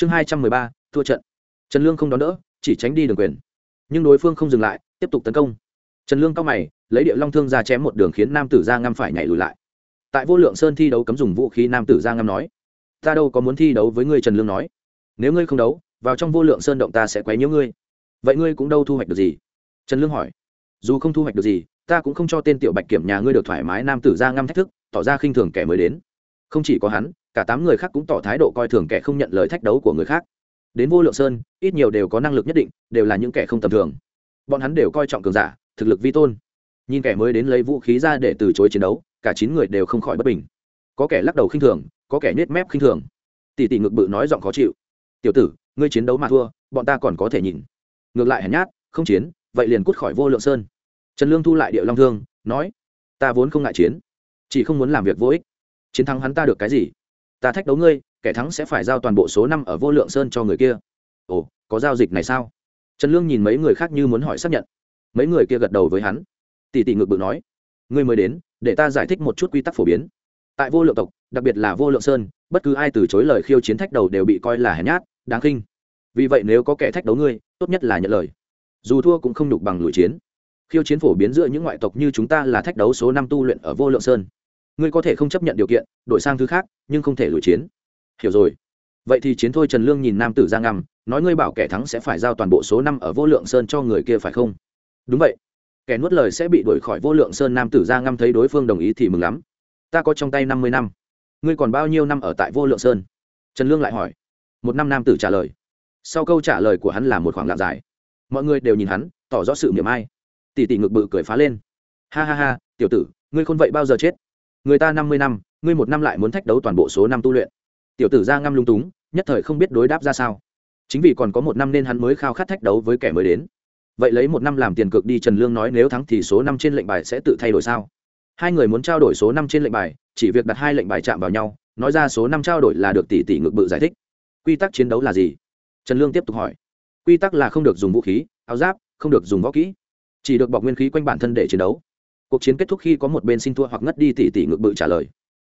chương hai trăm mười ba, thua trận. Trần lương không đón đỡ, chỉ tránh đi đường quyền. Nhưng đối phương không dừng lại, tiếp tục tấn công. Trần lương cao mày, lấy địa long thương ra chém một đường khiến nam tử ra ngăm phải nhảy lùi lại. Tại vô lượng sơn thi đấu cấm dùng vũ khí, nam tử ra ngăm nói, ta đâu có muốn thi đấu với ngươi? Trần lương nói, nếu ngươi không đấu, vào trong vô lượng sơn động ta sẽ quấy nhiễu ngươi. Vậy ngươi cũng đâu thu hoạch được gì? Trần lương hỏi, dù không thu hoạch được gì, ta cũng không cho tên tiểu bạch kiểm nhà ngươi được thoải mái. Nam tử ra ngăm thách thức, tỏ ra khinh thường kẻ mới đến. Không chỉ có hắn cả tám người khác cũng tỏ thái độ coi thường kẻ không nhận lời thách đấu của người khác. Đến vô lượng sơn, ít nhiều đều có năng lực nhất định, đều là những kẻ không tầm thường. Bọn hắn đều coi trọng cường giả, thực lực vi tôn. Nhìn kẻ mới đến lấy vũ khí ra để từ chối chiến đấu, cả chín người đều không khỏi bất bình. Có kẻ lắc đầu khinh thường, có kẻ nết mép khinh thường. Tỷ tỷ ngực bự nói giọng khó chịu. Tiểu tử, ngươi chiến đấu mà thua, bọn ta còn có thể nhìn. Ngược lại hèn nhát, không chiến, vậy liền cút khỏi vô lượng sơn. Trần lương thu lại điệu long thương, nói, ta vốn không ngại chiến, chỉ không muốn làm việc vô ích. Chiến thắng hắn ta được cái gì? Ta thách đấu ngươi, kẻ thắng sẽ phải giao toàn bộ số năm ở vô lượng sơn cho người kia. Ồ, có giao dịch này sao? Trần lương nhìn mấy người khác như muốn hỏi xác nhận. Mấy người kia gật đầu với hắn. Tỷ tỷ ngược bự nói, ngươi mới đến, để ta giải thích một chút quy tắc phổ biến. Tại vô lượng tộc, đặc biệt là vô lượng sơn, bất cứ ai từ chối lời khiêu chiến thách đầu đều bị coi là hèn nhát, đáng khinh. Vì vậy nếu có kẻ thách đấu ngươi, tốt nhất là nhận lời. Dù thua cũng không đục bằng lụi chiến. Khiêu chiến phổ biến giữa những ngoại tộc như chúng ta là thách đấu số năm tu luyện ở vô lượng sơn ngươi có thể không chấp nhận điều kiện, đổi sang thứ khác, nhưng không thể lùi chiến. Hiểu rồi. Vậy thì chiến thôi trần lương nhìn nam tử ra ngầm, nói ngươi bảo kẻ thắng sẽ phải giao toàn bộ số năm ở vô lượng sơn cho người kia phải không? Đúng vậy. Kẻ nuốt lời sẽ bị đuổi khỏi vô lượng sơn, nam tử ra ngâm thấy đối phương đồng ý thì mừng lắm. Ta có trong tay năm mươi năm. Ngươi còn bao nhiêu năm ở tại vô lượng sơn? Trần lương lại hỏi. Một năm nam tử trả lời. Sau câu trả lời của hắn là một khoảng lặng dài. Mọi người đều nhìn hắn, tỏ rõ sự miệng ai. Tỷ tỷ ngực bự cười phá lên. Ha ha ha, tiểu tử, ngươi khôn vậy bao giờ chết? Người ta năm mươi năm, ngươi một năm lại muốn thách đấu toàn bộ số năm tu luyện. Tiểu tử ra ngâm lung túng, nhất thời không biết đối đáp ra sao. Chính vì còn có một năm nên hắn mới khao khát thách đấu với kẻ mới đến. Vậy lấy một năm làm tiền cược đi trần lương nói nếu thắng thì số năm trên lệnh bài sẽ tự thay đổi sao? Hai người muốn trao đổi số năm trên lệnh bài, chỉ việc đặt hai lệnh bài chạm vào nhau, nói ra số năm trao đổi là được tỷ tỷ ngực bự giải thích. Quy tắc chiến đấu là gì? Trần lương tiếp tục hỏi. Quy tắc là không được dùng vũ khí, áo giáp, không được dùng võ kỹ. Chỉ được bọc nguyên khí quanh bản thân để chiến đấu cuộc chiến kết thúc khi có một bên xin thua hoặc ngất đi tỷ tỷ ngược bự trả lời.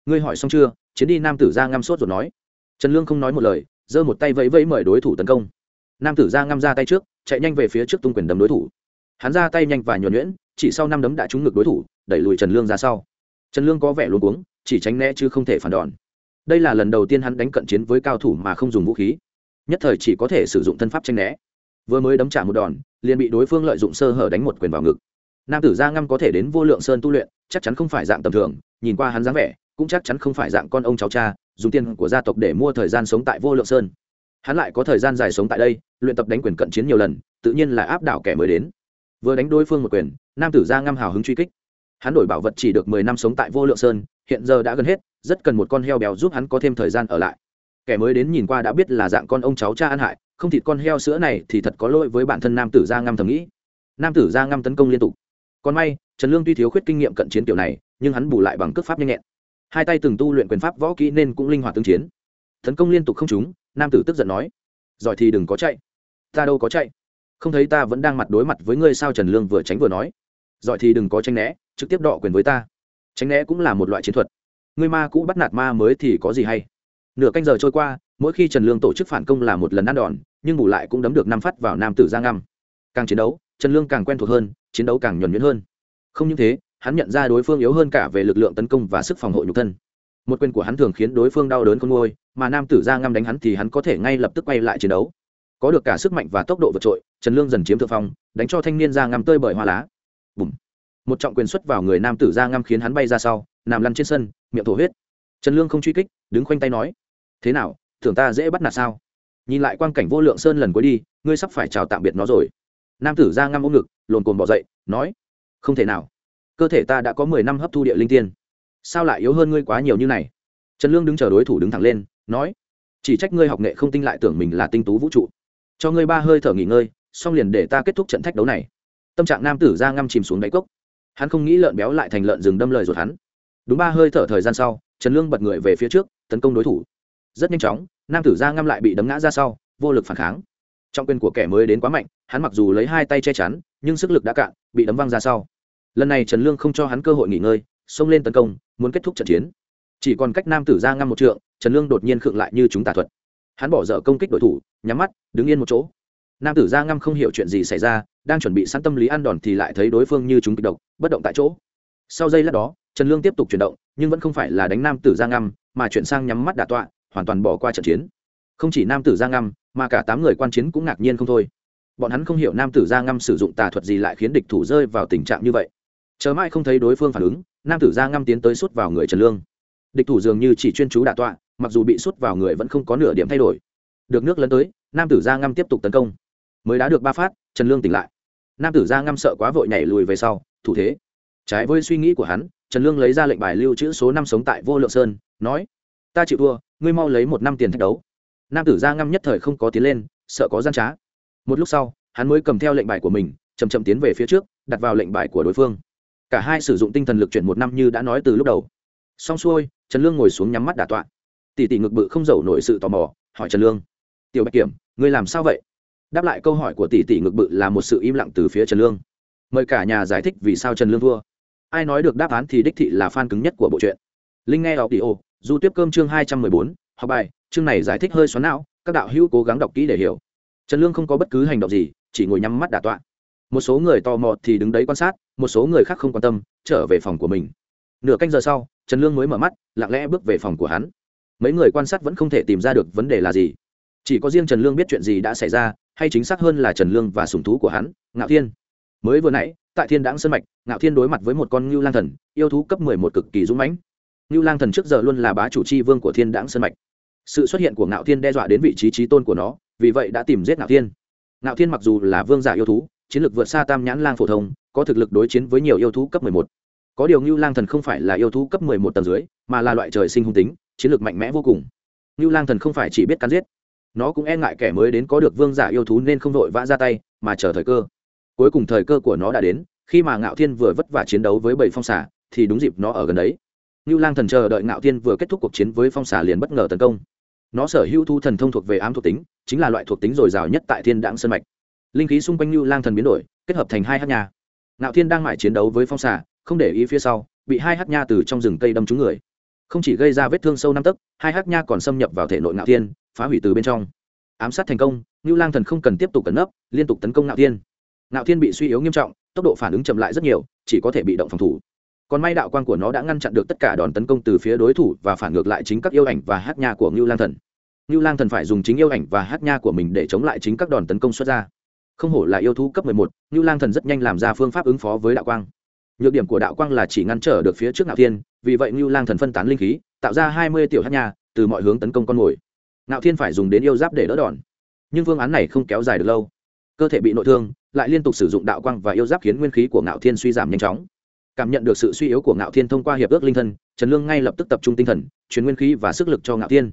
Ngươi hỏi xong chưa? Chiến đi nam tử ra ngăm sốt rồi nói. Trần lương không nói một lời, giơ một tay vẫy vẫy mời đối thủ tấn công. Nam tử ra ngăm ra tay trước, chạy nhanh về phía trước tung quyền đấm đối thủ. Hắn ra tay nhanh và nhuẩn nhuyễn, chỉ sau năm đấm đã trúng ngực đối thủ, đẩy lùi trần lương ra sau. Trần lương có vẻ luôn cuống, chỉ tránh né chứ không thể phản đòn. Đây là lần đầu tiên hắn đánh cận chiến với cao thủ mà không dùng vũ khí. Nhất thời chỉ có thể sử dụng thân pháp tranh né. Vừa mới đấm trả một đòn, liền bị đối phương lợi dụng sơ hở đánh một quyền vào ngực nam tử gia ngăm có thể đến vô lượng sơn tu luyện, chắc chắn không phải dạng tầm thường, nhìn qua hắn dáng vẻ, cũng chắc chắn không phải dạng con ông cháu cha, dùng tiền của gia tộc để mua thời gian sống tại vô lượng sơn. Hắn lại có thời gian dài sống tại đây, luyện tập đánh quyền cận chiến nhiều lần, tự nhiên là áp đảo kẻ mới đến. Vừa đánh đối phương một quyền, nam tử gia ngăm hào hứng truy kích. Hắn đổi bảo vật chỉ được mười năm sống tại vô lượng sơn, hiện giờ đã gần hết, rất cần một con heo béo giúp hắn có thêm thời gian ở lại. Kẻ mới đến nhìn qua đã biết là dạng con ông cháu cha ăn hại, không thịt con heo sữa này thì thật có lỗi với bản thân nam tử gia ngăm thầm nghĩ. Nam tử gia ngăm tấn công liên tục còn may, trần lương tuy thiếu khuyết kinh nghiệm cận chiến kiểu này, nhưng hắn bù lại bằng cước pháp nhanh nhẹn. Hai tay từng tu luyện quyền pháp võ kỹ nên cũng linh hoạt tương chiến. Tấn công liên tục không trúng, nam tử tức giận nói, giỏi thì đừng có chạy. Ta đâu có chạy. Không thấy ta vẫn đang mặt đối mặt với ngươi sao? Trần lương vừa tránh vừa nói, giỏi thì đừng có tranh né, trực tiếp đọ quyền với ta. Tránh né cũng là một loại chiến thuật. Ngươi ma cũ bắt nạt ma mới thì có gì hay. Nửa canh giờ trôi qua, mỗi khi trần lương tổ chức phản công là một lần ăn đòn, nhưng bù lại cũng đấm được năm phát vào nam tử giang ngăm càng chiến đấu, trần lương càng quen thuộc hơn chiến đấu càng nhuần nhuyễn hơn. Không những thế, hắn nhận ra đối phương yếu hơn cả về lực lượng tấn công và sức phòng hộ nhục thân. Một quyền của hắn thường khiến đối phương đau đớn không ngôi mà nam tử ra ngăm đánh hắn thì hắn có thể ngay lập tức quay lại chiến đấu. Có được cả sức mạnh và tốc độ vượt trội, trần lương dần chiếm thượng phong, đánh cho thanh niên ra ngăm tơi bởi hoa lá. Bùm. một trọng quyền xuất vào người nam tử ra ngăm khiến hắn bay ra sau, nằm lăn trên sân, miệng thổ huyết. Trần lương không truy kích, đứng khoanh tay nói, thế nào thường ta dễ bắt nạt sao? Nhìn lại quang cảnh vô lượng sơn lần cuối đi, ngươi sắp phải chào tạm biệt nó rồi nam tử ra ngăm ôm ngực, lồn cồn bỏ dậy, nói, không thể nào. Cơ thể ta đã có mười năm hấp thu địa linh tiên. Sao lại yếu hơn ngươi quá nhiều như này? Trần lương đứng chờ đối thủ đứng thẳng lên, nói, chỉ trách ngươi học nghệ không tinh lại tưởng mình là tinh tú vũ trụ. Cho ngươi ba hơi thở nghỉ ngơi, xong liền để ta kết thúc trận thách đấu này. Tâm trạng nam tử ra ngăm chìm xuống đáy cốc. Hắn không nghĩ lợn béo lại thành lợn rừng đâm lời ruột hắn. Đúng ba hơi thở thời gian sau, trần lương bật người về phía trước, tấn công đối thủ. Rất nhanh chóng, nam tử ra ngăm lại bị đấm ngã ra sau, vô lực phản kháng trong quyền của kẻ mới đến quá mạnh, hắn mặc dù lấy hai tay che chắn, nhưng sức lực đã cạn, bị đấm văng ra sau. Lần này trần lương không cho hắn cơ hội nghỉ ngơi, xông lên tấn công, muốn kết thúc trận chiến. Chỉ còn cách nam tử ra ngăn một trượng, trần lương đột nhiên khựng lại như chúng tà thuật. Hắn bỏ dở công kích đội thủ, nhắm mắt, đứng yên một chỗ. Nam tử gia ngăm không hiểu chuyện gì xảy ra, đang chuẩn bị sẵn tâm lý ăn đòn thì lại thấy đối phương như chúng kịch độc, bất động tại chỗ. Sau giây lát đó, trần lương tiếp tục chuyển động, nhưng vẫn không phải là đánh nam tử gia ngăm, mà chuyển sang nhắm mắt đả tọa, hoàn toàn bỏ qua trận chiến không chỉ nam tử gia Ngâm, mà cả tám người quan chiến cũng ngạc nhiên không thôi. Bọn hắn không hiểu nam tử gia Ngâm sử dụng tà thuật gì lại khiến địch thủ rơi vào tình trạng như vậy. Chờ mãi không thấy đối phương phản ứng nam tử gia Ngâm tiến tới suốt vào người trần lương. Địch thủ dường như chỉ chuyên chú đả tọa mặc dù bị suốt vào người vẫn không có nửa điểm thay đổi. Được nước lấn tới nam tử gia Ngâm tiếp tục tấn công. Mới đã được ba phát trần lương tỉnh lại. Nam tử gia Ngâm sợ quá vội nhảy lùi về sau thủ thế. Trái với suy nghĩ của hắn trần lương lấy ra lệnh bài lưu trữ số năm sống tại vô lượng sơn nói ta chịu thua ngươi mau lấy một năm tiền thách đấu nam tử ra ngăm nhất thời không có tiến lên, sợ có gian trá. Một lúc sau, hắn mới cầm theo lệnh bài của mình chầm chậm tiến về phía trước, đặt vào lệnh bài của đối phương. Cả hai sử dụng tinh thần lực chuyển một năm như đã nói từ lúc đầu. Xong xuôi, trần lương ngồi xuống nhắm mắt đả tọa. Tỷ tỷ ngực bự không giàu nổi sự tò mò, hỏi trần lương, tiểu bạch kiểm, ngươi làm sao vậy? Đáp lại câu hỏi của tỷ tỷ ngực bự là một sự im lặng từ phía trần lương. Mời cả nhà giải thích vì sao trần lương thua. Ai nói được đáp án thì đích thị là fan cứng nhất của bộ truyện. Linh nghe đọc đi ô du tiếp cơm chương hai trăm mười bốn học bài chương này giải thích hơi xoắn não, các đạo hữu cố gắng đọc kỹ để hiểu. Trần lương không có bất cứ hành động gì, chỉ ngồi nhắm mắt đả tọa. Một số người tò mò thì đứng đấy quan sát, một số người khác không quan tâm, trở về phòng của mình. Nửa canh giờ sau, trần lương mới mở mắt, lặng lẽ bước về phòng của hắn. Mấy người quan sát vẫn không thể tìm ra được vấn đề là gì. Chỉ có riêng trần lương biết chuyện gì đã xảy ra, hay chính xác hơn là trần lương và sùng thú của hắn, ngạo thiên. Mới vừa nãy, tại thiên đãng sân mạch, ngạo thiên đối mặt với một con ngưu lang thần, yêu thú cấp mười một cực kỳ dũng mãnh. Ngưu lang thần trước giờ luôn là bá chủ c h i vương của thiên đãng sân mạch sự xuất hiện của ngạo thiên đe dọa đến vị trí trí tôn của nó, vì vậy đã tìm giết ngạo thiên. Ngạo thiên mặc dù là vương giả yêu thú, chiến lược vượt xa tam nhãn lang phổ thông, có thực lực đối chiến với nhiều yêu thú cấp mười một. Có điều ngưu lang thần không phải là yêu thú cấp mười một tầng dưới, mà là loại trời sinh hung tính, chiến lược mạnh mẽ vô cùng. Ngưu lang thần không phải chỉ biết cắn giết. Nó cũng e ngại kẻ mới đến có được vương giả yêu thú nên không vội vã ra tay, mà chờ thời cơ. Cuối cùng thời cơ của nó đã đến, khi mà ngạo thiên vừa vất vả chiến đấu với bảy phong xả thì đúng dịp nó ở gần đấy. Ngưu lang thần chờ đợi ngạo thiên vừa kết thúc cuộc chiến với phong xả liền bất ngờ tấn công nó sở hữu thu thần thông thuộc về ám thuộc tính chính là loại thuộc tính dồi dào nhất tại thiên đãng sơn mạch. Linh khí xung quanh như lang thần biến đổi kết hợp thành hai hát nha. ngạo thiên đang mãi chiến đấu với phong xà, không để ý phía sau bị hai hát nha từ trong rừng cây đâm trúng người. Không chỉ gây ra vết thương sâu năm tấc hai hát nha còn xâm nhập vào thể nội ngạo thiên phá hủy từ bên trong. Ám sát thành công như lang thần không cần tiếp tục cẩn nấp liên tục tấn công ngạo thiên. Ngạo thiên bị suy yếu nghiêm trọng tốc độ phản ứng chậm lại rất nhiều chỉ có thể bị động phòng thủ còn may đạo quan của nó đã ngăn chặn được tất cả đòn tấn công từ phía đối thủ và phản ngược lại chính các yêu ảnh và hát nha của ngưu lang thần. Ngưu lang thần phải dùng chính yêu ảnh và hát nha của mình để chống lại chính các đòn tấn công xuất ra. Không hổ là yêu thú cấp 11, ngưu lang thần rất nhanh làm ra phương pháp ứng phó với đạo quang. Nhược điểm của đạo quang là chỉ ngăn trở được phía trước ngạo thiên vì vậy ngưu lang thần phân tán linh khí tạo ra hai mươi tiểu hát nha từ mọi hướng tấn công con mồi. Ngạo thiên phải dùng đến yêu giáp để đỡ đòn. Nhưng phương án này không kéo dài được lâu. Cơ thể bị nội thương lại liên tục sử dụng đạo quang và yêu giáp khiến nguyên khí của ngạo thiên suy giảm nhanh chóng cảm nhận được sự suy yếu của ngạo thiên thông qua hiệp ước linh thân, trần lương ngay lập tức tập trung tinh thần chuyển nguyên khí và sức lực cho ngạo thiên.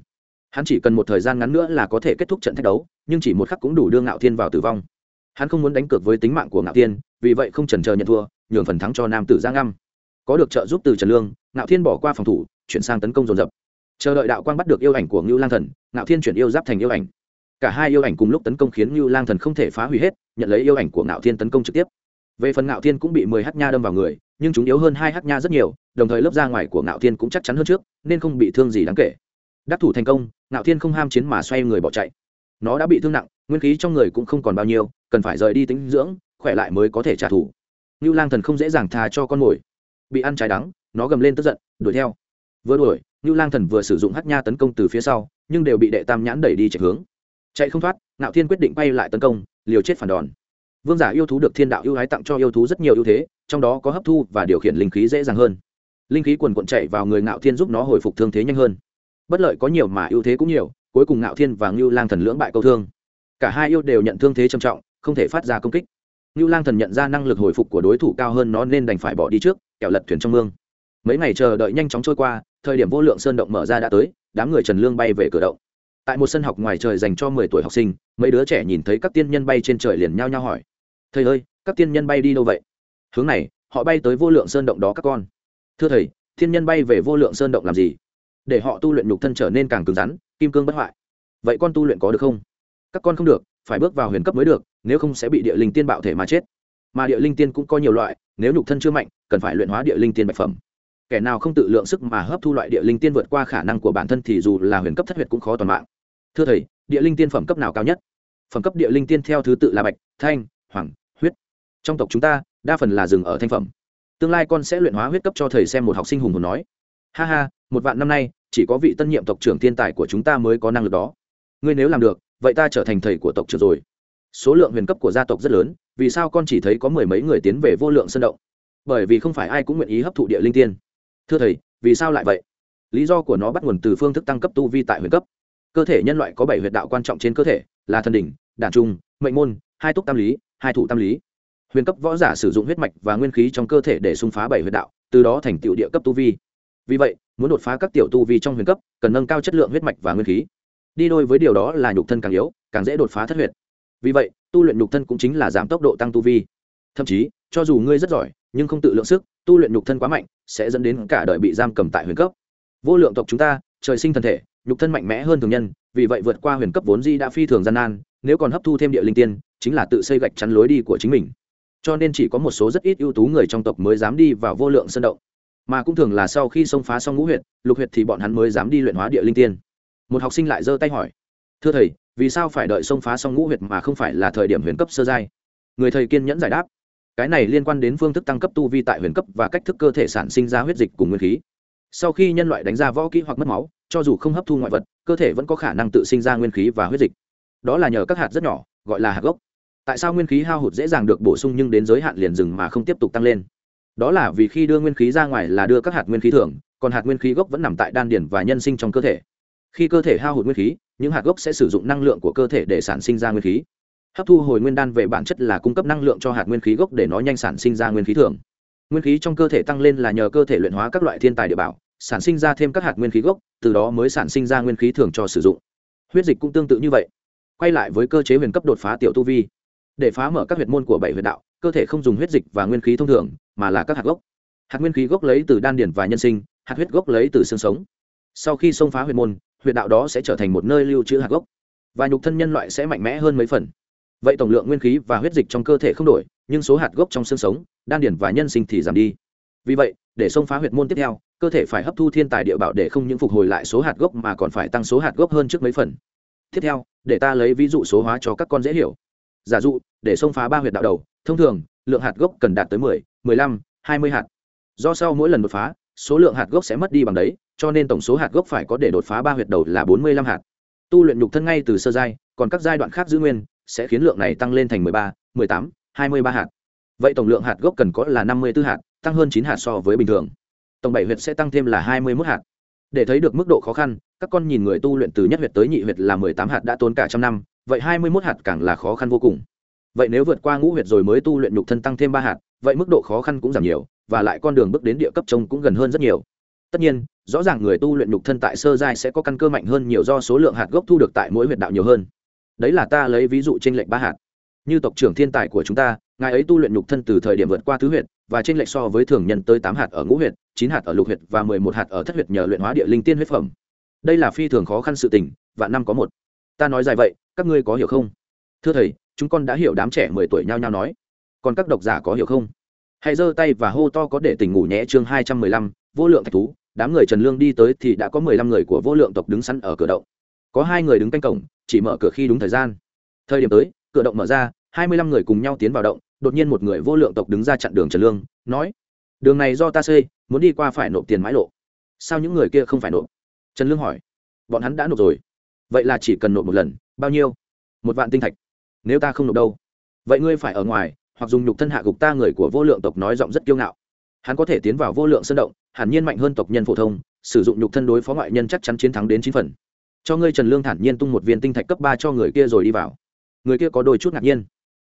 Hắn chỉ cần một thời gian ngắn nữa là có thể kết thúc trận thách đấu, nhưng chỉ một khắc cũng đủ đưa ngạo thiên vào tử vong. Hắn không muốn đánh cược với tính mạng của ngạo thiên, vì vậy không trần chờ nhận thua, nhường phần thắng cho nam tử giang ngâm có được trợ giúp từ trần lương, ngạo thiên bỏ qua phòng thủ, chuyển sang tấn công dồn dập. Chờ đợi đạo quang bắt được yêu ảnh của ngưu lang thần, ngạo thiên chuyển yêu giáp thành yêu ảnh. Cả hai yêu ảnh cùng lúc tấn công khiến ngưu lang thần không thể phá hủy hết, nhận lấy yêu ảnh của ngạo thiên tấn công trực tiếp về phần ngạo thiên cũng bị mười h nha đâm vào người, nhưng chúng yếu hơn hai h nha rất nhiều, đồng thời lớp da ngoài của ngạo thiên cũng chắc chắn hơn trước, nên không bị thương gì đáng kể. Đắc thủ thành công, ngạo thiên không ham chiến mà xoay người bỏ chạy. Nó đã bị thương nặng, nguyên khí trong người cũng không còn bao nhiêu, cần phải rời đi tính dưỡng, khỏe lại mới có thể trả thù. Ngưu lang thần không dễ dàng tha cho con mồi. Bị ăn trái đắng, nó gầm lên tức giận, đuổi theo. Vừa đuổi, ngưu lang thần vừa sử dụng hát nha tấn công từ phía sau, nhưng đều bị đệ tam nhãn đẩy đi chạy hướng. Chạy không thoát, ngạo thiên quyết định bay lại tấn công, liều chết phản đòn vương giả yêu thú được thiên đạo ưu ái tặng cho yêu thú rất nhiều ưu thế, trong đó có hấp thu và điều khiển linh khí dễ dàng hơn. Linh khí quần quận chạy vào người ngạo thiên giúp nó hồi phục thương thế nhanh hơn. Bất lợi có nhiều mà ưu thế cũng nhiều, cuối cùng ngạo thiên và ngưu lang thần lưỡng bại câu thương. Cả hai yêu đều nhận thương thế trầm trọng, không thể phát ra công kích. Ngưu lang thần nhận ra năng lực hồi phục của đối thủ cao hơn nó nên đành phải bỏ đi trước kẹo lật thuyền trong mương. Mấy ngày chờ đợi nhanh chóng trôi qua, thời điểm vô lượng sơn động mở ra đã tới, đám người trần lương bay về cửa động. Tại một sân học ngoài trời dành cho mười tuổi học sinh, mấy đứa trẻ nhìn thấy các tiên nhân bay trên trời liền nhao nhao hỏi thầy ơi, các tiên nhân bay đi đâu vậy? Hướng này, họ bay tới vô lượng sơn động đó các con. Thưa thầy thiên nhân bay về vô lượng sơn động làm gì? Để họ tu luyện nhục thân trở nên càng cứng rắn, kim cương bất hoại. Vậy con tu luyện có được không? Các con không được, phải bước vào huyền cấp mới được, nếu không sẽ bị địa linh tiên bạo thể mà chết. Mà địa linh tiên cũng có nhiều loại, nếu nhục thân chưa mạnh, cần phải luyện hóa địa linh tiên bạch phẩm. Kẻ nào không tự lượng sức mà hấp thu loại địa linh tiên vượt qua khả năng của bản thân thì dù là huyền cấp thất huyệt cũng khó toàn mạng. Thưa thầy, địa linh tiên phẩm cấp nào cao nhất? Phẩm cấp địa linh tiên theo thứ tự là bạch, thanh hoàng, huyết. Trong tộc chúng ta, đa phần là dừng ở thanh phẩm. Tương lai con sẽ luyện hóa huyết cấp cho thầy xem một học sinh hùng hồn nói. Ha ha, một vạn năm nay, chỉ có vị tân nhiệm tộc trưởng thiên tài của chúng ta mới có năng lực đó. Ngươi nếu làm được, vậy ta trở thành thầy của tộc trưởng rồi. Số lượng huyền cấp của gia tộc rất lớn, vì sao con chỉ thấy có mười mấy người tiến về vô lượng sân động? Bởi vì không phải ai cũng nguyện ý hấp thụ địa linh tiên. Thưa thầy, vì sao lại vậy? Lý do của nó bắt nguồn từ phương thức tăng cấp tu vi tại huyền cấp. Cơ thể nhân loại có bảy huyệt đạo quan trọng trên cơ thể, là thần đỉnh, đản trung, mệnh môn, hai túc tam lý hai thủ tam lý. Huyền cấp võ giả sử dụng huyết mạch và nguyên khí trong cơ thể để xung phá bảy huyệt đạo, từ đó thành tựu địa cấp tu vi. Vì vậy, muốn đột phá các tiểu tu vi trong huyền cấp, cần nâng cao chất lượng huyết mạch và nguyên khí. Đi đôi với điều đó là nhục thân càng yếu, càng dễ đột phá thất huyệt. Vì vậy, tu luyện nhục thân cũng chính là giảm tốc độ tăng tu vi. Thậm chí, cho dù ngươi rất giỏi, nhưng không tự lượng sức, tu luyện nhục thân quá mạnh, sẽ dẫn đến cả đời bị giam cầm tại huyền cấp. Vô lượng tộc chúng ta, trời sinh thân thể, nhục thân mạnh mẽ hơn thường nhân, vì vậy vượt qua huyền cấp vốn di đã phi thường gian nan, nếu còn hấp thu thêm địa linh tiên chính là tự xây gạch chắn lối đi của chính mình. Cho nên chỉ có một số rất ít ưu tú người trong tộc mới dám đi vào vô lượng sân động. Mà cũng thường là sau khi xông phá xong ngũ huyệt, lục huyệt thì bọn hắn mới dám đi luyện hóa địa linh tiên. Một học sinh lại giơ tay hỏi, thưa thầy, vì sao phải đợi xông phá xong ngũ huyệt mà không phải là thời điểm huyền cấp sơ giai? Người thầy kiên nhẫn giải đáp, cái này liên quan đến phương thức tăng cấp tu vi tại huyền cấp và cách thức cơ thể sản sinh ra huyết dịch cùng nguyên khí. Sau khi nhân loại đánh ra võ kỹ hoặc mất máu, cho dù không hấp thu ngoại vật, cơ thể vẫn có khả năng tự sinh ra nguyên khí và huyết dịch. Đó là nhờ các hạt rất nhỏ, gọi là hạt gốc tại sao nguyên khí hao hụt dễ dàng được bổ sung nhưng đến giới hạn liền dừng mà không tiếp tục tăng lên? Đó là vì khi đưa nguyên khí ra ngoài là đưa các hạt nguyên khí thường còn hạt nguyên khí gốc vẫn nằm tại đan điển và nhân sinh trong cơ thể. Khi cơ thể hao hụt nguyên khí, những hạt gốc sẽ sử dụng năng lượng của cơ thể để sản sinh ra nguyên khí. Hấp thu hồi nguyên đan về bản chất là cung cấp năng lượng cho hạt nguyên khí gốc để nó nhanh sản sinh ra nguyên khí thường nguyên khí trong cơ thể tăng lên là nhờ cơ thể luyện hóa các loại thiên tài địa bảo, sản sinh ra thêm các hạt nguyên khí gốc, từ đó mới sản sinh ra nguyên khí thường cho sử dụng. Huyết dịch cũng tương tự như vậy. Quay lại với cơ chế huyền cấp đột phá tiểu tu vi để phá mở các huyệt môn của bảy huyệt đạo, cơ thể không dùng huyết dịch và nguyên khí thông thường, mà là các hạt gốc. Hạt nguyên khí gốc lấy từ đan điển và nhân sinh, hạt huyết gốc lấy từ xương sống. Sau khi xông phá huyệt môn, huyệt đạo đó sẽ trở thành một nơi lưu trữ hạt gốc. Và nhục thân nhân loại sẽ mạnh mẽ hơn mấy phần. Vậy tổng lượng nguyên khí và huyết dịch trong cơ thể không đổi, nhưng số hạt gốc trong xương sống, đan điển và nhân sinh thì giảm đi. Vì vậy, để xông phá huyệt môn tiếp theo, cơ thể phải hấp thu thiên tài địa bảo để không những phục hồi lại số hạt gốc mà còn phải tăng số hạt gốc hơn trước mấy phần. Tiếp theo, để ta lấy ví dụ số hóa cho các con dễ hiểu. Giả dụ để xông phá ba huyệt đạo đầu, thông thường, lượng hạt gốc cần đạt tới mười mười lăm, hai mươi hạt. Do sau mỗi lần đột phá, số lượng hạt gốc sẽ mất đi bằng đấy, cho nên tổng số hạt gốc phải có để đột phá ba huyệt đầu là bốn mươi lăm hạt. Tu luyện nhục thân ngay từ sơ giai, còn các giai đoạn khác giữ nguyên, sẽ khiến lượng này tăng lên thành mười ba, mười tám, hai mươi ba hạt. Vậy tổng lượng hạt gốc cần có là năm mươi b ố hạt, tăng hơn chín hạt so với bình thường. Tổng bảy huyệt sẽ tăng thêm là hai mươi mốt hạt. Để thấy được mức độ khó khăn, các con nhìn người tu luyện từ nhất huyệt tới nhị huyệt là mười tám hạt đã tốn cả trăm năm, vậy hai mươi mốt hạt càng là khó khăn vô cùng vậy nếu vượt qua ngũ huyệt rồi mới tu luyện nhục thân tăng thêm ba hạt, vậy mức độ khó khăn cũng giảm nhiều, và lại con đường bước đến địa cấp trông cũng gần hơn rất nhiều. Tất nhiên, rõ ràng người tu luyện nhục thân tại sơ giai sẽ có căn cơ mạnh hơn nhiều do số lượng hạt gốc thu được tại mỗi huyệt đạo nhiều hơn. Đấy là ta lấy ví dụ trên lệnh ba hạt. Như tộc trưởng thiên tài của chúng ta, ngài ấy tu luyện nhục thân từ thời điểm vượt qua tứ huyệt, và trên lệnh so với thường nhân tới tám hạt ở ngũ huyệt, chín hạt ở lục huyệt, và mười một hạt ở thất huyệt nhờ luyện hóa địa linh tiên huyết phẩm. Đây là phi thường khó khăn sự tình và năm có một. Ta nói dài vậy, các ngươi có hiểu không? Thưa thầy chúng con đã hiểu đám trẻ mười tuổi nhao nhao nói. Còn các độc giả có hiểu không? Hãy giơ tay và hô to có để tỉnh ngủ nhé chương hai trăm mười lăm, vô lượng thạch thú. Đám người trần lương đi tới thì đã có mười lăm người của vô lượng tộc đứng sẵn ở cửa động. Có hai người đứng canh cổng, chỉ mở cửa khi đúng thời gian. Thời điểm tới, cửa động mở ra, hai mươi lăm người cùng nhau tiến vào động, đột nhiên một người vô lượng tộc đứng ra chặn đường trần lương, nói, đường này do ta xây, muốn đi qua phải nộp tiền mãi lộ. Sao những người kia không phải nộp? Trần lương hỏi. Bọn hắn đã nộp rồi. Vậy là chỉ cần nộp một lần, bao nhiêu? Một vạn tinh thạch nếu ta không nộp đâu? Vậy ngươi phải ở ngoài, hoặc dùng nhục thân hạ gục ta người của vô lượng tộc nói giọng rất kiêu ngạo. Hắn có thể tiến vào vô lượng sân động, hẳn nhiên mạnh hơn tộc nhân phổ thông, sử dụng nhục thân đối phó ngoại nhân chắc chắn chiến thắng đến chín phần. Cho ngươi trần lương thản nhiên tung một viên tinh thạch cấp ba cho người kia rồi đi vào. Người kia có đôi chút ngạc nhiên.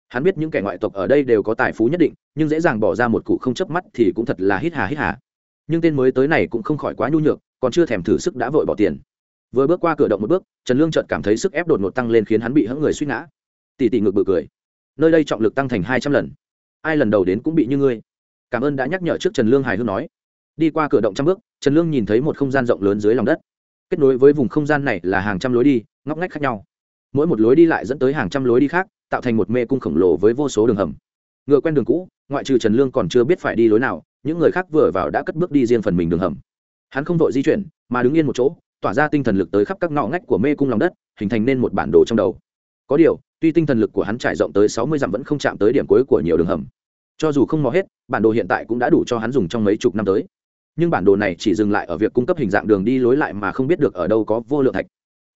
Hắn biết những kẻ ngoại tộc ở đây đều có tài phú nhất định, nhưng dễ dàng bỏ ra một cụ không chớp mắt thì cũng thật là hít hà hít hà. Nhưng tên mới tới này cũng không khỏi quá nhu nhược, còn chưa thèm thử sức đã vội bỏ tiền. Vừa bước qua cửa động một bước, trần lương chợt cảm thấy sức ép đột ngột tăng lên khiến hắn bị hẫng người suy ngã tỷ tỷ ngực bự cười. Nơi đây trọng lực tăng thành hai trăm lần. Ai lần đầu đến cũng bị như ngươi. Cảm ơn đã nhắc nhở trước trần lương hài hước nói. Đi qua cửa động trăm bước, trần lương nhìn thấy một không gian rộng lớn dưới lòng đất. Kết nối với vùng không gian này là hàng trăm lối đi, ngóc ngách khác nhau. Mỗi một lối đi lại dẫn tới hàng trăm lối đi khác, tạo thành một mê cung khổng lồ với vô số đường hầm. Ngựa quen đường cũ, ngoại trừ trần lương còn chưa biết phải đi lối nào, những người khác vừa vào đã cất bước đi riêng phần mình đường hầm. Hắn không vội di chuyển, mà đứng yên một chỗ, tỏa ra tinh thần lực tới khắp các ngõ ngách của mê cung lòng đất, hình thành nên một bản đồ trong đầu. Có điều tuy tinh thần lực của hắn trải rộng tới sáu mươi dặm vẫn không chạm tới điểm cuối của nhiều đường hầm. Cho dù không mò hết, bản đồ hiện tại cũng đã đủ cho hắn dùng trong mấy chục năm tới. Nhưng bản đồ này chỉ dừng lại ở việc cung cấp hình dạng đường đi lối lại mà không biết được ở đâu có vô lượng thạch.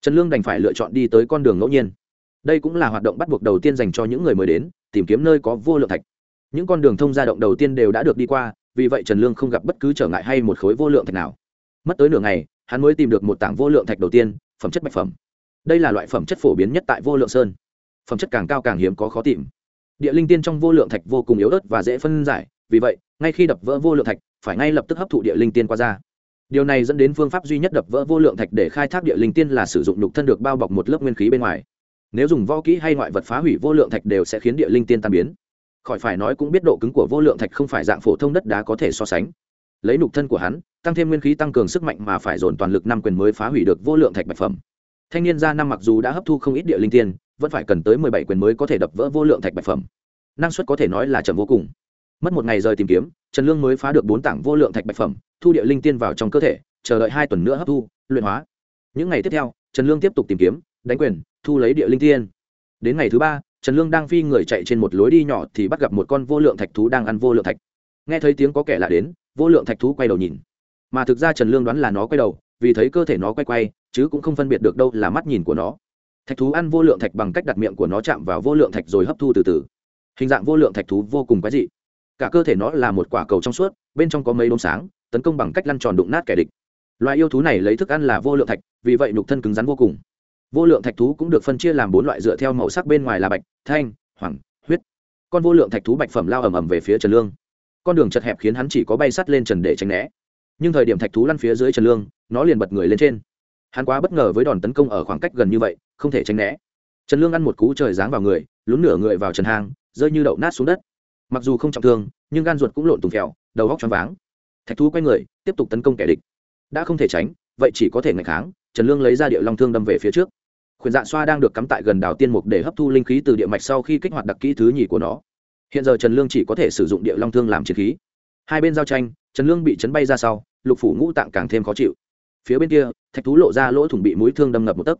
Trần lương đành phải lựa chọn đi tới con đường ngẫu nhiên. Đây cũng là hoạt động bắt buộc đầu tiên dành cho những người mới đến, tìm kiếm nơi có vô lượng thạch. Những con đường thông ra động đầu tiên đều đã được đi qua, vì vậy trần lương không gặp bất cứ trở ngại hay một khối vô lượng thạch nào. Mất tới nửa ngày, hắn mới tìm được một tảng vô lượng thạch đầu tiên, phẩm chất bạch phẩm. Đây là loại phẩm chất phổ biến nhất tại vô lượng sơn phẩm chất càng cao càng hiếm có khó tìm. Địa linh tiên trong vô lượng thạch vô cùng yếu ớt và dễ phân giải, vì vậy, ngay khi đập vỡ vô lượng thạch, phải ngay lập tức hấp thụ địa linh tiên qua ra điều này dẫn đến phương pháp duy nhất đập vỡ vô lượng thạch để khai thác địa linh tiên là sử dụng nhục thân được bao bọc một lớp nguyên khí bên ngoài. Nếu dùng võ kỹ hay ngoại vật phá hủy vô lượng thạch đều sẽ khiến địa linh tiên tan biến. Khỏi phải nói cũng biết độ cứng của vô lượng thạch không phải dạng phổ thông đất đá có thể so sánh. Lấy nhục thân của hắn, tăng thêm nguyên khí tăng cường sức mạnh mà phải dồn toàn lực năm quyền mới phá hủy được vô lượng thạch bạch phẩm. Thanh niên gia năm mặc dù đã hấp thu không ít địa linh tiên vẫn phải cần tới mười bảy quyền mới có thể đập vỡ vô lượng thạch bạch phẩm. Năng suất có thể nói là chậm vô cùng. Mất một ngày rời tìm kiếm, trần lương mới phá được bốn tảng vô lượng thạch bạch phẩm, thu địa linh tiên vào trong cơ thể, chờ đợi hai tuần nữa hấp thu, luyện hóa. Những ngày tiếp theo, trần lương tiếp tục tìm kiếm, đánh quyền, thu lấy địa linh tiên. Đến ngày thứ ba, trần lương đang phi người chạy trên một lối đi nhỏ thì bắt gặp một con vô lượng thạch thú đang ăn vô lượng thạch. Nghe thấy tiếng có kẻ lạ đến, vô lượng thạch thú quay đầu nhìn. Mà thực ra trần lương đoán là nó quay đầu, vì thấy cơ thể nó quay quay, chứ cũng không phân biệt được đâu là mắt nhìn của nó thạch thú ăn vô lượng thạch bằng cách đặt miệng của nó chạm vào vô lượng thạch rồi hấp thu từ từ. Hình dạng vô lượng thạch thú vô cùng quái dị. Cả cơ thể nó là một quả cầu trong suốt, bên trong có mấy đốm sáng, tấn công bằng cách lăn tròn đụng nát kẻ địch. Loài yêu thú này lấy thức ăn là vô lượng thạch, vì vậy nhục thân cứng rắn vô cùng. Vô lượng thạch thú cũng được phân chia làm bốn loại dựa theo màu sắc bên ngoài là bạch, thanh, hoàng, huyết. Con vô lượng thạch thú bạch phẩm lao ầm ầm về phía trần lương. Con đường chật hẹp khiến hắn chỉ có bay sắt lên trần để tránh né. Nhưng thời điểm thạch thú lăn phía dưới trần lương, nó liền bật người lên trên hắn quá bất ngờ với đòn tấn công ở khoảng cách gần như vậy, không thể tránh né. Trần lương ăn một cú trời giáng vào người, lún nửa người vào trần hang, rơi như đậu nát xuống đất. Mặc dù không trọng thương, nhưng gan ruột cũng lộn tùng phèo, đầu góc choáng váng. Thạch thú quay người, tiếp tục tấn công kẻ địch. Đã không thể tránh, vậy chỉ có thể ngày kháng, trần lương lấy ra địa long thương đâm về phía trước. Khuyển dạ xoa đang được cắm tại gần đảo tiên mục để hấp thu linh khí từ địa mạch sau khi kích hoạt đặc kỹ thứ nhì của nó. Hiện giờ trần lương chỉ có thể sử dụng địa long thương làm chiến khí. Hai bên giao tranh, trần lương bị chấn bay ra sau, lục phủ ngũ tạng càng thêm khó chịu phía bên kia, thạch thú lộ ra lỗ thủng bị mũi thương đâm ngập một tấc.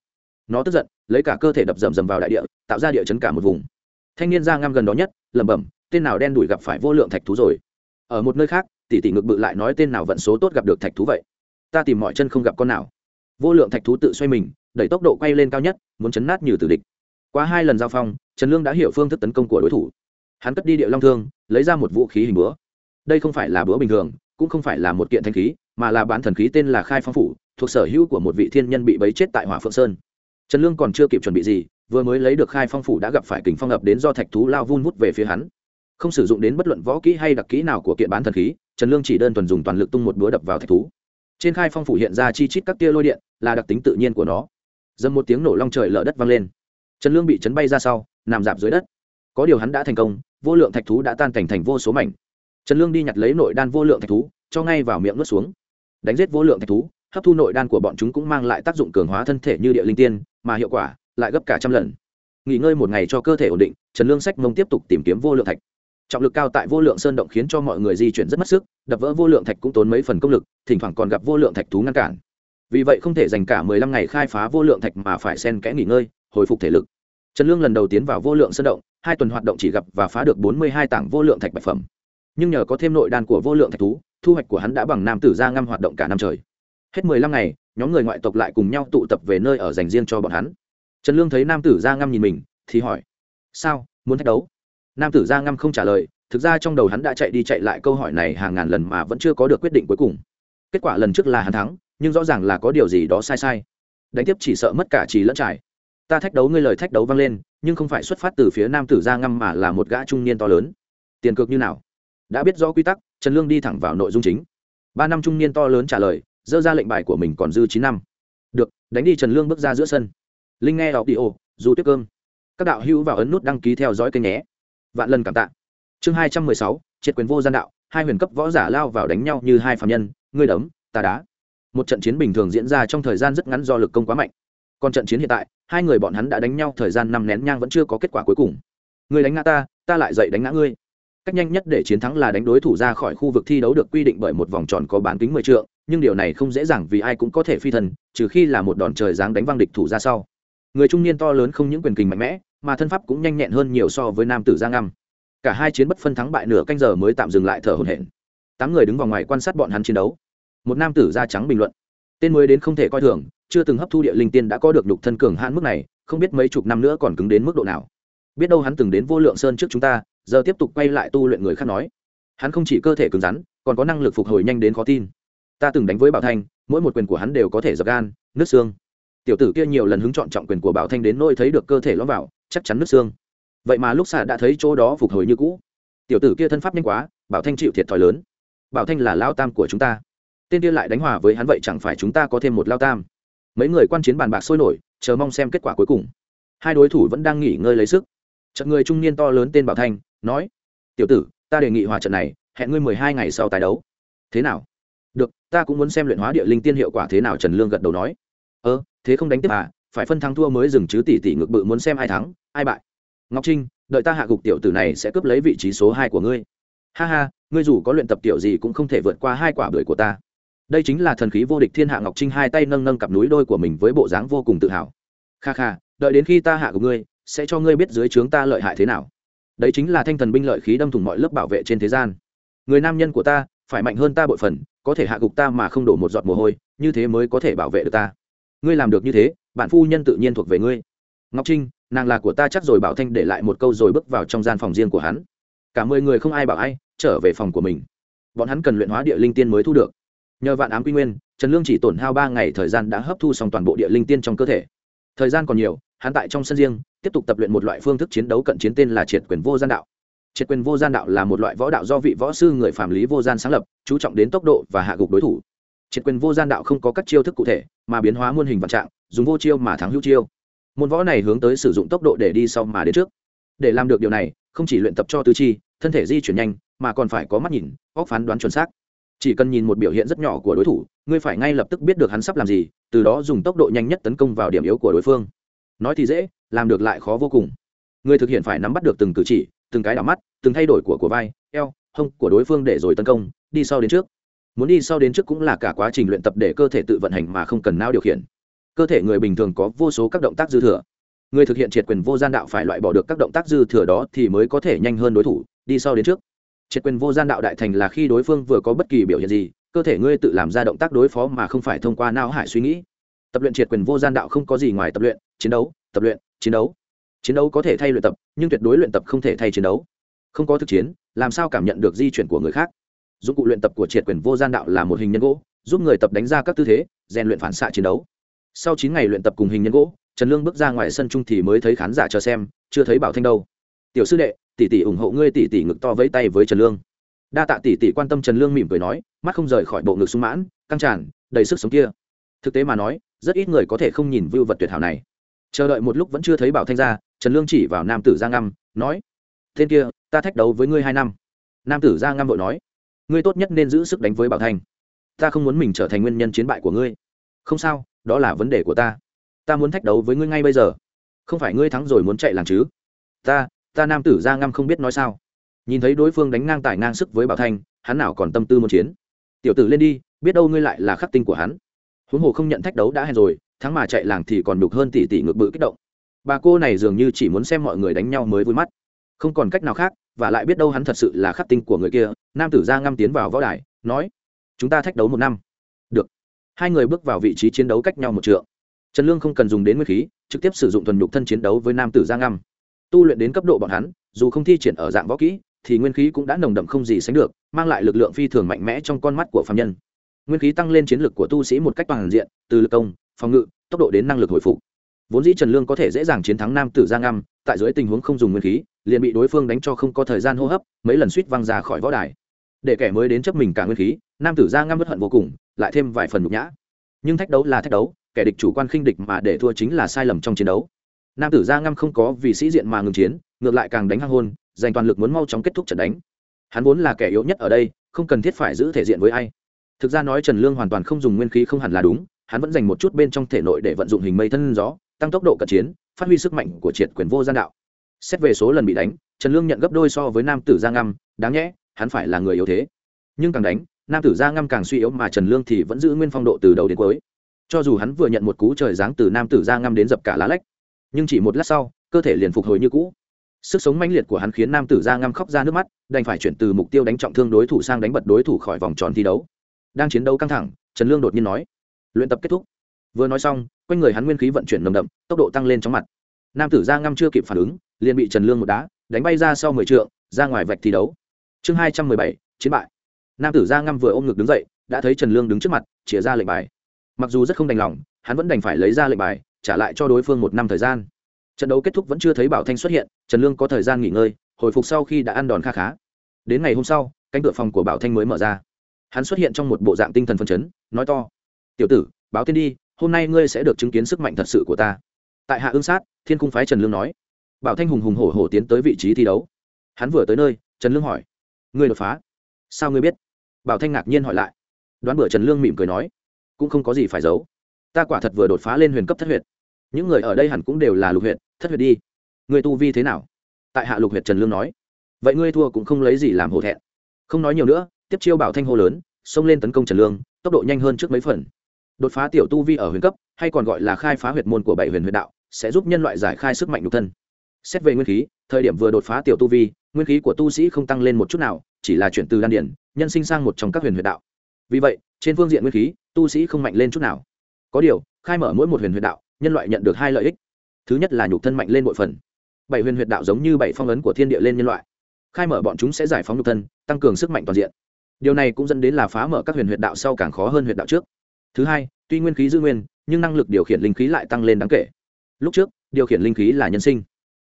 Nó tức giận, lấy cả cơ thể đập rầm rầm vào đại địa, tạo ra địa chấn cả một vùng. Thanh niên ra ngăm gần đó nhất, lẩm bẩm, tên nào đen đuổi gặp phải vô lượng thạch thú rồi? Ở một nơi khác, tỷ tỷ ngực bự lại nói tên nào vận số tốt gặp được thạch thú vậy? Ta tìm mọi chân không gặp con nào. Vô lượng thạch thú tự xoay mình, đẩy tốc độ quay lên cao nhất, muốn chấn nát như tử địch. Qua hai lần giao phong, trần lương đã hiểu phương thức tấn công của đối thủ. Hắn cất đi địa long thương, lấy ra một vũ khí hình búa. Đây không phải là búa bình thường, cũng không phải là một kiện thanh khí mà là bán thần khí tên là khai phong phủ, thuộc sở hữu của một vị thiên nhân bị bấy chết tại hỏa phượng sơn. Trần lương còn chưa kịp chuẩn bị gì, vừa mới lấy được khai phong phủ đã gặp phải kình phong ập đến do thạch thú lao vun vút về phía hắn. Không sử dụng đến bất luận võ kỹ hay đặc kỹ nào của kiện bán thần khí, trần lương chỉ đơn thuần dùng toàn lực tung một búa đập vào thạch thú. Trên khai phong phủ hiện ra chi chít các tia lôi điện, là đặc tính tự nhiên của nó. Dầm một tiếng nổ long trời lở đất vang lên. Trần lương bị chấn bay ra sau, nằm dạp dưới đất. Có điều hắn đã thành công, vô lượng thạch thú đã tan thành thành vô số mảnh. Trần lương đi nhặt lấy nội đan vô lượng thạch thú, cho ngay vào miệng nuốt xuống đánh giết vô lượng thạch thú, hấp thu nội đan của bọn chúng cũng mang lại tác dụng cường hóa thân thể như địa linh tiên, mà hiệu quả lại gấp cả trăm lần. Nghỉ ngơi một ngày cho cơ thể ổn định, trần lương sách mông tiếp tục tìm kiếm vô lượng thạch. Trọng lực cao tại vô lượng sơn động khiến cho mọi người di chuyển rất mất sức, đập vỡ vô lượng thạch cũng tốn mấy phần công lực, thỉnh thoảng còn gặp vô lượng thạch thú ngăn cản. Vì vậy không thể dành cả mười lăm ngày khai phá vô lượng thạch mà phải xen kẽ nghỉ ngơi, hồi phục thể lực. Trần lương lần đầu tiến vào vô lượng sơn động, hai tuần hoạt động chỉ gặp và phá được bốn mươi hai tảng vô lượng thạch bạch phẩm. Nhưng nhờ có thêm nội đan của vô lượng thạch thú thu hoạch của hắn đã bằng nam tử ra ngăm hoạt động cả năm trời. Hết mười lăm ngày, nhóm người ngoại tộc lại cùng nhau tụ tập về nơi ở dành riêng cho bọn hắn. Trần lương thấy nam tử ra ngăm nhìn mình, thì hỏi, sao, muốn thách đấu? Nam tử ra ngăm không trả lời, thực ra trong đầu hắn đã chạy đi chạy lại câu hỏi này hàng ngàn lần mà vẫn chưa có được quyết định cuối cùng. Kết quả lần trước là hắn thắng, nhưng rõ ràng là có điều gì đó sai sai. Đánh tiếp chỉ sợ mất cả trì lẫn trải. Ta thách đấu ngươi lời thách đấu vang lên, nhưng không phải xuất phát từ phía nam tử ra ngăm mà là một gã trung niên to lớn. Tiền cược như nào? Đã biết rõ quy tắc trần lương đi thẳng vào nội dung chính. Ba năm trung niên to lớn trả lời, dơ ra lệnh bài của mình còn dư chín năm. Được, đánh đi trần lương bước ra giữa sân. Linh nghe đọc đi ô dù tiếp cơm. Các đạo hữu vào ấn nút đăng ký theo dõi kênh nhé. Vạn lần cảm tạ. Chương hai trăm mười sáu, triệt quyền vô gian đạo, hai huyền cấp võ giả lao vào đánh nhau như hai phạm nhân, ngươi đấm, ta đá. Một trận chiến bình thường diễn ra trong thời gian rất ngắn do lực công quá mạnh. Còn trận chiến hiện tại, hai người bọn hắn đã đánh nhau thời gian năm nén nhang vẫn chưa có kết quả cuối cùng. Ngươi đánh ngã ta ta lại dậy đánh ngã ngươi cách nhanh nhất để chiến thắng là đánh đối thủ ra khỏi khu vực thi đấu được quy định bởi một vòng tròn có bán kính mười trượng, nhưng điều này không dễ dàng vì ai cũng có thể phi thần, trừ khi là một đòn trời giáng đánh văng địch thủ ra sau. Người trung niên to lớn không những quyền kình mạnh mẽ, mà thân pháp cũng nhanh nhẹn hơn nhiều so với nam tử giang ngâm cả hai chiến bất phân thắng bại nửa canh giờ mới tạm dừng lại thở hổn hển. Tám người đứng vào ngoài quan sát bọn hắn chiến đấu. Một nam tử da trắng bình luận. Tên mới đến không thể coi thường, chưa từng hấp thu địa linh tiên đã có được đục thân cường hãn mức này, không biết mấy chục năm nữa còn cứng đến mức độ nào. Biết đâu hắn từng đến vô lượng sơn trước chúng ta giờ tiếp tục quay lại tu luyện người khác nói. Hắn không chỉ cơ thể cứng rắn, còn có năng lực phục hồi nhanh đến khó tin. Ta từng đánh với bảo thanh, mỗi một quyền của hắn đều có thể dập gan, nứt xương. Tiểu tử kia nhiều lần hứng chọn trọng quyền của bảo thanh đến nỗi thấy được cơ thể lõm vào, chắc chắn nứt xương. Vậy mà lúc xạ đã thấy chỗ đó phục hồi như cũ. Tiểu tử kia thân pháp nhanh quá, bảo thanh chịu thiệt thòi lớn. Bảo thanh là lao tam của chúng ta. Tên kia lại đánh hòa với hắn vậy chẳng phải chúng ta có thêm một lao tam. Mấy người quan chiến bàn bạc sôi nổi, chờ mong xem kết quả cuối cùng. Hai đối thủ vẫn đang nghỉ ngơi lấy sức. Trận người trung niên to lớn tên bảo thanh nói, tiểu tử, ta đề nghị hòa trận này, hẹn ngươi mười hai ngày sau tái đấu. Thế nào? Được, ta cũng muốn xem luyện hóa địa linh tiên hiệu quả thế nào, trần lương gật đầu nói. Ơ, thế không đánh tiếp à? Phải phân thắng thua mới dừng chứ tỷ tỷ ngược bự muốn xem ai thắng, ai bại. Ngọc trinh, đợi ta hạ gục tiểu tử này sẽ cướp lấy vị trí số hai của ngươi. Ha ha, ngươi dù có luyện tập tiểu gì cũng không thể vượt qua hai quả bưởi của ta. Đây chính là thần khí vô địch thiên hạ ngọc trinh hai tay nâng nâng cặp núi đôi của mình với bộ dáng vô cùng tự hào. Kha kha, đợi đến khi ta hạ gục ngươi, sẽ cho ngươi biết dưới trướng ta lợi hại thế nào đấy chính là thanh thần binh lợi khí đâm thủng mọi lớp bảo vệ trên thế gian. Người nam nhân của ta, phải mạnh hơn ta bội phần, có thể hạ gục ta mà không đổ một giọt mồ hôi, như thế mới có thể bảo vệ được ta. Ngươi làm được như thế, bạn phu nhân tự nhiên thuộc về ngươi. Ngọc trinh, nàng là của ta chắc rồi bảo thanh để lại một câu rồi bước vào trong gian phòng riêng của hắn. Cả mười người không ai bảo ai, trở về phòng của mình. Bọn hắn cần luyện hóa địa linh tiên mới thu được. Nhờ vạn ám quy nguyên, trần lương chỉ tổn hao ba ngày thời gian đã hấp thu xong toàn bộ địa linh tiên trong cơ thể. Thời gian còn nhiều, hắn tại trong sân riêng tiếp tục tập luyện một loại phương thức chiến đấu cận chiến tên là triệt quyền vô gian đạo. Triệt quyền vô gian đạo là một loại võ đạo do vị võ sư người phạm lý vô gian sáng lập, chú trọng đến tốc độ và hạ gục đối thủ. Triệt quyền vô gian đạo không có các chiêu thức cụ thể, mà biến hóa muôn hình vạn trạng, dùng vô chiêu mà thắng hữu chiêu. Môn võ này hướng tới sử dụng tốc độ để đi sau mà đến trước. Để làm được điều này, không chỉ luyện tập cho tư chi, thân thể di chuyển nhanh, mà còn phải có mắt nhìn, óc phán đoán chuẩn xác. Chỉ cần nhìn một biểu hiện rất nhỏ của đối thủ, ngươi phải ngay lập tức biết được hắn sắp làm gì, từ đó dùng tốc độ nhanh nhất tấn công vào điểm yếu của đối phương nói thì dễ, làm được lại khó vô cùng. Người thực hiện phải nắm bắt được từng cử chỉ, từng cái đảo mắt, từng thay đổi của của vai, eo, hông của đối phương để rồi tấn công, đi sau đến trước. Muốn đi sau đến trước cũng là cả quá trình luyện tập để cơ thể tự vận hành mà không cần não điều khiển. Cơ thể người bình thường có vô số các động tác dư thừa. Người thực hiện triệt quyền vô gian đạo phải loại bỏ được các động tác dư thừa đó thì mới có thể nhanh hơn đối thủ, đi sau đến trước. Triệt quyền vô gian đạo đại thành là khi đối phương vừa có bất kỳ biểu hiện gì, cơ thể ngươi tự làm ra động tác đối phó mà không phải thông qua não hải suy nghĩ. Tập luyện triệt quyền vô gian đạo không có gì ngoài tập luyện chiến đấu, tập luyện, chiến đấu. Chiến đấu có thể thay luyện tập, nhưng tuyệt đối luyện tập không thể thay chiến đấu. Không có thực chiến, làm sao cảm nhận được di chuyển của người khác? Dụng cụ luyện tập của triệt quyền vô gian đạo là một hình nhân gỗ, giúp người tập đánh ra các tư thế, rèn luyện phản xạ chiến đấu. Sau chín ngày luyện tập cùng hình nhân gỗ, trần lương bước ra ngoài sân trung thì mới thấy khán giả chờ xem, chưa thấy bảo thanh đâu. Tiểu sư đệ, tỷ tỷ ủng hộ ngươi, tỷ tỷ ngực to vẫy tay với trần lương. Đa tạ tỷ tỷ quan tâm, trần lương mỉm cười nói, mắt không rời khỏi bộ ngực sung mãn, căng tràn, đầy sức sống kia. Thực tế mà nói, rất ít người có thể không nhìn vưu vật tuyệt hảo này chờ đợi một lúc vẫn chưa thấy bảo thanh ra trần lương chỉ vào nam tử ra ngâm nói, tên kia, ta thách đấu với ngươi hai năm. Nam tử ra ngâm vội nói, ngươi tốt nhất nên giữ sức đánh với bảo thanh. Ta không muốn mình trở thành nguyên nhân chiến bại của ngươi. Không sao, đó là vấn đề của ta. Ta muốn thách đấu với ngươi ngay bây giờ. Không phải ngươi thắng rồi muốn chạy làm chứ? Ta ta nam tử ra ngâm không biết nói sao. Nhìn thấy đối phương đánh ngang tài ngang sức với bảo thanh, hắn nào còn tâm tư muốn chiến. Tiểu tử lên đi, biết đâu ngươi lại là khắc tinh của hắn. Huống hồ không nhận thách đấu đã hẹn rồi thắng mà chạy làng thì còn đục hơn tỷ tỷ ngược bự kích động. Bà cô này dường như chỉ muốn xem mọi người đánh nhau mới vui mắt. Không còn cách nào khác, và lại biết đâu hắn thật sự là khắc tinh của người kia, nam tử ra ngâm tiến vào võ đài, nói, chúng ta thách đấu một năm. Được. Hai người bước vào vị trí chiến đấu cách nhau một trượng. Trần lương không cần dùng đến nguyên khí, trực tiếp sử dụng thuần nhục thân chiến đấu với nam tử ra ngâm tu luyện đến cấp độ bọn hắn, dù không thi triển ở dạng võ kỹ, thì nguyên khí cũng đã nồng đậm không gì sánh được, mang lại lực lượng phi thường mạnh mẽ trong con mắt của phạm nhân. Nguyên khí tăng lên chiến lực của tu sĩ một cách toàn diện, từ lực công phòng ngự, tốc độ đến năng lực hồi phục. Vốn dĩ trần lương có thể dễ dàng chiến thắng nam tử giang ngâm tại dưới tình huống không dùng nguyên khí, liền bị đối phương đánh cho không có thời gian hô hấp, mấy lần suýt văng ra khỏi võ đài. Để kẻ mới đến chấp mình cả nguyên khí, nam tử giang ngâm bất hận vô cùng, lại thêm vài phần nhục nhã. Nhưng thách đấu là thách đấu, kẻ địch chủ quan khinh địch mà để thua chính là sai lầm trong chiến đấu. Nam tử giang ngâm không có vì sĩ diện mà ngừng chiến, ngược lại càng đánh hăng hôn dành toàn lực muốn mau chóng kết thúc trận đánh. Hắn vốn là kẻ yếu nhất ở đây, không cần thiết phải giữ thể diện với ai. Thực ra nói trần lương hoàn toàn không dùng nguyên khí không hẳn là đúng hắn vẫn dành một chút bên trong thể nội để vận dụng hình mây thân gió, tăng tốc độ cận chiến, phát huy sức mạnh của triệt quyền vô gian đạo. Xét về số lần bị đánh, trần lương nhận gấp đôi so với nam tử giang ngâm, đáng nhẽ, hắn phải là người yếu thế. Nhưng càng đánh, nam tử gia Ngâm càng suy yếu mà trần lương thì vẫn giữ nguyên phong độ từ đầu đến cuối. Cho dù hắn vừa nhận một cú trời giáng từ nam tử gia Ngâm đến dập cả lá lách, nhưng chỉ một lát sau, cơ thể liền phục hồi như cũ. Sức sống mãnh liệt của hắn khiến nam tử gia Ngâm khóc ra nước mắt, đành phải chuyển từ mục tiêu đánh trọng thương đối thủ sang đánh bật đối thủ khỏi vòng tròn thi đấu. Đang chiến đấu căng thẳng, trần lương đột nhiên nói luyện tập kết thúc. Vừa nói xong, quanh người hắn nguyên khí vận chuyển nồng đậm, tốc độ tăng lên chóng mặt. Nam tử gia ngăm chưa kịp phản ứng, liền bị trần lương một đá, đánh bay ra sau mười trượng, ra ngoài vạch thi đấu. Chương hai trăm mười bảy, chiến bại. Nam tử gia ngăm vừa ôm ngực đứng dậy, đã thấy trần lương đứng trước mặt chĩa ra lệnh bài. Mặc dù rất không đành lòng, hắn vẫn đành phải lấy ra lệnh bài, trả lại cho đối phương một năm thời gian. Trận đấu kết thúc vẫn chưa thấy bảo thanh xuất hiện, trần lương có thời gian nghỉ ngơi, hồi phục sau khi đã ăn đòn kha khá. Đến ngày hôm sau, cánh cửa phòng của bảo thanh mới mở ra. Hắn xuất hiện trong một bộ dạng tinh thần phân chấn, nói to tiểu tử, báo tên đi, hôm nay ngươi sẽ được chứng kiến sức mạnh thật sự của ta. Tại hạ ương sát, thiên cung phái trần lương nói. Bảo thanh hùng hùng hổ hổ tiến tới vị trí thi đấu. Hắn vừa tới nơi, trần lương hỏi. Ngươi đột phá? Sao ngươi biết? Bảo thanh ngạc nhiên hỏi lại. Đoán bữa trần lương mỉm cười nói. Cũng không có gì phải giấu. Ta quả thật vừa đột phá lên huyền cấp thất huyệt. Những người ở đây hẳn cũng đều là lục huyệt, thất huyệt đi. Người tu vi thế nào? Tại hạ lục huyệt trần lương nói. Vậy ngươi thua cũng không lấy gì làm hổ thẹn. Không nói nhiều nữa, tiếp chiêu bảo thanh hô lớn, xông lên tấn công trần lương, tốc độ nhanh hơn trước mấy phần đột phá tiểu tu vi ở huyền cấp, hay còn gọi là khai phá huyệt môn của bảy huyền huyền đạo, sẽ giúp nhân loại giải khai sức mạnh nhục thân. Xét về nguyên khí, thời điểm vừa đột phá tiểu tu vi, nguyên khí của tu sĩ không tăng lên một chút nào, chỉ là chuyển từ đan điển, nhân sinh sang một trong các huyền huyền đạo. Vì vậy, trên phương diện nguyên khí, tu sĩ không mạnh lên chút nào. Có điều, khai mở mỗi một huyền huyền đạo, nhân loại nhận được hai lợi ích. Thứ nhất là nhục thân mạnh lên bội phần. Bảy huyền huyền đạo giống như bảy phong ấn của thiên địa lên nhân loại. Khai mở bọn chúng sẽ giải phóng nhục thân, tăng cường sức mạnh toàn diện. Điều này cũng dẫn đến là phá mở các huyền huyền đạo sau càng khó hơn huyền đạo trước thứ hai, tuy nguyên khí giữ nguyên, nhưng năng lực điều khiển linh khí lại tăng lên đáng kể. Lúc trước, điều khiển linh khí là nhân sinh.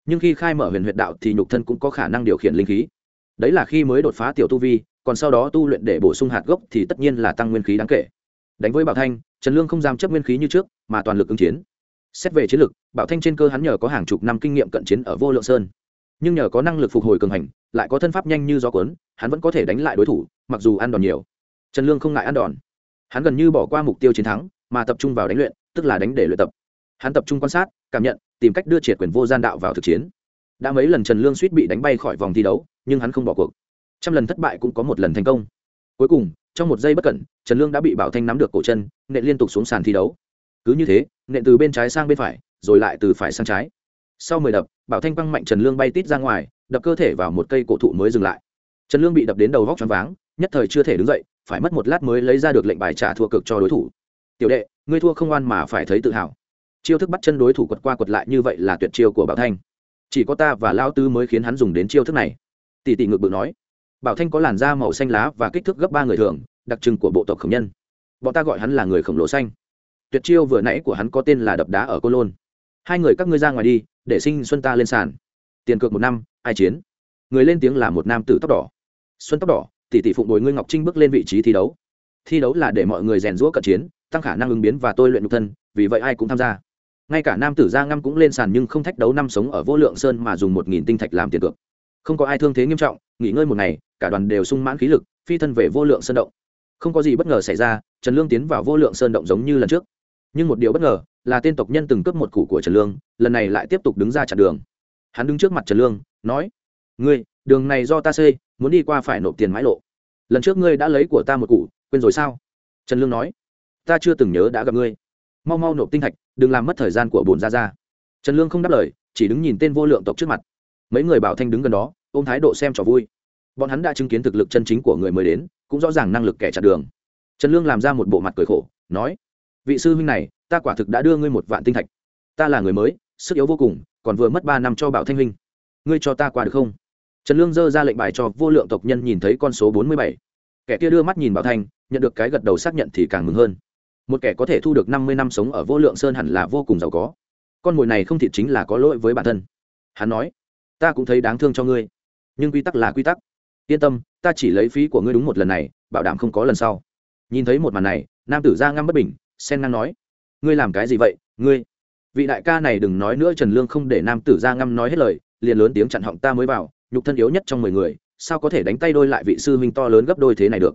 Nhưng khi khai mở huyền huyệt đạo thì nhục thân cũng có khả năng điều khiển linh khí. Đấy là khi mới đột phá tiểu tu vi, còn sau đó tu luyện để bổ sung hạt gốc thì tất nhiên là tăng nguyên khí đáng kể. Đánh với bảo thanh, trần lương không dám chấp nguyên khí như trước, mà toàn lực ứng chiến. Xét về chiến lược bảo thanh trên cơ hắn nhờ có hàng chục năm kinh nghiệm cận chiến ở vô lượng sơn. Nhưng nhờ có năng lực phục hồi cường hành, lại có thân pháp nhanh như gió cuốn, hắn vẫn có thể đánh lại đối thủ, mặc dù ăn đòn nhiều. Trần lương không ngại ăn đòn hắn gần như bỏ qua mục tiêu chiến thắng, mà tập trung vào đánh luyện, tức là đánh để luyện tập. Hắn tập trung quan sát, cảm nhận, tìm cách đưa triệt quyền vô gian đạo vào thực chiến. Đã mấy lần trần lương suýt bị đánh bay khỏi vòng thi đấu, nhưng hắn không bỏ cuộc. Trăm lần thất bại cũng có một lần thành công. Cuối cùng, trong một giây bất cẩn, trần lương đã bị bảo thanh nắm được cổ chân, nện liên tục xuống sàn thi đấu. Cứ như thế, nện từ bên trái sang bên phải, rồi lại từ phải sang trái. Sau mười đập, bảo thanh băng mạnh trần lương bay tít ra ngoài, đập cơ thể vào một cây cổ thụ mới dừng lại. Trần lương bị đập đến đầu vóc choáng váng nhất thời chưa thể đứng dậy, phải mất một lát mới lấy ra được lệnh bài trả thua cực cho đối thủ. Tiểu đệ, ngươi thua không oan mà phải thấy tự hào. Chiêu thức bắt chân đối thủ quật qua quật lại như vậy là tuyệt chiêu của bảo thanh. Chỉ có ta và lao tư mới khiến hắn dùng đến chiêu thức này. Tỷ tỷ ngược bự nói. Bảo thanh có làn da màu xanh lá và kích thước gấp ba người thường, đặc trưng của bộ tộc khổng nhân. Bọn ta gọi hắn là người khổng lồ xanh. Tuyệt chiêu vừa nãy của hắn có tên là đập đá ở cô lôn. Hai người các ngươi ra ngoài đi, để sinh xuân ta lên sàn. Tiền cược một năm, ai chiến? Người lên tiếng là một nam tử tóc đỏ. Xuân tóc đỏ tỷ tỷ phụng bồi ngươi ngọc trinh bước lên vị trí thi đấu. Thi đấu là để mọi người rèn rũa cận chiến, tăng khả năng ứng biến và tôi luyện nhục thân, vì vậy ai cũng tham gia. Ngay cả nam tử gia ngâm cũng lên sàn nhưng không thách đấu năm sống ở vô lượng sơn mà dùng một nghìn tinh thạch làm tiền cược. Không có ai thương thế nghiêm trọng, nghỉ ngơi một ngày, cả đoàn đều sung mãn khí lực, phi thân về vô lượng sơn động. Không có gì bất ngờ xảy ra, trần lương tiến vào vô lượng sơn động giống như lần trước. Nhưng một điều bất ngờ là tên tộc nhân từng cướp một củ của trần lương, lần này lại tiếp tục đứng ra chặn đường. Hắn đứng trước mặt trần lương, nói, ngươi, đường này do ta xây muốn đi qua phải nộp tiền mãi lộ. Lần trước ngươi đã lấy của ta một củ, quên rồi sao? Trần lương nói. Ta chưa từng nhớ đã gặp ngươi. Mau mau nộp tinh thạch, đừng làm mất thời gian của bồn ra ra trần lương không đáp lời, chỉ đứng nhìn tên vô lượng tộc trước mặt. Mấy người bảo thanh đứng gần đó, ôm thái độ xem trò vui. Bọn hắn đã chứng kiến thực lực chân chính của người mới đến, cũng rõ ràng năng lực kẻ chặt đường. Trần lương làm ra một bộ mặt cười khổ, nói, vị sư huynh này, ta quả thực đã đưa ngươi một vạn tinh thạch. Ta là người mới, sức yếu vô cùng, còn vừa mất ba năm cho bảo thanh huynh. Ngươi cho ta qua được không? Trần lương dơ ra lệnh bài cho vô lượng tộc nhân nhìn thấy con số bốn mươi bảy. Kẻ kia đưa mắt nhìn bảo thanh, nhận được cái gật đầu xác nhận thì càng mừng hơn. Một kẻ có thể thu được năm mươi năm sống ở vô lượng sơn hẳn là vô cùng giàu có. Con mồi này không thịt chính là có lỗi với bản thân. Hắn nói, ta cũng thấy đáng thương cho ngươi, nhưng quy tắc là quy tắc. Yên tâm, ta chỉ lấy phí của ngươi đúng một lần này, bảo đảm không có lần sau. Nhìn thấy một màn này, nam tử ra ngăm bất bình sen ngang nói, ngươi làm cái gì vậy, ngươi? Vị đại ca này đừng nói nữa, trần lương không để nam tử ra ngăm nói hết lời, liền lớn tiếng chặn họng ta mới vào nhục thân yếu nhất trong mười người, sao có thể đánh tay đôi lại vị sư huynh to lớn gấp đôi thế này được?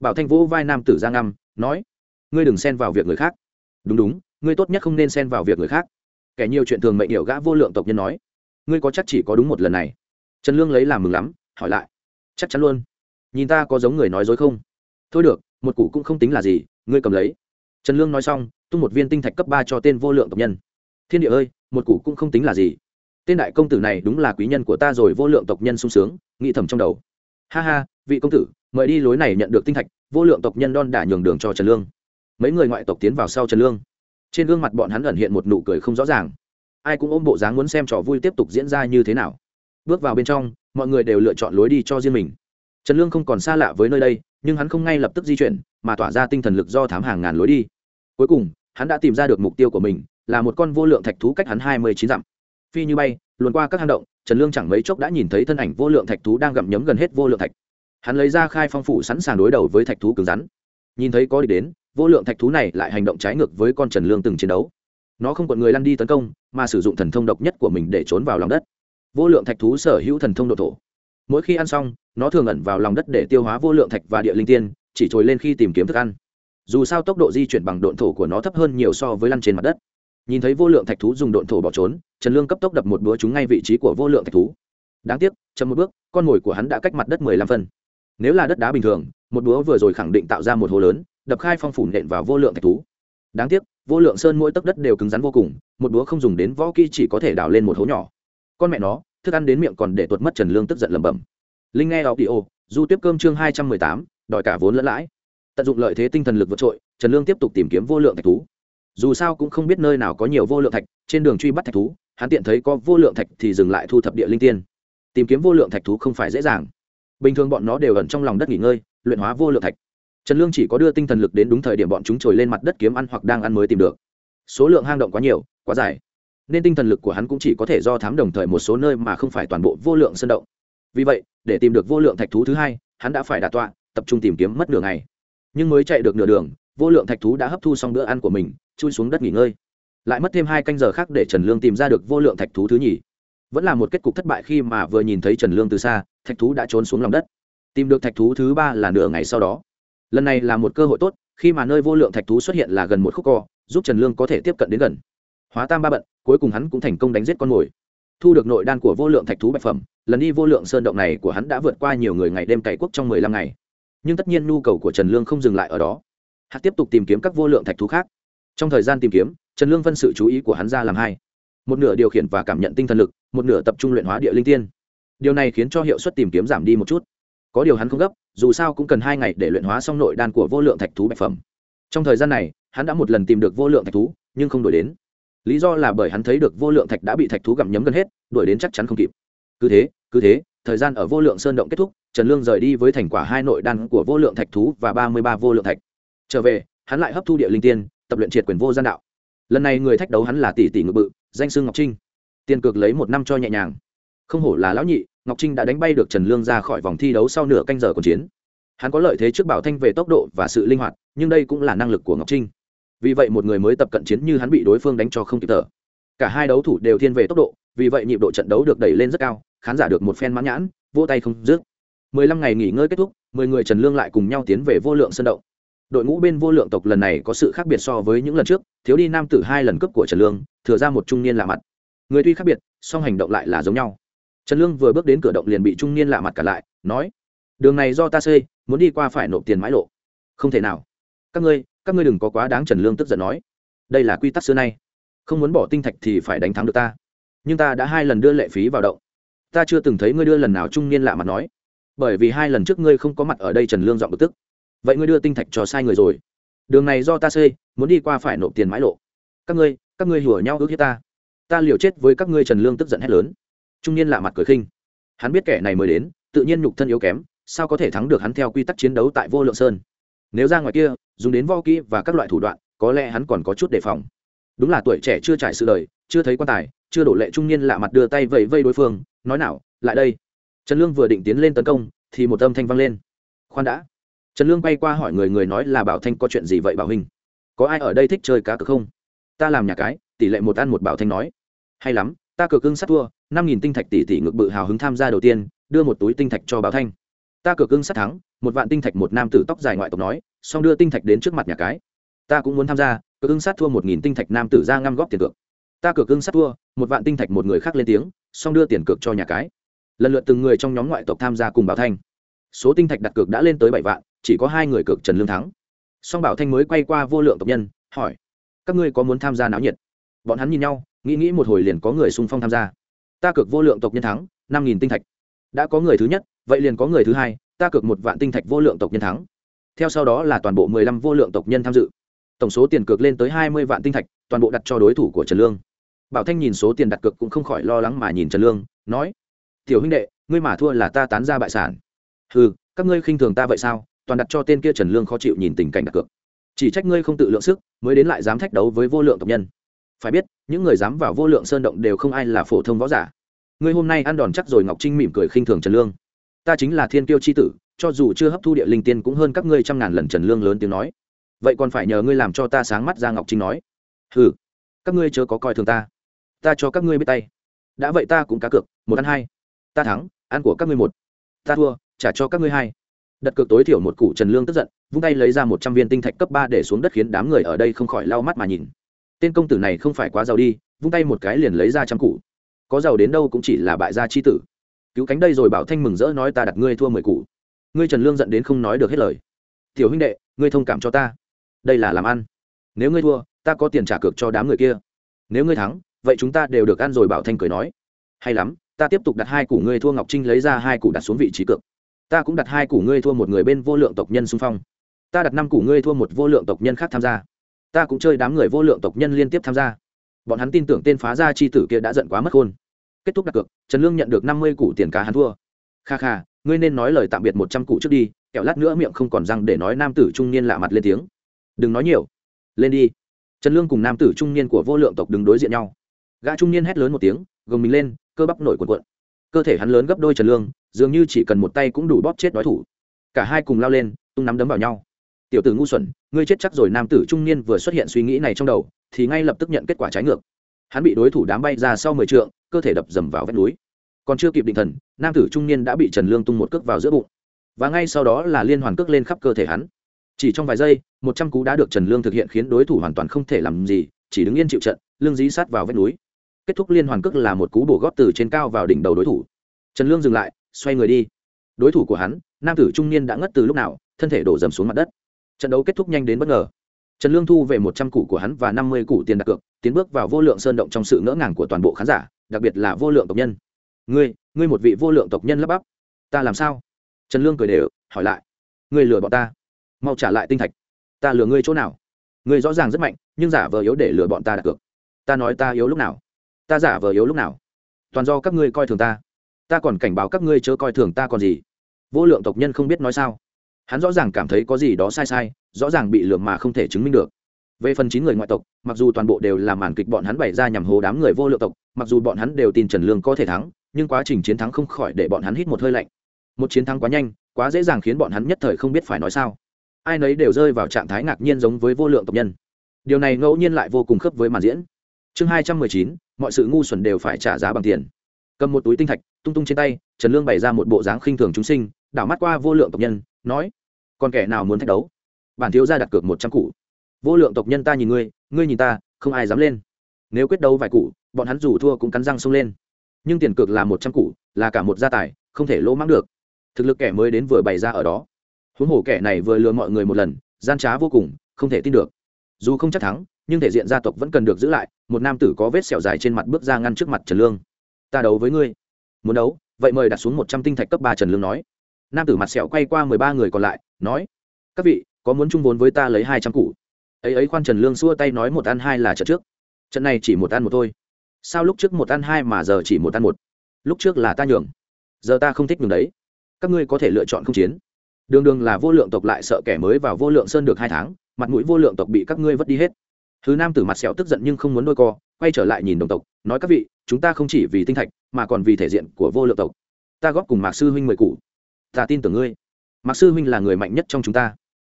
Bảo thanh vũ vai nam tử ra ngăm, nói, ngươi đừng xen vào việc người khác. Đúng đúng, ngươi tốt nhất không nên xen vào việc người khác. Kẻ nhiều chuyện thường mệnh hiệu gã vô lượng tộc nhân nói, ngươi có chắc chỉ có đúng một lần này? Trần lương lấy làm mừng lắm, hỏi lại, chắc chắn luôn. Nhìn ta có giống người nói dối không? Thôi được, một củ cũng không tính là gì, ngươi cầm lấy. Trần lương nói xong, tung một viên tinh thạch cấp ba cho tên vô lượng tộc nhân. Thiên địa ơi, một củ cũng không tính là gì tên đại công tử này đúng là quý nhân của ta rồi, vô lượng tộc nhân sung sướng, nghĩ thầm trong đầu. Ha ha, vị công tử, mời đi lối này nhận được tinh thạch, vô lượng tộc nhân đon đả nhường đường cho trần lương. Mấy người ngoại tộc tiến vào sau trần lương. Trên gương mặt bọn hắn ẩn hiện một nụ cười không rõ ràng. Ai cũng ôm bộ dáng muốn xem trò vui tiếp tục diễn ra như thế nào. Bước vào bên trong, mọi người đều lựa chọn lối đi cho riêng mình. Trần lương không còn xa lạ với nơi đây, nhưng hắn không ngay lập tức di chuyển, mà tỏa ra tinh thần lực do thám hàng ngàn lối đi. Cuối cùng, hắn đã tìm ra được mục tiêu của mình, là một con vô lượng thạch thú cách hắn hai mươi chín dặm phi như bay, luồn qua các hang động, trần lương chẳng mấy chốc đã nhìn thấy thân ảnh vô lượng thạch thú đang gặm nhấm gần hết vô lượng thạch. Hắn lấy ra khai phong phủ sẵn sàng đối đầu với thạch thú cứng rắn. Nhìn thấy có địch đến, vô lượng thạch thú này lại hành động trái ngược với con trần lương từng chiến đấu. Nó không còn người lăn đi tấn công, mà sử dụng thần thông độc nhất của mình để trốn vào lòng đất. Vô lượng thạch thú sở hữu thần thông độ thổ. Mỗi khi ăn xong, nó thường ẩn vào lòng đất để tiêu hóa vô lượng thạch và địa linh tiên, chỉ trồi lên khi tìm kiếm thức ăn. Dù sao tốc độ di chuyển bằng độn thổ của nó thấp hơn nhiều so với lăn trên mặt đất nhìn thấy vô lượng thạch thú dùng độn thổ bỏ trốn, trần lương cấp tốc đập một búa chúng ngay vị trí của vô lượng thạch thú. Đáng tiếc, chậm một bước, con mồi của hắn đã cách mặt đất mười lăm phân. Nếu là đất đá bình thường, một búa vừa rồi khẳng định tạo ra một hố lớn, đập khai phong phủ nện vào vô lượng thạch thú. Đáng tiếc, vô lượng sơn mỗi tấc đất đều cứng rắn vô cùng, một búa không dùng đến võ kỹ chỉ có thể đào lên một hố nhỏ. Con mẹ nó, thức ăn đến miệng còn để tuột mất trần lương tức giận lẩm bẩm. Linh nghe đọc đi ô du tiếp cơm chương hai trăm mười tám, đòi cả vốn lẫn lãi. Tận dụng lợi thế tinh thần lực vượt trội, trần lương tiếp tục tìm kiếm vô lượng thạch thú dù sao cũng không biết nơi nào có nhiều vô lượng thạch, trên đường truy bắt thạch thú, hắn tiện thấy có vô lượng thạch thì dừng lại thu thập địa linh tiên. Tìm kiếm vô lượng thạch thú không phải dễ dàng. Bình thường bọn nó đều ẩn trong lòng đất nghỉ ngơi, luyện hóa vô lượng thạch. Trần lương chỉ có đưa tinh thần lực đến đúng thời điểm bọn chúng trồi lên mặt đất kiếm ăn hoặc đang ăn mới tìm được. Số lượng hang động quá nhiều, quá dài. Nên tinh thần lực của hắn cũng chỉ có thể do thám đồng thời một số nơi mà không phải toàn bộ vô lượng sân động. Vì vậy, để tìm được vô lượng thạch thú thứ hai, hắn đã phải đà tọa, tập trung tìm kiếm mất nửa ngày. Nhưng mới chạy được nửa đường vô lượng thạch thú đã hấp thu xong bữa ăn của mình, chui xuống đất nghỉ ngơi. Lại mất thêm hai canh giờ khác để trần lương tìm ra được vô lượng thạch thú thứ nhì. Vẫn là một kết cục thất bại khi mà vừa nhìn thấy trần lương từ xa, thạch thú đã trốn xuống lòng đất. Tìm được thạch thú thứ ba là nửa ngày sau đó. Lần này là một cơ hội tốt, khi mà nơi vô lượng thạch thú xuất hiện là gần một khúc co, giúp trần lương có thể tiếp cận đến gần. Hóa tam ba bận, cuối cùng hắn cũng thành công đánh giết con mồi. Thu được nội đan của vô lượng thạch thú bạch phẩm, lần đi vô lượng sơn động này của hắn đã vượt qua nhiều người ngày đêm cày quốc trong mười lăm ngày. Nhưng tất nhiên nhu cầu của trần lương không dừng lại ở đó hắn tiếp tục tìm kiếm các vô lượng thạch thú khác. Trong thời gian tìm kiếm, trần lương phân sự chú ý của hắn ra làm hai. Một nửa điều khiển và cảm nhận tinh thần lực, một nửa tập trung luyện hóa địa linh tiên. Điều này khiến cho hiệu suất tìm kiếm giảm đi một chút. Có điều hắn không gấp, dù sao cũng cần hai ngày để luyện hóa xong nội đan của vô lượng thạch thú bạch phẩm. Trong thời gian này, hắn đã một lần tìm được vô lượng thạch thú, nhưng không đổi đến. Lý do là bởi hắn thấy được vô lượng thạch đã bị thạch thú gặm nhấm gần hết, đuổi đến chắc chắn không kịp. Cứ thế cứ thế, thời gian ở vô lượng sơn động kết thúc, trần lương rời đi với thành quả hai nội đan của vô lượng thạch thú và ba mươi ba vô lượng thạch trở về, hắn lại hấp thu địa linh tiên, tập luyện triệt quyền vô gian đạo. Lần này người thách đấu hắn là tỷ tỷ ngự bự, danh sương ngọc trinh. Tiền cược lấy một năm cho nhẹ nhàng. Không hổ là lão nhị, ngọc trinh đã đánh bay được trần lương ra khỏi vòng thi đấu sau nửa canh giờ còn chiến. Hắn có lợi thế trước bảo thanh về tốc độ và sự linh hoạt, nhưng đây cũng là năng lực của ngọc trinh. Vì vậy một người mới tập cận chiến như hắn bị đối phương đánh cho không kịp thở. Cả hai đấu thủ đều thiên về tốc độ, vì vậy nhịp độ trận đấu được đẩy lên rất cao, khán giả được một phen mãn nhãn vô tay không dứt. Mười lăm ngày nghỉ ngơi kết thúc, mười người trần lương lại cùng nhau tiến về vô lượng sân động đội ngũ bên vô lượng tộc lần này có sự khác biệt so với những lần trước, thiếu đi nam tử hai lần cướp của trần lương, thừa ra một trung niên lạ mặt. Người tuy khác biệt, song hành động lại là giống nhau. Trần lương vừa bước đến cửa động liền bị trung niên lạ mặt cả lại, nói, đường này do ta xây, muốn đi qua phải nộp tiền mãi lộ. Không thể nào. Các ngươi các ngươi đừng có quá đáng trần lương tức giận nói. Đây là quy tắc xưa nay. Không muốn bỏ tinh thạch thì phải đánh thắng được ta. Nhưng ta đã hai lần đưa lệ phí vào động. Ta chưa từng thấy ngươi đưa lần nào trung niên lạ mặt nói. Bởi vì hai lần trước ngươi không có mặt ở đây trần lương dọn bực tức vậy ngươi đưa tinh thạch cho sai người rồi. Đường này do ta xây, muốn đi qua phải nộp tiền mãi lộ. Các ngươi các ngươi hùa nhau ước hiếp ta. Ta liều chết với các ngươi trần lương tức giận hét lớn. Trung niên lạ mặt cười khinh. Hắn biết kẻ này mới đến, tự nhiên nhục thân yếu kém, sao có thể thắng được hắn theo quy tắc chiến đấu tại vô lượng sơn? Nếu ra ngoài kia, dùng đến vo kỹ và các loại thủ đoạn, có lẽ hắn còn có chút đề phòng. Đúng là tuổi trẻ chưa trải sự đời, chưa thấy quan tài, chưa đổ lệ trung niên lạ mặt đưa tay vẫy vây đối phương, nói nào, lại đây. Trần lương vừa định tiến lên tấn công, thì một âm thanh vang lên. Khoan đã trần lương bay qua hỏi người người nói là bảo thanh có chuyện gì vậy bảo hình có ai ở đây thích chơi cá cược không? Ta làm nhà cái, tỷ lệ một ăn một bảo thanh nói. Hay lắm, ta cược cưng sắt thua, năm nghìn tinh thạch tỷ tỷ ngực bự hào hứng tham gia đầu tiên, đưa một túi tinh thạch cho bảo thanh. Ta cược cưng sắt thắng, một vạn tinh thạch một nam tử tóc dài ngoại tộc nói, xong đưa tinh thạch đến trước mặt nhà cái. Ta cũng muốn tham gia, cược cưng sát thua một nghìn tinh thạch nam tử ra ngăm góp tiền cược. Ta cược cưng sát thua, một vạn tinh thạch một người khác lên tiếng, xong đưa tiền cược cho nhà cái. Lần lượt từng người trong nhóm ngoại tộc tham gia cùng bảo thanh. Số tinh thạch đặt cược đã lên tới bảy vạn chỉ có hai người cược trần lương thắng. Song bảo thanh mới quay qua vô lượng tộc nhân, hỏi, các ngươi có muốn tham gia náo nhiệt? Bọn hắn nhìn nhau, nghĩ nghĩ một hồi liền có người xung phong tham gia. Ta cược vô lượng tộc nhân thắng, năm nghìn tinh thạch. Đã có người thứ nhất, vậy liền có người thứ hai, ta cược một vạn tinh thạch vô lượng tộc nhân thắng. Theo sau đó là toàn bộ mười lăm vô lượng tộc nhân tham dự. Tổng số tiền cược lên tới hai mươi vạn tinh thạch, toàn bộ đặt cho đối thủ của trần lương. Bảo thanh nhìn số tiền đặt cược cũng không khỏi lo lắng mà nhìn trần lương, nói, tiểu huynh đệ, ngươi mà thua là ta tán ra bại sản. Ừ các ngươi khinh thường ta vậy sao? Toàn đặt cho tên kia trần lương khó chịu nhìn tình cảnh đặt cược. Chỉ trách ngươi không tự lượng sức, mới đến lại dám thách đấu với vô lượng tộc nhân. Phải biết, những người dám vào vô lượng sơn động đều không ai là phổ thông võ giả. Ngươi hôm nay ăn đòn chắc rồi ngọc trinh mỉm cười khinh thường trần lương. Ta chính là thiên kiêu c h i tử, cho dù chưa hấp thu địa linh tiên cũng hơn các ngươi trăm ngàn lần trần lương lớn tiếng nói. Vậy còn phải nhờ ngươi làm cho ta sáng mắt ra ngọc trinh nói. Ừ các ngươi chớ có coi thường ta. Ta cho các ngươi biết tay. Đã vậy ta cũng cá cược, một ăn hai. Ta thắng, ăn của các ngươi một. Ta thua, trả cho các ngươi hai đặt cược tối thiểu một củ trần lương tức giận, vung tay lấy ra một trăm viên tinh thạch cấp ba để xuống đất khiến đám người ở đây không khỏi lau mắt mà nhìn. Tên công tử này không phải quá giàu đi, vung tay một cái liền lấy ra trăm củ. Có giàu đến đâu cũng chỉ là bại gia chi tử. Cứu cánh đây rồi bảo thanh mừng rỡ nói ta đặt ngươi thua mười củ. Ngươi trần lương giận đến không nói được hết lời. Tiểu huynh đệ, ngươi thông cảm cho ta. Đây là làm ăn. Nếu ngươi thua, ta có tiền trả cược cho đám người kia. Nếu ngươi thắng, vậy chúng ta đều được ăn rồi bảo thanh cười nói. Hay lắm, ta tiếp tục đặt hai củ ngươi thua ngọc trinh lấy ra hai củ đặt xuống vị trí cược ta cũng đặt hai củ ngươi thua một người bên vô lượng tộc nhân xung phong. Ta đặt năm củ ngươi thua một vô lượng tộc nhân khác tham gia. Ta cũng chơi đám người vô lượng tộc nhân liên tiếp tham gia. Bọn hắn tin tưởng tên phá gia chi tử kia đã giận quá mất khôn. Kết thúc đặt cược, trần lương nhận được năm mươi củ tiền cá hắn thua. Kha kha, ngươi nên nói lời tạm biệt một trăm củ trước đi kẹo lát nữa miệng không còn răng để nói nam tử trung niên lạ mặt lên tiếng. Đừng nói nhiều. Lên đi. Trần lương cùng nam tử trung niên của vô lượng tộc đứng đối diện nhau. Gã trung niên hét lớn một tiếng, gồng mình lên, cơ bắp nổi cuộn cuộn. Cơ thể hắn lớn gấp đôi trần lương dường như chỉ cần một tay cũng đủ bóp chết đối thủ. Cả hai cùng lao lên, tung nắm đấm vào nhau. Tiểu tử ngu xuẩn, ngươi chết chắc rồi, nam tử trung niên vừa xuất hiện suy nghĩ này trong đầu, thì ngay lập tức nhận kết quả trái ngược. Hắn bị đối thủ đám bay ra sau mười trượng, cơ thể đập dầm vào vách núi. Còn chưa kịp định thần, nam tử trung niên đã bị trần lương tung một cước vào giữa bụng. Và ngay sau đó là liên hoàn cước lên khắp cơ thể hắn. Chỉ trong vài giây, một trăm cú đã được trần lương thực hiện khiến đối thủ hoàn toàn không thể làm gì, chỉ đứng yên chịu trận lương dí sát vào vách núi. Kết thúc liên hoàn cước là một cú bổ gót từ trên cao vào đỉnh đầu đối thủ. Trần lương dừng lại xoay người đi. Đối thủ của hắn, nam tử trung niên đã ngất từ lúc nào, thân thể đổ dầm xuống mặt đất. Trận đấu kết thúc nhanh đến bất ngờ. Trần lương thu về một trăm củ của hắn và năm mươi củ tiền đặt cược, tiến bước vào vô lượng sơn động trong sự ngỡ ngàng của toàn bộ khán giả, đặc biệt là vô lượng tộc nhân. Ngươi ngươi một vị vô lượng tộc nhân lắp bắp, ta làm sao? Trần lương cười đều, hỏi lại. Ngươi lừa bọn ta. Mau trả lại tinh thạch. Ta lừa ngươi chỗ nào? Ngươi rõ ràng rất mạnh, nhưng giả vờ yếu để lừa bọn ta đặt cược. Ta nói ta yếu lúc nào? Ta giả vờ yếu lúc nào? Toàn do các ngươi coi thường ta ta còn cảnh báo các ngươi chớ coi thường ta còn gì. Vô lượng tộc nhân không biết nói sao. Hắn rõ ràng cảm thấy có gì đó sai sai, rõ ràng bị lừa mà không thể chứng minh được. Về phần chín người ngoại tộc, mặc dù toàn bộ đều là màn kịch bọn hắn bày ra nhằm hố đám người vô lượng tộc, mặc dù bọn hắn đều tin trần lương có thể thắng, nhưng quá trình chiến thắng không khỏi để bọn hắn hít một hơi lạnh. Một chiến thắng quá nhanh, quá dễ dàng khiến bọn hắn nhất thời không biết phải nói sao. Ai nấy đều rơi vào trạng thái ngạc nhiên giống với vô lượng tộc nhân. Điều này ngẫu nhiên lại vô cùng khớp với màn diễn. Chương hai trăm mười chín, mọi sự ngu xuẩn đều phải trả giá bằng tiền. Cầm một túi tinh thạch tung tung trên tay, trần lương bày ra một bộ dáng khinh thường chúng sinh, đảo mắt qua vô lượng tộc nhân, nói, còn kẻ nào muốn thách đấu? Bản thiếu ra đặt cược một trăm cụ vô lượng tộc nhân ta nhìn ngươi ngươi nhìn ta, không ai dám lên. Nếu quyết đấu vài cụ bọn hắn dù thua cũng cắn răng xông lên. Nhưng tiền cược là một trăm cụ là cả một gia tài, không thể lỗ mắng được. Thực lực kẻ mới đến vừa bày ra ở đó. Huống hồ kẻ này vừa lừa mọi người một lần, gian trá vô cùng, không thể tin được. Dù không chắc thắng, nhưng thể diện gia tộc vẫn cần được giữ lại, một nam tử có vết sẹo dài trên mặt bước ra ngăn trước mặt trần lương. Ta đấu với ngươi muốn đấu, vậy mời đặt xuống một trăm tinh thạch cấp ba trần lương nói. Nam tử mặt sẹo quay qua mười ba người còn lại, nói, các vị, có muốn chung vốn với ta lấy hai trăm củ? Ấy ấy khoan trần lương xua tay nói, một ăn hai là trận trước. Trận này chỉ một ăn một thôi. Sao lúc trước một ăn hai mà giờ chỉ một ăn một? Lúc trước là ta nhường. Giờ ta không thích nhường đấy. Các ngươi có thể lựa chọn không chiến. Đường đường là vô lượng tộc lại sợ kẻ mới vào vô lượng sơn được hai tháng, mặt mũi vô lượng tộc bị các ngươi vất đi hết. Thứ nam tử mặt sẹo tức giận nhưng không muốn đôi co, quay trở lại nhìn đồng tộc, nói, các vị chúng ta không chỉ vì tinh thạch, mà còn vì thể diện của vô lượng tộc. Ta góp cùng mạc sư huynh mười cụ ta tin tưởng ngươi. Mạc sư huynh là người mạnh nhất trong chúng ta.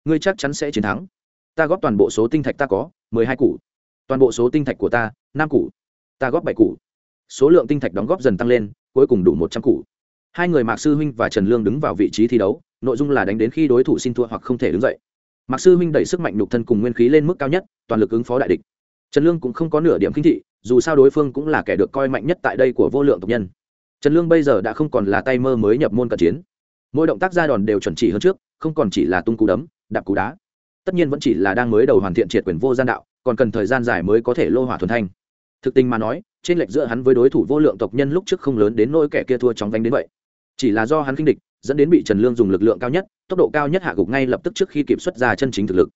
Ngươi chắc chắn sẽ chiến thắng. Ta góp toàn bộ số tinh thạch ta có, mười hai cụ toàn bộ số tinh thạch của ta, năm cụ ta góp bảy cụ số lượng tinh thạch đóng góp dần tăng lên, cuối cùng đủ một trăm cụ hai người mạc sư huynh và trần lương đứng vào vị trí thi đấu, nội dung là đánh đến khi đối thủ xin thua hoặc không thể đứng dậy. Mạc sư huynh đẩy sức mạnh nhục thân cùng nguyên khí lên mức cao nhất, toàn lực ứng phó đại địch. Trần lương cũng không có nửa điểm khinh thị dù sao đối phương cũng là kẻ được coi mạnh nhất tại đây của vô lượng tộc nhân. Trần lương bây giờ đã không còn là tay mơ mới nhập môn cận chiến. Mỗi động tác ra đòn đều chuẩn chỉ hơn trước, không còn chỉ là tung cú đấm, đạp cú đá. Tất nhiên vẫn chỉ là đang mới đầu hoàn thiện triệt quyền vô gian đạo, còn cần thời gian dài mới có thể lô hỏa thuần thanh. Thực tình mà nói, trên lệch giữa hắn với đối thủ vô lượng tộc nhân lúc trước không lớn đến nỗi kẻ kia thua chóng vánh đến vậy. Chỉ là do hắn kinh địch, dẫn đến bị trần lương dùng lực lượng cao nhất, tốc độ cao nhất hạ gục ngay lập tức trước khi kịp xuất ra chân chính thực lực.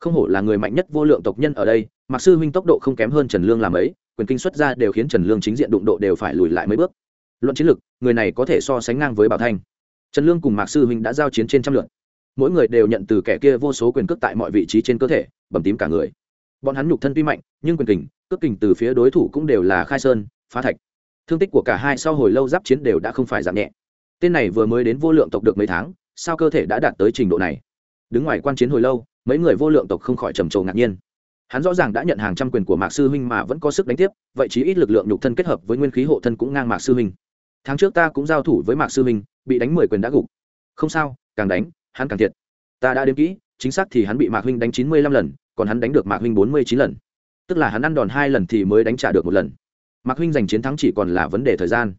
Không hổ là người mạnh nhất vô lượng tộc nhân ở đây mặc sư huynh tốc độ không kém hơn trần lương làm ấy, quyền kinh xuất ra đều khiến trần lương chính diện đụng độ đều phải lùi lại mấy bước. Luận chiến lược người này có thể so sánh ngang với bảo thanh. Trần lương cùng mạc sư huynh đã giao chiến trên trăm lượt. Mỗi người đều nhận từ kẻ kia vô số quyền cước tại mọi vị trí trên cơ thể, bầm tím cả người. Bọn hắn nhục thân tuy mạnh, nhưng quyền kình, cước kình từ phía đối thủ cũng đều là khai sơn, phá thạch. Thương tích của cả hai sau hồi lâu giáp chiến đều đã không phải giảm nhẹ. Tên này vừa mới đến vô lượng tộc được mấy tháng, sao cơ thể đã đạt tới trình độ này? Đứng ngoài quan chiến hồi lâu, mấy người vô lượng tộc không khỏi trầm trồ ngạc nhiên hắn rõ ràng đã nhận hàng trăm quyền của mạc sư huynh mà vẫn có sức đánh tiếp, vậy chí ít lực lượng nhục thân kết hợp với nguyên khí hộ thân cũng ngang mạc sư huynh. Tháng trước ta cũng giao thủ với mạc sư huynh, bị đánh mười quyền đã gục. Không sao, càng đánh, hắn càng thiệt. Ta đã đếm kỹ, chính xác thì hắn bị mạc huynh đánh chín mươi lăm lần, còn hắn đánh được mạc huynh bốn mươi chín lần. Tức là hắn ăn đòn hai lần thì mới đánh trả được một lần. Mạc huynh giành chiến thắng chỉ còn là vấn đề thời gian.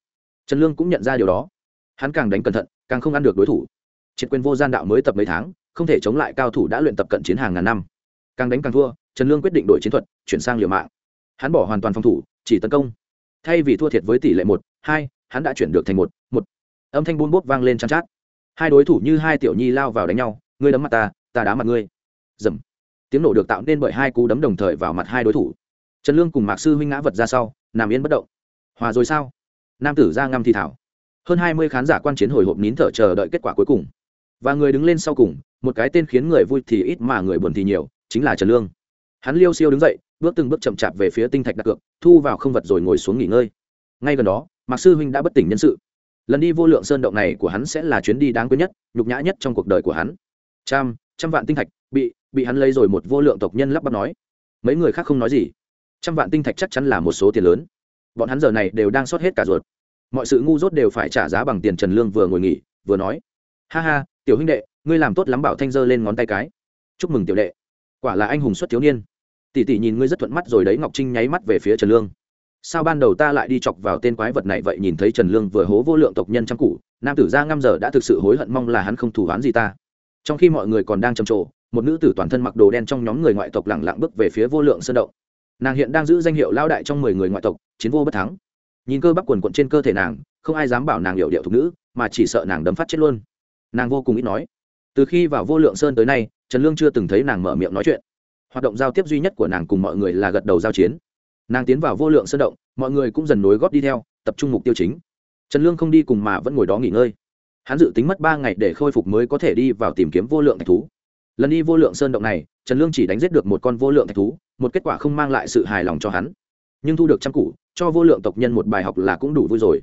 Trần lương cũng nhận ra điều đó. Hắn càng đánh cẩn thận, càng không ăn được đối thủ. Triệt quyền vô gian đạo mới tập mấy tháng, không thể chống lại cao thủ đã luyện tập cận chiến hàng ngàn năm. Càng đánh càng thua trần lương quyết định đổi chiến thuật, chuyển sang liều mạng. Hắn bỏ hoàn toàn phòng thủ, chỉ tấn công. Thay vì thua thiệt với tỷ lệ một, hai, hắn đã chuyển được thành một một. Âm thanh buôn bốp vang lên chăn chát. Hai đối thủ như hai tiểu nhi lao vào đánh nhau, ngươi đấm mặt ta ta đá mặt ngươi. Dầm. Tiếng nổ được tạo nên bởi hai cú đấm đồng thời vào mặt hai đối thủ. Trần lương cùng mạc sư huynh ngã vật ra sau, nằm yên bất động. Hòa rồi sao? Nam tử ra ngâm thì thảo. Hơn hai mươi khán giả quan chiến hồi hộp nín thở chờ đợi kết quả cuối cùng. Và người đứng lên sau cùng, một cái tên khiến người vui thì ít mà người buồn thì nhiều, chính là trần lương hắn liêu siêu đứng dậy, bước từng bước chậm chạp về phía tinh thạch đặt cược, thu vào không vật rồi ngồi xuống nghỉ ngơi. Ngay gần đó, mạc sư huynh đã bất tỉnh nhân sự. Lần đi vô lượng sơn động này của hắn sẽ là chuyến đi đáng quý nhất, nhục nhã nhất trong cuộc đời của hắn. Trăm trăm vạn tinh thạch, bị bị hắn lấy rồi một vô lượng tộc nhân lắp bắp nói. Mấy người khác không nói gì. Trăm vạn tinh thạch chắc chắn là một số tiền lớn. Bọn hắn giờ này đều đang sót hết cả ruột. Mọi sự ngu dốt đều phải trả giá bằng tiền trần lương vừa ngồi nghỉ, vừa nói. Ha ha, tiểu huynh đệ, ngươi làm tốt lắm bảo thanh dơ lên ngón tay cái. Chúc mừng tiểu đệ quả là anh hùng xuất thiếu niên. Tỷ tỷ nhìn ngươi rất thuận mắt rồi đấy, ngọc trinh nháy mắt về phía trần lương. Sao ban đầu ta lại đi chọc vào tên quái vật này vậy? Nhìn thấy trần lương vừa hố vô lượng tộc nhân trăm cũ nam tử ra ngăm giờ đã thực sự hối hận mong là hắn không thủ hoán gì ta. Trong khi mọi người còn đang trầm trồ, một nữ tử toàn thân mặc đồ đen trong nhóm người ngoại tộc lẳng lặng bước về phía vô lượng sơn động. Nàng hiện đang giữ danh hiệu lao đại trong mười người ngoại tộc, chiến vô bất thắng. Nhìn cơ bắp quần quận trên cơ thể nàng, không ai dám bảo nàng hiệu điệu thục nữ, mà chỉ sợ nàng đấm phát chết luôn. Nàng vô cùng ít nói. Từ khi vào vô lượng sơn tới nay trần lương chưa từng thấy nàng mở miệng nói chuyện. Hoạt động giao tiếp duy nhất của nàng cùng mọi người là gật đầu giao chiến. Nàng tiến vào vô lượng sơn động, mọi người cũng dần nối góp đi theo, tập trung mục tiêu chính. Trần lương không đi cùng mà vẫn ngồi đó nghỉ ngơi. Hắn dự tính mất ba ngày để khôi phục mới có thể đi vào tìm kiếm vô lượng thạch thú. Lần đi vô lượng sơn động này, trần lương chỉ đánh giết được một con vô lượng thạch thú, một kết quả không mang lại sự hài lòng cho hắn. Nhưng thu được trăm củ, cho vô lượng tộc nhân một bài học là cũng đủ vui rồi.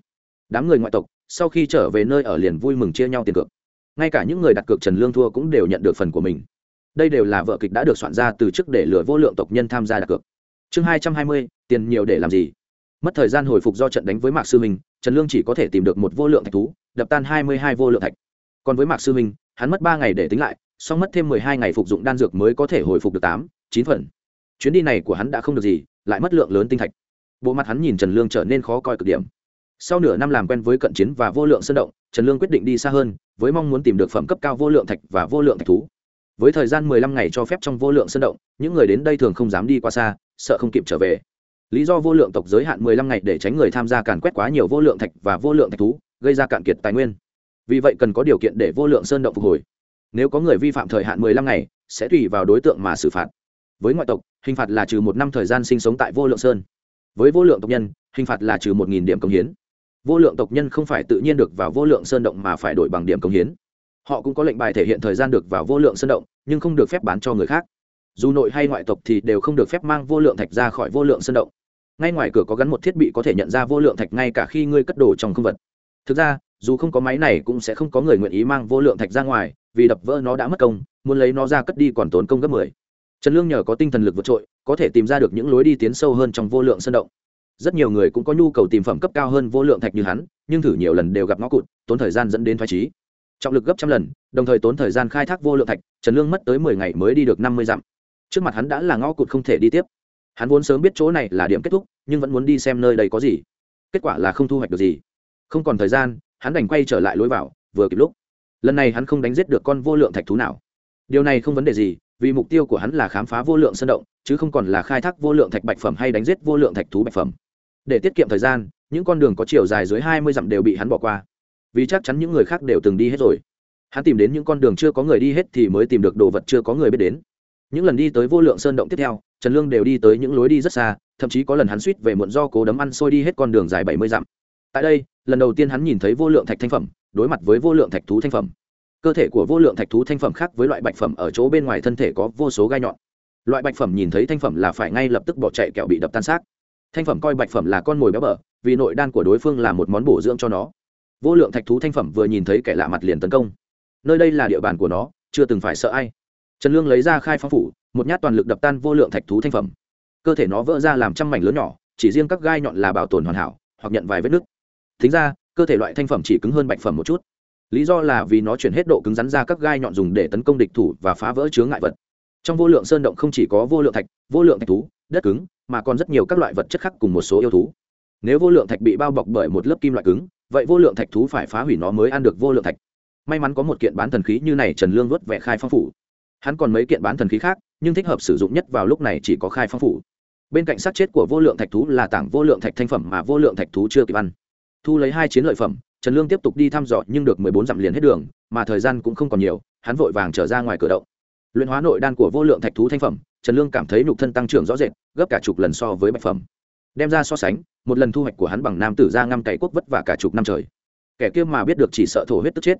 Đám người ngoại tộc, sau khi trở về nơi ở liền vui mừng chia nhau tiền cược ngay cả những người đặt cược trần lương thua cũng đều nhận được phần của mình. Đây đều là vợ kịch đã được soạn ra từ trước để lừa vô lượng tộc nhân tham gia đặt cược. Chương hai trăm hai mươi, tiền nhiều để làm gì? Mất thời gian hồi phục do trận đánh với mạc sư minh, trần lương chỉ có thể tìm được một vô lượng thạch thú, đập tan hai mươi hai vô lượng thạch. Còn với mạc sư minh, hắn mất ba ngày để tính lại, song mất thêm mười hai ngày phục dụng đan dược mới có thể hồi phục được tám, chín phần. Chuyến đi này của hắn đã không được gì, lại mất lượng lớn tinh thạch. Bộ mặt hắn nhìn trần lương trở nên khó coi cực điểm sau nửa năm làm quen với cận chiến và vô lượng sơn động trần lương quyết định đi xa hơn với mong muốn tìm được phẩm cấp cao vô lượng thạch và vô lượng thạch thú với thời gian mười lăm ngày cho phép trong vô lượng sơn động những người đến đây thường không dám đi qua xa sợ không kịp trở về lý do vô lượng tộc giới hạn mười lăm ngày để tránh người tham gia càn quét quá nhiều vô lượng thạch và vô lượng thạch thú gây ra cạn kiệt tài nguyên vì vậy cần có điều kiện để vô lượng sơn động phục hồi nếu có người vi phạm thời hạn mười lăm ngày sẽ tùy vào đối tượng mà xử phạt với ngoại tộc hình phạt là trừ một năm thời gian sinh sống tại vô lượng sơn với vô lượng tộc nhân hình phạt là trừ một nghìn điểm công hiến vô lượng tộc nhân không phải tự nhiên được vào vô lượng sơn động mà phải đổi bằng điểm công hiến. Họ cũng có lệnh bài thể hiện thời gian được vào vô lượng sơn động, nhưng không được phép bán cho người khác. Dù nội hay ngoại tộc thì đều không được phép mang vô lượng thạch ra khỏi vô lượng sơn động. Ngay ngoài cửa có gắn một thiết bị có thể nhận ra vô lượng thạch ngay cả khi ngươi cất đồ trong không vật. Thực ra, dù không có máy này cũng sẽ không có người nguyện ý mang vô lượng thạch ra ngoài, vì đập vỡ nó đã mất công, muốn lấy nó ra cất đi còn tốn công gấp mười. Trần lương nhờ có tinh thần lực vượt trội, có thể tìm ra được những lối đi tiến sâu hơn trong vô lượng sơn động rất nhiều người cũng có nhu cầu tìm phẩm cấp cao hơn vô lượng thạch như hắn, nhưng thử nhiều lần đều gặp ngõ cụt, tốn thời gian dẫn đến thoái trí trọng lực gấp trăm lần, đồng thời tốn thời gian khai thác vô lượng thạch, trần lương mất tới mười ngày mới đi được năm mươi dặm. Trước mặt hắn đã là ngõ cụt không thể đi tiếp. Hắn vốn sớm biết chỗ này là điểm kết thúc, nhưng vẫn muốn đi xem nơi đây có gì. Kết quả là không thu hoạch được gì. Không còn thời gian, hắn đành quay trở lại lối vào, vừa kịp lúc. Lần này hắn không đánh giết được con vô lượng thạch thú nào. Điều này không vấn đề gì, vì mục tiêu của hắn là khám phá vô lượng sân động, chứ không còn là khai thác vô lượng thạch bạch phẩm hay đánh giết vô lượng thạch thú bạch phẩm để tiết kiệm thời gian, những con đường có chiều dài dưới hai mươi dặm đều bị hắn bỏ qua. Vì chắc chắn những người khác đều từng đi hết rồi. Hắn tìm đến những con đường chưa có người đi hết thì mới tìm được đồ vật chưa có người biết đến. Những lần đi tới vô lượng sơn động tiếp theo, trần lương đều đi tới những lối đi rất xa, thậm chí có lần hắn suýt về muộn do cố đấm ăn xôi đi hết con đường dài bảy mươi dặm. Tại đây, lần đầu tiên hắn nhìn thấy vô lượng thạch thanh phẩm, đối mặt với vô lượng thạch thú thanh phẩm. Cơ thể của vô lượng thạch thú thanh phẩm khác với loại bạch phẩm ở chỗ bên ngoài thân thể có vô số gai nhọn. Loại bạch phẩm nhìn thấy thanh phẩm là phải ngay lập tức bỏ chạy kẹo bị đập tan xác thanh phẩm coi bạch phẩm là con mồi béo bở, vì nội đan của đối phương là một món bổ dưỡng cho nó. Vô lượng thạch thú thanh phẩm vừa nhìn thấy kẻ lạ mặt liền tấn công. Nơi đây là địa bàn của nó, chưa từng phải sợ ai. Trần lương lấy ra khai phong phủ, một nhát toàn lực đập tan vô lượng thạch thú thanh phẩm. Cơ thể nó vỡ ra làm trăm mảnh lớn nhỏ, chỉ riêng các gai nhọn là bảo tồn hoàn hảo, hoặc nhận vài vết nứt. Thính ra, cơ thể loại thanh phẩm chỉ cứng hơn bạch phẩm một chút. Lý do là vì nó chuyển hết độ cứng rắn ra các gai nhọn dùng để tấn công địch thủ và phá vỡ chướng ngại vật. Trong vô lượng sơn động không chỉ có vô lượng thạch, vô lượng thạch thú đất cứng, mà còn rất nhiều các loại vật chất khác cùng một số yêu thú. Nếu vô lượng thạch bị bao bọc bởi một lớp kim loại cứng, vậy vô lượng thạch thú phải phá hủy nó mới ăn được vô lượng thạch. May mắn có một kiện bán thần khí như này trần lương vớt vẻ khai phong phủ. Hắn còn mấy kiện bán thần khí khác, nhưng thích hợp sử dụng nhất vào lúc này chỉ có khai phong phủ. Bên cạnh sát chết của vô lượng thạch thú là tảng vô lượng thạch thanh phẩm mà vô lượng thạch thú chưa kịp ăn. Thu lấy hai chiến lợi phẩm, trần lương tiếp tục đi thăm dò nhưng được mười bốn dặm liền hết đường, mà thời gian cũng không còn nhiều, hắn vội vàng trở ra ngoài cửa động. Luyện hóa nội đan của vô lượng thạch thú thanh phẩm trần lương cảm thấy nhục thân tăng trưởng rõ rệt, gấp cả chục lần so với bạch phẩm. Đem ra so sánh, một lần thu hoạch của hắn bằng nam tử ra ngăm cày quốc vất vả cả chục năm trời. Kẻ kia mà biết được chỉ sợ thổ huyết tức chết.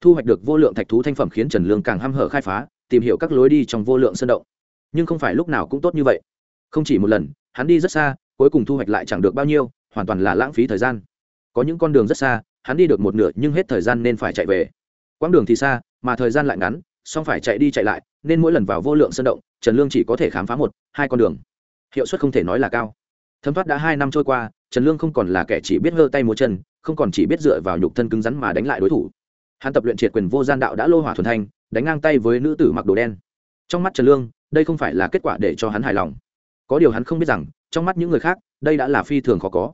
Thu hoạch được vô lượng thạch thú thanh phẩm khiến trần lương càng h hở khai phá, tìm hiểu các lối đi trong vô lượng sân động. Nhưng không phải lúc nào cũng tốt như vậy. Không chỉ một lần, hắn đi rất xa, cuối cùng thu hoạch lại chẳng được bao nhiêu, hoàn toàn là lãng phí thời gian. Có những con đường rất xa, hắn đi được một nửa nhưng hết thời gian nên phải chạy về. Quãng đường thì xa, mà thời gian lại ngắn, song phải chạy đi chạy lại nên mỗi lần vào vô lượng sân động, trần lương chỉ có thể khám phá một, hai con đường. Hiệu suất không thể nói là cao. Thấm thoát đã hai năm trôi qua, trần lương không còn là kẻ chỉ biết hơ tay múa chân, không còn chỉ biết dựa vào nhục thân cứng rắn mà đánh lại đối thủ. Hắn tập luyện triệt quyền vô gian đạo đã lô hỏa thuần thanh, đánh ngang tay với nữ tử mặc đồ đen. Trong mắt trần lương, đây không phải là kết quả để cho hắn hài lòng. Có điều hắn không biết rằng, trong mắt những người khác, đây đã là phi thường khó có.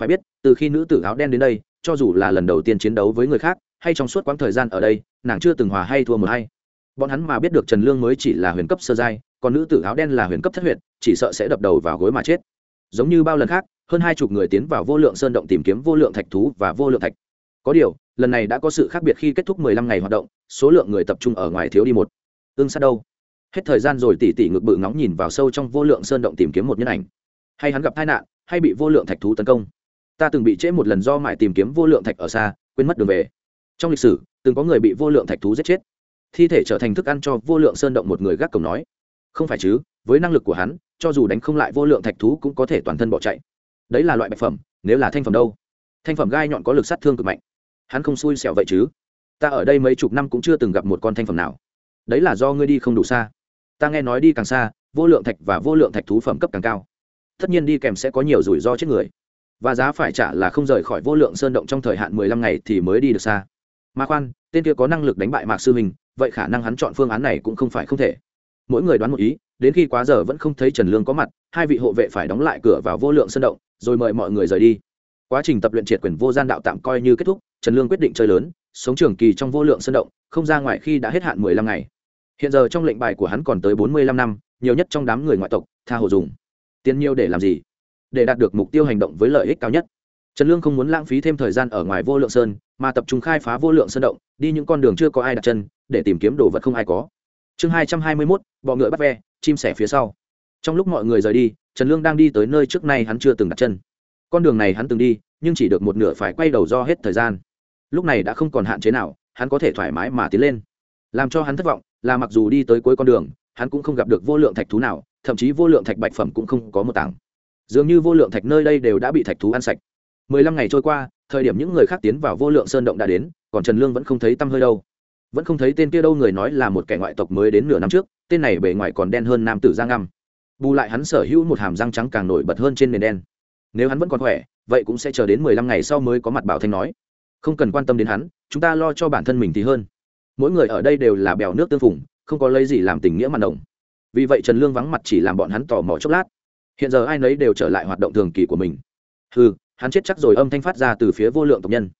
Phải biết, từ khi nữ tử áo đen đến đây, cho dù là lần đầu tiên chiến đấu với người khác, hay trong suốt quãng thời gian ở đây, nàng chưa từng hòa hay thua một hay bọn hắn mà biết được trần lương mới chỉ là huyền cấp sơ giai còn nữ tử áo đen là huyền cấp thất huyệt, chỉ sợ sẽ đập đầu vào gối mà chết. Giống như bao lần khác hơn hai chục người tiến vào vô lượng sơn động tìm kiếm vô lượng thạch thú và vô lượng thạch. Có điều lần này đã có sự khác biệt khi kết thúc mười lăm ngày hoạt động số lượng người tập trung ở ngoài thiếu đi một. Ương sát đâu? Hết thời gian rồi tỉ tỉ ngực bự ngóng nhìn vào sâu trong vô lượng sơn động tìm kiếm một nhân ảnh. Hay hắn gặp tai nạn hay bị vô lượng thạch thú tấn công? Ta từng bị trễ một lần do mãi tìm kiếm vô lượng thạch ở xa quên mất đường về. Trong lịch sử từng có người bị vô lượng thạch thú giết chết thi thể trở thành thức ăn cho vô lượng sơn động một người gác cổng nói. Không phải chứ, với năng lực của hắn, cho dù đánh không lại vô lượng thạch thú cũng có thể toàn thân bỏ chạy. Đấy là loại bạch phẩm, nếu là thanh phẩm đâu? Thanh phẩm gai nhọn có lực sát thương cực mạnh. Hắn không xui xẻo vậy chứ? Ta ở đây mấy chục năm cũng chưa từng gặp một con thanh phẩm nào. Đấy là do ngươi đi không đủ xa. Ta nghe nói đi càng xa, vô lượng thạch và vô lượng thạch thú phẩm cấp càng cao. Tất nhiên đi kèm sẽ có nhiều rủi ro chết người. Và giá phải trả là không rời khỏi vô lượng sơn động trong thời hạn mười lăm ngày thì mới đi được xa mà khoan, tên kia có năng lực đánh bại mạc sư hình vậy khả năng hắn chọn phương án này cũng không phải không thể. Mỗi người đoán một ý, đến khi quá giờ vẫn không thấy trần lương có mặt, hai vị hộ vệ phải đóng lại cửa vào vô lượng sân động, rồi mời mọi người rời đi. Quá trình tập luyện triệt quyền vô gian đạo tạm coi như kết thúc, trần lương quyết định chơi lớn, sống trường kỳ trong vô lượng sân động, không ra ngoài khi đã hết hạn mười lăm ngày. Hiện giờ trong lệnh bài của hắn còn tới bốn mươi lăm năm, nhiều nhất trong đám người ngoại tộc, tha hồ dùng. Tiền nhiều để làm gì? Để đạt được mục tiêu hành động với lợi ích cao nhất trần lương không muốn lãng phí thêm thời gian ở ngoài vô lượng sơn, mà tập trung khai phá vô lượng sơn động, đi những con đường chưa có ai đặt chân, để tìm kiếm đồ vật không ai có. Chương hai trăm hai mươi mốt, bọ ngựa bắt ve, chim sẻ phía sau. Trong lúc mọi người rời đi, trần lương đang đi tới nơi trước nay hắn chưa từng đặt chân. Con đường này hắn từng đi, nhưng chỉ được một nửa phải quay đầu do hết thời gian. Lúc này đã không còn hạn chế nào, hắn có thể thoải mái mà tiến lên. Làm cho hắn thất vọng là mặc dù đi tới cuối con đường, hắn cũng không gặp được vô lượng thạch thú nào, thậm chí vô lượng thạch bạch phẩm cũng không có một tảng. Dường như vô lượng thạch nơi đây đều đã bị thạch thú ăn sạch mười lăm ngày trôi qua, thời điểm những người khác tiến vào vô lượng sơn động đã đến, còn trần lương vẫn không thấy tăm hơi đâu. Vẫn không thấy tên kia đâu, người nói là một kẻ ngoại tộc mới đến nửa năm trước, tên này bề ngoài còn đen hơn nam tử giang ngăm. Bù lại hắn sở hữu một hàm răng trắng càng nổi bật hơn trên nền đen. Nếu hắn vẫn còn khỏe, vậy cũng sẽ chờ đến mười lăm ngày sau mới có mặt bảo thanh nói. Không cần quan tâm đến hắn, chúng ta lo cho bản thân mình thì hơn. Mỗi người ở đây đều là bèo nước tương phùng, không có lấy gì làm tình nghĩa mặn đồng. Vì vậy trần lương vắng mặt chỉ làm bọn hắn tò mò chốc lát. Hiện giờ ai nấy đều trở lại hoạt động thường kỳ của mình. Ừ hắn chết chắc rồi âm thanh phát ra từ phía vô lượng tộc nhân.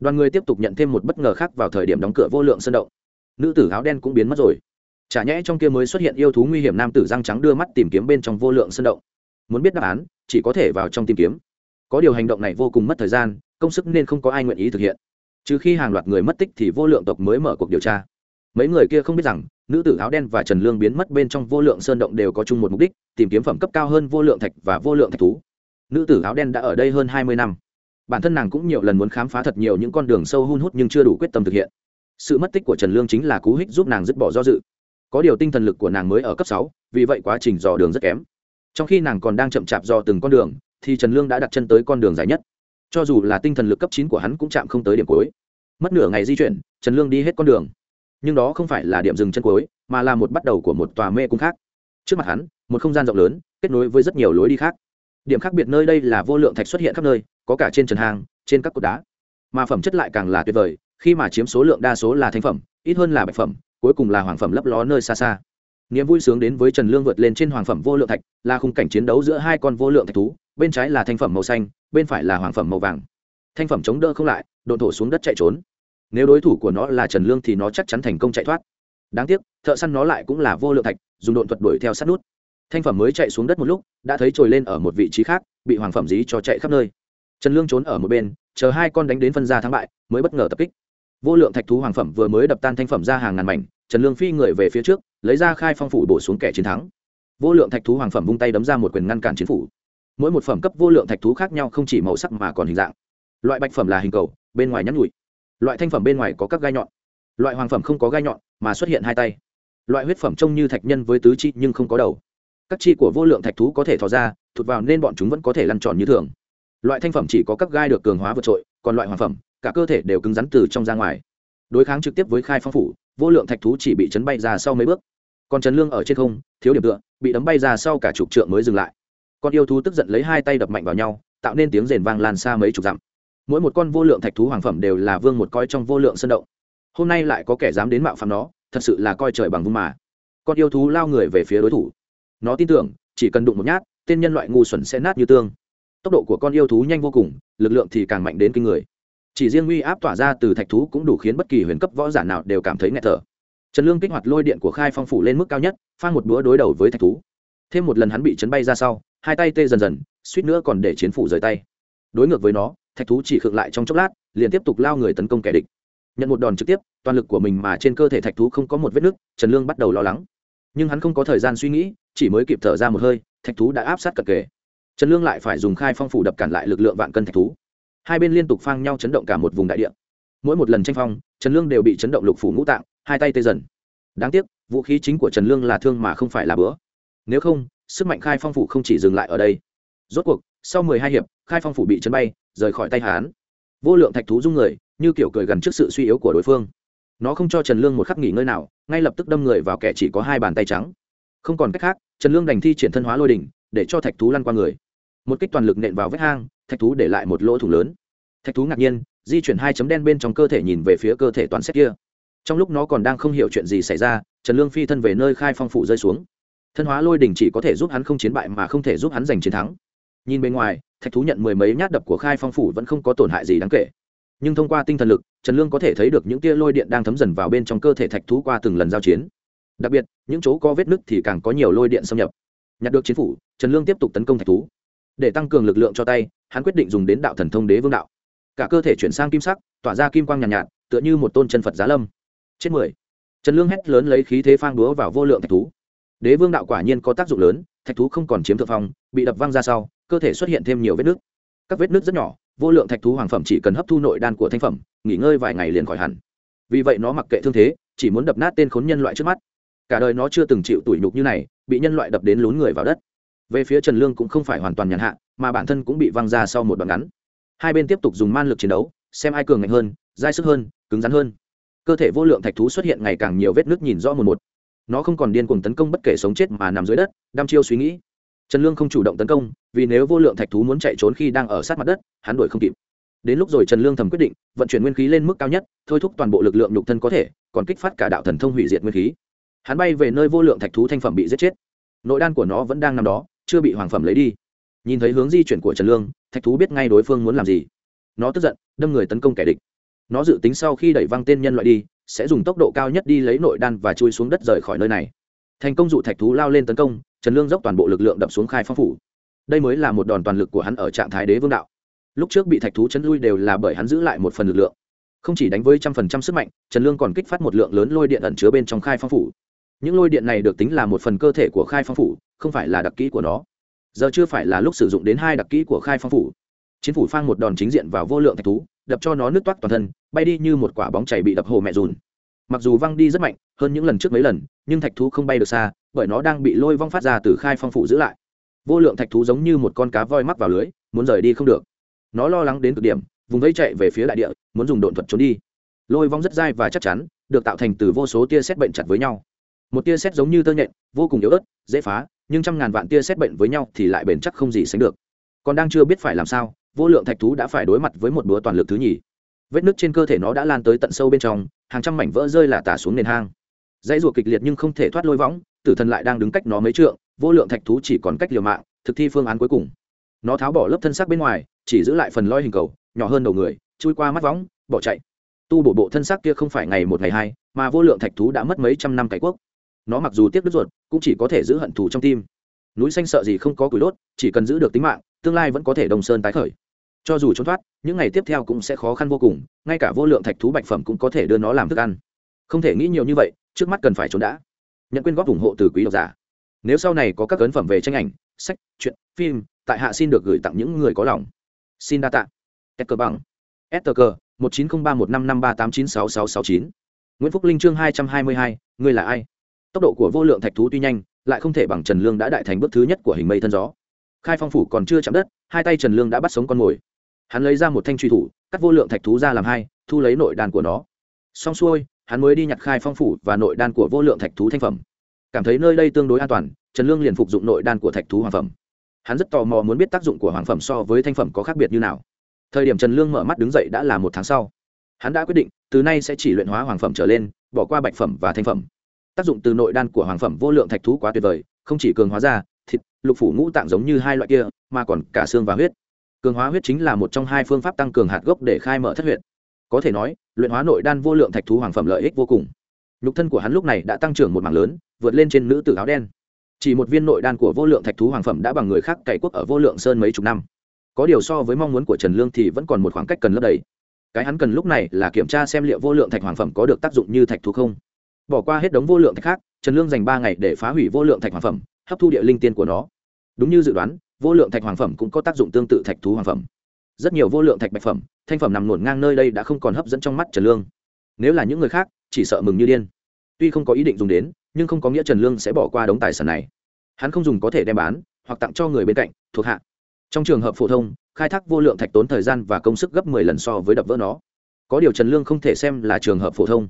Đoàn người tiếp tục nhận thêm một bất ngờ khác vào thời điểm đóng cửa vô lượng sân động. Nữ tử áo đen cũng biến mất rồi. Chả nhẽ trong kia mới xuất hiện yêu thú nguy hiểm nam tử răng trắng đưa mắt tìm kiếm bên trong vô lượng sân động. Muốn biết đáp án, chỉ có thể vào trong tìm kiếm. Có điều hành động này vô cùng mất thời gian, công sức nên không có ai nguyện ý thực hiện. Trừ khi hàng loạt người mất tích thì vô lượng tộc mới mở cuộc điều tra. Mấy người kia không biết rằng, nữ tử áo đen và trần lương biến mất bên trong vô lượng sơn động đều có chung một mục đích, tìm kiếm phẩm cấp cao hơn vô lượng thạch và vô lượng thạch thú nữ tử áo đen đã ở đây hơn hai mươi năm. Bản thân nàng cũng nhiều lần muốn khám phá thật nhiều những con đường sâu hun hút nhưng chưa đủ quyết tâm thực hiện. Sự mất tích của trần lương chính là cú hích giúp nàng dứt bỏ do dự. Có điều tinh thần lực của nàng mới ở cấp sáu, vì vậy quá trình dò đường rất kém. Trong khi nàng còn đang chậm chạp dò từng con đường, thì trần lương đã đặt chân tới con đường dài nhất. Cho dù là tinh thần lực cấp chín của hắn cũng chạm không tới điểm cuối. Mất nửa ngày di chuyển, trần lương đi hết con đường. Nhưng đó không phải là điểm dừng chân cuối, mà là một bắt đầu của một tòa mê cung khác. Trước mặt hắn, một không gian rộng lớn, kết nối với rất nhiều lối đi khác điểm khác biệt nơi đây là vô lượng thạch xuất hiện khắp nơi, có cả trên trần hàng trên các cột đá. Mà phẩm chất lại càng là tuyệt vời, khi mà chiếm số lượng đa số là thành phẩm, ít hơn là bạch phẩm, cuối cùng là hoàng phẩm lấp ló nơi xa xa. Niềm vui sướng đến với trần lương vượt lên trên hoàng phẩm vô lượng thạch, là khung cảnh chiến đấu giữa hai con vô lượng thạch thú, bên trái là thanh phẩm màu xanh, bên phải là hoàng phẩm màu vàng. Thanh phẩm chống đỡ không lại, độn thổ xuống đất chạy trốn. Nếu đối thủ của nó là trần lương thì nó chắc chắn thành công chạy thoát. Đáng tiếc, thợ săn nó lại cũng là vô lượng thạch, dùng độn thuật đuổi theo sát nút thanh phẩm mới chạy xuống đất một lúc, đã thấy trồi lên ở một vị trí khác, bị hoàng phẩm dí cho chạy khắp nơi. Trần lương trốn ở một bên, chờ hai con đánh đến phân ra thắng bại, mới bất ngờ tập kích. Vô lượng thạch thú hoàng phẩm vừa mới đập tan thanh phẩm ra hàng ngàn mảnh, trần lương phi người về phía trước, lấy ra khai phong phủ bổ xuống kẻ chiến thắng. Vô lượng thạch thú hoàng phẩm vung tay đấm ra một quyền ngăn cản chiến phủ. Mỗi một phẩm cấp vô lượng thạch thú khác nhau không chỉ màu sắc mà còn hình dạng. Loại bạch phẩm là hình cầu, bên ngoài nhắn nhụi loại thanh phẩm bên ngoài có các gai nhọn. Loại hoàng phẩm không có gai nhọn, mà xuất hiện hai tay. Loại huyết phẩm trông như thạch nhân với tứ chi nhưng không có đầu các chi của vô lượng thạch thú có thể thò ra, thụt vào nên bọn chúng vẫn có thể lăn tròn như thường. Loại thanh phẩm chỉ có các gai được cường hóa vượt trội, còn loại hoàng phẩm, cả cơ thể đều cứng rắn từ trong ra ngoài. Đối kháng trực tiếp với khai phong phủ, vô lượng thạch thú chỉ bị chấn bay ra sau mấy bước. Còn trần lương ở trên không, thiếu điểm tựa, bị đấm bay ra sau cả chục trượng mới dừng lại. Con yêu thú tức giận lấy hai tay đập mạnh vào nhau, tạo nên tiếng rền vang lan xa mấy chục dặm. Mỗi một con vô lượng thạch thú hoàng phẩm đều là vương một coi trong vô lượng sân động. Hôm nay lại có kẻ dám đến mạo phạm nó, thật sự là coi trời bằng vung mà. Con yêu thú lao người về phía đối thủ nó tin tưởng, chỉ cần đụng một nhát, tên nhân loại ngu xuẩn sẽ nát như tương. Tốc độ của con yêu thú nhanh vô cùng, lực lượng thì càng mạnh đến kinh người. Chỉ riêng uy áp tỏa ra từ thạch thú cũng đủ khiến bất kỳ huyền cấp võ giả nào đều cảm thấy nghẹt thở. Trần lương kích hoạt lôi điện của khai phong phủ lên mức cao nhất, phang một búa đối đầu với thạch thú. Thêm một lần hắn bị chấn bay ra sau, hai tay tê dần dần, suýt nữa còn để chiến phủ rời tay. Đối ngược với nó, thạch thú chỉ khựng lại trong chốc lát, liền tiếp tục lao người tấn công kẻ địch. Nhận một đòn trực tiếp, toàn lực của mình mà trên cơ thể thạch thú không có một vết nứt, trần lương bắt đầu lo lắng. Nhưng hắn không có thời gian suy nghĩ chỉ mới kịp thở ra một hơi, thạch thú đã áp sát cận kề. Trần lương lại phải dùng khai phong phủ đập cản lại lực lượng vạn cân thạch thú. Hai bên liên tục phang nhau chấn động cả một vùng đại địa. Mỗi một lần tranh phong, trần lương đều bị chấn động lục phủ ngũ tạng, hai tay tê dần. Đáng tiếc, vũ khí chính của trần lương là thương mà không phải là bữa. Nếu không, sức mạnh khai phong phủ không chỉ dừng lại ở đây. Rốt cuộc, sau mười hai hiệp, khai phong phủ bị chấn bay, rời khỏi tay hán. Vô lượng thạch thú dung người, như kiểu cười gần trước sự suy yếu của đối phương. Nó không cho trần lương một khắc nghỉ ngơi nào, ngay lập tức đâm người vào kẻ chỉ có hai bàn tay trắng. Không còn cách khác trần lương đành thi triển thân hóa lôi đỉnh, để cho thạch thú lăn qua người. Một kích toàn lực nện vào vết hang, thạch thú để lại một lỗ thủng lớn. Thạch thú ngạc nhiên, di chuyển hai chấm đen bên trong cơ thể nhìn về phía cơ thể toàn xét kia. Trong lúc nó còn đang không hiểu chuyện gì xảy ra, trần lương phi thân về nơi khai phong phủ rơi xuống. Thân hóa lôi đỉnh chỉ có thể giúp hắn không chiến bại mà không thể giúp hắn giành chiến thắng. Nhìn bên ngoài, thạch thú nhận mười mấy nhát đập của khai phong phủ vẫn không có tổn hại gì đáng kể. Nhưng thông qua tinh thần lực, trần lương có thể thấy được những tia lôi điện đang thấm dần vào bên trong cơ thể thạch thú qua từng lần giao chiến đặc biệt những chỗ có vết nứt thì càng có nhiều lôi điện xâm nhập. Nhặt được chiến phủ trần lương tiếp tục tấn công thạch thú. Để tăng cường lực lượng cho tay hắn quyết định dùng đến đạo thần thông đế vương đạo. Cả cơ thể chuyển sang kim sắc tỏa ra kim quang nhàn nhạt, nhạt tựa như một tôn chân phật giá lâm. Chết mười. Trần lương hét lớn lấy khí thế phang búa vào vô lượng thạch thú. Đế vương đạo quả nhiên có tác dụng lớn thạch thú không còn chiếm thượng phong bị đập văng ra sau cơ thể xuất hiện thêm nhiều vết nước các vết nước rất nhỏ vô lượng thạch thú hoàng phẩm chỉ cần hấp thu nội đan của thanh phẩm nghỉ ngơi vài ngày liền khỏi hẳn. Vì vậy nó mặc kệ thương thế chỉ muốn đập nát tên khốn nhân loại trước mắt cả đời nó chưa từng chịu tủi nhục như này, bị nhân loại đập đến lún người vào đất. Về phía trần lương cũng không phải hoàn toàn nhàn hạ, mà bản thân cũng bị văng ra sau một đoạn ngắn. Hai bên tiếp tục dùng man lực chiến đấu, xem ai cường mạnh hơn, dai sức hơn, cứng rắn hơn. Cơ thể vô lượng thạch thú xuất hiện ngày càng nhiều vết nước nhìn rõ một một. Nó không còn điên cuồng tấn công bất kể sống chết mà nằm dưới đất, đăm chiêu suy nghĩ. Trần lương không chủ động tấn công, vì nếu vô lượng thạch thú muốn chạy trốn khi đang ở sát mặt đất, hắn đuổi không kịp. Đến lúc rồi trần lương thầm quyết định, vận chuyển nguyên khí lên mức cao nhất, thôi thúc toàn bộ lực lượng nhục thân có thể, còn kích phát cả đạo thần thông hủy diệt nguyên khí hắn bay về nơi vô lượng thạch thú thanh phẩm bị giết chết. Nội đan của nó vẫn đang nằm đó, chưa bị hoàng phẩm lấy đi. Nhìn thấy hướng di chuyển của trần lương, thạch thú biết ngay đối phương muốn làm gì. Nó tức giận, đâm người tấn công kẻ địch. Nó dự tính sau khi đẩy văng tên nhân loại đi, sẽ dùng tốc độ cao nhất đi lấy nội đan và chui xuống đất rời khỏi nơi này. Thành công dụ thạch thú lao lên tấn công, trần lương dốc toàn bộ lực lượng đập xuống khai phong phủ. Đây mới là một đòn toàn lực của hắn ở trạng thái đế vương đạo. Lúc trước bị thạch thú chấn lui đều là bởi hắn giữ lại một phần lực lượng. Không chỉ đánh với trăm phần trăm sức mạnh, trần lương còn kích phát một lượng lớn lôi điện ẩn chứa bên trong khai phong phủ những lôi điện này được tính là một phần cơ thể của khai phong phủ, không phải là đặc kỹ của nó. Giờ chưa phải là lúc sử dụng đến hai đặc kỹ của khai phong phủ. Chiến phủ phang một đòn chính diện vào vô lượng thạch thú, đập cho nó nước toát toàn thân, bay đi như một quả bóng chảy bị đập hồ mẹ dùn. Mặc dù văng đi rất mạnh, hơn những lần trước mấy lần, nhưng thạch thú không bay được xa, bởi nó đang bị lôi vong phát ra từ khai phong phủ giữ lại. Vô lượng thạch thú giống như một con cá voi mắc vào lưới, muốn rời đi không được. Nó lo lắng đến cực điểm, vùng vẫy chạy về phía đại địa, muốn dùng độn thuật trốn đi. Lôi vong rất dai và chắc chắn, được tạo thành từ vô số tia xét bệnh chặt với nhau một tia xét giống như tơ nhện, vô cùng yếu ớt, dễ phá, nhưng trăm ngàn vạn tia xét bệnh với nhau thì lại bền chắc không gì sánh được. Còn đang chưa biết phải làm sao, vô lượng thạch thú đã phải đối mặt với một búa toàn lực thứ nhì. Vết nứt trên cơ thể nó đã lan tới tận sâu bên trong, hàng trăm mảnh vỡ rơi là tả xuống nền hang. Dãy ruột kịch liệt nhưng không thể thoát lôi võng, tử thần lại đang đứng cách nó mấy trượng, vô lượng thạch thú chỉ còn cách liều mạng, thực thi phương án cuối cùng. Nó tháo bỏ lớp thân xác bên ngoài, chỉ giữ lại phần loi hình cầu, nhỏ hơn đầu người, chui qua mắt võng, bỏ chạy. Tu bổ bộ thân xác kia không phải ngày một ngày hai, mà vô lượng thạch thú đã mất mấy trăm năm cải quốc nó mặc dù tiếc đứt ruột, cũng chỉ có thể giữ hận thù trong tim. Núi xanh sợ gì không có củi đốt, chỉ cần giữ được tính mạng, tương lai vẫn có thể đồng sơn tái khởi. Cho dù trốn thoát, những ngày tiếp theo cũng sẽ khó khăn vô cùng, ngay cả vô lượng thạch thú bạch phẩm cũng có thể đưa nó làm thức ăn. Không thể nghĩ nhiều như vậy, trước mắt cần phải trốn đã. Nhận quyên góp ủng hộ từ quý độc giả. Nếu sau này có các ấn phẩm về tranh ảnh, sách, truyện, phim, tại hạ xin được gửi tặng những người có lòng. Xin đa tạ. S bằng. S một chín không ba một năm năm ba tám chín sáu sáu sáu chín. Nguyễn phúc linh chương hai trăm hai mươi hai, ngươi là ai? Tốc độ của vô lượng thạch thú tuy nhanh, lại không thể bằng trần lương đã đại thành bước thứ nhất của hình mây thân gió. Khai phong phủ còn chưa chạm đất, hai tay trần lương đã bắt sống con mồi. Hắn lấy ra một thanh truy thủ, cắt vô lượng thạch thú ra làm hai, thu lấy nội đan của nó. Xong xuôi, hắn mới đi nhặt khai phong phủ và nội đan của vô lượng thạch thú thanh phẩm. Cảm thấy nơi đây tương đối an toàn, trần lương liền phục dụng nội đan của thạch thú hoàng phẩm. Hắn rất tò mò muốn biết tác dụng của hoàng phẩm so với thanh phẩm có khác biệt như nào. Thời điểm trần lương mở mắt đứng dậy đã là một tháng sau. Hắn đã quyết định, từ nay sẽ chỉ luyện hóa hoàng phẩm trở lên, bỏ qua bạch phẩm và thanh phẩm tác dụng từ nội đan của hoàng phẩm vô lượng thạch thú quá tuyệt vời, không chỉ cường hóa da, thịt, lục phủ ngũ tạng giống như hai loại kia, mà còn cả xương và huyết. Cường hóa huyết chính là một trong hai phương pháp tăng cường hạt gốc để khai mở thất huyệt. Có thể nói, luyện hóa nội đan vô lượng thạch thú hoàng phẩm lợi ích vô cùng. Nhục thân của hắn lúc này đã tăng trưởng một mảng lớn, vượt lên trên nữ tử áo đen. Chỉ một viên nội đan của vô lượng thạch thú hoàng phẩm đã bằng người khác cày quốc ở vô lượng sơn mấy chục năm. Có điều so với mong muốn của trần lương thì vẫn còn một khoảng cách cần lấp đầy. Cái hắn cần lúc này là kiểm tra xem liệu vô lượng thạch hoàng phẩm có được tác dụng như thạch thú không bỏ qua hết đống vô lượng thạch khác, trần lương dành ba ngày để phá hủy vô lượng thạch hoàng phẩm, hấp thu địa linh tiên của nó. Đúng như dự đoán, vô lượng thạch hoàng phẩm cũng có tác dụng tương tự thạch thú hoàng phẩm. Rất nhiều vô lượng thạch bạch phẩm, thanh phẩm nằm ngổn ngang nơi đây đã không còn hấp dẫn trong mắt trần lương. Nếu là những người khác, chỉ sợ mừng như điên. Tuy không có ý định dùng đến, nhưng không có nghĩa trần lương sẽ bỏ qua đống tài sản này. Hắn không dùng có thể đem bán, hoặc tặng cho người bên cạnh, thuộc hạ. Trong trường hợp phổ thông, khai thác vô lượng thạch tốn thời gian và công sức gấp mười lần so với đập vỡ nó. Có điều trần lương không thể xem là trường hợp phổ thông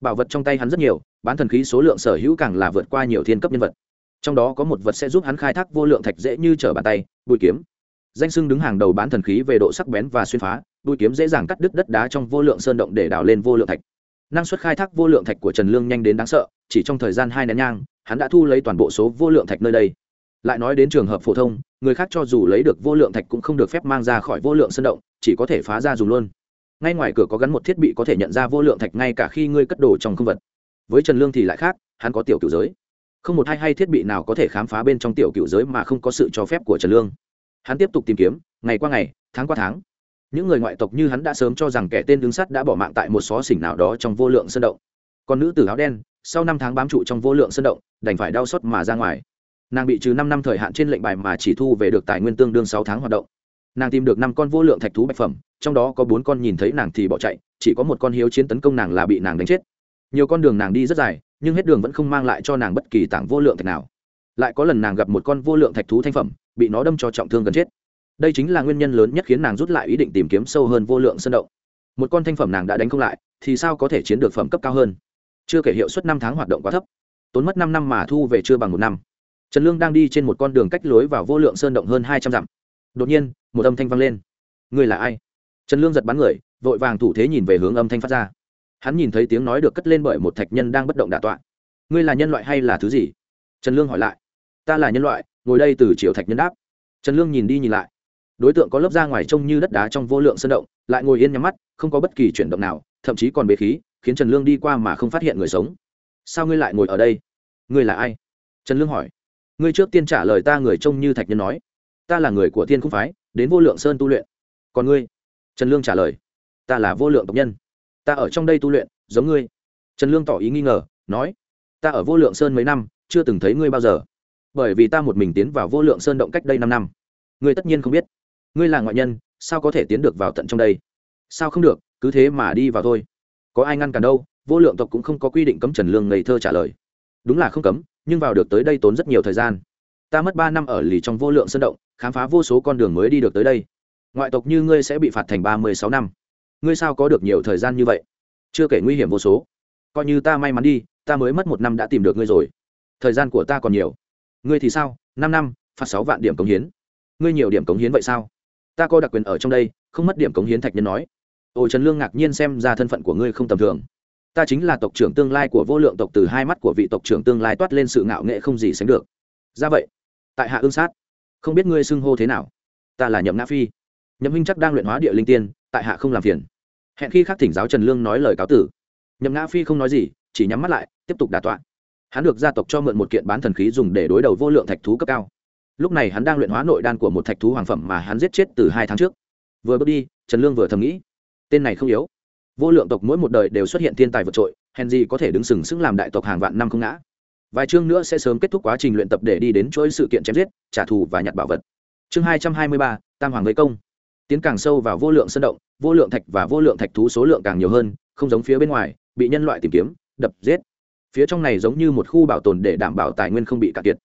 bảo vật trong tay hắn rất nhiều, bán thần khí số lượng sở hữu càng là vượt qua nhiều thiên cấp nhân vật. Trong đó có một vật sẽ giúp hắn khai thác vô lượng thạch dễ như trở bàn tay, bùi kiếm. Danh sưng đứng hàng đầu bán thần khí về độ sắc bén và xuyên phá, bùi kiếm dễ dàng cắt đứt đất đá trong vô lượng sơn động để đào lên vô lượng thạch. Năng suất khai thác vô lượng thạch của trần lương nhanh đến đáng sợ, chỉ trong thời gian hai nén nhang, hắn đã thu lấy toàn bộ số vô lượng thạch nơi đây. Lại nói đến trường hợp phổ thông, người khác cho dù lấy được vô lượng thạch cũng không được phép mang ra khỏi vô lượng sơn động, chỉ có thể phá ra dùng luôn ngay ngoài cửa có gắn một thiết bị có thể nhận ra vô lượng thạch ngay cả khi ngươi cất đồ trong không vật. Với trần lương thì lại khác, hắn có tiểu cựu giới. Không một hay hay thiết bị nào có thể khám phá bên trong tiểu cựu giới mà không có sự cho phép của trần lương. Hắn tiếp tục tìm kiếm, ngày qua ngày, tháng qua tháng. Những người ngoại tộc như hắn đã sớm cho rằng kẻ tên đứng sắt đã bỏ mạng tại một xó xỉnh nào đó trong vô lượng sân động. Còn nữ tử áo đen, sau năm tháng bám trụ trong vô lượng sân động, đành phải đau xót mà ra ngoài. Nàng bị trừ năm năm thời hạn trên lệnh bài mà chỉ thu về được tài nguyên tương đương sáu tháng hoạt động nàng tìm được năm con vô lượng thạch thú bạch phẩm, trong đó có bốn con nhìn thấy nàng thì bỏ chạy, chỉ có một con hiếu chiến tấn công nàng là bị nàng đánh chết. Nhiều con đường nàng đi rất dài, nhưng hết đường vẫn không mang lại cho nàng bất kỳ tảng vô lượng thạch nào. Lại có lần nàng gặp một con vô lượng thạch thú thanh phẩm, bị nó đâm cho trọng thương gần chết. Đây chính là nguyên nhân lớn nhất khiến nàng rút lại ý định tìm kiếm sâu hơn vô lượng sân động. Một con thanh phẩm nàng đã đánh không lại, thì sao có thể chiến được phẩm cấp cao hơn? Chưa kể hiệu suất năm tháng hoạt động quá thấp. Tốn mất năm năm mà thu về chưa bằng một năm. Trần lương đang đi trên một con đường cách lối vào vô lượng sơn động hơn hai trăm dặm. Đột nhiên một âm thanh vang lên. Người là ai? Trần lương giật bắn người, vội vàng thủ thế nhìn về hướng âm thanh phát ra. Hắn nhìn thấy tiếng nói được cất lên bởi một thạch nhân đang bất động đà tọa. Ngươi là nhân loại hay là thứ gì? Trần lương hỏi lại. Ta là nhân loại, ngồi đây từ triều thạch nhân đáp. Trần lương nhìn đi nhìn lại. Đối tượng có lớp da ngoài trông như đất đá trong vô lượng sân động, lại ngồi yên nhắm mắt, không có bất kỳ chuyển động nào, thậm chí còn bế khí, khiến trần lương đi qua mà không phát hiện người sống. Sao ngươi lại ngồi ở đây? Ngươi là ai? Trần lương hỏi. Ngươi trước tiên trả lời ta người trông như thạch nhân nói. Ta là người của thiên cung phái đến vô lượng sơn tu luyện. Còn ngươi? Trần lương trả lời. Ta là vô lượng tộc nhân. Ta ở trong đây tu luyện, giống ngươi. Trần lương tỏ ý nghi ngờ, nói. Ta ở vô lượng sơn mấy năm, chưa từng thấy ngươi bao giờ. Bởi vì ta một mình tiến vào vô lượng sơn động cách đây năm năm. Ngươi tất nhiên không biết. Ngươi là ngoại nhân, sao có thể tiến được vào tận trong đây? Sao không được, cứ thế mà đi vào thôi. Có ai ngăn cản đâu, vô lượng tộc cũng không có quy định cấm trần lương ngây thơ trả lời. Đúng là không cấm, nhưng vào được tới đây tốn rất nhiều thời gian ta mất ba năm ở lì trong vô lượng sân động, khám phá vô số con đường mới đi được tới đây. Ngoại tộc như ngươi sẽ bị phạt thành ba mươi sáu năm. Ngươi sao có được nhiều thời gian như vậy? Chưa kể nguy hiểm vô số. Coi như ta may mắn đi, ta mới mất một năm đã tìm được ngươi rồi. Thời gian của ta còn nhiều. Ngươi thì sao? Năm năm, phạt sáu vạn điểm cống hiến. Ngươi nhiều điểm cống hiến vậy sao? Ta có đặc quyền ở trong đây, không mất điểm cống hiến thạch nhân nói. Ồ trần lương ngạc nhiên xem ra thân phận của ngươi không tầm thường. Ta chính là tộc trưởng tương lai của vô lượng tộc từ hai mắt của vị tộc trưởng tương lai toát lên sự ngạo nghệ không gì sánh được. Ra vậy tại hạ ương sát. Không biết ngươi xưng hô thế nào. Ta là nhậm ngã phi. Nhậm huynh chắc đang luyện hóa địa linh tiên, tại hạ không làm phiền. Hẹn khi khác thỉnh giáo trần lương nói lời cáo tử. Nhậm ngã phi không nói gì, chỉ nhắm mắt lại, tiếp tục đà tọa. Hắn được gia tộc cho mượn một kiện bán thần khí dùng để đối đầu vô lượng thạch thú cấp cao. Lúc này hắn đang luyện hóa nội đan của một thạch thú hoàng phẩm mà hắn giết chết từ hai tháng trước. Vừa bước đi, trần lương vừa thầm nghĩ, tên này không yếu. Vô lượng tộc mỗi một đời đều xuất hiện thiên tài vượt trội, hèn gì có thể đứng sừng sững làm đại tộc hàng vạn năm không ngã vài chương nữa sẽ sớm kết thúc quá trình luyện tập để đi đến chuỗi sự kiện chém giết, trả thù và nhặt bảo vật. Chương hai trăm hai mươi ba, tam hoàng vây công. Tiến càng sâu vào vô lượng sân động, vô lượng thạch và vô lượng thạch thú số lượng càng nhiều hơn, không giống phía bên ngoài, bị nhân loại tìm kiếm, đập, giết. Phía trong này giống như một khu bảo tồn để đảm bảo tài nguyên không bị cạn kiệt.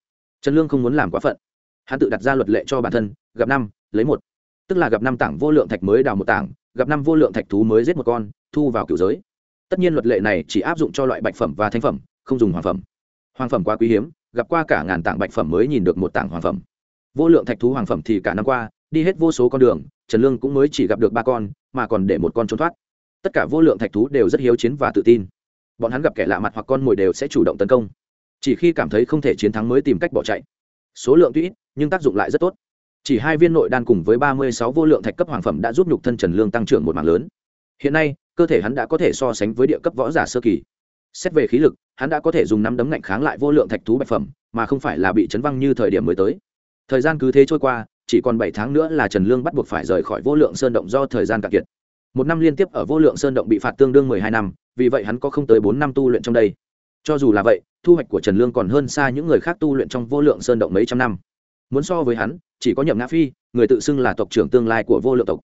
Trần lương không muốn làm quá phận. Hắn tự đặt ra luật lệ cho bản thân, gặp năm, lấy một. Tức là gặp năm tảng vô lượng thạch mới đào một tảng, gặp năm vô lượng thạch thú mới giết một con, thu vào cựu giới. Tất nhiên luật lệ này chỉ áp dụng cho loại bạch phẩm và thanh phẩm, không dùng hoàng phẩm hoàng phẩm quá quý hiếm, gặp qua cả ngàn tảng bạch phẩm mới nhìn được một tảng hoàng phẩm. Vô lượng thạch thú hoàng phẩm thì cả năm qua, đi hết vô số con đường, trần lương cũng mới chỉ gặp được ba con, mà còn để một con trốn thoát. Tất cả vô lượng thạch thú đều rất hiếu chiến và tự tin. Bọn hắn gặp kẻ lạ mặt hoặc con mồi đều sẽ chủ động tấn công. Chỉ khi cảm thấy không thể chiến thắng mới tìm cách bỏ chạy. Số lượng tuy ít, nhưng tác dụng lại rất tốt. Chỉ hai viên nội đan cùng với ba mươi sáu vô lượng thạch cấp hoàng phẩm đã giúp nhục thân trần lương tăng trưởng một mạng lớn. Hiện nay, cơ thể hắn đã có thể so sánh với địa cấp võ giả sơ kỳ xét về khí lực, hắn đã có thể dùng năm đấm ngạnh kháng lại vô lượng thạch thú bạch phẩm, mà không phải là bị chấn văng như thời điểm mới tới. Thời gian cứ thế trôi qua, chỉ còn bảy tháng nữa là trần lương bắt buộc phải rời khỏi vô lượng sơn động do thời gian cạn kiệt. Một năm liên tiếp ở vô lượng sơn động bị phạt tương đương mười hai năm, vì vậy hắn có không tới bốn năm tu luyện trong đây. Cho dù là vậy, thu hoạch của trần lương còn hơn xa những người khác tu luyện trong vô lượng sơn động mấy trăm năm. Muốn so với hắn, chỉ có nhậm ngã phi, người tự xưng là tộc trưởng tương lai của vô lượng tộc.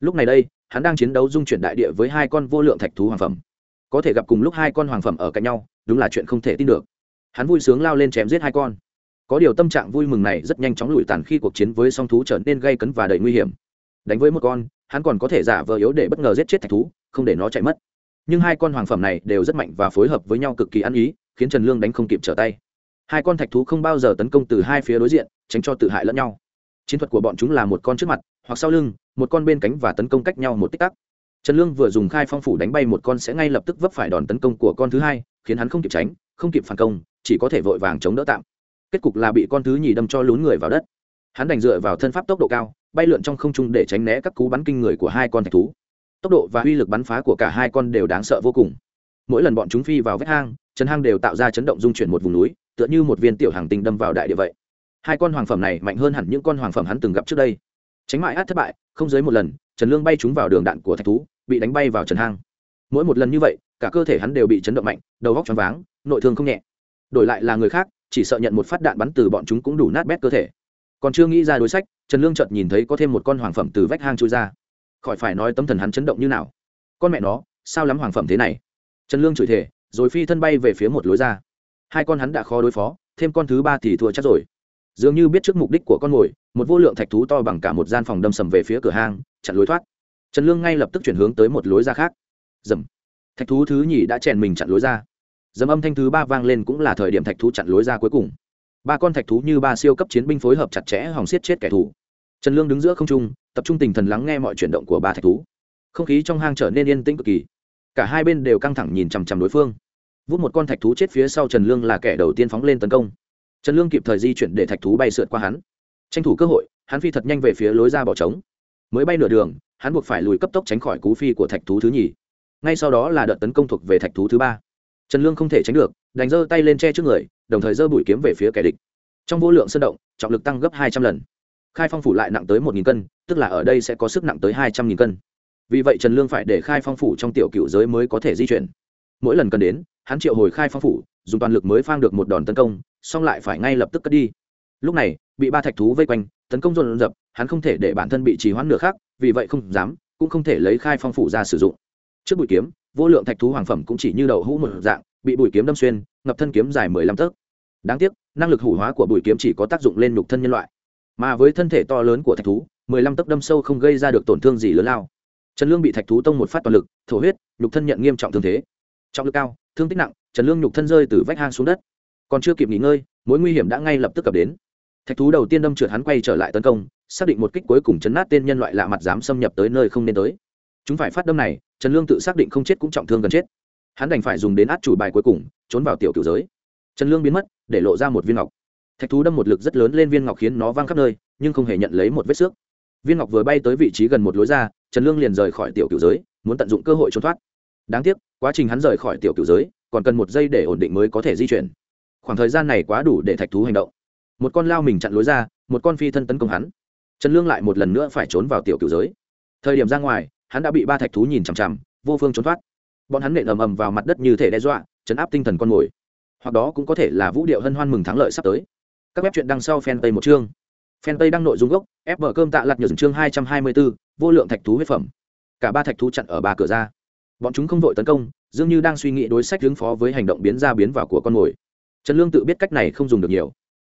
Lúc này đây, hắn đang chiến đấu dung chuyển đại địa với hai con vô lượng thạch thú hoàng phẩm có thể gặp cùng lúc hai con hoàng phẩm ở cạnh nhau, đúng là chuyện không thể tin được. Hắn vui sướng lao lên chém giết hai con. Có điều tâm trạng vui mừng này rất nhanh chóng lụi tàn khi cuộc chiến với song thú trở nên gây cấn và đầy nguy hiểm. Đánh với một con, hắn còn có thể giả vờ yếu để bất ngờ giết chết thạch thú, không để nó chạy mất. Nhưng hai con hoàng phẩm này đều rất mạnh và phối hợp với nhau cực kỳ ăn ý, khiến trần lương đánh không kịp trở tay. Hai con thạch thú không bao giờ tấn công từ hai phía đối diện, tránh cho tự hại lẫn nhau. Chiến thuật của bọn chúng là một con trước mặt, hoặc sau lưng, một con bên cánh và tấn công cách nhau một tích tắc trần lương vừa dùng khai phong phủ đánh bay một con sẽ ngay lập tức vấp phải đòn tấn công của con thứ hai, khiến hắn không kịp tránh, không kịp phản công, chỉ có thể vội vàng chống đỡ tạm. Kết cục là bị con thứ nhì đâm cho lún người vào đất. Hắn đành dựa vào thân pháp tốc độ cao, bay lượn trong không trung để tránh né các cú bắn kinh người của hai con thạch thú. Tốc độ và uy lực bắn phá của cả hai con đều đáng sợ vô cùng. Mỗi lần bọn chúng phi vào vết hang, trần hang đều tạo ra chấn động dung chuyển một vùng núi, tựa như một viên tiểu hàng tinh đâm vào đại địa vậy. Hai con hoàng phẩm này mạnh hơn hẳn những con hoàng phẩm hắn từng gặp trước đây. Tránh mãi át thất bại, không dưới một lần, trần lương bay chúng vào đường đạn của thạch thú bị đánh bay vào trần hang. Mỗi một lần như vậy, cả cơ thể hắn đều bị chấn động mạnh, đầu góc choáng váng, nội thương không nhẹ. Đổi lại là người khác, chỉ sợ nhận một phát đạn bắn từ bọn chúng cũng đủ nát bét cơ thể. Còn chưa nghĩ ra đối sách, trần lương chợt nhìn thấy có thêm một con hoàng phẩm từ vách hang trôi ra. Khỏi phải nói tâm thần hắn chấn động như nào. Con mẹ nó, sao lắm hoàng phẩm thế này? Trần lương chửi thể rồi phi thân bay về phía một lối ra. Hai con hắn đã khó đối phó, thêm con thứ ba thì thua chắc rồi. Dường như biết trước mục đích của con mồi, một vô lượng thạch thú to bằng cả một gian phòng đâm sầm về phía cửa hang, chặn lối thoát trần lương ngay lập tức chuyển hướng tới một lối ra khác. Dầm. Thạch thú thứ nhì đã chèn mình chặn lối ra. Dầm âm thanh thứ ba vang lên cũng là thời điểm thạch thú chặn lối ra cuối cùng. Ba con thạch thú như ba siêu cấp chiến binh phối hợp chặt chẽ hòng xiết chết kẻ thù. Trần lương đứng giữa không trung, tập trung tinh thần lắng nghe mọi chuyển động của ba thạch thú. Không khí trong hang trở nên yên tĩnh cực kỳ. Cả hai bên đều căng thẳng nhìn chằm chằm đối phương. Vút một con thạch thú chết phía sau trần lương là kẻ đầu tiên phóng lên tấn công. Trần lương kịp thời di chuyển để thạch thú bay sượt qua hắn. Tranh thủ cơ hội, hắn phi thật nhanh về phía lối ra bỏ trống. Mới bay nửa đường hắn buộc phải lùi cấp tốc tránh khỏi cú phi của thạch thú thứ nhì. Ngay sau đó là đợt tấn công thuộc về thạch thú thứ ba. Trần lương không thể tránh được đánh giơ tay lên che trước người, đồng thời giơ bụi kiếm về phía kẻ địch. Trong vô lượng sơn động, trọng lực tăng gấp hai trăm lần. Khai phong phủ lại nặng tới một cân, tức là ở đây sẽ có sức nặng tới hai trăm nghìn cân. Vì vậy trần lương phải để khai phong phủ trong tiểu cựu giới mới có thể di chuyển. Mỗi lần cần đến, hắn triệu hồi khai phong phủ, dùng toàn lực mới phang được một đòn tấn công, xong lại phải ngay lập tức cất đi. Lúc này, bị ba thạch thú vây quanh, tấn công dồn dập hắn không thể để bản thân bị trì hoãn nửa khác vì vậy không dám, cũng không thể lấy khai phong phủ ra sử dụng. Trước bụi kiếm, vô lượng thạch thú hoàng phẩm cũng chỉ như đầu hũ một dạng, bị bụi kiếm đâm xuyên, ngập thân kiếm dài mười lăm tấc. Đáng tiếc, năng lực hủ hóa của bụi kiếm chỉ có tác dụng lên nhục thân nhân loại. Mà với thân thể to lớn của thạch thú, mười lăm tấc đâm sâu không gây ra được tổn thương gì lớn lao. Trần lương bị thạch thú tông một phát toàn lực, thổ huyết, nhục thân nhận nghiêm trọng thương thế. Trọng lực cao, thương tích nặng, trần lương nhục thân rơi từ vách hang xuống đất. Còn chưa kịp nghỉ ngơi, mối nguy hiểm đã ngay lập tức cập đến thạch thú đầu tiên đâm trượt hắn quay trở lại tấn công, xác định một kích cuối cùng chấn nát tên nhân loại lạ mặt dám xâm nhập tới nơi không nên tới. Chúng phải phát đâm này, trần lương tự xác định không chết cũng trọng thương gần chết. Hắn đành phải dùng đến át chủ bài cuối cùng, trốn vào tiểu cửu giới. Trần lương biến mất, để lộ ra một viên ngọc. Thạch thú đâm một lực rất lớn lên viên ngọc khiến nó văng khắp nơi, nhưng không hề nhận lấy một vết xước. Viên ngọc vừa bay tới vị trí gần một lối ra, trần lương liền rời khỏi tiểu cửu giới, muốn tận dụng cơ hội trốn thoát. Đáng tiếc, quá trình hắn rời khỏi tiểu cửu giới, còn cần một giây để ổn định mới có thể di chuyển. Khoảng thời gian này quá đủ để thạch thú hành động một con lao mình chặn lối ra, một con phi thân tấn công hắn. Trần lương lại một lần nữa phải trốn vào tiểu cựu giới. Thời điểm ra ngoài, hắn đã bị ba thạch thú nhìn chằm chằm, vô phương trốn thoát. Bọn hắn nện ầm ầm vào mặt đất như thể đe dọa, chấn áp tinh thần con mồi. Hoặc đó cũng có thể là vũ điệu hân hoan mừng thắng lợi sắp tới. Các web truyện đằng sau fan tây một chương. Fan tây đăng nội dung gốc, ép mở cơm tạ lặt nhờ chương hai trăm hai mươi bốn vô lượng thạch thú huyết phẩm. Cả ba thạch thú chặn ở ba cửa ra. Bọn chúng không vội tấn công, dường như đang suy nghĩ đối sách ứng phó với hành động biến ra biến vào của con mồi. Trần lương tự biết cách này không dùng được nhiều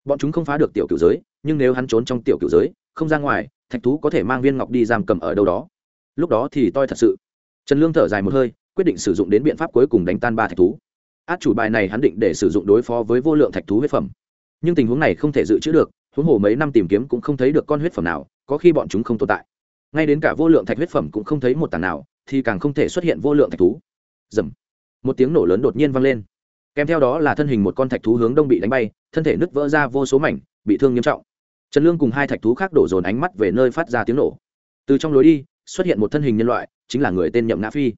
bọn chúng không phá được tiểu cửu giới, nhưng nếu hắn trốn trong tiểu cửu giới, không ra ngoài, thạch thú có thể mang viên ngọc đi giam cầm ở đâu đó. Lúc đó thì toi thật sự. Trần lương thở dài một hơi, quyết định sử dụng đến biện pháp cuối cùng đánh tan ba thạch thú. Át chủ bài này hắn định để sử dụng đối phó với vô lượng thạch thú huyết phẩm. Nhưng tình huống này không thể dự trữ được, huống hồ mấy năm tìm kiếm cũng không thấy được con huyết phẩm nào, có khi bọn chúng không tồn tại. Ngay đến cả vô lượng thạch huyết phẩm cũng không thấy một tảng nào, thì càng không thể xuất hiện vô lượng thạch thú. Dầm một tiếng nổ lớn đột nhiên vang lên kèm theo đó là thân hình một con thạch thú hướng đông bị đánh bay, thân thể nứt vỡ ra vô số mảnh, bị thương nghiêm trọng. Trần lương cùng hai thạch thú khác đổ dồn ánh mắt về nơi phát ra tiếng nổ. Từ trong lối đi, xuất hiện một thân hình nhân loại, chính là người tên nhậm ngã phi.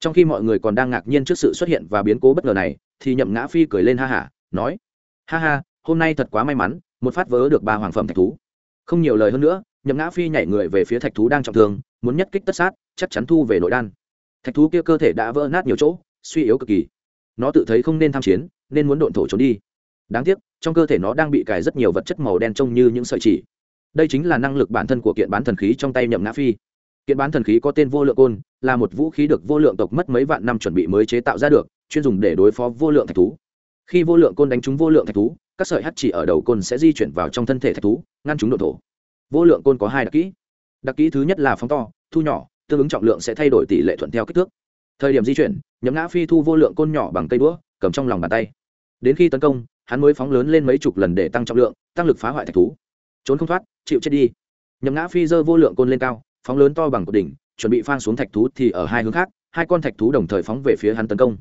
Trong khi mọi người còn đang ngạc nhiên trước sự xuất hiện và biến cố bất ngờ này, thì nhậm ngã phi cười lên ha hả, nói, ha ha, hôm nay thật quá may mắn, một phát vớ được ba hoàng phẩm thạch thú. Không nhiều lời hơn nữa, nhậm ngã phi nhảy người về phía thạch thú đang trọng thương, muốn nhất kích tất sát, chắc chắn thu về nội đan. Thạch thú kia cơ thể đã vỡ nát nhiều chỗ, suy yếu cực kỳ nó tự thấy không nên tham chiến, nên muốn độn thổ trốn đi. Đáng tiếc, trong cơ thể nó đang bị cài rất nhiều vật chất màu đen trông như những sợi chỉ. Đây chính là năng lực bản thân của kiện bán thần khí trong tay nhậm ngã phi. Kiện bán thần khí có tên vô lượng côn, là một vũ khí được vô lượng tộc mất mấy vạn năm chuẩn bị mới chế tạo ra được, chuyên dùng để đối phó vô lượng thạch thú. Khi vô lượng côn đánh trúng vô lượng thạch thú, các sợi hắt chỉ ở đầu côn sẽ di chuyển vào trong thân thể thạch thú, ngăn chúng độ thổ. Vô lượng côn có hai đặc kỹ. Đặc kỹ thứ nhất là phóng to, thu nhỏ, tương ứng trọng lượng sẽ thay đổi tỷ lệ thuận theo kích thước thời điểm di chuyển nhấm ngã phi thu vô lượng côn nhỏ bằng cây đũa, cầm trong lòng bàn tay. Đến khi tấn công, hắn mới phóng lớn lên mấy chục lần để tăng trọng lượng, tăng lực phá hoại thạch thú. Trốn không thoát, chịu chết đi. Nhấm ngã phi dơ vô lượng côn lên cao, phóng lớn to bằng cột đỉnh, chuẩn bị phang xuống thạch thú thì ở hai hướng khác, hai con thạch thú đồng thời phóng về phía hắn tấn công.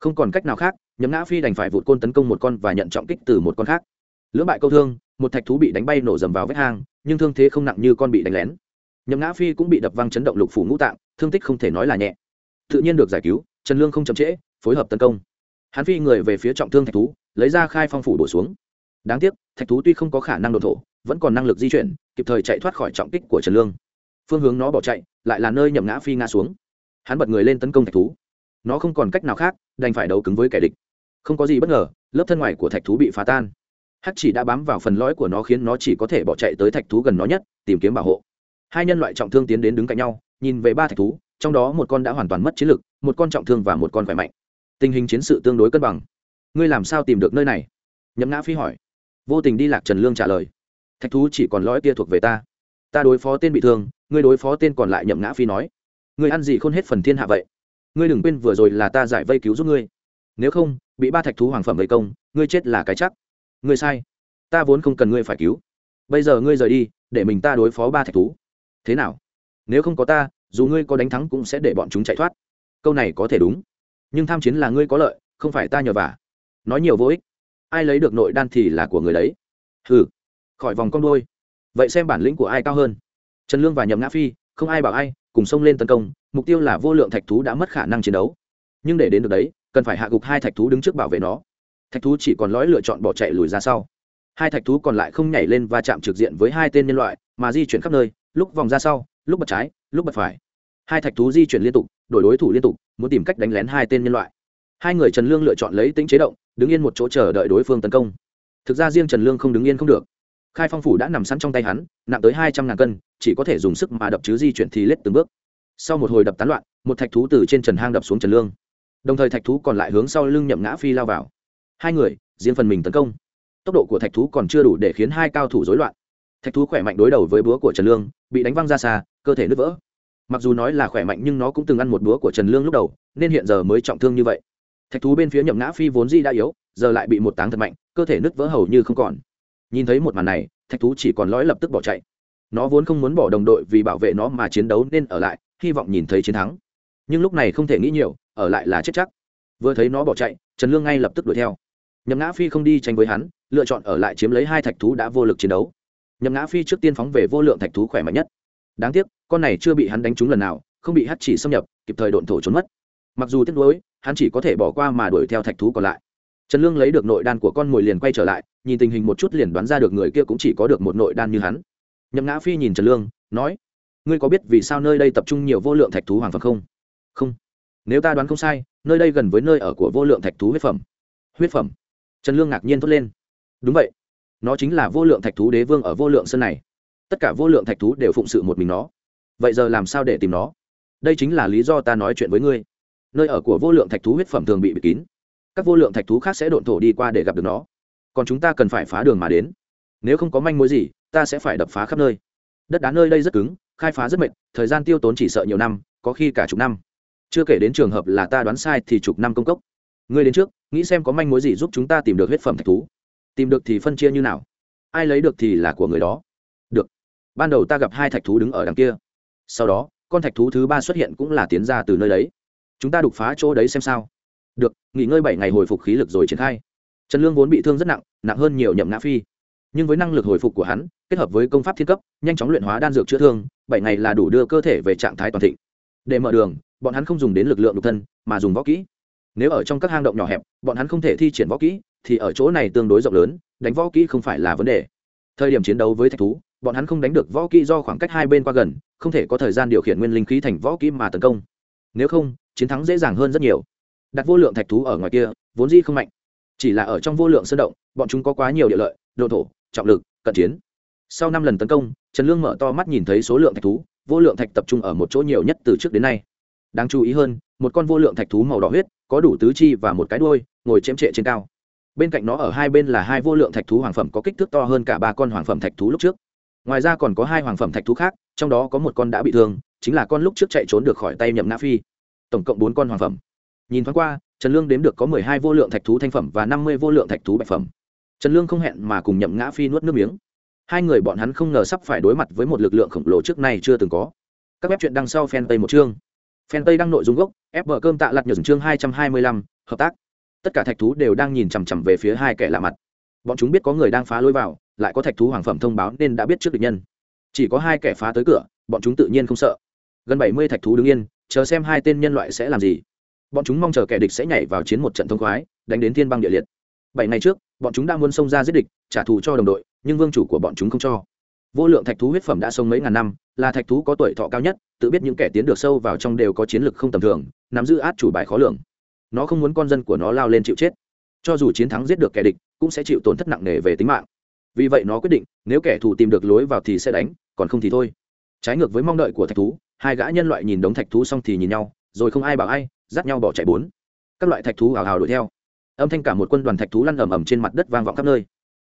Không còn cách nào khác nhấm ngã phi đành phải vụt côn tấn công một con và nhận trọng kích từ một con khác. Lưỡng bại câu thương, một thạch thú bị đánh bay nổ dầm vào vết hang, nhưng thương thế không nặng như con bị đánh lén. Nhấm ngã phi cũng bị đập văng chấn động lục phủ ngũ tạng, thương tích không thể nói là nhẹ tự nhiên được giải cứu, trần lương không chậm trễ, phối hợp tấn công. Hắn phi người về phía trọng thương thạch thú, lấy ra khai phong phủ đổ xuống. Đáng tiếc, thạch thú tuy không có khả năng đột thổ, vẫn còn năng lực di chuyển, kịp thời chạy thoát khỏi trọng kích của trần lương. Phương hướng nó bỏ chạy, lại là nơi nhậm ngã phi ngã xuống. Hắn bật người lên tấn công thạch thú. Nó không còn cách nào khác, đành phải đấu cứng với kẻ địch. Không có gì bất ngờ, lớp thân ngoài của thạch thú bị phá tan. Hắc chỉ đã bám vào phần lõi của nó khiến nó chỉ có thể bỏ chạy tới thạch thú gần nó nhất, tìm kiếm bảo hộ. Hai nhân loại trọng thương tiến đến đứng cạnh nhau, nhìn về ba thạch thú trong đó một con đã hoàn toàn mất chiến lực, một con trọng thương và một con khỏe mạnh. Tình hình chiến sự tương đối cân bằng. Ngươi làm sao tìm được nơi này? Nhậm ngã phi hỏi. Vô tình đi lạc trần lương trả lời. Thạch thú chỉ còn lõi kia thuộc về ta. Ta đối phó tên bị thương, ngươi đối phó tên còn lại, nhậm ngã phi nói. Ngươi ăn gì khôn hết phần thiên hạ vậy? Ngươi đừng quên vừa rồi là ta giải vây cứu giúp ngươi. Nếu không, bị ba thạch thú hoàng phẩm vây công, ngươi chết là cái chắc. Ngươi sai. Ta vốn không cần ngươi phải cứu. Bây giờ ngươi rời đi, để mình ta đối phó ba thạch thú. Thế nào? Nếu không có ta dù ngươi có đánh thắng cũng sẽ để bọn chúng chạy thoát. Câu này có thể đúng, nhưng tham chiến là ngươi có lợi, không phải ta nhờ vả. Nói nhiều vô ích, ai lấy được nội đan thì là của người đấy. Hừ, khỏi vòng con đôi vậy xem bản lĩnh của ai cao hơn. Trần lương và nhậm ngã phi, không ai bảo ai, cùng xông lên tấn công, mục tiêu là vô lượng thạch thú đã mất khả năng chiến đấu. Nhưng để đến được đấy, cần phải hạ gục hai thạch thú đứng trước bảo vệ nó. Thạch thú chỉ còn lõi lựa chọn bỏ chạy lùi ra sau. Hai thạch thú còn lại không nhảy lên và chạm trực diện với hai tên nhân loại, mà di chuyển khắp nơi lúc vòng ra sau, lúc bật trái, lúc bật phải. Hai thạch thú di chuyển liên tục, đổi đối thủ liên tục, muốn tìm cách đánh lén hai tên nhân loại. Hai người trần lương lựa chọn lấy tính chế động, đứng yên một chỗ chờ đợi đối phương tấn công. Thực ra riêng trần lương không đứng yên không được. Khai phong phủ đã nằm sẵn trong tay hắn, nặng tới hai trăm ngàn cân, chỉ có thể dùng sức mà đập chứ di chuyển thì lết từng bước. Sau một hồi đập tán loạn, một thạch thú từ trên trần hang đập xuống trần lương. Đồng thời thạch thú còn lại hướng sau lưng nhậm ngã phi lao vào. Hai người, riêng phần mình tấn công. Tốc độ của thạch thú còn chưa đủ để khiến hai cao thủ rối loạn thạch thú khỏe mạnh đối đầu với búa của trần lương, bị đánh văng ra xa, cơ thể nứt vỡ. Mặc dù nói là khỏe mạnh nhưng nó cũng từng ăn một búa của trần lương lúc đầu, nên hiện giờ mới trọng thương như vậy. Thạch thú bên phía nhậm ngã phi vốn di đã yếu, giờ lại bị một táng thật mạnh, cơ thể nứt vỡ hầu như không còn. Nhìn thấy một màn này, thạch thú chỉ còn lõi lập tức bỏ chạy. Nó vốn không muốn bỏ đồng đội vì bảo vệ nó mà chiến đấu nên ở lại, hy vọng nhìn thấy chiến thắng. Nhưng lúc này không thể nghĩ nhiều, ở lại là chết chắc. Vừa thấy nó bỏ chạy, trần lương ngay lập tức đuổi theo. Nhậm ngã phi không đi tranh với hắn, lựa chọn ở lại chiếm lấy hai thạch thú đã vô lực chiến đấu nhậm ngã phi trước tiên phóng về vô lượng thạch thú khỏe mạnh nhất. Đáng tiếc, con này chưa bị hắn đánh trúng lần nào, không bị hắt chỉ xâm nhập, kịp thời độn thổ trốn mất. Mặc dù tiếc nuối, hắn chỉ có thể bỏ qua mà đuổi theo thạch thú còn lại. Trần lương lấy được nội đan của con mồi liền quay trở lại, nhìn tình hình một chút liền đoán ra được người kia cũng chỉ có được một nội đan như hắn. Nhậm ngã phi nhìn trần lương, nói, ngươi có biết vì sao nơi đây tập trung nhiều vô lượng thạch thú hoàng phẩm không? Không. Nếu ta đoán không sai, nơi đây gần với nơi ở của vô lượng thạch thú huyết phẩm. Huyết phẩm? Trần lương ngạc nhiên thốt lên. Đúng vậy nó chính là vô lượng thạch thú đế vương ở vô lượng sân này. Tất cả vô lượng thạch thú đều phụng sự một mình nó. Vậy giờ làm sao để tìm nó? Đây chính là lý do ta nói chuyện với ngươi. Nơi ở của vô lượng thạch thú huyết phẩm thường bị bịt kín. Các vô lượng thạch thú khác sẽ độn thổ đi qua để gặp được nó. Còn chúng ta cần phải phá đường mà đến. Nếu không có manh mối gì, ta sẽ phải đập phá khắp nơi. Đất đá nơi đây rất cứng, khai phá rất mệt, thời gian tiêu tốn chỉ sợ nhiều năm, có khi cả chục năm. Chưa kể đến trường hợp là ta đoán sai thì chục năm công cốc. Ngươi đến trước, nghĩ xem có manh mối gì giúp chúng ta tìm được huyết phẩm thạch thú tìm được thì phân chia như nào? Ai lấy được thì là của người đó. Được. Ban đầu ta gặp hai thạch thú đứng ở đằng kia. Sau đó, con thạch thú thứ ba xuất hiện cũng là tiến ra từ nơi đấy. Chúng ta đục phá chỗ đấy xem sao. Được, nghỉ ngơi bảy ngày hồi phục khí lực rồi triển khai. Trần lương vốn bị thương rất nặng nặng hơn nhiều nhậm ngã phi. Nhưng với năng lực hồi phục của hắn, kết hợp với công pháp thiên cấp, nhanh chóng luyện hóa đan dược chữa thương, bảy ngày là đủ đưa cơ thể về trạng thái toàn thịnh. Để mở đường, bọn hắn không dùng đến lực lượng độc thân, mà dùng võ kỹ. Nếu ở trong các hang động nhỏ hẹp, bọn hắn không thể thi triển võ kỹ thì ở chỗ này tương đối rộng lớn, đánh võ kỹ không phải là vấn đề. Thời điểm chiến đấu với thạch thú, bọn hắn không đánh được võ kỹ do khoảng cách hai bên qua gần, không thể có thời gian điều khiển nguyên linh khí thành võ kỹ mà tấn công. Nếu không, chiến thắng dễ dàng hơn rất nhiều. Đặt vô lượng thạch thú ở ngoài kia, vốn dĩ không mạnh. Chỉ là ở trong vô lượng sơn động, bọn chúng có quá nhiều địa lợi, độ thổ, trọng lực, cận chiến. Sau năm lần tấn công, trần lương mở to mắt nhìn thấy số lượng thạch thú, vô lượng thạch tập trung ở một chỗ nhiều nhất từ trước đến nay. Đáng chú ý hơn, một con vô lượng thạch thú màu đỏ huyết, có đủ tứ chi và một cái đuôi, ngồi chém trệ trên cao bên cạnh nó ở hai bên là hai vô lượng thạch thú hoàng phẩm có kích thước to hơn cả ba con hoàng phẩm thạch thú lúc trước. Ngoài ra còn có hai hoàng phẩm thạch thú khác, trong đó có một con đã bị thương, chính là con lúc trước chạy trốn được khỏi tay nhậm ngã phi. Tổng cộng bốn con hoàng phẩm. Nhìn thoáng qua, trần lương đếm được có mười hai vô lượng thạch thú thanh phẩm và năm mươi vô lượng thạch thú bạch phẩm. Trần lương không hẹn mà cùng nhậm ngã phi nuốt nước miếng. Hai người bọn hắn không ngờ sắp phải đối mặt với một lực lượng khổng lồ trước nay chưa từng có. Các web chuyện đằng sau fan tây một chương. Fan tây đăng nội dung gốc ép vợ cơm tạ lặt nhờ chương hai trăm hai mươi lăm, hợp tác tất cả thạch thú đều đang nhìn chằm chằm về phía hai kẻ lạ mặt. Bọn chúng biết có người đang phá lối vào, lại có thạch thú hoàng phẩm thông báo nên đã biết trước địch nhân. Chỉ có hai kẻ phá tới cửa, bọn chúng tự nhiên không sợ. Gần bảy mươi thạch thú đứng yên, chờ xem hai tên nhân loại sẽ làm gì. Bọn chúng mong chờ kẻ địch sẽ nhảy vào chiến một trận thông khoái, đánh đến thiên băng địa liệt. Bảy ngày trước, bọn chúng đã muốn xông ra giết địch, trả thù cho đồng đội, nhưng vương chủ của bọn chúng không cho. Vô lượng thạch thú huyết phẩm đã sông mấy ngàn năm, là thạch thú có tuổi thọ cao nhất, tự biết những kẻ tiến được sâu vào trong đều có chiến lược không tầm thường, nắm giữ át chủ bài khó lường nó không muốn con dân của nó lao lên chịu chết. Cho dù chiến thắng giết được kẻ địch, cũng sẽ chịu tổn thất nặng nề về tính mạng. Vì vậy nó quyết định, nếu kẻ thù tìm được lối vào thì sẽ đánh, còn không thì thôi. Trái ngược với mong đợi của thạch thú, hai gã nhân loại nhìn đống thạch thú xong thì nhìn nhau, rồi không ai bảo ai, dắt nhau bỏ chạy bốn. Các loại thạch thú hào hào đuổi theo. Âm thanh cả một quân đoàn thạch thú lăn ầm ầm trên mặt đất vang vọng khắp nơi.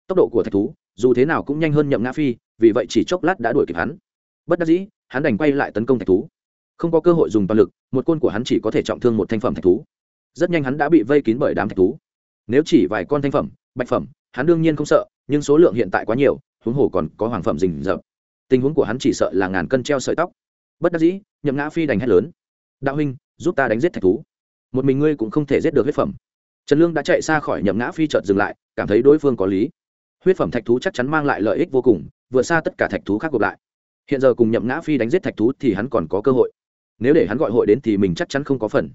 Tốc độ của thạch thú, dù thế nào cũng nhanh hơn nhậm ngã phi, vì vậy chỉ chốc lát đã đuổi kịp hắn. Bất đắc dĩ, hắn đành quay lại tấn công thạch thú. Không có cơ hội dùng toàn lực, một côn của hắn chỉ có thể trọng thương một thanh phẩm thạch thú rất nhanh hắn đã bị vây kín bởi đám thạch thú. Nếu chỉ vài con thanh phẩm, bạch phẩm, hắn đương nhiên không sợ, nhưng số lượng hiện tại quá nhiều, huống hồ còn có hoàng phẩm rình rập. Tình huống của hắn chỉ sợ là ngàn cân treo sợi tóc. Bất đắc dĩ, nhậm ngã phi đành hét lớn. Đạo huynh, giúp ta đánh giết thạch thú. Một mình ngươi cũng không thể giết được huyết phẩm. Trần lương đã chạy xa khỏi nhậm ngã phi chợt dừng lại, cảm thấy đối phương có lý. Huyết phẩm thạch thú chắc chắn mang lại lợi ích vô cùng vượt xa tất cả thạch thú khác gộp lại. Hiện giờ cùng nhậm ngã phi đánh giết thạch thú thì hắn còn có cơ hội. Nếu để hắn gọi hội đến thì mình chắc chắn không có phần.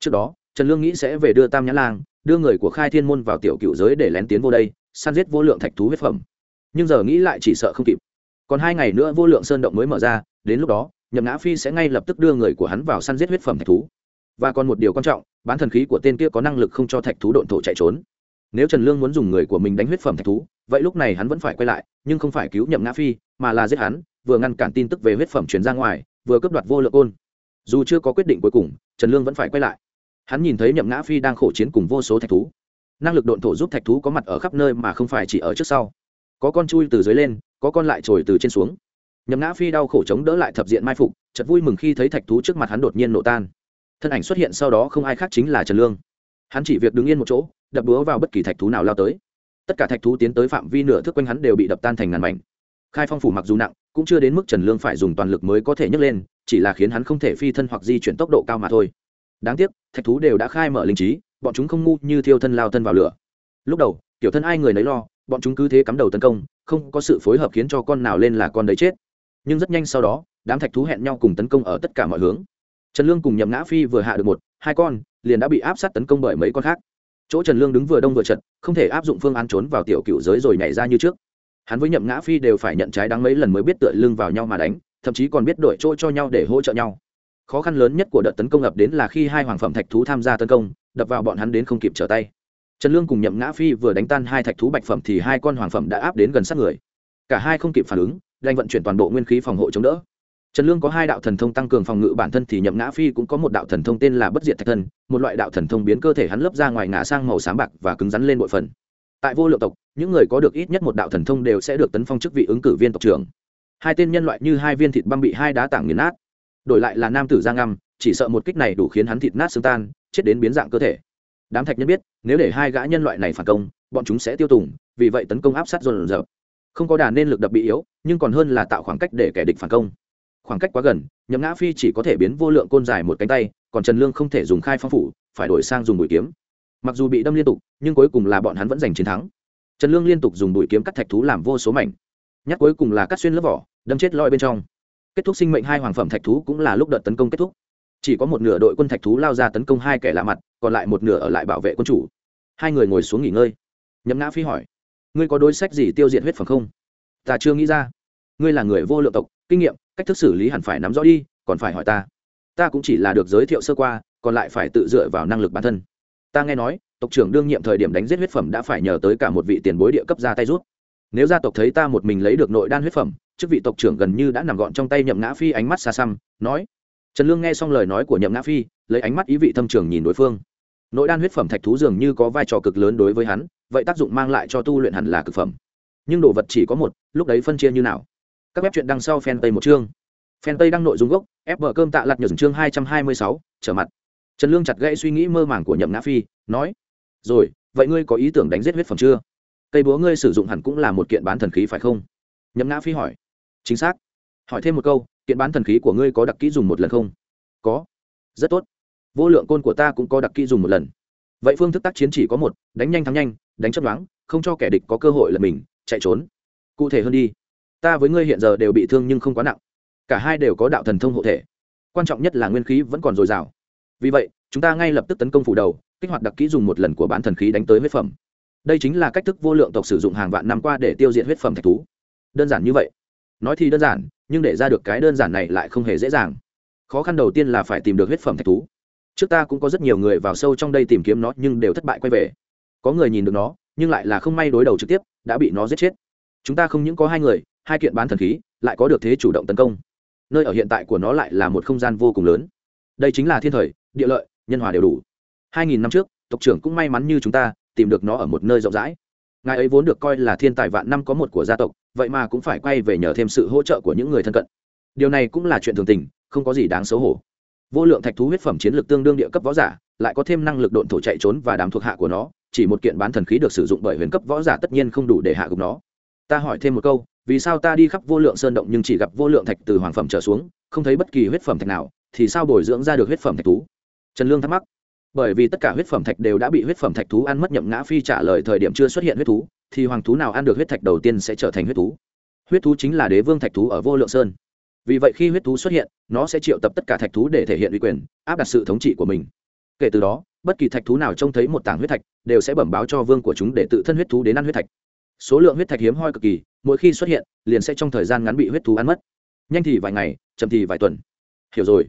Trước đó trần lương nghĩ sẽ về đưa tam nhã lang, đưa người của khai thiên môn vào tiểu cựu giới để lén tiến vô đây, săn giết vô lượng thạch thú huyết phẩm. Nhưng giờ nghĩ lại chỉ sợ không kịp. Còn hai ngày nữa vô lượng sơn động mới mở ra, đến lúc đó, nhậm ngã phi sẽ ngay lập tức đưa người của hắn vào săn giết huyết phẩm thạch thú. Và còn một điều quan trọng, bán thần khí của tên kia có năng lực không cho thạch thú độn thổ chạy trốn. Nếu trần lương muốn dùng người của mình đánh huyết phẩm thạch thú, vậy lúc này hắn vẫn phải quay lại, nhưng không phải cứu nhậm ngã phi, mà là giết hắn, vừa ngăn cản tin tức về huyết phẩm chuyển ra ngoài, vừa cướp đoạt vô lượng côn. Dù chưa có quyết định cuối cùng, trần lương vẫn phải quay lại hắn nhìn thấy nhậm ngã phi đang khổ chiến cùng vô số thạch thú. Năng lực độn thổ giúp thạch thú có mặt ở khắp nơi mà không phải chỉ ở trước sau. Có con chui từ dưới lên, có con lại trồi từ trên xuống. Nhậm ngã phi đau khổ chống đỡ lại thập diện mai phục chật vui mừng khi thấy thạch thú trước mặt hắn đột nhiên nổ tan. Thân ảnh xuất hiện sau đó không ai khác chính là trần lương. Hắn chỉ việc đứng yên một chỗ, đập búa vào bất kỳ thạch thú nào lao tới. Tất cả thạch thú tiến tới phạm vi nửa thước quanh hắn đều bị đập tan thành ngàn mảnh. Khai phong phủ mặc dù nặng, cũng chưa đến mức trần lương phải dùng toàn lực mới có thể nhấc lên, chỉ là khiến hắn không thể phi thân hoặc di chuyển tốc độ cao mà thôi đáng tiếc, thạch thú đều đã khai mở linh trí, bọn chúng không ngu như thiêu thân lao thân vào lửa. Lúc đầu, tiểu thân ai người nấy lo, bọn chúng cứ thế cắm đầu tấn công, không có sự phối hợp khiến cho con nào lên là con đấy chết. Nhưng rất nhanh sau đó, đám thạch thú hẹn nhau cùng tấn công ở tất cả mọi hướng. Trần lương cùng nhậm ngã phi vừa hạ được một, hai con, liền đã bị áp sát tấn công bởi mấy con khác. Chỗ trần lương đứng vừa đông vừa trận không thể áp dụng phương án trốn vào tiểu cựu giới rồi nhảy ra như trước. Hắn với nhậm ngã phi đều phải nhận trái đáng mấy lần mới biết tựa lưng vào nhau mà đánh, thậm chí còn biết đổi chỗ cho nhau để hỗ trợ nhau khó khăn lớn nhất của đợt tấn công ập đến là khi hai hoàng phẩm thạch thú tham gia tấn công, đập vào bọn hắn đến không kịp trở tay. Trần lương cùng nhậm ngã phi vừa đánh tan hai thạch thú bạch phẩm thì hai con hoàng phẩm đã áp đến gần sát người. Cả hai không kịp phản ứng, đành vận chuyển toàn bộ nguyên khí phòng hộ chống đỡ. Trần lương có hai đạo thần thông tăng cường phòng ngự bản thân thì nhậm ngã phi cũng có một đạo thần thông tên là bất diệt thạch thân một loại đạo thần thông biến cơ thể hắn lấp ra ngoài ngã sang màu sáng bạc và cứng rắn lên bội phần. Tại vô lượng tộc, những người có được ít nhất một đạo thần thông đều sẽ được tấn phong chức vị ứng cử viên tộc trưởng. Hai tên nhân loại như hai viên thịt băm bị hai đá tảng nghiền nát đổi lại là nam tử giang ngâm chỉ sợ một kích này đủ khiến hắn thịt nát xương tan, chết đến biến dạng cơ thể. Đám thạch nhân biết, nếu để hai gã nhân loại này phản công, bọn chúng sẽ tiêu tùng, vì vậy tấn công áp sát dồn dập. Không có đà nên lực đập bị yếu, nhưng còn hơn là tạo khoảng cách để kẻ địch phản công. Khoảng cách quá gần, nhậm ngã phi chỉ có thể biến vô lượng côn dài một cánh tay, còn trần lương không thể dùng khai phong phủ, phải đổi sang dùng bụi kiếm. Mặc dù bị đâm liên tục, nhưng cuối cùng là bọn hắn vẫn giành chiến thắng. Trần lương liên tục dùng bụi kiếm cắt thạch thú làm vô số mảnh. Nhắc cuối cùng là cắt xuyên lớp vỏ, đâm chết loi bên trong kết thúc sinh mệnh hai hoàng phẩm thạch thú cũng là lúc đợt tấn công kết thúc. Chỉ có một nửa đội quân thạch thú lao ra tấn công hai kẻ lạ mặt, còn lại một nửa ở lại bảo vệ quân chủ. Hai người ngồi xuống nghỉ ngơi. Nhấm ngã phi hỏi, ngươi có đối sách gì tiêu diệt huyết phẩm không? Ta chưa nghĩ ra. Ngươi là người vô lượng tộc, kinh nghiệm, cách thức xử lý hẳn phải nắm rõ đi, còn phải hỏi ta. Ta cũng chỉ là được giới thiệu sơ qua, còn lại phải tự dựa vào năng lực bản thân. Ta nghe nói, tộc trưởng đương nhiệm thời điểm đánh giết huyết phẩm đã phải nhờ tới cả một vị tiền bối địa cấp ra tay rút nếu gia tộc thấy ta một mình lấy được nội đan huyết phẩm chức vị tộc trưởng gần như đã nằm gọn trong tay nhậm ngã phi ánh mắt xa xăm, nói, trần lương nghe xong lời nói của nhậm ngã phi, lấy ánh mắt ý vị thâm trường nhìn đối phương. Nội đan huyết phẩm thạch thú dường như có vai trò cực lớn đối với hắn, vậy tác dụng mang lại cho tu luyện hẳn là cực phẩm. Nhưng đồ vật chỉ có một, lúc đấy phân chia như nào? Các web chuyện đăng sau fan tây một chương. Fan tây đăng nội dung gốc, ép vợ cơm tạ lặt nhờ chương hai trăm hai mươi sáu, trở mặt. Trần lương chặt gãy suy nghĩ mơ màng của nhậm ngã phi, nói, rồi, vậy ngươi có ý tưởng đánh giết huyết phẩm chưa? Cây búa ngươi sử dụng hẳn cũng là một kiện bán thần khí phải không? Nhậm ngã phi hỏi chính xác. Hỏi thêm một câu, kiện bán thần khí của ngươi có đặc kỹ dùng một lần không? Có. Rất tốt. Vô lượng côn của ta cũng có đặc kỹ dùng một lần. Vậy phương thức tác chiến chỉ có một, đánh nhanh thắng nhanh, đánh chấp đoán không cho kẻ địch có cơ hội là mình, chạy trốn. Cụ thể hơn đi. Ta với ngươi hiện giờ đều bị thương nhưng không quá nặng. Cả hai đều có đạo thần thông hộ thể. Quan trọng nhất là nguyên khí vẫn còn dồi dào. Vì vậy, chúng ta ngay lập tức tấn công phủ đầu, kích hoạt đặc kỹ dùng một lần của bán thần khí đánh tới huyết phẩm. Đây chính là cách thức vô lượng tộc sử dụng hàng vạn năm qua để tiêu diệt huyết phẩm thạch thú. Đơn giản như vậy nói thì đơn giản, nhưng để ra được cái đơn giản này lại không hề dễ dàng. Khó khăn đầu tiên là phải tìm được huyết phẩm thạch thú. Trước ta cũng có rất nhiều người vào sâu trong đây tìm kiếm nó, nhưng đều thất bại quay về. Có người nhìn được nó, nhưng lại là không may đối đầu trực tiếp, đã bị nó giết chết. Chúng ta không những có hai người, hai kiện bán thần khí, lại có được thế chủ động tấn công. Nơi ở hiện tại của nó lại là một không gian vô cùng lớn. Đây chính là thiên thời, địa lợi, nhân hòa đều đủ. Hai nghìn năm trước, tộc trưởng cũng may mắn như chúng ta, tìm được nó ở một nơi rộng rãi ngài ấy vốn được coi là thiên tài vạn năm có một của gia tộc, vậy mà cũng phải quay về nhờ thêm sự hỗ trợ của những người thân cận. Điều này cũng là chuyện thường tình, không có gì đáng xấu hổ. Vô lượng thạch thú huyết phẩm chiến lược tương đương địa cấp võ giả, lại có thêm năng lực độn thổ chạy trốn và đám thuộc hạ của nó, chỉ một kiện bán thần khí được sử dụng bởi huyền cấp võ giả tất nhiên không đủ để hạ gục nó. Ta hỏi thêm một câu, vì sao ta đi khắp vô lượng sơn động nhưng chỉ gặp vô lượng thạch từ hoàng phẩm trở xuống, không thấy bất kỳ huyết phẩm thạch nào, thì sao bồi dưỡng ra được huyết phẩm thạch thú? Trần lương thắc mắc bởi vì tất cả huyết phẩm thạch đều đã bị huyết phẩm thạch thú ăn mất nhậm ngã phi trả lời thời điểm chưa xuất hiện huyết thú, thì hoàng thú nào ăn được huyết thạch đầu tiên sẽ trở thành huyết thú. Huyết thú chính là đế vương thạch thú ở vô lượng sơn. Vì vậy khi huyết thú xuất hiện, nó sẽ triệu tập tất cả thạch thú để thể hiện uy quyền, áp đặt sự thống trị của mình. Kể từ đó, bất kỳ thạch thú nào trông thấy một tảng huyết thạch đều sẽ bẩm báo cho vương của chúng để tự thân huyết thú đến ăn huyết thạch. Số lượng huyết thạch hiếm hoi cực kỳ, mỗi khi xuất hiện, liền sẽ trong thời gian ngắn bị huyết thú ăn mất. Nhanh thì vài ngày, chậm thì vài tuần. Hiểu rồi.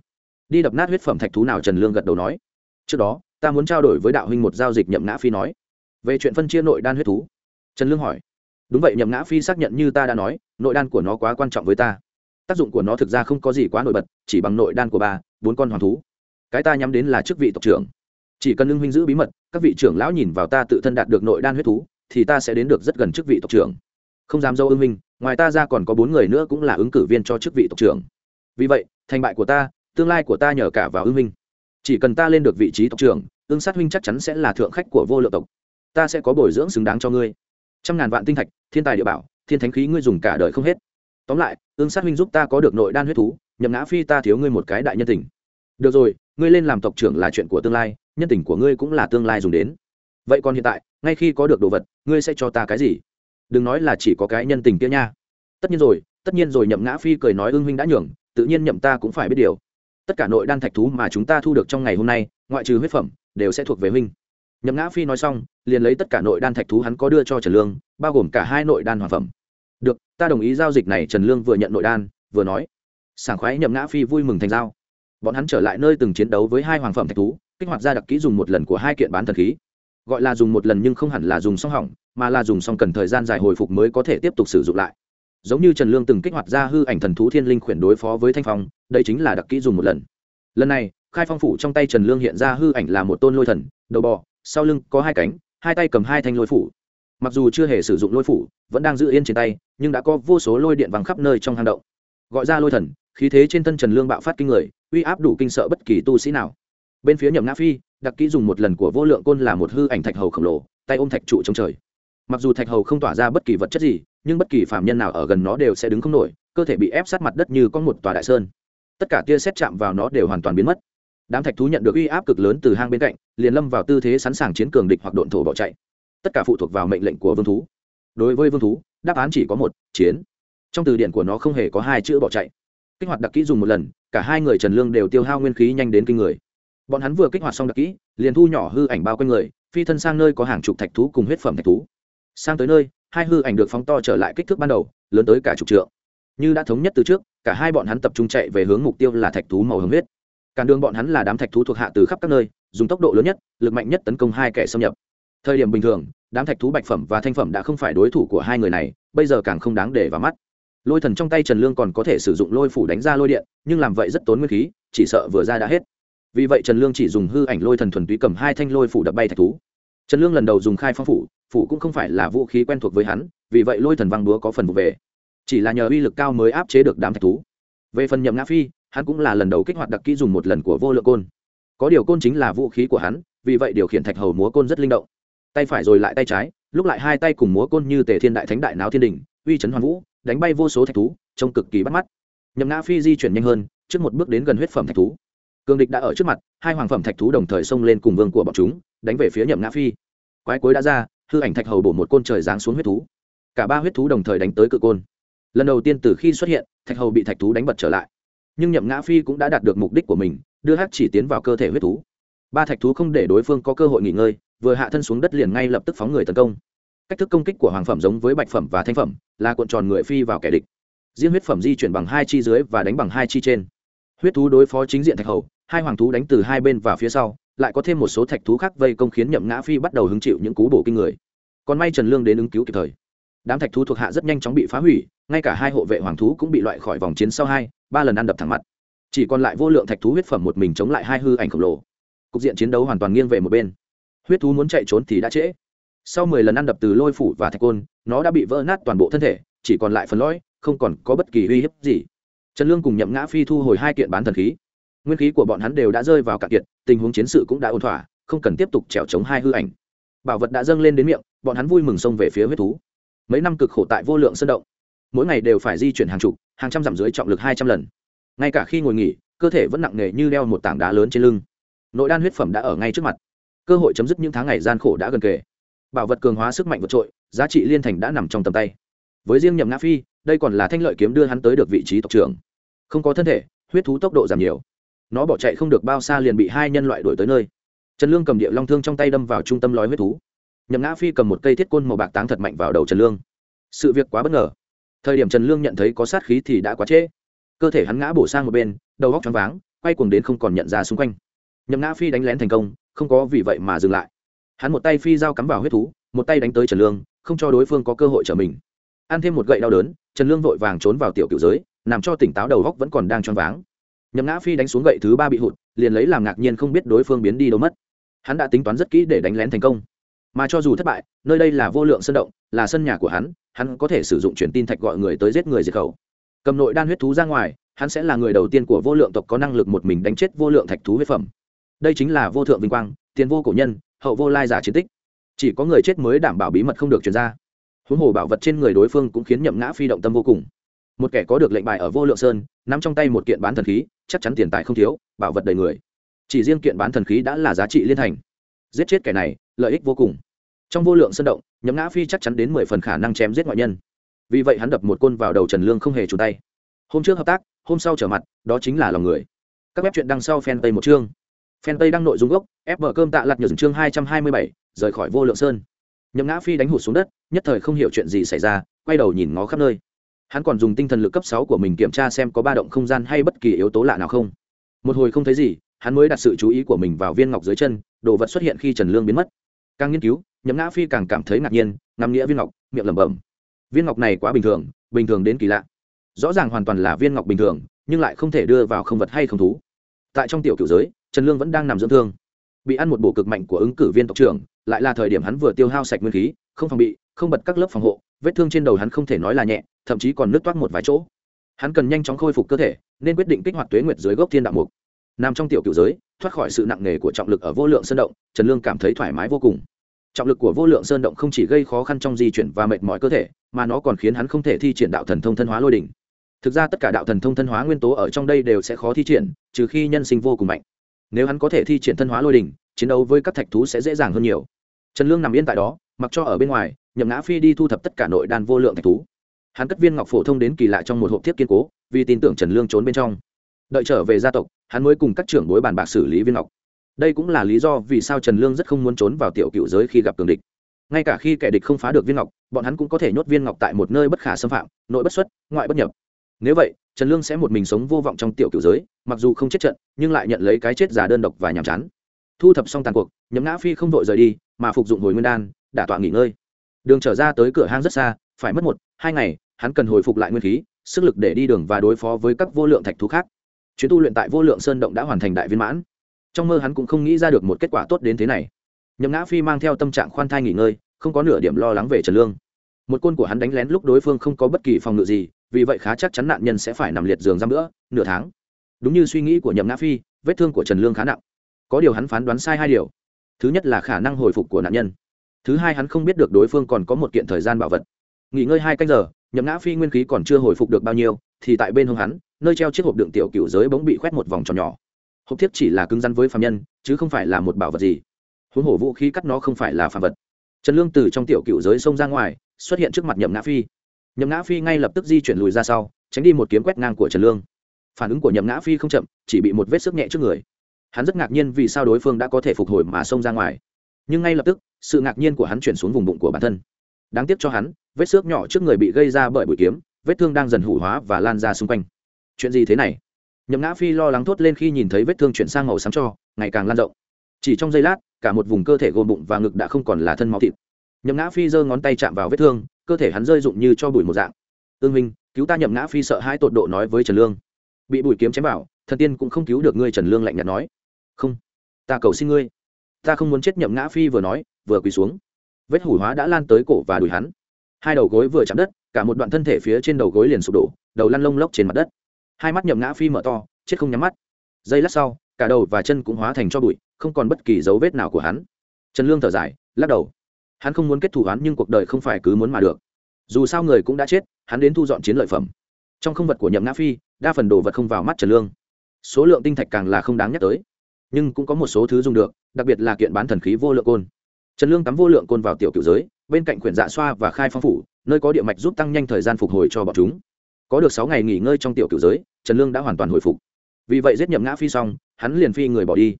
Đi đập nát huyết phẩm thạch thú nào trần lương gật đầu nói trước đó, ta muốn trao đổi với đạo huynh một giao dịch nhậm ngã phi nói. Về chuyện phân chia nội đan huyết thú. Trần lương hỏi. Đúng vậy, nhậm ngã phi xác nhận như ta đã nói, nội đan của nó quá quan trọng với ta. Tác dụng của nó thực ra không có gì quá nổi bật, chỉ bằng nội đan của ba, bốn con hoàng thú. Cái ta nhắm đến là chức vị tộc trưởng. Chỉ cần lương huynh giữ bí mật, các vị trưởng lão nhìn vào ta tự thân đạt được nội đan huyết thú, thì ta sẽ đến được rất gần chức vị tộc trưởng. Không dám dâu ưng huynh, ngoài ta ra còn có bốn người nữa cũng là ứng cử viên cho chức vị tộc trưởng. Vì vậy, thành bại của ta, tương lai của ta nhờ cả vào ưng huynh chỉ cần ta lên được vị trí tộc trưởng, ương sát huynh chắc chắn sẽ là thượng khách của vô lượng tộc. Ta sẽ có bồi dưỡng xứng đáng cho ngươi. Trăm ngàn vạn tinh thạch, thiên tài địa bảo, thiên thánh khí ngươi dùng cả đời không hết. Tóm lại, ương sát huynh giúp ta có được nội đan huyết thú, nhậm ngã phi ta thiếu ngươi một cái đại nhân tình. Được rồi, ngươi lên làm tộc trưởng là chuyện của tương lai, nhân tình của ngươi cũng là tương lai dùng đến. Vậy còn hiện tại, ngay khi có được đồ vật, ngươi sẽ cho ta cái gì? Đừng nói là chỉ có cái nhân tình kia nha. Tất nhiên rồi, tất nhiên rồi, nhậm ngã phi cười nói ưng huynh đã nhường, tự nhiên nhậm ta cũng phải biết điều tất cả nội đan thạch thú mà chúng ta thu được trong ngày hôm nay, ngoại trừ huyết phẩm, đều sẽ thuộc về huynh. Nhậm ngã phi nói xong, liền lấy tất cả nội đan thạch thú hắn có đưa cho trần lương, bao gồm cả hai nội đan hoàng phẩm. Được, ta đồng ý giao dịch này, trần lương vừa nhận nội đan, vừa nói. Sảng khoái nhậm ngã phi vui mừng thành giao. Bọn hắn trở lại nơi từng chiến đấu với hai hoàng phẩm thạch thú, kích hoạt ra đặc kỹ dùng một lần của hai kiện bán thần khí. Gọi là dùng một lần nhưng không hẳn là dùng xong hỏng, mà là dùng xong cần thời gian dài hồi phục mới có thể tiếp tục sử dụng lại giống như trần lương từng kích hoạt ra hư ảnh thần thú thiên linh khuyển đối phó với thanh phong, đây chính là đặc kỹ dùng một lần. Lần này, khai phong phủ trong tay trần lương hiện ra hư ảnh là một tôn lôi thần, đầu bò, sau lưng có hai cánh, hai tay cầm hai thanh lôi phủ. Mặc dù chưa hề sử dụng lôi phủ, vẫn đang giữ yên trên tay, nhưng đã có vô số lôi điện vàng khắp nơi trong hang động. Gọi ra lôi thần, khí thế trên thân trần lương bạo phát kinh người, uy áp đủ kinh sợ bất kỳ tu sĩ nào. Bên phía nhậm ngã phi, đặc kỹ dùng một lần của vô lượng côn là một hư ảnh thạch hầu khổng lồ, tay ôm thạch trụ trong trời. Mặc dù thạch hầu không tỏa ra bất kỳ vật chất gì nhưng bất kỳ phạm nhân nào ở gần nó đều sẽ đứng không nổi, cơ thể bị ép sát mặt đất như con một tòa đại sơn. Tất cả tia xét chạm vào nó đều hoàn toàn biến mất. Đám thạch thú nhận được uy áp cực lớn từ hang bên cạnh, liền lâm vào tư thế sẵn sàng chiến cường địch hoặc độn thổ bỏ chạy. Tất cả phụ thuộc vào mệnh lệnh của vương thú. Đối với vương thú, đáp án chỉ có một, chiến. Trong từ điển của nó không hề có hai chữ bỏ chạy. Kích hoạt đặc kỹ dùng một lần, cả hai người trần lương đều tiêu hao nguyên khí nhanh đến kinh người. Bọn hắn vừa kích hoạt xong đặc kỹ, liền thu nhỏ hư ảnh bao quanh người, phi thân sang nơi có hàng chục thạch thú cùng huyết phẩm thạch thú. Sang tới nơi hai hư ảnh được phóng to trở lại kích thước ban đầu, lớn tới cả chục trượng. Như đã thống nhất từ trước, cả hai bọn hắn tập trung chạy về hướng mục tiêu là thạch thú màu hồng huyết. Cản đường bọn hắn là đám thạch thú thuộc hạ từ khắp các nơi, dùng tốc độ lớn nhất, lực mạnh nhất tấn công hai kẻ xâm nhập. Thời điểm bình thường, đám thạch thú bạch phẩm và thanh phẩm đã không phải đối thủ của hai người này, bây giờ càng không đáng để vào mắt. Lôi thần trong tay trần lương còn có thể sử dụng lôi phủ đánh ra lôi điện, nhưng làm vậy rất tốn nguyên khí, chỉ sợ vừa ra đã hết. Vì vậy trần lương chỉ dùng hư ảnh lôi thần thuần túy cầm hai thanh lôi phủ đập bay thạch thú. Trần lương lần đầu dùng khai phong phủ phủ cũng không phải là vũ khí quen thuộc với hắn, vì vậy lôi thần văng đúa có phần vụ về. Chỉ là nhờ uy lực cao mới áp chế được đám thạch thú. Về phần nhậm ngã phi, hắn cũng là lần đầu kích hoạt đặc kỹ dùng một lần của vô lượng côn. Có điều côn chính là vũ khí của hắn, vì vậy điều khiển thạch hầu múa côn rất linh động. Tay phải rồi lại tay trái, lúc lại hai tay cùng múa côn như tề thiên đại thánh đại náo thiên đình, uy chấn hoàn vũ, đánh bay vô số thạch thú, trông cực kỳ bắt mắt. Nhậm ngã phi di chuyển nhanh hơn, trước một bước đến gần huyết phẩm thạch thú. Cường địch đã ở trước mặt, hai hoàng phẩm thạch thú đồng thời xông lên cùng vương của bọn chúng, đánh về phía nhậm ngã phi. Quái cối đã ra hư ảnh thạch hầu bổ một côn trời giáng xuống huyết thú. Cả ba huyết thú đồng thời đánh tới cự côn. Lần đầu tiên từ khi xuất hiện, thạch hầu bị thạch thú đánh bật trở lại. Nhưng nhậm ngã phi cũng đã đạt được mục đích của mình, đưa hát chỉ tiến vào cơ thể huyết thú. Ba thạch thú không để đối phương có cơ hội nghỉ ngơi, vừa hạ thân xuống đất liền ngay lập tức phóng người tấn công. Cách thức công kích của hoàng phẩm giống với bạch phẩm và thanh phẩm, là cuộn tròn người phi vào kẻ địch. Riêng huyết phẩm di chuyển bằng hai chi dưới và đánh bằng hai chi trên. Huyết thú đối phó chính diện thạch hầu, hai hoàng thú đánh từ hai bên và phía sau lại có thêm một số thạch thú khác vây công khiến nhậm ngã phi bắt đầu hứng chịu những cú bổ kinh người. Còn may trần lương đến ứng cứu kịp thời. Đám thạch thú thuộc hạ rất nhanh chóng bị phá hủy, ngay cả hai hộ vệ hoàng thú cũng bị loại khỏi vòng chiến sau hai, ba lần ăn đập thẳng mặt. Chỉ còn lại vô lượng thạch thú huyết phẩm một mình chống lại hai hư ảnh khổng lồ. Cục diện chiến đấu hoàn toàn nghiêng về một bên. Huyết thú muốn chạy trốn thì đã trễ. Sau mười lần ăn đập từ lôi phủ và thạch côn, nó đã bị vỡ nát toàn bộ thân thể, chỉ còn lại phần lõi, không còn có bất kỳ uy hiếp gì. Trần lương cùng nhậm ngã phi thu hồi hai kiện bán thần khí nguyên khí của bọn hắn đều đã rơi vào cạn kiệt, tình huống chiến sự cũng đã ổn thỏa, không cần tiếp tục trèo chống hai hư ảnh. Bảo vật đã dâng lên đến miệng, bọn hắn vui mừng xông về phía huyết thú. Mấy năm cực khổ tại vô lượng sân động, mỗi ngày đều phải di chuyển hàng chục, hàng trăm dặm dưới trọng lực hai trăm lần. Ngay cả khi ngồi nghỉ, cơ thể vẫn nặng nề như đeo một tảng đá lớn trên lưng. Nội đan huyết phẩm đã ở ngay trước mặt. Cơ hội chấm dứt những tháng ngày gian khổ đã gần kề. Bảo vật cường hóa sức mạnh vượt trội, giá trị liên thành đã nằm trong tầm tay. Với riêng nhậm ngã phi, đây còn là thanh lợi kiếm đưa hắn tới được vị trí tộc trưởng. Không có thân thể, huyết thú tốc độ giảm nhiều nó bỏ chạy không được bao xa liền bị hai nhân loại đuổi tới nơi. Trần lương cầm địa long thương trong tay đâm vào trung tâm lói huyết thú. Nhậm ngã phi cầm một cây thiết côn màu bạc táng thật mạnh vào đầu trần lương. Sự việc quá bất ngờ. Thời điểm trần lương nhận thấy có sát khí thì đã quá trễ. Cơ thể hắn ngã bổ sang một bên, đầu góc choáng váng, quay cuồng đến không còn nhận ra xung quanh. Nhậm ngã phi đánh lén thành công, không có vì vậy mà dừng lại. Hắn một tay phi dao cắm vào huyết thú, một tay đánh tới trần lương, không cho đối phương có cơ hội trở mình. Ăn thêm một gậy đau đớn, trần lương vội vàng trốn vào tiểu cựu giới làm cho tỉnh táo đầu góc vẫn còn đang choáng váng nhậm ngã phi đánh xuống gậy thứ ba bị hụt, liền lấy làm ngạc nhiên không biết đối phương biến đi đâu mất. Hắn đã tính toán rất kỹ để đánh lén thành công. Mà cho dù thất bại, nơi đây là vô lượng sân động, là sân nhà của hắn hắn có thể sử dụng truyền tin thạch gọi người tới giết người diệt khẩu. Cầm nội đan huyết thú ra ngoài, hắn sẽ là người đầu tiên của vô lượng tộc có năng lực một mình đánh chết vô lượng thạch thú huyết phẩm. Đây chính là vô thượng vinh quang, tiền vô cổ nhân, hậu vô lai giả chiến tích. Chỉ có người chết mới đảm bảo bí mật không được truyền ra. Huống hồ bảo vật trên người đối phương cũng khiến nhậm ngã phi động tâm vô cùng. Một kẻ có được lệnh bài ở vô lượng sơn, nắm trong tay một kiện bán thần khí chắc chắn tiền tài không thiếu, bảo vật đầy người. Chỉ riêng kiện bán thần khí đã là giá trị liên thành. Giết chết kẻ này, lợi ích vô cùng. Trong vô lượng sân động nhấm ngã phi chắc chắn đến mười phần khả năng chém giết ngoại nhân. Vì vậy hắn đập một côn vào đầu trần lương không hề trùng tay. Hôm trước hợp tác, hôm sau trở mặt, đó chính là lòng người. Các web chuyện đăng sau fan tây một chương. Fan tây đăng nội dung gốc, ép vợ cơm tạ lặt nhờ chương hai trăm hai mươi bảy, rời khỏi vô lượng sơn. Nhấm ngã phi đánh hụt xuống đất, nhất thời không hiểu chuyện gì xảy ra, quay đầu nhìn ngó khắp nơi hắn còn dùng tinh thần lực cấp sáu của mình kiểm tra xem có ba động không gian hay bất kỳ yếu tố lạ nào không. Một hồi không thấy gì, hắn mới đặt sự chú ý của mình vào viên ngọc dưới chân, đồ vật xuất hiện khi trần lương biến mất. Càng nghiên cứu nhấm ngã phi càng cảm thấy ngạc nhiên, ngắm nghĩa viên ngọc, miệng lẩm bẩm. Viên ngọc này quá bình thường bình thường đến kỳ lạ. Rõ ràng hoàn toàn là viên ngọc bình thường, nhưng lại không thể đưa vào không vật hay không thú. Tại trong tiểu cựu giới, trần lương vẫn đang nằm dưỡng thương. Bị ăn một bộ cực mạnh của ứng cử viên tộc trưởng, lại là thời điểm hắn vừa tiêu hao sạch nguyên khí, không phòng bị, không bật các lớp phòng hộ, vết thương trên đầu hắn không thể nói là nhẹ thậm chí còn nứt toát một vài chỗ. Hắn cần nhanh chóng khôi phục cơ thể, nên quyết định kích hoạt tuế nguyệt dưới gốc thiên đạo mục. Nằm trong tiểu cựu giới, thoát khỏi sự nặng nề của trọng lực ở vô lượng sơn động, trần lương cảm thấy thoải mái vô cùng. Trọng lực của vô lượng sơn động không chỉ gây khó khăn trong di chuyển và mệt mỏi cơ thể, mà nó còn khiến hắn không thể thi triển đạo thần thông thân hóa lôi đỉnh. Thực ra tất cả đạo thần thông thân hóa nguyên tố ở trong đây đều sẽ khó thi triển, trừ khi nhân sinh vô cùng mạnh. Nếu hắn có thể thi triển thân hóa lôi đỉnh, chiến đấu với các thạch thú sẽ dễ dàng hơn nhiều. Trần lương nằm yên tại đó, mặc cho ở bên ngoài, nhậm ngã phi đi thu thập tất cả nội đan vô lượng thạch thú hắn cất viên ngọc phổ thông đến kỳ lạ trong một hộp thiếp kiên cố, vì tin tưởng trần lương trốn bên trong. Đợi trở về gia tộc, hắn mới cùng các trưởng bối bàn bạc xử lý viên ngọc. Đây cũng là lý do vì sao trần lương rất không muốn trốn vào tiểu cựu giới khi gặp cường địch. Ngay cả khi kẻ địch không phá được viên ngọc, bọn hắn cũng có thể nhốt viên ngọc tại một nơi bất khả xâm phạm, nội bất xuất, ngoại bất nhập. Nếu vậy, trần lương sẽ một mình sống vô vọng trong tiểu cựu giới, mặc dù không chết trận, nhưng lại nhận lấy cái chết giả đơn độc và nhàm chán. Thu thập xong tàn cuộc nhấm ngã phi không vội rời đi, mà phục dụng hồi nguyên đan, đả tọa nghỉ ngơi. Đường trở ra tới cửa hang rất xa, phải mất một, hai ngày hắn cần hồi phục lại nguyên khí, sức lực để đi đường và đối phó với các vô lượng thạch thú khác. Chuyến tu luyện tại vô lượng sơn động đã hoàn thành đại viên mãn. Trong mơ hắn cũng không nghĩ ra được một kết quả tốt đến thế này. Nhậm ngã phi mang theo tâm trạng khoan thai nghỉ ngơi, không có nửa điểm lo lắng về trần lương. Một côn của hắn đánh lén lúc đối phương không có bất kỳ phòng ngự gì, vì vậy khá chắc chắn nạn nhân sẽ phải nằm liệt giường giam nữa, nửa tháng. Đúng như suy nghĩ của nhậm ngã phi, vết thương của trần lương khá nặng. Có điều hắn phán đoán sai hai điều. Thứ nhất là khả năng hồi phục của nạn nhân. Thứ hai hắn không biết được đối phương còn có một kiện thời gian bảo vật nghỉ ngơi hai canh giờ, nhậm ngã phi nguyên khí còn chưa hồi phục được bao nhiêu, thì tại bên hông hắn, nơi treo chiếc hộp đựng tiểu cựu giới bỗng bị khoét một vòng tròn nhỏ. Hộp thiếp chỉ là cứng rắn với phạm nhân, chứ không phải là một bảo vật gì. Huống hồ vũ khí cắt nó không phải là phạm vật. Trần lương từ trong tiểu cựu giới xông ra ngoài, xuất hiện trước mặt nhậm ngã phi. Nhậm ngã phi ngay lập tức di chuyển lùi ra sau, tránh đi một kiếm quét ngang của trần lương. Phản ứng của nhậm ngã phi không chậm, chỉ bị một vết sức nhẹ trước người. Hắn rất ngạc nhiên vì sao đối phương đã có thể phục hồi mà xông ra ngoài. Nhưng ngay lập tức, sự ngạc nhiên của hắn chuyển xuống vùng bụng của bản thân đáng tiếc cho hắn, vết xước nhỏ trước người bị gây ra bởi bụi kiếm, vết thương đang dần hủ hóa và lan ra xung quanh. Chuyện gì thế này? Nhậm ngã phi lo lắng thốt lên khi nhìn thấy vết thương chuyển sang màu xám cho, ngày càng lan rộng. Chỉ trong giây lát, cả một vùng cơ thể gồm bụng và ngực đã không còn là thân máu thịt. Nhậm ngã phi giơ ngón tay chạm vào vết thương, cơ thể hắn rơi rụng như cho bụi một dạng. Ương minh, cứu ta. Nhậm ngã phi sợ hai tột độ nói với trần lương. Bị bụi kiếm chém vào, thần tiên cũng không cứu được ngươi. Trần lương lạnh nhạt nói. Không, ta cầu xin ngươi. Ta không muốn chết. Nhậm ngã phi vừa nói, vừa quỳ xuống vết hủ hóa đã lan tới cổ và đùi hắn. Hai đầu gối vừa chạm đất, cả một đoạn thân thể phía trên đầu gối liền sụp đổ, đầu lăn lông lốc trên mặt đất. Hai mắt nhậm ngã phi mở to, chết không nhắm mắt. Giây lát sau, cả đầu và chân cũng hóa thành cho bụi, không còn bất kỳ dấu vết nào của hắn. Trần lương thở dài, lắc đầu. Hắn không muốn kết thù hắn nhưng cuộc đời không phải cứ muốn mà được. Dù sao người cũng đã chết, hắn đến thu dọn chiến lợi phẩm. Trong không vật của nhậm ngã phi, đa phần đồ vật không vào mắt trần lương. Số lượng tinh thạch càng là không đáng nhắc tới. Nhưng cũng có một số thứ dùng được, đặc biệt là kiện bán thần khí vô lượng côn trần lương cắm vô lượng côn vào tiểu cựu giới, bên cạnh quyển dạ xoa và khai phong phủ, nơi có địa mạch giúp tăng nhanh thời gian phục hồi cho bọn chúng. Có được sáu ngày nghỉ ngơi trong tiểu cựu giới, trần lương đã hoàn toàn hồi phục. Vì vậy giết nhậm ngã phi xong, hắn liền phi người bỏ đi.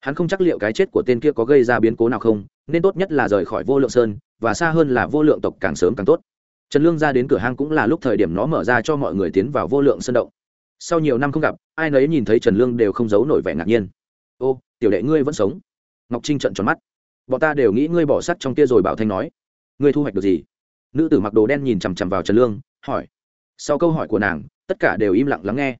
Hắn không chắc liệu cái chết của tên kia có gây ra biến cố nào không, nên tốt nhất là rời khỏi vô lượng sơn, và xa hơn là vô lượng tộc càng sớm càng tốt. Trần lương ra đến cửa hang cũng là lúc thời điểm nó mở ra cho mọi người tiến vào vô lượng sơn động. Sau nhiều năm không gặp, ai nấy nhìn thấy trần lương đều không giấu nổi vẻ ngạc nhiên. Ô, tiểu đệ ngươi vẫn sống. Ngọc trinh trận tròn mắt bọn ta đều nghĩ ngươi bỏ sắt trong kia rồi bảo thanh nói. Ngươi thu hoạch được gì? Nữ tử mặc đồ đen nhìn chằm chằm vào trần lương, hỏi. Sau câu hỏi của nàng, tất cả đều im lặng lắng nghe.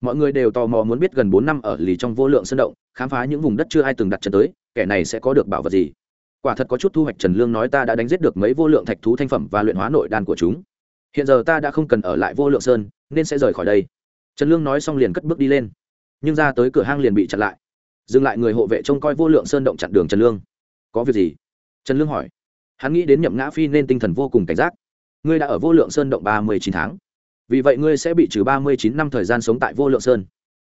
Mọi người đều tò mò muốn biết gần bốn năm ở lì trong vô lượng sân động, khám phá những vùng đất chưa ai từng đặt chân tới, kẻ này sẽ có được bảo vật gì? Quả thật có chút thu hoạch trần lương nói ta đã đánh giết được mấy vô lượng thạch thú thanh phẩm và luyện hóa nội đan của chúng. Hiện giờ ta đã không cần ở lại vô lượng sơn, nên sẽ rời khỏi đây. Trần lương nói xong liền cất bước đi lên. Nhưng ra tới cửa hang liền bị chặn lại. Dừng lại người hộ vệ trông coi vô lượng sơn động chặn đường trần lương có việc gì? Trần lương hỏi. Hắn nghĩ đến nhậm ngã phi nên tinh thần vô cùng cảnh giác. Ngươi đã ở vô lượng sơn động ba mươi chín tháng. Vì vậy ngươi sẽ bị trừ ba mươi chín năm thời gian sống tại vô lượng sơn.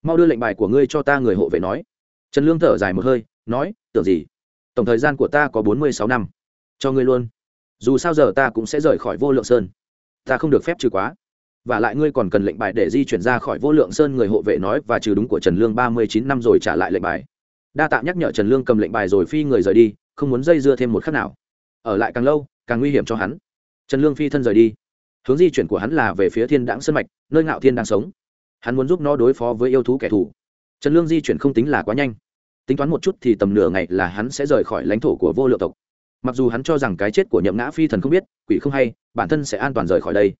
Mau đưa lệnh bài của ngươi cho ta người hộ vệ nói. Trần lương thở dài một hơi, nói, tưởng gì? Tổng thời gian của ta có bốn mươi sáu năm. Cho ngươi luôn. Dù sao giờ ta cũng sẽ rời khỏi vô lượng sơn. Ta không được phép trừ quá. Và lại ngươi còn cần lệnh bài để di chuyển ra khỏi vô lượng sơn người hộ vệ nói và trừ đúng của trần lương ba mươi chín năm rồi trả lại lệnh bài. Đa tạm nhắc nhở trần lương cầm lệnh bài rồi phi người rời đi không muốn dây dưa thêm một khắc nào. Ở lại càng lâu, càng nguy hiểm cho hắn. Trần lương phi thân rời đi. Hướng di chuyển của hắn là về phía thiên đãng sân mạch, nơi ngạo thiên đang sống. Hắn muốn giúp nó đối phó với yêu thú kẻ thù. Trần lương di chuyển không tính là quá nhanh. Tính toán một chút thì tầm nửa ngày là hắn sẽ rời khỏi lãnh thổ của vô lượng tộc. Mặc dù hắn cho rằng cái chết của nhậm ngã phi thần không biết, quỷ không hay, bản thân sẽ an toàn rời khỏi đây.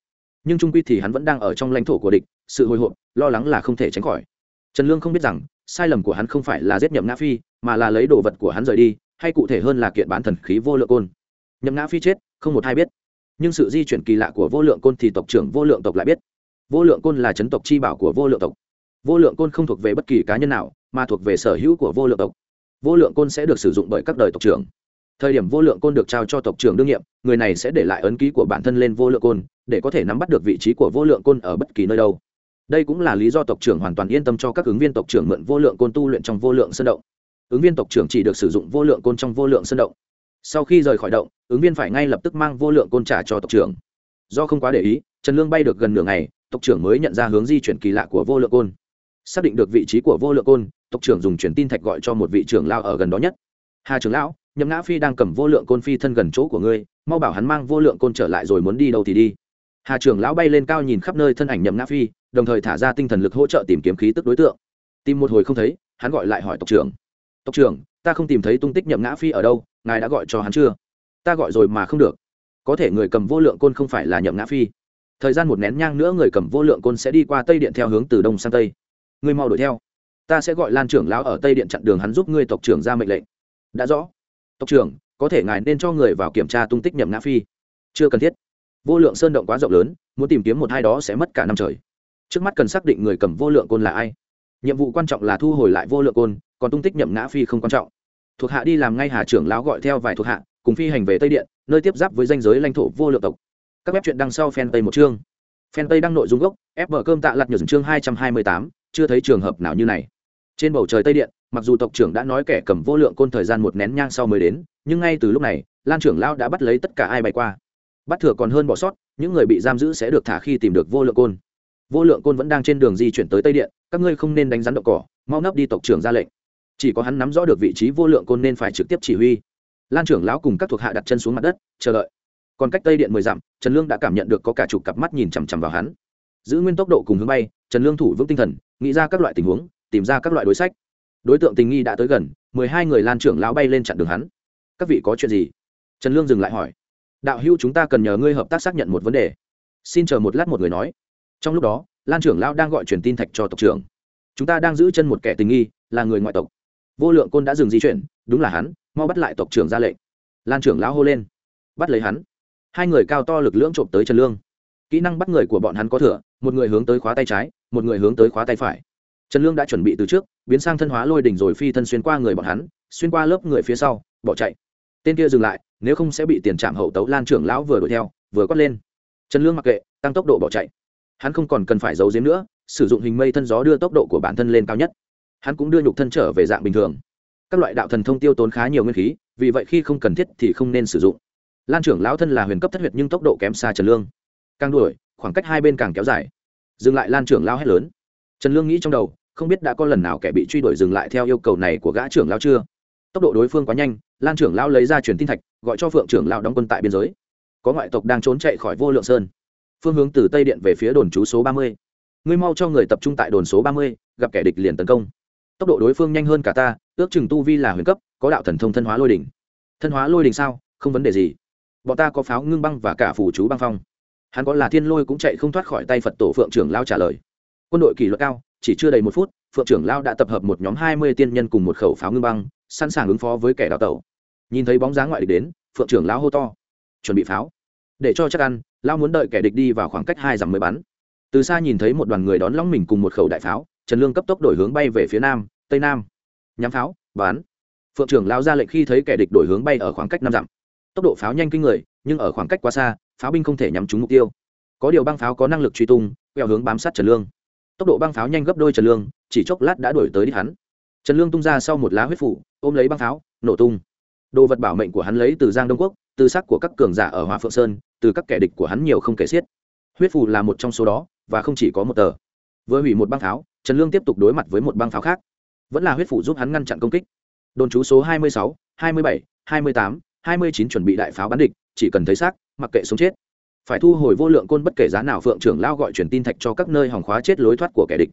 Nhưng trung quy thì hắn vẫn đang ở trong lãnh thổ của địch, sự hồi hộp, lo lắng là không thể tránh khỏi. Trần lương không biết rằng, sai lầm của hắn không phải là giết nhậm ngã phi, mà là lấy đồ vật của hắn rời đi hay cụ thể hơn là kiện bán thần khí vô lượng côn nhậm ngã phi chết không một ai biết nhưng sự di chuyển kỳ lạ của vô lượng côn thì tộc trưởng vô lượng tộc lại biết vô lượng côn là chấn tộc chi bảo của vô lượng tộc vô lượng côn không thuộc về bất kỳ cá nhân nào mà thuộc về sở hữu của vô lượng tộc vô lượng côn sẽ được sử dụng bởi các đời tộc trưởng thời điểm vô lượng côn được trao cho tộc trưởng đương nhiệm người này sẽ để lại ấn ký của bản thân lên vô lượng côn để có thể nắm bắt được vị trí của vô lượng côn ở bất kỳ nơi đâu đây cũng là lý do tộc trưởng hoàn toàn yên tâm cho các ứng viên tộc trưởng mượn vô lượng côn tu luyện trong vô lượng sơn động ứng viên tộc trưởng chỉ được sử dụng vô lượng côn trong vô lượng sơn động. Sau khi rời khỏi động, ứng viên phải ngay lập tức mang vô lượng côn trả cho tộc trưởng. Do không quá để ý, trần lương bay được gần nửa ngày, tộc trưởng mới nhận ra hướng di chuyển kỳ lạ của vô lượng côn. Xác định được vị trí của vô lượng côn, tộc trưởng dùng truyền tin thạch gọi cho một vị trưởng lao ở gần đó nhất. Hà trưởng lão, nhậm ngã phi đang cầm vô lượng côn phi thân gần chỗ của ngươi, mau bảo hắn mang vô lượng côn trở lại rồi muốn đi đâu thì đi. Hà trưởng lão bay lên cao nhìn khắp nơi thân ảnh nhậm ngã phi, đồng thời thả ra tinh thần lực hỗ trợ tìm kiếm khí tức đối tượng. Tìm một hồi không thấy, hắn gọi lại hỏi tộc trưởng tộc trưởng, ta không tìm thấy tung tích nhậm ngã phi ở đâu, ngài đã gọi cho hắn chưa? Ta gọi rồi mà không được. Có thể người cầm vô lượng côn không phải là nhậm ngã phi. Thời gian một nén nhang nữa người cầm vô lượng côn sẽ đi qua tây điện theo hướng từ đông sang tây. Ngươi mau đuổi theo. Ta sẽ gọi lan trưởng lão ở tây điện chặn đường hắn giúp ngươi tộc trưởng ra mệnh lệnh. Đã rõ. Tộc trưởng, có thể ngài nên cho người vào kiểm tra tung tích nhậm ngã phi. Chưa cần thiết. Vô lượng sơn động quá rộng lớn, muốn tìm kiếm một hai đó sẽ mất cả năm trời. Trước mắt cần xác định người cầm vô lượng côn là ai. Nhiệm vụ quan trọng là thu hồi lại vô lượng côn còn tung tích nhậm ngã phi không quan trọng. Thuộc hạ đi làm ngay hà trưởng lão gọi theo vài thuộc hạ, cùng phi hành về tây điện, nơi tiếp giáp với danh giới lãnh thổ vô lượng tộc. Các web truyện đăng sau fan tây một chương. Fan tây đăng nội dung gốc, ép cơm tạ lặt nhờ chương hai trăm hai mươi tám, chưa thấy trường hợp nào như này. Trên bầu trời tây điện, mặc dù tộc trưởng đã nói kẻ cầm vô lượng côn thời gian một nén nhang sau mới đến, nhưng ngay từ lúc này, lan trưởng lão đã bắt lấy tất cả ai bay qua. Bắt thừa còn hơn bỏ sót, những người bị giam giữ sẽ được thả khi tìm được vô lượng côn. Vô lượng côn vẫn đang trên đường di chuyển tới tây điện, các ngươi không nên đánh rắn đậu cỏ, mau nấp đi tộc trưởng ra lệnh chỉ có hắn nắm rõ được vị trí vô lượng côn nên phải trực tiếp chỉ huy. Lan trưởng lão cùng các thuộc hạ đặt chân xuống mặt đất, chờ đợi. Còn cách tây điện mười dặm, trần lương đã cảm nhận được có cả chục cặp mắt nhìn chằm chằm vào hắn. Giữ nguyên tốc độ cùng hướng bay, trần lương thủ vững tinh thần, nghĩ ra các loại tình huống, tìm ra các loại đối sách. Đối tượng tình nghi đã tới gần, mười hai người lan trưởng lão bay lên chặn đường hắn. Các vị có chuyện gì? Trần lương dừng lại hỏi. Đạo hữu chúng ta cần nhờ ngươi hợp tác xác nhận một vấn đề. Xin chờ một lát một người nói. Trong lúc đó, lan trưởng lão đang gọi truyền tin thạch cho tộc trưởng. Chúng ta đang giữ chân một kẻ tình nghi, là người ngoại tộc vô lượng côn đã dừng di chuyển, đúng là hắn, mau bắt lại tộc trưởng ra lệnh. Lan trưởng lão hô lên. Bắt lấy hắn. Hai người cao to lực lưỡng trộm tới trần lương. Kỹ năng bắt người của bọn hắn có thừa, một người hướng tới khóa tay trái, một người hướng tới khóa tay phải. Trần lương đã chuẩn bị từ trước, biến sang thân hóa lôi đỉnh rồi phi thân xuyên qua người bọn hắn, xuyên qua lớp người phía sau, bỏ chạy. Tên kia dừng lại, nếu không sẽ bị tiền trạm hậu tấu lan trưởng lão vừa đuổi theo, vừa quát lên. Trần lương mặc kệ, tăng tốc độ bỏ chạy. Hắn không còn cần phải giấu giếm nữa, sử dụng hình mây thân gió đưa tốc độ của bản thân lên cao nhất hắn cũng đưa nhục thân trở về dạng bình thường. Các loại đạo thần thông tiêu tốn khá nhiều nguyên khí, vì vậy khi không cần thiết thì không nên sử dụng. Lan trưởng lão thân là huyền cấp thất huyệt nhưng tốc độ kém xa trần lương. Càng đuổi, khoảng cách hai bên càng kéo dài. Dừng lại, lan trưởng lão hét lớn. Trần lương nghĩ trong đầu, không biết đã có lần nào kẻ bị truy đuổi dừng lại theo yêu cầu này của gã trưởng lão chưa? Tốc độ đối phương quá nhanh, lan trưởng lão lấy ra truyền tin thạch, gọi cho phượng trưởng lão đóng quân tại biên giới. Có ngoại tộc đang trốn chạy khỏi vô lượng sơn. Phương hướng từ tây điện về phía đồn trú số ba mươi. Ngươi mau cho người tập trung tại đồn số ba mươi, gặp kẻ địch liền tấn công tốc độ đối phương nhanh hơn cả ta, ước chừng tu vi là huyền cấp, có đạo thần thông thân hóa lôi đỉnh. Thân hóa lôi đỉnh sao? Không vấn đề gì. Bọn ta có pháo ngưng băng và cả phủ chú băng phong. Hắn có là thiên lôi cũng chạy không thoát khỏi tay phật tổ phượng trưởng lao trả lời. Quân đội kỷ luật cao, chỉ chưa đầy một phút, phượng trưởng lao đã tập hợp một nhóm hai mươi tiên nhân cùng một khẩu pháo ngưng băng, sẵn sàng ứng phó với kẻ đào tẩu. Nhìn thấy bóng dáng ngoại địch đến, phượng trưởng lao hô to. Chuẩn bị pháo. Để cho chắc ăn lao muốn đợi kẻ địch đi vào khoảng cách hai dặm mới bắn. Từ xa nhìn thấy một đoàn người đón lõng mình cùng một khẩu đại pháo trần lương cấp tốc đổi hướng bay về phía nam, tây nam. Nhắm pháo bắn phượng trưởng lao ra lệnh khi thấy kẻ địch đổi hướng bay ở khoảng cách năm dặm. Tốc độ pháo nhanh kinh người, nhưng ở khoảng cách quá xa, pháo binh không thể nhắm trúng mục tiêu. Có điều băng pháo có năng lực truy tung, quẹo hướng bám sát trần lương. Tốc độ băng pháo nhanh gấp đôi trần lương, chỉ chốc lát đã đuổi tới đích hắn. Trần lương tung ra sau một lá huyết phủ, ôm lấy băng pháo, nổ tung. Đồ vật bảo mệnh của hắn lấy từ giang đông quốc, từ sắc của các cường giả ở hòa phượng sơn, từ các kẻ địch của hắn nhiều không kể xiết. Huyết phù là một trong số đó, và không chỉ có một tờ. Vừa hủy một băng pháo trần lương tiếp tục đối mặt với một băng pháo khác. Vẫn là huyết phủ giúp hắn ngăn chặn công kích. Đồn trú số 26, 27, 28, 29 chuẩn bị đại pháo bắn địch chỉ cần thấy xác mặc kệ sống chết. Phải thu hồi vô lượng côn bất kể giá nào phượng trưởng lao gọi truyền tin thạch cho các nơi hòng khóa chết lối thoát của kẻ địch.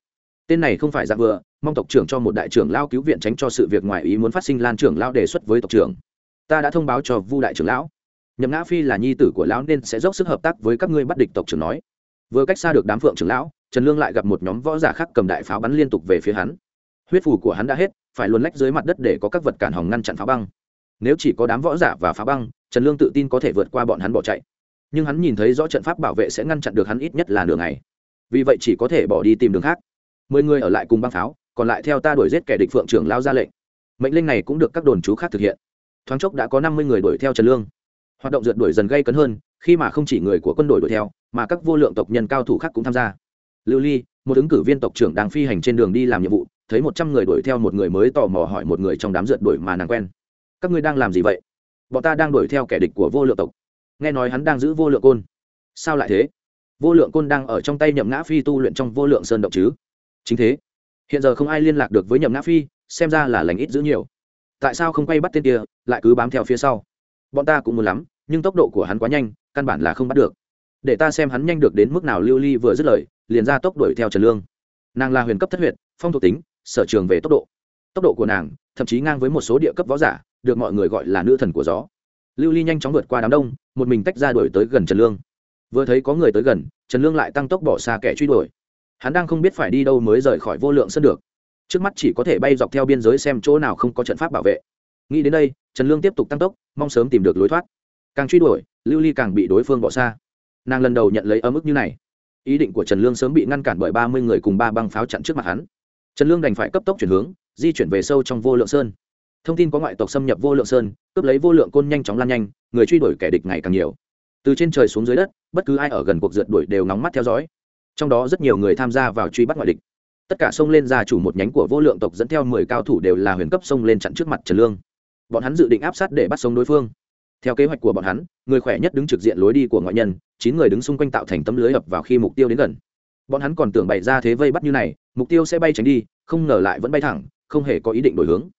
Tên này không phải dạng vừa mong tộc trưởng cho một đại trưởng lao cứu viện tránh cho sự việc ngoài ý muốn phát sinh lan trưởng lao đề xuất với tộc trưởng. Ta đã thông báo cho vu đại trưởng lão. Nhậm ngã phi là nhi tử của lão nên sẽ dốc sức hợp tác với các ngươi bắt địch tộc trưởng nói vừa cách xa được đám phượng trưởng lão, trần lương lại gặp một nhóm võ giả khác cầm đại pháo bắn liên tục về phía hắn. Huyết phù của hắn đã hết, phải luồn lách dưới mặt đất để có các vật cản hòng ngăn chặn pháo băng. Nếu chỉ có đám võ giả và pháo băng, trần lương tự tin có thể vượt qua bọn hắn bỏ chạy. Nhưng hắn nhìn thấy rõ trận pháp bảo vệ sẽ ngăn chặn được hắn ít nhất là nửa ngày. Vì vậy chỉ có thể bỏ đi tìm đường khác. Mười người ở lại cùng băng pháo, còn lại theo ta đuổi giết kẻ địch phượng trưởng lao ra lệnh. Mệnh lệnh này cũng được các đồn trú khác thực hiện. Thoáng chốc đã có năm mươi người đuổi theo trần lương. Hoạt động rượt đuổi dần gây cấn hơn, khi mà không chỉ người của quân đội đuổi theo mà các vô lượng tộc nhân cao thủ khác cũng tham gia. Lưu ly, một ứng cử viên tộc trưởng đang phi hành trên đường đi làm nhiệm vụ, thấy một trăm người đuổi theo một người mới tò mò hỏi một người trong đám rượt đuổi mà nàng quen. Các ngươi đang làm gì vậy? Bọn ta đang đuổi theo kẻ địch của vô lượng tộc. Nghe nói hắn đang giữ vô lượng côn. Sao lại thế? Vô lượng côn đang ở trong tay nhậm ngã phi tu luyện trong vô lượng sơn động chứ? Chính thế. Hiện giờ không ai liên lạc được với nhậm ngã phi, xem ra là lành ít giữ nhiều. Tại sao không quay bắt tên kia, lại cứ bám theo phía sau? Bọn ta cũng muốn lắm, nhưng tốc độ của hắn quá nhanh, căn bản là không bắt được để ta xem hắn nhanh được đến mức nào lưu ly vừa dứt lời, liền ra tốc đuổi theo trần lương. Nàng là huyền cấp thất huyện phong thuộc tính, sở trường về tốc độ. Tốc độ của nàng, thậm chí ngang với một số địa cấp võ giả, được mọi người gọi là nữ thần của gió. Lưu ly nhanh chóng vượt qua đám đông, một mình tách ra đuổi tới gần trần lương. Vừa thấy có người tới gần, trần lương lại tăng tốc bỏ xa kẻ truy đuổi. Hắn đang không biết phải đi đâu mới rời khỏi vô lượng sân được. Trước mắt chỉ có thể bay dọc theo biên giới xem chỗ nào không có trận pháp bảo vệ. Nghĩ đến đây, trần lương tiếp tục tăng tốc, mong sớm tìm được lối thoát. Càng truy đuổi, lưu ly càng bị đối phương bỏ xa nàng lần đầu nhận lấy ấm ức như này. Ý định của trần lương sớm bị ngăn cản bởi ba mươi người cùng ba băng pháo chặn trước mặt hắn. Trần lương đành phải cấp tốc chuyển hướng, di chuyển về sâu trong vô lượng sơn. Thông tin có ngoại tộc xâm nhập vô lượng sơn, cướp lấy vô lượng côn nhanh chóng lan nhanh, người truy đuổi kẻ địch ngày càng nhiều. Từ trên trời xuống dưới đất, bất cứ ai ở gần cuộc rượt đuổi đều nóng mắt theo dõi. Trong đó rất nhiều người tham gia vào truy bắt ngoại địch. Tất cả xông lên gia chủ một nhánh của vô lượng tộc dẫn theo mười cao thủ đều là huyền cấp xông lên chặn trước mặt trần lương. Bọn hắn dự định áp sát để bắt sống đối phương. Theo kế hoạch của bọn hắn, người khỏe nhất đứng trực diện lối đi của ngoại nhân chín người đứng xung quanh tạo thành tấm lưới ập vào khi mục tiêu đến gần. Bọn hắn còn tưởng bày ra thế vây bắt như này, mục tiêu sẽ bay tránh đi, không ngờ lại vẫn bay thẳng, không hề có ý định đổi hướng.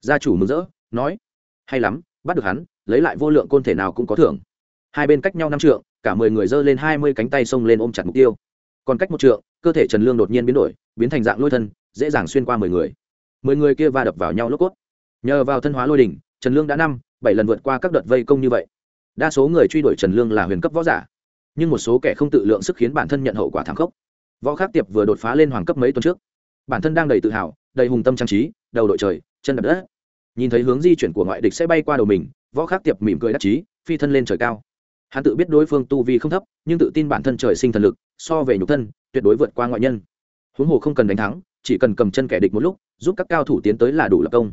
Gia chủ mừng rỡ, nói, hay lắm, bắt được hắn, lấy lại vô lượng côn thể nào cũng có thưởng. Hai bên cách nhau năm trượng, cả mười người giơ lên hai mươi cánh tay xông lên ôm chặt mục tiêu. Còn cách một trượng, cơ thể trần lương đột nhiên biến đổi, biến thành dạng lôi thân, dễ dàng xuyên qua mười người. Mười người kia va đập vào nhau lốc cốt. Nhờ vào thân hóa lôi đỉnh, trần lương đã năm, bảy lần vượt qua các đợt vây công như vậy. Đa số người truy đuổi trần lương là huyền cấp võ giả nhưng một số kẻ không tự lượng sức khiến bản thân nhận hậu quả thảm khốc. Võ khắc tiệp vừa đột phá lên hoàng cấp mấy tuần trước. Bản thân đang đầy tự hào, đầy hùng tâm trang trí, đầu đội trời, chân đập đất. Nhìn thấy hướng di chuyển của ngoại địch sẽ bay qua đầu mình, võ khắc tiệp mỉm cười đắc chí, phi thân lên trời cao. Hắn tự biết đối phương tu vi không thấp, nhưng tự tin bản thân trời sinh thần lực, so về nhục thân, tuyệt đối vượt qua ngoại nhân. Huống hồ không cần đánh thắng, chỉ cần cầm chân kẻ địch một lúc, giúp các cao thủ tiến tới là đủ lập công.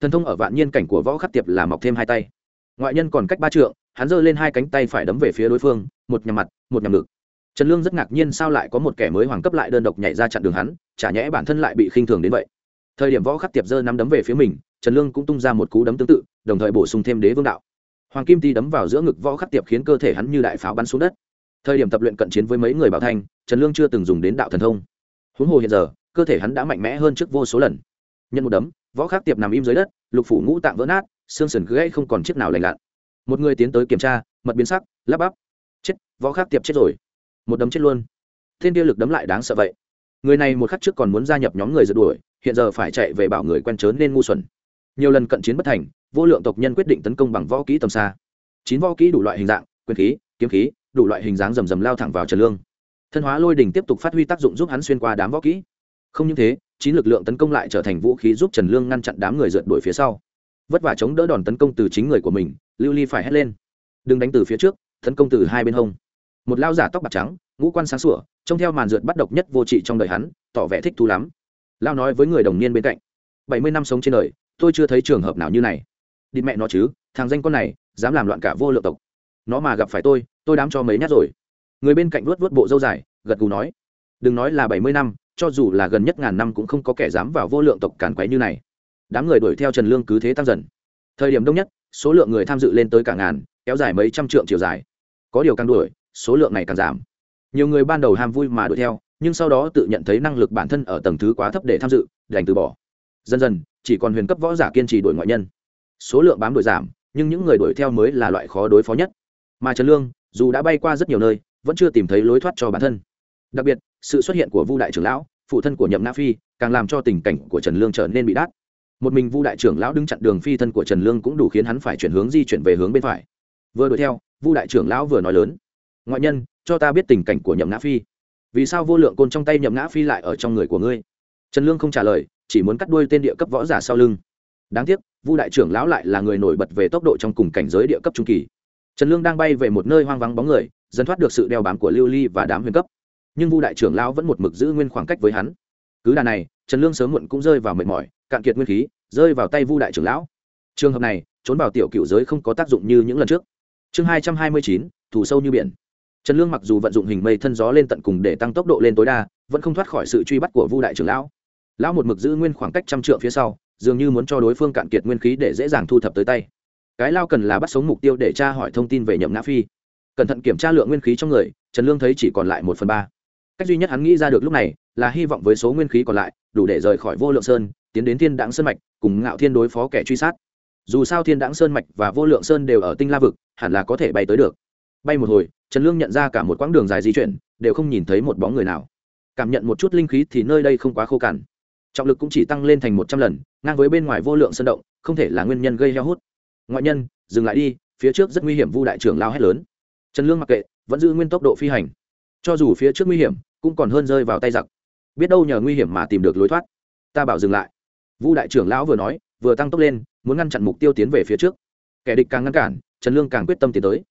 Thần thông ở vạn nhiên cảnh của võ khắc tiệp là mọc thêm hai tay. Ngoại nhân còn cách ba trượng hắn giơ lên hai cánh tay phải đấm về phía đối phương, một nhằm mặt, một nhằm ngực. Trần lương rất ngạc nhiên sao lại có một kẻ mới hoàng cấp lại đơn độc nhảy ra chặn đường hắn, chả nhẽ bản thân lại bị khinh thường đến vậy. Thời điểm võ khắc tiệp giơ nắm đấm về phía mình, trần lương cũng tung ra một cú đấm tương tự, đồng thời bổ sung thêm đế vương đạo. Hoàng kim ti đấm vào giữa ngực võ khắc tiệp khiến cơ thể hắn như đại pháo bắn xuống đất. Thời điểm tập luyện cận chiến với mấy người bảo thanh trần lương chưa từng dùng đến đạo thần thông. Huống hồ hiện giờ, cơ thể hắn đã mạnh mẽ hơn trước vô số lần. Nhân một đấm, võ khắc tiệp nằm im dưới đất, lục phủ ngũ tạng vỡ nát, xương sườn gãy không còn chiếc nào lành lặn một người tiến tới kiểm tra, mật biến sắc, lắp bắp. Chết, võ khắc tiệp chết rồi. Một đấm chết luôn. Thiên tiêu lực đấm lại đáng sợ vậy. Người này một khắc trước còn muốn gia nhập nhóm người rượt đuổi, hiện giờ phải chạy về bảo người quen trớn nên ngu xuẩn. Nhiều lần cận chiến bất thành, vô lượng tộc nhân quyết định tấn công bằng võ kỹ tầm xa. Chín võ kỹ đủ loại hình dạng, quyền khí, kiếm khí, đủ loại hình dáng rầm rầm lao thẳng vào trần lương. Thân hóa lôi đình tiếp tục phát huy tác dụng giúp hắn xuyên qua đám võ kỹ. Không những thế, chín lực lượng tấn công lại trở thành vũ khí giúp trần lương ngăn chặn đám người rượt đuổi phía sau vất vả chống đỡ đòn tấn công từ chính người của mình, lưu ly phải hét lên. Đừng đánh từ phía trước, tấn công từ hai bên hông. Một lao giả tóc bạc trắng, ngũ quan sáng sủa, trông theo màn rượt bắt độc nhất vô trị trong đời hắn, tỏ vẻ thích thú lắm. Lao nói với người đồng niên bên cạnh, bảy mươi năm sống trên đời, tôi chưa thấy trường hợp nào như này. Địt mẹ nó chứ, thằng danh con này, dám làm loạn cả vô lượng tộc. Nó mà gặp phải tôi tôi đám cho mấy nhát rồi. Người bên cạnh vuốt vuốt bộ dâu dài, gật gù nói, đừng nói là bảy mươi năm, cho dù là gần nhất ngàn năm cũng không có kẻ dám vào vô lượng tộc càn quấy như này đám người đuổi theo trần lương cứ thế tăng dần. Thời điểm đông nhất, số lượng người tham dự lên tới cả ngàn, kéo dài mấy trăm trượng chiều dài. Có điều càng đuổi, số lượng này càng giảm. Nhiều người ban đầu ham vui mà đuổi theo, nhưng sau đó tự nhận thấy năng lực bản thân ở tầng thứ quá thấp để tham dự, đành từ bỏ. Dần dần, chỉ còn huyền cấp võ giả kiên trì đuổi ngoại nhân. Số lượng bám đuổi giảm, nhưng những người đuổi theo mới là loại khó đối phó nhất. Mà trần lương, dù đã bay qua rất nhiều nơi, vẫn chưa tìm thấy lối thoát cho bản thân. Đặc biệt, sự xuất hiện của vu đại trưởng lão, phụ thân của nhậm na phi, càng làm cho tình cảnh của trần lương trở nên bị đát một mình vu đại trưởng lão đứng chặn đường phi thân của trần lương cũng đủ khiến hắn phải chuyển hướng di chuyển về hướng bên phải. Vừa đuổi theo, vu đại trưởng lão vừa nói lớn, ngoại nhân, cho ta biết tình cảnh của nhậm ngã phi. Vì sao vô lượng côn trong tay nhậm ngã phi lại ở trong người của ngươi? Trần lương không trả lời, chỉ muốn cắt đuôi tên địa cấp võ giả sau lưng. Đáng tiếc, vu đại trưởng lão lại là người nổi bật về tốc độ trong cùng cảnh giới địa cấp trung kỳ. Trần lương đang bay về một nơi hoang vắng bóng người, dần thoát được sự đeo bám của lưu ly và đám huyền cấp. Nhưng vu đại trưởng lão vẫn một mực giữ nguyên khoảng cách với hắn. Cứ đà này, trần lương sớm muộn cũng rơi vào mệt mỏi cạn kiệt nguyên khí, rơi vào tay vu đại trưởng lão. Trường hợp này, trốn vào tiểu cựu giới không có tác dụng như những lần trước. Chương hai trăm hai mươi chín thủ sâu như biển. Trần lương mặc dù vận dụng hình mây thân gió lên tận cùng để tăng tốc độ lên tối đa, vẫn không thoát khỏi sự truy bắt của vu đại trưởng lão. Lão một mực giữ nguyên khoảng cách trăm trượng phía sau, dường như muốn cho đối phương cạn kiệt nguyên khí để dễ dàng thu thập tới tay. Cái lao cần là bắt sống mục tiêu để tra hỏi thông tin về nhậm ngã phi. Cẩn thận kiểm tra lượng nguyên khí trong người, trần lương thấy chỉ còn lại một phần ba. Cách duy nhất hắn nghĩ ra được lúc này là hy vọng với số nguyên khí còn lại, đủ để rời khỏi vô lượng sơn tiến đến thiên Đãng sơn mạch, cùng ngạo thiên đối phó kẻ truy sát. Dù sao thiên Đãng sơn mạch và vô lượng sơn đều ở tinh la vực, hẳn là có thể bay tới được. Bay một hồi, trần lương nhận ra cả một quãng đường dài di chuyển, đều không nhìn thấy một bóng người nào. Cảm nhận một chút linh khí thì nơi đây không quá khô cằn. Trọng lực cũng chỉ tăng lên thành một trăm lần, ngang với bên ngoài vô lượng sơn động, không thể là nguyên nhân gây heo hút. Ngoại nhân, dừng lại đi, phía trước rất nguy hiểm, vu đại trưởng lao hét lớn. Trần lương mặc kệ, vẫn giữ nguyên tốc độ phi hành. Cho dù phía trước nguy hiểm, cũng còn hơn rơi vào tay giặc. Biết đâu nhờ nguy hiểm mà tìm được lối thoát. Ta bảo dừng lại vu đại trưởng lão vừa nói, vừa tăng tốc lên, muốn ngăn chặn mục tiêu tiến về phía trước. Kẻ địch càng ngăn cản, trần lương càng quyết tâm tiến tới.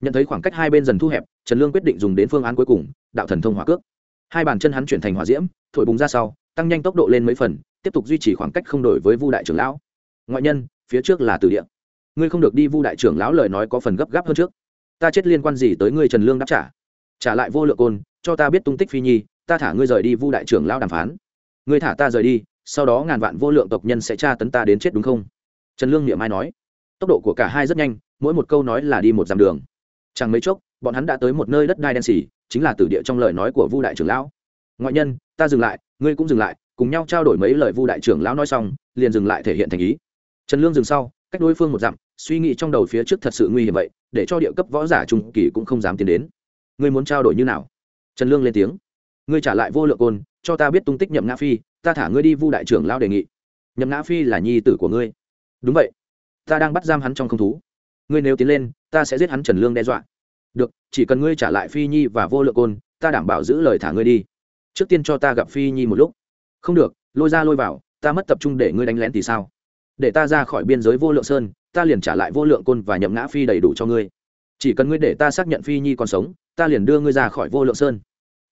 Nhận thấy khoảng cách hai bên dần thu hẹp, trần lương quyết định dùng đến phương án cuối cùng, đạo thần thông hỏa cước. Hai bàn chân hắn chuyển thành hỏa diễm, thổi bùng ra sau, tăng nhanh tốc độ lên mấy phần, tiếp tục duy trì khoảng cách không đổi với vu đại trưởng lão. Ngoại nhân, phía trước là từ địa. Ngươi không được đi vu đại trưởng lão lời nói có phần gấp gáp hơn trước. Ta chết liên quan gì tới ngươi trần lương đáp trả? Trả lại vô lượng côn, cho ta biết tung tích phi nhi, ta thả ngươi rời đi vu đại trưởng lão đàm phán. Ngươi thả ta rời đi sau đó ngàn vạn vô lượng tộc nhân sẽ tra tấn ta đến chết đúng không? Trần lương niệm ai nói, tốc độ của cả hai rất nhanh, mỗi một câu nói là đi một dặm đường. Chẳng mấy chốc, bọn hắn đã tới một nơi đất đai đen xỉ, chính là tử địa trong lời nói của vu đại trưởng lão. Ngoại nhân, ta dừng lại, ngươi cũng dừng lại, cùng nhau trao đổi mấy lời vu đại trưởng lão nói xong, liền dừng lại thể hiện thành ý. Trần lương dừng sau, cách đối phương một dặm, suy nghĩ trong đầu phía trước thật sự nguy hiểm vậy, để cho địa cấp võ giả trung kỳ cũng không dám tiến đến. Ngươi muốn trao đổi như nào? Trần lương lên tiếng, ngươi trả lại vô lượng côn, cho ta biết tung tích nhậm ngã phi ta thả ngươi đi vu đại trưởng lao đề nghị. Nhậm ngã phi là nhi tử của ngươi. Đúng vậy. Ta đang bắt giam hắn trong không thú. Ngươi nếu tiến lên, ta sẽ giết hắn trần lương đe dọa. Được, chỉ cần ngươi trả lại phi nhi và vô lượng côn, ta đảm bảo giữ lời thả ngươi đi. Trước tiên cho ta gặp phi nhi một lúc. Không được, lôi ra lôi vào, ta mất tập trung để ngươi đánh lén thì sao? Để ta ra khỏi biên giới vô lượng sơn, ta liền trả lại vô lượng côn và nhậm ngã phi đầy đủ cho ngươi. Chỉ cần ngươi để ta xác nhận phi nhi còn sống, ta liền đưa ngươi ra khỏi vô lượng sơn.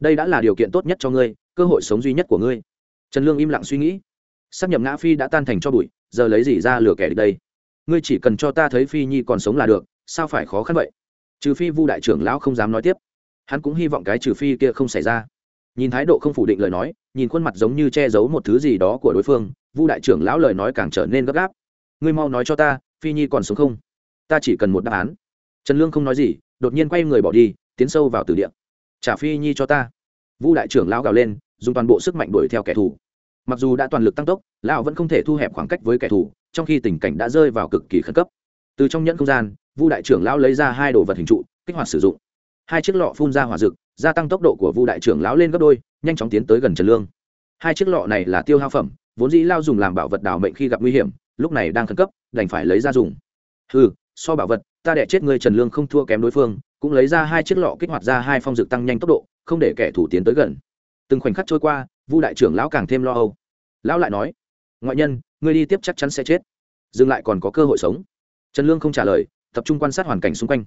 Đây đã là điều kiện tốt nhất cho ngươi, cơ hội sống duy nhất của ngươi trần lương im lặng suy nghĩ. Xác nhập ngã phi đã tan thành cho bụi, giờ lấy gì ra lừa kẻ đây? Ngươi chỉ cần cho ta thấy phi nhi còn sống là được, sao phải khó khăn vậy? Trừ phi vu đại trưởng lão không dám nói tiếp. Hắn cũng hy vọng cái trừ phi kia không xảy ra. Nhìn thái độ không phủ định lời nói, nhìn khuôn mặt giống như che giấu một thứ gì đó của đối phương, vu đại trưởng lão lời nói càng trở nên gấp gáp. Ngươi mau nói cho ta, phi nhi còn sống không? Ta chỉ cần một đáp án. Trần lương không nói gì, đột nhiên quay người bỏ đi, tiến sâu vào từ địa. Trả phi nhi cho ta. Vu đại trưởng lão gào lên dùng toàn bộ sức mạnh đuổi theo kẻ thù. Mặc dù đã toàn lực tăng tốc, lão vẫn không thể thu hẹp khoảng cách với kẻ thù, trong khi tình cảnh đã rơi vào cực kỳ khẩn cấp. Từ trong nhẫn không gian, vu đại trưởng lão lấy ra hai đồ vật hình trụ, kích hoạt sử dụng. Hai chiếc lọ phun ra hỏa rực gia tăng tốc độ của vu đại trưởng lão lên gấp đôi, nhanh chóng tiến tới gần trần lương. Hai chiếc lọ này là tiêu hao phẩm, vốn dĩ lao dùng làm bảo vật đào mệnh khi gặp nguy hiểm, lúc này đang khẩn cấp, đành phải lấy ra dùng. Ừ so bảo vật, ta đẻ chết người trần lương không thua kém đối phương, cũng lấy ra hai chiếc lọ kích hoạt ra hai phong dực tăng nhanh tốc độ, không để kẻ thủ tiến tới gần từng khoảnh khắc trôi qua, vu đại trưởng lão càng thêm lo âu. Lão lại nói, ngoại nhân, ngươi đi tiếp chắc chắn sẽ chết. Dừng lại còn có cơ hội sống. Trần lương không trả lời, tập trung quan sát hoàn cảnh xung quanh.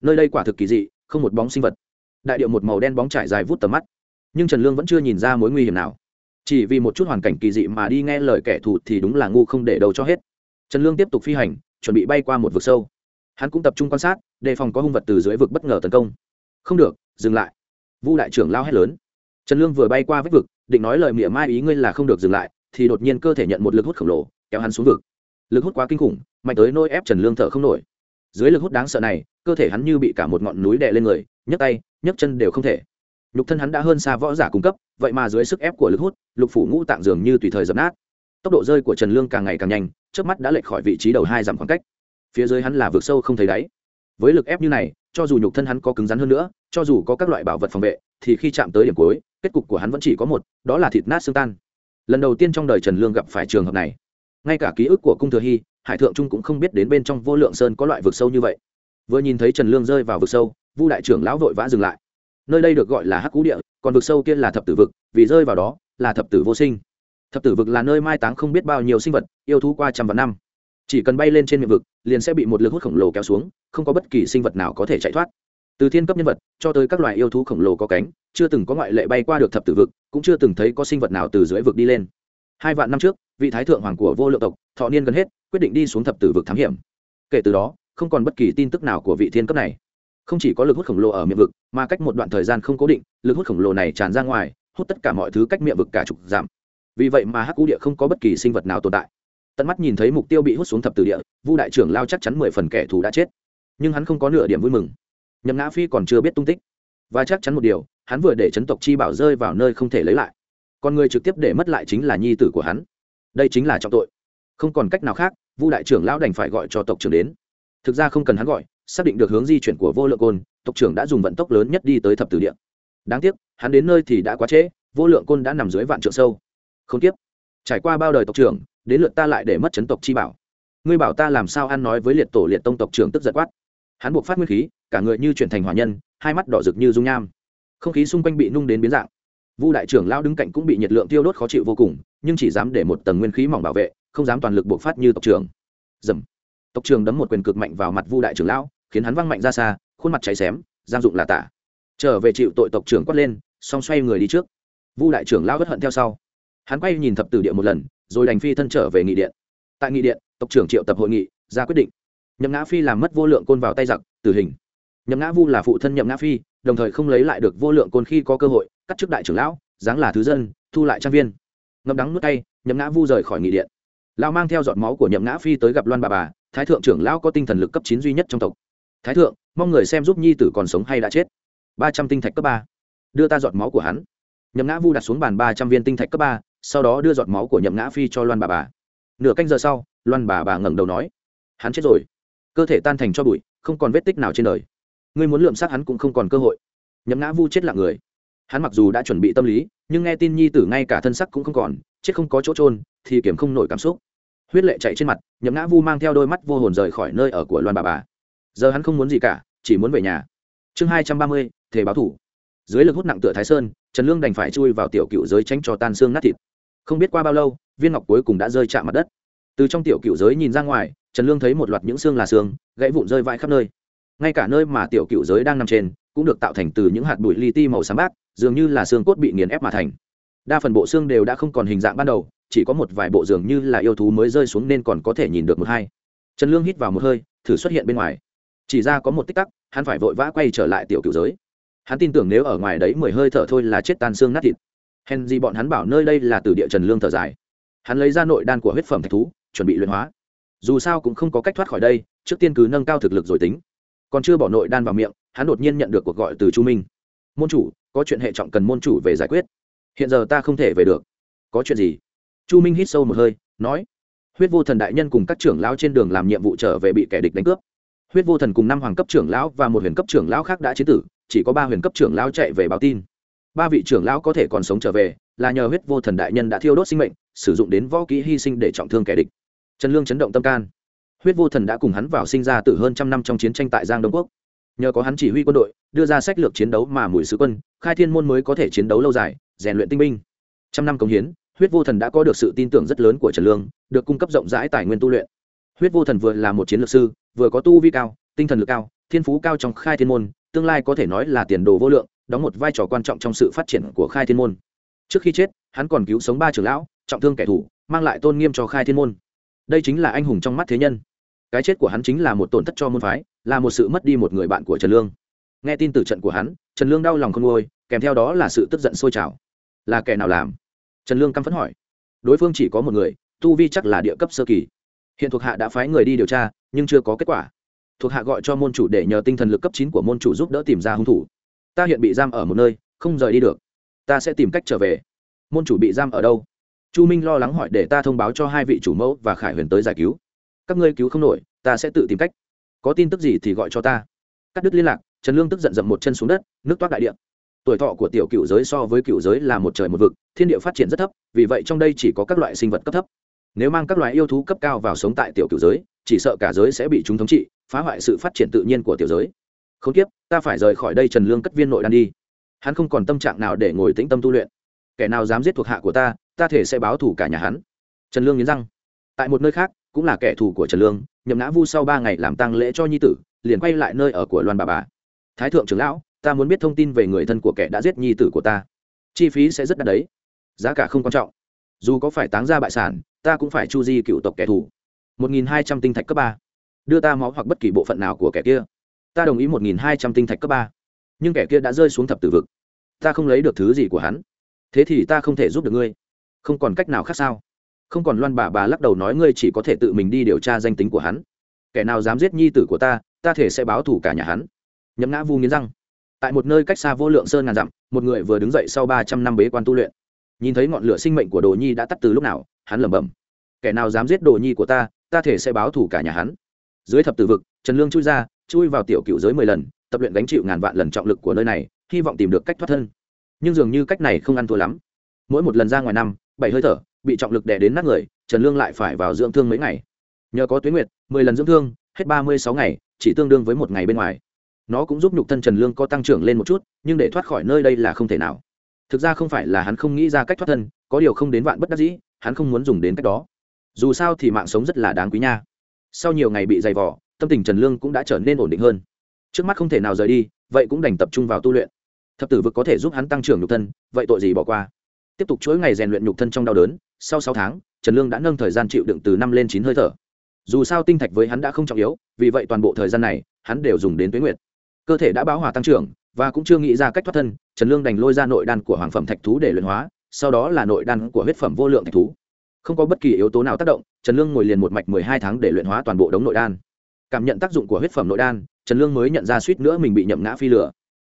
Nơi đây quả thực kỳ dị, không một bóng sinh vật. Đại điệu một màu đen bóng trải dài vút tầm mắt. Nhưng trần lương vẫn chưa nhìn ra mối nguy hiểm nào. Chỉ vì một chút hoàn cảnh kỳ dị mà đi nghe lời kẻ thù thì đúng là ngu không để đầu cho hết. Trần lương tiếp tục phi hành, chuẩn bị bay qua một vực sâu. Hắn cũng tập trung quan sát, đề phòng có hung vật từ dưới vực bất ngờ tấn công. Không được, dừng lại. Vu đại trưởng lao hét lớn trần lương vừa bay qua vách vực, định nói lời mỉa mai ý ngươi là không được dừng lại, thì đột nhiên cơ thể nhận một lực hút khổng lồ, kéo hắn xuống vực. Lực hút quá kinh khủng, mạnh tới nôi ép trần lương thở không nổi. Dưới lực hút đáng sợ này, cơ thể hắn như bị cả một ngọn núi đè lên người, nhấc tay, nhấc chân đều không thể. Nhục thân hắn đã hơn xa võ giả cung cấp, vậy mà dưới sức ép của lực hút, lục phủ ngũ tạng dường như tùy thời dập nát. Tốc độ rơi của trần lương càng ngày càng nhanh trước mắt đã lệch khỏi vị trí đầu hai dặm khoảng cách. Phía dưới hắn là vực sâu không thấy đáy. Với lực ép như này, cho dù nhục thân hắn có cứng rắn hơn nữa cho dù có các loại bảo vật phòng vệ, thì khi chạm tới điểm cuối, kết cục của hắn vẫn chỉ có một, đó là thịt nát xương tan. Lần đầu tiên trong đời trần lương gặp phải trường hợp này. Ngay cả ký ức của cung thừa hy, hải thượng trung cũng không biết đến bên trong vô lượng sơn có loại vực sâu như vậy. Vừa nhìn thấy trần lương rơi vào vực sâu, vu đại trưởng lão vội vã dừng lại. Nơi đây được gọi là hắc cú địa, còn vực sâu kia là thập tử vực, vì rơi vào đó là thập tử vô sinh. Thập tử vực là nơi mai táng không biết bao nhiêu sinh vật, yêu thú qua trăm vạn năm. Chỉ cần bay lên trên miệng vực, liền sẽ bị một lực hút khổng lồ kéo xuống, không có bất kỳ sinh vật nào có thể chạy thoát từ thiên cấp nhân vật, cho tới các loài yêu thú khổng lồ có cánh, chưa từng có ngoại lệ bay qua được thập tử vực, cũng chưa từng thấy có sinh vật nào từ dưới vực đi lên. Hai vạn năm trước, vị thái thượng hoàng của vô lượng tộc, thọ niên gần hết, quyết định đi xuống thập tử vực thám hiểm. Kể từ đó, không còn bất kỳ tin tức nào của vị thiên cấp này. Không chỉ có lực hút khổng lồ ở miệng vực, mà cách một đoạn thời gian không cố định, lực hút khổng lồ này tràn ra ngoài, hút tất cả mọi thứ cách miệng vực cả chục giảm vì vậy mà hắc cú địa không có bất kỳ sinh vật nào tồn tại. Tận mắt nhìn thấy mục tiêu bị hút xuống thập tử địa, vu đại trưởng lao chắc chắn mười phần kẻ thù đã chết. Nhưng hắn không có nửa điểm vui mừng nhậm ngã phi còn chưa biết tung tích. Và chắc chắn một điều, hắn vừa để chấn tộc chi bảo rơi vào nơi không thể lấy lại. Còn người trực tiếp để mất lại chính là nhi tử của hắn. Đây chính là trọng tội. Không còn cách nào khác, vu đại trưởng lão đành phải gọi cho tộc trưởng đến. Thực ra không cần hắn gọi, xác định được hướng di chuyển của vô lượng côn, tộc trưởng đã dùng vận tốc lớn nhất đi tới thập tử địa. Đáng tiếc, hắn đến nơi thì đã quá trễ, vô lượng côn đã nằm dưới vạn trượng sâu. Không tiếp. Trải qua bao đời tộc trưởng, đến lượt ta lại để mất chấn tộc chi bảo. Ngươi bảo ta làm sao ăn nói với liệt tổ liệt tông tộc trưởng tức giật quát hắn buộc phát nguyên khí, cả người như chuyển thành hỏa nhân, hai mắt đỏ rực như dung nham. Không khí xung quanh bị nung đến biến dạng. Vu đại trưởng lao đứng cạnh cũng bị nhiệt lượng tiêu đốt khó chịu vô cùng, nhưng chỉ dám để một tầng nguyên khí mỏng bảo vệ, không dám toàn lực buộc phát như tộc trưởng. Dầm. Tộc trưởng đấm một quyền cực mạnh vào mặt vu đại trưởng lão, khiến hắn văng mạnh ra xa, khuôn mặt cháy xém, giang dụng là tả. Trở về chịu tội tộc trưởng quát lên, song xoay người đi trước. Vu đại trưởng lão bất hận theo sau. Hắn quay nhìn thập tử địa một lần, rồi đành phi thân trở về nghị điện. Tại nghị điện, tộc trưởng triệu tập hội nghị, ra quyết định nhậm ngã phi làm mất vô lượng côn vào tay giặc, tử hình. Nhậm ngã vu là phụ thân nhậm ngã phi, đồng thời không lấy lại được vô lượng côn khi có cơ hội, cắt chức đại trưởng lão dáng là thứ dân, thu lại trang viên. Ngậm đắng nuốt tay nhậm ngã vu rời khỏi nghị điện. Lão mang theo giọt máu của nhậm ngã phi tới gặp loan bà bà, thái thượng trưởng lão có tinh thần lực cấp chín duy nhất trong tộc. Thái thượng, mong người xem giúp nhi tử còn sống hay đã chết. Ba trăm tinh thạch cấp ba. Đưa ta giọt máu của hắn. Nhậm ngã vu đặt xuống bàn ba trăm viên tinh thạch cấp ba, sau đó đưa giọt máu của nhậm ngã phi cho loan bà bà. Nửa canh giờ sau, loan bà bà ngẩng đầu nói, hắn chết rồi cơ thể tan thành cho bụi, không còn vết tích nào trên đời. Ngươi muốn lượm xác hắn cũng không còn cơ hội. Nhậm ngã vu chết lặng người. Hắn mặc dù đã chuẩn bị tâm lý, nhưng nghe tin nhi tử ngay cả thân sắc cũng không còn, chết không có chỗ trôn thì kiểm không nổi cảm xúc. Huyết lệ chạy trên mặt, nhậm ngã vu mang theo đôi mắt vô hồn rời khỏi nơi ở của loan bà bà. Giờ hắn không muốn gì cả, chỉ muốn về nhà. Chương hai trăm ba mươi thể báo thủ. Dưới lực hút nặng tựa thái sơn, trần lương đành phải chui vào tiểu cựu giới tránh cho tan xương nát thịt. Không biết qua bao lâu, viên ngọc cuối cùng đã rơi chạm mặt đất từ trong tiểu cựu giới nhìn ra ngoài, trần lương thấy một loạt những xương là xương, gãy vụn rơi vãi khắp nơi. Ngay cả nơi mà tiểu cựu giới đang nằm trên, cũng được tạo thành từ những hạt bụi li ti màu xám bát dường như là xương cốt bị nghiền ép mà thành. Đa phần bộ xương đều đã không còn hình dạng ban đầu, chỉ có một vài bộ dường như là yêu thú mới rơi xuống nên còn có thể nhìn được một hai. Trần lương hít vào một hơi, thử xuất hiện bên ngoài. Chỉ ra có một tích tắc, hắn phải vội vã quay trở lại tiểu cựu giới. Hắn tin tưởng nếu ở ngoài đấy mười hơi thở thôi là chết tan xương nát thịt. Hèn gì bọn hắn bảo nơi đây là từ địa trần lương thở dài. Hắn lấy ra nội đan của huyết phẩm thạch thú chuẩn bị luyện hóa. Dù sao cũng không có cách thoát khỏi đây, trước tiên cứ nâng cao thực lực rồi tính. Còn chưa bỏ nội đan vào miệng, hắn đột nhiên nhận được cuộc gọi từ chu minh. Môn chủ, có chuyện hệ trọng cần môn chủ về giải quyết. Hiện giờ ta không thể về được. Có chuyện gì? Chu minh hít sâu một hơi, nói. Huyết vô thần đại nhân cùng các trưởng lão trên đường làm nhiệm vụ trở về bị kẻ địch đánh cướp. Huyết vô thần cùng năm hoàng cấp trưởng lão và một huyền cấp trưởng lão khác đã chế tử, chỉ có ba huyền cấp trưởng lão chạy về báo tin. Ba vị trưởng lão có thể còn sống trở về, là nhờ huyết vô thần đại nhân đã thiêu đốt sinh mệnh, sử dụng đến võ kỹ hy sinh để trọng thương kẻ địch trần lương chấn động tâm can. Huyết vô thần đã cùng hắn vào sinh ra từ hơn trăm năm trong chiến tranh tại giang đông quốc. Nhờ có hắn chỉ huy quân đội, đưa ra sách lược chiến đấu mà mùi sứ quân, khai thiên môn mới có thể chiến đấu lâu dài, rèn luyện tinh binh. Trăm năm công hiến, huyết vô thần đã có được sự tin tưởng rất lớn của trần lương, được cung cấp rộng rãi tài nguyên tu luyện. Huyết vô thần vừa là một chiến lược sư, vừa có tu vi cao, tinh thần lực cao, thiên phú cao trong khai thiên môn, tương lai có thể nói là tiền đồ vô lượng, đóng một vai trò quan trọng trong sự phát triển của khai thiên môn. Trước khi chết, hắn còn cứu sống ba trưởng lão, trọng thương kẻ thù, mang lại tôn nghiêm cho khai thiên môn đây chính là anh hùng trong mắt thế nhân. Cái chết của hắn chính là một tổn thất cho môn phái, là một sự mất đi một người bạn của trần lương. Nghe tin từ trận của hắn, trần lương đau lòng không ngôi kèm theo đó là sự tức giận sôi trào. Là kẻ nào làm? Trần lương căm phẫn hỏi. Đối phương chỉ có một người, tu vi chắc là địa cấp sơ kỳ. Hiện thuộc hạ đã phái người đi điều tra, nhưng chưa có kết quả. Thuộc hạ gọi cho môn chủ để nhờ tinh thần lực cấp chín của môn chủ giúp đỡ tìm ra hung thủ. Ta hiện bị giam ở một nơi, không rời đi được. Ta sẽ tìm cách trở về. Môn chủ bị giam ở đâu? Chu minh lo lắng hỏi để ta thông báo cho hai vị chủ mẫu và khải huyền tới giải cứu. Các ngươi cứu không nổi, ta sẽ tự tìm cách. Có tin tức gì thì gọi cho ta. Cắt đứt liên lạc, trần lương tức giận dậm một chân xuống đất, nước toát đại địa. Tuổi thọ của tiểu cựu giới so với cựu giới là một trời một vực, thiên địa phát triển rất thấp, vì vậy trong đây chỉ có các loại sinh vật cấp thấp. Nếu mang các loài yêu thú cấp cao vào sống tại tiểu cựu giới, chỉ sợ cả giới sẽ bị chúng thống trị, phá hoại sự phát triển tự nhiên của tiểu giới. Không tiếp ta phải rời khỏi đây trần lương cất viên nội đan đi. Hắn không còn tâm trạng nào để ngồi tĩnh tâm tu luyện. Kẻ nào dám giết thuộc hạ của ta ta thể sẽ báo thủ cả nhà hắn. Trần lương nghiến răng. Tại một nơi khác, cũng là kẻ thù của trần lương, nhậm ngã vu sau ba ngày làm tăng lễ cho nhi tử, liền quay lại nơi ở của loan bà bà. Thái thượng trưởng lão, ta muốn biết thông tin về người thân của kẻ đã giết nhi tử của ta. Chi phí sẽ rất đắt đấy. Giá cả không quan trọng. Dù có phải táng ra bại sản, ta cũng phải chu di cựu tộc kẻ thù. Một nghìn hai trăm tinh thạch cấp ba. Đưa ta máu hoặc bất kỳ bộ phận nào của kẻ kia. Ta đồng ý một nghìn hai trăm tinh thạch cấp ba. Nhưng kẻ kia đã rơi xuống thập tử vực. Ta không lấy được thứ gì của hắn. Thế thì ta không thể giúp được ngươi không còn cách nào khác sao? Không còn loan bà bà lắc đầu nói ngươi chỉ có thể tự mình đi điều tra danh tính của hắn. Kẻ nào dám giết nhi tử của ta ta thể sẽ báo thủ cả nhà hắn. Nhấm ngã vu nghiến răng. Tại một nơi cách xa vô lượng sơn ngàn dặm, một người vừa đứng dậy sau ba trăm năm bế quan tu luyện. Nhìn thấy ngọn lửa sinh mệnh của đồ nhi đã tắt từ lúc nào, hắn lẩm bẩm. Kẻ nào dám giết đồ nhi của ta ta thể sẽ báo thủ cả nhà hắn. Dưới thập tử vực, trần lương chui ra, chui vào tiểu cựu giới mười lần, tập luyện gánh chịu ngàn vạn lần trọng lực của nơi này, hy vọng tìm được cách thoát thân. Nhưng dường như cách này không ăn thua lắm. Mỗi một lần ra ngoài năm bảy hơi thở, bị trọng lực đè đến nát người, trần lương lại phải vào dưỡng thương mấy ngày. Nhờ có tuyến nguyệt, mười lần dưỡng thương, hết ba mươi sáu ngày, chỉ tương đương với một ngày bên ngoài. Nó cũng giúp nhục thân trần lương có tăng trưởng lên một chút, nhưng để thoát khỏi nơi đây là không thể nào. Thực ra không phải là hắn không nghĩ ra cách thoát thân, có điều không đến vạn bất đắc dĩ, hắn không muốn dùng đến cách đó. Dù sao thì mạng sống rất là đáng quý nha. Sau nhiều ngày bị dày vỏ tâm tình trần lương cũng đã trở nên ổn định hơn. Trước mắt không thể nào rời đi, vậy cũng đành tập trung vào tu luyện. Thập tử vực có thể giúp hắn tăng trưởng nhục thân, vậy tội gì bỏ qua? Tiếp tục chuỗi ngày rèn luyện nhục thân trong đau đớn, sau sáu tháng, trần lương đã nâng thời gian chịu đựng từ năm lên chín hơi thở. Dù sao tinh thạch với hắn đã không trọng yếu, vì vậy toàn bộ thời gian này, hắn đều dùng đến tuế nguyệt. Cơ thể đã báo hòa tăng trưởng, và cũng chưa nghĩ ra cách thoát thân, trần lương đành lôi ra nội đan của hoàng phẩm thạch thú để luyện hóa, sau đó là nội đan của huyết phẩm vô lượng thạch thú. Không có bất kỳ yếu tố nào tác động, trần lương ngồi liền một mạch mười hai tháng để luyện hóa toàn bộ đống nội đan. Cảm nhận tác dụng của huyết phẩm nội đan, trần lương mới nhận ra suýt nữa mình bị nhậm ngã phi lửa.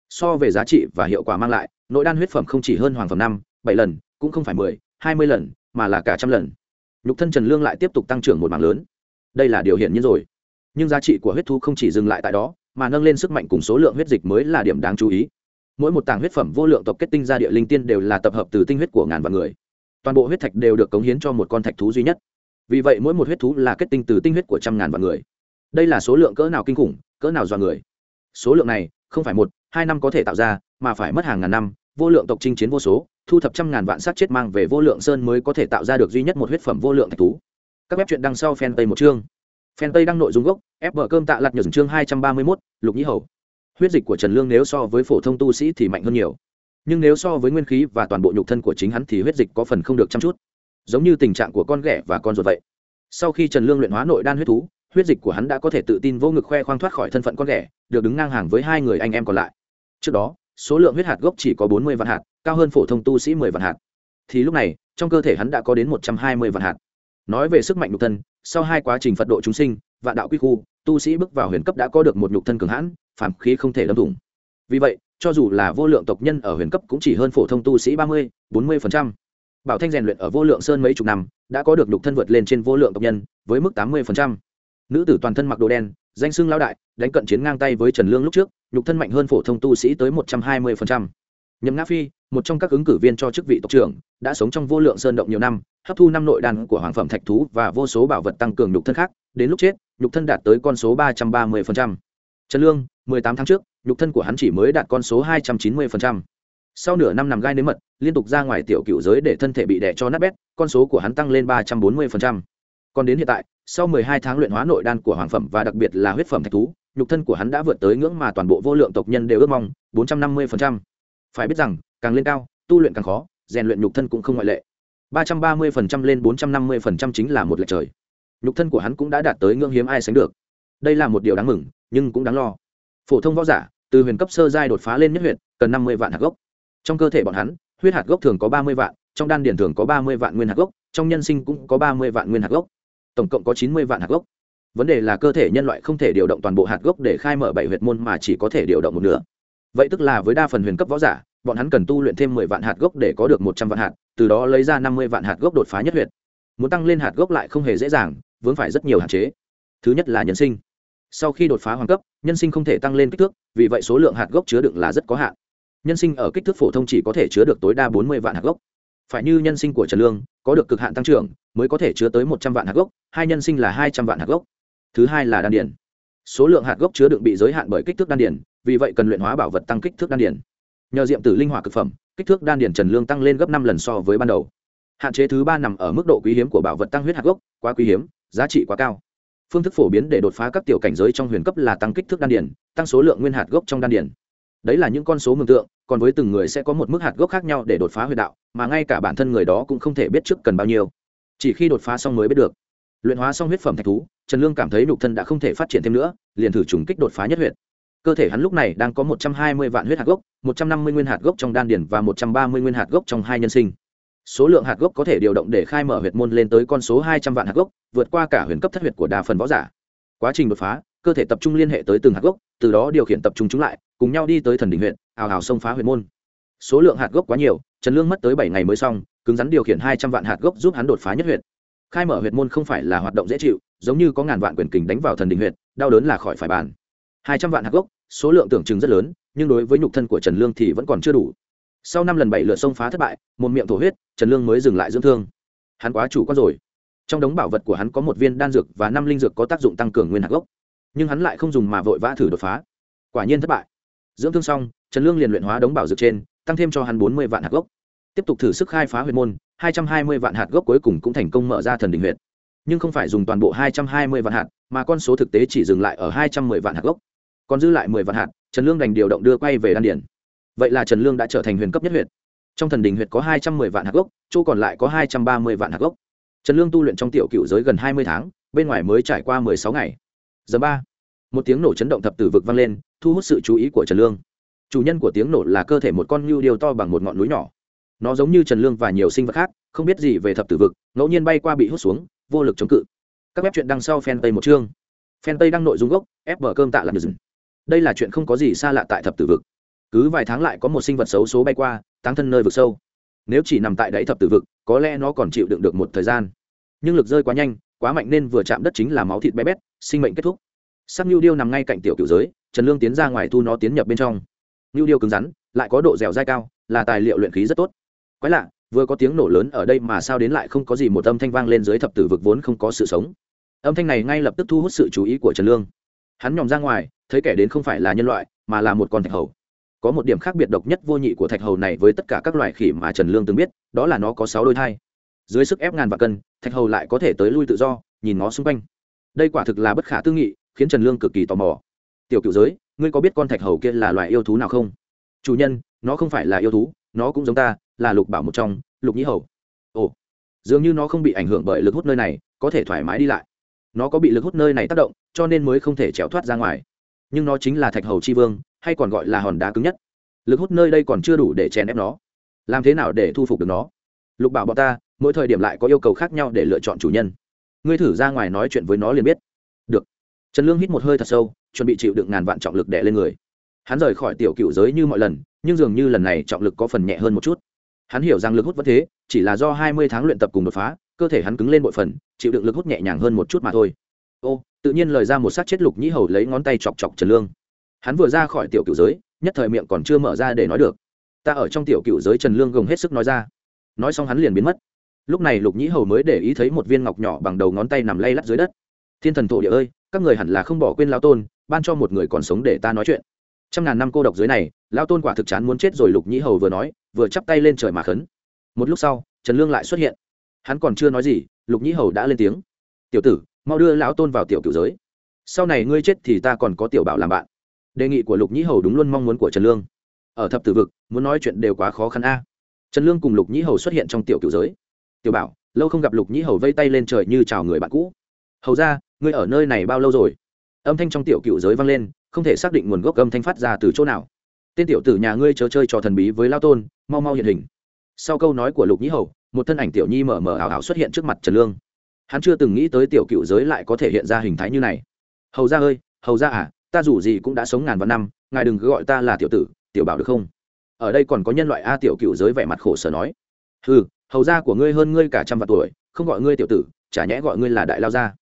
So về giá trị và hiệu quả mang lại, nội đan huyết phẩm không chỉ hơn hoàng phẩm năm bảy lần, cũng không phải mười, hai mươi lần, mà là cả trăm lần. Nhục thân trần lương lại tiếp tục tăng trưởng một mảng lớn. Đây là điều hiển nhiên rồi. Nhưng giá trị của huyết thu không chỉ dừng lại tại đó, mà nâng lên sức mạnh cùng số lượng huyết dịch mới là điểm đáng chú ý. Mỗi một tảng huyết phẩm vô lượng tộc kết tinh ra địa linh tiên đều là tập hợp từ tinh huyết của ngàn vạn người. Toàn bộ huyết thạch đều được cống hiến cho một con thạch thú duy nhất. Vì vậy mỗi một huyết thú là kết tinh từ tinh huyết của trăm ngàn vạn người. Đây là số lượng cỡ nào kinh khủng, cỡ nào do người. Số lượng này không phải một, hai năm có thể tạo ra, mà phải mất hàng ngàn năm vô lượng tộc chinh chiến vô số, thu thập trăm ngàn vạn sát chết mang về vô lượng sơn mới có thể tạo ra được duy nhất một huyết phẩm vô lượng thạch thú. Các web truyện đằng sau fan tây một chương. Fan tây đăng nội dung gốc, ép vợ cơm tạ lặt nhờ chương hai trăm ba mươi mốt, lục nhĩ hầu. Huyết dịch của trần lương nếu so với phổ thông tu sĩ thì mạnh hơn nhiều. Nhưng nếu so với nguyên khí và toàn bộ nhục thân của chính hắn thì huyết dịch có phần không được chăm chút. Giống như tình trạng của con ghẻ và con ruột vậy. Sau khi trần lương luyện hóa nội đan huyết thú, huyết dịch của hắn đã có thể tự tin vô ngực khoe khoang thoát khỏi thân phận con ghẻ, được đứng ngang hàng với hai người anh em còn lại. Trước đó số lượng huyết hạt gốc chỉ có bốn mươi vạn hạt, cao hơn phổ thông tu sĩ mười vạn hạt. Thì lúc này, trong cơ thể hắn đã có đến một trăm hai mươi vạn hạt. Nói về sức mạnh nhục thân, sau hai quá trình phật độ chúng sinh, vạn đạo quy khu, tu sĩ bước vào huyền cấp đã có được một nhục thân cường hãn, phàm khí không thể đâm thủng. Vì vậy, cho dù là vô lượng tộc nhân ở huyền cấp cũng chỉ hơn phổ thông tu sĩ ba mươi, bốn mươi bảo thanh rèn luyện ở vô lượng sơn mấy chục năm, đã có được nhục thân vượt lên trên vô lượng tộc nhân, với mức tám mươi nữ tử toàn thân mặc đồ đen danh xưng lao đại, đánh cận chiến ngang tay với trần lương lúc trước, nhục thân mạnh hơn phổ thông tu sĩ tới một trăm hai mươi nhậm ngã phi, một trong các ứng cử viên cho chức vị tộc trưởng, đã sống trong vô lượng sơn động nhiều năm, hấp thu năm nội đàn của hoàng phẩm thạch thú và vô số bảo vật tăng cường nhục thân khác, đến lúc chết, nhục thân đạt tới con số ba trăm ba mươi trần lương, mười tám tháng trước, nhục thân của hắn chỉ mới đạt con số hai trăm chín mươi sau nửa năm nằm gai nếm mật, liên tục ra ngoài tiểu cựu giới để thân thể bị đẻ cho nát bét, con số của hắn tăng lên ba trăm bốn mươi còn đến hiện tại, sau mười hai tháng luyện hóa nội đan của hoàng phẩm và đặc biệt là huyết phẩm thạch thú, nhục thân của hắn đã vượt tới ngưỡng mà toàn bộ vô lượng tộc nhân đều ước mong, bốn trăm năm mươi phải biết rằng, càng lên cao, tu luyện càng khó, rèn luyện nhục thân cũng không ngoại lệ. ba trăm ba mươi lên bốn trăm năm mươi chính là một lệch trời. Nhục thân của hắn cũng đã đạt tới ngưỡng hiếm ai sánh được. Đây là một điều đáng mừng, nhưng cũng đáng lo. Phổ thông võ giả, từ huyền cấp sơ giai đột phá lên nhất huyện cần năm mươi vạn hạt gốc. Trong cơ thể bọn hắn, huyết hạt gốc thường có ba mươi vạn, trong đan điển thường có ba mươi vạn nguyên hạt gốc, trong nhân sinh cũng có ba mươi vạn nguyên hạt gốc tổng cộng có chín mươi vạn hạt gốc. Vấn đề là cơ thể nhân loại không thể điều động toàn bộ hạt gốc để khai mở bảy huyệt môn mà chỉ có thể điều động một nửa. Vậy tức là với đa phần huyền cấp võ giả, bọn hắn cần tu luyện thêm mười vạn hạt gốc để có được một trăm vạn hạt, từ đó lấy ra năm mươi vạn hạt gốc đột phá nhất huyệt. Muốn tăng lên hạt gốc lại không hề dễ dàng, vướng phải rất nhiều hạn chế. Thứ nhất là nhân sinh. Sau khi đột phá hoàng cấp, nhân sinh không thể tăng lên kích thước, vì vậy số lượng hạt gốc chứa đựng là rất có hạn. Nhân sinh ở kích thước phổ thông chỉ có thể chứa được tối đa bốn mươi vạn hạt gốc. Phải như nhân sinh của trần lương, có được cực hạn tăng trưởng mới có thể chứa tới một trăm vạn hạt gốc, hai nhân sinh là hai trăm vạn hạt gốc. Thứ hai là đan điển số lượng hạt gốc chứa đựng bị giới hạn bởi kích thước đan điển vì vậy cần luyện hóa bảo vật tăng kích thước đan điển nhờ diệm tử linh hỏa cực phẩm, kích thước đan điển trần lương tăng lên gấp năm lần so với ban đầu. Hạn chế thứ ba nằm ở mức độ quý hiếm của bảo vật tăng huyết hạt gốc, quá quý hiếm, giá trị quá cao. Phương thức phổ biến để đột phá các tiểu cảnh giới trong huyền cấp là tăng kích thước đan điển tăng số lượng nguyên hạt gốc trong đan điển đấy là những con số mường tượng, còn với từng người sẽ có một mức hạt gốc khác nhau để đột phá huyền đạo, mà ngay cả bản thân người đó cũng không thể biết trước cần bao nhiêu chỉ khi đột phá xong mới biết được. Luyện hóa xong huyết phẩm thạch thú, trần lương cảm thấy nhục thân đã không thể phát triển thêm nữa, liền thử trùng kích đột phá nhất huyệt. Cơ thể hắn lúc này đang có một trăm hai mươi vạn huyết hạt gốc, một trăm năm mươi nguyên hạt gốc trong đan điển và một trăm ba mươi nguyên hạt gốc trong hai nhân sinh. Số lượng hạt gốc có thể điều động để khai mở huyệt môn lên tới con số hai trăm vạn hạt gốc, vượt qua cả huyền cấp thất huyệt của đa phần võ giả. Quá trình đột phá, cơ thể tập trung liên hệ tới từng hạt gốc, từ đó điều khiển tập trung chúng lại, cùng nhau đi tới thần đình huyện ào ào xông phá huyện môn. Số lượng hạt gốc quá nhiều, trần lương mất tới bảy ngày mới xong cứng rắn điều khiển hai trăm vạn hạt gốc giúp hắn đột phá nhất huyệt, khai mở huyệt môn không phải là hoạt động dễ chịu giống như có ngàn vạn quyền kình đánh vào thần đình huyệt, đau đớn là khỏi phải bàn. Hai trăm vạn hạt gốc số lượng tưởng chừng rất lớn nhưng đối với nhục thân của trần lương thì vẫn còn chưa đủ. Sau năm lần bảy lượt xông phá thất bại một miệng thổ huyết trần lương mới dừng lại dưỡng thương. Hắn quá chủ quan rồi. Trong đống bảo vật của hắn có một viên đan dược và năm linh dược có tác dụng tăng cường nguyên hạt gốc. Nhưng hắn lại không dùng mà vội vã thử đột phá. Quả nhiên thất bại. Dưỡng thương xong trần lương liền luyện hóa đống bảo dược trên tăng thêm cho hắn bốn mươi vạn hạt gốc tiếp tục thử sức khai phá huyệt môn, hai trăm hai mươi vạn hạt gốc cuối cùng cũng thành công mở ra thần đình huyệt. Nhưng không phải dùng toàn bộ hai trăm hai mươi vạn hạt, mà con số thực tế chỉ dừng lại ở hai trăm mười vạn hạt gốc. Còn dư lại mười vạn hạt, trần lương đành điều động đưa quay về đan điển vậy là trần lương đã trở thành huyền cấp nhất huyệt. Trong thần đình huyệt có hai trăm mười vạn hạt gốc, chỗ còn lại có hai trăm ba mươi vạn hạt gốc. Trần lương tu luyện trong tiểu cựu giới gần hai mươi tháng, bên ngoài mới trải qua mười sáu ngày. Giờ ba, một tiếng nổ chấn động thập tử vực vang lên, thu hút sự chú ý của trần lương. Chủ nhân của tiếng nổ là cơ thể một con ngưu điều to bằng một ngọn núi nhỏ nó giống như trần lương và nhiều sinh vật khác, không biết gì về thập tử vực, ngẫu nhiên bay qua bị hút xuống, vô lực chống cự. Các web chuyện đăng sau fan tây một chương. Fan tây đăng nội dung gốc ép bờ cơm tạ làm dừng. Đây là chuyện không có gì xa lạ tại thập tử vực. Cứ vài tháng lại có một sinh vật xấu số bay qua, táng thân nơi vực sâu. Nếu chỉ nằm tại đáy thập tử vực, có lẽ nó còn chịu đựng được một thời gian. Nhưng lực rơi quá nhanh, quá mạnh nên vừa chạm đất chính là máu thịt bé bét, sinh mệnh kết thúc. Sắc nhu điêu nằm ngay cạnh tiểu cựu giới, trần lương tiến ra ngoài thu nó tiến nhập bên trong. Nhu điêu cứng rắn, lại có độ dẻo dai cao, là tài liệu luyện khí rất tốt quái lạ, vừa có tiếng nổ lớn ở đây mà sao đến lại không có gì một âm thanh vang lên dưới thập tử vực vốn không có sự sống. Âm thanh này ngay lập tức thu hút sự chú ý của trần lương. Hắn nhòm ra ngoài, thấy kẻ đến không phải là nhân loại, mà là một con thạch hầu. Có một điểm khác biệt độc nhất vô nhị của thạch hầu này với tất cả các loài khỉ mà trần lương từng biết, đó là nó có sáu đôi thai. Dưới sức ép ngàn và cân, thạch hầu lại có thể tới lui tự do, nhìn nó xung quanh. Đây quả thực là bất khả tư nghị, khiến trần lương cực kỳ tò mò. Tiểu cựu giới, ngươi có biết con thạch hầu kia là loài yêu thú nào không? Chủ nhân, nó không phải là yêu thú, nó cũng giống ta là lục bảo một trong, lục nhĩ hầu. Ồ, dường như nó không bị ảnh hưởng bởi lực hút nơi này, có thể thoải mái đi lại. Nó có bị lực hút nơi này tác động, cho nên mới không thể trèo thoát ra ngoài. Nhưng nó chính là thạch hầu chi vương, hay còn gọi là hòn đá cứng nhất. Lực hút nơi đây còn chưa đủ để chèn ép nó. Làm thế nào để thu phục được nó? Lục bảo bọn ta, mỗi thời điểm lại có yêu cầu khác nhau để lựa chọn chủ nhân. Ngươi thử ra ngoài nói chuyện với nó liền biết. Được. Trần lương hít một hơi thật sâu, chuẩn bị chịu đựng ngàn vạn trọng lực đè lên người. Hắn rời khỏi tiểu cựu giới như mọi lần, nhưng dường như lần này trọng lực có phần nhẹ hơn một chút hắn hiểu rằng lực hút vẫn thế, chỉ là do hai mươi tháng luyện tập cùng đột phá, cơ thể hắn cứng lên bội phần, chịu đựng lực hút nhẹ nhàng hơn một chút mà thôi. Ô, tự nhiên lời ra một sát chết lục nhĩ hầu lấy ngón tay chọc chọc trần lương. Hắn vừa ra khỏi tiểu cựu giới, nhất thời miệng còn chưa mở ra để nói được. Ta ở trong tiểu cựu giới trần lương gồng hết sức nói ra. Nói xong hắn liền biến mất. Lúc này lục nhĩ hầu mới để ý thấy một viên ngọc nhỏ bằng đầu ngón tay nằm lay lắt dưới đất. Thiên thần thổ địa ơi, các người hẳn là không bỏ quên lao tôn, ban cho một người còn sống để ta nói chuyện. Trăm ngàn năm cô độc dưới này lao tôn quả thực chán muốn chết rồi, lục nhĩ hầu vừa nói, vừa chắp tay lên trời mà khấn. Một lúc sau, trần lương lại xuất hiện. Hắn còn chưa nói gì, lục nhĩ hầu đã lên tiếng. Tiểu tử, mau đưa lão tôn vào tiểu cựu giới. Sau này ngươi chết thì ta còn có tiểu bảo làm bạn. Đề nghị của lục nhĩ hầu đúng luôn mong muốn của trần lương. Ở thập tử vực, muốn nói chuyện đều quá khó khăn a. Trần lương cùng lục nhĩ hầu xuất hiện trong tiểu cựu giới. Tiểu bảo, lâu không gặp lục nhĩ hầu vây tay lên trời như chào người bạn cũ. Hầu ra, ngươi ở nơi này bao lâu rồi? Âm thanh trong tiểu cựu giới vang lên, không thể xác định nguồn gốc âm thanh phát ra từ chỗ nào tên tiểu tử nhà ngươi chớ chơi trò thần bí với lao tôn, mau mau hiện hình. Sau câu nói của lục nhĩ hầu, một thân ảnh tiểu nhi mở mở ảo ảo xuất hiện trước mặt trần lương. Hắn chưa từng nghĩ tới tiểu cựu giới lại có thể hiện ra hình thái như này. Hầu ra ơi, hầu ra à ta dù gì cũng đã sống ngàn vạn năm, ngài đừng cứ gọi ta là tiểu tử, tiểu bảo được không? Ở đây còn có nhân loại a tiểu cựu giới vẻ mặt khổ sở nói. Ừ hầu ra của ngươi hơn ngươi cả trăm vạn tuổi, không gọi ngươi tiểu tử, chả nhẽ gọi ngươi là đại lao gia.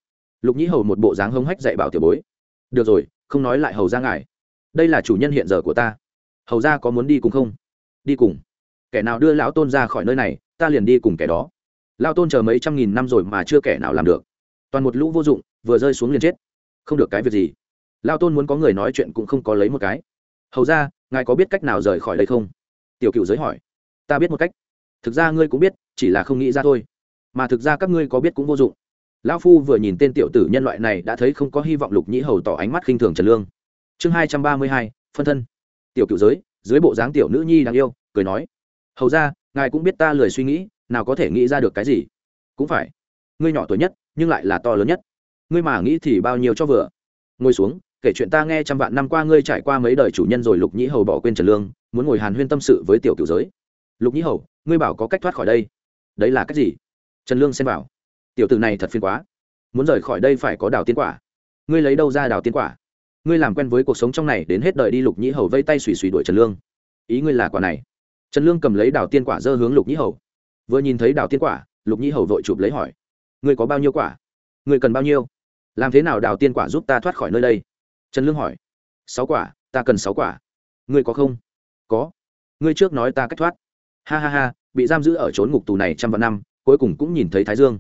Lục nhĩ hầu một bộ dáng hống hách dạy bảo tiểu bối. Được rồi, không nói lại hầu ra ngài. Đây là chủ nhân hiện giờ của ta hầu ra có muốn đi cùng không? Đi cùng. Kẻ nào đưa lão tôn ra khỏi nơi này, ta liền đi cùng kẻ đó. Lao tôn chờ mấy trăm nghìn năm rồi mà chưa kẻ nào làm được. Toàn một lũ vô dụng, vừa rơi xuống liền chết. Không được cái việc gì. Lao tôn muốn có người nói chuyện cũng không có lấy một cái. Hầu ra, ngài có biết cách nào rời khỏi đây không? Tiểu cựu giới hỏi. Ta biết một cách. Thực ra ngươi cũng biết, chỉ là không nghĩ ra thôi. Mà thực ra các ngươi có biết cũng vô dụng. Lão phu vừa nhìn tên tiểu tử nhân loại này đã thấy không có hy vọng lục nhĩ hầu tỏ ánh mắt khinh thường trần lương. Chương hai trăm ba mươi hai, phân thân tiểu cựu giới, dưới bộ dáng tiểu nữ nhi đáng yêu, cười nói, hầu ra, ngài cũng biết ta lười suy nghĩ, nào có thể nghĩ ra được cái gì? Cũng phải. Ngươi nhỏ tuổi nhất, nhưng lại là to lớn nhất. Ngươi mà nghĩ thì bao nhiêu cho vừa. Ngồi xuống, kể chuyện ta nghe trăm vạn năm qua ngươi trải qua mấy đời chủ nhân rồi, lục nhĩ hầu bỏ quên trần lương, muốn ngồi hàn huyên tâm sự với tiểu cựu giới. Lục nhĩ hầu, ngươi bảo có cách thoát khỏi đây. Đấy là cách gì? Trần lương xem bảo tiểu tử này thật phiền quá. Muốn rời khỏi đây phải có đào tiên quả. Ngươi lấy đâu ra đào tiên quả? Ngươi làm quen với cuộc sống trong này đến hết đời đi lục nhĩ hầu vây tay xùy xùy đuổi trần lương ý ngươi là quả này trần lương cầm lấy đào tiên quả dơ hướng lục nhĩ hầu vừa nhìn thấy đào tiên quả lục nhĩ hầu vội chụp lấy hỏi ngươi có bao nhiêu quả ngươi cần bao nhiêu làm thế nào đào tiên quả giúp ta thoát khỏi nơi đây trần lương hỏi sáu quả ta cần sáu quả ngươi có không có ngươi trước nói ta cách thoát ha ha ha bị giam giữ ở trốn ngục tù này trăm vạn năm cuối cùng cũng nhìn thấy thái dương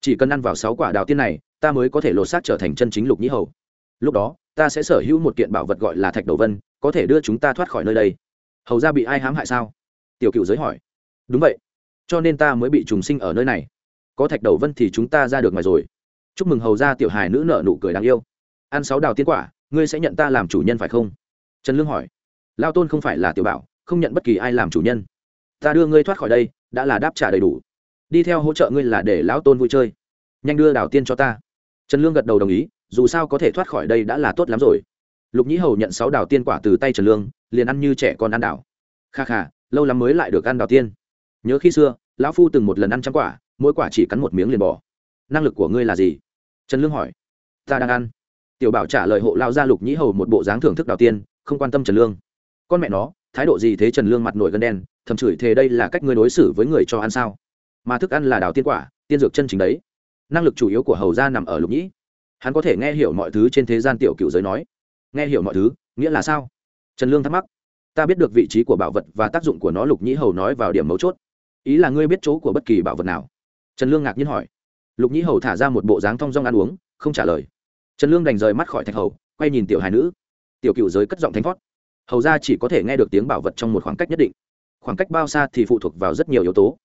chỉ cần ăn vào sáu quả đào tiên này ta mới có thể lột xác trở thành chân chính lục nhĩ hầu lúc đó ta sẽ sở hữu một kiện bảo vật gọi là thạch đầu vân, có thể đưa chúng ta thoát khỏi nơi đây. Hầu ra bị ai hãm hại sao? Tiểu cựu giới hỏi. Đúng vậy, cho nên ta mới bị trùng sinh ở nơi này. Có thạch đầu vân thì chúng ta ra được ngoài rồi. Chúc mừng hầu ra tiểu hài nữ nợ nụ cười đáng yêu. Ăn sáu đào tiên quả, ngươi sẽ nhận ta làm chủ nhân phải không? Trần lương hỏi. Lao tôn không phải là tiểu bảo, không nhận bất kỳ ai làm chủ nhân. Ta đưa ngươi thoát khỏi đây, đã là đáp trả đầy đủ. Đi theo hỗ trợ ngươi là để lão tôn vui chơi. Nhanh đưa đào tiên cho ta. Trần lương gật đầu đồng ý dù sao có thể thoát khỏi đây đã là tốt lắm rồi. Lục nhĩ hầu nhận sáu đào tiên quả từ tay trần lương, liền ăn như trẻ con ăn đào. Kha kha, lâu lắm mới lại được ăn đào tiên. Nhớ khi xưa, lão phu từng một lần ăn trăm quả, mỗi quả chỉ cắn một miếng liền bỏ. Năng lực của ngươi là gì? Trần lương hỏi. Ta đang ăn. Tiểu bảo trả lời hộ lao ra lục nhĩ hầu một bộ dáng thưởng thức đào tiên, không quan tâm trần lương. Con mẹ nó, thái độ gì thế trần lương mặt nổi gân đen, thầm chửi thề đây là cách ngươi đối xử với người cho ăn sao? Mà thức ăn là đào tiên quả, tiên dược chân chính đấy. Năng lực chủ yếu của hầu gia nằm ở lục nhĩ hắn có thể nghe hiểu mọi thứ trên thế gian tiểu cựu giới nói. Nghe hiểu mọi thứ, nghĩa là sao? Trần lương thắc mắc. Ta biết được vị trí của bảo vật và tác dụng của nó, lục nhĩ hầu nói vào điểm mấu chốt. Ý là ngươi biết chỗ của bất kỳ bảo vật nào? Trần lương ngạc nhiên hỏi. Lục nhĩ hầu thả ra một bộ dáng thong dong ăn uống, không trả lời. Trần lương đành rời mắt khỏi thạch hầu, quay nhìn tiểu hài nữ. Tiểu cựu giới cất giọng thánh thoát hầu ra chỉ có thể nghe được tiếng bảo vật trong một khoảng cách nhất định. Khoảng cách bao xa thì phụ thuộc vào rất nhiều yếu tố.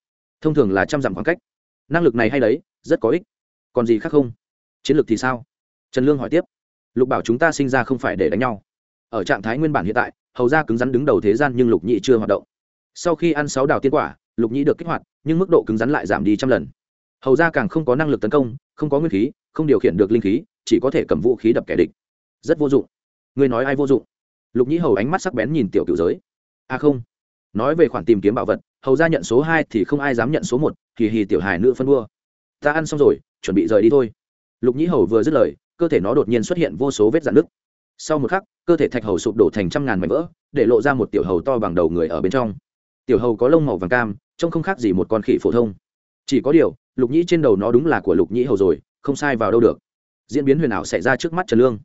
Thông thường là trăm dặm khoảng cách. Năng lực này hay đấy, rất có ích. Còn gì khác không? Chiến lược thì sao? Trần lương hỏi tiếp. Lục bảo chúng ta sinh ra không phải để đánh nhau. Ở trạng thái nguyên bản hiện tại, hầu ra cứng rắn đứng đầu thế gian nhưng lục nhị chưa hoạt động. Sau khi ăn sáu đào tiên quả, lục nhị được kích hoạt, nhưng mức độ cứng rắn lại giảm đi trăm lần. Hầu ra càng không có năng lực tấn công, không có nguyên khí, không điều khiển được linh khí, chỉ có thể cầm vũ khí đập kẻ địch. Rất vô dụng. Người nói ai vô dụng? Lục nhĩ hầu ánh mắt sắc bén nhìn tiểu cựu giới. A à không. Nói về khoản tìm kiếm bảo vật, hầu ra nhận số hai thì không ai dám nhận số một thì hì tiểu hài nữ phân đua. Ta ăn xong rồi, chuẩn bị rời đi thôi lục nhĩ hầu vừa dứt lời, cơ thể nó đột nhiên xuất hiện vô số vết dạn nứt. Sau một khắc, cơ thể thạch hầu sụp đổ thành trăm ngàn mảnh vỡ, để lộ ra một tiểu hầu to bằng đầu người ở bên trong. Tiểu hầu có lông màu vàng cam, trông không khác gì một con khỉ phổ thông. Chỉ có điều, lục nhĩ trên đầu nó đúng là của lục nhĩ hầu rồi, không sai vào đâu được. Diễn biến huyền ảo xảy ra trước mắt trần lương.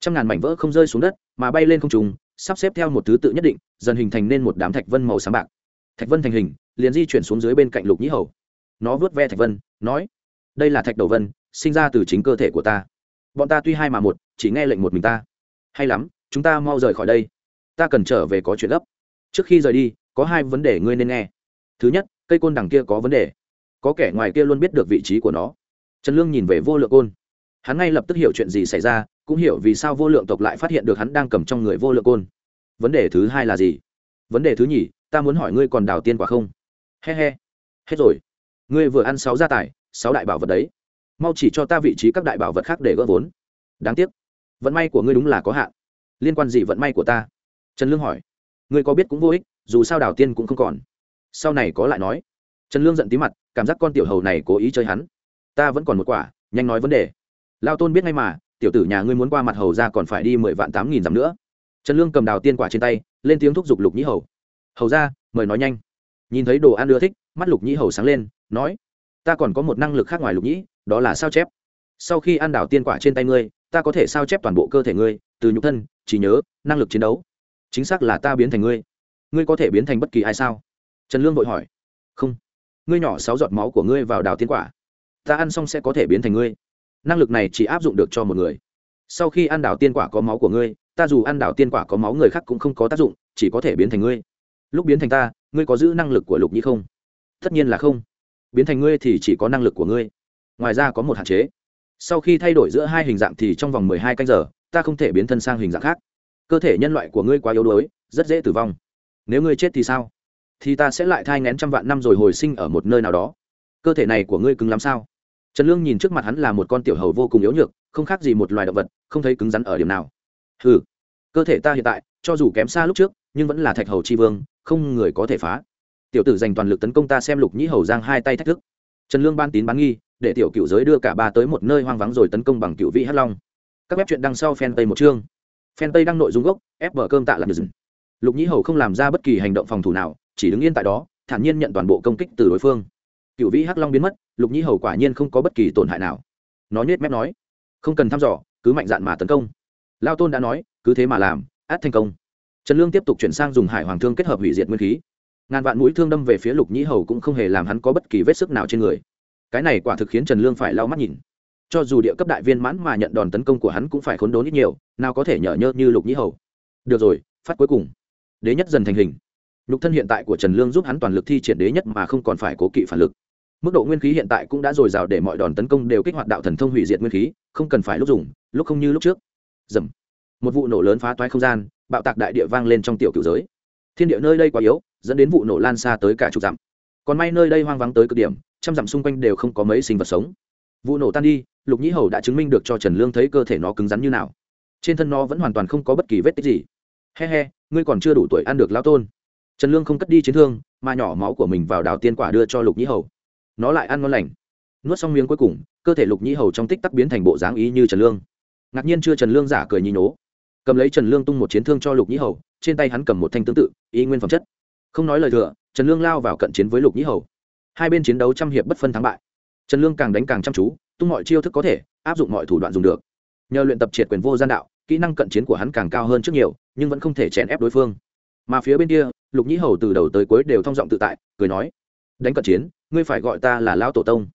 Trăm ngàn mảnh vỡ không rơi xuống đất, mà bay lên không trùng sắp xếp theo một thứ tự nhất định, dần hình thành nên một đám thạch vân màu sáng bạc. Thạch vân thành hình, liền di chuyển xuống dưới bên cạnh lục nhĩ hầu. Nó vớt ve thạch vân, nói, đây là thạch đầu vân sinh ra từ chính cơ thể của ta. Bọn ta tuy hai mà một, chỉ nghe lệnh một mình ta. Hay lắm, chúng ta mau rời khỏi đây. Ta cần trở về có chuyện gấp. Trước khi rời đi, có hai vấn đề ngươi nên nghe. Thứ nhất, cây côn đằng kia có vấn đề. Có kẻ ngoài kia luôn biết được vị trí của nó. Trần lương nhìn về vô lượng côn. Hắn ngay lập tức hiểu chuyện gì xảy ra, cũng hiểu vì sao vô lượng tộc lại phát hiện được hắn đang cầm trong người vô lượng côn. Vấn đề thứ hai là gì? Vấn đề thứ nhì, ta muốn hỏi ngươi còn đào tiên quả không? He he. Hết rồi. Ngươi vừa ăn sáu gia tài, sáu đại bảo vật đấy mau chỉ cho ta vị trí các đại bảo vật khác để gỡ vốn. Đáng tiếc. Vận may của ngươi đúng là có hạn. Liên quan gì vận may của ta? Trần lương hỏi. Ngươi có biết cũng vô ích, dù sao đào tiên cũng không còn. Sau này có lại nói. Trần lương giận tí mặt, cảm giác con tiểu hầu này cố ý chơi hắn. Ta vẫn còn một quả, nhanh nói vấn đề. Lao tôn biết ngay mà, tiểu tử nhà ngươi muốn qua mặt hầu ra còn phải đi mười vạn tám nghìn dặm nữa. Trần lương cầm đào tiên quả trên tay, lên tiếng thúc giục lục nhĩ hầu. Hầu ra, mời nói nhanh. Nhìn thấy đồ ăn ưa thích, mắt lục nhĩ hầu sáng lên, nói, ta còn có một năng lực khác ngoài lục nhĩ đó là sao chép? Sau khi ăn đảo tiên quả trên tay ngươi, ta có thể sao chép toàn bộ cơ thể ngươi, từ nhục thân, trí nhớ, năng lực chiến đấu. Chính xác là ta biến thành ngươi. Ngươi có thể biến thành bất kỳ ai sao? Trần lương vội hỏi. Không. Ngươi nhỏ sáu giọt máu của ngươi vào đào tiên quả. Ta ăn xong sẽ có thể biến thành ngươi. Năng lực này chỉ áp dụng được cho một người. Sau khi ăn đào tiên quả có máu của ngươi, ta dù ăn đào tiên quả có máu người khác cũng không có tác dụng, chỉ có thể biến thành ngươi. Lúc biến thành ta, ngươi có giữ năng lực của lục nhĩ không? Tất nhiên là không. Biến thành ngươi thì chỉ có năng lực của ngươi ngoài ra có một hạn chế. Sau khi thay đổi giữa hai hình dạng thì trong vòng mười hai canh giờ, ta không thể biến thân sang hình dạng khác. Cơ thể nhân loại của ngươi quá yếu đuối, rất dễ tử vong. Nếu ngươi chết thì sao? Thì ta sẽ lại thai ngén trăm vạn năm rồi hồi sinh ở một nơi nào đó. Cơ thể này của ngươi cứng lắm sao? Trần lương nhìn trước mặt hắn là một con tiểu hầu vô cùng yếu nhược, không khác gì một loài động vật, không thấy cứng rắn ở điểm nào. Ừ cơ thể ta hiện tại, cho dù kém xa lúc trước, nhưng vẫn là thạch hầu tri vương, không người có thể phá. Tiểu tử dành toàn lực tấn công ta xem lục nhĩ hầu giang hai tay thách thức. Trần lương ban tín bán nghi để tiểu cựu giới đưa cả ba tới một nơi hoang vắng rồi tấn công bằng cựu vị hắc long. Các web chuyện đăng sau fan tây một chương. Fan tây đăng nội dung gốc, ép vở cơm tạ làm dừng. Lục nhĩ hầu không làm ra bất kỳ hành động phòng thủ nào, chỉ đứng yên tại đó, thản nhiên nhận toàn bộ công kích từ đối phương. Cựu vĩ hắc long biến mất, lục nhĩ hầu quả nhiên không có bất kỳ tổn hại nào. Nó nhét mép nói, không cần thăm dò, cứ mạnh dạn mà tấn công. Lao tôn đã nói, cứ thế mà làm, át thành công. Trần lương tiếp tục chuyển sang dùng hải hoàng thương kết hợp hủy diệt nguyên khí. Ngàn vạn mũi thương đâm về phía lục nhĩ hầu cũng không hề làm hắn có bất kỳ vết sức nào trên người cái này quả thực khiến trần lương phải lau mắt nhìn. Cho dù địa cấp đại viên mãn mà nhận đòn tấn công của hắn cũng phải khốn đốn ít nhiều, nào có thể nhở nhơ như lục nhĩ hầu. Được rồi, phát cuối cùng. Đế nhất dần thành hình. Lục thân hiện tại của trần lương giúp hắn toàn lực thi triển đế nhất mà không còn phải cố kỵ phản lực. Mức độ nguyên khí hiện tại cũng đã dồi dào để mọi đòn tấn công đều kích hoạt đạo thần thông hủy diệt nguyên khí, không cần phải lúc dùng, lúc không như lúc trước. Dầm. Một vụ nổ lớn phá toái không gian, bạo tạc đại địa vang lên trong tiểu cựu giới. Thiên địa nơi đây quá yếu, dẫn đến vụ nổ lan xa tới cả chục dặm. Còn may nơi đây hoang vắng tới cực điểm trăm dặm xung quanh đều không có mấy sinh vật sống. Vụ nổ tan đi, lục nhĩ hầu đã chứng minh được cho trần lương thấy cơ thể nó cứng rắn như nào. Trên thân nó vẫn hoàn toàn không có bất kỳ vết tích gì. He he, ngươi còn chưa đủ tuổi ăn được lao tôn. Trần lương không cất đi chiến thương, mà nhỏ máu của mình vào đào tiên quả đưa cho lục nhĩ hầu. Nó lại ăn ngon lành. Nuốt xong miếng cuối cùng, cơ thể lục nhĩ hầu trong tích tắc biến thành bộ dáng ý như trần lương. Ngạc nhiên chưa trần lương giả cười nhí nhố. Cầm lấy trần lương tung một chiến thương cho lục nhĩ hầu, trên tay hắn cầm một thanh tương tự ý nguyên phẩm chất. Không nói lời thừa, trần lương lao vào cận chiến với lục nhĩ hầu hai bên chiến đấu trăm hiệp bất phân thắng bại. Trần lương càng đánh càng chăm chú, tung mọi chiêu thức có thể, áp dụng mọi thủ đoạn dùng được. Nhờ luyện tập triệt quyền vô gian đạo, kỹ năng cận chiến của hắn càng cao hơn trước nhiều, nhưng vẫn không thể chèn ép đối phương. Mà phía bên kia, lục nhĩ hầu từ đầu tới cuối đều thong giọng tự tại, cười nói, đánh cận chiến, ngươi phải gọi ta là lao tổ tông.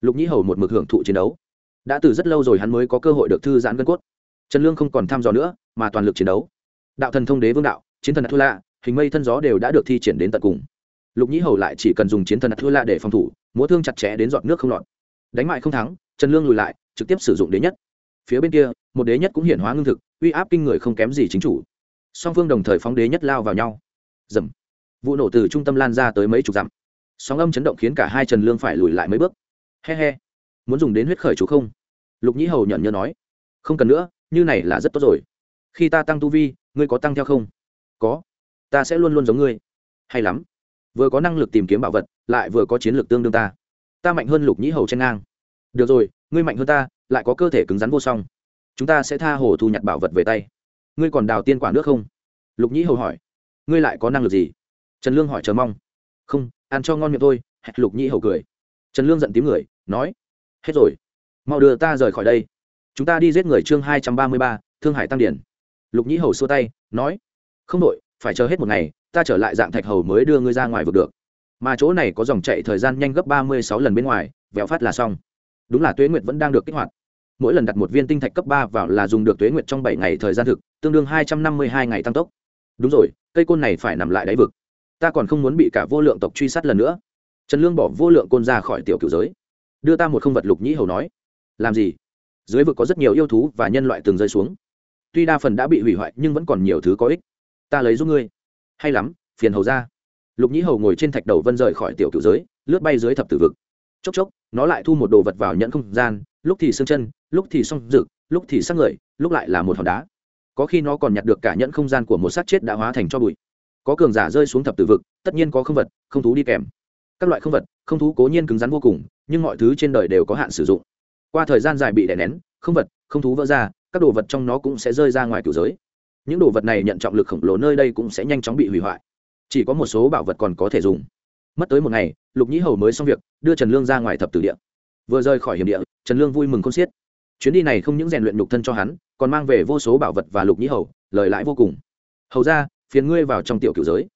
Lục nhĩ hầu một mực hưởng thụ chiến đấu. Đã từ rất lâu rồi hắn mới có cơ hội được thư giãn gân cốt. Trần lương không còn thăm dò nữa, mà toàn lực chiến đấu. Đạo thần thông đế vương đạo, chiến thần thu lạ hình mây thân gió đều đã được thi triển đến tận cùng lục nhĩ hầu lại chỉ cần dùng chiến thần thu la để phòng thủ, múa thương chặt chẽ đến giọt nước không lọt. Đánh mại không thắng, trần lương lùi lại, trực tiếp sử dụng đế nhất. Phía bên kia, một đế nhất cũng hiển hóa ngưng thực, uy áp kinh người không kém gì chính chủ. Song phương đồng thời phóng đế nhất lao vào nhau. Dầm. Vụ nổ từ trung tâm lan ra tới mấy chục dặm. Sóng âm chấn động khiến cả hai trần lương phải lùi lại mấy bước. He he. Muốn dùng đến huyết khởi chú không? Lục nhĩ hầu nhận nhớ nói. Không cần nữa, như này là rất tốt rồi. Khi ta tăng tu vi, ngươi có tăng theo không? Có. Ta sẽ luôn luôn giống ngươi. Hay lắm vừa có năng lực tìm kiếm bảo vật, lại vừa có chiến lược tương đương ta. Ta mạnh hơn lục nhĩ hầu chen ngang. Được rồi, ngươi mạnh hơn ta, lại có cơ thể cứng rắn vô song. Chúng ta sẽ tha hồ thu nhặt bảo vật về tay. Ngươi còn đào tiên quả nước không? Lục nhĩ hầu hỏi. Ngươi lại có năng lực gì? Trần lương hỏi chờ mong. Không, ăn cho ngon miệng thôi lục nhĩ hầu cười. Trần lương giận tím người, nói. Hết rồi. Mau đưa ta rời khỏi đây. Chúng ta đi giết người chương hai trăm ba mươi ba, thương hải tăng điển. Lục nhĩ hầu xua tay, nói. Không đội, phải chờ hết một ngày ta trở lại dạng thạch hầu mới đưa ngươi ra ngoài vực được. Mà chỗ này có dòng chạy thời gian nhanh gấp ba mươi sáu lần bên ngoài, vẹo phát là xong. Đúng là tuế nguyệt vẫn đang được kích hoạt. Mỗi lần đặt một viên tinh thạch cấp ba vào là dùng được tuế nguyệt trong bảy ngày thời gian thực, tương đương hai trăm năm mươi hai ngày tăng tốc. Đúng rồi, cây côn này phải nằm lại đáy vực. Ta còn không muốn bị cả vô lượng tộc truy sát lần nữa. Trần lương bỏ vô lượng côn ra khỏi tiểu cựu giới. Đưa ta một không vật lục nhĩ hầu nói. Làm gì? Dưới vực có rất nhiều yêu thú và nhân loại từng rơi xuống. Tuy đa phần đã bị hủy hoại nhưng vẫn còn nhiều thứ có ích. Ta lấy giúp ngươi hay lắm, phiền hầu ra. Lục nhĩ hầu ngồi trên thạch đầu vân rời khỏi tiểu cựu giới, lướt bay dưới thập tử vực. Chốc chốc, nó lại thu một đồ vật vào nhận không gian, lúc thì xương chân, lúc thì song rực lúc thì sắc người, lúc lại là một hòn đá. Có khi nó còn nhặt được cả nhẫn không gian của một xác chết đã hóa thành cho bụi. Có cường giả rơi xuống thập tử vực, tất nhiên có không vật, không thú đi kèm. Các loại không vật, không thú cố nhiên cứng rắn vô cùng, nhưng mọi thứ trên đời đều có hạn sử dụng. Qua thời gian dài bị đè nén, không vật, không thú vỡ ra, các đồ vật trong nó cũng sẽ rơi ra ngoài cửu giới những đồ vật này nhận trọng lực khổng lồ nơi đây cũng sẽ nhanh chóng bị hủy hoại. Chỉ có một số bảo vật còn có thể dùng. Mất tới một ngày, lục nhĩ hầu mới xong việc, đưa trần lương ra ngoài thập tử địa. Vừa rời khỏi hiểm địa, trần lương vui mừng không xiết. Chuyến đi này không những rèn luyện lục thân cho hắn, còn mang về vô số bảo vật và lục nhĩ hầu, lời lãi vô cùng. Hầu ra phiền ngươi vào trong tiểu cựu giới.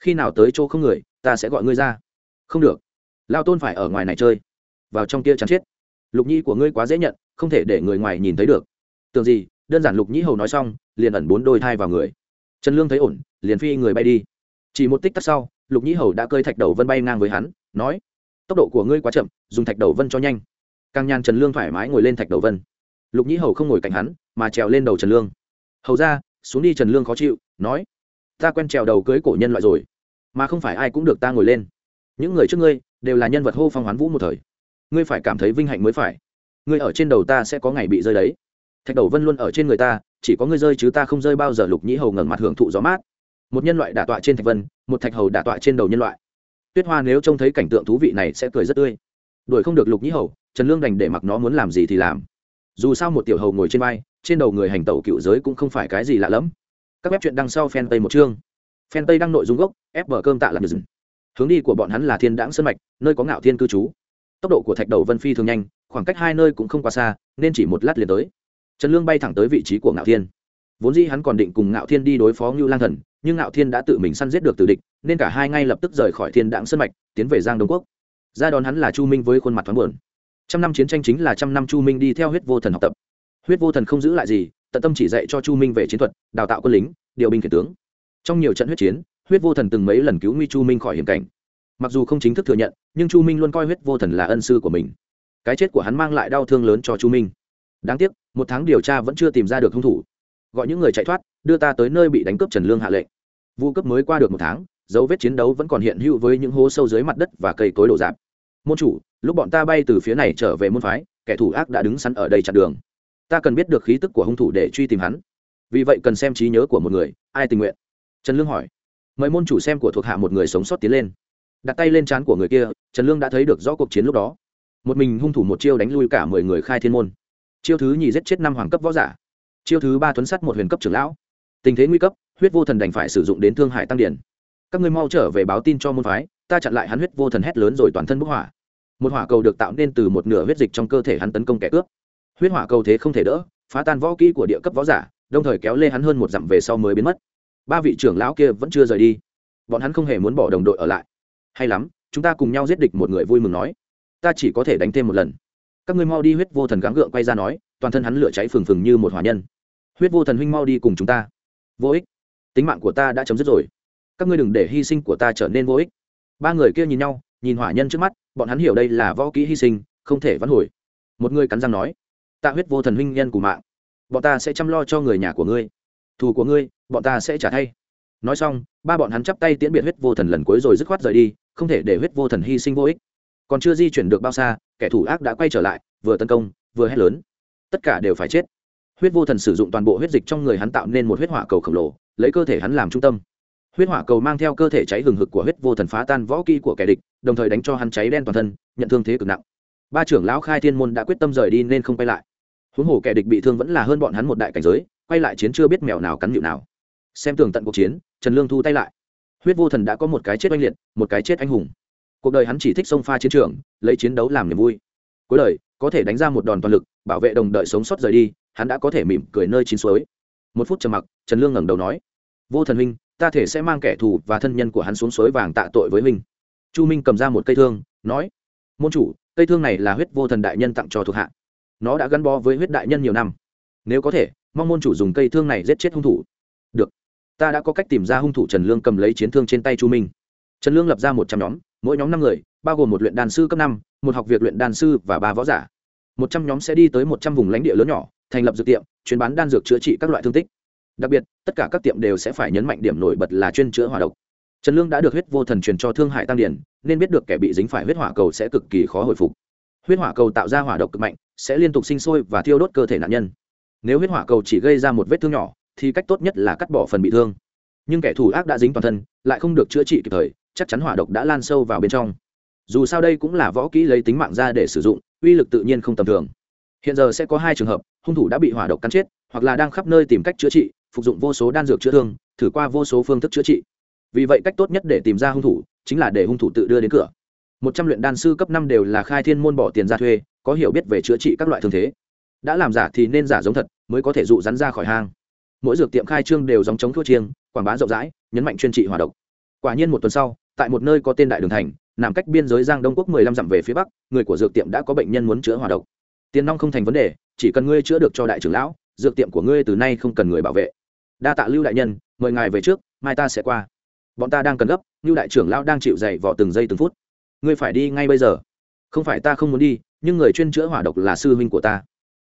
Khi nào tới chỗ không người, ta sẽ gọi ngươi ra. Không được. Lao tôn phải ở ngoài này chơi. Vào trong kia chắn chết. Lục nhi của ngươi quá dễ nhận, không thể để người ngoài nhìn thấy được. Tưởng gì đơn giản lục nhĩ hầu nói xong, liền ẩn bốn đôi thai vào người. Trần lương thấy ổn, liền phi người bay đi. Chỉ một tích tắc sau, lục nhĩ hầu đã cơi thạch đầu vân bay ngang với hắn, nói, tốc độ của ngươi quá chậm, dùng thạch đầu vân cho nhanh. Càng nhàn trần lương thoải mái ngồi lên thạch đầu vân. Lục nhĩ hầu không ngồi cạnh hắn, mà trèo lên đầu trần lương. Hầu ra, xuống đi trần lương khó chịu, nói, ta quen trèo đầu cưới cổ nhân loại rồi, mà không phải ai cũng được ta ngồi lên. Những người trước ngươi đều là nhân vật hô phong hoán vũ một thời. Ngươi phải cảm thấy vinh hạnh mới phải. Ngươi ở trên đầu ta sẽ có ngày bị rơi đấy thạch đầu vân luôn ở trên người ta, chỉ có ngươi rơi chứ ta không rơi bao giờ, lục nhĩ hầu ngẩng mặt hưởng thụ gió mát. Một nhân loại đả tọa trên thạch vân, một thạch hầu đả tọa trên đầu nhân loại. Tuyết hoa nếu trông thấy cảnh tượng thú vị này sẽ cười rất tươi. Đuổi không được lục nhĩ hầu, trần lương đành để mặc nó muốn làm gì thì làm. Dù sao một tiểu hầu ngồi trên vai, trên đầu người hành tẩu cựu giới cũng không phải cái gì lạ lẫm. Các web chuyện đăng sau fan tây một chương. Fan tây đăng nội dung gốc, ép bờ cơm tạ làm dừng. Hướng đi của bọn hắn là thiên đãng sân mạch, nơi có ngạo thiên cư trú. Tốc độ của thạch đầu vân phi thường nhanh, khoảng cách hai nơi cũng không quá xa, nên chỉ một lát liền tới trần lương bay thẳng tới vị trí của ngạo thiên. Vốn dĩ hắn còn định cùng ngạo thiên đi đối phó ngưu lang thần, nhưng ngạo thiên đã tự mình săn giết được tử địch, nên cả hai ngay lập tức rời khỏi thiên đãng sơn mạch, tiến về giang đông quốc. Ra đón hắn là chu minh với khuôn mặt thoáng buồn. Trăm năm chiến tranh chính là trăm năm chu minh đi theo huyết vô thần học tập. Huyết vô thần không giữ lại gì, tận tâm chỉ dạy cho chu minh về chiến thuật, đào tạo quân lính, điều binh khiển tướng. Trong nhiều trận huyết chiến, huyết vô thần từng mấy lần cứu nguy chu minh khỏi hiểm cảnh. Mặc dù không chính thức thừa nhận, nhưng chu minh luôn coi huyết vô thần là ân sư của mình. Cái chết của hắn mang lại đau thương lớn cho chu minh đáng tiếc, một tháng điều tra vẫn chưa tìm ra được hung thủ. Gọi những người chạy thoát, đưa ta tới nơi bị đánh cướp trần lương hạ lệnh. Vụ cướp mới qua được một tháng, dấu vết chiến đấu vẫn còn hiện hữu với những hố sâu dưới mặt đất và cây cối đổ dạp môn chủ, lúc bọn ta bay từ phía này trở về môn phái, kẻ thủ ác đã đứng sẵn ở đây chặn đường. Ta cần biết được khí tức của hung thủ để truy tìm hắn. Vì vậy cần xem trí nhớ của một người, ai tình nguyện? Trần lương hỏi. Mời môn chủ xem của thuộc hạ một người sống sót tiến lên. Đặt tay lên trán của người kia, trần lương đã thấy được rõ cuộc chiến lúc đó. Một mình hung thủ một chiêu đánh lui cả mười người khai thiên môn chiêu thứ nhì giết chết năm hoàng cấp võ giả. Chiêu thứ ba tuấn sắt một huyền cấp trưởng lão. Tình thế nguy cấp, huyết vô thần đành phải sử dụng đến thương hải tăng điển. Các ngươi mau trở về báo tin cho môn phái, ta chặn lại hắn huyết vô thần hét lớn rồi toàn thân bốc hỏa. Một hỏa cầu được tạo nên từ một nửa huyết dịch trong cơ thể hắn tấn công kẻ cướp. Huyết hỏa cầu thế không thể đỡ, phá tan võ kỹ của địa cấp võ giả, đồng thời kéo lê hắn hơn một dặm về sau mới biến mất. Ba vị trưởng lão kia vẫn chưa rời đi. Bọn hắn không hề muốn bỏ đồng đội ở lại. Hay lắm, chúng ta cùng nhau giết địch một người vui mừng nói. Ta chỉ có thể đánh thêm một lần các ngươi mau đi huyết vô thần gắng gượng quay ra nói, toàn thân hắn lửa cháy phừng phừng như một hỏa nhân. Huyết vô thần huynh mau đi cùng chúng ta. Vô ích. Tính mạng của ta đã chấm dứt rồi. Các ngươi đừng để hy sinh của ta trở nên vô ích. Ba người kia nhìn nhau, nhìn hỏa nhân trước mắt, bọn hắn hiểu đây là võ kỹ hy sinh, không thể vãn hồi. Một người cắn răng nói ta huyết vô thần huynh nhân của mạng, bọn ta sẽ chăm lo cho người nhà của ngươi. Thù của ngươi, bọn ta sẽ trả thay. Nói xong, ba bọn hắn chắp tay tiễn biệt huyết vô thần lần cuối rồi dứt khoát rời đi, không thể để huyết vô thần hy sinh vô ích. Còn chưa di chuyển được bao xa kẻ thủ ác đã quay trở lại, vừa tấn công, vừa hét lớn. Tất cả đều phải chết. Huyết vô thần sử dụng toàn bộ huyết dịch trong người hắn tạo nên một huyết hỏa cầu khổng lồ, lấy cơ thể hắn làm trung tâm. Huyết hỏa cầu mang theo cơ thể cháy hừng hực của huyết vô thần phá tan võ kỹ của kẻ địch, đồng thời đánh cho hắn cháy đen toàn thân, nhận thương thế cực nặng. Ba trưởng lão khai thiên môn đã quyết tâm rời đi nên không quay lại. Huống hồ kẻ địch bị thương vẫn là hơn bọn hắn một đại cảnh giới, quay lại chiến chưa biết mèo nào cắn nhịu nào. Xem tường tận cuộc chiến, trần lương thu tay lại. Huyết vô thần đã có một cái chết oanh liệt, một cái chết anh hùng cuộc đời hắn chỉ thích sông pha chiến trường, lấy chiến đấu làm niềm vui. Cuối đời, có thể đánh ra một đòn toàn lực, bảo vệ đồng đợi sống sót rời đi, hắn đã có thể mỉm cười nơi chín suối. Một phút trầm mặc, trần lương ngẩng đầu nói, vô thần huynh, ta thể sẽ mang kẻ thù và thân nhân của hắn xuống suối vàng tạ tội với huynh. Chu minh cầm ra một cây thương, nói, môn chủ, cây thương này là huyết vô thần đại nhân tặng cho thuộc hạ. Nó đã gắn bó với huyết đại nhân nhiều năm. Nếu có thể, mong môn chủ dùng cây thương này giết chết hung thủ. Được. Ta đã có cách tìm ra hung thủ. Trần lương cầm lấy chiến thương trên tay chu minh. Trần lương lập ra một trăm nhóm mỗi nhóm năm người, bao gồm một luyện đàn sư cấp năm, một học việc luyện đàn sư và ba võ giả. Một trăm nhóm sẽ đi tới một trăm vùng lãnh địa lớn nhỏ, thành lập dược tiệm, chuyên bán đan dược chữa trị các loại thương tích. Đặc biệt, tất cả các tiệm đều sẽ phải nhấn mạnh điểm nổi bật là chuyên chữa hỏa độc. Trần lương đã được huyết vô thần truyền cho thương Hải tăng điển nên biết được kẻ bị dính phải huyết hỏa cầu sẽ cực kỳ khó hồi phục. Huyết hỏa cầu tạo ra hỏa độc cực mạnh, sẽ liên tục sinh sôi và thiêu đốt cơ thể nạn nhân. Nếu huyết hỏa cầu chỉ gây ra một vết thương nhỏ, thì cách tốt nhất là cắt bỏ phần bị thương. Nhưng kẻ thù ác đã dính toàn thân, lại không được chữa trị kịp thời chắc chắn hỏa độc đã lan sâu vào bên trong. Dù sao đây cũng là võ kỹ lấy tính mạng ra để sử dụng, uy lực tự nhiên không tầm thường. Hiện giờ sẽ có hai trường hợp, hung thủ đã bị hỏa độc cắn chết, hoặc là đang khắp nơi tìm cách chữa trị, phục dụng vô số đan dược chữa thương, thử qua vô số phương thức chữa trị. Vì vậy cách tốt nhất để tìm ra hung thủ, chính là để hung thủ tự đưa đến cửa. Một trăm luyện đan sư cấp năm đều là khai thiên môn bỏ tiền ra thuê, có hiểu biết về chữa trị các loại thương thế. Đã làm giả thì nên giả giống thật, mới có thể dụ rắn ra khỏi hang. Mỗi dược tiệm khai trương đều dòng chống thua chiêng, quảng bá rộng rãi, nhấn mạnh chuyên trị hòa độc. Quả nhiên một tuần sau tại một nơi có tên đại đường thành, nằm cách biên giới giang đông quốc mười lăm dặm về phía bắc, người của dược tiệm đã có bệnh nhân muốn chữa hòa độc. Tiền nong không thành vấn đề, chỉ cần ngươi chữa được cho đại trưởng lão, dược tiệm của ngươi từ nay không cần người bảo vệ. Đa tạ lưu đại nhân, mời ngài về trước, mai ta sẽ qua. Bọn ta đang cần gấp như đại trưởng lão đang chịu dày vỏ từng giây từng phút. Ngươi phải đi ngay bây giờ. Không phải ta không muốn đi, nhưng người chuyên chữa hỏa độc là sư huynh của ta.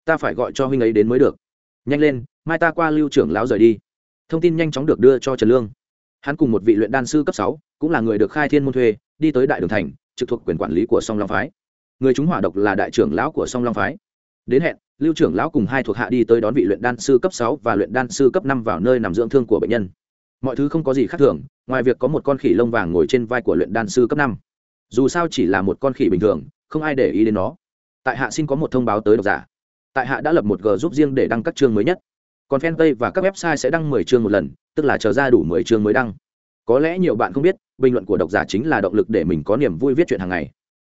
Ta phải gọi cho huynh ấy đến mới được. Nhanh lên, mai ta qua lưu trưởng lão rời đi. Thông tin nhanh chóng được đưa cho trần lương hắn cùng một vị luyện đan sư cấp sáu, cũng là người được khai thiên môn thuê, đi tới đại đường thành, trực thuộc quyền quản lý của song long phái. Người chúng hỏa độc là đại trưởng lão của song long phái. Đến hẹn, lưu trưởng lão cùng hai thuộc hạ đi tới đón vị luyện đan sư cấp sáu và luyện đan sư cấp năm vào nơi nằm dưỡng thương của bệnh nhân. Mọi thứ không có gì khác thường, ngoài việc có một con khỉ lông vàng ngồi trên vai của luyện đan sư cấp năm. Dù sao chỉ là một con khỉ bình thường, không ai để ý đến nó. Tại hạ xin có một thông báo tới độc giả. Tại hạ đã lập một g giúp riêng để đăng các chương mới nhất còn fanpage và các website sẽ đăng 10 chương một lần tức là chờ ra đủ 10 chương mới đăng. Có lẽ nhiều bạn không biết bình luận của độc giả chính là động lực để mình có niềm vui viết chuyện hàng ngày.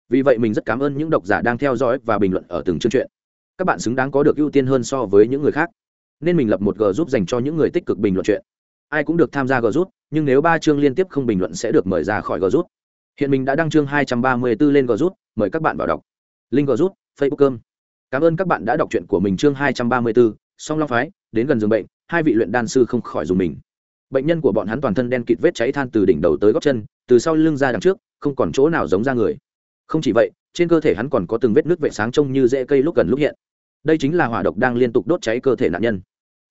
Vì vậy mình rất cảm ơn những độc giả đang theo dõi và bình luận ở từng chương chuyện. Các bạn xứng đáng có được ưu tiên hơn so với những người khác. Nên mình lập một g giúp dành cho những người tích cực bình luận chuyện. Ai cũng được tham gia g nhưng nếu ba chương liên tiếp không bình luận sẽ được mời ra khỏi g hiện mình đã đăng chương 234 lên g mời các bạn vào đọc. Link g facebook cơm. Cảm ơn các bạn đã đọc truyện của mình chương 234, song long phái, đến gần giường bệnh, hai vị luyện đan sư không khỏi dùng mình. Bệnh nhân của bọn hắn toàn thân đen kịt vết cháy than từ đỉnh đầu tới góc chân, từ sau lưng ra đằng trước, không còn chỗ nào giống ra người. Không chỉ vậy, trên cơ thể hắn còn có từng vết nước vệ sáng trông như rễ cây lúc gần lúc hiện. Đây chính là hỏa độc đang liên tục đốt cháy cơ thể nạn nhân.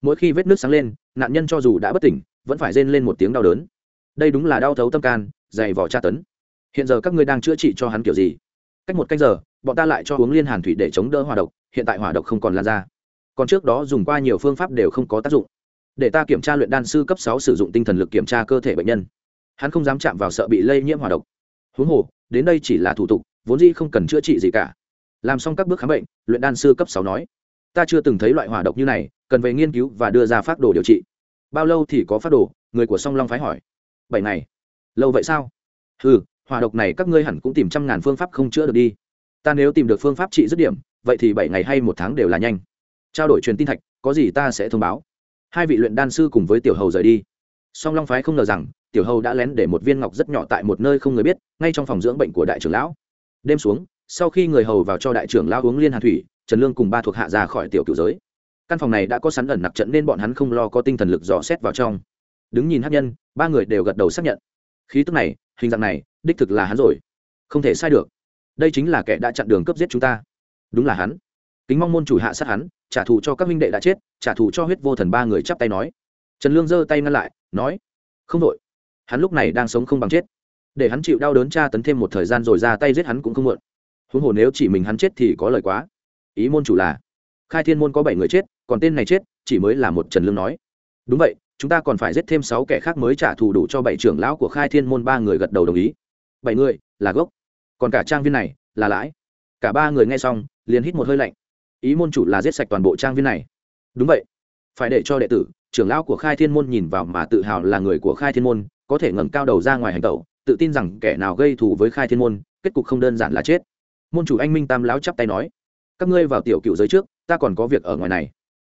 Mỗi khi vết nước sáng lên, nạn nhân cho dù đã bất tỉnh, vẫn phải rên lên một tiếng đau đớn. Đây đúng là đau thấu tâm can, dày vỏ tra tấn. Hiện giờ các ngươi đang chữa trị cho hắn kiểu gì? Cách một canh giờ, bọn ta lại cho uống liên hàn thủy để chống đỡ hỏa độc, hiện tại hỏa độc không còn lan ra còn trước đó dùng qua nhiều phương pháp đều không có tác dụng. Để ta kiểm tra luyện đan sư cấp sáu sử dụng tinh thần lực kiểm tra cơ thể bệnh nhân. Hắn không dám chạm vào sợ bị lây nhiễm hỏa độc. Huống hồ, đến đây chỉ là thủ tục, vốn dĩ không cần chữa trị gì cả. Làm xong các bước khám bệnh, luyện đan sư cấp sáu nói, ta chưa từng thấy loại hỏa độc như này, cần về nghiên cứu và đưa ra phác đồ điều trị. Bao lâu thì có phác đồ? Người của song long phái hỏi. Bảy ngày. Lâu vậy sao? Ừ hỏa độc này các ngươi hẳn cũng tìm trăm ngàn phương pháp không chữa được đi. Ta nếu tìm được phương pháp trị dứt điểm, vậy thì bảy ngày hay một tháng đều là nhanh trao đổi truyền tin thạch, có gì ta sẽ thông báo. Hai vị luyện đan sư cùng với tiểu hầu rời đi. Song long phái không ngờ rằng, tiểu hầu đã lén để một viên ngọc rất nhỏ tại một nơi không người biết, ngay trong phòng dưỡng bệnh của đại trưởng lão. Đêm xuống, sau khi người hầu vào cho đại trưởng lão uống liên hà thủy, trần lương cùng ba thuộc hạ ra khỏi tiểu cựu giới. Căn phòng này đã có sắn ẩn nặc trận nên bọn hắn không lo có tinh thần lực dò xét vào trong. Đứng nhìn hát nhân, ba người đều gật đầu xác nhận. Khí tức này, hình dạng này, đích thực là hắn rồi. Không thể sai được. Đây chính là kẻ đã chặn đường cướp giết chúng ta. Đúng là hắn kính mong môn chủ hạ sát hắn, trả thù cho các minh đệ đã chết, trả thù cho huyết vô thần ba người chắp tay nói. Trần lương giơ tay ngăn lại, nói, không đội. Hắn lúc này đang sống không bằng chết. Để hắn chịu đau đớn tra tấn thêm một thời gian rồi ra tay giết hắn cũng không muộn. Huống hồ nếu chỉ mình hắn chết thì có lời quá. Ý môn chủ là, khai thiên môn có bảy người chết, còn tên này chết, chỉ mới là một trần lương nói. Đúng vậy, chúng ta còn phải giết thêm sáu kẻ khác mới trả thù đủ cho bảy trưởng lão của khai thiên môn. Ba người gật đầu đồng ý. Bảy người, là gốc. Còn cả trang viên này, là lãi. Cả ba người nghe xong, liền hít một hơi lạnh ý môn chủ là giết sạch toàn bộ trang viên này. Đúng vậy. Phải để cho đệ tử, trưởng lão của khai thiên môn nhìn vào mà tự hào là người của khai thiên môn, có thể ngẩng cao đầu ra ngoài hành tẩu, tự tin rằng kẻ nào gây thù với khai thiên môn, kết cục không đơn giản là chết. Môn chủ anh minh tam lão chắp tay nói, các ngươi vào tiểu cựu giới trước, ta còn có việc ở ngoài này.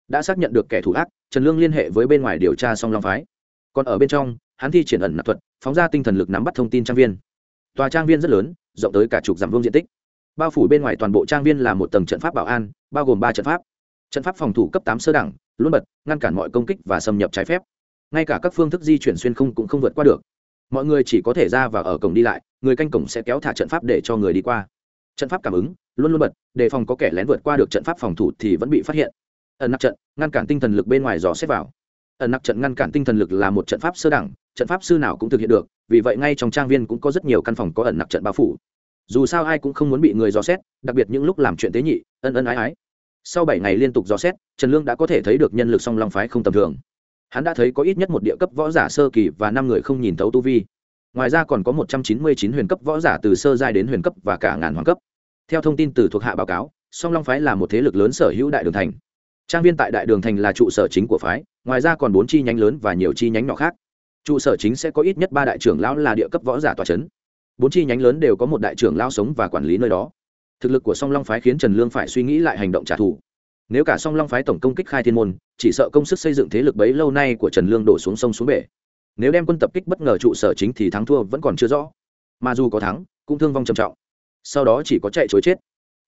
Đã xác nhận được kẻ thủ ác, trần lương liên hệ với bên ngoài điều tra song long phái. Còn ở bên trong, hắn thi triển ẩn nạp thuật, phóng ra tinh thần lực nắm bắt thông tin trang viên. Tòa trang viên rất lớn, rộng tới cả chục dặm vuông diện tích bao phủ bên ngoài toàn bộ trang viên là một tầng trận pháp bảo an, bao gồm ba trận pháp. Trận pháp phòng thủ cấp tám sơ đẳng, luôn bật, ngăn cản mọi công kích và xâm nhập trái phép. Ngay cả các phương thức di chuyển xuyên không cũng không vượt qua được. Mọi người chỉ có thể ra và ở cổng đi lại, người canh cổng sẽ kéo thả trận pháp để cho người đi qua. Trận pháp cảm ứng, luôn luôn bật, đề phòng có kẻ lén vượt qua được trận pháp phòng thủ thì vẫn bị phát hiện. Ẩn nặc trận, ngăn cản tinh thần lực bên ngoài dò xét vào. Ẩn nặc trận ngăn cản tinh thần lực là một trận pháp sơ đẳng, trận pháp sư nào cũng thực hiện được, vì vậy ngay trong trang viên cũng có rất nhiều căn phòng có ẩn nặc trận bao phủ dù sao ai cũng không muốn bị người dò xét, đặc biệt những lúc làm chuyện tế nhị, ân ân ái ái. Sau bảy ngày liên tục dò xét, trần lương đã có thể thấy được nhân lực song long phái không tầm thường. Hắn đã thấy có ít nhất một địa cấp võ giả sơ kỳ và năm người không nhìn thấu tu vi. Ngoài ra còn có một trăm chín mươi chín huyền cấp võ giả từ sơ giai đến huyền cấp và cả ngàn hoàng cấp. Theo thông tin từ thuộc hạ báo cáo, song long phái là một thế lực lớn sở hữu đại đường thành. Trang viên tại đại đường thành là trụ sở chính của phái, ngoài ra còn bốn chi nhánh lớn và nhiều chi nhánh nhỏ khác. Trụ sở chính sẽ có ít nhất ba đại trưởng lão là địa cấp võ giả tòa c h ấ n bốn chi nhánh lớn đều có một đại trưởng lao sống và quản lý nơi đó. Thực lực của song long phái khiến trần lương phải suy nghĩ lại hành động trả thù. Nếu cả song long phái tổng công kích khai thiên môn, chỉ sợ công sức xây dựng thế lực bấy lâu nay của trần lương đổ xuống sông xuống bể. Nếu đem quân tập kích bất ngờ trụ sở chính thì thắng thua vẫn còn chưa rõ. Mà dù có thắng, cũng thương vong trầm trọng. Sau đó chỉ có chạy chối chết.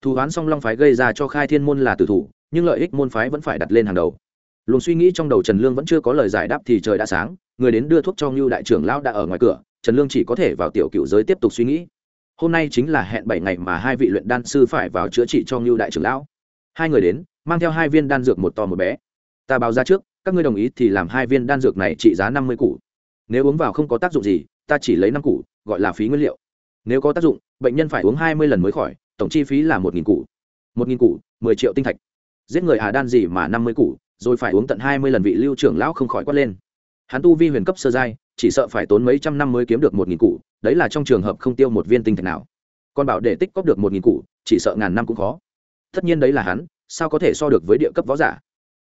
Thù hoán song long phái gây ra cho khai thiên môn là tử thủ, nhưng lợi ích môn phái vẫn phải đặt lên hàng đầu. Luồng suy nghĩ trong đầu trần lương vẫn chưa có lời giải đáp thì trời đã sáng, người đến đưa thuốc cho ngưu đại trưởng lão đã ở ngoài cửa trần lương chỉ có thể vào tiểu cựu giới tiếp tục suy nghĩ. Hôm nay chính là hẹn bảy ngày mà hai vị luyện đan sư phải vào chữa trị cho ngưu đại trưởng lão. Hai người đến, mang theo hai viên đan dược một to một bé. Ta báo ra trước, các ngươi đồng ý thì làm hai viên đan dược này trị giá năm mươi củ. Nếu uống vào không có tác dụng gì, ta chỉ lấy năm củ, gọi là phí nguyên liệu. Nếu có tác dụng, bệnh nhân phải uống hai mươi lần mới khỏi, tổng chi phí là một nghìn củ. một nghìn củ, mười triệu tinh thạch. Giết người à đan gì mà năm mươi củ, rồi phải uống tận hai mươi lần vị lưu trưởng lão không khỏi quát lên. Hắn tu vi huyền cấp sơ giai chỉ sợ phải tốn mấy trăm năm mới kiếm được một nghìn củ đấy là trong trường hợp không tiêu một viên tinh thạch nào. Còn bảo để tích cóp được một nghìn củ chỉ sợ ngàn năm cũng khó. Tất nhiên đấy là hắn, sao có thể so được với địa cấp võ giả?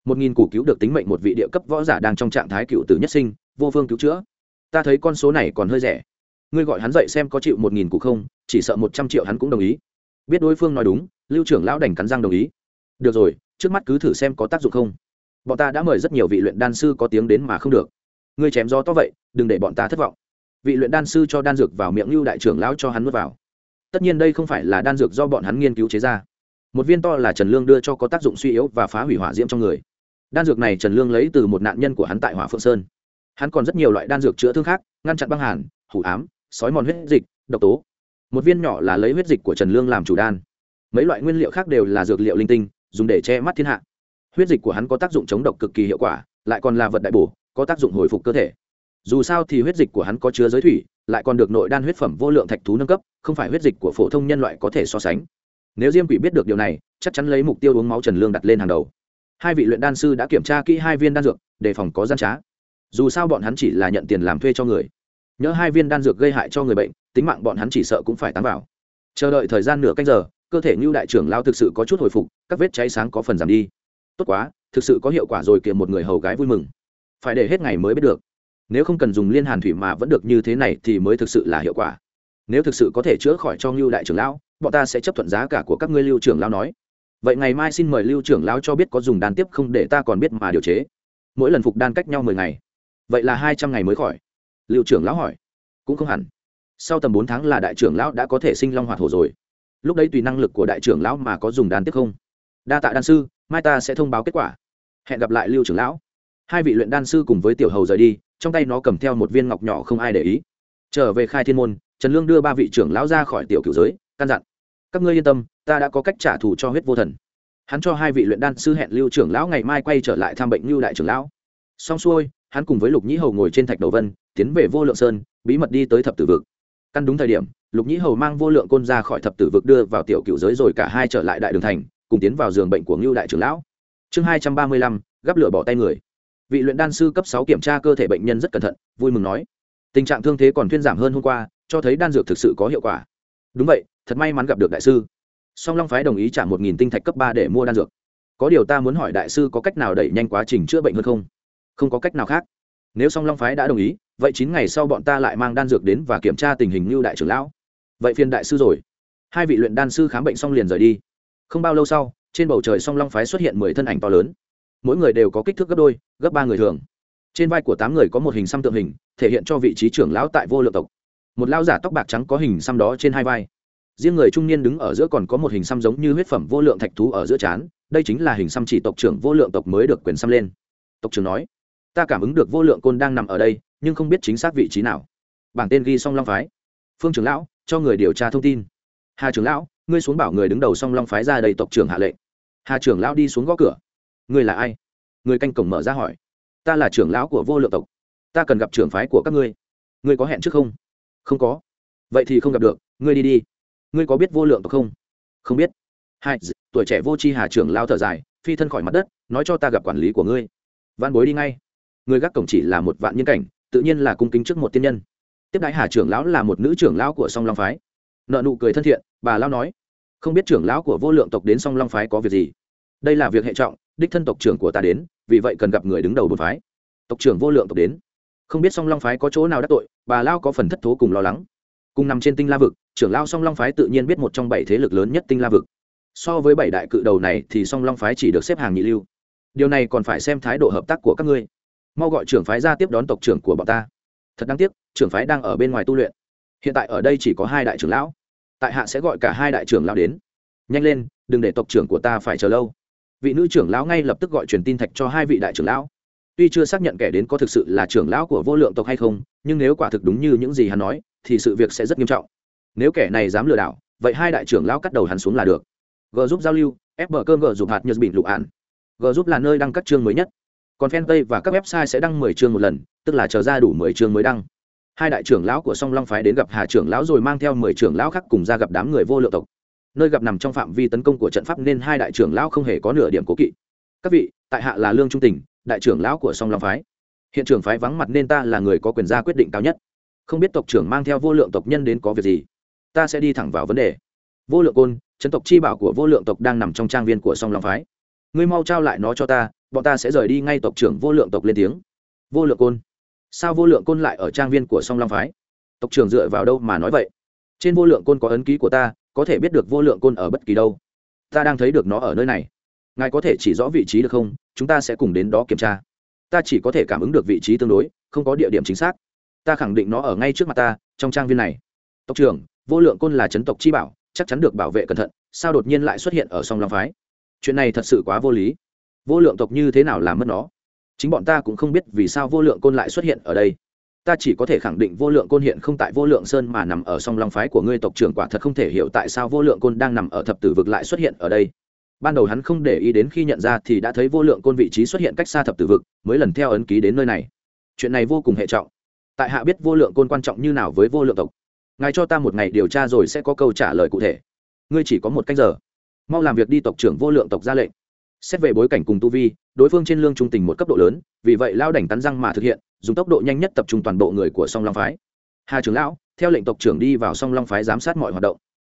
Một nghìn củ cứu được tính mệnh một vị địa cấp võ giả đang trong trạng thái cựu tử nhất sinh, vô phương cứu chữa. Ta thấy con số này còn hơi rẻ. Ngươi gọi hắn dậy xem có chịu một nghìn củ không, chỉ sợ một trăm triệu hắn cũng đồng ý. Biết đối phương nói đúng, lưu trưởng lão đành cắn răng đồng ý. Được rồi, trước mắt cứ thử xem có tác dụng không. Bọn ta đã mời rất nhiều vị luyện đan sư có tiếng đến mà không được ngươi chém gió to vậy, đừng để bọn ta thất vọng. Vị luyện đan sư cho đan dược vào miệng lưu đại trưởng lão cho hắn nuốt vào. Tất nhiên đây không phải là đan dược do bọn hắn nghiên cứu chế ra. Một viên to là trần lương đưa cho có tác dụng suy yếu và phá hủy hỏa diễm trong người. Đan dược này trần lương lấy từ một nạn nhân của hắn tại hỏa phượng sơn. Hắn còn rất nhiều loại đan dược chữa thương khác, ngăn chặn băng hàn, hủ ám, sói mòn huyết dịch, độc tố. Một viên nhỏ là lấy huyết dịch của trần lương làm chủ đan. Mấy loại nguyên liệu khác đều là dược liệu linh tinh, dùng để che mắt thiên hạ. Huyết dịch của hắn có tác dụng chống độc cực kỳ hiệu quả, lại còn là vật đại bổ có tác dụng hồi phục cơ thể. Dù sao thì huyết dịch của hắn có chứa giới thủy, lại còn được nội đan huyết phẩm vô lượng thạch thú nâng cấp, không phải huyết dịch của phổ thông nhân loại có thể so sánh. Nếu diêm quỷ biết được điều này, chắc chắn lấy mục tiêu uống máu trần lương đặt lên hàng đầu. Hai vị luyện đan sư đã kiểm tra kỹ hai viên đan dược, đề phòng có gian trá. Dù sao bọn hắn chỉ là nhận tiền làm thuê cho người. Nhớ hai viên đan dược gây hại cho người bệnh, tính mạng bọn hắn chỉ sợ cũng phải tán vào. Chờ đợi thời gian nửa canh giờ, cơ thể ngưu đại trưởng lao thực sự có chút hồi phục, các vết cháy sáng có phần giảm đi. Tốt quá, thực sự có hiệu quả rồi kiệm một người hầu gái vui mừng phải để hết ngày mới biết được. Nếu không cần dùng liên hàn thủy mà vẫn được như thế này thì mới thực sự là hiệu quả. Nếu thực sự có thể chữa khỏi cho ngưu đại trưởng lão, bọn ta sẽ chấp thuận giá cả của các ngươi lưu trưởng lão nói. Vậy ngày mai xin mời lưu trưởng lão cho biết có dùng đan tiếp không để ta còn biết mà điều chế. Mỗi lần phục đan cách nhau mười ngày. Vậy là hai trăm ngày mới khỏi. Lưu trưởng lão hỏi. Cũng không hẳn. Sau tầm bốn tháng là đại trưởng lão đã có thể sinh long hoạt hổ rồi. Lúc đấy tùy năng lực của đại trưởng lão mà có dùng đan tiếp không? Đa tạ đan sư, mai ta sẽ thông báo kết quả. Hẹn gặp lại lưu trưởng lão hai vị luyện đan sư cùng với tiểu hầu rời đi, trong tay nó cầm theo một viên ngọc nhỏ không ai để ý. Trở về khai thiên môn, trần lương đưa ba vị trưởng lão ra khỏi tiểu cửu giới, căn dặn, các ngươi yên tâm, ta đã có cách trả thù cho huyết vô thần. Hắn cho hai vị luyện đan sư hẹn lưu trưởng lão ngày mai quay trở lại thăm bệnh lưu đại trưởng lão. Xong xuôi, hắn cùng với lục nhĩ hầu ngồi trên thạch đầu vân, tiến về vô lượng sơn, bí mật đi tới thập tử vực. Căn đúng thời điểm, lục nhĩ hầu mang vô lượng côn ra khỏi thập tử vực đưa vào tiểu cựu giới rồi cả hai trở lại đại đường thành, cùng tiến vào giường bệnh của ngưu đại trưởng lão. Chương hai trăm ba mươi lăm, gắp lửa bỏ tay người vị luyện đan sư cấp sáu kiểm tra cơ thể bệnh nhân rất cẩn thận, vui mừng nói. Tình trạng thương thế còn thuyên giảm hơn hôm qua, cho thấy đan dược thực sự có hiệu quả. Đúng vậy, thật may mắn gặp được đại sư. Song long phái đồng ý trả một nghìn tinh thạch cấp ba để mua đan dược. Có điều ta muốn hỏi đại sư có cách nào đẩy nhanh quá trình chữa bệnh hơn không? Không có cách nào khác. Nếu song long phái đã đồng ý, vậy chín ngày sau bọn ta lại mang đan dược đến và kiểm tra tình hình như đại trưởng lão. Vậy phiên đại sư rồi. Hai vị luyện đan sư khám bệnh xong liền rời đi. Không bao lâu sau, trên bầu trời song long phái xuất hiện mười thân ảnh to lớn mỗi người đều có kích thước gấp đôi, gấp ba người thường. Trên vai của tám người có một hình xăm tượng hình, thể hiện cho vị trí trưởng lão tại vô lượng tộc. Một lao giả tóc bạc trắng có hình xăm đó trên hai vai. Riêng người trung niên đứng ở giữa còn có một hình xăm giống như huyết phẩm vô lượng thạch thú ở giữa trán, đây chính là hình xăm chỉ tộc trưởng vô lượng tộc mới được quyền xăm lên. Tộc trưởng nói, ta cảm ứng được vô lượng côn đang nằm ở đây, nhưng không biết chính xác vị trí nào. Bảng tên ghi song long phái. Phương trưởng lão, cho người điều tra thông tin. Hà trưởng lão, ngươi xuống bảo người đứng đầu song long phái ra đầy tộc trưởng hạ lệnh. Hà trưởng lão đi xuống gõ cửa ngươi là ai? Người canh cổng mở ra hỏi. Ta là trưởng lão của vô lượng tộc. Ta cần gặp trưởng phái của các ngươi. Ngươi có hẹn trước không? Không có. Vậy thì không gặp được. Ngươi đi đi. Ngươi có biết vô lượng tộc không? Không biết. Hai tuổi trẻ vô tri hà trưởng lao thở dài, phi thân khỏi mặt đất, nói cho ta gặp quản lý của ngươi. Văn bối đi ngay. Người gác cổng chỉ là một vạn nhân cảnh, tự nhiên là cung kính trước một tiên nhân. Tiếp đái hà trưởng lão là một nữ trưởng lão của song long phái. Nợ nụ cười thân thiện, bà lao nói, không biết trưởng lão của vô lượng tộc đến song long phái có việc gì? Đây là việc hệ trọng đích thân tộc trưởng của ta đến, vì vậy cần gặp người đứng đầu bột phái. Tộc trưởng vô lượng tộc đến. Không biết song long phái có chỗ nào đắc tội, bà lao có phần thất thố cùng lo lắng. Cùng nằm trên tinh la vực, trưởng lao song long phái tự nhiên biết một trong bảy thế lực lớn nhất tinh la vực. So với bảy đại cự đầu này thì song long phái chỉ được xếp hàng nhị lưu. Điều này còn phải xem thái độ hợp tác của các ngươi. Mau gọi trưởng phái ra tiếp đón tộc trưởng của bọn ta. Thật đáng tiếc, trưởng phái đang ở bên ngoài tu luyện. Hiện tại ở đây chỉ có hai đại trưởng lão. Tại hạ sẽ gọi cả hai đại trưởng lão đến. Nhanh lên, đừng để tộc trưởng của ta phải chờ lâu vị nữ trưởng lão ngay lập tức gọi truyền tin thạch cho hai vị đại trưởng lão. Tuy chưa xác nhận kẻ đến có thực sự là trưởng lão của vô lượng tộc hay không, nhưng nếu quả thực đúng như những gì hắn nói, thì sự việc sẽ rất nghiêm trọng. Nếu kẻ này dám lừa đảo, vậy hai đại trưởng lão cắt đầu hắn xuống là được. G giúp giao lưu ép bờ cơm g giúp hạt nhật bình lụ ạn. G giúp là nơi đăng các chương mới nhất. Còn fanpage và các website sẽ đăng mười chương một lần, tức là chờ ra đủ mười chương mới đăng. Hai đại trưởng lão của song long phái đến gặp hà trưởng lão rồi mang theo mười trưởng lão khác cùng ra gặp đám người vô lượng tộc nơi gặp nằm trong phạm vi tấn công của trận pháp nên hai đại trưởng lão không hề có nửa điểm cố kỵ. Các vị, tại hạ là lương trung tình, đại trưởng lão của song long phái. Hiện trưởng phái vắng mặt nên ta là người có quyền ra quyết định cao nhất. Không biết tộc trưởng mang theo vô lượng tộc nhân đến có việc gì? Ta sẽ đi thẳng vào vấn đề. Vô lượng côn, chấn tộc chi bảo của vô lượng tộc đang nằm trong trang viên của song long phái. Ngươi mau trao lại nó cho ta, bọn ta sẽ rời đi ngay tộc trưởng vô lượng tộc lên tiếng. Vô lượng côn. Sao vô lượng côn lại ở trang viên của song long phái? Tộc trưởng dựa vào đâu mà nói vậy? Trên vô lượng côn có ấn ký của ta có thể biết được vô lượng côn ở bất kỳ đâu. Ta đang thấy được nó ở nơi này. Ngài có thể chỉ rõ vị trí được không? Chúng ta sẽ cùng đến đó kiểm tra. Ta chỉ có thể cảm ứng được vị trí tương đối, không có địa điểm chính xác. Ta khẳng định nó ở ngay trước mặt ta, trong trang viên này. Tộc trưởng, vô lượng côn là chấn tộc chi bảo, chắc chắn được bảo vệ cẩn thận, sao đột nhiên lại xuất hiện ở song long phái? Chuyện này thật sự quá vô lý. Vô lượng tộc như thế nào làm mất nó? Chính bọn ta cũng không biết vì sao vô lượng côn lại xuất hiện ở đây ta chỉ có thể khẳng định vô lượng côn hiện không tại vô lượng sơn mà nằm ở song long phái của ngươi tộc trưởng quả thật không thể hiểu tại sao vô lượng côn đang nằm ở thập tử vực lại xuất hiện ở đây. Ban đầu hắn không để ý đến khi nhận ra thì đã thấy vô lượng côn vị trí xuất hiện cách xa thập tử vực, mới lần theo ấn ký đến nơi này. Chuyện này vô cùng hệ trọng. Tại hạ biết vô lượng côn quan trọng như nào với vô lượng tộc. Ngài cho ta một ngày điều tra rồi sẽ có câu trả lời cụ thể. Ngươi chỉ có một cách giờ. Mau làm việc đi tộc trưởng vô lượng tộc ra lệnh. Xét về bối cảnh cùng tu vi, đối phương trên lương trung tình một cấp độ lớn, vì vậy lao đảnh cắn răng mà thực hiện dùng tốc độ nhanh nhất tập trung toàn bộ người của song long phái. Hà trưởng lão, theo lệnh tộc trưởng đi vào song long phái giám sát mọi hoạt động.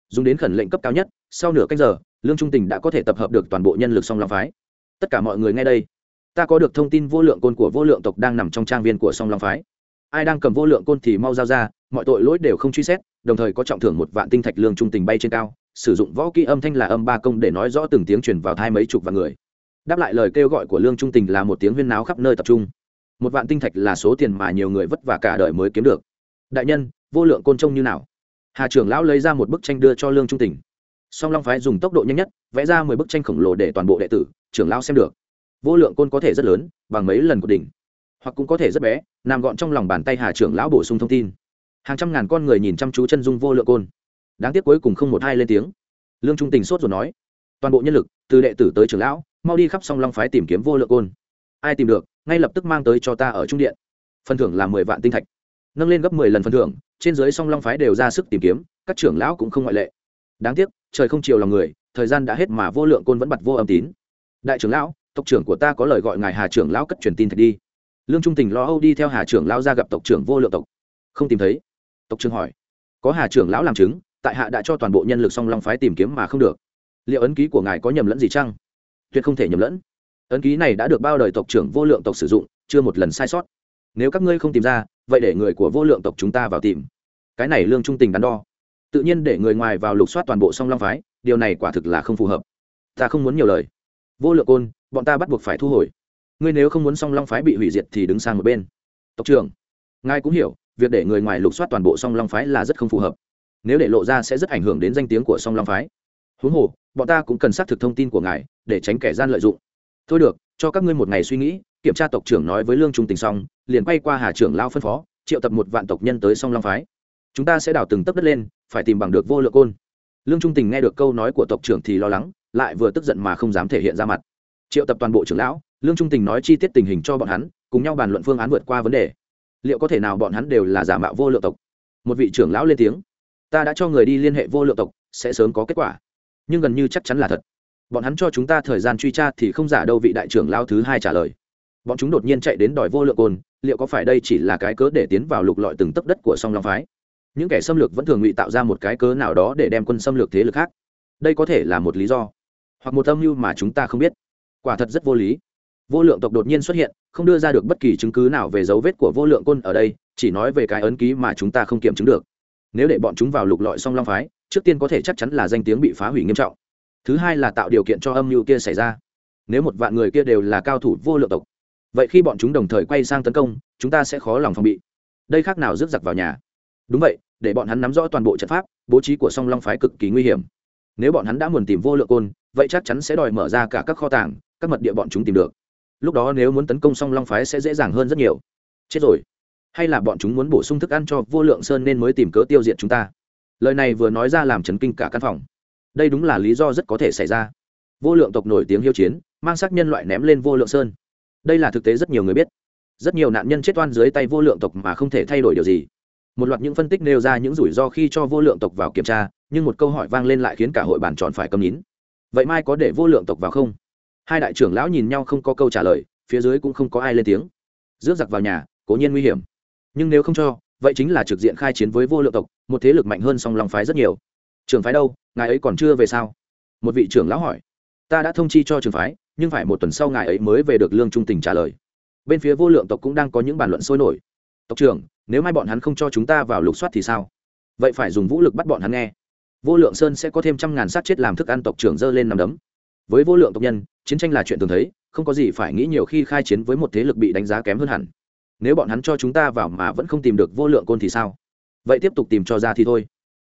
Dùng đến khẩn lệnh cấp cao nhất, sau nửa canh giờ, lương trung tình đã có thể tập hợp được toàn bộ nhân lực song long phái. Tất cả mọi người nghe đây. Ta có được thông tin vô lượng côn của vô lượng tộc đang nằm trong trang viên của song long phái. Ai đang cầm vô lượng côn thì mau giao ra, mọi tội lỗi đều không truy xét, đồng thời có trọng thưởng một vạn tinh thạch lương trung tình bay trên cao. Sử dụng võ kỹ âm thanh là âm ba công để nói rõ từng tiếng truyền vào thai mấy chục vạn người. Đáp lại lời kêu gọi của lương trung tình là một tiếng huyên náo khắp nơi tập trung một vạn tinh thạch là số tiền mà nhiều người vất vả cả đời mới kiếm được. Đại nhân, vô lượng côn trông như nào? Hà trưởng lão lấy ra một bức tranh đưa cho lương trung tình. Song long phái dùng tốc độ nhanh nhất, vẽ ra mười bức tranh khổng lồ để toàn bộ đệ tử, trưởng lão xem được. Vô lượng côn có thể rất lớn, bằng mấy lần của đỉnh. Hoặc cũng có thể rất bé, nằm gọn trong lòng bàn tay hà trưởng lão bổ sung thông tin. Hàng trăm ngàn con người nhìn chăm chú chân dung vô lượng côn. Đáng tiếc cuối cùng không một hai lên tiếng. Lương trung tình sốt rồi nói, toàn bộ nhân lực, từ đệ tử tới trưởng lão, mau đi khắp song long phái tìm kiếm vô lượng côn. Ai tìm được? Ngay lập tức mang tới cho ta ở trung điện. Phần thưởng là mười vạn tinh thạch. Nâng lên gấp mười lần phần thưởng, trên dưới song long phái đều ra sức tìm kiếm, các trưởng lão cũng không ngoại lệ. Đáng tiếc, trời không chiều lòng người, thời gian đã hết mà vô lượng côn vẫn bật vô âm tín. Đại trưởng lão, tộc trưởng của ta có lời gọi ngài hà trưởng lão cất truyền tin thạch đi. Lương trung tình lo âu đi theo hà trưởng lão ra gặp tộc trưởng vô lượng tộc. Không tìm thấy. Tộc trưởng hỏi. Có hà trưởng lão làm chứng, tại hạ đã cho toàn bộ nhân lực song long phái tìm kiếm mà không được. Liệu ấn ký của ngài có nhầm lẫn gì chăng? Tuyệt không thể nhầm lẫn ấn ký này đã được bao đời tộc trưởng vô lượng tộc sử dụng, chưa một lần sai sót. Nếu các ngươi không tìm ra, vậy để người của vô lượng tộc chúng ta vào tìm. Cái này lương trung tình đắn đo. Tự nhiên để người ngoài vào lục soát toàn bộ song long phái, điều này quả thực là không phù hợp. Ta không muốn nhiều lời. Vô lượng côn, bọn ta bắt buộc phải thu hồi. Ngươi nếu không muốn song long phái bị hủy diệt thì đứng sang một bên. Tộc trưởng, ngài cũng hiểu, việc để người ngoài lục soát toàn bộ song long phái là rất không phù hợp. Nếu để lộ ra sẽ rất ảnh hưởng đến danh tiếng của song long phái. Huống hồ, bọn ta cũng cần xác thực thông tin của ngài, để tránh kẻ gian lợi dụng thôi được, cho các ngươi một ngày suy nghĩ, kiểm tra tộc trưởng nói với lương trung tình xong, liền quay qua hà trưởng lao phân phó, triệu tập một vạn tộc nhân tới song long phái. Chúng ta sẽ đào từng tấc đất lên, phải tìm bằng được vô lượng côn. Lương trung tình nghe được câu nói của tộc trưởng thì lo lắng, lại vừa tức giận mà không dám thể hiện ra mặt. Triệu tập toàn bộ trưởng lão, lương trung tình nói chi tiết tình hình cho bọn hắn, cùng nhau bàn luận phương án vượt qua vấn đề. Liệu có thể nào bọn hắn đều là giả mạo vô lượng tộc? Một vị trưởng lão lên tiếng, ta đã cho người đi liên hệ vô lượng tộc, sẽ sớm có kết quả. Nhưng gần như chắc chắn là thật bọn hắn cho chúng ta thời gian truy tra thì không giả đâu vị đại trưởng lao thứ hai trả lời. Bọn chúng đột nhiên chạy đến đòi vô lượng côn, liệu có phải đây chỉ là cái cớ để tiến vào lục lọi từng tấc đất của song long phái? Những kẻ xâm lược vẫn thường ngụy tạo ra một cái cớ nào đó để đem quân xâm lược thế lực khác. Đây có thể là một lý do, hoặc một âm mưu mà chúng ta không biết. Quả thật rất vô lý. Vô lượng tộc đột nhiên xuất hiện, không đưa ra được bất kỳ chứng cứ nào về dấu vết của vô lượng côn ở đây, chỉ nói về cái ấn ký mà chúng ta không kiểm chứng được. Nếu để bọn chúng vào lục lọi song long phái, trước tiên có thể chắc chắn là danh tiếng bị phá hủy nghiêm trọng thứ hai là tạo điều kiện cho âm mưu kia xảy ra. Nếu một vạn người kia đều là cao thủ vô lượng tộc, vậy khi bọn chúng đồng thời quay sang tấn công, chúng ta sẽ khó lòng phòng bị. Đây khác nào rước giặc vào nhà. Đúng vậy, để bọn hắn nắm rõ toàn bộ trận pháp, bố trí của song long phái cực kỳ nguy hiểm. Nếu bọn hắn đã muốn tìm vô lượng côn, vậy chắc chắn sẽ đòi mở ra cả các kho tàng, các mật địa bọn chúng tìm được. Lúc đó nếu muốn tấn công song long phái sẽ dễ dàng hơn rất nhiều. Chết rồi. Hay là bọn chúng muốn bổ sung thức ăn cho vô lượng sơn nên mới tìm cớ tiêu diệt chúng ta. Lời này vừa nói ra làm chấn kinh cả căn phòng đây đúng là lý do rất có thể xảy ra. Vô lượng tộc nổi tiếng hiếu chiến, mang xác nhân loại ném lên vô lượng sơn. Đây là thực tế rất nhiều người biết. Rất nhiều nạn nhân chết oan dưới tay vô lượng tộc mà không thể thay đổi điều gì. Một loạt những phân tích nêu ra những rủi ro khi cho vô lượng tộc vào kiểm tra, nhưng một câu hỏi vang lên lại khiến cả hội bàn tròn phải cầm nín. Vậy mai có để vô lượng tộc vào không? Hai đại trưởng lão nhìn nhau không có câu trả lời, phía dưới cũng không có ai lên tiếng. Rước giặc vào nhà, cố nhiên nguy hiểm. Nhưng nếu không cho, vậy chính là trực diện khai chiến với vô lượng tộc, một thế lực mạnh hơn song long phái rất nhiều trường phái đâu? Ngài ấy còn chưa về sao? Một vị trưởng lão hỏi. Ta đã thông chi cho trường phái, nhưng phải một tuần sau ngài ấy mới về được lương trung tình trả lời. Bên phía vô lượng tộc cũng đang có những bàn luận sôi nổi. Tộc trưởng, nếu mai bọn hắn không cho chúng ta vào lục soát thì sao? Vậy phải dùng vũ lực bắt bọn hắn nghe. Vô lượng sơn sẽ có thêm trăm ngàn sát chết làm thức ăn tộc trưởng dơ lên nằm đấm. Với vô lượng tộc nhân, chiến tranh là chuyện thường thấy, không có gì phải nghĩ nhiều khi khai chiến với một thế lực bị đánh giá kém hơn hẳn. Nếu bọn hắn cho chúng ta vào mà vẫn không tìm được vô lượng côn thì sao? Vậy tiếp tục tìm cho ra thì thôi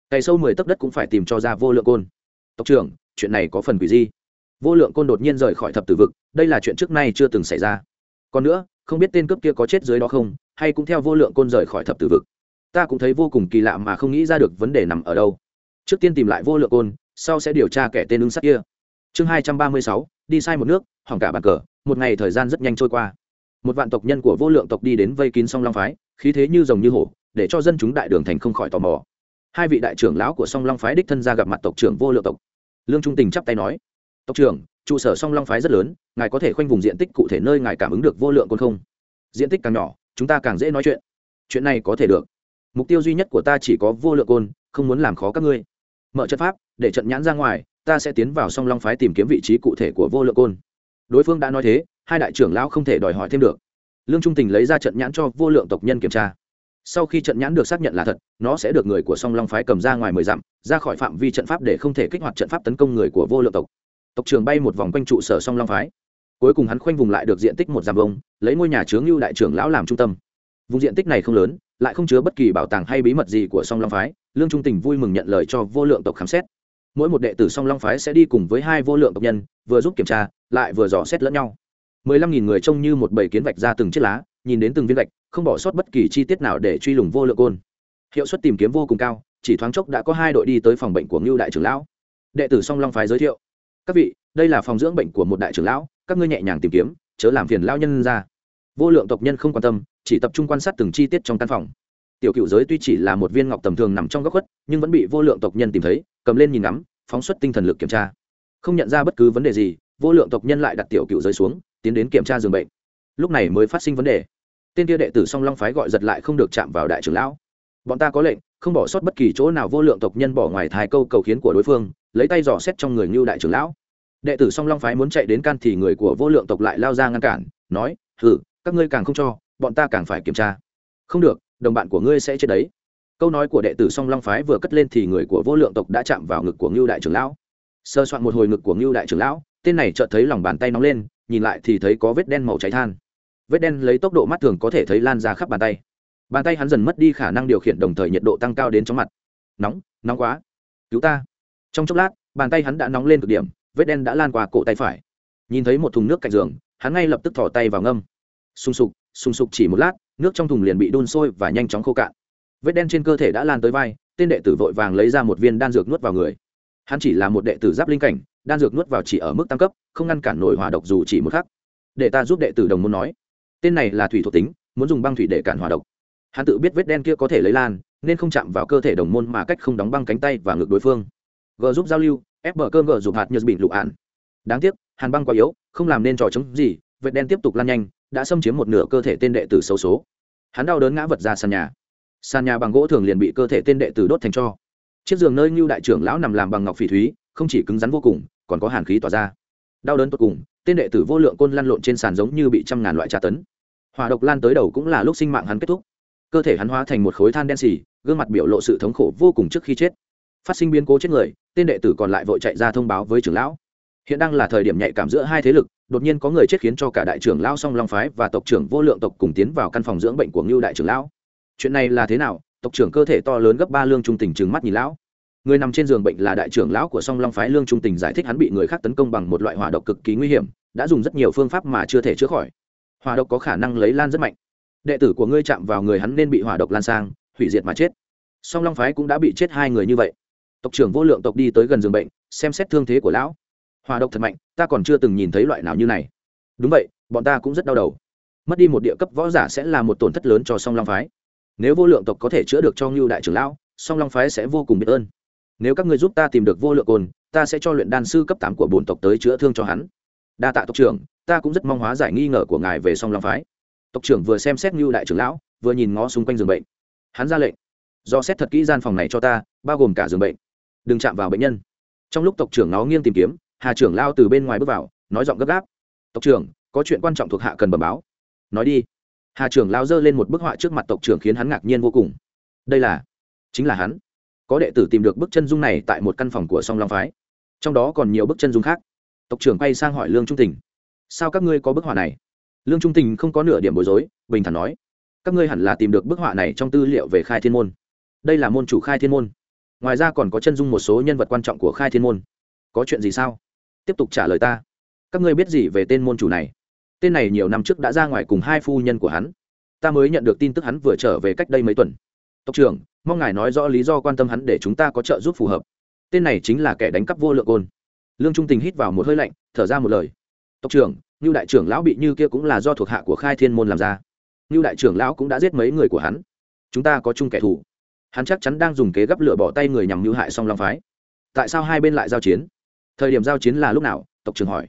cày sâu mười tấc đất cũng phải tìm cho ra vô lượng côn. Tộc trưởng, chuyện này có phần quỷ di. Vô lượng côn đột nhiên rời khỏi thập tử vực, đây là chuyện trước nay chưa từng xảy ra. Còn nữa, không biết tên cướp kia có chết dưới đó không, hay cũng theo vô lượng côn rời khỏi thập tử vực. Ta cũng thấy vô cùng kỳ lạ mà không nghĩ ra được vấn đề nằm ở đâu. Trước tiên tìm lại vô lượng côn, sau sẽ điều tra kẻ tên ứng sắt kia. Chương hai trăm ba mươi sáu, đi sai một nước, hỏng cả bàn cờ, một ngày thời gian rất nhanh trôi qua. Một vạn tộc nhân của vô lượng tộc đi đến vây kín song long phái, khí thế như rồng như hổ, để cho dân chúng đại đường thành không khỏi tò mò hai vị đại trưởng lão của song long phái đích thân ra gặp mặt tộc trưởng vô lượng tộc. Lương trung tình chắp tay nói, tộc trưởng, trụ sở song long phái rất lớn, ngài có thể khoanh vùng diện tích cụ thể nơi ngài cảm ứng được vô lượng côn không? Diện tích càng nhỏ, chúng ta càng dễ nói chuyện. Chuyện này có thể được. Mục tiêu duy nhất của ta chỉ có vô lượng côn, không muốn làm khó các ngươi. Mở trận pháp, để trận nhãn ra ngoài, ta sẽ tiến vào song long phái tìm kiếm vị trí cụ thể của vô lượng côn. Đối phương đã nói thế, hai đại trưởng lão không thể đòi hỏi thêm được. Lương trung tình lấy ra trận nhãn cho vô lượng tộc nhân kiểm tra sau khi trận nhãn được xác nhận là thật, nó sẽ được người của song long phái cầm ra ngoài mười dặm, ra khỏi phạm vi trận pháp để không thể kích hoạt trận pháp tấn công người của vô lượng tộc. Tộc trường bay một vòng quanh trụ sở song long phái. Cuối cùng hắn khoanh vùng lại được diện tích một dặm vông lấy ngôi nhà chướng lưu đại trưởng lão làm trung tâm. Vùng diện tích này không lớn, lại không chứa bất kỳ bảo tàng hay bí mật gì của song long phái, lương trung tình vui mừng nhận lời cho vô lượng tộc khám xét. Mỗi một đệ tử song long phái sẽ đi cùng với hai vô lượng tộc nhân, vừa giúp kiểm tra, lại vừa dò xét lẫn nhau. Mười lăm nghìn người trông như một bầy kiến vạch ra từng chiếc lá nhìn đến từng viên gạch, không bỏ sót bất kỳ chi tiết nào để truy lùng vô lượng côn. Hiệu suất tìm kiếm vô cùng cao, chỉ thoáng chốc đã có hai đội đi tới phòng bệnh của ngưu đại trưởng lão. Đệ tử song long phái giới thiệu, các vị, đây là phòng dưỡng bệnh của một đại trưởng lão, các ngươi nhẹ nhàng tìm kiếm, chớ làm phiền lão nhân ra. Vô lượng tộc nhân không quan tâm, chỉ tập trung quan sát từng chi tiết trong căn phòng. Tiểu cựu giới tuy chỉ là một viên ngọc tầm thường nằm trong góc khuất, nhưng vẫn bị vô lượng tộc nhân tìm thấy, cầm lên nhìn ngắm, phóng xuất tinh thần lực kiểm tra. Không nhận ra bất cứ vấn đề gì, vô lượng tộc nhân lại đặt tiểu cựu giới xuống, tiến đến kiểm tra giường bệnh. Lúc này mới phát sinh vấn đề tên kia đệ tử song long phái gọi giật lại không được chạm vào đại trưởng lão. Bọn ta có lệnh, không bỏ sót bất kỳ chỗ nào vô lượng tộc nhân bỏ ngoài thái câu cầu khiến của đối phương, lấy tay dò xét trong người ngưu đại trưởng lão. Đệ tử song long phái muốn chạy đến can thì người của vô lượng tộc lại lao ra ngăn cản, nói hử các ngươi càng không cho, bọn ta càng phải kiểm tra. Không được, đồng bạn của ngươi sẽ chết đấy. Câu nói của đệ tử song long phái vừa cất lên thì người của vô lượng tộc đã chạm vào ngực của ngưu đại trưởng lão. Sơ soạn một hồi ngực của ngưu đại trưởng lão, tên này chợt thấy lòng bàn tay nóng lên, nhìn lại thì thấy có vết đen màu cháy than vết đen lấy tốc độ mắt thường có thể thấy lan ra khắp bàn tay. Bàn tay hắn dần mất đi khả năng điều khiển đồng thời nhiệt độ tăng cao đến chóng mặt. Nóng nóng quá. Cứu ta. Trong chốc lát, bàn tay hắn đã nóng lên cực điểm, vết đen đã lan qua cổ tay phải. Nhìn thấy một thùng nước cạnh giường, hắn ngay lập tức thỏ tay vào ngâm. Sung sục sung sục chỉ một lát, nước trong thùng liền bị đun sôi và nhanh chóng khô cạn. Vết đen trên cơ thể đã lan tới vai, tên đệ tử vội vàng lấy ra một viên đan dược nuốt vào người. Hắn chỉ là một đệ tử giáp linh cảnh, đan dược nuốt vào chỉ ở mức tăng cấp, không ngăn cản nổi hỏa độc dù chỉ một khắc. Để ta giúp đệ tử đồng môn nói tên này là thủy thuộc tính, muốn dùng băng thủy để cản hỏa độc. Hắn tự biết vết đen kia có thể lấy lan, nên không chạm vào cơ thể đồng môn mà cách không đóng băng cánh tay và ngực đối phương. G giúp giao lưu, ép bờ cơm g dùng hạt như bị lụ ạn. Đáng tiếc, hàn băng quá yếu, không làm nên trò chống gì, vết đen tiếp tục lan nhanh, đã xâm chiếm một nửa cơ thể tên đệ tử xấu số. Hắn đau đớn ngã vật ra sàn nhà. Sàn nhà bằng gỗ thường liền bị cơ thể tên đệ tử đốt thành cho. Chiếc giường nơi ngưu đại trưởng lão nằm làm bằng ngọc phỉ thúy, không chỉ cứng rắn vô cùng, còn có hàn khí tỏa ra đau đớn tột cùng, tên đệ tử vô lượng côn lăn lộn trên sàn giống như bị trăm ngàn loại tra tấn. Hỏa độc lan tới đầu cũng là lúc sinh mạng hắn kết thúc. Cơ thể hắn hóa thành một khối than đen xì, gương mặt biểu lộ sự thống khổ vô cùng trước khi chết. Phát sinh biến cố chết người, tên đệ tử còn lại vội chạy ra thông báo với trưởng lão. Hiện đang là thời điểm nhạy cảm giữa hai thế lực, đột nhiên có người chết khiến cho cả đại trưởng lão song long phái và tộc trưởng vô lượng tộc cùng tiến vào căn phòng dưỡng bệnh của ngưu đại trưởng lão. Chuyện này là thế nào? Tộc trưởng cơ thể to lớn gấp ba lương trung tình trừng mắt nhìn lão người nằm trên giường bệnh là đại trưởng lão của song long phái lương trung tình giải thích hắn bị người khác tấn công bằng một loại hỏa độc cực kỳ nguy hiểm, đã dùng rất nhiều phương pháp mà chưa thể chữa khỏi. Hỏa độc có khả năng lấy lan rất mạnh. Đệ tử của ngươi chạm vào người hắn nên bị hỏa độc lan sang, hủy diệt mà chết. Song long phái cũng đã bị chết hai người như vậy. Tộc trưởng vô lượng tộc đi tới gần giường bệnh, xem xét thương thế của lão. Hỏa độc thật mạnh, ta còn chưa từng nhìn thấy loại nào như này. Đúng vậy, bọn ta cũng rất đau đầu. Mất đi một địa cấp võ giả sẽ là một tổn thất lớn cho song long phái. Nếu vô lượng tộc có thể chữa được cho ngưu đại trưởng lão, song long phái sẽ vô cùng biết ơn nếu các ngươi giúp ta tìm được vô lượng cồn ta sẽ cho luyện đan sư cấp tám của bổn tộc tới chữa thương cho hắn. Đa tạ tộc trưởng, ta cũng rất mong hóa giải nghi ngờ của ngài về song long phái. Tộc trưởng vừa xem xét ngưu đại trưởng lão, vừa nhìn ngó xung quanh giường bệnh. Hắn ra lệnh, do xét thật kỹ gian phòng này cho ta, bao gồm cả giường bệnh. Đừng chạm vào bệnh nhân. Trong lúc tộc trưởng nó nghiêng tìm kiếm, hà trưởng lao từ bên ngoài bước vào, nói giọng gấp gáp, tộc trưởng, có chuyện quan trọng thuộc hạ cần bẩm báo. Nói đi. Hà trưởng lao giơ lên một bức họa trước mặt tộc trưởng khiến hắn ngạc nhiên vô cùng. Đây là, chính là hắn có đệ tử tìm được bức chân dung này tại một căn phòng của song long phái. Trong đó còn nhiều bức chân dung khác. Tộc trưởng quay sang hỏi lương trung tình. Sao các ngươi có bức họa này? Lương trung tình không có nửa điểm bối rối, bình thản nói. Các ngươi hẳn là tìm được bức họa này trong tư liệu về khai thiên môn. Đây là môn chủ khai thiên môn. Ngoài ra còn có chân dung một số nhân vật quan trọng của khai thiên môn. Có chuyện gì sao? Tiếp tục trả lời ta. Các ngươi biết gì về tên môn chủ này? Tên này nhiều năm trước đã ra ngoài cùng hai phu nhân của hắn. Ta mới nhận được tin tức hắn vừa trở về cách đây mấy tuần tộc trưởng, mong ngài nói rõ lý do quan tâm hắn để chúng ta có trợ giúp phù hợp. Tên này chính là kẻ đánh cắp vô lượng côn. Lương trung tình hít vào một hơi lạnh, thở ra một lời. Tộc trưởng như đại trưởng lão bị như kia cũng là do thuộc hạ của khai thiên môn làm ra. Như đại trưởng lão cũng đã giết mấy người của hắn. Chúng ta có chung kẻ thù. Hắn chắc chắn đang dùng kế gấp lửa bỏ tay người nhằm mưu hại song long phái. Tại sao hai bên lại giao chiến? Thời điểm giao chiến là lúc nào? Tộc trưởng hỏi.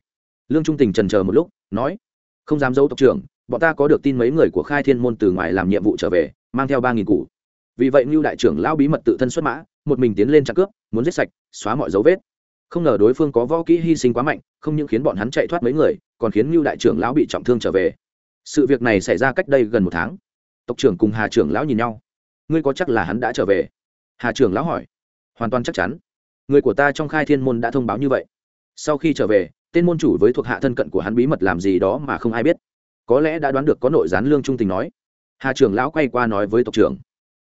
Lương trung tình trần chờ một lúc, nói. Không dám giấu tộc trưởng, bọn ta có được tin mấy người của khai thiên môn từ ngoài làm nhiệm vụ trở về, mang theo ba nghìn củ vì vậy ngưu đại trưởng lão bí mật tự thân xuất mã, một mình tiến lên chặn cướp, muốn giết sạch, xóa mọi dấu vết. Không ngờ đối phương có võ kỹ hy sinh quá mạnh, không những khiến bọn hắn chạy thoát mấy người, còn khiến ngưu đại trưởng lão bị trọng thương trở về. Sự việc này xảy ra cách đây gần một tháng. Tộc trưởng cùng hà trưởng lão nhìn nhau. Ngươi có chắc là hắn đã trở về? Hà trưởng lão hỏi. Hoàn toàn chắc chắn. Người của ta trong khai thiên môn đã thông báo như vậy. Sau khi trở về, tên môn chủ với thuộc hạ thân cận của hắn bí mật làm gì đó mà không ai biết. Có lẽ đã đoán được có nội gián lương trung tình nói. Hà trưởng lão quay qua nói với tộc trưởng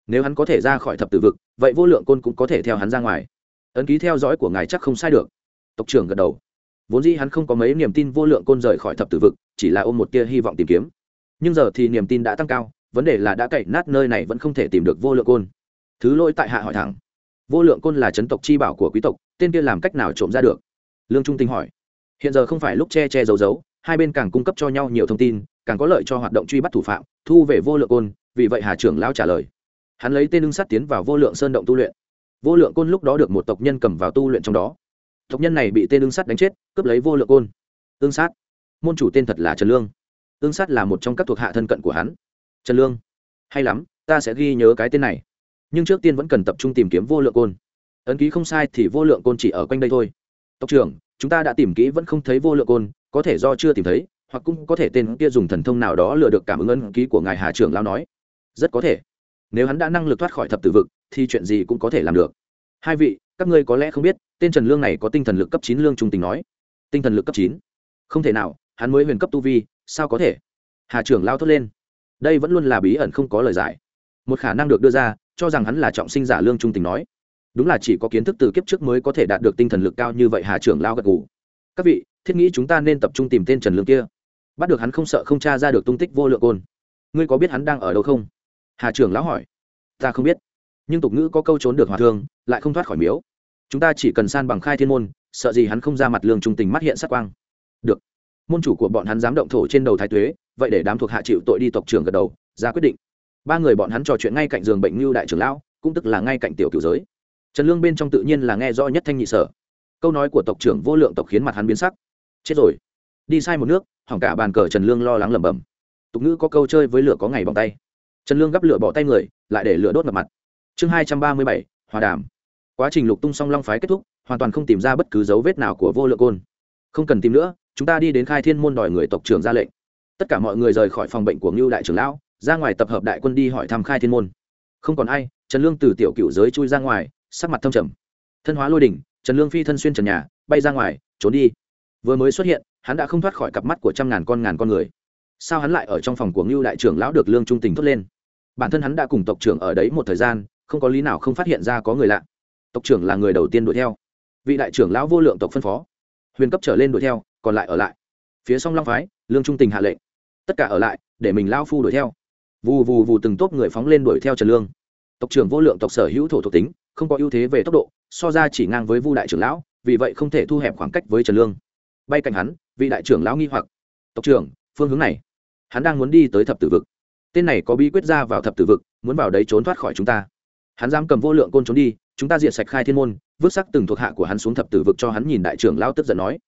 nếu hắn có thể ra khỏi thập tử vực, vậy vô lượng côn cũng có thể theo hắn ra ngoài. Ấn ký theo dõi của ngài chắc không sai được. Tộc trưởng gật đầu. Vốn dĩ hắn không có mấy niềm tin vô lượng côn rời khỏi thập tử vực, chỉ là ôm một tia hy vọng tìm kiếm. Nhưng giờ thì niềm tin đã tăng cao, vấn đề là đã cậy nát nơi này vẫn không thể tìm được vô lượng côn. Thứ lỗi tại hạ hỏi thẳng. Vô lượng côn là chấn tộc chi bảo của quý tộc, tên kia làm cách nào trộm ra được? Lương trung tinh hỏi. Hiện giờ không phải lúc che che giấu giấu, hai bên càng cung cấp cho nhau nhiều thông tin, càng có lợi cho hoạt động truy bắt thủ phạm, thu về vô lượng côn, vì vậy hà trưởng lão trả lời hắn lấy tên ưng sắt tiến vào vô lượng sơn động tu luyện. Vô lượng côn lúc đó được một tộc nhân cầm vào tu luyện trong đó. Tộc nhân này bị tên ưng sắt đánh chết, cướp lấy vô lượng côn. Ương sát. Môn chủ tên thật là trần lương. Ương sát là một trong các thuộc hạ thân cận của hắn. Trần lương. Hay lắm, ta sẽ ghi nhớ cái tên này. Nhưng trước tiên vẫn cần tập trung tìm kiếm vô lượng côn. Ấn ký không sai thì vô lượng côn chỉ ở quanh đây thôi. Tộc trưởng, chúng ta đã tìm kỹ vẫn không thấy vô lượng côn, có thể do chưa tìm thấy, hoặc cũng có thể tên kia dùng thần thông nào đó lừa được cảm ứng ấn ký của ngài hà trưởng lao nói. Rất có thể nếu hắn đã năng lực thoát khỏi thập tử vực, thì chuyện gì cũng có thể làm được. Hai vị, các ngươi có lẽ không biết, tên trần lương này có tinh thần lực cấp chín lương trung tình nói. Tinh thần lực cấp chín? Không thể nào, hắn mới huyền cấp tu vi, sao có thể? Hà trưởng lao thốt lên. Đây vẫn luôn là bí ẩn không có lời giải. Một khả năng được đưa ra, cho rằng hắn là trọng sinh giả lương trung tình nói. Đúng là chỉ có kiến thức từ kiếp trước mới có thể đạt được tinh thần lực cao như vậy hà trưởng lao gật gù. Các vị, thiết nghĩ chúng ta nên tập trung tìm tên trần lương kia. Bắt được hắn không sợ không t r a ra được tung tích vô lượng côn. Ngươi có biết hắn đang ở đâu không? Hà trưởng lão hỏi. Ta không biết, nhưng tục ngữ có câu trốn được hòa thương, lại không thoát khỏi miếu. Chúng ta chỉ cần san bằng khai thiên môn, sợ gì hắn không ra mặt lương trung tình mắt hiện sắc quang. Được. Môn chủ của bọn hắn dám động thổ trên đầu thái tuế, vậy để đám thuộc hạ chịu tội đi tộc trưởng gật đầu, ra quyết định. Ba người bọn hắn trò chuyện ngay cạnh giường bệnh như đại trưởng lão, cũng tức là ngay cạnh tiểu cửu giới. Trần lương bên trong tự nhiên là nghe rõ nhất thanh nhị sở. Câu nói của tộc trưởng vô lượng tộc khiến mặt hắn biến sắc. Chết rồi. Đi sai một nước, hỏng cả bàn cờ trần lương lo lắng lẩm bẩm. Tục ngữ có câu chơi với lửa có ngày bỏng tay trần lương gắp lửa bỏ tay người, lại để lửa đốt ngập mặt. Chương hai trăm ba mươi bảy, hòa đàm. Quá trình lục tung song long phái kết thúc, hoàn toàn không tìm ra bất cứ dấu vết nào của vô lượng côn. Không cần tìm nữa, chúng ta đi đến khai thiên môn đòi người tộc trưởng ra lệnh. Tất cả mọi người rời khỏi phòng bệnh của ngưu đại trưởng lão, ra ngoài tập hợp đại quân đi hỏi thăm khai thiên môn. Không còn ai, trần lương từ tiểu cựu giới chui ra ngoài, sắc mặt thâm trầm. Thân hóa lôi đỉnh, trần lương phi thân xuyên trần nhà, bay ra ngoài, trốn đi. Vừa mới xuất hiện, hắn đã không thoát khỏi cặp mắt của trăm ngàn con ngàn con người. Sao hắn lại ở trong phòng của ngưu đại trưởng lão được lương trung tình thốt lên? Bản thân hắn đã cùng tộc trưởng ở đấy một thời gian, không có lý nào không phát hiện ra có người lạ. Tộc trưởng là người đầu tiên đuổi theo. Vị đại trưởng lão vô lượng tộc phân phó. Huyền cấp trở lên đuổi theo, còn lại ở lại. Phía song long phái, lương trung tình hạ lệnh. Tất cả ở lại, để mình lao phu đuổi theo. Vù vù vù từng tốp người phóng lên đuổi theo trần lương. Tộc trưởng vô lượng tộc sở hữu thổ thuộc tính, không có ưu thế về tốc độ, so ra chỉ ngang với vu đại trưởng lão, vì vậy không thể thu hẹp khoảng cách với trần lương. Bay cạnh hắn, vị đại trưởng lão nghi hoặc. Tộc trưởng, phương hướng này, hắn đang muốn đi tới thập tử vực tên này có bí quyết ra vào thập tử vực, muốn vào đấy trốn thoát khỏi chúng ta. Hắn dám cầm vô lượng côn trốn đi, chúng ta diệt sạch khai thiên môn, vứt sắc từng thuộc hạ của hắn xuống thập tử vực cho hắn nhìn đại trưởng lão tức giận nói.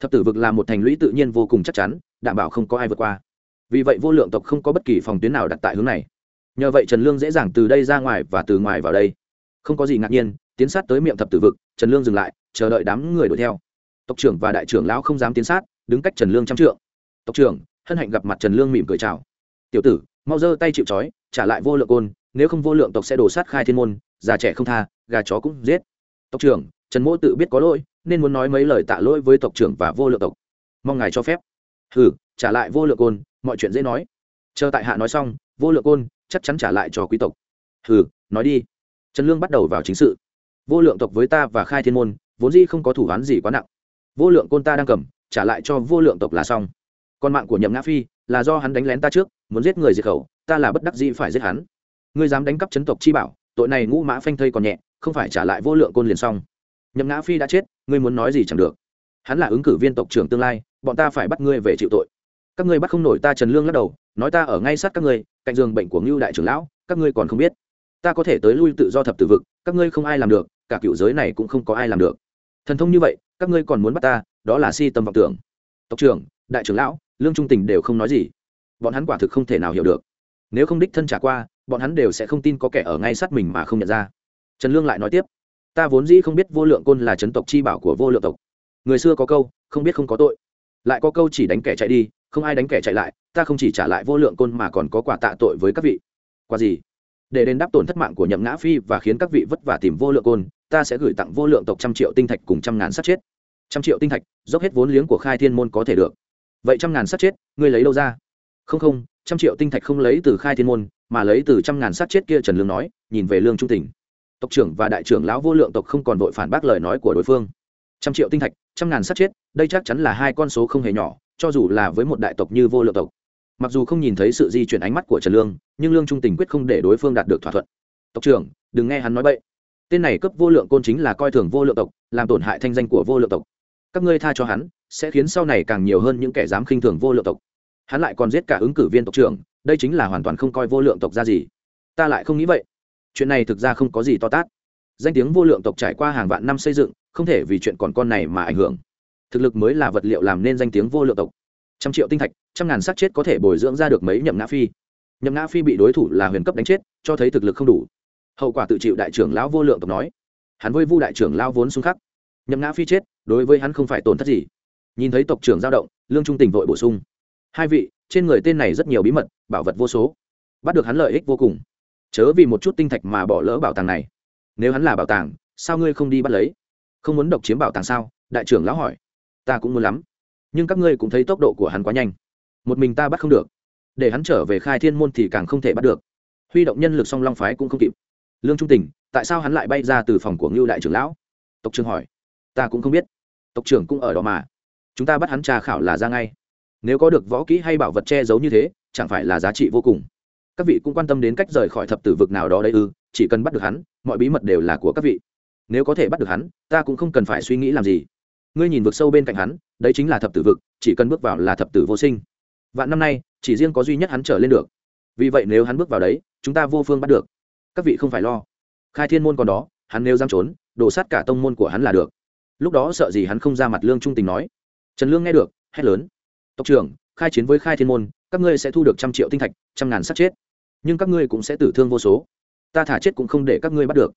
Thập tử vực là một thành lũy tự nhiên vô cùng chắc chắn, đảm bảo không có ai vượt qua. Vì vậy vô lượng tộc không có bất kỳ phòng tuyến nào đặt tại hướng này. Nhờ vậy trần lương dễ dàng từ đây ra ngoài và từ ngoài vào đây. Không có gì ngạc nhiên, tiến sát tới miệng thập tử vực, trần lương dừng lại, chờ đợi đám người đuổi theo. Tộc trưởng và đại trưởng lão không dám tiến sát, đứng cách trần lương trăm trượng. Tộc trưởng, hân hạnh gặp mặt trần lương mỉm cười chào. Tiểu tử mau giơ tay chịu trói, trả lại vô lượng côn, nếu không vô lượng tộc sẽ đổ sát khai thiên môn, già trẻ không tha, gà chó cũng giết. Tộc trưởng, trần mỗ tự biết có lỗi, nên muốn nói mấy lời tạ lỗi với tộc trưởng và vô lượng tộc. Mong ngài cho phép. Hừ, trả lại vô lượng côn, mọi chuyện dễ nói. Chờ tại hạ nói xong, vô lượng côn chắc chắn trả lại cho quý tộc. Hừ, nói đi. Trần lương bắt đầu vào chính sự. Vô lượng tộc với ta và khai thiên môn, vốn dĩ không có thủ án gì quá nặng. Vô lượng côn ta đang cầm, trả lại cho vô lượng tộc là xong. Còn mạng của nhậm ngã phi là do hắn đánh lén ta trước muốn giết người diệt khẩu, ta là bất đắc dĩ phải giết hắn. Ngươi dám đánh cắp chấn tộc chi bảo, tội này ngũ mã phanh thây còn nhẹ, không phải trả lại vô lượng côn liền xong. Nhậm ngã phi đã chết, ngươi muốn nói gì chẳng được. Hắn là ứng cử viên tộc trưởng tương lai, bọn ta phải bắt ngươi về chịu tội. Các ngươi bắt không nổi ta trần lương lắc đầu, nói ta ở ngay sát các ngươi, cạnh giường bệnh của ngưu đại trưởng lão, các ngươi còn không biết. Ta có thể tới lui tự do thập tử vực, các ngươi không ai làm được, cả cựu giới này cũng không có ai làm được. Thần thông như vậy, các ngươi còn muốn bắt ta, đó là si tâm vọng tưởng. Tộc trưởng, đại trưởng lão, lương trung tình đều không nói gì bọn hắn quả thực không thể nào hiểu được. Nếu không đích thân trả qua, bọn hắn đều sẽ không tin có kẻ ở ngay sát mình mà không nhận ra. Trần lương lại nói tiếp, ta vốn dĩ không biết vô lượng côn là chấn tộc chi bảo của vô lượng tộc. Người xưa có câu, không biết không có tội. Lại có câu chỉ đánh kẻ chạy đi, không ai đánh kẻ chạy lại, ta không chỉ trả lại vô lượng côn mà còn có quả tạ tội với các vị. Quả gì? Để đền đáp tổn thất mạng của nhậm ngã phi và khiến các vị vất vả tìm vô lượng côn, ta sẽ gửi tặng vô lượng tộc trăm triệu tinh thạch cùng trăm ngàn sát chết. Trăm triệu tinh thạch, dốc hết vốn liếng của khai thiên môn có thể được. Vậy trăm ngàn sát chết, ngươi lấy đâu ra? Không không, trăm triệu tinh thạch không lấy từ khai thiên môn, mà lấy từ trăm ngàn sát chết kia trần lương nói, nhìn về lương trung tỉnh. Tộc trưởng và đại trưởng lão vô lượng tộc không còn vội phản bác lời nói của đối phương. Trăm triệu tinh thạch, trăm ngàn sát chết, đây chắc chắn là hai con số không hề nhỏ, cho dù là với một đại tộc như vô lượng tộc. Mặc dù không nhìn thấy sự di chuyển ánh mắt của trần lương, nhưng lương trung tình quyết không để đối phương đạt được thỏa thuận. Tộc trưởng, đừng nghe hắn nói bậy. Tên này cấp vô lượng côn chính là coi thường vô lượng tộc, làm tổn hại thanh danh của vô lượng tộc. Các ngươi tha cho hắn, sẽ khiến sau này càng nhiều hơn những kẻ dám khinh thường vô lượng tộc hắn lại còn giết cả ứng cử viên tộc trưởng, đây chính là hoàn toàn không coi vô lượng tộc ra gì. Ta lại không nghĩ vậy. Chuyện này thực ra không có gì to tát. Danh tiếng vô lượng tộc trải qua hàng vạn năm xây dựng, không thể vì chuyện còn con này mà ảnh hưởng. Thực lực mới là vật liệu làm nên danh tiếng vô lượng tộc. Trăm triệu tinh thạch, trăm ngàn xác chết có thể bồi dưỡng ra được mấy nhậm ngã phi. Nhậm ngã phi bị đối thủ là huyền cấp đánh chết, cho thấy thực lực không đủ. Hậu quả tự chịu đại trưởng lão vô lượng tộc nói. Hắn với vu đại trưởng lão vốn xung khắc. Nhậm ngã phi chết, đối với hắn không phải tổn thất gì. Nhìn thấy tộc trưởng giao động, lương trung tình vội bổ sung hai vị, trên người tên này rất nhiều bí mật, bảo vật vô số. Bắt được hắn lợi ích vô cùng. Chớ vì một chút tinh thạch mà bỏ lỡ bảo tàng này. Nếu hắn là bảo tàng, sao ngươi không đi bắt lấy? Không muốn độc chiếm bảo tàng sao? Đại trưởng lão hỏi. Ta cũng muốn lắm. Nhưng các ngươi cũng thấy tốc độ của hắn quá nhanh. Một mình ta bắt không được. Để hắn trở về khai thiên môn thì càng không thể bắt được. Huy động nhân lực song long phái cũng không kịp. Lương trung tình, tại sao hắn lại bay ra từ phòng của ngưu đại trưởng lão? Tộc trưởng hỏi. Ta cũng không biết. Tộc trưởng cũng ở đó mà. Chúng ta bắt hắn tra khảo là ra ngay nếu có được võ kỹ hay bảo vật che giấu như thế, chẳng phải là giá trị vô cùng. Các vị cũng quan tâm đến cách rời khỏi thập tử vực nào đó đây ư, chỉ cần bắt được hắn, mọi bí mật đều là của các vị. Nếu có thể bắt được hắn, ta cũng không cần phải suy nghĩ làm gì. Ngươi nhìn vực sâu bên cạnh hắn, đấy chính là thập tử vực, chỉ cần bước vào là thập tử vô sinh. Vạn năm nay, chỉ riêng có duy nhất hắn trở lên được. Vì vậy nếu hắn bước vào đấy, chúng ta vô phương bắt được. Các vị không phải lo. Khai thiên môn còn đó, hắn nếu dám trốn, đổ sát cả tông môn của hắn là được. Lúc đó sợ gì hắn không ra mặt lương trung tình nói. Trần lương nghe được, hét lớn tộc trưởng, khai chiến với khai thiên môn, các ngươi sẽ thu được trăm triệu tinh thạch, trăm ngàn sát chết. Nhưng các ngươi cũng sẽ tử thương vô số. Ta thả chết cũng không để các ngươi bắt được.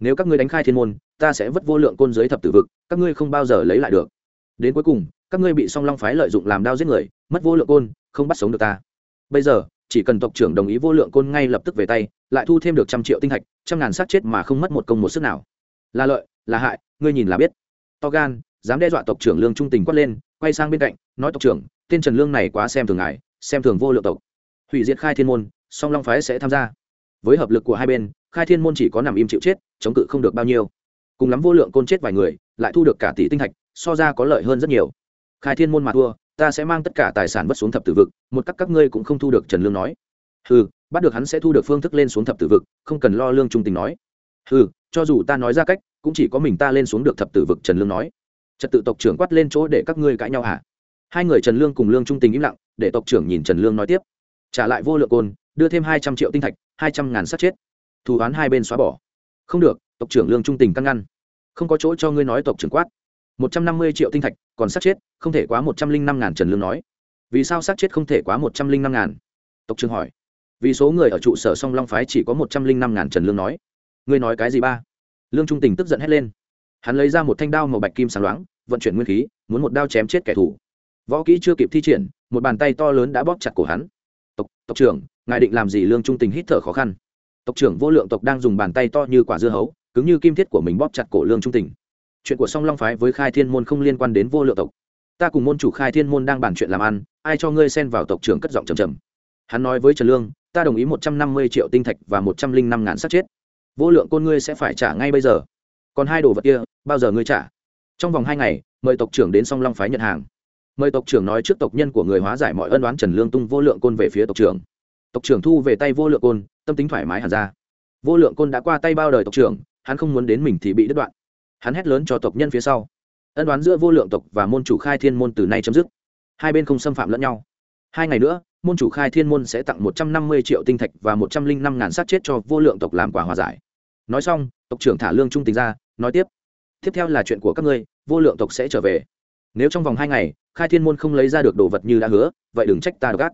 Nếu các ngươi đánh khai thiên môn, ta sẽ vất vô lượng côn giới thập tử vực, các ngươi không bao giờ lấy lại được. Đến cuối cùng, các ngươi bị song long phái lợi dụng làm đao giết người, mất vô lượng côn, không bắt sống được ta. Bây giờ, chỉ cần tộc trưởng đồng ý vô lượng côn ngay lập tức về tay, lại thu thêm được trăm triệu tinh thạch, trăm ngàn sát chết mà không mất một công một sức nào. Là lợi, là hại, ngươi nhìn là biết. To gan, dám đe dọa tộc trưởng lương trung tình quát lên, quay sang bên cạnh, nói tộc trưởng tên trần lương này quá xem thường ngài, xem thường vô lượng tộc. Hủy diệt khai thiên môn, song long phái sẽ tham gia. Với hợp lực của hai bên, khai thiên môn chỉ có nằm im chịu chết, chống cự không được bao nhiêu. Cùng lắm vô lượng côn chết vài người, lại thu được cả tỷ tinh thạch, so ra có lợi hơn rất nhiều. Khai thiên môn mà thua, ta sẽ mang tất cả tài sản vất xuống thập tử vực, một các các ngươi cũng không thu được, trần lương nói. Ừ bắt được hắn sẽ thu được phương thức lên xuống thập tử vực, không cần lo lương trung tình nói. Ừ cho dù ta nói ra cách, cũng chỉ có mình ta lên xuống được thập tử vực, trần lương nói. Trật tự tộc trưởng quát lên chỗ để các ngươi cãi nhau hả? Hai người trần lương cùng lương trung tình im lặng, để tộc trưởng nhìn trần lương nói tiếp. Trả lại vô lượng côn, đưa thêm hai trăm triệu tinh thạch, hai trăm ngàn sát chết. Thù oán hai bên xóa bỏ. Không được, tộc trưởng lương trung tình căn ngăn. Không có chỗ cho ngươi nói tộc trưởng quát. Một trăm năm mươi triệu tinh thạch, còn sát chết, không thể quá một trăm linh năm ngàn, trần lương nói. Vì sao sát chết không thể quá một trăm linh năm ngàn? Tộc trưởng hỏi. Vì số người ở trụ sở song long phái chỉ có một trăm linh năm ngàn, trần lương nói. Ngươi nói cái gì ba? Lương trung tình tức giận hét lên. Hắn lấy ra một thanh đao màu bạch kim sáng loáng, vận chuyển nguyên khí, muốn một đao chém chết kẻ thù võ kỹ chưa kịp thi triển, một bàn tay to lớn đã bóp chặt cổ hắn. Tộc tộc trưởng, ngài định làm gì lương trung tình hít thở khó khăn. Tộc trưởng vô lượng tộc đang dùng bàn tay to như quả dưa hấu, cứng như kim thiết của mình bóp chặt cổ lương trung tình. Chuyện của song long phái với khai thiên môn không liên quan đến vô lượng tộc. Ta cùng môn chủ khai thiên môn đang bàn chuyện làm ăn, ai cho ngươi xen vào tộc trưởng cất giọng trầm trầm. Hắn nói với trần lương, ta đồng ý một trăm năm mươi triệu tinh thạch và một trăm linh năm ngàn sát chết. Vô lượng côn ngươi sẽ phải trả ngay bây giờ. Còn hai đồ vật kia, bao giờ ngươi trả? Trong vòng hai ngày, mời tộc trưởng đến song long phái nhận hàng mời tộc trưởng nói trước tộc nhân của người hóa giải mọi ân oán trần lương tung vô lượng côn về phía tộc trưởng. Tộc trưởng thu về tay vô lượng côn, tâm tính thoải mái hẳn ra. Vô lượng côn đã qua tay bao đời tộc trưởng, hắn không muốn đến mình thì bị đứt đoạn. Hắn hét lớn cho tộc nhân phía sau. Ân đoán giữa vô lượng tộc và môn chủ khai thiên môn từ nay chấm dứt. Hai bên không xâm phạm lẫn nhau. Hai ngày nữa, môn chủ khai thiên môn sẽ tặng một trăm năm mươi triệu tinh thạch và một trăm linh năm ngàn sát chết cho vô lượng tộc làm quả hòa giải. Nói xong, tộc trưởng thả lương trung tình ra, nói tiếp. Tiếp theo là chuyện của các ngươi, vô lượng tộc sẽ trở về. Nếu trong vòng hai ngày khai thiên môn không lấy ra được đồ vật như đã hứa, vậy đừng trách ta đ ộ c gác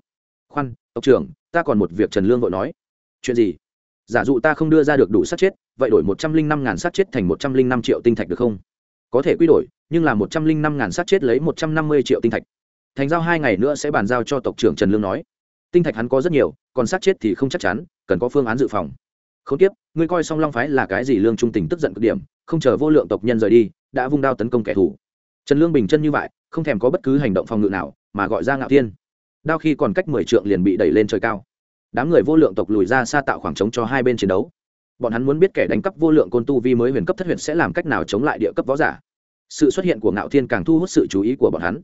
khoan, tộc trưởng, ta còn một việc trần lương vội nói. Chuyện gì? Giả dụ ta không đưa ra được đủ sát chết, vậy đổi một trăm linh năm ngàn sát chết thành một trăm linh năm triệu tinh thạch được không? Có thể quy đổi, nhưng là một trăm linh năm ngàn sát chết lấy một trăm năm mươi triệu tinh thạch. Thành giao hai ngày nữa sẽ bàn giao cho tộc trưởng trần lương nói. Tinh thạch hắn có rất nhiều, còn sát chết thì không chắc chắn, cần có phương án dự phòng. Không tiếp ngươi coi song long phái là cái gì lương trung tình tức giận cực điểm, không chờ vô lượng tộc nhân rời đi, đã vung đao tấn công kẻ thù. Trần lương bình chân như vậy không thèm có bất cứ hành động phòng ngự nào mà gọi ra ngạo thiên. Đao khi còn cách mười trượng liền bị đẩy lên trời cao. Đám người vô lượng tộc lùi ra xa tạo khoảng trống cho hai bên chiến đấu. Bọn hắn muốn biết kẻ đánh cắp vô lượng côn tu vi mới huyền cấp thất huyền sẽ làm cách nào chống lại địa cấp võ giả. Sự xuất hiện của ngạo thiên càng thu hút sự chú ý của bọn hắn.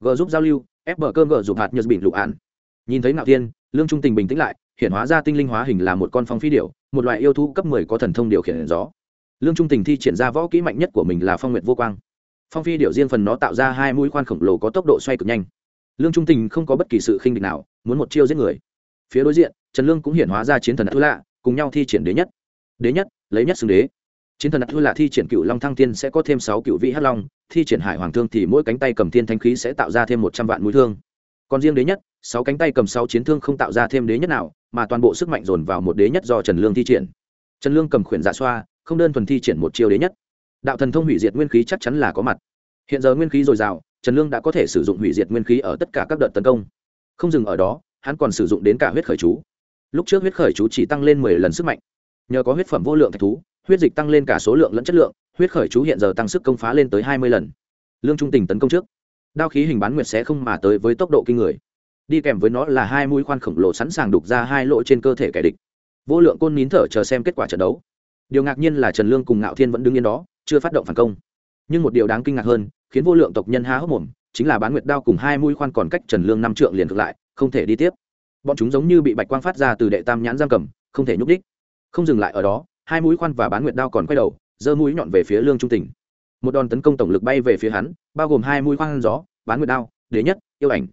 G giúp giao lưu ép bờ cơm g dùng hạt nhật bình lục ạn. Nhìn thấy ngạo thiên lương trung tình bình tĩnh lại hiện hóa ra tinh linh hóa hình là một con phong phi điểu, một loại yêu thú cấp mười có thần thông điều khiển gió. Lương trung tình thi triển ra võ kỹ mạnh nhất của mình là phong nguyệt vô quang phong phi điệu riêng phần nó tạo ra hai mũi khoan khổng lồ có tốc độ xoay cực nhanh. Lương trung tình không có bất kỳ sự khinh địch nào, muốn một chiêu giết người. Phía đối diện, trần lương cũng hiển hóa ra chiến thần thú lạ cùng nhau thi triển đế nhất. Đế nhất, lấy nhất xưng đế. Chiến thần thua lạ thi triển cựu long thăng tiên sẽ có thêm sáu cựu vị hắc long, thi triển hải hoàng thương thì mỗi cánh tay cầm thiên thanh khí sẽ tạo ra thêm một trăm vạn mũi thương. Còn riêng đế nhất, sáu cánh tay cầm sáu chiến thương không tạo ra thêm đế nhất nào, mà toàn bộ sức mạnh dồn vào một đế nhất do trần lương thi triển. Trần lương cầm khuyển dạ xoa, không đơn thuần thi triển một chiêu đế nhất đạo thần thông hủy diệt nguyên khí chắc chắn là có mặt. Hiện giờ nguyên khí dồi dào, trần lương đã có thể sử dụng hủy diệt nguyên khí ở tất cả các đợt tấn công. Không dừng ở đó, hắn còn sử dụng đến cả huyết khởi chú. Lúc trước huyết khởi chú chỉ tăng lên mười lần sức mạnh. Nhờ có huyết phẩm vô lượng thạch thú, huyết dịch tăng lên cả số lượng lẫn chất lượng, huyết khởi chú hiện giờ tăng sức công phá lên tới hai mươi lần. Lương trung tình tấn công trước. Đao khí hình bán nguyệt sẽ không mà tới với tốc độ kinh người. Đi kèm với nó là hai mũi khoan khổng lồ sẵn sàng đục ra hai lỗ trên cơ thể kẻ địch. Vô lượng côn nín thở chờ xem kết quả trận đấu. Điều ngạc nhiên là trần lương cùng ngạo thiên vẫn đứng yên đó chưa phát động phản công. Nhưng một điều đáng kinh ngạc hơn, khiến vô lượng tộc nhân há hốc mồm, chính là bán nguyệt đao cùng hai mũi khoan còn cách trần lương năm trượng liền ngược lại, không thể đi tiếp. Bọn chúng giống như bị bạch quang phát ra từ đệ tam nhãn giam cầm, không thể nhúc đích không dừng lại ở đó, hai mũi khoan và bán nguyệt đao còn quay đầu, giơ mũi nhọn về phía lương trung tỉnh. Một đòn tấn công tổng lực bay về phía hắn, bao gồm hai mũi khoan gió, bán nguyệt đao, đế nhất, yêu ảnh.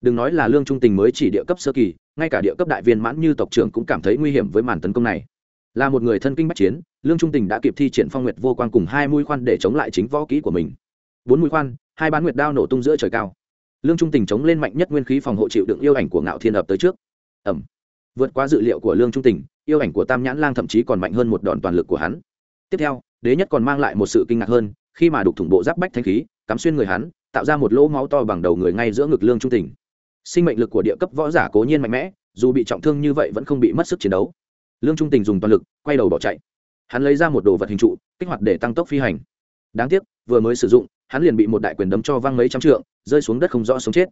Đừng nói là lương trung tình mới chỉ địa cấp sơ kỳ, ngay cả địa cấp đại viên mãn như tộc trưởng cũng cảm thấy nguy hiểm với màn tấn công này là một người thân kinh bách chiến, lương trung tình đã kịp thi triển phong nguyệt vô quan cùng hai mũi khoan để chống lại chính võ kỹ của mình. Bốn mũi khoan, hai bán nguyệt đao nổ tung giữa trời cao. Lương trung tình chống lên mạnh nhất nguyên khí phòng hộ chịu đựng yêu ảnh của ngạo thiên ập tới trước. Ẩm vượt qua dự liệu của lương trung tình, yêu ảnh của tam nhãn lang thậm chí còn mạnh hơn một đòn toàn lực của hắn. Tiếp theo, đế nhất còn mang lại một sự kinh ngạc hơn, khi mà đục thủng bộ giáp bách thanh khí, cắm xuyên người hắn, tạo ra một lỗ máu to bằng đầu người ngay giữa ngực lương trung tình. Sinh mệnh lực của địa cấp võ giả cố nhiên mạnh mẽ, dù bị trọng thương như vậy vẫn không bị mất sức chiến đấu lương trung tình dùng toàn lực, quay đầu bỏ chạy. Hắn lấy ra một đồ vật hình trụ, kích hoạt để tăng tốc phi hành. Đáng tiếc, vừa mới sử dụng, hắn liền bị một đại quyền đấm cho văng mấy trăm trượng, rơi xuống đất không rõ sống chết.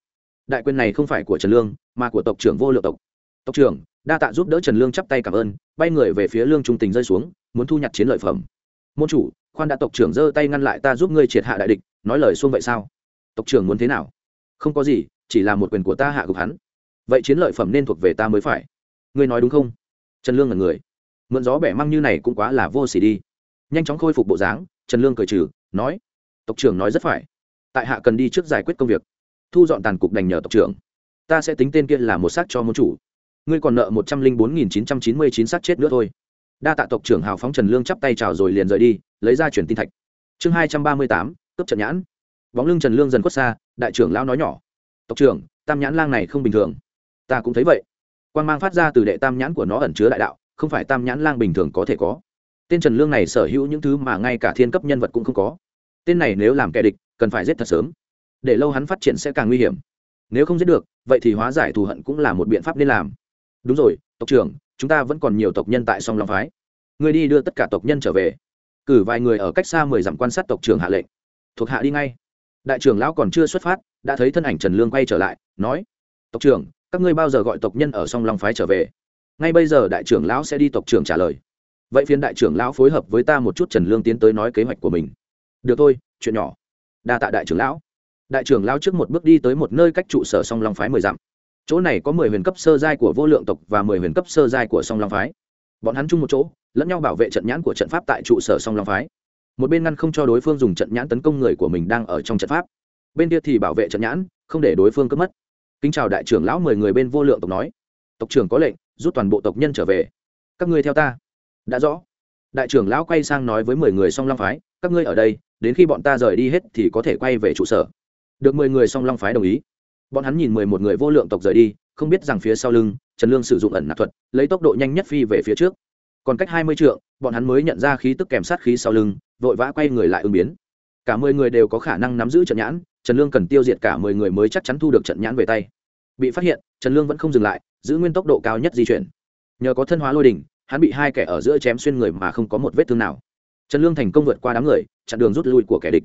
Đại quyền này không phải của trần lương, mà của tộc trưởng vô lượng tộc. Tộc trưởng, đa tạ giúp đỡ trần lương chắp tay cảm ơn, bay người về phía lương trung tình rơi xuống, muốn thu nhặt chiến lợi phẩm. Môn chủ, khoan đã tộc trưởng giơ tay ngăn lại ta giúp ngươi triệt hạ đại địch, nói lời xuông vậy sao? Tộc trưởng muốn thế nào? Không có gì, chỉ là một quyền của ta hạ gục hắn. Vậy chiến lợi phẩm nên thuộc về ta mới phải. Ngươi nói đúng không? Trần lương là người. Mượn gió bẻ măng như này cũng quá là vô s ỉ đi. Nhanh chóng khôi phục bộ dáng, trần lương cười trừ, nói, tộc trưởng nói rất phải. Tại hạ cần đi trước giải quyết công việc. Thu dọn tàn cục đành nhờ tộc trưởng. Ta sẽ tính tên kia là một xác cho môn chủ. Ngươi còn nợ một trăm linh bốn nghìn chín trăm chín mươi chín xác chết nữa thôi. Đa tạ tộc trưởng hào phóng trần lương chắp tay chào rồi liền rời đi, lấy ra chuyển tin thạch. Chương hai trăm ba mươi tám cướp trận nhãn. Bóng lưng trần lương dần khuất xa, đại trưởng lão nói nhỏ, tộc trưởng, tam nhãn lang này không bình thường. Ta cũng thấy vậy quan g mang phát ra từ đệ tam nhãn của nó ẩn chứa đại đạo, không phải tam nhãn lang bình thường có thể có. Tên trần lương này sở hữu những thứ mà ngay cả thiên cấp nhân vật cũng không có. Tên này nếu làm kẻ địch, cần phải giết thật sớm. Để lâu hắn phát triển sẽ càng nguy hiểm. Nếu không giết được, vậy thì hóa giải thù hận cũng là một biện pháp nên làm. Đúng rồi, tộc trưởng, chúng ta vẫn còn nhiều tộc nhân tại song long phái. Người đi đưa tất cả tộc nhân trở về. Cử vài người ở cách xa mười dặm quan sát tộc trưởng hạ lệnh. Thuộc hạ đi ngay. Đại trưởng lão còn chưa xuất phát, đã thấy thân ảnh trần lương quay trở lại, nói, tộc trưởng các ngươi bao giờ gọi tộc nhân ở song long phái trở về? Ngay bây giờ đại trưởng lão sẽ đi tộc trưởng trả lời. Vậy phiên đại trưởng lão phối hợp với ta một chút trần lương tiến tới nói kế hoạch của mình. Được thôi, chuyện nhỏ. Đa tạ đại trưởng lão. Đại trưởng lão trước một bước đi tới một nơi cách trụ sở song long phái mười dặm. Chỗ này có mười huyền cấp sơ giai của vô lượng tộc và mười huyền cấp sơ giai của song long phái. Bọn hắn chung một chỗ, lẫn nhau bảo vệ trận nhãn của trận pháp tại trụ sở song long phái. Một bên ngăn không cho đối phương dùng trận nhãn tấn công người của mình đang ở trong trận pháp. Bên kia thì bảo vệ trận nhãn, không để đối phương cướp mất kính chào đại trưởng lão, mười người bên vô lượng tộc nói. Tộc trưởng có lệnh, rút toàn bộ tộc nhân trở về. Các ngươi theo ta. Đã rõ. Đại trưởng lão quay sang nói với mười người song long phái, các ngươi ở đây, đến khi bọn ta rời đi hết thì có thể quay về trụ sở. Được mười người song long phái đồng ý. Bọn hắn nhìn mười một người vô lượng tộc rời đi, không biết rằng phía sau lưng, trần lương sử dụng ẩn nạp thuật, lấy tốc độ nhanh nhất phi về phía trước. Còn cách hai mươi trượng, bọn hắn mới nhận ra khí tức kèm sát khí sau lưng, vội vã quay người lại ứng biến. Cả mười người đều có khả năng nắm giữ trận nhãn trần lương cần tiêu diệt cả mười người mới chắc chắn thu được trận nhãn về tay. Bị phát hiện, trần lương vẫn không dừng lại, giữ nguyên tốc độ cao nhất di chuyển. Nhờ có thân hóa lôi đình hắn bị hai kẻ ở giữa chém xuyên người mà không có một vết thương nào. Trần lương thành công vượt qua đám người, chặn đường rút lui của kẻ địch.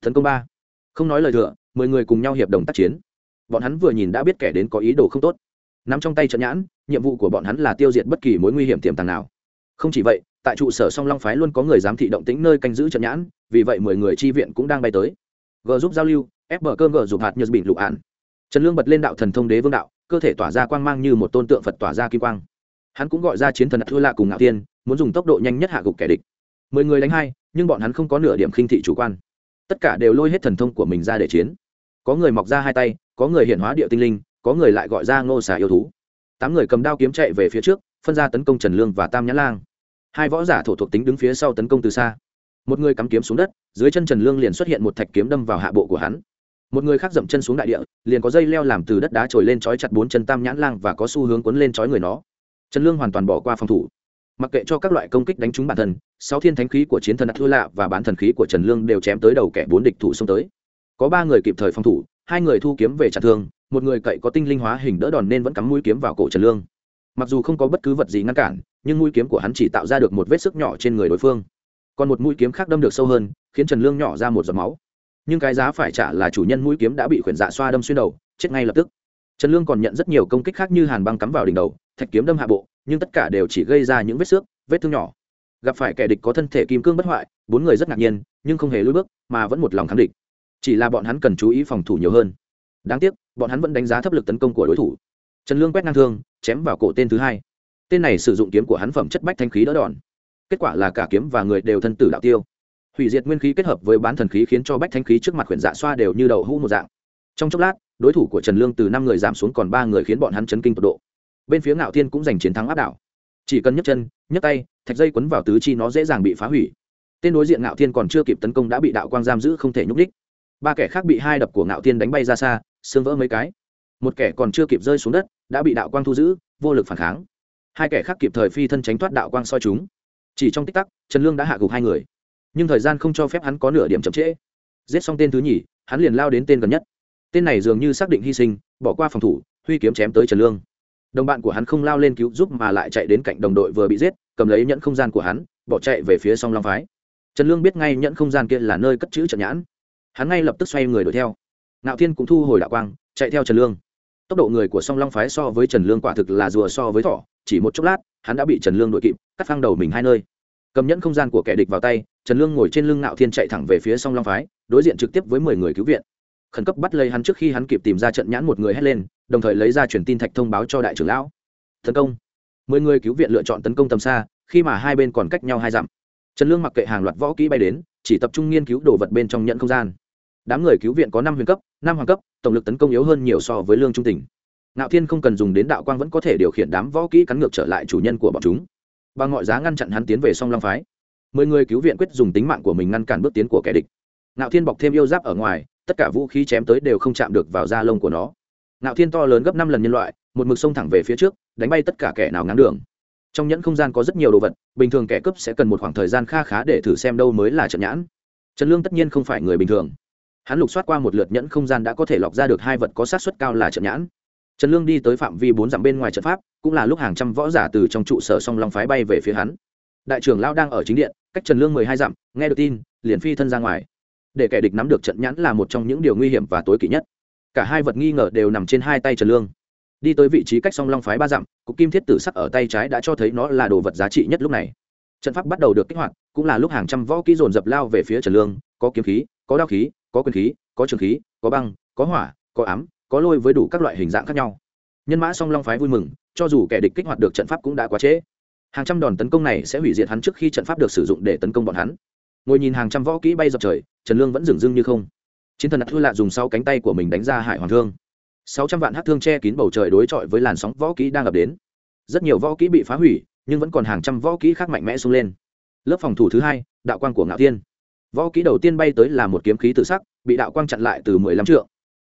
Tấn công ba. Không nói lời thừa, mười người cùng nhau hiệp đồng tác chiến. Bọn hắn vừa nhìn đã biết kẻ đến có ý đồ không tốt. Nắm trong tay trận nhãn, nhiệm vụ của bọn hắn là tiêu diệt bất kỳ mối nguy hiểm tiềm tàng nào. Không chỉ vậy, tại trụ sở song long phái luôn có người giám thị động tĩnh nơi canh giữ trận nhãn, vì vậy mười người chi viện cũng đang bay tới. G giúp giao lưu ép bờ cơ g dùng hạt như bị lụ ạn trần lương bật lên đạo thần thông đế vương đạo, cơ thể tỏa ra quang mang như một tôn tượng phật tỏa ra kim quang. Hắn cũng gọi ra chiến thần thua lạ cùng ngạo tiên muốn dùng tốc độ nhanh nhất hạ gục kẻ địch. Mười người đánh hai, nhưng bọn hắn không có nửa điểm khinh thị chủ quan. Tất cả đều lôi hết thần thông của mình ra để chiến. Có người mọc ra hai tay, có người hiện hóa địa tinh linh, có người lại gọi ra ngô xà yêu thú. Tám người cầm đao kiếm chạy về phía trước, phân ra tấn công trần lương và tam nhã lang. Hai võ giả thổ thuộc tính đứng phía sau tấn công từ xa. Một người cắm kiếm xuống đất, dưới chân trần lương liền xuất hiện một thạch kiếm đâm vào hạ bộ của hắn một người khác dậm chân xuống đại địa, liền có dây leo làm từ đất đá trồi lên trói chặt bốn chân tam nhãn lang và có xu hướng cuốn lên trói người nó. Trần lương hoàn toàn bỏ qua phòng thủ. Mặc kệ cho các loại công kích đánh trúng bản thân, sáu thiên thánh khí của chiến thần đã thua lạ và bán thần khí của trần lương đều chém tới đầu kẻ bốn địch thủ xông tới. Có ba người kịp thời phòng thủ, hai người thu kiếm về trả thương, một người cậy có tinh linh hóa hình đỡ đòn nên vẫn cắm mũi kiếm vào cổ trần lương. Mặc dù không có bất cứ vật gì ngăn cản, nhưng mũi kiếm của hắn chỉ tạo ra được một vết sức nhỏ trên người đối phương. Còn một mũi kiếm khác đâm được sâu hơn, khiến trần lương nhỏ ra một giọt máu nhưng cái giá phải trả là chủ nhân mũi kiếm đã bị khuyển dạ xoa đâm xuyên đầu, chết ngay lập tức. Trần lương còn nhận rất nhiều công kích khác như hàn băng cắm vào đỉnh đầu, thạch kiếm đâm hạ bộ, nhưng tất cả đều chỉ gây ra những vết xước, vết thương nhỏ. Gặp phải kẻ địch có thân thể kim cương bất hoại, bốn người rất ngạc nhiên, nhưng không hề lùi bước, mà vẫn một lòng kháng địch. Chỉ là bọn hắn cần chú ý phòng thủ nhiều hơn. Đáng tiếc, bọn hắn vẫn đánh giá thấp lực tấn công của đối thủ. Trần lương quét ngang thương, chém vào cổ tên thứ hai. Tên này sử dụng kiếm của hắn phẩm chất bách thanh khí đỡ đòn. Kết quả là cả kiếm và người đều thân tử đạo tiêu hủy diệt nguyên khí kết hợp với bán thần khí khiến cho bách thanh khí trước mặt khuyển dạ xoa đều như đậu hũ một dạng. Trong chốc lát, đối thủ của trần lương từ năm người giảm xuống còn ba người khiến bọn hắn chấn kinh tột độ. Bên phía ngạo thiên cũng giành chiến thắng áp đảo. Chỉ cần nhấc chân, nhấc tay, thạch dây quấn vào tứ chi nó dễ dàng bị phá hủy. Tên đối diện ngạo thiên còn chưa kịp tấn công đã bị đạo quang giam giữ không thể nhúc đích ba kẻ khác bị hai đập của ngạo thiên đánh bay ra xa, xương vỡ mấy cái. Một kẻ còn chưa kịp rơi xuống đất, đã bị đạo quang thu giữ, vô lực phản kháng. Hai kẻ khác kịp thời phi thân tránh thoát đạo quang soi chúng. Chỉ trong tích tắc, trần lương đã hạ gục hai người nhưng thời gian không cho phép hắn có nửa điểm chậm trễ. Giết xong tên thứ nhì, hắn liền lao đến tên gần nhất. Tên này dường như xác định hy sinh, bỏ qua phòng thủ, huy kiếm chém tới trần lương. Đồng bạn của hắn không lao lên cứu giúp mà lại chạy đến cạnh đồng đội vừa bị giết, cầm lấy nhẫn không gian của hắn, bỏ chạy về phía song long phái. Trần lương biết ngay nhẫn không gian kia là nơi cất chữ trận nhãn. Hắn ngay lập tức xoay người đuổi theo. Ngạo thiên cũng thu hồi đạo quang, chạy theo trần lương. Tốc độ người của song long phái so với trần lương quả thực là rùa so với thỏ, chỉ một chốc lát, hắn đã bị trần lương đuổi kịp, cắt phăng đầu mình hai nơi cầm nhẫn không gian của kẻ địch vào tay, trần lương ngồi trên lưng ngạo thiên chạy thẳng về phía song long phái, đối diện trực tiếp với mười người cứu viện. Khẩn cấp bắt lấy hắn trước khi hắn kịp tìm ra trận nhãn một người hét lên, đồng thời lấy ra truyền tin thạch thông báo cho đại trưởng lão. Tấn công. Mười người cứu viện lựa chọn tấn công tầm xa, khi mà hai bên còn cách nhau hai dặm. Trần lương mặc kệ hàng loạt võ kỹ bay đến, chỉ tập trung nghiên cứu đồ vật bên trong nhận không gian. Đám người cứu viện có năm huyền cấp, năm hoàng cấp, tổng lực tấn công yếu hơn nhiều so với lương trung tỉnh ngạo thiên không cần dùng đến đạo quang vẫn có thể điều khiển đám võ kỹ cắn ngược trở lại chủ nhân của bọn chúng bằng mọi giá ngăn chặn hắn tiến về song long phái. Mười người cứu viện quyết dùng tính mạng của mình ngăn cản bước tiến của kẻ địch. Ngạo thiên bọc thêm yêu giáp ở ngoài, tất cả vũ khí chém tới đều không chạm được vào da lông của nó. Ngạo thiên to lớn gấp năm lần nhân loại, một mực sông thẳng về phía trước, đánh bay tất cả kẻ nào ngáng đường. Trong nhẫn không gian có rất nhiều đồ vật, bình thường kẻ cướp sẽ cần một khoảng thời gian kha khá để thử xem đâu mới là trận nhãn. Trần lương tất nhiên không phải người bình thường. Hắn lục soát qua một lượt nhẫn không gian đã có thể lọc ra được hai vật có sát xuất cao là trận nhãn. Trần lương đi tới phạm vi bốn dặm bên ngoài trận pháp cũng là lúc hàng trăm võ giả từ trong trụ sở song long phái bay về phía hắn. Đại trưởng lao đang ở chính điện, cách trần lương mười hai dặm, nghe được tin, liền phi thân ra ngoài. Để kẻ địch nắm được trận nhãn là một trong những điều nguy hiểm và tối kỵ nhất. Cả hai vật nghi ngờ đều nằm trên hai tay trần lương. Đi tới vị trí cách song long phái ba dặm, cục kim thiết tử sắc ở tay trái đã cho thấy nó là đồ vật giá trị nhất lúc này. Trận pháp bắt đầu được kích hoạt, cũng là lúc hàng trăm võ kỹ dồn dập lao về phía trần lương, có kiếm khí, có đao khí, có quyền khí, có trường khí, có băng, có hỏa, có ám, có lôi với đủ các loại hình dạng khác nhau. Nhân mã song long phái vui mừng cho dù kẻ địch kích hoạt được trận pháp cũng đã quá trễ. Hàng trăm đòn tấn công này sẽ hủy diệt hắn trước khi trận pháp được sử dụng để tấn công bọn hắn. Ngồi nhìn hàng trăm võ kỹ bay dọc trời, trần lương vẫn dừng dưng như không. Chiến thần đặt thư lạ dùng sau cánh tay của mình đánh ra hải hoàng thương. Sáu trăm vạn hát thương che kín bầu trời đối chọi với làn sóng võ kỹ đang ập đến. Rất nhiều võ kỹ bị phá hủy, nhưng vẫn còn hàng trăm võ kỹ khác mạnh mẽ xung lên. Lớp phòng thủ thứ hai, đạo quang của ngạo tiên võ kỹ đầu tiên bay tới là một kiếm khí tự sắc, bị đạo quang chặn lại từ mười lăm trượng.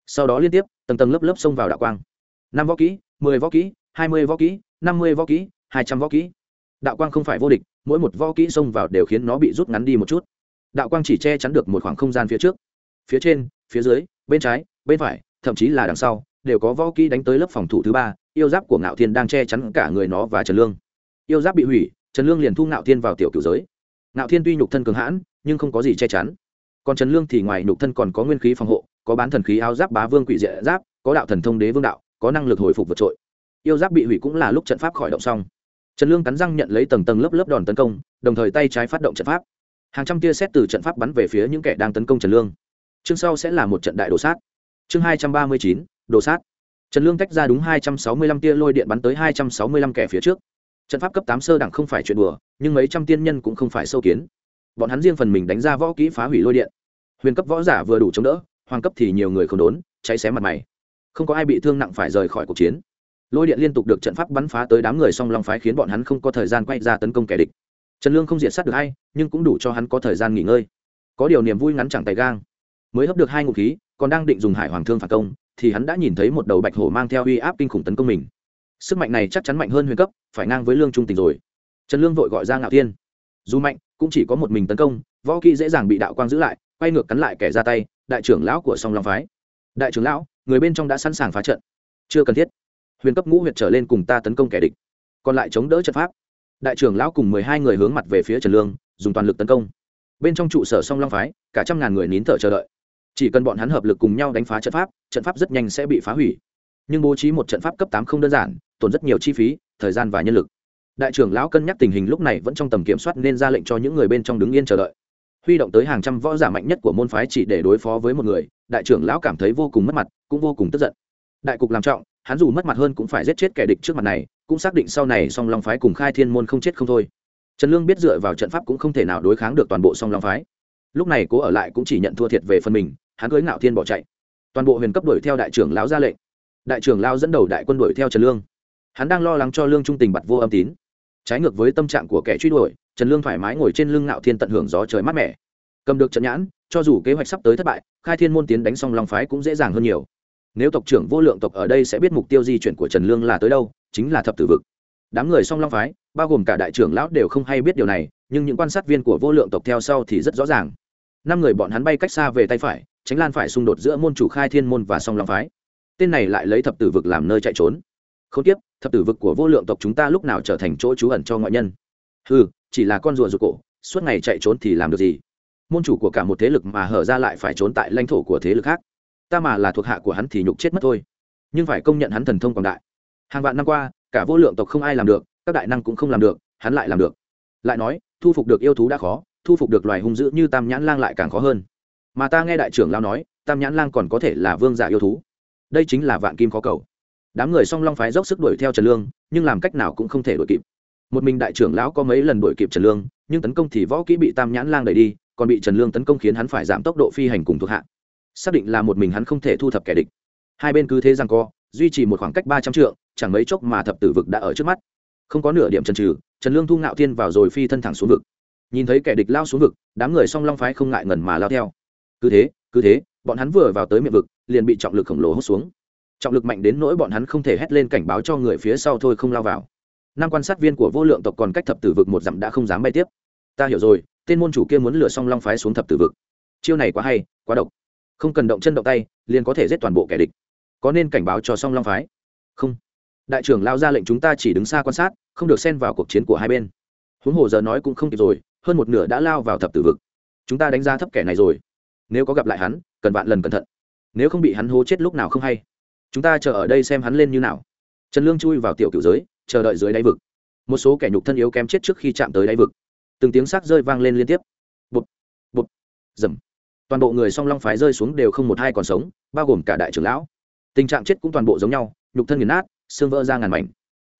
Sau đó liên tiếp, tầng tầng lớp lớp xông vào đạo quang. Năm võ kỹ, mười võ kỹ hai mươi võ kỹ, năm mươi võ kỹ, hai trăm võ kỹ. Đạo quang không phải vô địch, mỗi một võ kỹ xông vào đều khiến nó bị rút ngắn đi một chút. Đạo quang chỉ che chắn được một khoảng không gian phía trước. Phía trên, phía dưới, bên trái, bên phải, thậm chí là đằng sau, đều có võ kỹ đánh tới lớp phòng thủ thứ ba, yêu giáp của ngạo thiên đang che chắn cả người nó và trần lương. Yêu giáp bị hủy, trần lương liền thu ngạo thiên vào tiểu cửu giới. Ngạo thiên tuy nhục thân cường hãn, nhưng không có gì che chắn. Còn trần lương thì ngoài nhục thân còn có nguyên khí phòng hộ, có bán thần khí áo giáp bá vương quỷ diện giáp, có đạo thần thông đế vương đạo, có năng lực hồi phục vượt trội yêu giáp bị hủy cũng là lúc trận pháp khỏi động xong. Trần lương cắn răng nhận lấy tầng tầng lớp lớp đòn tấn công, đồng thời tay trái phát động trận pháp. Hàng trăm tia xét từ trận pháp bắn về phía những kẻ đang tấn công trần lương. Chương sau sẽ là một trận đại đồ sát. Chương hai trăm ba mươi chín, đồ sát. Trần lương tách ra đúng hai trăm sáu mươi lăm tia lôi điện bắn tới hai trăm sáu mươi lăm kẻ phía trước. Trận pháp cấp tám sơ đẳng không phải chuyện đùa, nhưng mấy trăm tiên nhân cũng không phải sâu kiến. Bọn hắn riêng phần mình đánh ra võ kỹ phá hủy lôi điện. Huyền cấp võ giả vừa đủ chống đỡ, hoàng cấp thì nhiều người không đốn, cháy xém mặt mày. Không có ai bị thương nặng phải rời khỏi cuộc chiến lôi điện liên tục được trận pháp bắn phá tới đám người song long phái khiến bọn hắn không có thời gian quay ra tấn công kẻ địch. Trần lương không diệt sát được hay nhưng cũng đủ cho hắn có thời gian nghỉ ngơi. Có điều niềm vui ngắn chẳng tay gang. Mới hấp được hai ngụ khí, còn đang định dùng hải hoàng thương phản công, thì hắn đã nhìn thấy một đầu bạch hổ mang theo uy áp kinh khủng tấn công mình. Sức mạnh này chắc chắn mạnh hơn huyền cấp, phải ngang với lương trung tình rồi. Trần lương vội gọi ra ngạo thiên. Dù mạnh, cũng chỉ có một mình tấn công, võ kỹ dễ dàng bị đạo quang giữ lại, quay ngược cắn lại kẻ ra tay, đại trưởng lão của song long phái. Đại trưởng lão, người bên trong đã sẵn sàng phá trận. Chưa cần thiết huyền cấp ngũ huyệt trở lên cùng ta tấn công kẻ địch. Còn lại chống đỡ trận pháp. Đại trưởng lão cùng mười hai người hướng mặt về phía trần lương, dùng toàn lực tấn công. Bên trong trụ sở song long phái, cả trăm ngàn người nín thở chờ đợi. Chỉ cần bọn hắn hợp lực cùng nhau đánh phá trận pháp trận pháp rất nhanh sẽ bị phá hủy. Nhưng bố trí một trận pháp cấp tám không đơn giản tốn rất nhiều chi phí, thời gian và nhân lực. Đại trưởng lão cân nhắc tình hình lúc này vẫn trong tầm kiểm soát nên ra lệnh cho những người bên trong đứng yên chờ đợi. Huy động tới hàng trăm võ giả mạnh nhất của môn phái chỉ để đối phó với một người, đại trưởng lão cảm thấy vô cùng mất mặt, cũng vô cùng tức giận. Đại cục làm trọng hắn dù mất mặt hơn cũng phải giết chết kẻ địch trước mặt này, cũng xác định sau này song long phái cùng khai thiên môn không chết không thôi. Trần lương biết dựa vào trận pháp cũng không thể nào đối kháng được toàn bộ song long phái. Lúc này cố ở lại cũng chỉ nhận thua thiệt về phần mình, hắn cưới ngạo thiên bỏ chạy. Toàn bộ huyền cấp đuổi theo đại trưởng lão ra lệnh. Đại trưởng lão dẫn đầu đại quân đuổi theo trần lương. Hắn đang lo lắng cho lương trung tình bặt vô âm tín. Trái ngược với tâm trạng của kẻ truy đuổi, trần lương thoải mái ngồi trên lưng ngạo thiên tận hưởng gió trời mát mẻ. Cầm được trận nhãn, cho dù kế hoạch sắp tới thất bại, khai thiên môn tiến đánh xong long phái cũng dễ dàng hơn nhiều nếu tộc trưởng vô lượng tộc ở đây sẽ biết mục tiêu di chuyển của trần lương là tới đâu, chính là thập tử vực. Đám người song long phái, bao gồm cả đại trưởng lão đều không hay biết điều này, nhưng những quan sát viên của vô lượng tộc theo sau thì rất rõ ràng. Năm người bọn hắn bay cách xa về tay phải, tránh lan phải xung đột giữa môn chủ khai thiên môn và song long phái. Tên này lại lấy thập tử vực làm nơi chạy trốn. Không tiếp, thập tử vực của vô lượng tộc chúng ta lúc nào trở thành chỗ trú ẩn cho ngoại nhân? Ừ chỉ là con rùa rụt cổ, suốt ngày chạy trốn thì làm được gì? Môn chủ của cả một thế lực mà hở ra lại phải trốn tại lãnh thổ của thế lực khác ta mà là thuộc hạ của hắn thì nhục chết mất thôi. Nhưng phải công nhận hắn thần thông quảng đại. Hàng vạn năm qua, cả vô lượng tộc không ai làm được, các đại năng cũng không làm được, hắn lại làm được. Lại nói, thu phục được yêu thú đã khó, thu phục được loài hung dữ như tam nhãn lang lại càng khó hơn. Mà ta nghe đại trưởng lao nói, tam nhãn lang còn có thể là vương giả yêu thú. Đây chính là vạn kim khó cầu. Đám người song long phái dốc sức đuổi theo trần lương, nhưng làm cách nào cũng không thể đuổi kịp. Một mình đại trưởng lão có mấy lần đuổi kịp trần lương, nhưng tấn công thì võ kỹ bị tam nhãn lang đẩy đi, còn bị trần lương tấn công khiến hắn phải giảm tốc độ phi hành cùng thuộc hạ xác định là một mình hắn không thể thu thập kẻ địch. Hai bên cứ thế rằng co, duy trì một khoảng cách ba trăm trượng, chẳng mấy chốc mà thập tử vực đã ở trước mắt. Không có nửa điểm trần trừ trần lương thu ngạo thiên vào rồi phi thân thẳng xuống vực. Nhìn thấy kẻ địch lao xuống vực, đám người song long phái không ngại ngần mà lao theo. Cứ thế cứ thế, bọn hắn vừa vào tới miệng vực, liền bị trọng lực khổng lồ hút xuống. Trọng lực mạnh đến nỗi bọn hắn không thể hét lên cảnh báo cho người phía sau thôi không lao vào. Năm quan sát viên của vô lượng tộc còn cách thập tử vực một dặm đã không dám bay tiếp. Ta hiểu rồi, tên môn chủ kia muốn lừa song long phái xuống thập tử vực. Chiêu này quá hay, quá độc không cần động chân động tay, liền có thể giết toàn bộ kẻ địch. Có nên cảnh báo cho song long phái? Không. Đại trưởng lao ra lệnh chúng ta chỉ đứng xa quan sát, không được xen vào cuộc chiến của hai bên. Huống hồ giờ nói cũng không kịp rồi, hơn một nửa đã lao vào thập tử vực. Chúng ta đánh giá thấp kẻ này rồi. Nếu có gặp lại hắn, cần vạn lần cẩn thận. Nếu không bị hắn hố chết lúc nào không hay. Chúng ta chờ ở đây xem hắn lên như nào. Trần lương chui vào tiểu cựu giới, chờ đợi dưới đáy vực. Một số kẻ nhục thân yếu kém chết trước khi chạm tới đáy vực. Từng tiếng sắc rơi vang lên liên tiếp. Bụt bụt dầm toàn bộ người song long phái rơi xuống đều không một hai còn sống, bao gồm cả đại trưởng lão. Tình trạng chết cũng toàn bộ giống nhau, nhục thân nghiền nát, xương vỡ ra ngàn mảnh.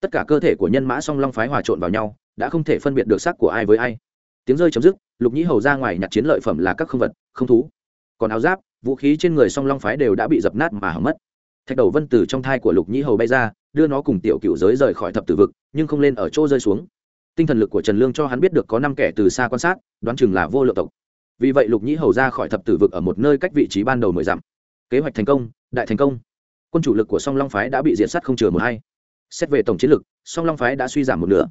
Tất cả cơ thể của nhân mã song long phái hòa trộn vào nhau, đã không thể phân biệt được xác của ai với ai. Tiếng rơi chấm dứt, lục nhĩ hầu ra ngoài nhặt chiến lợi phẩm là các không vật, không thú. Còn áo giáp, vũ khí trên người song long phái đều đã bị dập nát mà hỏng mất. Thạch đầu vân từ trong thai của lục nhĩ hầu bay ra, đưa nó cùng tiểu cựu giới rời khỏi thập tử vực, nhưng không lên ở chỗ rơi xuống. Tinh thần lực của trần lương cho hắn biết được có năm kẻ từ xa quan sát, đoán chừng là vô lượng tộc vì vậy lục nhĩ hầu ra khỏi thập tử vực ở một nơi cách vị trí ban đầu mười dặm. Kế hoạch thành công, đại thành công. Quân chủ lực của song long phái đã bị diệt sát không chừa một hay xét về tổng chiến lực, song long phái đã suy giảm một nửa.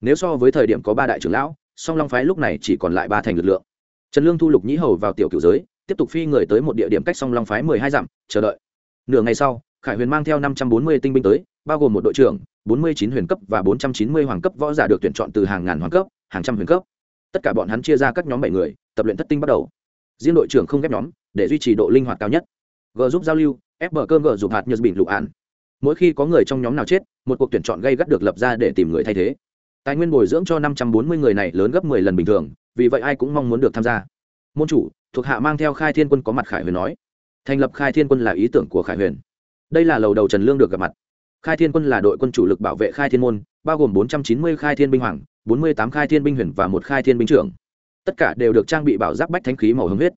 Nếu so với thời điểm có ba đại trưởng lão, song long phái lúc này chỉ còn lại ba thành lực lượng. Trần lương thu lục nhĩ hầu vào tiểu cửu giới, tiếp tục phi người tới một địa điểm cách song long phái mười hai dặm, chờ đợi. Nửa ngày sau, khải huyền mang theo năm trăm bốn mươi tinh binh tới, bao gồm một đội trưởng, bốn mươi chín huyền cấp và bốn trăm chín mươi hoàng cấp võ giả được tuyển chọn từ hàng ngàn hoàng cấp, hàng trăm huyền cấp. Tất cả bọn hắn chia ra các nhóm bảy người tập luyện thất tinh bắt đầu. Riêng đội trưởng không ghép nhóm, để duy trì độ linh hoạt cao nhất. G giúp giao lưu, ép bờ cơm g giúp hạt nhật bình lục ạn mỗi khi có người trong nhóm nào chết, một cuộc tuyển chọn gây gắt được lập ra để tìm người thay thế. Tài nguyên bồi dưỡng cho năm trăm bốn mươi người này lớn gấp mười lần bình thường, vì vậy ai cũng mong muốn được tham gia. Môn chủ, thuộc hạ mang theo khai thiên quân có mặt khải huyền nói. Thành lập khai thiên quân là ý tưởng của khải huyền. Đây là lầu đầu trần lương được gặp mặt. Khai thiên quân là đội quân chủ lực bảo vệ khai thiên môn, bao gồm bốn trăm chín mươi khai thiên binh hoàng, bốn mươi tám khai thiên binh huyền và một khai thiên binh trưởng tất cả đều được trang bị bảo giáp bách thánh khí màu hồng huyết.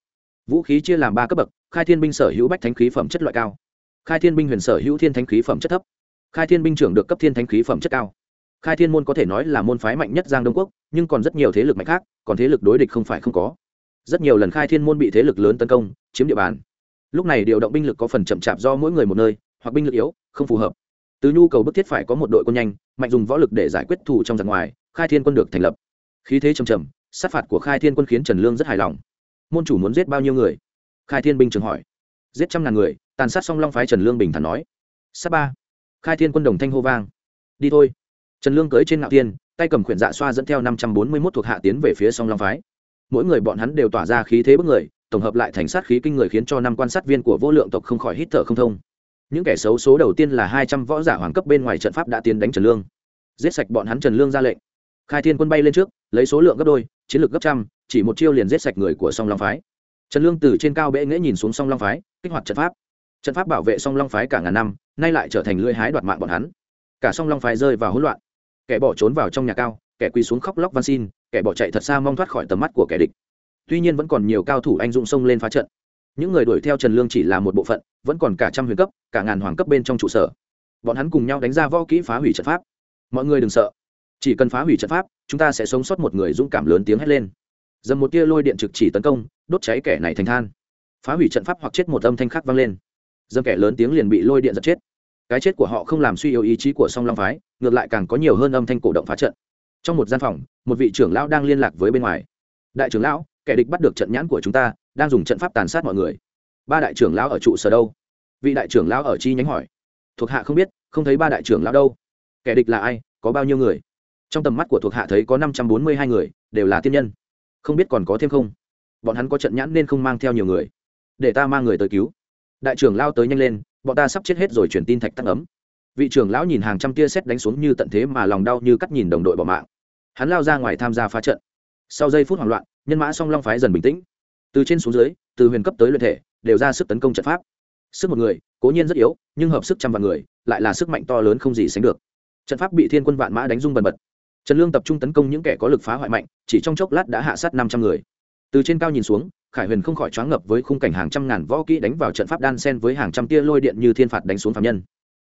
Vũ khí chia làm ba cấp bậc, khai thiên binh sở hữu bách thánh khí phẩm chất loại cao. Khai thiên binh huyền sở hữu thiên thánh khí phẩm chất thấp. Khai thiên binh trưởng được cấp thiên thánh khí phẩm chất cao. Khai thiên môn có thể nói là môn phái mạnh nhất giang đông quốc, nhưng còn rất nhiều thế lực mạnh khác, còn thế lực đối địch không phải không có. Rất nhiều lần khai thiên môn bị thế lực lớn tấn công, chiếm địa bàn. Lúc này điều động binh lực có phần chậm chạp do mỗi người một nơi, hoặc binh lực yếu, không phù hợp. Từ nhu cầu bức thiết phải có một đội quân nhanh, mạnh dùng võ lực để giải quyết thù trong giặc ngoài, khai thiên quân được thành lập. Khí thế trầm trầm sát phạt của khai thiên quân khiến trần lương rất hài lòng. Môn chủ muốn giết bao nhiêu người? Khai thiên binh trường hỏi. Giết trăm ngàn người tàn sát song long phái trần lương bình thản nói. Sát ba. Khai thiên quân đồng thanh hô vang. Đi thôi. Trần lương cưới trên ngạo tiên, tay cầm khuyển dạ xoa dẫn theo năm trăm bốn mươi mốt thuộc hạ tiến về phía song long phái. Mỗi người bọn hắn đều tỏa ra khí thế bức người tổng hợp lại thành sát khí kinh người khiến cho năm quan sát viên của vô lượng tộc không khỏi hít thở không thông. Những kẻ xấu số đầu tiên là hai trăm võ giả hoàng cấp bên ngoài trận pháp đã tiến đánh trần lương. Giết sạch bọn hắn trần lương ra lệnh. Khai thiên quân bay lên trước lấy số lượng gấp đôi, chiến lược gấp trăm, chỉ một chiêu liền giết sạch người của song long phái. Trần lương từ trên cao bệ nghễ nhìn xuống song long phái, kích hoạt trận pháp. Trận pháp bảo vệ song long phái cả ngàn năm, nay lại trở thành lưỡi hái đoạt mạng bọn hắn. Cả song long phái rơi vào hỗn loạn. Kẻ bỏ trốn vào trong nhà cao, kẻ quỳ xuống khóc lóc van xin, kẻ bỏ chạy thật xa mong thoát khỏi tầm mắt của kẻ địch. Tuy nhiên vẫn còn nhiều cao thủ anh dũng xông lên phá trận. Những người đuổi theo trần lương chỉ là một bộ phận, vẫn còn cả trăm huyền cấp, cả ngàn hoàng cấp bên trong trụ sở. Bọn hắn cùng nhau đánh ra võ kỹ phá hủy trận pháp. Mọi người đừng sợ chỉ cần phá hủy trận pháp, chúng ta sẽ sống sót một người dũng cảm lớn tiếng hét lên. Dầm một tia lôi điện trực chỉ tấn công, đốt cháy kẻ này thành than. Phá hủy trận pháp hoặc chết một âm thanh khác vang lên. Dầm kẻ lớn tiếng liền bị lôi điện giật chết. Cái chết của họ không làm suy yếu ý chí của song long phái, ngược lại càng có nhiều hơn âm thanh cổ động phá trận. Trong một gian phòng, một vị trưởng lão đang liên lạc với bên ngoài. Đại trưởng lão, kẻ địch bắt được trận nhãn của chúng ta, đang dùng trận pháp tàn sát mọi người. Ba đại trưởng lão ở trụ sở đâu? Vị đại trưởng lão ở chi nhánh hỏi. Thuộc hạ không biết, không thấy ba đại trưởng lão đâu. Kẻ địch là ai, có bao nhiêu người? Trong tầm mắt của thuộc hạ thấy có năm trăm bốn mươi hai người, đều là tiên nhân. Không biết còn có thêm không? Bọn hắn có trận nhãn nên không mang theo nhiều người. Để ta mang người tới cứu. Đại trưởng lao tới nhanh lên, bọn ta sắp chết hết rồi truyền tin thạch tăng ấm. Vị trưởng lão nhìn hàng trăm tia xét đánh xuống như tận thế mà lòng đau như cắt nhìn đồng đội bỏ mạng. Hắn lao ra ngoài tham gia phá trận. Sau giây phút hoảng loạn, nhân mã song long phái dần bình tĩnh. Từ trên xuống dưới, từ huyền cấp tới luyện thể, đều ra sức tấn công trận pháp. Sức một người, cố nhiên rất yếu, nhưng hợp sức trăm vạn người, lại là sức mạnh to lớn không gì sánh được. Trận pháp bị thiên quân vạn mã đánh rung bần bật trần lương tập trung tấn công những kẻ có lực phá hoại mạnh, chỉ trong chốc lát đã hạ sát năm trăm người. Từ trên cao nhìn xuống, khải huyền không khỏi choáng ngập với khung cảnh hàng trăm ngàn võ kỹ đánh vào trận pháp đan sen với hàng trăm tia lôi điện như thiên phạt đánh xuống phạm nhân.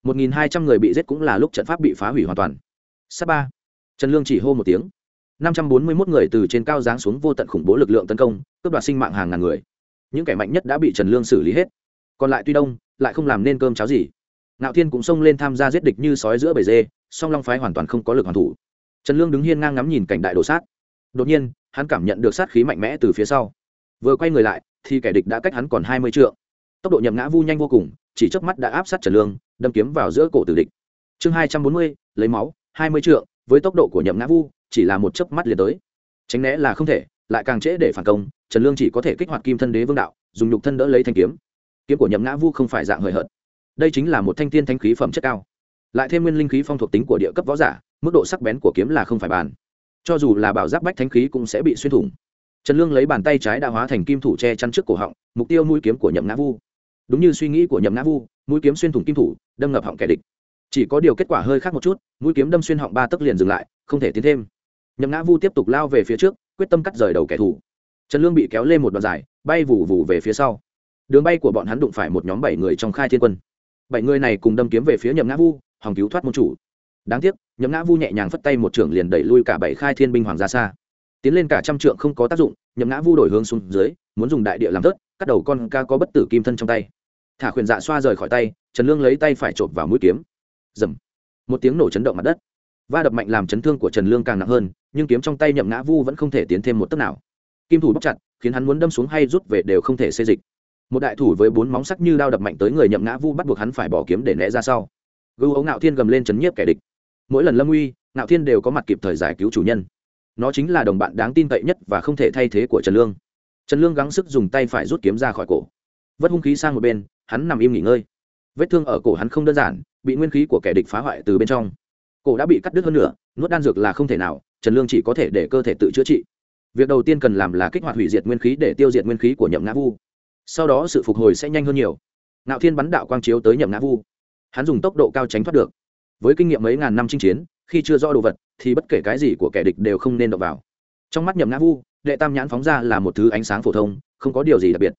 Một nghìn hai trăm người bị giết cũng là lúc trận pháp bị phá hủy hoàn toàn. Sắp ba. Trần lương chỉ hô một tiếng. Năm trăm bốn mươi mốt người từ trên cao giáng xuống vô tận khủng bố lực lượng tấn công, cướp đoạt sinh mạng hàng ngàn người. Những kẻ mạnh nhất đã bị trần lương xử lý hết. Còn lại tuy đông, lại không làm nên cơm cháo gì. Ngạo thiên cũng xông lên tham gia giết địch như sói giữa bầy dê, song long phái hoàn toàn không có lực hoàn thủ trần lương đứng hiên ngang ngắm nhìn cảnh đại đồ sát. Đột nhiên, hắn cảm nhận được sát khí mạnh mẽ từ phía sau. Vừa quay người lại, thì kẻ địch đã cách hắn còn hai mươi trượng. Tốc độ nhậm ngã vu nhanh vô cùng, chỉ chớp mắt đã áp sát trần lương, đâm kiếm vào giữa cổ tử địch. Chương hai trăm bốn mươi, lấy máu, hai mươi trượng, với tốc độ của nhậm ngã vu, chỉ là một chớp mắt liền tới. Tránh né là không thể, lại càng trễ để phản công, trần lương chỉ có thể kích hoạt kim thân đế vương đạo, dùng nhục thân đỡ lấy thanh kiếm. Kiếm của nhậm ngã vu không phải dạng hời hợt. Đây chính là một thanh thiên thanh khí phẩm chất cao. Lại thêm nguyên linh khí phong thuộc tính của địa cấp võ giả mức độ sắc bén của kiếm là không phải bàn. Cho dù là bảo giáp bách thánh khí cũng sẽ bị xuyên thủng. Trần lương lấy bàn tay trái đã hóa thành kim thủ che chắn trước cổ họng, mục tiêu mũi kiếm của nhậm ngã vu. Đúng như suy nghĩ của nhậm ngã vu, mũi kiếm xuyên thủng kim thủ, đâm ngập họng kẻ địch. Chỉ có điều kết quả hơi khác một chút, mũi kiếm đâm xuyên họng ba tấc liền dừng lại, không thể tiến thêm. Nhậm ngã vu tiếp tục lao về phía trước, quyết tâm cắt rời đầu kẻ thù. Trần lương bị kéo lên một đoạn dài, bay vù vù về phía sau. Đường bay của bọn hắn đụng phải một nhóm bảy người trong khai thiên quân. Bảy người này cùng đâm kiếm về phía nhậm ngã vu, hòng cứu thoát môn chủ đáng tiếc, nhậm ngã vu nhẹ nhàng phất tay một trưởng liền đẩy lui cả bảy khai thiên binh hoàng ra xa. Tiến lên cả trăm trượng không có tác dụng, nhậm ngã vu đổi hướng xuống dưới, muốn dùng đại địa làm tớt cắt đầu con ca có bất tử kim thân trong tay. Thả khuyển dạ xoa rời khỏi tay, trần lương lấy tay phải chộp vào mũi kiếm. Dầm một tiếng nổ chấn động mặt đất. Va đập mạnh làm chấn thương của trần lương càng nặng hơn, nhưng kiếm trong tay nhậm ngã vu vẫn không thể tiến thêm một tấc nào. Kim thủ bóc chặt, khiến hắn muốn đâm xuống hay rút về đều không thể xê dịch. Một đại thủ với bốn móng sắc như đao đập mạnh tới người nhậm ngã vu bắt buộc hắn phải bỏ kiếm để né ra sau. Gấu ấu ngạo thiên gầm lên chấn nhiếp kẻ địch mỗi lần lâm uy, ngạo thiên đều có mặt kịp thời giải cứu chủ nhân. Nó chính là đồng bạn đáng tin cậy nhất và không thể thay thế của trần lương. Trần lương gắng sức dùng tay phải rút kiếm ra khỏi cổ. Vất hung khí sang một bên, hắn nằm im nghỉ ngơi. Vết thương ở cổ hắn không đơn giản, bị nguyên khí của kẻ địch phá hoại từ bên trong. Cổ đã bị cắt đứt hơn nữa nuốt đan dược là không thể nào, trần lương chỉ có thể để cơ thể tự chữa trị. Việc đầu tiên cần làm là kích hoạt hủy diệt nguyên khí để tiêu diệt nguyên khí của nhậm ngã vu. Sau đó sự phục hồi sẽ nhanh hơn nhiều. Ngạo thiên bắn đạo quang chiếu tới nhậm ngã vu. Hắn dùng tốc độ cao tránh thoát được với kinh nghiệm mấy ngàn năm chinh chiến, khi chưa rõ đồ vật, thì bất kể cái gì của kẻ địch đều không nên đọc vào. Trong mắt nhậm ngã vu, đệ tam nhãn phóng ra là một thứ ánh sáng phổ thông, không có điều gì đặc biệt.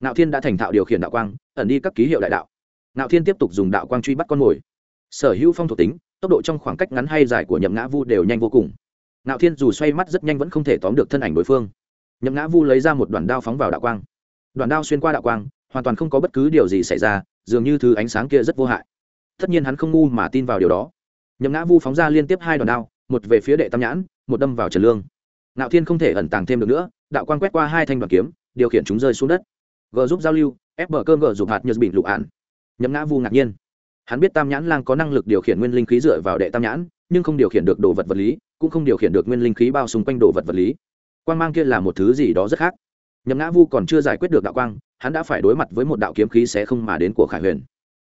Ngạo thiên đã thành thạo điều khiển đạo quang, ẩn đi các ký hiệu đại đạo. Ngạo thiên tiếp tục dùng đạo quang truy bắt con mồi. Sở hữu phong thuộc tính, tốc độ trong khoảng cách ngắn hay dài của nhậm ngã vu đều nhanh vô cùng. Ngạo thiên dù xoay mắt rất nhanh vẫn không thể tóm được thân ảnh đối phương. Nhậm ngã vu lấy ra một đoàn đao phóng vào đạo quang. Đoàn đao xuyên qua đạo quang, hoàn toàn không có bất cứ điều gì xảy ra, dường như thứ ánh sáng kia rất vô hại tất nhiên hắn không ngu mà tin vào điều đó. Nhậm ngã vu phóng ra liên tiếp hai đòn đao, một về phía đệ tam nhãn, một đâm vào trần lương. Nạo thiên không thể ẩn tàng thêm được nữa, đạo quang quét qua hai thanh đoàn kiếm, điều khiển chúng rơi xuống đất. G giúp giao lưu, ép bờ cơm g giục hạt nhật bình lụ ạn. Nhậm ngã vu ngạc nhiên. Hắn biết tam nhãn lang có năng lực điều khiển nguyên linh khí dựa vào đệ tam nhãn, nhưng không điều khiển được đồ vật vật lý, cũng không điều khiển được nguyên linh khí bao xung quanh đồ vật vật lý. Quan mang kia là một thứ gì đó rất khác. Nhậm ngã vu còn chưa giải quyết được đạo quang, hắn đã phải đối mặt với một đạo kiếm khí sẽ không mà đến của khải huyền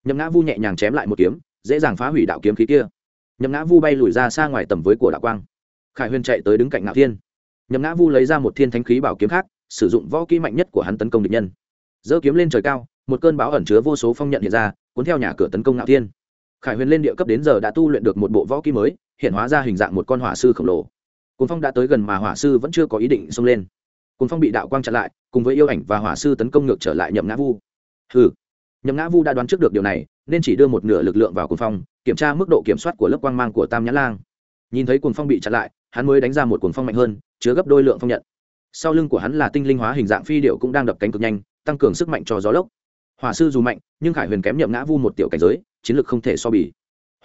nhậm ngã vu nhẹ nhàng chém lại một kiếm, dễ dàng phá hủy đạo kiếm khí kia. Nhậm ngã vu bay lùi ra xa ngoài tầm với của đạo quang. Khải huyền chạy tới đứng cạnh ngạo thiên. Nhậm ngã vu lấy ra một thiên thánh khí bảo kiếm khác, sử dụng võ kỹ mạnh nhất của hắn tấn công địch nhân. Giơ kiếm lên trời cao, một cơn bão ẩn chứa vô số phong nhận hiện ra, cuốn theo nhà cửa tấn công ngạo thiên. Khải huyền lên địa cấp đến giờ đã tu luyện được một bộ võ kỹ mới, hiện hóa ra hình dạng một con hỏa sư khổng lồ. Cuốn phong đã tới gần mà hỏa sư vẫn chưa có ý định xông lên. Cuốn phong bị đạo quang chặn lại, cùng với yêu ảnh và hỏa sư tấn công ngược trở lại nhậm ngã vu. Hừ nhậm ngã vu đã đoán trước được điều này, nên chỉ đưa một nửa lực lượng vào cuồng phong, kiểm tra mức độ kiểm soát của lớp quang mang của tam nhãn lang. Nhìn thấy cuồng phong bị chặn lại, hắn mới đánh ra một cuồng phong mạnh hơn, chứa gấp đôi lượng phong nhận. Sau lưng của hắn là tinh linh hóa hình dạng phi điệu cũng đang đập cánh cực nhanh, tăng cường sức mạnh cho gió lốc. Hỏa sư dù mạnh, nhưng khải huyền kém nhậm ngã vu một tiểu cảnh giới, chiến lược không thể so bì.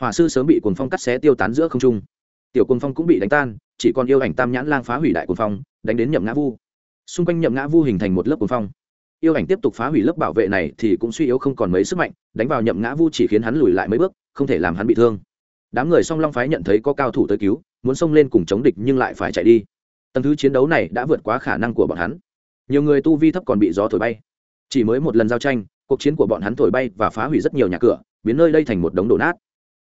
Hỏa sư sớm bị cuồng phong cắt xé tiêu tán giữa không trung. Tiểu cuồng phong cũng bị đánh tan, chỉ còn yêu ảnh tam nhãn lang phá hủy đại cuồng phong, đánh đến nhậm ngã vu. Xung quanh nhậm ngã vu hình thành một lớp cuồng phong yêu ảnh tiếp tục phá hủy lớp bảo vệ này thì cũng suy yếu không còn mấy sức mạnh, đánh vào nhậm ngã vu chỉ khiến hắn lùi lại mấy bước, không thể làm hắn bị thương. Đám người song long phái nhận thấy có cao thủ tới cứu, muốn xông lên cùng chống địch nhưng lại phải chạy đi. Tầng thứ chiến đấu này đã vượt quá khả năng của bọn hắn. Nhiều người tu vi thấp còn bị gió thổi bay. Chỉ mới một lần giao tranh, cuộc chiến của bọn hắn thổi bay và phá hủy rất nhiều nhà cửa, biến nơi đây thành một đống đổ nát.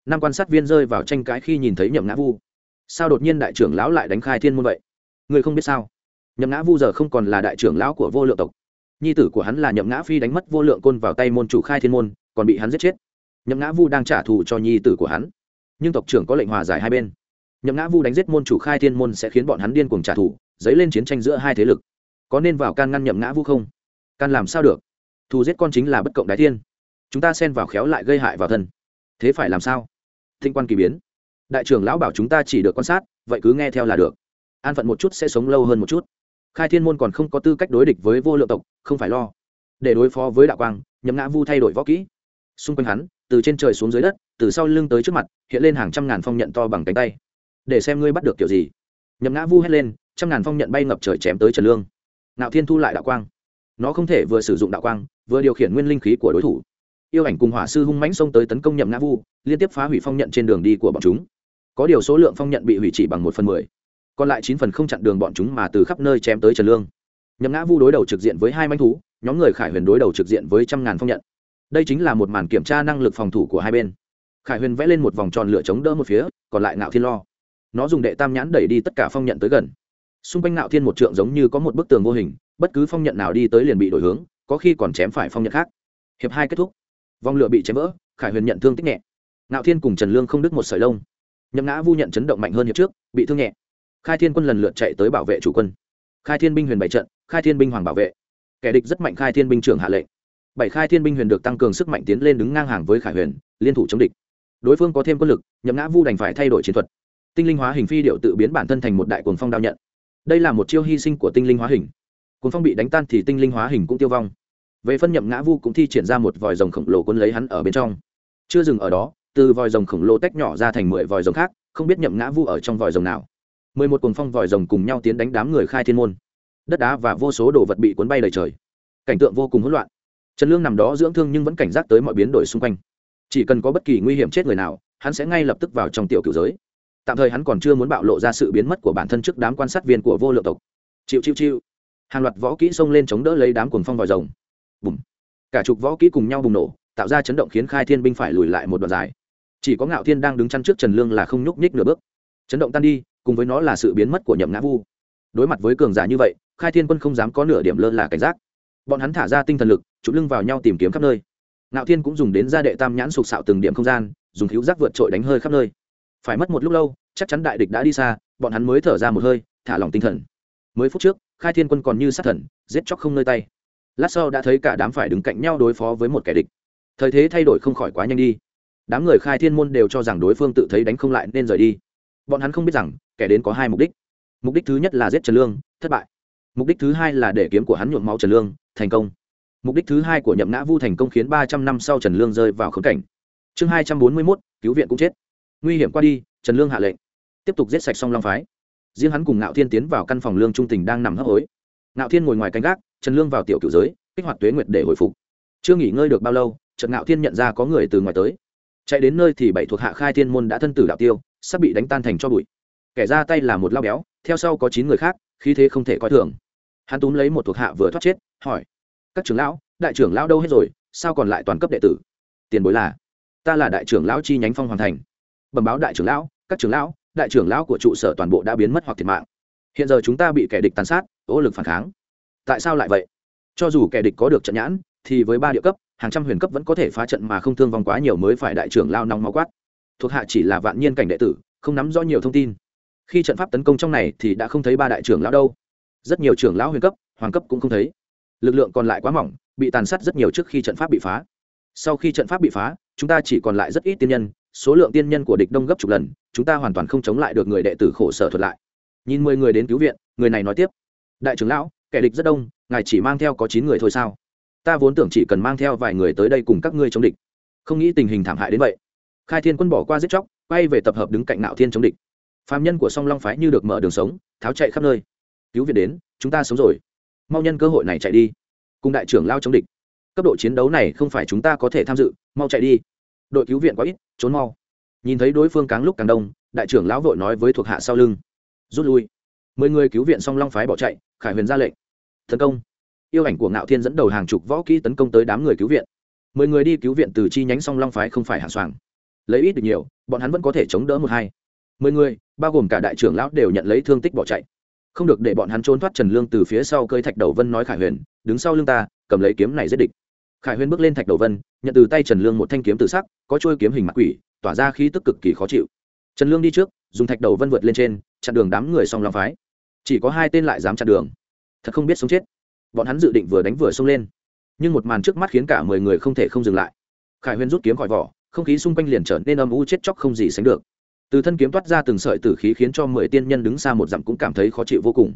Năm quan sát viên rơi vào tranh cãi khi nhìn thấy nhậm ngã vu. Sao đột nhiên đại trưởng lão lại đánh khai thiên môn vậy? Người không biết sao? Nhậm ngã vu giờ không còn là đại trưởng lão của vô lượng tộc nhi tử của hắn là nhậm ngã phi đánh mất vô lượng côn vào tay môn chủ khai thiên môn, còn bị hắn giết chết. Nhậm ngã vu đang trả thù cho nhi tử của hắn. Nhưng tộc trưởng có lệnh hòa giải hai bên. Nhậm ngã vu đánh giết môn chủ khai thiên môn sẽ khiến bọn hắn điên cuồng trả thù, dấy lên chiến tranh giữa hai thế lực. Có nên vào can ngăn nhậm ngã vu không? Can làm sao được? Thù giết con chính là bất cộng đái thiên. Chúng ta xen vào khéo lại gây hại vào thân. Thế phải làm sao? Thinh quan kỳ biến. Đại trưởng lão bảo chúng ta chỉ được quan sát, vậy cứ nghe theo là được. An phận một chút sẽ sống lâu hơn một chút khai thiên môn còn không có tư cách đối địch với vô lượng tộc, không phải lo. Để đối phó với đạo quang, nhậm ngã vu thay đổi võ kỹ. Xung quanh hắn, từ trên trời xuống dưới đất, từ sau lưng tới trước mặt, hiện lên hàng trăm ngàn phong nhận to bằng cánh tay. Để xem ngươi bắt được kiểu gì. Nhậm ngã vu hét lên, trăm ngàn phong nhận bay ngập trời chém tới trần lương. Nạo thiên thu lại đạo quang. Nó không thể vừa sử dụng đạo quang, vừa điều khiển nguyên linh khí của đối thủ. Yêu ảnh cùng hỏa sư hung mãnh xông tới tấn công nhậm ngã vu, liên tiếp phá hủy phong nhận trên đường đi của bọn chúng. Có điều số lượng phong nhận bị hủy chỉ bằng một phần mười còn lại chín phần không chặn đường bọn chúng mà từ khắp nơi chém tới trần lương. Nhậm ngã vu đối đầu trực diện với hai manh thú, nhóm người khải huyền đối đầu trực diện với trăm ngàn phong nhận. Đây chính là một màn kiểm tra năng lực phòng thủ của hai bên. Khải huyền vẽ lên một vòng tròn lửa chống đỡ một phía, còn lại ngạo thiên lo. Nó dùng đệ tam nhãn đẩy đi tất cả phong nhận tới gần. Xung quanh ngạo thiên một trượng giống như có một bức tường vô hình, bất cứ phong nhận nào đi tới liền bị đổi hướng, có khi còn chém phải phong nhận khác. Hiệp hai kết thúc. Vòng lửa bị chém vỡ, khải huyền nhận thương tích nhẹ. Ngạo thiên cùng trần lương không đứt một sợi lông. Nhậm ngã vu nhận chấn động mạnh hơn hiệp trước, bị thương nhẹ khai thiên quân lần lượt chạy tới bảo vệ chủ quân. Khai thiên binh huyền bảy trận, khai thiên binh hoàng bảo vệ. Kẻ địch rất mạnh, khai thiên binh trưởng hạ lệnh. Bảy khai thiên binh huyền được tăng cường sức mạnh tiến lên đứng ngang hàng với khải huyền, liên thủ chống địch. Đối phương có thêm quân lực, nhậm ngã vu đành phải thay đổi chiến thuật. Tinh linh hóa hình phi điệu tự biến bản thân thành một đại cuồng phong đao nhận. Đây là một chiêu hy sinh của tinh linh hóa hình. Cuồng phong bị đánh tan thì tinh linh hóa hình cũng tiêu vong. Về phân nhậm ngã vu cũng thi triển ra một vòi rồng khổng lồ quân lấy hắn ở bên trong. Chưa dừng ở đó, từ vòi rồng khổng lồ tách nhỏ ra thành mười vòi rồng khác, không biết nhậm ngã vu ở trong vòi rồng nào mười một cuồng phong vòi rồng cùng nhau tiến đánh đám người khai thiên môn. Đất đá và vô số đồ vật bị cuốn bay đầy trời. Cảnh tượng vô cùng hỗn loạn. Trần lương nằm đó dưỡng thương nhưng vẫn cảnh giác tới mọi biến đổi xung quanh. Chỉ cần có bất kỳ nguy hiểm chết người nào, hắn sẽ ngay lập tức vào trong tiểu cựu giới. Tạm thời hắn còn chưa muốn bạo lộ ra sự biến mất của bản thân trước đám quan sát viên của vô lượng tộc. Chịu chịu chịu. Hàng loạt võ kỹ xông lên chống đỡ lấy đám cuồng phong vòi rồng. Bùm. Cả chục võ kỹ cùng nhau bùng nổ, tạo ra chấn động khiến khai thiên binh phải lùi lại một đoạn dài. Chỉ có ngạo thiên đang đứng chăn trước trần lương là không nhúc nhích nửa bước. Chấn động tan đi cùng với nó là sự biến mất của nhậm ngã vu. Đối mặt với cường giả như vậy, khai thiên quân không dám có nửa điểm lơ là cảnh giác. Bọn hắn thả ra tinh thần lực, chụp lưng vào nhau tìm kiếm khắp nơi. Ngạo thiên cũng dùng đến gia đệ tam nhãn sục sạo từng điểm không gian, dùng cứu giác vượt trội đánh hơi khắp nơi. Phải mất một lúc lâu, chắc chắn đại địch đã đi xa, bọn hắn mới thở ra một hơi, thả lỏng tinh thần. Mới phút trước, khai thiên quân còn như sát thần, giết chóc không nơi tay. Lát sau đã thấy cả đám phải đứng cạnh nhau đối phó với một kẻ địch. Thời thế thay đổi không khỏi quá nhanh đi. Đám người khai thiên môn đều cho rằng đối phương tự thấy đánh không lại nên rời đi bọn hắn không biết rằng, kẻ đến có hai mục đích. Mục đích thứ nhất là giết trần lương, thất bại. Mục đích thứ hai là để kiếm của hắn nhuộm máu trần lương, thành công. Mục đích thứ hai của nhậm ngã vu thành công khiến ba trăm năm sau trần lương rơi vào khống cảnh. Chương hai trăm bốn mươi mốt, cứu viện cũng chết. Nguy hiểm qua đi, trần lương hạ lệnh. Tiếp tục giết sạch xong long phái. Riêng hắn cùng ngạo thiên tiến vào căn phòng lương trung tình đang nằm hấp hối. Ngạo thiên ngồi ngoài canh gác, trần lương vào tiểu cựu giới, kích hoạt tuế nguyệt để hồi phục. Chưa nghỉ ngơi được bao lâu trần ngạo thiên nhận ra có người từ ngoài tới. Chạy đến nơi thì bảy thuộc hạ khai thiên môn đã thân tử đạo tiêu sắp bị đánh tan thành cho bụi. Kẻ ra tay là một lao béo, theo sau có chín người khác, khí thế không thể coi thường. Hắn túm lấy một thuộc hạ vừa thoát chết, hỏi, các trưởng lão, đại trưởng lão đâu hết rồi, sao còn lại toàn cấp đệ tử? Tiền bối là, ta là đại trưởng lão chi nhánh phong hoàn thành. Bẩm báo đại trưởng lão, các trưởng lão, đại trưởng lão của trụ sở toàn bộ đã biến mất hoặc thiệt mạng. Hiện giờ chúng ta bị kẻ địch tàn sát ỗ lực phản kháng. Tại sao lại vậy? Cho dù kẻ địch có được trận nhãn, thì với ba địa cấp, hàng trăm huyền cấp vẫn có thể phá trận mà không thương vong quá nhiều mới phải đại trưởng lao nóng máu quát thuộc hạ chỉ là vạn nhiên cảnh đệ tử, không nắm rõ nhiều thông tin. Khi trận pháp tấn công trong này thì đã không thấy ba đại trưởng lão đâu. Rất nhiều trưởng lão huyền cấp, hoàng cấp cũng không thấy. Lực lượng còn lại quá mỏng, bị tàn sát rất nhiều trước khi trận pháp bị phá. Sau khi trận pháp bị phá, chúng ta chỉ còn lại rất ít tiên nhân, số lượng tiên nhân của địch đông gấp chục lần, chúng ta hoàn toàn không chống lại được người đệ tử khổ sở thuật lại. Nhìn mười người đến cứu viện, người này nói tiếp. Đại trưởng lão, kẻ địch rất đông, ngài chỉ mang theo có chín người thôi sao? Ta vốn tưởng chỉ cần mang theo vài người tới đây cùng các ngươi chống địch. Không nghĩ tình hình thảm hại đến vậy khai thiên quân bỏ qua giết chóc, quay về tập hợp đứng cạnh nạo thiên chống địch. Phạm nhân của song long phái như được mở đường sống, tháo chạy khắp nơi. Cứu viện đến, chúng ta sống rồi. Mau nhân cơ hội này chạy đi. Cùng đại trưởng lao chống địch. Cấp độ chiến đấu này không phải chúng ta có thể tham dự, mau chạy đi. Đội cứu viện quá ít, trốn mau. Nhìn thấy đối phương càng lúc càng đông, đại trưởng lão vội nói với thuộc hạ sau lưng. Rút lui. Mười người cứu viện song long phái bỏ chạy, khải huyền ra lệnh. Tấn công. Yêu ảnh của ngạo thiên dẫn đầu hàng chục võ kỹ tấn công tới đám người cứu viện. Mười người đi cứu viện từ chi nhánh song long phái không phải hàng soàng lấy ít được nhiều, bọn hắn vẫn có thể chống đỡ một hai. Mười người, bao gồm cả đại trưởng lão đều nhận lấy thương tích bỏ chạy. Không được để bọn hắn trốn thoát trần lương từ phía sau cơi thạch đầu vân nói khải huyền, đứng sau lưng ta, cầm lấy kiếm này giết địch. Khải huyền bước lên thạch đầu vân, nhận từ tay trần lương một thanh kiếm tự sắc, có trôi kiếm hình mặt quỷ, tỏa ra khí tức cực kỳ khó chịu. Trần lương đi trước, dùng thạch đầu vân vượt lên trên, chặn đường đám người song long phái. Chỉ có hai tên lại dám chặn đường. Thật không biết sống chết. Bọn hắn dự định vừa đánh vừa xông lên. Nhưng một màn trước mắt khiến cả mười người không thể không dừng lại. Khải huyền rút kiếm khỏi vỏ không khí xung quanh liền trở nên âm u chết chóc không gì sánh được. Từ thân kiếm toát ra từng sợi tử khí khiến cho mười tiên nhân đứng xa một dặm cũng cảm thấy khó chịu vô cùng.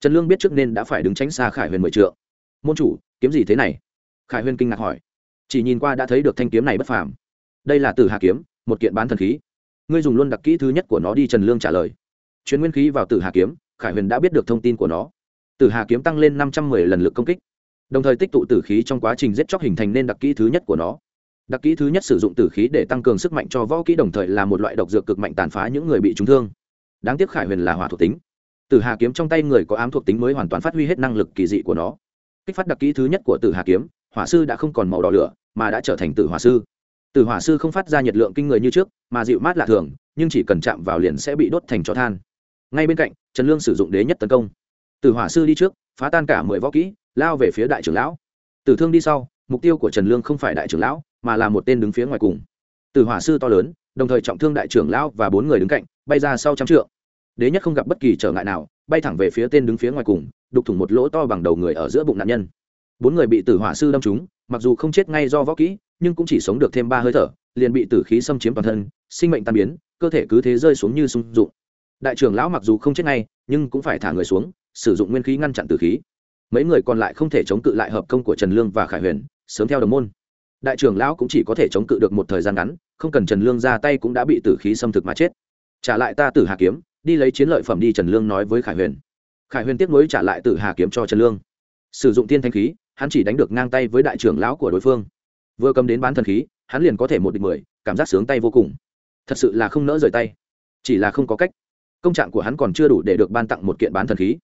Trần lương biết trước nên đã phải đứng tránh xa khải huyền mười trượng. Môn chủ, kiếm gì thế này? Khải huyền kinh ngạc hỏi. Chỉ nhìn qua đã thấy được thanh kiếm này bất phàm. Đây là tử hà kiếm, một kiện bán thần khí. Ngươi dùng luôn đặc kỹ thứ nhất của nó đi, trần lương trả lời. Chuyến nguyên khí vào tử hà kiếm, khải huyền đã biết được thông tin của nó. Tử hà kiếm tăng lên năm trăm mười lần lực công kích, đồng thời tích tụ tử khí trong quá trình giết chóc hình thành nên đặc kỹ thứ nhất của nó đặc kỹ thứ nhất sử dụng tử khí để tăng cường sức mạnh cho võ kỹ đồng thời là một loại độc dược cực mạnh tàn phá những người bị trúng thương. Đáng tiếc khải huyền là hỏa thuộc tính. Tử hà kiếm trong tay người có ám thuộc tính mới hoàn toàn phát huy hết năng lực kỳ dị của nó. Kích phát đặc kỹ thứ nhất của tử hà kiếm, hỏa sư đã không còn màu đỏ lửa, mà đã trở thành tử hỏa sư. Tử hỏa sư không phát ra nhiệt lượng kinh người như trước, mà dịu mát lạ thường, nhưng chỉ cần chạm vào liền sẽ bị đốt thành cho than. Ngay bên cạnh, trần lương sử dụng đế nhất tấn công. Tử hỏa sư đi trước, phá tan cả mười võ kỹ, lao về phía đại trưởng lão. Tử thương đi sau, mục tiêu của trần lương không phải đại trưởng lão mà là một tên đứng phía ngoài cùng. Tử hỏa sư to lớn, đồng thời trọng thương đại trưởng lão và bốn người đứng cạnh, bay ra sau trăm trượng. Đế nhất không gặp bất kỳ trở ngại nào, bay thẳng về phía tên đứng phía ngoài cùng, đục thủng một lỗ to bằng đầu người ở giữa bụng nạn nhân. Bốn người bị tử hỏa sư đâm trúng, mặc dù không chết ngay do võ kỹ, nhưng cũng chỉ sống được thêm ba hơi thở, liền bị tử khí xâm chiếm toàn thân, sinh mệnh tan biến, cơ thể cứ thế rơi xuống như sung dụng. Đại trưởng lão mặc dù không chết ngay, nhưng cũng phải thả người xuống, sử dụng nguyên khí ngăn chặn tử khí. Mấy người còn lại không thể chống cự lại hợp công của trần lương và khải huyền, sớm theo đồng môn đại trưởng lão cũng chỉ có thể chống cự được một thời gian ngắn, không cần trần lương ra tay cũng đã bị tử khí xâm thực mà chết. Trả lại ta tử hà kiếm, đi lấy chiến lợi phẩm đi, trần lương nói với khải huyền. Khải huyền tiếp nối trả lại tử hà kiếm cho trần lương. Sử dụng tiên thanh khí, hắn chỉ đánh được ngang tay với đại trưởng lão của đối phương. Vừa cầm đến bán thần khí, hắn liền có thể một địch mười, cảm giác sướng tay vô cùng. Thật sự là không nỡ rời tay. Chỉ là không có cách. Công trạng của hắn còn chưa đủ để được ban tặng một kiện bán thần khí.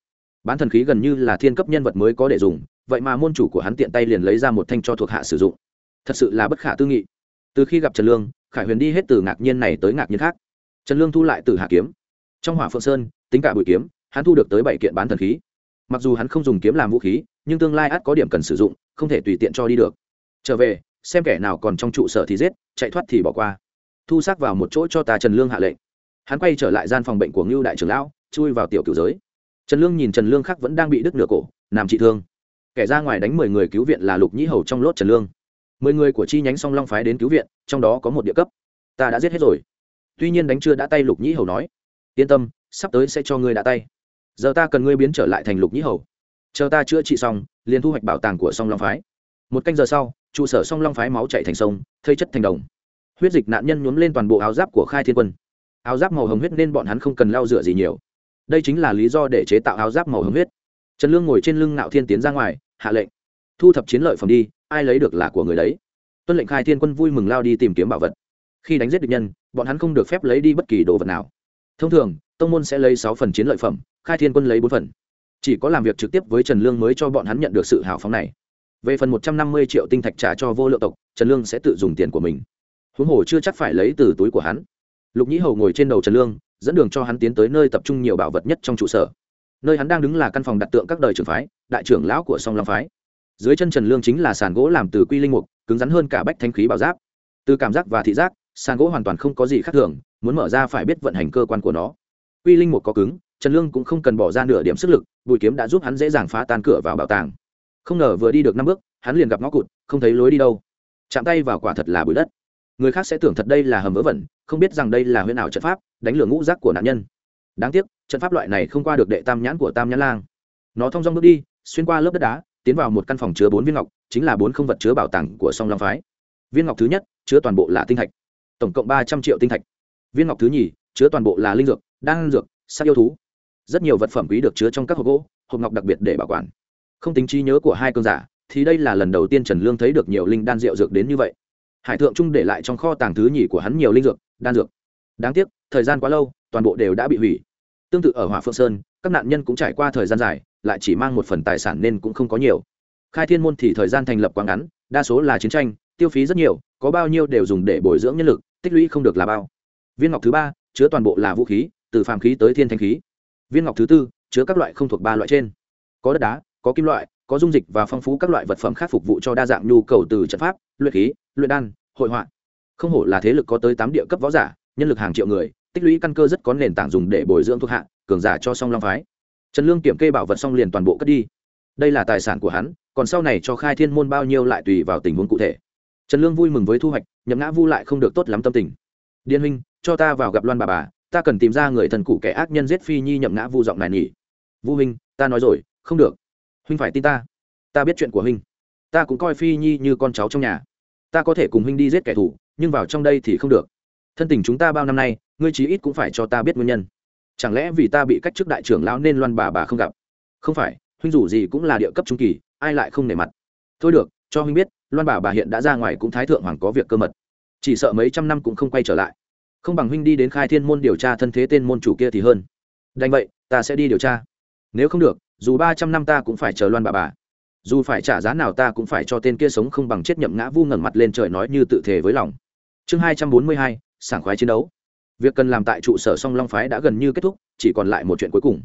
Bán thần khí gần như là thiên cấp nhân vật mới có để dùng, vậy mà môn chủ của hắn tiện tay liền lấy ra một thanh cho thuộc hạ sử dụng thật sự là bất khả tư nghị. Từ khi gặp trần lương, khải huyền đi hết từ ngạc nhiên này tới ngạc nhiên khác. Trần lương thu lại từ hạ kiếm. Trong hỏa phượng sơn, tính cả bụi kiếm, hắn thu được tới bảy kiện bán thần khí. Mặc dù hắn không dùng kiếm làm vũ khí, nhưng tương lai ắt có điểm cần sử dụng, không thể tùy tiện cho đi được. Trở về, xem kẻ nào còn trong trụ sở thì giết, chạy thoát thì bỏ qua. Thu xác vào một chỗ cho ta trần lương hạ lệnh. Hắn quay trở lại gian phòng bệnh của ngưu đại trưởng lão, chui vào tiểu cửu giới. Trần lương nhìn trần lương khắc vẫn đang bị đứt nửa cổ nằm trị thương. Kẻ ra ngoài đánh mười người cứu viện là lục nhĩ hầu trong lốt trần lương mười người của chi nhánh song long phái đến cứu viện, trong đó có một địa cấp. Ta đã giết hết rồi. Tuy nhiên đánh chưa đã tay lục nhĩ hầu nói. Yên tâm, sắp tới sẽ cho ngươi đã tay. Giờ ta cần ngươi biến trở lại thành lục nhĩ hầu. Chờ ta chữa trị xong, liền thu hoạch bảo tàng của song long phái. Một canh giờ sau, trụ sở song long phái máu chạy thành sông, thây chất thành đồng. Huyết dịch nạn nhân nhuốm lên toàn bộ áo giáp của khai thiên quân. Áo giáp màu hồng huyết nên bọn hắn không cần lau rửa gì nhiều. Đây chính là lý do để chế tạo áo giáp màu hồng huyết. Trần lương ngồi trên lưng nạo thiên tiến ra ngoài, hạ lệnh. Thu thập chiến lợi phẩm đi ai lấy được là của người đấy. Tuân lệnh khai thiên quân vui mừng lao đi tìm kiếm bảo vật. Khi đánh giết địch nhân, bọn hắn không được phép lấy đi bất kỳ đồ vật nào. Thông thường, tông môn sẽ lấy sáu phần chiến lợi phẩm, khai thiên quân lấy bốn phần. Chỉ có làm việc trực tiếp với trần lương mới cho bọn hắn nhận được sự hào phóng này. Về phần một trăm năm mươi triệu tinh thạch trả cho vô lượng tộc, trần lương sẽ tự dùng tiền của mình. Huống hồ chưa chắc phải lấy từ túi của hắn. Lục nhĩ hầu ngồi trên đầu trần lương, dẫn đường cho hắn tiến tới nơi tập trung nhiều bảo vật nhất trong trụ sở. Nơi hắn đang đứng là căn phòng đặt tượng các đời trưởng phái, đại trưởng lão của song long phái dưới chân trần lương chính là sàn gỗ làm từ quy linh mục, cứng rắn hơn cả bách thanh khí bảo giáp. Từ cảm giác và thị giác, sàn gỗ hoàn toàn không có gì khác thường, muốn mở ra phải biết vận hành cơ quan của nó. Quy linh mục có cứng, trần lương cũng không cần bỏ ra nửa điểm sức lực, bùi kiếm đã giúp hắn dễ dàng phá tan cửa vào bảo tàng. Không ngờ vừa đi được năm bước, hắn liền gặp ngõ cụt, không thấy lối đi đâu. Chạm tay vào quả thật là bụi đất. Người khác sẽ tưởng thật đây là hầm vỡ vẩn, không biết rằng đây là huyền ảo trận pháp, đánh lửa ngũ rác của nạn nhân. Đáng tiếc, trận pháp loại này không qua được đệ tam nhãn của tam nhãn lang. Nó thong dong bước đi, xuyên qua lớp đất đá tiến vào một căn phòng chứa bốn viên ngọc, chính là bốn không vật chứa bảo tàng của song long phái. Viên ngọc thứ nhất chứa toàn bộ là tinh thạch, tổng cộng ba trăm triệu tinh thạch. Viên ngọc thứ nhì chứa toàn bộ là linh dược, đan dược sắc yêu thú. Rất nhiều vật phẩm quý được chứa trong các hộp gỗ, hộp ngọc đặc biệt để bảo quản. Không tính trí nhớ của hai cơn giả, thì đây là lần đầu tiên trần lương thấy được nhiều linh đan rượu dược đến như vậy. Hải thượng trung để lại trong kho tàng thứ nhì của hắn nhiều linh dược, đan dược. Đáng tiếc, thời gian quá lâu, toàn bộ đều đã bị hủy. Tương tự ở hỏa phượng sơn, các nạn nhân cũng trải qua thời gian dài lại chỉ mang một phần tài sản nên cũng không có nhiều. Khai thiên môn thì thời gian thành lập quá ngắn, đa số là chiến tranh, tiêu phí rất nhiều, có bao nhiêu đều dùng để bồi dưỡng nhân lực, tích lũy không được là bao. Viên ngọc thứ ba chứa toàn bộ là vũ khí, từ phàm khí tới thiên thanh khí. Viên ngọc thứ tư chứa các loại không thuộc ba loại trên. Có đất đá, có kim loại, có dung dịch và phong phú các loại vật phẩm khác phục vụ cho đa dạng nhu cầu từ trận pháp, luyện khí, luyện đan, hội họa. Không hổ là thế lực có tới tám địa cấp võ giả, nhân lực hàng triệu người, tích lũy căn cơ rất có nền tảng dùng để bồi dưỡng thuộc hạ, cường giả cho song long phái trần lương kiểm kê bảo vật xong liền toàn bộ cất đi. Đây là tài sản của hắn, còn sau này cho khai thiên môn bao nhiêu lại tùy vào tình huống cụ thể. Trần lương vui mừng với thu hoạch, nhậm ngã vu lại không được tốt lắm tâm tình. Điên huynh, cho ta vào gặp loan bà bà, ta cần tìm ra người thần cụ kẻ ác nhân giết phi nhi nhậm ngã vu giọng này nhỉ vu huynh, ta nói rồi, không được. Huynh phải tin ta. Ta biết chuyện của huynh. Ta cũng coi phi nhi như con cháu trong nhà. Ta có thể cùng huynh đi giết kẻ thù, nhưng vào trong đây thì không được. Thân tình chúng ta bao năm nay, ngươi chí ít cũng phải cho ta biết nguyên nhân chẳng lẽ vì ta bị cách chức đại trưởng lão nên loan bà bà không gặp? Không phải, huynh dù gì cũng là địa cấp trung kỳ, ai lại không nể mặt? Thôi được, cho huynh biết, loan bà bà hiện đã ra ngoài cũng thái thượng hoàng có việc cơ mật. Chỉ sợ mấy trăm năm cũng không quay trở lại. Không bằng huynh đi đến khai thiên môn điều tra thân thế tên môn chủ kia thì hơn. Đành vậy, ta sẽ đi điều tra. Nếu không được, dù ba trăm năm ta cũng phải chờ loan bà bà. Dù phải trả giá nào ta cũng phải cho tên kia sống không bằng chết nhậm ngã vu ngẩng mặt lên trời nói như tự thể với lòng. Chương hai trăm bốn mươi hai, sảng khoái chiến đấu việc cần làm tại trụ sở song long phái đã gần như kết thúc, chỉ còn lại một chuyện cuối cùng.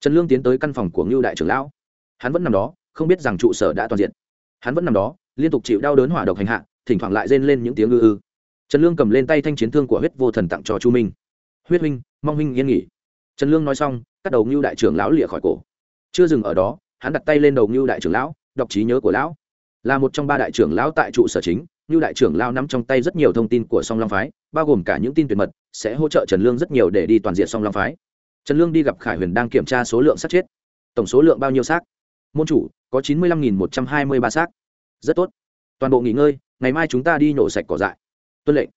Trần lương tiến tới căn phòng của ngưu đại trưởng lão. Hắn vẫn nằm đó, không biết rằng trụ sở đã toàn diện. Hắn vẫn nằm đó, liên tục chịu đau đớn hỏa độc hành hạ, thỉnh thoảng lại rên lên những tiếng ư ư. Trần lương cầm lên tay thanh chiến thương của huyết vô thần tặng cho chu minh. Huyết huynh, mong huynh yên nghỉ. Trần lương nói xong, cắt đầu ngưu đại trưởng lão lịa khỏi cổ. Chưa dừng ở đó, hắn đặt tay lên đầu ngưu đại trưởng lão, đọc trí nhớ của lão, là một trong ba đại trưởng lão tại trụ sở chính như đại trưởng lao nắm trong tay rất nhiều thông tin của song long phái, bao gồm cả những tin tuyệt mật, sẽ hỗ trợ trần lương rất nhiều để đi toàn diện song long phái. Trần lương đi gặp khải huyền đang kiểm tra số lượng sát chết. Tổng số lượng bao nhiêu xác? Môn chủ, có chín mươi lăm nghìn một trăm hai mươi ba xác. Rất tốt. Toàn bộ nghỉ ngơi, ngày mai chúng ta đi nhổ sạch cỏ dại. Tuân lệnh.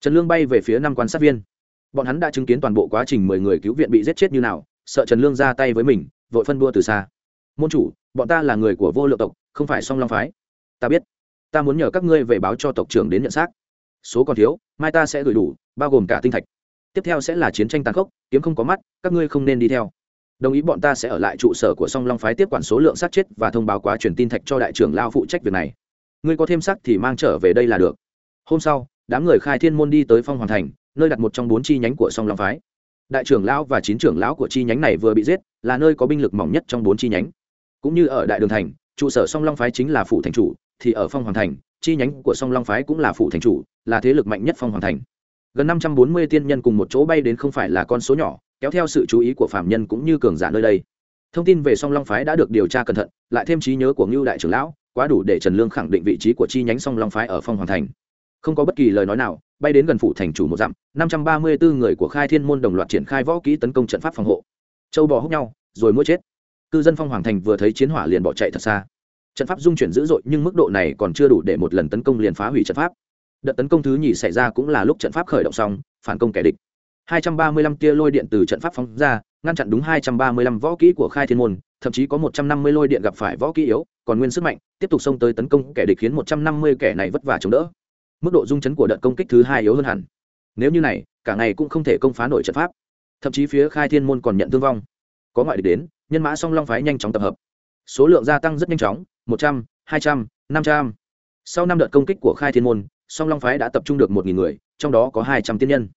Trần lương bay về phía năm quan sát viên. Bọn hắn đã chứng kiến toàn bộ quá trình mười người cứu viện bị giết chết như nào, sợ trần lương ra tay với mình, vội phân đua từ xa. Môn chủ, bọn ta là người của vô lượng tộc, không phải song long phái. Ta biết ta muốn nhờ các ngươi về báo cho tộc trưởng đến nhận xác. Số còn thiếu, mai ta sẽ gửi đủ, bao gồm cả tinh thạch. Tiếp theo sẽ là chiến tranh tàn khốc, kiếm không có mắt, các ngươi không nên đi theo. Đồng ý bọn ta sẽ ở lại trụ sở của song long phái tiếp quản số lượng sát chết và thông báo quá truyền tin thạch cho đại trưởng lao phụ trách việc này. Ngươi có thêm sắc thì mang trở về đây là được. Hôm sau, đám người khai thiên môn đi tới phong hoàn thành, nơi đặt một trong bốn chi nhánh của song long phái. Đại trưởng lão và chín trưởng lão của chi nhánh này vừa bị giết, là nơi có binh lực mỏng nhất trong bốn chi nhánh. Cũng như ở đại đường thành, trụ sở song long phái chính là phủ thành chủ thì ở phong hoàng thành, chi nhánh của song long phái cũng là phụ thành chủ, là thế lực mạnh nhất phong hoàng thành. Gần năm trăm bốn mươi tiên nhân cùng một chỗ bay đến không phải là con số nhỏ, kéo theo sự chú ý của phạm nhân cũng như cường giả nơi đây. Thông tin về song long phái đã được điều tra cẩn thận, lại thêm trí nhớ của ngưu đại trưởng lão, quá đủ để trần lương khẳng định vị trí của chi nhánh song long phái ở phong hoàng thành. Không có bất kỳ lời nói nào, bay đến gần phủ thành chủ một dặm, năm trăm ba mươi bốn người của khai thiên môn đồng loạt triển khai võ kỹ tấn công trận pháp phòng hộ. Châu bò húc nhau, rồi mua chết. Cư dân phong hoàng thành vừa thấy chiến hỏa liền bỏ chạy thật xa trận pháp dung chuyển dữ dội nhưng mức độ này còn chưa đủ để một lần tấn công liền phá hủy trận pháp. Đợt tấn công thứ nhì xảy ra cũng là lúc trận pháp khởi động xong, phản công kẻ địch. 235 tia lôi điện từ trận pháp phóng ra, ngăn chặn đúng 235 võ kỹ của khai thiên môn, thậm chí có 150 lôi điện gặp phải võ kỹ yếu, còn nguyên sức mạnh, tiếp tục xông tới tấn công kẻ địch khiến 150 kẻ này vất vả chống đỡ. Mức độ dung chấn của đợt công kích thứ hai yếu hơn hẳn. Nếu như này, cả ngày cũng không thể công phá nổi trận pháp. Thậm chí phía khai thiên môn còn nhận thương vong. Có ngoại địch đến, nhân mã song long phái nhanh chóng tập hợp. Số lượng gia tăng rất nhanh chóng một trăm, hai trăm, năm trăm. Sau năm đợt công kích của khai thiên môn, song long phái đã tập trung được một nghìn người, trong đó có hai trăm tiên nhân.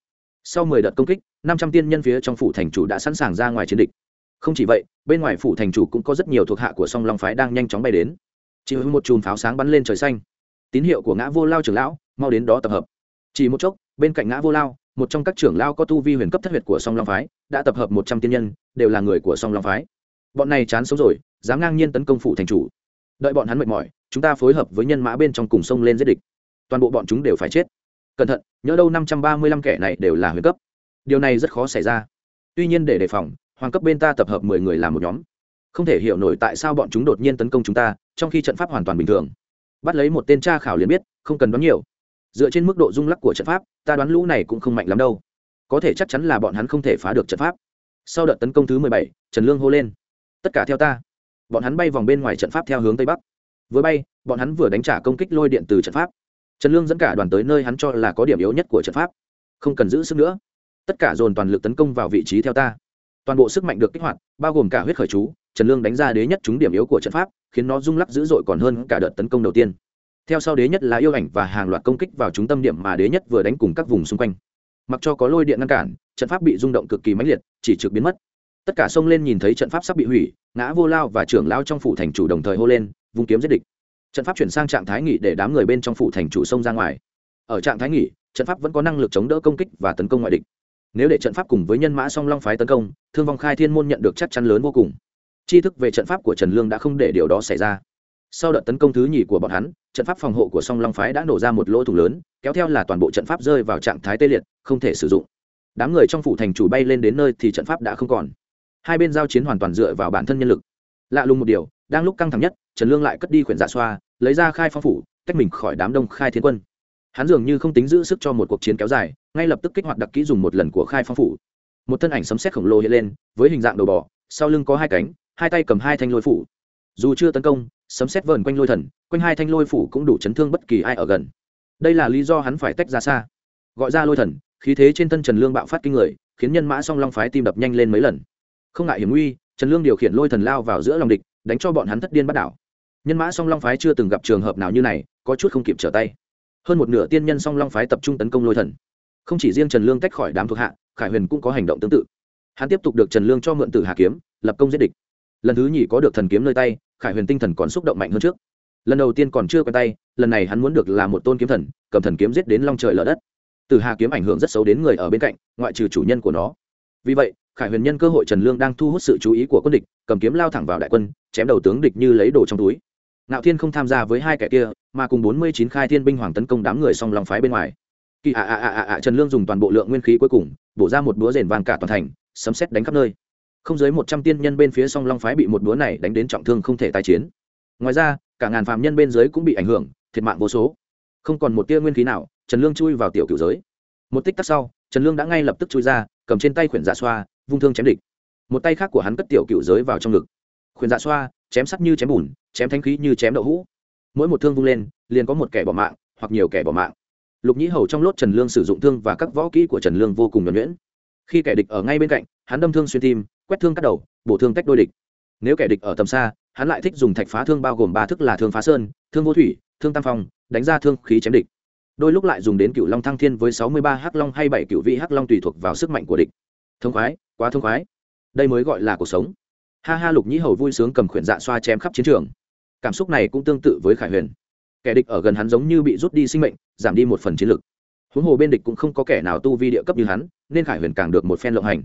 Sau mười đợt công kích, năm trăm tiên nhân phía trong phủ thành chủ đã sẵn sàng ra ngoài chiến địch. Không chỉ vậy, bên ngoài phủ thành chủ cũng có rất nhiều thuộc hạ của song long phái đang nhanh chóng bay đến. Chỉ với một chùm pháo sáng bắn lên trời xanh. Tín hiệu của ngã vô lao trưởng lão, mau đến đó tập hợp. Chỉ một chốc, bên cạnh ngã vô lao, một trong các trưởng lao có tu vi huyền cấp thất huyệt của song long phái, đã tập hợp một trăm tiên nhân, đều là người của song long phái. Bọn này chán sống rồi, dám ngang nhiên tấn công phủ thành chủ đợi bọn hắn mệt mỏi, chúng ta phối hợp với nhân mã bên trong cùng sông lên giết địch. Toàn bộ bọn chúng đều phải chết. Cẩn thận, nhớ đâu năm trăm ba mươi lăm kẻ này đều là huyền cấp. Điều này rất khó xảy ra. Tuy nhiên để đề phòng, hoàng cấp bên ta tập hợp mười người làm một nhóm. Không thể hiểu nổi tại sao bọn chúng đột nhiên tấn công chúng ta, trong khi trận pháp hoàn toàn bình thường. Bắt lấy một tên tra khảo liền biết, không cần đoán nhiều. Dựa trên mức độ rung lắc của trận pháp, ta đoán lũ này cũng không mạnh lắm đâu. Có thể chắc chắn là bọn hắn không thể phá được trận pháp. Sau đợt tấn công thứ mười bảy, trần lương hô lên. Tất cả theo ta bọn hắn bay vòng bên ngoài trận pháp theo hướng tây bắc. Vừa bay, bọn hắn vừa đánh trả công kích lôi điện từ trận pháp. Trần lương dẫn cả đoàn tới nơi hắn cho là có điểm yếu nhất của trận pháp. Không cần giữ sức nữa. Tất cả dồn toàn lực tấn công vào vị trí theo ta. Toàn bộ sức mạnh được kích hoạt, bao gồm cả huyết khởi chú, trần lương đánh ra đế nhất trúng điểm yếu của trận pháp, khiến nó rung lắc dữ dội còn hơn cả đợt tấn công đầu tiên. Theo sau đế nhất là yêu ảnh và hàng loạt công kích vào trung tâm điểm mà đế nhất vừa đánh cùng các vùng xung quanh. Mặc cho có lôi điện ngăn cản, trận pháp bị rung động cực kỳ mãnh liệt, chỉ trực biến mất tất cả xông lên nhìn thấy trận pháp sắp bị hủy, ngã vô lao và trưởng lao trong phủ thành chủ đồng thời hô lên, vung kiếm giết địch. Trận pháp chuyển sang trạng thái nghỉ để đám người bên trong phủ thành chủ xông ra ngoài. Ở trạng thái nghỉ, trận pháp vẫn có năng lực chống đỡ công kích và tấn công ngoại địch. Nếu để trận pháp cùng với nhân mã song long phái tấn công, thương vong khai thiên môn nhận được chắc chắn lớn vô cùng. Tri thức về trận pháp của trần lương đã không để điều đó xảy ra. Sau đợt tấn công thứ nhì của bọn hắn, trận pháp phòng hộ của song long phái đã nổ ra một lỗ thủng lớn, kéo theo là toàn bộ trận pháp rơi vào trạng thái tê liệt, không thể sử dụng. Đám người trong phủ thành chủ bay lên đến nơi thì trận pháp đã không còn hai bên giao chiến hoàn toàn dựa vào bản thân nhân lực. Lạ lùng một điều, đang lúc căng thẳng nhất, trần lương lại cất đi khuyển dạ xoa, lấy ra khai phong phủ, tách mình khỏi đám đông khai thiên quân. Hắn dường như không tính giữ sức cho một cuộc chiến kéo dài, ngay lập tức kích hoạt đặc kỹ dùng một lần của khai phong phủ. Một thân ảnh sấm xét khổng lồ hiện lên, với hình dạng đầu bò, sau lưng có hai cánh, hai tay cầm hai thanh lôi phủ. Dù chưa tấn công, sấm xét vờn quanh lôi thần, quanh hai thanh lôi phủ cũng đủ chấn thương bất kỳ ai ở gần. Đây là lý do hắn phải tách ra xa. Gọi ra lôi thần, khí thế trên thân trần lương bạo phát kinh người, khiến nhân mã song long phái tim đập nhanh lên mấy lần không ngại hiểm nguy, trần lương điều khiển lôi thần lao vào giữa lòng địch, đánh cho bọn hắn thất điên bắt đảo. Nhân mã song long phái chưa từng gặp trường hợp nào như này, có chút không kịp trở tay. Hơn một nửa tiên nhân song long phái tập trung tấn công lôi thần. Không chỉ riêng trần lương tách khỏi đám thuộc hạ, khải huyền cũng có hành động tương tự. Hắn tiếp tục được trần lương cho mượn tử hà kiếm, lập công giết địch. Lần thứ nhì có được thần kiếm nơi tay, khải huyền tinh thần còn xúc động mạnh hơn trước. Lần đầu tiên còn chưa quen tay, lần này hắn muốn được là một tôn kiếm thần, cầm thần kiếm giết đến long trời lở đất. Tử hà kiếm ảnh hưởng rất xấu đến người ở bên cạnh, ngoại trừ chủ nhân của nó vì vậy, khải huyền nhân cơ hội trần lương đang thu hút sự chú ý của quân địch, cầm kiếm lao thẳng vào đại quân, chém đầu tướng địch như lấy đồ trong túi. Ngạo thiên không tham gia với hai kẻ kia, mà cùng bốn mươi chín khai thiên binh hoàng tấn công đám người song lòng phái bên ngoài. Kỳ ạ ạ ạ ạ ạ trần lương dùng toàn bộ lượng nguyên khí cuối cùng, bổ ra một búa rền vàng cả toàn thành, sấm xét đánh khắp nơi. Không dưới một trăm tiên nhân bên phía song long phái bị một búa này đánh đến trọng thương không thể tái chiến. Ngoài ra, cả ngàn phạm nhân bên dưới cũng bị ảnh hưởng, thiệt mạng vô số. Không còn một tia nguyên khí nào, trần lương chui vào tiểu cựu giới. Một tích tắc sau, trần lương đã ngay lập tức chui ra cầm trên tay khuyển dạ xoa, vung thương chém địch. Một tay khác của hắn cất tiểu cựu giới vào trong ngực. Khuyển dạ xoa, chém sắt như chém bùn, chém thanh khí như chém đậu hũ. Mỗi một thương vung lên, liền có một kẻ bỏ mạng, hoặc nhiều kẻ bỏ mạng. Lục nhĩ hầu trong lốt trần lương sử dụng thương và các võ kỹ của trần lương vô cùng nhuẩn nhuyễn. Khi kẻ địch ở ngay bên cạnh, hắn đâm thương xuyên tim, quét thương cắt đầu, bổ thương tách đôi địch. Nếu kẻ địch ở tầm xa, hắn lại thích dùng thạch phá thương bao gồm ba thức là thương phá sơn, thương vô thủy, thương tam phong, đánh ra thương khí chém địch đôi lúc lại dùng đến cựu long thăng thiên với sáu mươi ba hắc long hay bảy cựu vị hắc long tùy thuộc vào sức mạnh của địch. Thông khoái, quá thông khoái. Đây mới gọi là cuộc sống. Ha ha, lục nhĩ hầu vui sướng cầm khuyển dạ xoa chém khắp chiến trường. Cảm xúc này cũng tương tự với khải huyền. Kẻ địch ở gần hắn giống như bị rút đi sinh mệnh, giảm đi một phần chiến lực. Huống hồ bên địch cũng không có kẻ nào tu vi địa cấp như hắn, nên khải huyền càng được một phen lộng hành.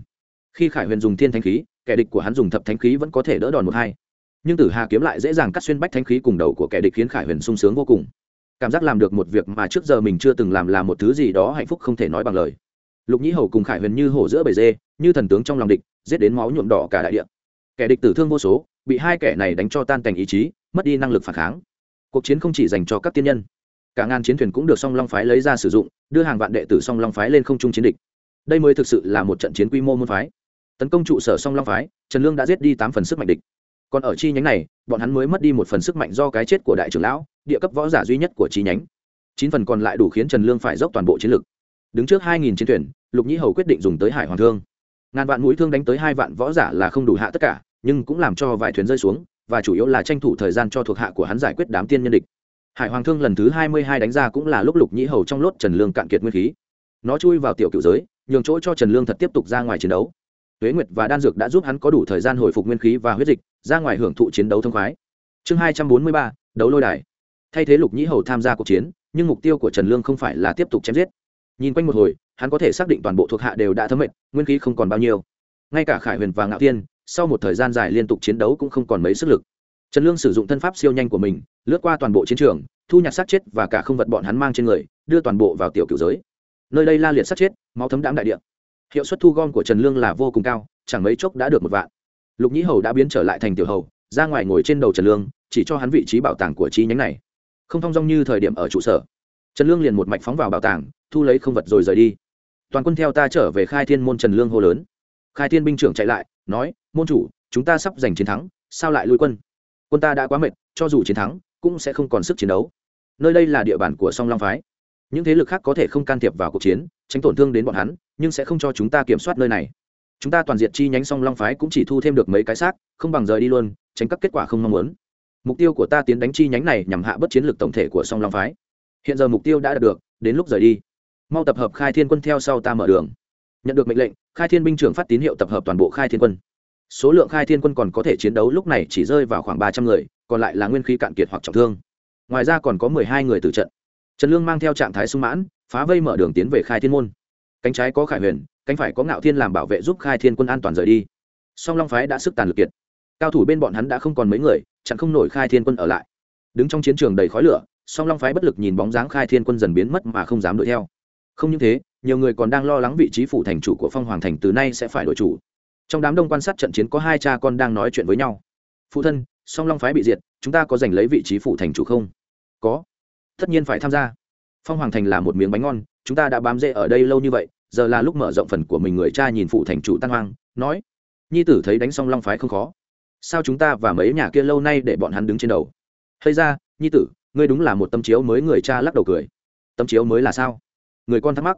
Khi khải huyền dùng thiên thanh khí, kẻ địch của hắn dùng thập thanh khí vẫn có thể đỡ đòn một hai. Nhưng tử hà kiếm lại dễ dàng cắt xuyên bách thanh khí cùng đầu của kẻ địch khiến khải huyền sung sướng vô cùng cảm giác làm được một việc mà trước giờ mình chưa từng làm là một thứ gì đó hạnh phúc không thể nói bằng lời. Lục nhĩ hầu cùng khải huyền như hổ giữa bầy dê, như thần tướng trong lòng địch, giết đến máu nhuộm đỏ cả đại địa. Kẻ địch tử thương vô số, bị hai kẻ này đánh cho tan cảnh ý chí, mất đi năng lực phản kháng. Cuộc chiến không chỉ dành cho các tiên nhân. Cả ngàn chiến thuyền cũng được song long phái lấy ra sử dụng, đưa hàng vạn đệ tử song long phái lên không trung chiến địch. Đây mới thực sự là một trận chiến quy mô môn phái. Tấn công trụ sở song long phái, trần lương đã giết đi tám phần sức mạnh địch còn ở chi nhánh này, bọn hắn mới mất đi một phần sức mạnh do cái chết của đại trưởng lão, địa cấp võ giả duy nhất của chi nhánh. Chín phần còn lại đủ khiến trần lương phải dốc toàn bộ chiến lực. Đứng trước hai nghìn chiến thuyền, lục nhĩ hầu quyết định dùng tới hải hoàng thương. Ngàn vạn mũi thương đánh tới hai vạn võ giả là không đủ hạ tất cả, nhưng cũng làm cho vài thuyền rơi xuống, và chủ yếu là tranh thủ thời gian cho thuộc hạ của hắn giải quyết đám tiên nhân địch. Hải hoàng thương lần thứ hai mươi hai đánh ra cũng là lúc lục nhĩ hầu trong lốt trần lương cạn kiệt nguyên khí. Nó chui vào tiểu cựu giới, nhường chỗ cho trần lương thật tiếp tục ra ngoài chiến đấu tuế nguyệt và đan dược đã giúp hắn có đủ thời gian hồi phục nguyên khí và huyết dịch, ra ngoài hưởng thụ chiến đấu thông khoái. Chương hai trăm bốn mươi ba, đấu lôi đài. Thay thế lục nhĩ hầu tham gia cuộc chiến, nhưng mục tiêu của trần lương không phải là tiếp tục chém giết. Nhìn quanh một hồi, hắn có thể xác định toàn bộ thuộc hạ đều đã thấm mệt, nguyên khí không còn bao nhiêu. Ngay cả khải huyền và ngạo tiên sau một thời gian dài liên tục chiến đấu cũng không còn mấy sức lực. Trần lương sử dụng thân pháp siêu nhanh của mình, lướt qua toàn bộ chiến trường, thu nhặt sát chết và cả không vật bọn hắn mang trên người, đưa toàn bộ vào tiểu cựu giới. Nơi đây la liệt sát chết, máu thấm đạm đại địa hiệu suất thu gom của trần lương là vô cùng cao, chẳng mấy chốc đã được một vạn. Lục nhĩ hầu đã biến trở lại thành tiểu hầu, ra ngoài ngồi trên đầu trần lương, chỉ cho hắn vị trí bảo tàng của chi nhánh này. Không thong dong như thời điểm ở trụ sở. Trần lương liền một mạch phóng vào bảo tàng, thu lấy không vật rồi rời đi. Toàn quân theo ta trở về khai thiên môn trần lương hô lớn. Khai thiên binh trưởng chạy lại, nói, môn chủ, chúng ta sắp giành chiến thắng, sao lại lui quân? Quân ta đã quá mệt, cho dù chiến thắng, cũng sẽ không còn sức chiến đấu. Nơi đây là địa bàn của song long phái. Những thế lực khác có thể không can thiệp vào cuộc chiến, tránh tổn thương đến bọn hắn nhưng sẽ không cho chúng ta kiểm soát nơi này. Chúng ta toàn diện chi nhánh song long phái cũng chỉ thu thêm được mấy cái xác, không bằng rời đi luôn, tránh các kết quả không mong muốn. Mục tiêu của ta tiến đánh chi nhánh này nhằm hạ bất chiến lược tổng thể của song long phái. Hiện giờ mục tiêu đã đạt được, đến lúc rời đi. Mau tập hợp khai thiên quân theo sau ta mở đường. Nhận được mệnh lệnh, khai thiên binh trưởng phát tín hiệu tập hợp toàn bộ khai thiên quân. Số lượng khai thiên quân còn có thể chiến đấu lúc này chỉ rơi vào khoảng ba trăm người, còn lại là nguyên khí cạn kiệt hoặc trọng thương. Ngoài ra còn có mười hai người tử trận. Trần lương mang theo trạng thái sung mãn, phá vây mở đường tiến về khai thiên môn cánh trái có khải huyền, cánh phải có ngạo thiên làm bảo vệ giúp khai thiên quân an toàn rời đi. Song long phái đã sức tàn lực kiệt. Cao thủ bên bọn hắn đã không còn mấy người, chặn không nổi khai thiên quân ở lại. Đứng trong chiến trường đầy khói lửa, song long phái bất lực nhìn bóng dáng khai thiên quân dần biến mất mà không dám đuổi theo. Không những thế, nhiều người còn đang lo lắng vị trí phủ thành chủ của phong hoàng thành từ nay sẽ phải đổi chủ. Trong đám đông quan sát trận chiến có hai cha con đang nói chuyện với nhau. Phụ thân, song long phái bị diệt, chúng ta có giành lấy vị trí phủ thành chủ không? Có. Tất nhiên phải tham gia phong hoàng thành là một miếng bánh ngon, chúng ta đã bám rễ ở đây lâu như vậy, giờ là lúc mở rộng phần của mình người cha nhìn phụ thành chủ tan hoang, nói, nhi tử thấy đánh xong long phái không khó. Sao chúng ta và mấy nhà kia lâu nay để bọn hắn đứng trên đầu? Hay ra, nhi tử, ngươi đúng là một tâm chiếu mới người cha lắc đầu cười. Tâm chiếu mới là sao? Người con thắc mắc.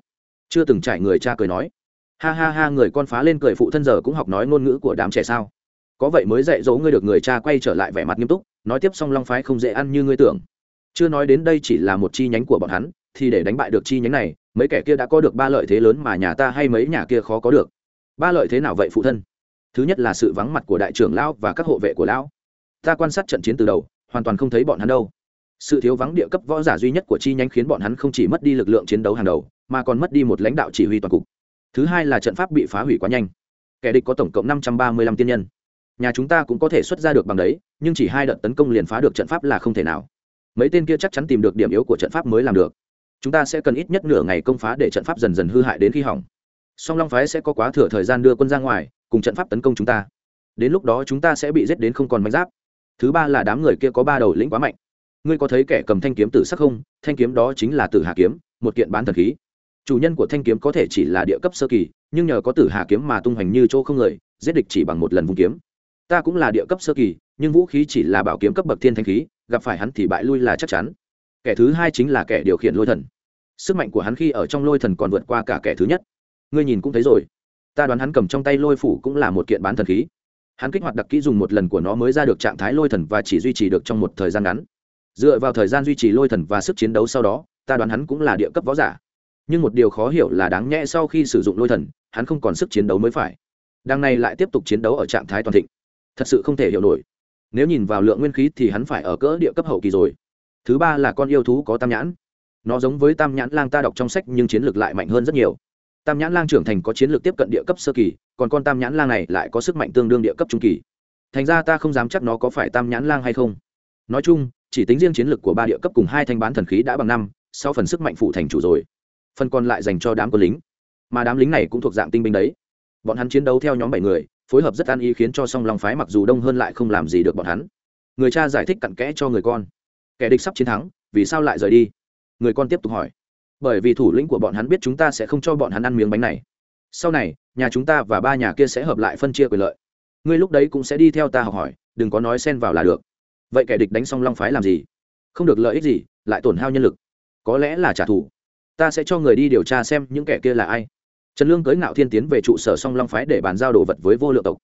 Chưa từng trải người cha cười nói. Ha ha ha, người con phá lên cười phụ thân giờ cũng học nói ngôn ngữ của đám trẻ sao? Có vậy mới dạy dỗ ngươi được người cha quay trở lại vẻ mặt nghiêm túc, nói tiếp xong long phái không dễ ăn như ngươi tưởng chưa nói đến đây chỉ là một chi nhánh của bọn hắn, thì để đánh bại được chi nhánh này, mấy kẻ kia đã có được ba lợi thế lớn mà nhà ta hay mấy nhà kia khó có được. Ba lợi thế nào vậy phụ thân? Thứ nhất là sự vắng mặt của đại trưởng lão và các hộ vệ của lão. Ta quan sát trận chiến từ đầu, hoàn toàn không thấy bọn hắn đâu. Sự thiếu vắng địa cấp võ giả duy nhất của chi nhánh khiến bọn hắn không chỉ mất đi lực lượng chiến đấu hàng đầu, mà còn mất đi một lãnh đạo chỉ huy toàn cục. Thứ hai là trận pháp bị phá hủy quá nhanh. Kẻ địch có tổng cộng năm trăm ba mươi lăm tiên nhân. Nhà chúng ta cũng có thể xuất ra được bằng đấy, nhưng chỉ hai đợt tấn công liền phá được trận pháp là không thể nào mấy tên kia chắc chắn tìm được điểm yếu của trận pháp mới làm được. Chúng ta sẽ cần ít nhất nửa ngày công phá để trận pháp dần dần hư hại đến khi hỏng. Song long phái sẽ có quá thừa thời gian đưa quân ra ngoài, cùng trận pháp tấn công chúng ta. Đến lúc đó chúng ta sẽ bị giết đến không còn manh giáp. Thứ ba là đám người kia có ba đầu lĩnh quá mạnh. Ngươi có thấy kẻ cầm thanh kiếm tử sắc không? Thanh kiếm đó chính là tử hà kiếm, một kiện bán thần khí. Chủ nhân của thanh kiếm có thể chỉ là địa cấp sơ kỳ, nhưng nhờ có tử hà kiếm mà tung hoành như chỗ không người, giết địch chỉ bằng một lần vung kiếm. Ta cũng là địa cấp sơ kỳ, nhưng vũ khí chỉ là bảo kiếm cấp bậc thiên thanh khí gặp phải hắn thì bại lui là chắc chắn. Kẻ thứ hai chính là kẻ điều khiển lôi thần. Sức mạnh của hắn khi ở trong lôi thần còn vượt qua cả kẻ thứ nhất. Ngươi nhìn cũng thấy rồi. Ta đoán hắn cầm trong tay lôi phủ cũng là một kiện bán thần khí. Hắn kích hoạt đặc kỹ dùng một lần của nó mới ra được trạng thái lôi thần và chỉ duy trì được trong một thời gian ngắn. Dựa vào thời gian duy trì lôi thần và sức chiến đấu sau đó, ta đoán hắn cũng là địa cấp võ giả. Nhưng một điều khó hiểu là đáng nhẽ sau khi sử dụng lôi thần, hắn không còn sức chiến đấu mới phải. Đằng này lại tiếp tục chiến đấu ở trạng thái toàn thịnh. Thật sự không thể hiểu nổi nếu nhìn vào lượng nguyên khí thì hắn phải ở cỡ địa cấp hậu kỳ rồi. Thứ ba là con yêu thú có tam nhãn. Nó giống với tam nhãn lang ta đọc trong sách nhưng chiến lược lại mạnh hơn rất nhiều. Tam nhãn lang trưởng thành có chiến lược tiếp cận địa cấp sơ kỳ, còn con tam nhãn lang này lại có sức mạnh tương đương địa cấp trung kỳ. Thành ra ta không dám chắc nó có phải tam nhãn lang hay không. Nói chung, chỉ tính riêng chiến lược của ba địa cấp cùng hai thanh bán thần khí đã bằng năm, sau phần sức mạnh phụ thành chủ rồi. Phần còn lại dành cho đám quân lính. Mà đám lính này cũng thuộc dạng tinh binh đấy. Bọn hắn chiến đấu theo nhóm bảy người phối hợp rất an ý khiến cho song long phái mặc dù đông hơn lại không làm gì được bọn hắn. Người cha giải thích cặn kẽ cho người con. Kẻ địch sắp chiến thắng, vì sao lại rời đi? Người con tiếp tục hỏi. Bởi vì thủ lĩnh của bọn hắn biết chúng ta sẽ không cho bọn hắn ăn miếng bánh này. Sau này, nhà chúng ta và ba nhà kia sẽ hợp lại phân chia quyền lợi. Ngươi lúc đấy cũng sẽ đi theo ta học hỏi, đừng có nói xen vào là được. Vậy kẻ địch đánh xong long phái làm gì? Không được lợi ích gì, lại tổn hao nhân lực. Có lẽ là trả thù. Ta sẽ cho người đi điều tra xem những kẻ kia là ai trần lương cưới ngạo thiên tiến về trụ sở song long phái để bàn giao đồ vật với vô lượng tộc.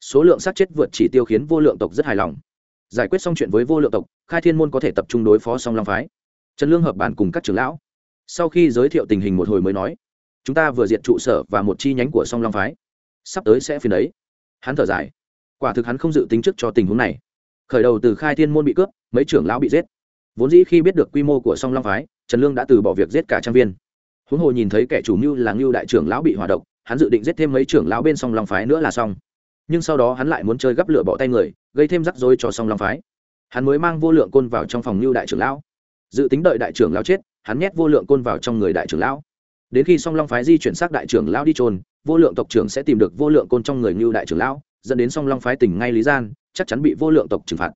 Số lượng sát chết vượt chỉ tiêu khiến vô lượng tộc rất hài lòng. Giải quyết xong chuyện với vô lượng tộc, khai thiên môn có thể tập trung đối phó song long phái. Trần lương hợp bàn cùng các trưởng lão. Sau khi giới thiệu tình hình một hồi mới nói, chúng ta vừa diệt trụ sở và một chi nhánh của song long phái. Sắp tới sẽ phiền đấy hắn thở dài. Quả thực hắn không dự tính trước cho tình huống này. Khởi đầu từ khai thiên môn bị cướp, mấy trưởng lão bị giết. Vốn dĩ khi biết được quy mô của song long phái, trần lương đã từ bỏ việc giết cả trang viên huống hồ nhìn thấy kẻ chủ mưu là ngưu đại trưởng lão bị hòa độc, hắn dự định giết thêm mấy trưởng lão bên song long phái nữa là xong. Nhưng sau đó hắn lại muốn chơi gấp lửa bỏ tay người, gây thêm rắc rối cho song long phái. Hắn mới mang vô lượng côn vào trong phòng ngưu đại trưởng lão. Dự tính đợi đại trưởng lão chết, hắn nhét vô lượng côn vào trong người đại trưởng lão. Đến khi song long phái di chuyển xác đại trưởng lão đi trôn vô lượng tộc trưởng sẽ tìm được vô lượng côn trong người ngưu đại trưởng lão, dẫn đến song long phái tỉnh ngay lý gian, chắc chắn bị vô lượng tộc trừng phạt.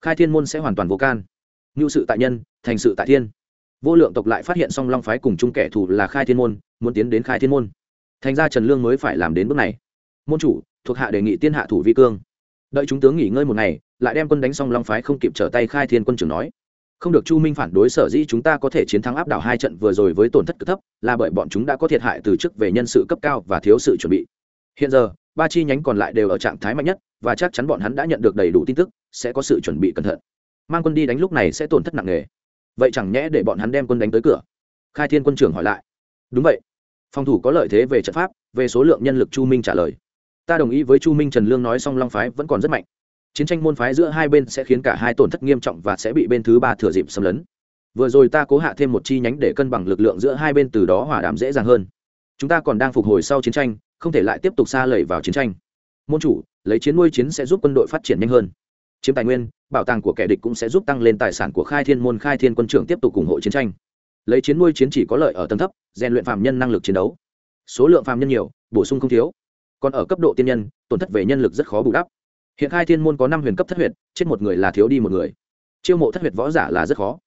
Khai thiên môn sẽ hoàn toàn vô can. Ngưu sự tại nhân, thành sự tại thiên vô lượng tộc lại phát hiện song long phái cùng chung kẻ thù là khai thiên môn, muốn tiến đến khai thiên môn. Thành ra trần lương mới phải làm đến bước này. Môn chủ, thuộc hạ đề nghị tiên hạ thủ vi cương. Đợi chúng tướng nghỉ ngơi một ngày, lại đem quân đánh song long phái không kịp trở tay khai thiên quân trưởng nói. Không được chu minh phản đối sở dĩ chúng ta có thể chiến thắng áp đảo hai trận vừa rồi với tổn thất cực thấp, là bởi bọn chúng đã có thiệt hại từ chức về nhân sự cấp cao và thiếu sự chuẩn bị. Hiện giờ, ba chi nhánh còn lại đều ở trạng thái mạnh nhất, và chắc chắn bọn hắn đã nhận được đầy đủ tin tức, sẽ có sự chuẩn bị cẩn thận. Mang quân đi đánh lúc này sẽ tổn thất nặng nề vậy chẳng nhẽ để bọn hắn đem quân đánh tới cửa? Khai thiên quân trưởng hỏi lại. Đúng vậy. Phòng thủ có lợi thế về trận pháp, về số lượng nhân lực chu minh trả lời. Ta đồng ý với chu minh trần lương nói xong long phái vẫn còn rất mạnh. Chiến tranh môn phái giữa hai bên sẽ khiến cả hai tổn thất nghiêm trọng và sẽ bị bên thứ ba thừa dịp xâm lấn. Vừa rồi ta cố hạ thêm một chi nhánh để cân bằng lực lượng giữa hai bên từ đó hỏa đàm dễ dàng hơn. Chúng ta còn đang phục hồi sau chiến tranh, không thể lại tiếp tục xa lầy vào chiến tranh. Môn chủ, lấy chiến nuôi chiến sẽ giúp quân đội phát triển nhanh hơn chiếm tài nguyên, bảo tàng của kẻ địch cũng sẽ giúp tăng lên tài sản của khai thiên môn, khai thiên quân trưởng tiếp tục ủng hộ chiến tranh. Lấy chiến nuôi chiến chỉ có lợi ở tầng thấp, rèn luyện phạm nhân năng lực chiến đấu. Số lượng phạm nhân nhiều, bổ sung không thiếu. Còn ở cấp độ tiên nhân, tổn thất về nhân lực rất khó bù đắp. Hiện khai thiên môn có năm huyền cấp thất huyệt, chết một người là thiếu đi một người. Chiêu mộ thất huyệt võ giả là rất khó.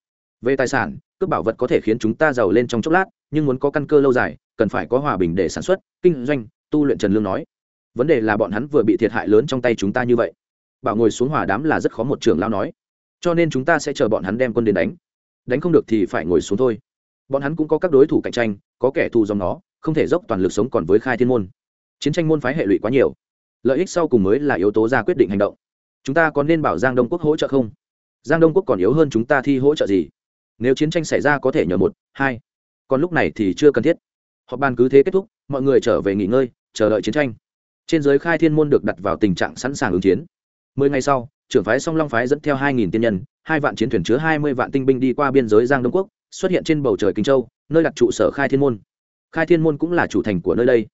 Về tài sản cướp bảo vật có thể khiến chúng ta giàu lên trong chốc lát, nhưng muốn có căn cơ lâu dài, cần phải có hòa bình để sản xuất, kinh doanh, tu luyện trần lương nói. Vấn đề là bọn hắn vừa bị thiệt hại lớn trong tay chúng ta như vậy bảo ngồi xuống hòa đám là rất khó một trưởng lao nói. Cho nên chúng ta sẽ chờ bọn hắn đem quân đến đánh. Đánh không được thì phải ngồi xuống thôi. Bọn hắn cũng có các đối thủ cạnh tranh, có kẻ thù dòng nó, không thể dốc toàn lực sống còn với khai thiên môn. Chiến tranh môn phái hệ lụy quá nhiều. Lợi ích sau cùng mới là yếu tố ra quyết định hành động. Chúng ta có nên bảo giang đông quốc hỗ trợ không? Giang đông quốc còn yếu hơn chúng ta thi hỗ trợ gì? Nếu chiến tranh xảy ra có thể nhờ một, hai. Còn lúc này thì chưa cần thiết. Họp bàn cứ thế kết thúc, mọi người trở về nghỉ ngơi, chờ đợi chiến tranh. Trên giới khai thiên môn được đặt vào tình trạng sẵn sàng ứng chiến mười ngày sau, trưởng phái song long phái dẫn theo hai nghìn tiên nhân, hai vạn chiến thuyền chứa hai mươi vạn tinh binh đi qua biên giới giang đông quốc, xuất hiện trên bầu trời kinh châu, nơi đặt trụ sở khai thiên môn. Khai thiên môn cũng là chủ thành của nơi đây.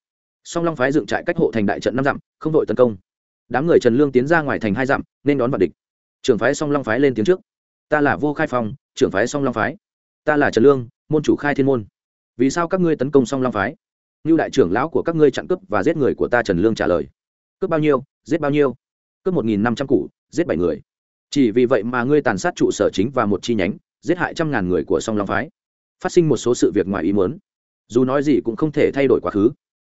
Song long phái dựng trại cách hộ thành đại trận năm dặm, không đội tấn công. Đám người trần lương tiến ra ngoài thành hai dặm, nên đón vạn địch. Trưởng phái song long phái lên tiếng trước. Ta là vô khai phong, trưởng phái song long phái. Ta là trần lương, môn chủ khai thiên môn. Vì sao các ngươi tấn công song long phái? Như đại trưởng lão của các ngươi chặn cướp và giết người của ta trần lương trả lời. Cướp bao nhiêu, giết bao nhiêu? Cướp một nghìn năm trăm củ, giết bảy người. Chỉ vì vậy mà ngươi tàn sát trụ sở chính và một chi nhánh giết hại trăm ngàn người của song long phái. Phát sinh một số sự việc ngoài ý muốn. Dù nói gì cũng không thể thay đổi quá khứ.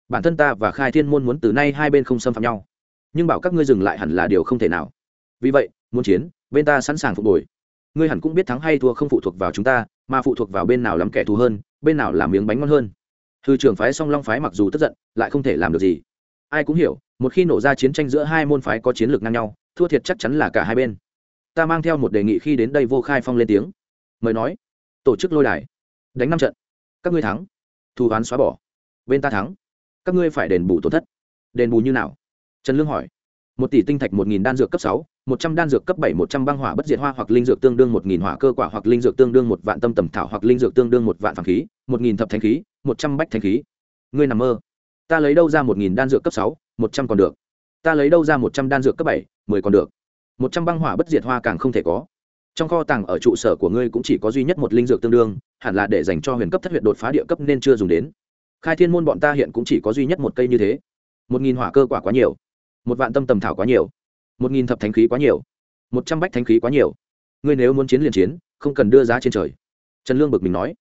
Bản thân ta và khai thiên môn muốn từ nay hai bên không xâm phạm nhau. Nhưng bảo các ngươi dừng lại hẳn là điều không thể nào. Vì vậy muốn chiến bên ta sẵn sàng phục hồi. Ngươi hẳn cũng biết thắng hay thua không phụ thuộc vào chúng ta mà phụ thuộc vào bên nào lắm kẻ thù hơn bên nào làm miếng bánh ngon hơn. Thư trưởng phái song long phái mặc dù tức giận lại không thể làm được gì. Ai cũng hiểu một khi nổ ra chiến tranh giữa hai môn phái có chiến lược ngang nhau, thua thiệt chắc chắn là cả hai bên. Ta mang theo một đề nghị khi đến đây vô khai phong lên tiếng. Mời nói. Tổ chức lôi đài. Đánh năm trận. Các ngươi thắng. Thù oán xóa bỏ. Bên ta thắng. Các ngươi phải đền bù tổn thất. Đền bù như nào? Trần lương hỏi. Một tỷ tinh thạch một nghìn đan dược cấp sáu, một trăm đan dược cấp bảy, một trăm băng hỏa bất diệt hoa hoặc linh dược tương đương một nghìn hỏa cơ quả hoặc linh dược tương đương một vạn tâm tầm thảo hoặc linh dược tương đương một vạn phản khí, một nghìn thập thanh khí, một trăm bách thanh khí. Ngươi nằm mơ ta lấy đâu ra một nghìn đan dược cấp sáu, một trăm còn được. Ta lấy đâu ra một trăm đan dược cấp bảy, mười còn được. Một trăm băng hỏa bất diệt hoa càng không thể có. Trong kho tàng ở trụ sở của ngươi cũng chỉ có duy nhất một linh dược tương đương, hẳn là để dành cho huyền cấp thất huyện đột phá địa cấp nên chưa dùng đến. Khai thiên môn bọn ta hiện cũng chỉ có duy nhất một cây như thế. Một nghìn hỏa cơ quả quá nhiều. Một vạn tâm tầm thảo quá nhiều. Một nghìn thập thánh khí quá nhiều. Một trăm bách thánh khí quá nhiều. Ngươi nếu muốn chiến liền chiến, không cần đưa giá trên trời. Trần lương bực mình nói.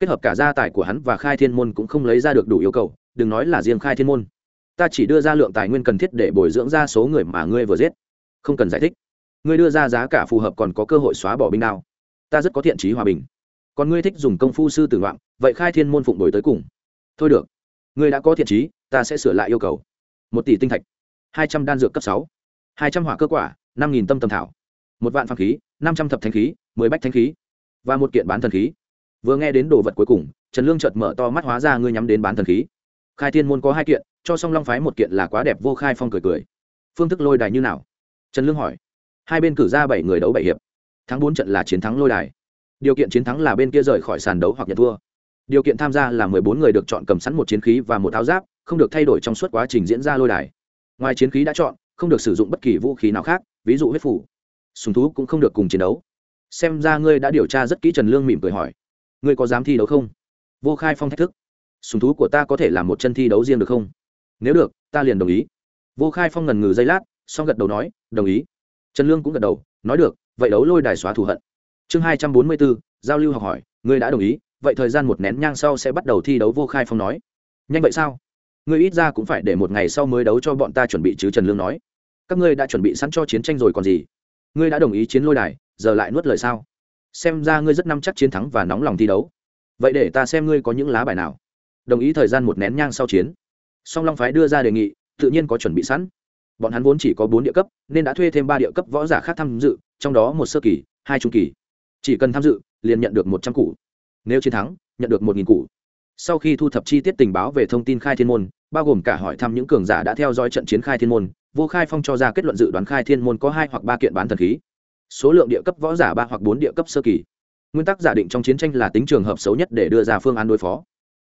Kết hợp cả gia tài của hắn và khai thiên môn cũng không lấy ra được đủ yêu cầu đừng nói là riêng khai thiên môn. Ta chỉ đưa ra lượng tài nguyên cần thiết để bồi dưỡng ra số người mà ngươi vừa giết. Không cần giải thích. Ngươi đưa ra giá cả phù hợp còn có cơ hội xóa bỏ binh đao. Ta rất có thiện trí hòa bình. Còn ngươi thích dùng công phu sư tử ngoạn vậy khai thiên môn phụng đổi tới cùng. Thôi được. Ngươi đã có thiện trí ta sẽ sửa lại yêu cầu. Một tỷ tinh thạch. Hai trăm đan dược cấp sáu. Hai trăm hỏa cơ quả, năm nghìn tâm tầm thảo. Một vạn phàm khí, năm trăm thập thanh khí, mười bách thanh khí. Và một kiện bán thần khí. Vừa nghe đến đồ vật cuối cùng, trần lương chợt mở to mắt hóa ra ngươi nhắm đến bán thần khí khai thiên môn có hai kiện, cho song long phái một kiện là quá đẹp vô khai phong cười cười. Phương thức lôi đài như nào? Trần lương hỏi. Hai bên cử ra bảy người đấu bảy hiệp. Thắng bốn trận là chiến thắng lôi đài. Điều kiện chiến thắng là bên kia rời khỏi sàn đấu hoặc nhận thua. Điều kiện tham gia là mười bốn người được chọn cầm sẵn một chiến khí và một áo giáp, không được thay đổi trong suốt quá trình diễn ra lôi đài. Ngoài chiến khí đã chọn, không được sử dụng bất kỳ vũ khí nào khác, ví dụ huyết phủ. Sùng thú cũng không được cùng chiến đấu. Xem ra ngươi đã điều tra rất kỹ trần lương mỉm cười hỏi. Ngươi có dám thi đấu không? Vô khai phong thách thức sùng thú của ta có thể làm một chân thi đấu riêng được không? Nếu được, ta liền đồng ý. Vô khai phong ngần ngừ giây lát xong gật đầu nói, đồng ý. Trần lương cũng gật đầu, nói được, vậy đấu lôi đài xóa thù hận. Chương hai trăm bốn mươi bốn, giao lưu học hỏi, ngươi đã đồng ý, vậy thời gian một nén nhang sau sẽ bắt đầu thi đấu, vô khai phong nói. Nhanh vậy sao? Ngươi ít ra cũng phải để một ngày sau mới đấu cho bọn ta chuẩn bị chứ, trần lương nói. Các ngươi đã chuẩn bị sẵn cho chiến tranh rồi còn gì? Ngươi đã đồng ý chiến lôi đài, giờ lại nuốt lời sao? Xem ra ngươi rất nắm chắc chiến thắng và nóng lòng thi đấu. Vậy để ta xem ngươi có những lá bài nào đồng ý thời gian một nén nhang sau chiến. Song long phái đưa ra đề nghị tự nhiên có chuẩn bị sẵn. Bọn hắn vốn chỉ có bốn địa cấp nên đã thuê thêm ba địa cấp võ giả khác tham dự trong đó một sơ kỳ hai trung kỳ. Chỉ cần tham dự liền nhận được một trăm củ, nếu chiến thắng nhận được một nghìn củ. sau khi thu thập chi tiết tình báo về thông tin khai thiên môn bao gồm cả hỏi thăm những cường giả đã theo dõi trận chiến khai thiên môn vô khai phong cho ra kết luận dự đoán khai thiên môn có hai hoặc ba kiện bán thần khí. Số lượng địa cấp võ giả ba hoặc bốn địa cấp sơ kỳ. Nguyên tắc giả định trong chiến tranh là tính trường hợp xấu nhất để đưa ra phương án đối phó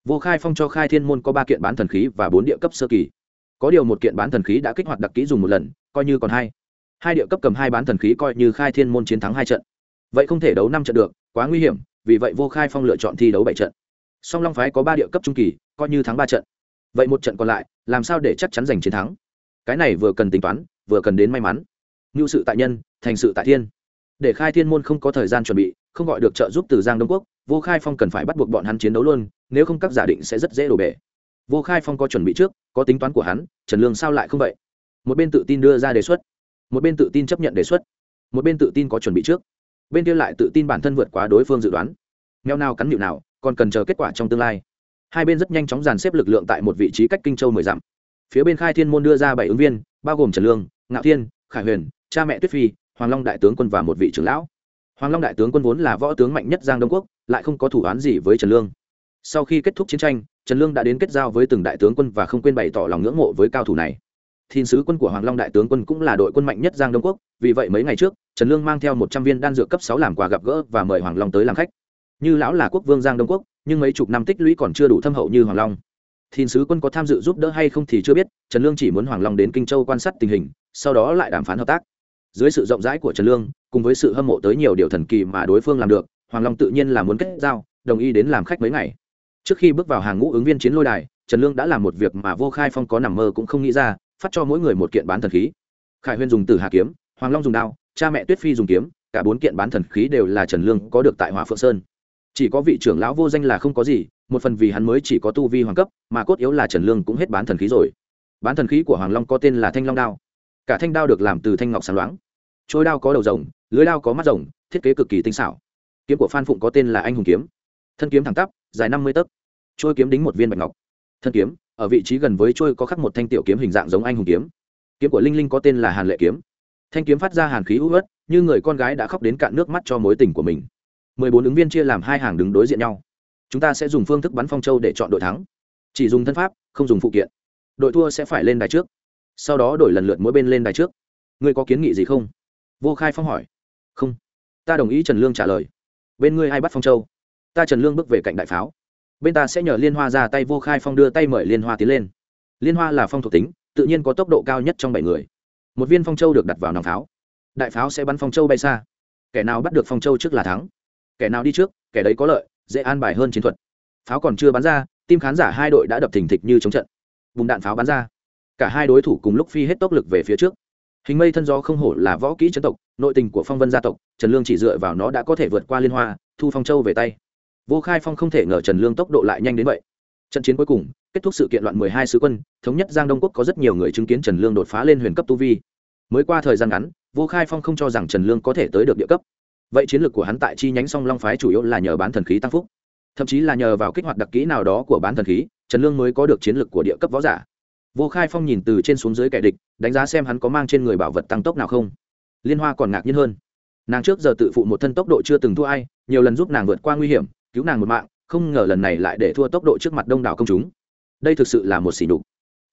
vô khai phong cho khai thiên môn có ba kiện bán thần khí và bốn địa cấp sơ kỳ. Có điều một kiện bán thần khí đã kích hoạt đặc kỹ dùng một lần, coi như còn hai. Hai địa cấp cầm hai bán thần khí coi như khai thiên môn chiến thắng hai trận. Vậy không thể đấu năm trận được, quá nguy hiểm, vì vậy vô khai phong lựa chọn thi đấu bảy trận. Song long phái có ba địa cấp trung kỳ, coi như thắng ba trận. Vậy một trận còn lại, làm sao để chắc chắn giành chiến thắng? Cái này vừa cần tính toán, vừa cần đến may mắn. Ngưu sự tại nhân, thành sự tại thiên. Để khai thiên môn không có thời gian chuẩn bị, không gọi được trợ giúp từ giang đông quốc vô khai phong cần phải bắt buộc bọn hắn chiến đấu luôn, nếu không các giả định sẽ rất dễ đổ bể. Vô khai phong có chuẩn bị trước, có tính toán của hắn, trần lương sao lại không vậy? Một bên tự tin đưa ra đề xuất, một bên tự tin chấp nhận đề xuất, một bên tự tin có chuẩn bị trước. Bên kia lại tự tin bản thân vượt quá đối phương dự đoán. Nghèo nào cắn nhịu nào, còn cần chờ kết quả trong tương lai. Hai bên rất nhanh chóng dàn xếp lực lượng tại một vị trí cách kinh châu mười dặm. Phía bên khai thiên môn đưa ra bảy ứng viên, bao gồm trần lương, ngạo thiên, khải huyền, cha mẹ tuyết phi, hoàng long đại tướng quân và một vị trưởng lão hoàng long đại tướng quân vốn là võ tướng mạnh nhất giang đông quốc, lại không có thủ án gì với trần lương. Sau khi kết thúc chiến tranh, trần lương đã đến kết giao với từng đại tướng quân và không quên bày tỏ lòng ngưỡng mộ với cao thủ này. Thiên sứ quân của hoàng long đại tướng quân cũng là đội quân mạnh nhất giang đông quốc, vì vậy mấy ngày trước, trần lương mang theo một trăm viên đan dược cấp sáu làm quà gặp gỡ và mời hoàng long tới làm khách. Như lão là quốc vương giang đông quốc, nhưng mấy chục năm tích lũy còn chưa đủ thâm hậu như hoàng long. Thiên sứ quân có tham dự giúp đỡ hay không thì chưa biết, trần lương chỉ muốn hoàng long đến kinh châu quan sát tình hình, sau đó lại đàm phán hợp tác dưới sự rộng rãi của trần lương, cùng với sự hâm mộ tới nhiều điều thần kỳ mà đối phương làm được, hoàng long tự nhiên là muốn kết giao, đồng ý đến làm khách mấy ngày. Trước khi bước vào hàng ngũ ứng viên chiến lôi đài, trần lương đã làm một việc mà vô khai phong có nằm mơ cũng không nghĩ ra, phát cho mỗi người một kiện bán thần khí. Khải huyên dùng từ hà kiếm, hoàng long dùng đao, cha mẹ tuyết phi dùng kiếm, cả bốn kiện bán thần khí đều là trần lương có được tại hòa phượng sơn. Chỉ có vị trưởng lão vô danh là không có gì, một phần vì hắn mới chỉ có tu vi hoàng cấp, mà cốt yếu là trần lương cũng hết bán thần khí rồi. Bán thần khí của hoàng long có tên là thanh long đao cả thanh đao được làm từ thanh ngọc sáng loáng. Trôi đao có đầu rồng, lưới đao có mắt rồng, thiết kế cực kỳ tinh xảo. Kiếm của phan phụng có tên là anh hùng kiếm. Thân kiếm thẳng tắp, dài năm mươi tấc. Trôi kiếm đính một viên bạch ngọc. Thân kiếm, ở vị trí gần với trôi có khắc một thanh tiểu kiếm hình dạng giống anh hùng kiếm. Kiếm của linh linh có tên là hàn lệ kiếm. Thanh kiếm phát ra hàn khí hữu ớt như người con gái đã khóc đến cạn nước mắt cho mối tình của mình. Mười bốn ứng viên chia làm hai hàng đứng đối diện nhau. Chúng ta sẽ dùng phương thức bắn phong châu để chọn đội thắng. Chỉ dùng thân pháp, không dùng phụ kiện. Đội thua sẽ phải lên đài trước sau đó đổi lần lượt mỗi bên lên đài trước. Ngươi có kiến nghị gì không? Vô khai phong hỏi. Không. Ta đồng ý trần lương trả lời. Bên ngươi ai bắt phong châu? Ta trần lương bước về cạnh đại pháo. Bên ta sẽ nhờ liên hoa ra tay, vô khai phong đưa tay mời liên hoa tiến lên. Liên hoa là phong thuộc tính, tự nhiên có tốc độ cao nhất trong bảy người. Một viên phong châu được đặt vào nòng pháo. Đại pháo sẽ bắn phong châu bay xa. Kẻ nào bắt được phong châu trước là thắng. Kẻ nào đi trước, kẻ đấy có lợi, dễ an bài hơn chiến thuật. Pháo còn chưa bắn ra tim khán giả hai đội đã đập thình thịch như chống trận. Vùng đạn pháo bắn ra cả hai đối thủ cùng lúc phi hết tốc lực về phía trước. Hình mây thân gió không hổ là võ kỹ chấn tộc, nội tình của phong vân gia tộc, trần lương chỉ dựa vào nó đã có thể vượt qua liên hoa, thu phong châu về tay. Vô khai phong không thể ngờ trần lương tốc độ lại nhanh đến vậy. Trận chiến cuối cùng, kết thúc sự kiện loạn mười hai sứ quân, thống nhất giang đông quốc có rất nhiều người chứng kiến trần lương đột phá lên huyền cấp tu vi. Mới qua thời gian ngắn, vô khai phong không cho rằng trần lương có thể tới được địa cấp. Vậy chiến lược của hắn tại chi nhánh song long phái chủ yếu là nhờ bán thần khí tăng phúc. Thậm chí là nhờ vào kích hoạt đặc kỹ nào đó của bán thần khí, trần lương mới có được chiến lược của địa cấp võ giả vô khai phong nhìn từ trên xuống dưới kẻ địch, đánh giá xem hắn có mang trên người bảo vật tăng tốc nào không. Liên hoa còn ngạc nhiên hơn. Nàng trước giờ tự phụ một thân tốc độ chưa từng thua ai, nhiều lần giúp nàng vượt qua nguy hiểm, cứu nàng một mạng, không ngờ lần này lại để thua tốc độ trước mặt đông đảo công chúng. Đây thực sự là một xỉ đục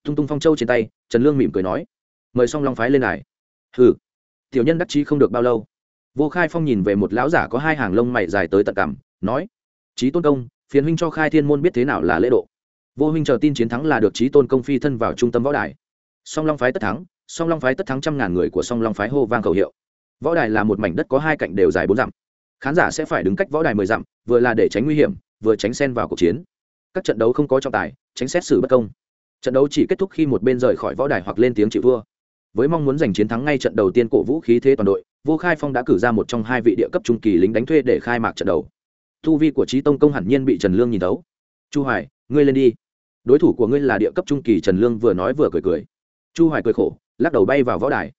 tung tung phong châu trên tay, trần lương mỉm cười nói, mời song long phái lên này. Hừ. Tiểu nhân đắc chí không được bao lâu. Vô khai phong nhìn về một lão giả có hai hàng lông mày dài tới tận cằm, nói trí tôn công, phiền huynh cho khai thiên môn biết thế nào là lễ độ vô huynh chờ tin chiến thắng là được trí tôn công phi thân vào trung tâm võ đài. Song long phái tất thắng, song long phái tất thắng trăm ngàn người của song long phái hô vang khẩu hiệu. Võ đài là một mảnh đất có hai cạnh đều dài bốn dặm. Khán giả sẽ phải đứng cách võ đài mười dặm, vừa là để tránh nguy hiểm, vừa tránh xen vào cuộc chiến. Các trận đấu không có trọng tài, tránh xét xử bất công. Trận đấu chỉ kết thúc khi một bên rời khỏi võ đài hoặc lên tiếng chịu thua. Với mong muốn giành chiến thắng ngay trận đầu tiên cổ vũ khí thế toàn đội, vô khai phong đã cử ra một trong hai vị địa cấp trung kỳ lính đánh thuê để khai mạc trận đầu. Thu vi của trí tông công hẳn nhiên bị trần lương nhìn thấu chu hoài, ngươi lên đi. Đối thủ của ngươi là địa cấp trung kỳ trần lương vừa nói vừa cười cười. Chu hoài cười khổ, lắc đầu bay vào võ đài.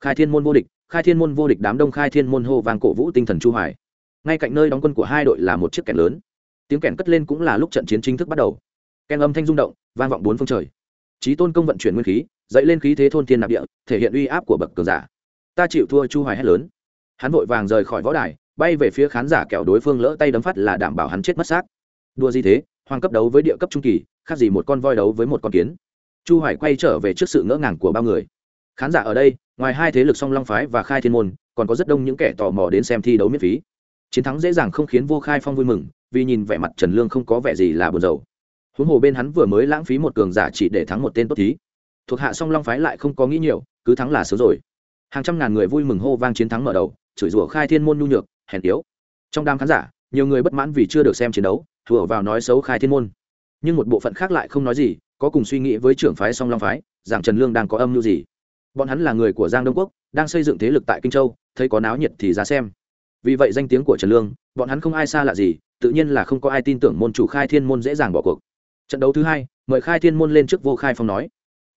Khai thiên môn vô địch, khai thiên môn vô địch đám đông khai thiên môn hô vang cổ vũ tinh thần chu hoài. Ngay cạnh nơi đóng quân của hai đội là một chiếc kèn lớn. Tiếng kèn cất lên cũng là lúc trận chiến chính thức bắt đầu. Kèn âm thanh rung động, vang vọng bốn phương trời. Trí tôn công vận chuyển nguyên khí, dậy lên khí thế thôn thiên nạp địa, thể hiện uy áp của bậc cường giả. Ta chịu thua chu hoài hét lớn. Hắn vội vàng rời khỏi võ đài, bay về phía khán giả kẹo đối phương lỡ tay đấm phát là đảm bảo hắn chết mất xác. Đua gì thế? Hoàng cấp đấu với địa cấp trung kỳ, khác gì một con voi đấu với một con kiến. Chu hoài quay trở về trước sự ngỡ ngàng của bao người. Khán giả ở đây, ngoài hai thế lực song long phái và khai thiên môn, còn có rất đông những kẻ tò mò đến xem thi đấu miễn phí. Chiến thắng dễ dàng không khiến vô khai phong vui mừng, vì nhìn vẻ mặt trần lương không có vẻ gì là buồn rầu. Huống hồ bên hắn vừa mới lãng phí một cường giả chỉ để thắng một tên tốt thí. Thuộc hạ song long phái lại không có nghĩ nhiều, cứ thắng là sớm rồi. Hàng trăm ngàn người vui mừng hô vang chiến thắng mở đầu, chửi rủa khai thiên môn nhu nhược, hèn yếu. Trong đám khán giả, nhiều người bất mãn vì chưa được xem chiến đấu thùa vào nói xấu khai thiên môn. Nhưng một bộ phận khác lại không nói gì, có cùng suy nghĩ với trưởng phái song long phái, rằng trần lương đang có âm mưu gì. Bọn hắn là người của giang đông quốc, đang xây dựng thế lực tại kinh châu, thấy có náo nhiệt thì ra xem. Vì vậy danh tiếng của trần lương, bọn hắn không ai xa lạ gì, tự nhiên là không có ai tin tưởng môn chủ khai thiên môn dễ dàng bỏ cuộc. Trận đấu thứ hai, mời khai thiên môn lên trước vô khai phong nói.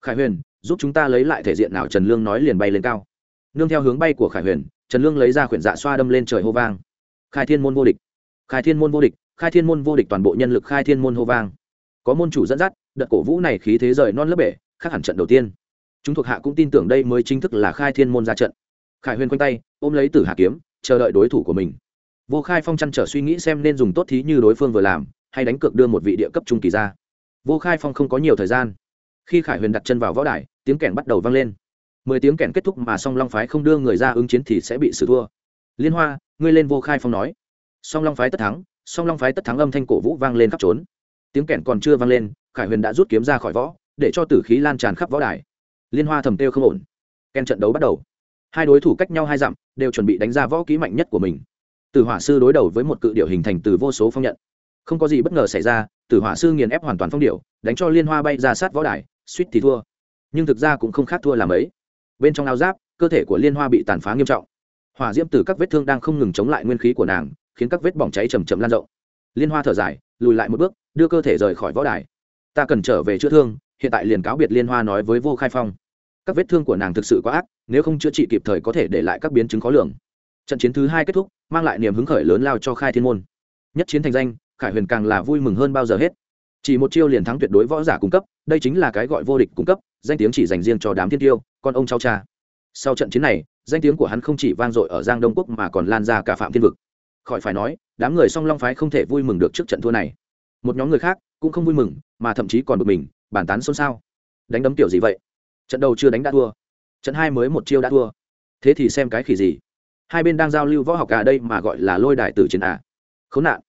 Khải huyền, giúp chúng ta lấy lại thể diện nào trần lương nói liền bay lên cao. Nương theo hướng bay của khải huyền, trần lương lấy ra khuyển dạ xoa đâm lên trời hô vang. Khai thiên môn vô địch. Khai thiên môn vô địch khai thiên môn vô địch toàn bộ nhân lực khai thiên môn hô vang. Có môn chủ dẫn dắt, đợt cổ vũ này khí thế rời non lớp bể, khác hẳn trận đầu tiên. Chúng thuộc hạ cũng tin tưởng đây mới chính thức là khai thiên môn ra trận. Khải huyền quanh tay, ôm lấy tử Hà kiếm, chờ đợi đối thủ của mình. Vô khai phong chăn trở suy nghĩ xem nên dùng tốt thí như đối phương vừa làm, hay đánh cược đưa một vị địa cấp trung kỳ ra. Vô khai phong không có nhiều thời gian. Khi khải huyền đặt chân vào võ đài, tiếng kẻn bắt đầu vang lên. Mười tiếng kẻn kết thúc mà song long phái không đưa người ra ứng chiến thì sẽ bị xử thua. Liên hoa, ngươi lên vô khai phong nói. Song long phái tất thắng song long phái tất thắng âm thanh cổ vũ vang lên khắp trốn. Tiếng kèn còn chưa vang lên, khải huyền đã rút kiếm ra khỏi võ, để cho tử khí lan tràn khắp võ đài. Liên hoa thầm têu không ổn. Ken trận đấu bắt đầu. Hai đối thủ cách nhau hai dặm, đều chuẩn bị đánh ra võ kỹ mạnh nhất của mình. Tử hỏa sư đối đầu với một cự điệu hình thành từ vô số phong nhận. Không có gì bất ngờ xảy ra, tử hỏa sư nghiền ép hoàn toàn phong điệu đánh cho liên hoa bay ra sát võ đài, suýt thì thua. Nhưng thực ra cũng không khác thua làm ấy bên trong áo giáp, cơ thể của liên hoa bị tàn phá nghiêm trọng. Hỏa diễm từ các vết thương đang không ngừng chống lại nguyên khí của nàng khiến các vết bỏng cháy chầm chậm lan rộng. Liên hoa thở dài, lùi lại một bước, đưa cơ thể rời khỏi võ đài. Ta cần trở về chữa thương, hiện tại liền cáo biệt liên hoa nói với vô khai phong. Các vết thương của nàng thực sự quá ác, nếu không chữa trị kịp thời có thể để lại các biến chứng khó lường. Trận chiến thứ hai kết thúc, mang lại niềm hứng khởi lớn lao cho khai thiên môn. Nhất chiến thành danh, khải huyền càng là vui mừng hơn bao giờ hết. Chỉ một chiêu liền thắng tuyệt đối võ giả cung cấp, đây chính là cái gọi vô địch cung cấp, danh tiếng chỉ dành riêng cho đám thiên tiêu, con ông cháu cha. Sau trận chiến này, danh tiếng của hắn không chỉ vang dội ở giang đông quốc mà còn lan ra cả phạm thiên vực khỏi phải nói, đám người song long phái không thể vui mừng được trước trận thua này. Một nhóm người khác cũng không vui mừng, mà thậm chí còn bực mình, bàn tán xôn xao. Đánh đấm kiểu gì vậy? Trận đầu chưa đánh đã thua. Trận hai mới một chiêu đã thua. Thế thì xem cái khỉ gì? Hai bên đang giao lưu võ học cả đây mà gọi là lôi đài tử chiến à. Khốn nạn.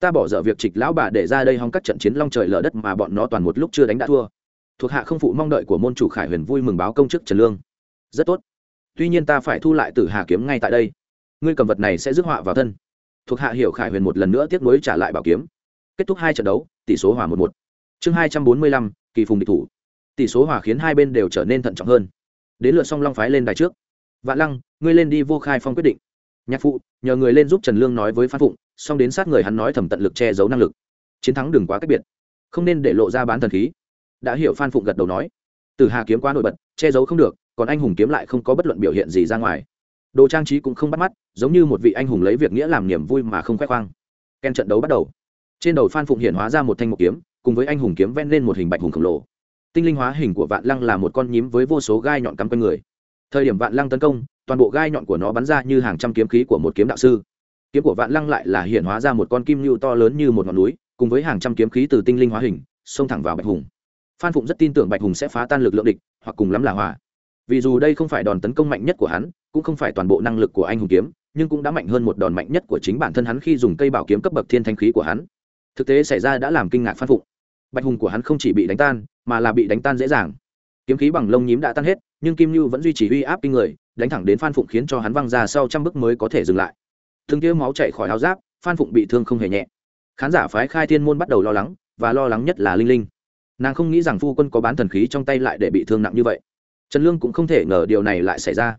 Ta bỏ dở việc trịch lão bà để ra đây hòng các trận chiến long trời lở đất mà bọn nó toàn một lúc chưa đánh đã thua. Thuộc hạ không phụ mong đợi của môn chủ khải huyền vui mừng báo công chức trần lương. Rất tốt. Tuy nhiên ta phải thu lại tử hà kiếm ngay tại đây. Ngươi cầm vật này sẽ rước họa vào thân thuộc hạ hiểu khải huyền một lần nữa tiếp nối trả lại bảo kiếm. Kết thúc hai trận đấu, tỷ số hòa một một. Chương hai trăm bốn mươi lăm, kỳ phùng địch thủ. Tỷ số hòa khiến hai bên đều trở nên thận trọng hơn. Đến lượt song long phái lên đài trước. Vạn lăng, ngươi lên đi vô khai phong quyết định. Nhạc phụ, nhờ người lên giúp trần lương nói với phan phụng, Song đến sát người hắn nói thầm tận lực che giấu năng lực. Chiến thắng đừng quá cách biệt. Không nên để lộ ra bán thần khí. Đã hiểu phan phụng gật đầu nói. Từ hà kiếm quá nổi bật, che giấu không được, còn anh hùng kiếm lại không có bất luận biểu hiện gì ra ngoài đồ trang trí cũng không bắt mắt, giống như một vị anh hùng lấy việc nghĩa làm niềm vui mà không khoe khoang. Ken trận đấu bắt đầu. Trên đầu phan phụng hiện hóa ra một thanh một kiếm, cùng với anh hùng kiếm ven lên một hình bạch hùng khổng lồ. Tinh linh hóa hình của vạn lăng là một con nhím với vô số gai nhọn cắm quanh người. Thời điểm vạn lăng tấn công, toàn bộ gai nhọn của nó bắn ra như hàng trăm kiếm khí của một kiếm đạo sư. Kiếm của vạn lăng lại là hiện hóa ra một con kim lưu to lớn như một ngọn núi, cùng với hàng trăm kiếm khí từ tinh linh hóa hình, xông thẳng vào bạch hùng. Phan phụng rất tin tưởng bạch hùng sẽ phá tan lực lượng địch, hoặc cùng lắm là hòa. Vì dù đây không phải đòn tấn công mạnh nhất của hắn cũng không phải toàn bộ năng lực của anh hùng kiếm, nhưng cũng đã mạnh hơn một đòn mạnh nhất của chính bản thân hắn khi dùng cây bảo kiếm cấp bậc thiên thanh khí của hắn. Thực tế xảy ra đã làm kinh ngạc phan phụng. Bạch hùng của hắn không chỉ bị đánh tan, mà là bị đánh tan dễ dàng. Kiếm khí bằng lông nhím đã tan hết, nhưng kim như vẫn duy trì uy áp kinh người, đánh thẳng đến phan phụng khiến cho hắn văng ra sau trăm bước mới có thể dừng lại. Thương kia máu chạy khỏi áo giáp, phan phụng bị thương không hề nhẹ. Khán giả phái khai thiên môn bắt đầu lo lắng, và lo lắng nhất là linh linh. Nàng không nghĩ rằng phu quân có bán thần khí trong tay lại để bị thương nặng như vậy. Trần lương cũng không thể ngờ điều này lại xảy ra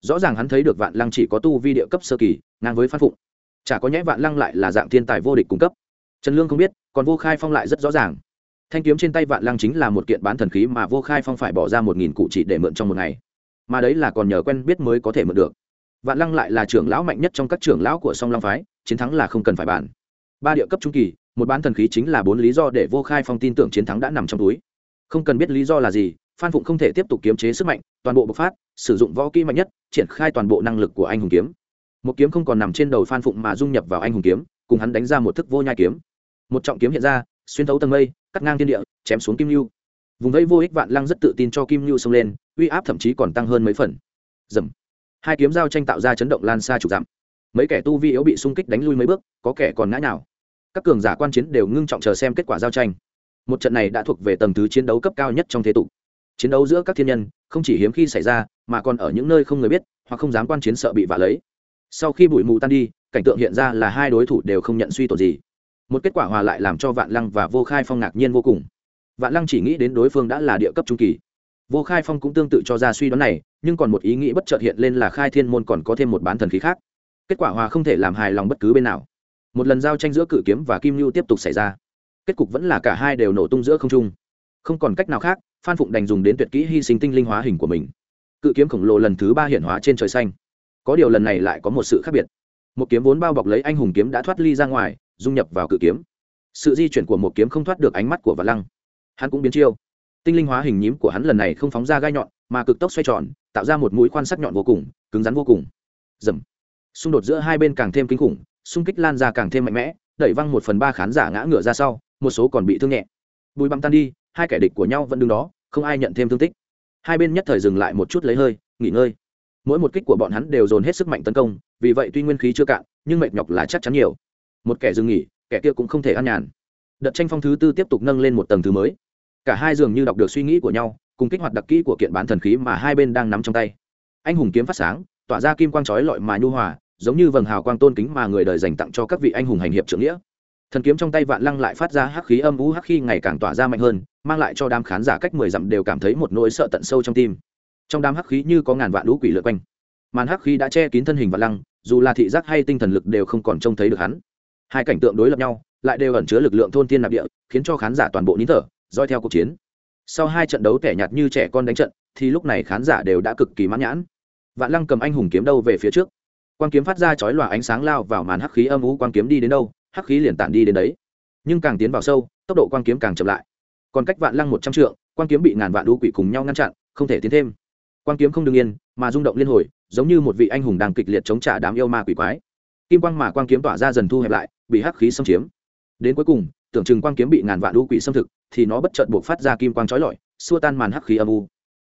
rõ ràng hắn thấy được vạn lăng chỉ có tu vi địa cấp sơ kỳ, ngang với phan phụng. Chả có nhẽ vạn lăng lại là dạng thiên tài vô địch cung cấp. Trần lương không biết, còn vô khai phong lại rất rõ ràng. Thanh kiếm trên tay vạn lăng chính là một kiện bán thần khí mà vô khai phong phải bỏ ra một nghìn cụ chỉ để mượn trong một ngày. Mà đấy là còn nhờ quen biết mới có thể mượn được. Vạn lăng lại là trưởng lão mạnh nhất trong các trưởng lão của song long phái, chiến thắng là không cần phải bàn. Ba địa cấp trung kỳ, một bán thần khí chính là bốn lý do để vô khai phong tin tưởng chiến thắng đã nằm trong túi. Không cần biết lý do là gì phan phụng không thể tiếp tục kiếm chế sức mạnh, toàn bộ bộc phát, sử dụng võ kỹ mạnh nhất, triển khai toàn bộ năng lực của anh hùng kiếm. Một kiếm không còn nằm trên đầu phan phụng mà dung nhập vào anh hùng kiếm, cùng hắn đánh ra một thức vô nhai kiếm. Một trọng kiếm hiện ra, xuyên thấu tầng mây, cắt ngang thiên địa, chém xuống kim lưu vùng vẫy vô ích vạn lăng rất tự tin cho kim lưu xông lên, uy áp thậm chí còn tăng hơn mấy phần. Dầm. Hai kiếm giao tranh tạo ra chấn động lan xa chục dặm mấy kẻ tu vi yếu bị xung kích đánh lui mấy bước, có kẻ còn ngã nào các cường giả quan chiến đều ngưng trọng chờ xem kết quả giao tranh. Một trận này đã thuộc về tầng thứ chiến đấu cấp cao nhất trong thế tục chiến đấu giữa các thiên nhân, không chỉ hiếm khi xảy ra, mà còn ở những nơi không người biết, hoặc không dám quan chiến sợ bị vạ lấy. Sau khi bụi mù tan đi, cảnh tượng hiện ra là hai đối thủ đều không nhận suy tổn gì. Một kết quả hòa lại làm cho vạn lăng và vô khai phong ngạc nhiên vô cùng. Vạn lăng chỉ nghĩ đến đối phương đã là địa cấp trung kỳ. Vô khai phong cũng tương tự cho ra suy đoán này, nhưng còn một ý nghĩ bất chợt hiện lên là khai thiên môn còn có thêm một bán thần khí khác. Kết quả hòa không thể làm hài lòng bất cứ bên nào. Một lần giao tranh giữa cự kiếm và kim lưu tiếp tục xảy ra. Kết cục vẫn là cả hai đều nổ tung giữa không trung. Không còn cách nào khác phan phụng đành dùng đến tuyệt kỹ hy sinh tinh linh hóa hình của mình. Cự kiếm khổng lồ lần thứ ba hiện hóa trên trời xanh. Có điều lần này lại có một sự khác biệt. Một kiếm vốn bao bọc lấy anh hùng kiếm đã thoát ly ra ngoài, dung nhập vào cự kiếm. Sự di chuyển của một kiếm không thoát được ánh mắt của vạn lăng. Hắn cũng biến chiêu. Tinh linh hóa hình nhím của hắn lần này không phóng ra gai nhọn, mà cực tốc xoay tròn, tạo ra một mũi quan sắc nhọn vô cùng, cứng rắn vô cùng. Dầm xung đột giữa hai bên càng thêm kinh khủng, xung kích lan ra càng thêm mạnh mẽ, đẩy văng một phần ba khán giả ngã ngửa ra sau, một số còn bị thương nhẹ. Bùi băm tan đi hai kẻ địch của nhau vẫn đứng đó, không ai nhận thêm thương tích. Hai bên nhất thời dừng lại một chút lấy hơi, nghỉ ngơi. Mỗi một kích của bọn hắn đều dồn hết sức mạnh tấn công, vì vậy tuy nguyên khí chưa cạn, nhưng mệt nhọc là chắc chắn nhiều. Một kẻ dừng nghỉ, kẻ kia cũng không thể ăn nhàn. Đợt tranh phong thứ tư tiếp tục nâng lên một tầng thứ mới. Cả hai dường như đọc được suy nghĩ của nhau, cùng kích hoạt đặc kỹ của kiện bán thần khí mà hai bên đang nắm trong tay. Anh hùng kiếm phát sáng, tỏa ra kim quang trói lọi mà nhu hòa, giống như vầng hào quang tôn kính mà người đời dành tặng cho các vị anh hùng hành hiệp trưởng nghĩa thần kiếm trong tay vạn lăng lại phát ra hắc khí âm u hắc khí ngày càng tỏa ra mạnh hơn, mang lại cho đám khán giả cách mười dặm đều cảm thấy một nỗi sợ tận sâu trong tim. Trong đám hắc khí như có ngàn vạn lũ quỷ lượt quanh. Màn hắc khí đã che kín thân hình vạn lăng, dù là thị giác hay tinh thần lực đều không còn trông thấy được hắn. Hai cảnh tượng đối lập nhau, lại đều ẩn chứa lực lượng thôn thiên nạp địa, khiến cho khán giả toàn bộ nín thở, dõi theo cuộc chiến. Sau hai trận đấu tẻ nhạt như trẻ con đánh trận, thì lúc này khán giả đều đã cực kỳ mãn nhãn. Vạn lăng cầm anh hùng kiếm đâu về phía trước. Quang kiếm phát ra chói lòa ánh sáng lao vào màn hắc khí âm u quang kiếm đi đến đâu hắc khí liền tản đi đến đấy. Nhưng càng tiến vào sâu, tốc độ quang kiếm càng chậm lại. Còn cách vạn lăng một trăm trượng, quang kiếm bị ngàn vạn đu quỷ cùng nhau ngăn chặn, không thể tiến thêm. Quang kiếm không đ yên, mà rung động liên hồi, giống như một vị anh hùng đang kịch liệt chống trả đám yêu ma quỷ quái. Kim quang mà quang kiếm tỏa ra dần thu hẹp lại, bị hắc khí xâm chiếm. Đến cuối cùng, tưởng chừng quang kiếm bị ngàn vạn đu quỷ xâm thực, thì nó bất chợt buộc phát ra kim quang trói lọi, xua tan màn hắc khí âm u.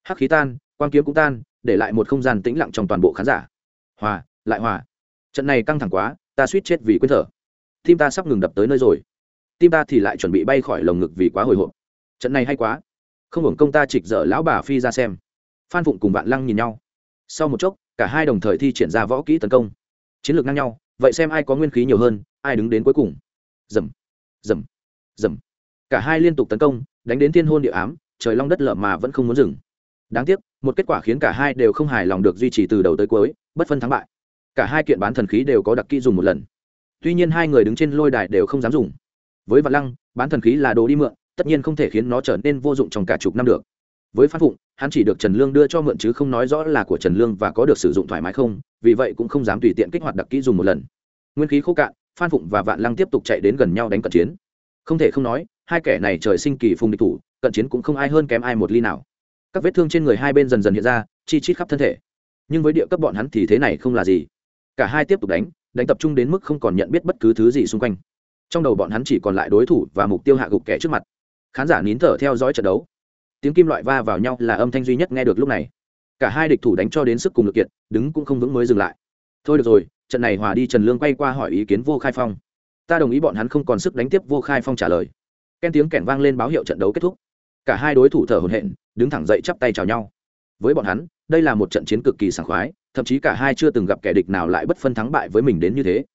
Hắc khí tan, quang kiếm cũng tan, để lại một không gian tĩnh lặng trong toàn bộ khán giả. Hòa, lại hòa. Trận này căng thẳng quá, ta suýt chết vì quên thở tim ta sắp ngừng đập tới nơi rồi. Tim ta thì lại chuẩn bị bay khỏi lồng ngực vì quá hồi hộp. Trận này hay quá. Không hưởng công ta trịch dở lão bà phi ra xem. Phan phụng cùng vạn lăng nhìn nhau. Sau một chốc, cả hai đồng thời thi triển ra võ kỹ tấn công. Chiến lược ngang nhau, vậy xem ai có nguyên khí nhiều hơn, ai đứng đến cuối cùng. Dầm dầm dầm. Cả hai liên tục tấn công, đánh đến thiên hôn địa ám, trời long đất lở mà vẫn không muốn dừng. Đáng tiếc, một kết quả khiến cả hai đều không hài lòng được duy trì từ đầu tới cuối, bất phân thắng bại. Cả hai kiện bán thần khí đều có đặc kỹ dùng một lần tuy nhiên hai người đứng trên lôi đài đều không dám dùng. Với vạn lăng, bán thần khí là đồ đi mượn, tất nhiên không thể khiến nó trở nên vô dụng trong cả chục năm được. Với phan phụng, hắn chỉ được trần lương đưa cho mượn chứ không nói rõ là của trần lương và có được sử dụng thoải mái không, vì vậy cũng không dám tùy tiện kích hoạt đặc kỹ dùng một lần. Nguyên khí khô cạn, phan phụng và vạn lăng tiếp tục chạy đến gần nhau đánh cận chiến. Không thể không nói, hai kẻ này trời sinh kỳ phùng địch thủ, cận chiến cũng không ai hơn kém ai một ly nào. Các vết thương trên người hai bên dần dần hiện ra, chi chít khắp thân thể. Nhưng với địa cấp bọn hắn thì thế này không là gì. Cả hai tiếp tục đánh đánh tập trung đến mức không còn nhận biết bất cứ thứ gì xung quanh. Trong đầu bọn hắn chỉ còn lại đối thủ và mục tiêu hạ gục kẻ trước mặt. Khán giả nín thở theo dõi trận đấu. Tiếng kim loại va vào nhau là âm thanh duy nhất nghe được lúc này. Cả hai địch thủ đánh cho đến sức cùng lực kiệt, đứng cũng không vững mới dừng lại. Thôi được rồi, trận này hòa đi trần lương quay qua hỏi ý kiến vô khai phong. Ta đồng ý bọn hắn không còn sức đánh tiếp vô khai phong trả lời. Ken tiếng kẻn vang lên báo hiệu trận đấu kết thúc. Cả hai đối thủ thở hổn hển, đứng thẳng dậy chắp tay chào nhau với bọn hắn, đây là một trận chiến cực kỳ sảng khoái, thậm chí cả hai chưa từng gặp kẻ địch nào lại bất phân thắng bại với mình đến như thế.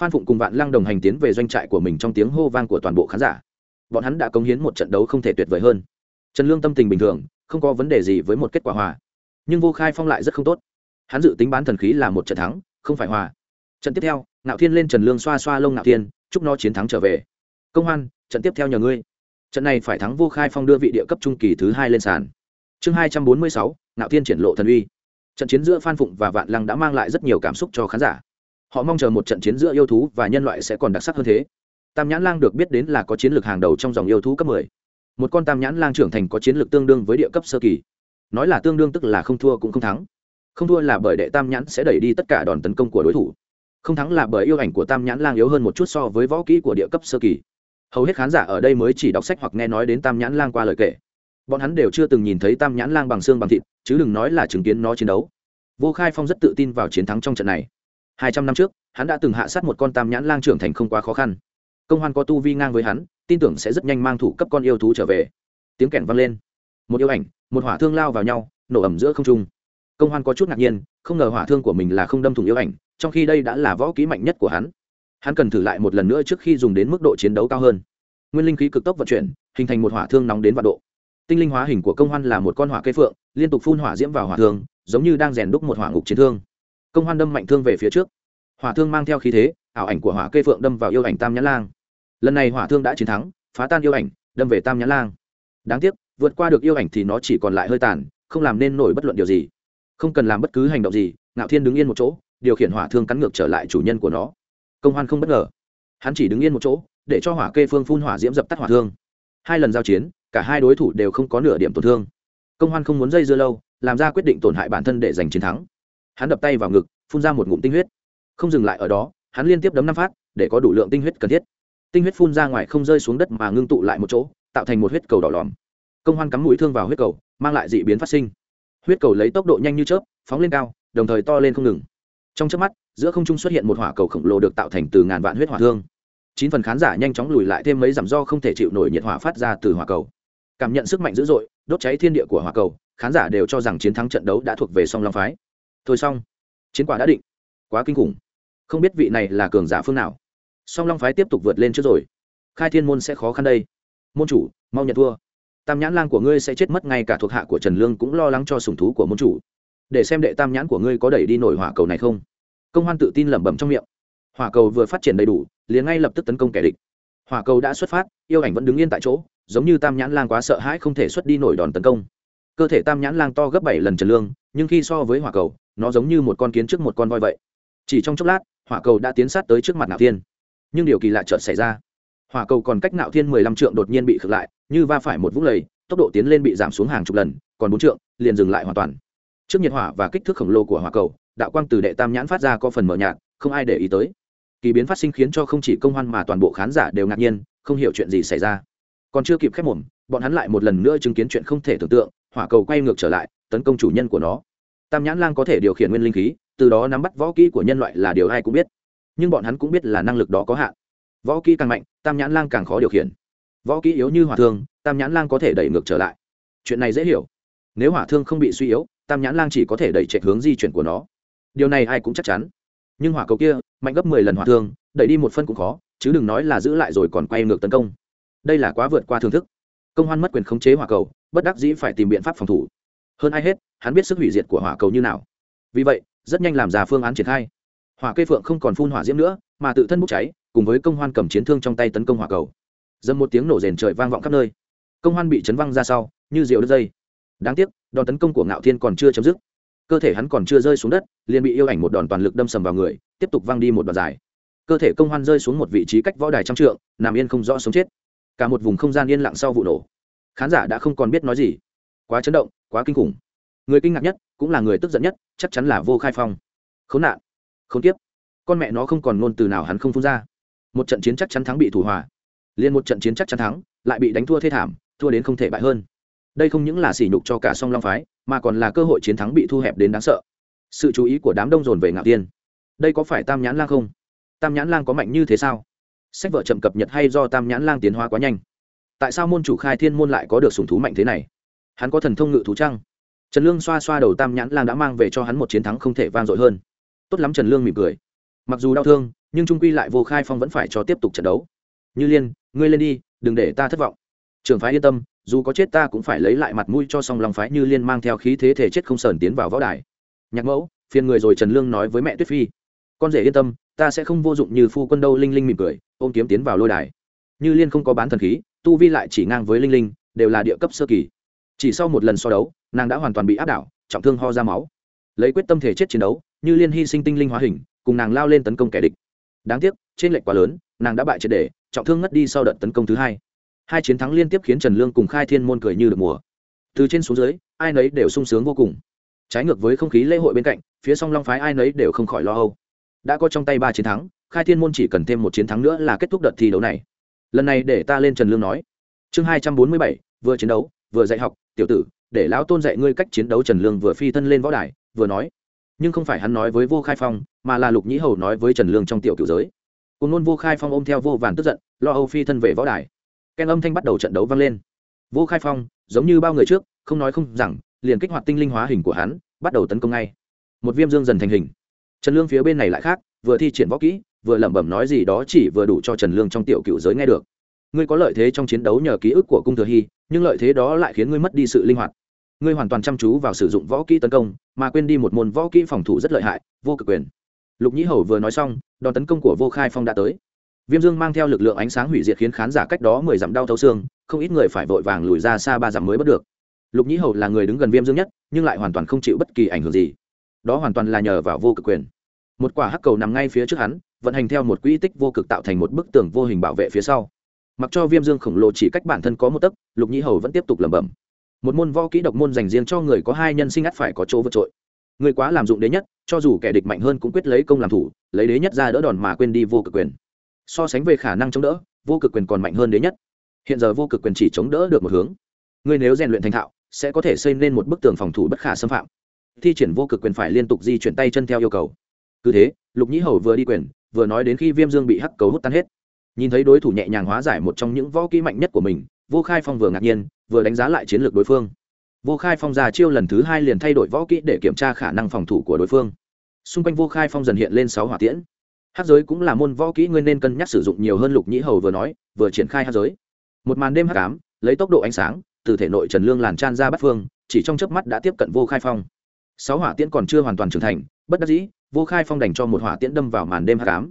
Phan phụng cùng vạn lăng đồng hành tiến về doanh trại của mình trong tiếng hô vang của toàn bộ khán giả. Bọn hắn đã cống hiến một trận đấu không thể tuyệt vời hơn. Trần lương tâm tình bình thường, không có vấn đề gì với một kết quả hòa. Nhưng vô khai phong lại rất không tốt. Hắn dự tính bán thần khí là một trận thắng, không phải hòa. Trận tiếp theo nạo thiên lên trần lương xoa xoa lông nạo thiên, chúc nó chiến thắng trở về. Công hoan, trận tiếp theo nhờ ngươi. Trận này phải thắng vô khai phong đưa vị địa cấp trung kỳ thứ hai lên sàn. Chương hai trăm bốn mươi sáu nạo thiên triển lộ thần uy. Trận chiến giữa phan phụng và vạn lăng đã mang lại rất nhiều cảm xúc cho khán giả. Họ mong chờ một trận chiến giữa yêu thú và nhân loại sẽ còn đặc sắc hơn thế. Tam nhãn lang được biết đến là có chiến lược hàng đầu trong dòng yêu thú cấp 10. một con tam nhãn lang trưởng thành có chiến lược tương đương với địa cấp sơ kỳ. Nói là tương đương tức là không thua cũng không thắng. Không thua là bởi đệ tam nhãn sẽ đẩy đi tất cả đòn tấn công của đối thủ. Không thắng là bởi yêu ảnh của tam nhãn lang yếu hơn một chút so với võ kỹ của địa cấp sơ kỳ. Hầu hết khán giả ở đây mới chỉ đọc sách hoặc nghe nói đến tam nhãn lang qua lời kể bọn hắn đều chưa từng nhìn thấy tam nhãn lang bằng xương bằng thịt, chứ đừng nói là chứng kiến nó chiến đấu. Vô khai phong rất tự tin vào chiến thắng trong trận này. Hai trăm năm trước, hắn đã từng hạ sát một con tam nhãn lang trưởng thành không quá khó khăn. Công hoan có tu vi ngang với hắn, tin tưởng sẽ rất nhanh mang thủ cấp con yêu thú trở về. Tiếng kẻn vang lên. Một yêu ảnh, một hỏa thương lao vào nhau, nổ ẩm giữa không trung. Công hoan có chút ngạc nhiên, không ngờ hỏa thương của mình là không đâm thủng yêu ảnh, trong khi đây đã là võ kỹ mạnh nhất của hắn. Hắn cần thử lại một lần nữa trước khi dùng đến mức độ chiến đấu cao hơn. Nguyên linh khí cực tốc vận chuyển, hình thành một hỏa thương nóng đến vạn độ tinh linh hóa hình của công hoan là một con hỏa cây phượng, liên tục phun hỏa diễm vào hỏa thương, giống như đang rèn đúc một hỏa ngục chiến thương. Công hoan đâm mạnh thương về phía trước. Hỏa thương mang theo khí thế, ảo ảnh của hỏa cây phượng đâm vào yêu ảnh tam nhãn lang. Lần này hỏa thương đã chiến thắng, phá tan yêu ảnh, đâm về tam nhãn lang. Đáng tiếc, vượt qua được yêu ảnh thì nó chỉ còn lại hơi tàn, không làm nên nổi bất luận điều gì. Không cần làm bất cứ hành động gì, ngạo thiên đứng yên một chỗ, điều khiển hỏa thương cắn ngược trở lại chủ nhân của nó. Công hoan không bất ngờ. Hắn chỉ đứng yên một chỗ, để cho hỏa kê phương phun hỏa diễm dập tắt hỏa thương. Hai lần giao chiến cả hai đối thủ đều không có nửa điểm tổn thương. Công hoan không muốn dây dưa lâu, làm ra quyết định tổn hại bản thân để giành chiến thắng. Hắn đập tay vào ngực, phun ra một ngụm tinh huyết. Không dừng lại ở đó, hắn liên tiếp đấm năm phát, để có đủ lượng tinh huyết cần thiết. Tinh huyết phun ra ngoài không rơi xuống đất mà ngưng tụ lại một chỗ, tạo thành một huyết cầu đỏ lòm. Công hoan cắm mũi thương vào huyết cầu, mang lại dị biến phát sinh. Huyết cầu lấy tốc độ nhanh như chớp, phóng lên cao, đồng thời to lên không ngừng. Trong chớp mắt, giữa không trung xuất hiện một hỏa cầu khổng lồ được tạo thành từ ngàn vạn huyết hỏa thương. Chín phần khán giả nhanh chóng lùi lại thêm mấy giảm do không thể chịu nổi nhiệt hỏa phát ra từ hỏa cầu cảm nhận sức mạnh dữ dội, đốt cháy thiên địa của hỏa cầu, khán giả đều cho rằng chiến thắng trận đấu đã thuộc về song long phái. Thôi xong, chiến quả đã định. Quá kinh khủng. Không biết vị này là cường giả phương nào. Song long phái tiếp tục vượt lên trước rồi. Khai thiên môn sẽ khó khăn đây. Môn chủ, mau nhận thua. Tam nhãn lang của ngươi sẽ chết mất ngay cả thuộc hạ của trần lương cũng lo lắng cho sùng thú của môn chủ. Để xem đệ tam nhãn của ngươi có đẩy đi nổi hỏa cầu này không. Công hoan tự tin lẩm bẩm trong miệng. Hỏa cầu vừa phát triển đầy đủ, liền ngay lập tức tấn công kẻ địch. Hỏa cầu đã xuất phát, yêu ảnh vẫn đứng yên tại chỗ giống như tam nhãn lang quá sợ hãi không thể xuất đi nổi đòn tấn công. Cơ thể tam nhãn lang to gấp bảy lần trần lương, nhưng khi so với hỏa cầu, nó giống như một con kiến trước một con voi vậy. Chỉ trong chốc lát, hỏa cầu đã tiến sát tới trước mặt nạo thiên. Nhưng điều kỳ lạ chợt xảy ra. Hỏa cầu còn cách nạo thiên mười lăm trượng đột nhiên bị khựng lại, như va phải một vũng lầy, tốc độ tiến lên bị giảm xuống hàng chục lần, còn bốn trượng, liền dừng lại hoàn toàn. Trước nhiệt hỏa và kích thước khổng lồ của hỏa cầu, đạo quang từ đệ tam nhãn phát ra có phần mờ nhạt, không ai để ý tới. Kỳ biến phát sinh khiến cho không chỉ công hoan mà toàn bộ khán giả đều ngạc nhiên, không hiểu chuyện gì xảy ra còn chưa kịp khép mồm, bọn hắn lại một lần nữa chứng kiến chuyện không thể tưởng tượng, hỏa cầu quay ngược trở lại, tấn công chủ nhân của nó. Tam nhãn lang có thể điều khiển nguyên linh khí, từ đó nắm bắt võ kỹ của nhân loại là điều ai cũng biết. Nhưng bọn hắn cũng biết là năng lực đó có hạn. Võ kỹ càng mạnh, tam nhãn lang càng khó điều khiển. Võ kỹ yếu như hỏa thương, tam nhãn lang có thể đẩy ngược trở lại. Chuyện này dễ hiểu. Nếu hỏa thương không bị suy yếu, tam nhãn lang chỉ có thể đẩy chạy hướng di chuyển của nó. Điều này ai cũng chắc chắn. Nhưng hỏa cầu kia, mạnh gấp mười lần hỏa thương, đẩy đi một phân cũng khó, chứ đừng nói là giữ lại rồi còn quay ngược tấn công đây là quá vượt qua thưởng thức. Công hoan mất quyền khống chế hỏa cầu, bất đắc dĩ phải tìm biện pháp phòng thủ. Hơn ai hết, hắn biết sức hủy diệt của hỏa cầu như nào. Vì vậy, rất nhanh làm ra phương án triển khai. Hỏa cây phượng không còn phun hỏa diễm nữa, mà tự thân bốc cháy, cùng với công hoan cầm chiến thương trong tay tấn công hỏa cầu. Dầm một tiếng nổ rền trời vang vọng khắp nơi. Công hoan bị chấn văng ra sau, như rượu đất dây. Đáng tiếc, đòn tấn công của ngạo thiên còn chưa chấm dứt. Cơ thể hắn còn chưa rơi xuống đất, liền bị yêu ảnh một đòn toàn lực đâm sầm vào người, tiếp tục văng đi một đoạn dài. Cơ thể công hoan rơi xuống một vị trí cách võ đài trăm trượng, nằm yên không rõ sống chết cả một vùng không gian yên lặng sau vụ nổ. Khán giả đã không còn biết nói gì. Quá chấn động, quá kinh khủng. Người kinh ngạc nhất cũng là người tức giận nhất, chắc chắn là vô khai phong. Khốn nạn, khốn kiếp. Con mẹ nó không còn ngôn từ nào hắn không phun ra. Một trận chiến chắc chắn thắng bị thủ hòa. Liền một trận chiến chắc chắn thắng, lại bị đánh thua thê thảm, thua đến không thể bại hơn. Đây không những là sỉ nhục cho cả song long phái, mà còn là cơ hội chiến thắng bị thu hẹp đến đáng sợ. Sự chú ý của đám đông dồn về ngạo tiên. Đây có phải tam nhãn lang không? Tam nhãn lang có mạnh như thế sao? Sách vợ chậm cập nhật hay do tam nhãn lang tiến hóa quá nhanh. Tại sao môn chủ khai thiên môn lại có được sùng thú mạnh thế này? Hắn có thần thông ngự thú trăng trần lương xoa xoa đầu tam nhãn lang đã mang về cho hắn một chiến thắng không thể vang dội hơn. Tốt lắm trần lương mỉm cười. Mặc dù đau thương, nhưng trung quy lại vô khai phong vẫn phải cho tiếp tục trận đấu. Như liên, ngươi lên đi, đừng để ta thất vọng. Trường phái yên tâm, dù có chết ta cũng phải lấy lại mặt mũi cho song lòng phái như liên mang theo khí thế thể chết không sờn tiến vào võ đài. Nhạc mẫu, phiền người rồi trần lương nói với mẹ tuyết phi con rể yên tâm, ta sẽ không vô dụng như phu quân đâu. Linh linh mỉm cười, ôm kiếm tiến vào lôi đài. Như liên không có bán thần khí, tu vi lại chỉ ngang với linh linh, đều là địa cấp sơ kỳ. Chỉ sau một lần so đấu, nàng đã hoàn toàn bị áp đảo, trọng thương ho ra máu. Lấy quyết tâm thể chết chiến đấu, như liên hy sinh tinh linh hóa hình, cùng nàng lao lên tấn công kẻ địch. Đáng tiếc, trên lệnh quá lớn, nàng đã bại triệt để, trọng thương ngất đi sau đợt tấn công thứ hai. Hai chiến thắng liên tiếp khiến trần lương cùng khai thiên môn cười như được mùa. Từ trên xuống dưới, ai nấy đều sung sướng vô cùng. Trái ngược với không khí lễ hội bên cạnh, phía song long phái ai nấy đều không khỏi lo âu đã có trong tay ba chiến thắng, khai thiên môn chỉ cần thêm một chiến thắng nữa là kết thúc đợt thi đấu này. Lần này để ta lên trần lương nói. Chương hai trăm bốn mươi bảy, vừa chiến đấu, vừa dạy học, tiểu tử, để lão tôn dạy ngươi cách chiến đấu trần lương vừa phi thân lên võ đài, vừa nói. Nhưng không phải hắn nói với vô khai phong, mà là lục nhĩ hầu nói với trần lương trong tiểu cựu giới. Cùng nôn vô khai phong ôm theo vô vàn tức giận, lo âu phi thân về võ đài. Ken âm thanh bắt đầu trận đấu vang lên. Vô khai phong, giống như bao người trước, không nói không rằng, liền kích hoạt tinh linh hóa hình của hắn, bắt đầu tấn công ngay. Một viêm dương dần thành hình trần lương phía bên này lại khác, vừa thi triển võ kỹ, vừa lẩm bẩm nói gì đó chỉ vừa đủ cho trần lương trong tiểu cựu giới nghe được. Ngươi có lợi thế trong chiến đấu nhờ ký ức của cung thừa hy, nhưng lợi thế đó lại khiến ngươi mất đi sự linh hoạt. Ngươi hoàn toàn chăm chú vào sử dụng võ kỹ tấn công, mà quên đi một môn võ kỹ phòng thủ rất lợi hại, vô cực quyền. Lục nhĩ hầu vừa nói xong, đòn tấn công của vô khai phong đã tới. Viêm dương mang theo lực lượng ánh sáng hủy diệt khiến khán giả cách đó mười dặm đau thấu xương, không ít người phải vội vàng lùi ra xa ba dặm mới bất được. Lục nhĩ hầu là người đứng gần viêm dương nhất, nhưng lại hoàn toàn không chịu bất kỳ ảnh hưởng gì đó hoàn toàn là nhờ vào vô cực quyền. Một quả hắc cầu nằm ngay phía trước hắn, vận hành theo một quỹ tích vô cực tạo thành một bức tường vô hình bảo vệ phía sau. Mặc cho viêm dương khổng lồ chỉ cách bản thân có một tấc, lục nhĩ hầu vẫn tiếp tục lẩm bẩm. Một môn võ kỹ độc môn dành riêng cho người có hai nhân sinh ắt phải có chỗ vượt trội. Người quá làm dụng đế nhất, cho dù kẻ địch mạnh hơn cũng quyết lấy công làm thủ, lấy đế nhất ra đỡ đòn mà quên đi vô cực quyền. So sánh về khả năng chống đỡ, vô cực quyền còn mạnh hơn đế nhất. Hiện giờ vô cực quyền chỉ chống đỡ được một hướng. Người nếu rèn luyện thành thạo, sẽ có thể xây nên một bức tường phòng thủ bất khả xâm phạm thi triển vô cực quyền phải liên tục di chuyển tay chân theo yêu cầu. Cứ thế, lục nhĩ hầu vừa đi quyền, vừa nói đến khi viêm dương bị hắc cầu hút tan hết. Nhìn thấy đối thủ nhẹ nhàng hóa giải một trong những võ kỹ mạnh nhất của mình, vô khai phong vừa ngạc nhiên, vừa đánh giá lại chiến lược đối phương. Vô khai phong ra chiêu lần thứ hai liền thay đổi võ kỹ để kiểm tra khả năng phòng thủ của đối phương. Xung quanh vô khai phong dần hiện lên sáu hỏa tiễn. Hát giới cũng là môn võ kỹ ngươi nên cân nhắc sử dụng nhiều hơn, lục nhĩ hầu vừa nói, vừa triển khai hát giới. Một màn đêm hát cám lấy tốc độ ánh sáng, từ thể nội trần lương làn tràn ra bắt phương, chỉ trong chớp mắt đã tiếp cận vô khai phong sáu hỏa tiễn còn chưa hoàn toàn trưởng thành, bất đắc dĩ, vô khai phong đành cho một hỏa tiễn đâm vào màn đêm hắc ám.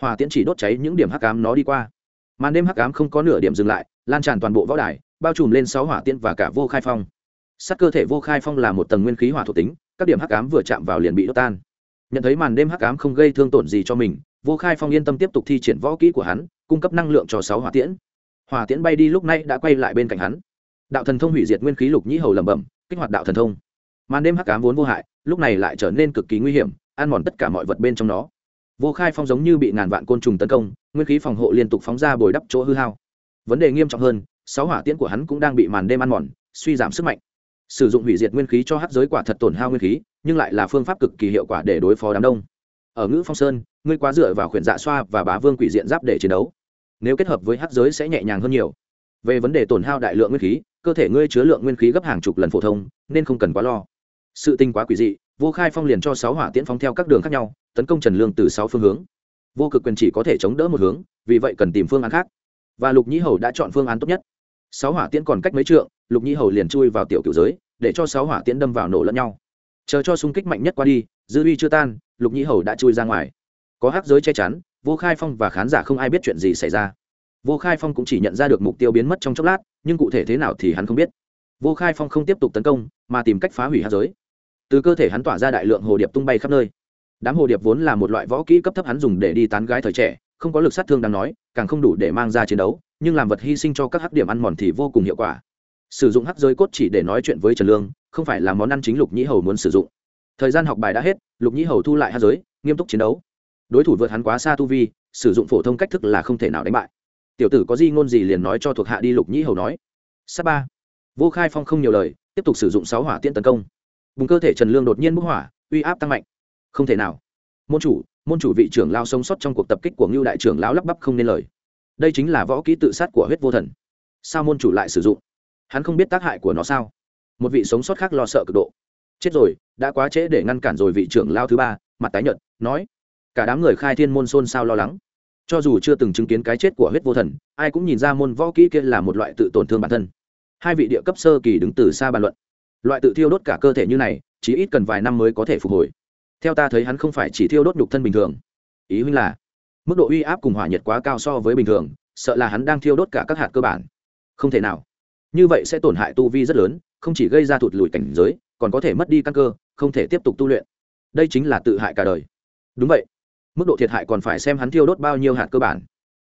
Hỏa tiễn chỉ đốt cháy những điểm hắc ám nó đi qua. Màn đêm hắc ám không có nửa điểm dừng lại, lan tràn toàn bộ võ đài, bao trùm lên sáu hỏa tiễn và cả vô khai phong. Sát cơ thể vô khai phong là một tầng nguyên khí hỏa thuộc tính, các điểm hắc ám vừa chạm vào liền bị đốt tan. Nhận thấy màn đêm hắc ám không gây thương tổn gì cho mình, vô khai phong yên tâm tiếp tục thi triển võ kỹ của hắn, cung cấp năng lượng cho sáu hỏa tiễn. Hỏa tiễn bay đi lúc này đã quay lại bên cạnh hắn. Đạo thần thông hủy diệt nguyên khí lục nhĩ hầu lẩm bẩm, kích hoạt đạo thần thông màn đêm hắc cám vốn vô hại, lúc này lại trở nên cực kỳ nguy hiểm, ăn mòn tất cả mọi vật bên trong nó. Vô khai phong giống như bị ngàn vạn côn trùng tấn công, nguyên khí phòng hộ liên tục phóng ra bồi đắp chỗ hư hao. Vấn đề nghiêm trọng hơn, sáu hỏa tiễn của hắn cũng đang bị màn đêm ăn mòn, suy giảm sức mạnh. Sử dụng hủy diệt nguyên khí cho hắc giới quả thật tổn hao nguyên khí, nhưng lại là phương pháp cực kỳ hiệu quả để đối phó đám đông. Ở ngữ phong sơn, ngươi quá dựa vào khuyển dạ xoa và bá vương quỷ diện giáp để chiến đấu. Nếu kết hợp với hắc giới sẽ nhẹ nhàng hơn nhiều. Về vấn đề tổn hao đại lượng nguyên khí, cơ thể ngươi chứa lượng nguyên khí gấp hàng chục lần phổ thông, nên không cần quá lo sự tinh quá quỷ dị, vô khai phong liền cho sáu hỏa tiễn phóng theo các đường khác nhau, tấn công trần lương từ sáu phương hướng. Vô cực quyền chỉ có thể chống đỡ một hướng, vì vậy cần tìm phương án khác. Và lục nhĩ hầu đã chọn phương án tốt nhất. Sáu hỏa tiễn còn cách mấy trượng, lục nhĩ hầu liền chui vào tiểu cựu giới, để cho sáu hỏa tiễn đâm vào nổ lẫn nhau. Chờ cho xung kích mạnh nhất qua đi, dư uy chưa tan, lục nhĩ hầu đã chui ra ngoài. Có hắc giới che chắn, vô khai phong và khán giả không ai biết chuyện gì xảy ra. Vô khai phong cũng chỉ nhận ra được mục tiêu biến mất trong chốc lát, nhưng cụ thể thế nào thì hắn không biết. Vô khai phong không tiếp tục tấn công, mà tìm cách phá hủy hắc giới từ cơ thể hắn tỏa ra đại lượng hồ điệp tung bay khắp nơi. Đám hồ điệp vốn là một loại võ kỹ cấp thấp hắn dùng để đi tán gái thời trẻ, không có lực sát thương đáng nói, càng không đủ để mang ra chiến đấu, nhưng làm vật hy sinh cho các hắc điểm ăn mòn thì vô cùng hiệu quả. Sử dụng hắc giới cốt chỉ để nói chuyện với trần lương, không phải là món ăn chính lục nhĩ hầu muốn sử dụng. Thời gian học bài đã hết, lục nhĩ hầu thu lại hắc giới, nghiêm túc chiến đấu. Đối thủ vượt hắn quá xa tu vi, sử dụng phổ thông cách thức là không thể nào đánh bại. Tiểu tử có gì ngôn gì liền nói cho thuộc hạ đi, lục nhĩ hầu nói. Sát ba. Vô khai phong không nhiều lời, tiếp tục sử dụng sáu hỏa tiễn tấn công vùng cơ thể trần lương đột nhiên bức hỏa, uy áp tăng mạnh. Không thể nào. Môn chủ môn chủ vị trưởng lao sống sót trong cuộc tập kích của ngưu đại trưởng lão lắp bắp không nên lời. Đây chính là võ kỹ tự sát của huyết vô thần. Sao môn chủ lại sử dụng? Hắn không biết tác hại của nó sao? Một vị sống sót khác lo sợ cực độ. Chết rồi, đã quá trễ để ngăn cản rồi vị trưởng lao thứ ba, mặt tái nhợt, nói. Cả đám người khai thiên môn xôn xao lo lắng. Cho dù chưa từng chứng kiến cái chết của huyết vô thần, ai cũng nhìn ra môn võ kỹ kia là một loại tự tổn thương bản thân. Hai vị địa cấp sơ kỳ đứng từ xa bàn luận loại tự thiêu đốt cả cơ thể như này, chỉ ít cần vài năm mới có thể phục hồi. Theo ta thấy hắn không phải chỉ thiêu đốt nhục thân bình thường. Ý huynh là, mức độ uy áp cùng hỏa nhiệt quá cao so với bình thường, sợ là hắn đang thiêu đốt cả các hạt cơ bản. Không thể nào. Như vậy sẽ tổn hại tu vi rất lớn, không chỉ gây ra thụt lùi cảnh giới, còn có thể mất đi căn cơ, không thể tiếp tục tu luyện. Đây chính là tự hại cả đời. Đúng vậy. Mức độ thiệt hại còn phải xem hắn thiêu đốt bao nhiêu hạt cơ bản.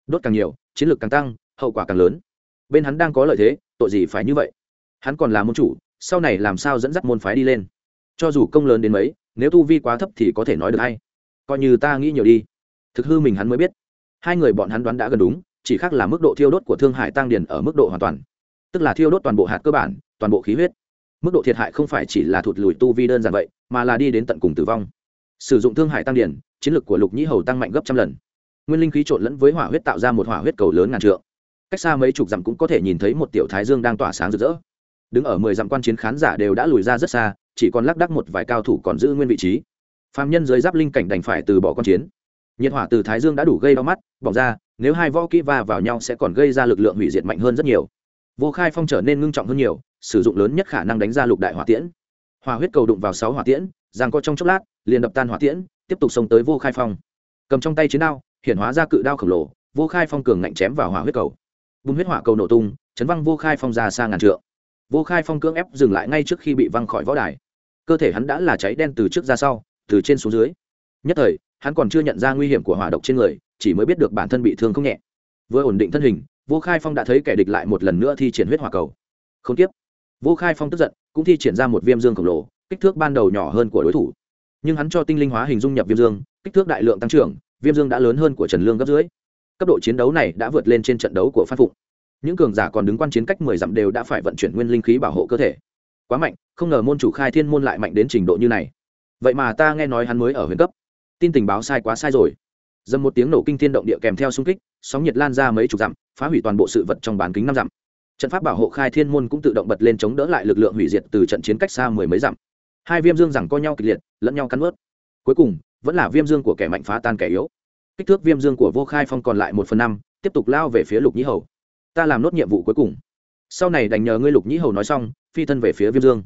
Đốt càng nhiều, chiến lược càng tăng, hậu quả càng lớn. Bên hắn đang có lợi thế, tội gì phải như vậy? Hắn còn là môn chủ sau này làm sao dẫn dắt môn phái đi lên? Cho dù công lớn đến mấy, nếu tu vi quá thấp thì có thể nói được hay? Coi như ta nghĩ nhiều đi. Thực hư mình hắn mới biết. Hai người bọn hắn đoán đã gần đúng, chỉ khác là mức độ thiêu đốt của thương hải tăng điền ở mức độ hoàn toàn. Tức là thiêu đốt toàn bộ hạt cơ bản, toàn bộ khí huyết. Mức độ thiệt hại không phải chỉ là thụt lùi tu vi đơn giản vậy, mà là đi đến tận cùng tử vong. Sử dụng thương hải tăng điền, chiến lược của lục nhĩ hầu tăng mạnh gấp trăm lần. Nguyên linh khí trộn lẫn với hỏa huyết tạo ra một hỏa huyết cầu lớn ngàn trượng. Cách xa mấy chục dặm cũng có thể nhìn thấy một tiểu thái dương đang tỏa sáng rực rỡ đứng ở mười dặm quan chiến khán giả đều đã lùi ra rất xa, chỉ còn lác đắc một vài cao thủ còn giữ nguyên vị trí. Phạm nhân dưới giáp linh cảnh đành phải từ bỏ quan chiến. Nhiệt hỏa từ thái dương đã đủ gây đau mắt, bỏng ra, nếu hai võ kỹ va vào nhau sẽ còn gây ra lực lượng hủy diệt mạnh hơn rất nhiều. Vô khai phong trở nên ngưng trọng hơn nhiều, sử dụng lớn nhất khả năng đánh ra lục đại hỏa tiễn. Hỏa huyết cầu đụng vào sáu hỏa tiễn giang co trong chốc lát, liền đập tan hỏa tiễn, tiếp tục xông tới vô khai phong. Cầm trong tay chiến đao hiện hóa ra cự đao khổng lồ, vô khai phong cường ngạnh chém vào hỏa huyết cầu. Bùn huyết hỏa cầu nổ tung, chấn văng vô khai phong ra xa ngàn trượng vô khai phong cưỡng ép dừng lại ngay trước khi bị văng khỏi võ đài. Cơ thể hắn đã là cháy đen từ trước ra sau, từ trên xuống dưới. Nhất thời, hắn còn chưa nhận ra nguy hiểm của hỏa độc trên người, chỉ mới biết được bản thân bị thương không nhẹ. Vừa ổn định thân hình, vô khai phong đã thấy kẻ địch lại một lần nữa thi triển huyết hỏa cầu. Không tiếp. Vô khai phong tức giận, cũng thi triển ra một viêm dương khổng lồ, kích thước ban đầu nhỏ hơn của đối thủ. Nhưng hắn cho tinh linh hóa hình dung nhập viêm dương, kích thước đại lượng tăng trưởng, viêm dương đã lớn hơn của trần lương gấp dưới. Cấp độ chiến đấu này đã vượt lên trên trận đấu của phát phụng những cường giả còn đứng quan chiến cách mười dặm đều đã phải vận chuyển nguyên linh khí bảo hộ cơ thể. Quá mạnh, không ngờ môn chủ khai thiên môn lại mạnh đến trình độ như này. Vậy mà ta nghe nói hắn mới ở huyền cấp. Tin tình báo sai quá sai rồi. Dầm một tiếng nổ kinh thiên động địa kèm theo xung kích, sóng nhiệt lan ra mấy chục dặm, phá hủy toàn bộ sự vật trong bán kính năm dặm. Trận pháp bảo hộ khai thiên môn cũng tự động bật lên chống đỡ lại lực lượng hủy diệt từ trận chiến cách xa mười mấy dặm. Hai viêm dương rằng co nhau kịch liệt, lẫn nhau cắn ướt cuối cùng, vẫn là viêm dương của kẻ mạnh phá tan kẻ yếu. Kích thước viêm dương của vô khai phong còn lại một phần năm, tiếp tục lao về phía lục nhĩ hầu ta làm nốt nhiệm vụ cuối cùng. Sau này đành nhờ ngươi lục nhĩ hầu nói xong, phi thân về phía viêm dương.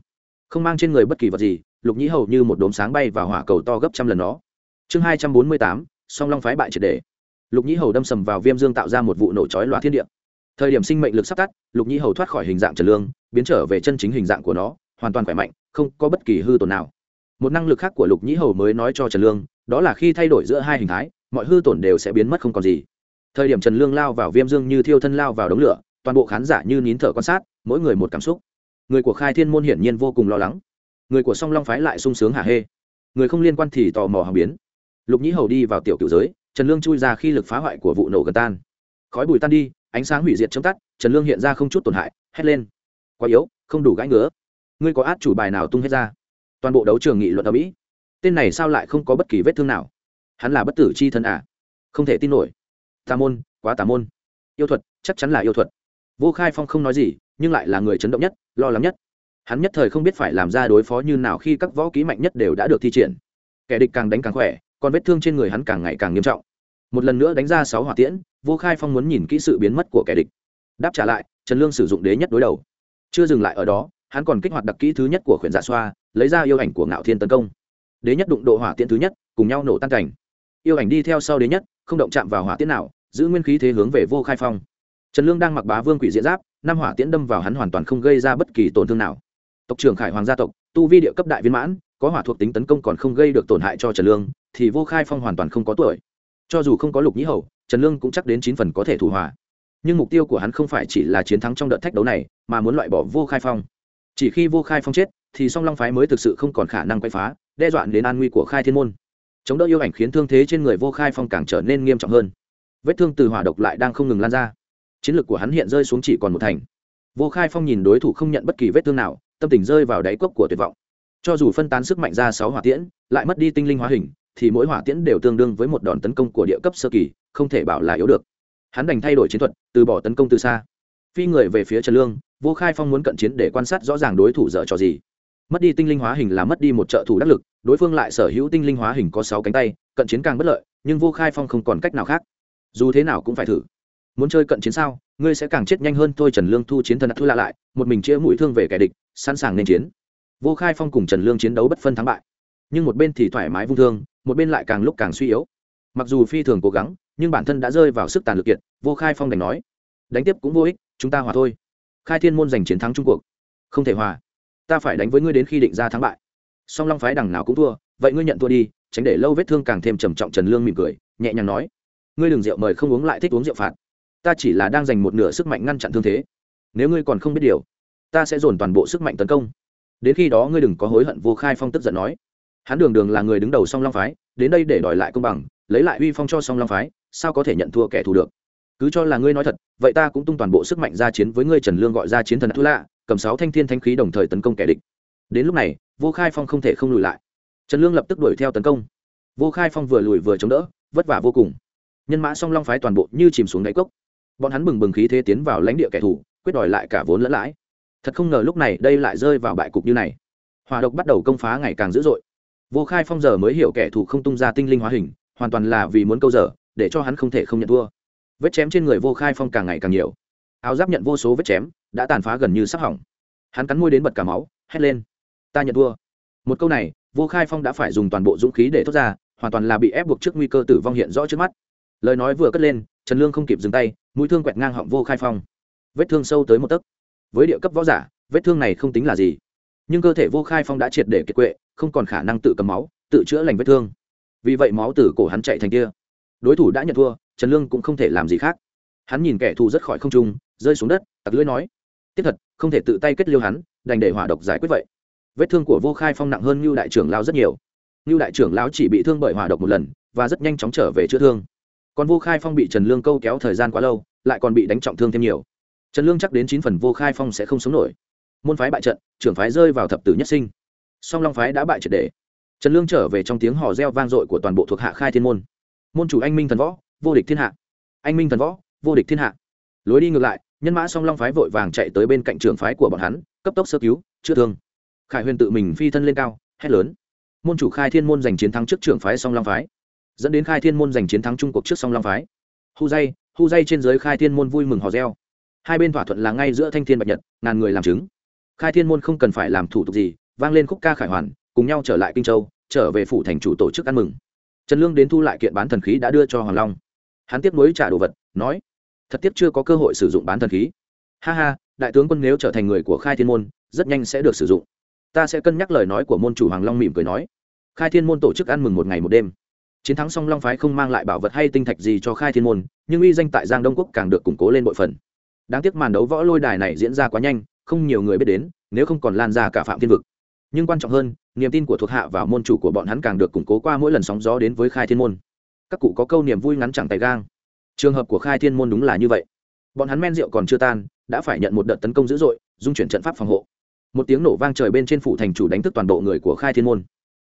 Không mang trên người bất kỳ vật gì, lục nhĩ hầu như một đốm sáng bay vào hỏa cầu to gấp trăm lần nó. Chương hai trăm bốn mươi tám, song long phái bại triệt đề. Lục nhĩ hầu đâm sầm vào viêm dương tạo ra một vụ nổ chói loạt thiên địa. Thời điểm sinh mệnh lực sắp tắt, lục nhĩ hầu thoát khỏi hình dạng trần lương, biến trở về chân chính hình dạng của nó, hoàn toàn khỏe mạnh, không có bất kỳ hư tổn nào. Một năng lực khác của lục nhĩ hầu mới nói cho trần lương, đó là khi thay đổi giữa hai hình thái, mọi hư tổn đều sẽ biến mất không còn gì thời điểm trần lương lao vào viêm dương như thiêu thân lao vào đống lửa, toàn bộ khán giả như nín thở quan sát, mỗi người một cảm xúc. Người của khai thiên môn hiển nhiên vô cùng lo lắng. Người của song long phái lại sung sướng hả hê. Người không liên quan thì tò mò hàng biến. Lục nhĩ hầu đi vào tiểu cựu giới, trần lương chui ra khi lực phá hoại của vụ nổ gần tan. Khói bùi tan đi, ánh sáng hủy diệt chấm tắt, trần lương hiện ra không chút tổn hại, hét lên. Quá yếu, không đủ gãi ngứa. Ngươi có át chủ bài nào tung hết ra? Toàn bộ đấu trường nghị luận ở mỹ. Tên này sao lại không có bất kỳ vết thương nào? Hắn là bất tử c h i thân à? Không thể tin nổi tà môn, quá tà môn. Yêu thuật, chắc chắn là yêu thuật. Vô khai phong không nói gì, nhưng lại là người chấn động nhất, lo lắng nhất. Hắn nhất thời không biết phải làm ra đối phó như nào khi các võ kỹ mạnh nhất đều đã được thi triển. Kẻ địch càng đánh càng khỏe, còn vết thương trên người hắn càng ngày càng nghiêm trọng. Một lần nữa đánh ra sáu hỏa tiễn, vô khai phong muốn nhìn kỹ sự biến mất của kẻ địch. Đáp trả lại, trần lương sử dụng đế nhất đối đầu. Chưa dừng lại ở đó, hắn còn kích hoạt đặc kỹ thứ nhất của khuyển dạ xoa, lấy ra yêu ảnh của ngạo thiên tấn công. Đế nhất đụng độ hỏa tiễn thứ nhất, cùng nhau nổ tan cảnh. Yêu ảnh đi theo sau đế nhất, không động chạm vào hỏa tiễn nào giữ nguyên khí thế hướng về vô khai phong. Trần lương đang mặc bá vương quỷ diện giáp, năm hỏa tiễn đâm vào hắn hoàn toàn không gây ra bất kỳ tổn thương nào. Tộc trưởng khải hoàng gia tộc, tu vi địa cấp đại viên mãn, có hỏa thuộc tính tấn công còn không gây được tổn hại cho trần lương, thì vô khai phong hoàn toàn không có tuổi. Cho dù không có lục nhĩ hầu, trần lương cũng chắc đến chín phần có thể thủ hòa nhưng mục tiêu của hắn không phải chỉ là chiến thắng trong đợt thách đấu này, mà muốn loại bỏ vô khai phong. Chỉ khi vô khai phong chết, thì song long phái mới thực sự không còn khả năng quay phá, đe dọa đến an nguy của khai thiên môn. Chống đỡ yêu ảnh khiến thương thế trên người vô khai phong càng trở nên nghiêm trọng hơn vết thương từ hỏa độc lại đang không ngừng lan ra. Chiến lược của hắn hiện rơi xuống chỉ còn một thành. Vô khai phong nhìn đối thủ không nhận bất kỳ vết thương nào, tâm tình rơi vào đáy cốc của tuyệt vọng. Cho dù phân tán sức mạnh ra sáu hỏa tiễn, lại mất đi tinh linh hóa hình, thì mỗi hỏa tiễn đều tương đương với một đòn tấn công của địa cấp sơ kỳ, không thể bảo là yếu được. Hắn đành thay đổi chiến thuật, từ bỏ tấn công từ xa. Phi người về phía trần lương, vô khai phong muốn cận chiến để quan sát rõ ràng đối thủ dở trò gì. Mất đi tinh linh hóa hình là mất đi một trợ thủ đắc lực, đối phương lại sở hữu tinh linh hóa hình có sáu cánh tay, cận chiến càng bất lợi, nhưng vô khai phong không còn cách nào khác dù thế nào cũng phải thử. Muốn chơi cận chiến sao, ngươi sẽ càng chết nhanh hơn thôi, trần lương thu chiến thần thu lạ lại, một mình chĩa mũi thương về kẻ địch, sẵn sàng nên chiến. Vô khai phong cùng trần lương chiến đấu bất phân thắng bại. Nhưng một bên thì thoải mái vung thương, một bên lại càng lúc càng suy yếu. Mặc dù phi thường cố gắng, nhưng bản thân đã rơi vào sức tàn lực kiệt, vô khai phong đành nói, đánh tiếp cũng vô ích, chúng ta hòa thôi. Khai thiên môn giành chiến thắng trung cuộc không thể hòa. Ta phải đánh với ngươi đến khi định ra thắng bại. Song long phái đằng nào cũng thua, vậy ngươi nhận thua đi, tránh để lâu vết thương càng thêm trầm trọng. Trần lương mỉm cười, nhẹ nhàng nói ngươi đừng rượu mời không uống lại thích uống rượu phạt. Ta chỉ là đang dành một nửa sức mạnh ngăn chặn thương thế. Nếu ngươi còn không biết điều, ta sẽ dồn toàn bộ sức mạnh tấn công. Đến khi đó ngươi đừng có hối hận vô khai phong tức giận nói. Hắn đường đường là người đứng đầu song long phái, đến đây để đòi lại công bằng, lấy lại uy phong cho song long phái, sao có thể nhận thua kẻ thù được? Cứ cho là ngươi nói thật, vậy ta cũng tung toàn bộ sức mạnh ra chiến với ngươi trần lương gọi ra chiến thần thu lạ, cầm sáu thanh thiên thanh khí đồng thời tấn công kẻ địch. Đến lúc này, vô khai phong không thể không lùi lại. Trần lương lập tức đuổi theo tấn công. Vô khai phong vừa lùi vừa chống đỡ, vất vả vô cùng nhân mã song long phái toàn bộ như chìm xuống đáy cốc. Bọn hắn bừng bừng khí thế tiến vào lãnh địa kẻ thù, quyết đòi lại cả vốn lẫn lãi. Thật không ngờ lúc này đây lại rơi vào bại cục như này. Hòa độc bắt đầu công phá ngày càng dữ dội. Vô khai phong giờ mới hiểu kẻ thù không tung ra tinh linh hóa hình, hoàn toàn là vì muốn câu giờ, để cho hắn không thể không nhận thua. Vết chém trên người vô khai phong càng ngày càng nhiều. Áo giáp nhận vô số vết chém, đã tàn phá gần như sắp hỏng. Hắn cắn môi đến bật cả máu, hét lên. Ta nhận thua. Một câu này, vô khai phong đã phải dùng toàn bộ dũng khí để thốt ra, hoàn toàn là bị ép buộc trước nguy cơ tử vong hiện rõ trước mắt lời nói vừa cất lên, trần lương không kịp dừng tay, mũi thương quẹt ngang họng vô khai phong. Vết thương sâu tới một tấc. Với địa cấp võ giả, vết thương này không tính là gì. Nhưng cơ thể vô khai phong đã triệt để kiệt quệ, không còn khả năng tự cầm máu, tự chữa lành vết thương. Vì vậy máu từ cổ hắn chạy thành kia. Đối thủ đã nhận thua, trần lương cũng không thể làm gì khác. Hắn nhìn kẻ thù rất khỏi không trung, rơi xuống đất, tặc lưỡi nói, tiếp thật, không thể tự tay kết liêu hắn, đành để hỏa độc giải quyết vậy. Vết thương của vô khai phong nặng hơn như đại trưởng lao rất nhiều. Như đại trưởng lão chỉ bị thương bởi hỏa độc một lần, và rất nhanh chóng trở về chữa thương còn vô khai phong bị trần lương câu kéo thời gian quá lâu, lại còn bị đánh trọng thương thêm nhiều. Trần lương chắc đến chín phần vô khai phong sẽ không sống nổi. Môn phái bại trận, trưởng phái rơi vào thập tử nhất sinh. Song long phái đã bại triệt để. Trần lương trở về trong tiếng hò reo vang dội của toàn bộ thuộc hạ khai thiên môn. Môn chủ anh minh thần võ, vô địch thiên hạ. Anh minh thần võ, vô địch thiên hạ. Lối đi ngược lại, nhân mã song long phái vội vàng chạy tới bên cạnh trường phái của bọn hắn, cấp tốc sơ cứu, chữa thương. Khải huyền tự mình phi thân lên cao, hét lớn. Môn chủ khai thiên môn giành chiến thắng trước trường phái song long phái dẫn đến khai thiên môn giành chiến thắng trung cuộc trước song long phái. Hu dây hu dây trên giới khai thiên môn vui mừng hò reo. Hai bên thỏa thuận là ngay giữa thanh thiên bạch nhật, ngàn người làm chứng. Khai thiên môn không cần phải làm thủ tục gì, vang lên khúc ca khải hoàn, cùng nhau trở lại kinh châu, trở về phủ thành chủ tổ chức ăn mừng. Trần lương đến thu lại kiện bán thần khí đã đưa cho hoàng long. Hắn tiếp nối trả đồ vật, nói, thật tiếc chưa có cơ hội sử dụng bán thần khí. Ha ha, đại tướng quân nếu trở thành người của khai thiên môn, rất nhanh sẽ được sử dụng. Ta sẽ cân nhắc lời nói của môn chủ hoàng long mỉm cười nói. Khai thiên môn tổ chức ăn mừng một ngày một đêm chiến thắng song long phái không mang lại bảo vật hay tinh thạch gì cho khai thiên môn, nhưng uy danh tại giang đông quốc càng được củng cố lên bội phần. Đáng tiếc màn đấu võ lôi đài này diễn ra quá nhanh, không nhiều người biết đến, nếu không còn lan ra cả phạm thiên vực. Nhưng quan trọng hơn, niềm tin của thuộc hạ và môn chủ của bọn hắn càng được củng cố qua mỗi lần sóng gió đến với khai thiên môn. Các cụ có câu niềm vui ngắn chẳng tay gang. Trường hợp của khai thiên môn đúng là như vậy. Bọn hắn men rượu còn chưa tan, đã phải nhận một đợt tấn công dữ dội, dung chuyển trận pháp phòng hộ. Một tiếng nổ vang trời bên trên phủ thành chủ đánh thức toàn bộ người của khai thiên môn.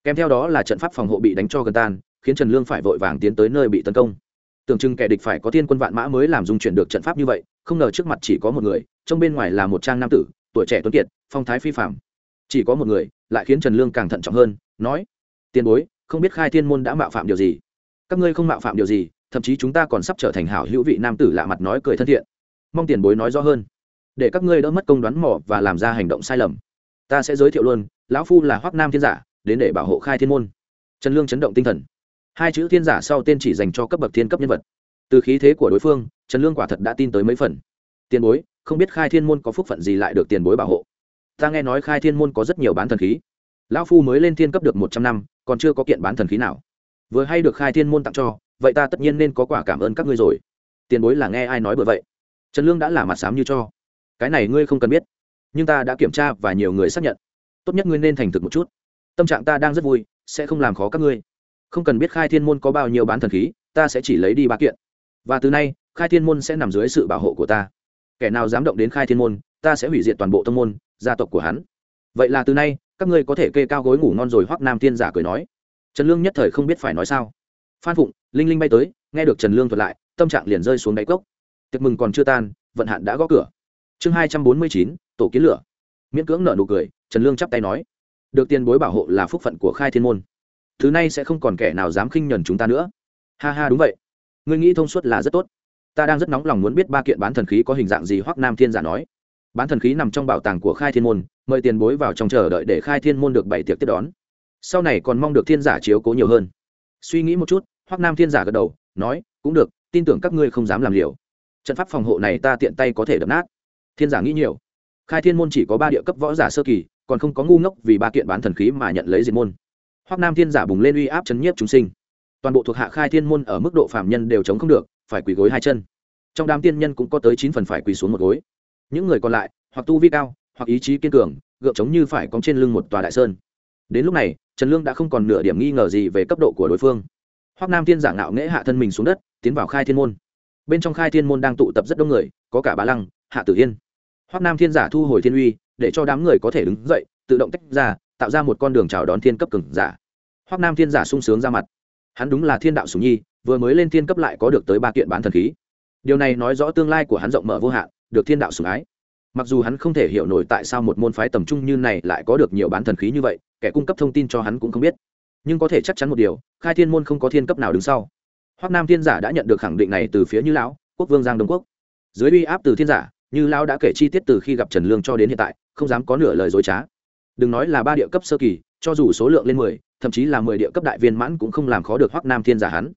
Kèm theo đó là trận pháp phòng hộ bị đánh cho gần tan khiến trần lương phải vội vàng tiến tới nơi bị tấn công. Tưởng chừng kẻ địch phải có thiên quân vạn mã mới làm dung chuyển được trận pháp như vậy, không ngờ trước mặt chỉ có một người trong bên ngoài là một trang nam tử, tuổi trẻ tuấn kiệt, phong thái phi phạm chỉ có một người, lại khiến trần lương càng thận trọng hơn, nói, tiền bối, không biết khai thiên môn đã mạo phạm điều gì? Các ngươi không mạo phạm điều gì, thậm chí chúng ta còn sắp trở thành hảo hữu vị nam tử lạ mặt nói cười thân thiện. Mong tiền bối nói rõ hơn. Để các ngươi đỡ mất công đoán mò và làm ra hành động sai lầm. Ta sẽ giới thiệu luôn, lão phu là hoắc nam thiên giả, đến để bảo hộ khai thiên môn. Trần lương chấn động tinh thần hai chữ thiên giả sau tên chỉ dành cho cấp bậc thiên cấp nhân vật. Từ khí thế của đối phương, trần lương quả thật đã tin tới mấy phần. Tiền bối, không biết khai thiên môn có phúc phận gì lại được tiền bối bảo hộ? Ta nghe nói khai thiên môn có rất nhiều bán thần khí. Lão phu mới lên thiên cấp được một trăm năm, còn chưa có kiện bán thần khí nào. Vừa hay được khai thiên môn tặng cho, vậy ta tất nhiên nên có quả cảm ơn các ngươi rồi. Tiền bối là nghe ai nói bởi vậy? Trần lương đã là mặt sám như cho. Cái này ngươi không cần biết, nhưng ta đã kiểm tra và nhiều người xác nhận. Tốt nhất ngươi nên thành thực một chút. Tâm trạng ta đang rất vui, sẽ không làm khó các ngươi không cần biết khai thiên môn có bao nhiêu bán thần khí, ta sẽ chỉ lấy đi ba kiện. Và từ nay, khai thiên môn sẽ nằm dưới sự bảo hộ của ta. Kẻ nào dám động đến khai thiên môn, ta sẽ hủy diệt toàn bộ tông môn, gia tộc của hắn. Vậy là từ nay, các ngươi có thể kê cao gối ngủ ngon rồi, hoắc nam thiên giả cười nói. Trần lương nhất thời không biết phải nói sao. Phan phụng, linh linh bay tới, nghe được trần lương thuật lại, tâm trạng liền rơi xuống đáy cốc. Tiệc mừng còn chưa tan, vận hạn đã gõ cửa. Chương hai trăm bốn mươi chín, tổ kiến lửa. Miễn cưỡng nợ nụ cười, trần lương chắp tay nói. Được tiền bối bảo hộ là phúc phận của khai thiên môn thứ này sẽ không còn kẻ nào dám khinh nhẫn chúng ta nữa. Ha ha, đúng vậy. Ngươi nghĩ thông suốt là rất tốt. Ta đang rất nóng lòng muốn biết ba kiện bán thần khí có hình dạng gì, hoắc nam thiên giả nói. Bán thần khí nằm trong bảo tàng của khai thiên môn, mời tiền bối vào trong chờ đợi để khai thiên môn được bảy tiệc tiếp đón. Sau này còn mong được thiên giả chiếu cố nhiều hơn. Suy nghĩ một chút, hoắc nam thiên giả gật đầu, nói, cũng được, tin tưởng các ngươi không dám làm liều. Trận pháp phòng hộ này ta tiện tay có thể đập nát. Thiên giả nghĩ nhiều. Khai thiên môn chỉ có ba địa cấp võ giả sơ kỳ, còn không có ngu ngốc vì ba kiện bán thần khí mà nhận lấy diệt môn hoắc nam thiên giả bùng lên uy áp chấn nhiếp chúng sinh toàn bộ thuộc hạ khai thiên môn ở mức độ phạm nhân đều chống không được phải quỳ gối hai chân trong đám tiên nhân cũng có tới chín phần phải quỳ xuống một gối những người còn lại hoặc tu vi cao hoặc ý chí kiên cường gượng chống như phải cong trên lưng một tòa đại sơn đến lúc này trần lương đã không còn nửa điểm nghi ngờ gì về cấp độ của đối phương hoắc nam thiên giả ngạo nghễ hạ thân mình xuống đất tiến vào khai thiên môn bên trong khai thiên môn đang tụ tập rất đông người có cả bá lăng hạ tử yên hoắc nam thiên giả thu hồi thiên uy để cho đám người có thể đứng dậy tự động tách ra tạo ra một con đường chào đón thiên cấp cường giả. Hoắc nam thiên giả sung sướng ra mặt. Hắn đúng là thiên đạo sùng nhi, vừa mới lên thiên cấp lại có được tới ba kiện bán thần khí. Điều này nói rõ tương lai của hắn rộng mở vô hạn, được thiên đạo sùng ái. Mặc dù hắn không thể hiểu nổi tại sao một môn phái tầm trung như này lại có được nhiều bán thần khí như vậy, kẻ cung cấp thông tin cho hắn cũng không biết. Nhưng có thể chắc chắn một điều, khai thiên môn không có thiên cấp nào đứng sau. Hoắc nam thiên giả đã nhận được khẳng định này từ phía như lão, quốc vương giang đông quốc. Dưới uy áp từ thiên giả, như lão đã kể chi tiết từ khi gặp trần lương cho đến hiện tại, không dám có nửa lời dối trá đừng nói là ba địa cấp sơ kỳ, cho dù số lượng lên mười, thậm chí là mười địa cấp đại viên mãn cũng không làm khó được hoắc nam thiên giả hắn.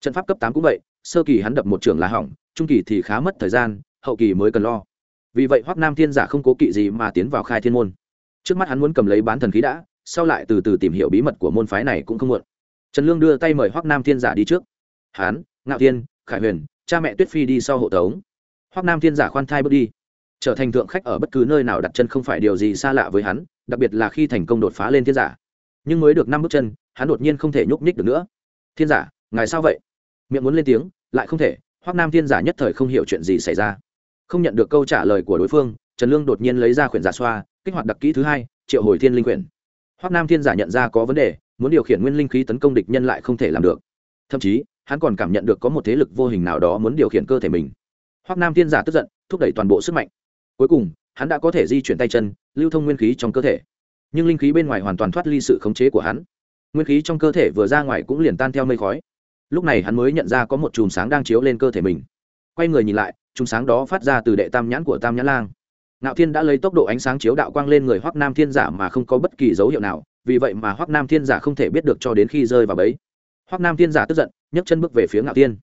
Trận pháp cấp tám cũng vậy, sơ kỳ hắn đập một trường là hỏng, trung kỳ thì khá mất thời gian, hậu kỳ mới cần lo. Vì vậy hoắc nam thiên giả không cố kỵ gì mà tiến vào khai thiên môn. Trước mắt hắn muốn cầm lấy bán thần khí đã, sau lại từ từ tìm hiểu bí mật của môn phái này cũng không muộn. Trần lương đưa tay mời hoắc nam thiên giả đi trước. Hán, ngạo thiên, khải huyền, cha mẹ tuyết phi đi sau hộ tống. Hoắc nam thiên giả khoan thai bước đi trở thành thượng khách ở bất cứ nơi nào đặt chân không phải điều gì xa lạ với hắn, đặc biệt là khi thành công đột phá lên thiên giả. Nhưng mới được năm bước chân, hắn đột nhiên không thể nhúc nhích được nữa. Thiên giả, ngài sao vậy? Miệng muốn lên tiếng, lại không thể, hoắc nam thiên giả nhất thời không hiểu chuyện gì xảy ra. Không nhận được câu trả lời của đối phương, trần lương đột nhiên lấy ra quyển giả xoa, kích hoạt đặc kỹ thứ hai, triệu hồi thiên linh quyển. Hoắc nam thiên giả nhận ra có vấn đề, muốn điều khiển nguyên linh khí tấn công địch nhân lại không thể làm được. Thậm chí, hắn còn cảm nhận được có một thế lực vô hình nào đó muốn điều khiển cơ thể mình. Hoắc nam thiên giả tức giận, thúc đẩy toàn bộ sức mạnh cuối cùng, hắn đã có thể di chuyển tay chân, lưu thông nguyên khí trong cơ thể. Nhưng linh khí bên ngoài hoàn toàn thoát ly sự khống chế của hắn. Nguyên khí trong cơ thể vừa ra ngoài cũng liền tan theo mây khói. Lúc này hắn mới nhận ra có một chùm sáng đang chiếu lên cơ thể mình. Quay người nhìn lại, chùm sáng đó phát ra từ đệ tam nhãn của tam nhãn lang. Ngạo thiên đã lấy tốc độ ánh sáng chiếu đạo quang lên người hoắc nam thiên giả mà không có bất kỳ dấu hiệu nào, vì vậy mà hoắc nam thiên giả không thể biết được cho đến khi rơi vào bẫy. Hoắc nam thiên giả tức giận, nhấc chân bước về phía ngạo thiên.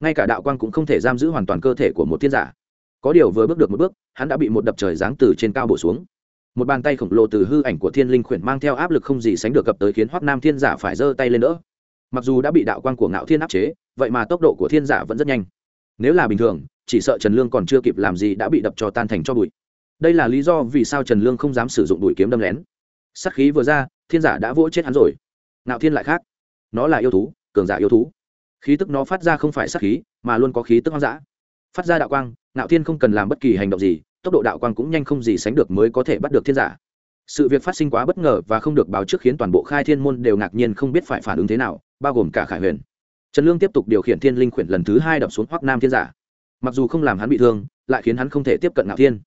Ngay cả đạo quang cũng không thể giam giữ hoàn toàn cơ thể của một thiên giả có điều vừa bước được một bước, hắn đã bị một đập trời giáng từ trên cao bổ xuống. Một bàn tay khổng lồ từ hư ảnh của thiên linh khuyển mang theo áp lực không gì sánh được cập tới khiến hoắc nam thiên giả phải giơ tay lên đỡ. Mặc dù đã bị đạo quang của ngạo thiên áp chế, vậy mà tốc độ của thiên giả vẫn rất nhanh. Nếu là bình thường, chỉ sợ trần lương còn chưa kịp làm gì đã bị đập cho tan thành cho bụi. Đây là lý do vì sao trần lương không dám sử dụng đuổi kiếm đâm lén. Sắc khí vừa ra, thiên giả đã vỗ chết hắn rồi. Ngạo thiên lại khác. Nó là yêu thú, cường giả yêu thú. Khí tức nó phát ra không phải sắc khí, mà luôn có khí tức hoang dã. Phát ra đạo quang ngạo thiên không cần làm bất kỳ hành động gì, tốc độ đạo quang cũng nhanh không gì sánh được mới có thể bắt được thiên giả. Sự việc phát sinh quá bất ngờ và không được báo trước khiến toàn bộ khai thiên môn đều ngạc nhiên không biết phải phản ứng thế nào, bao gồm cả khải huyền. Trần lương tiếp tục điều khiển thiên linh khuyển lần thứ hai đập xuống hoắc nam thiên giả. Mặc dù không làm hắn bị thương, lại khiến hắn không thể tiếp cận ngạo thiên.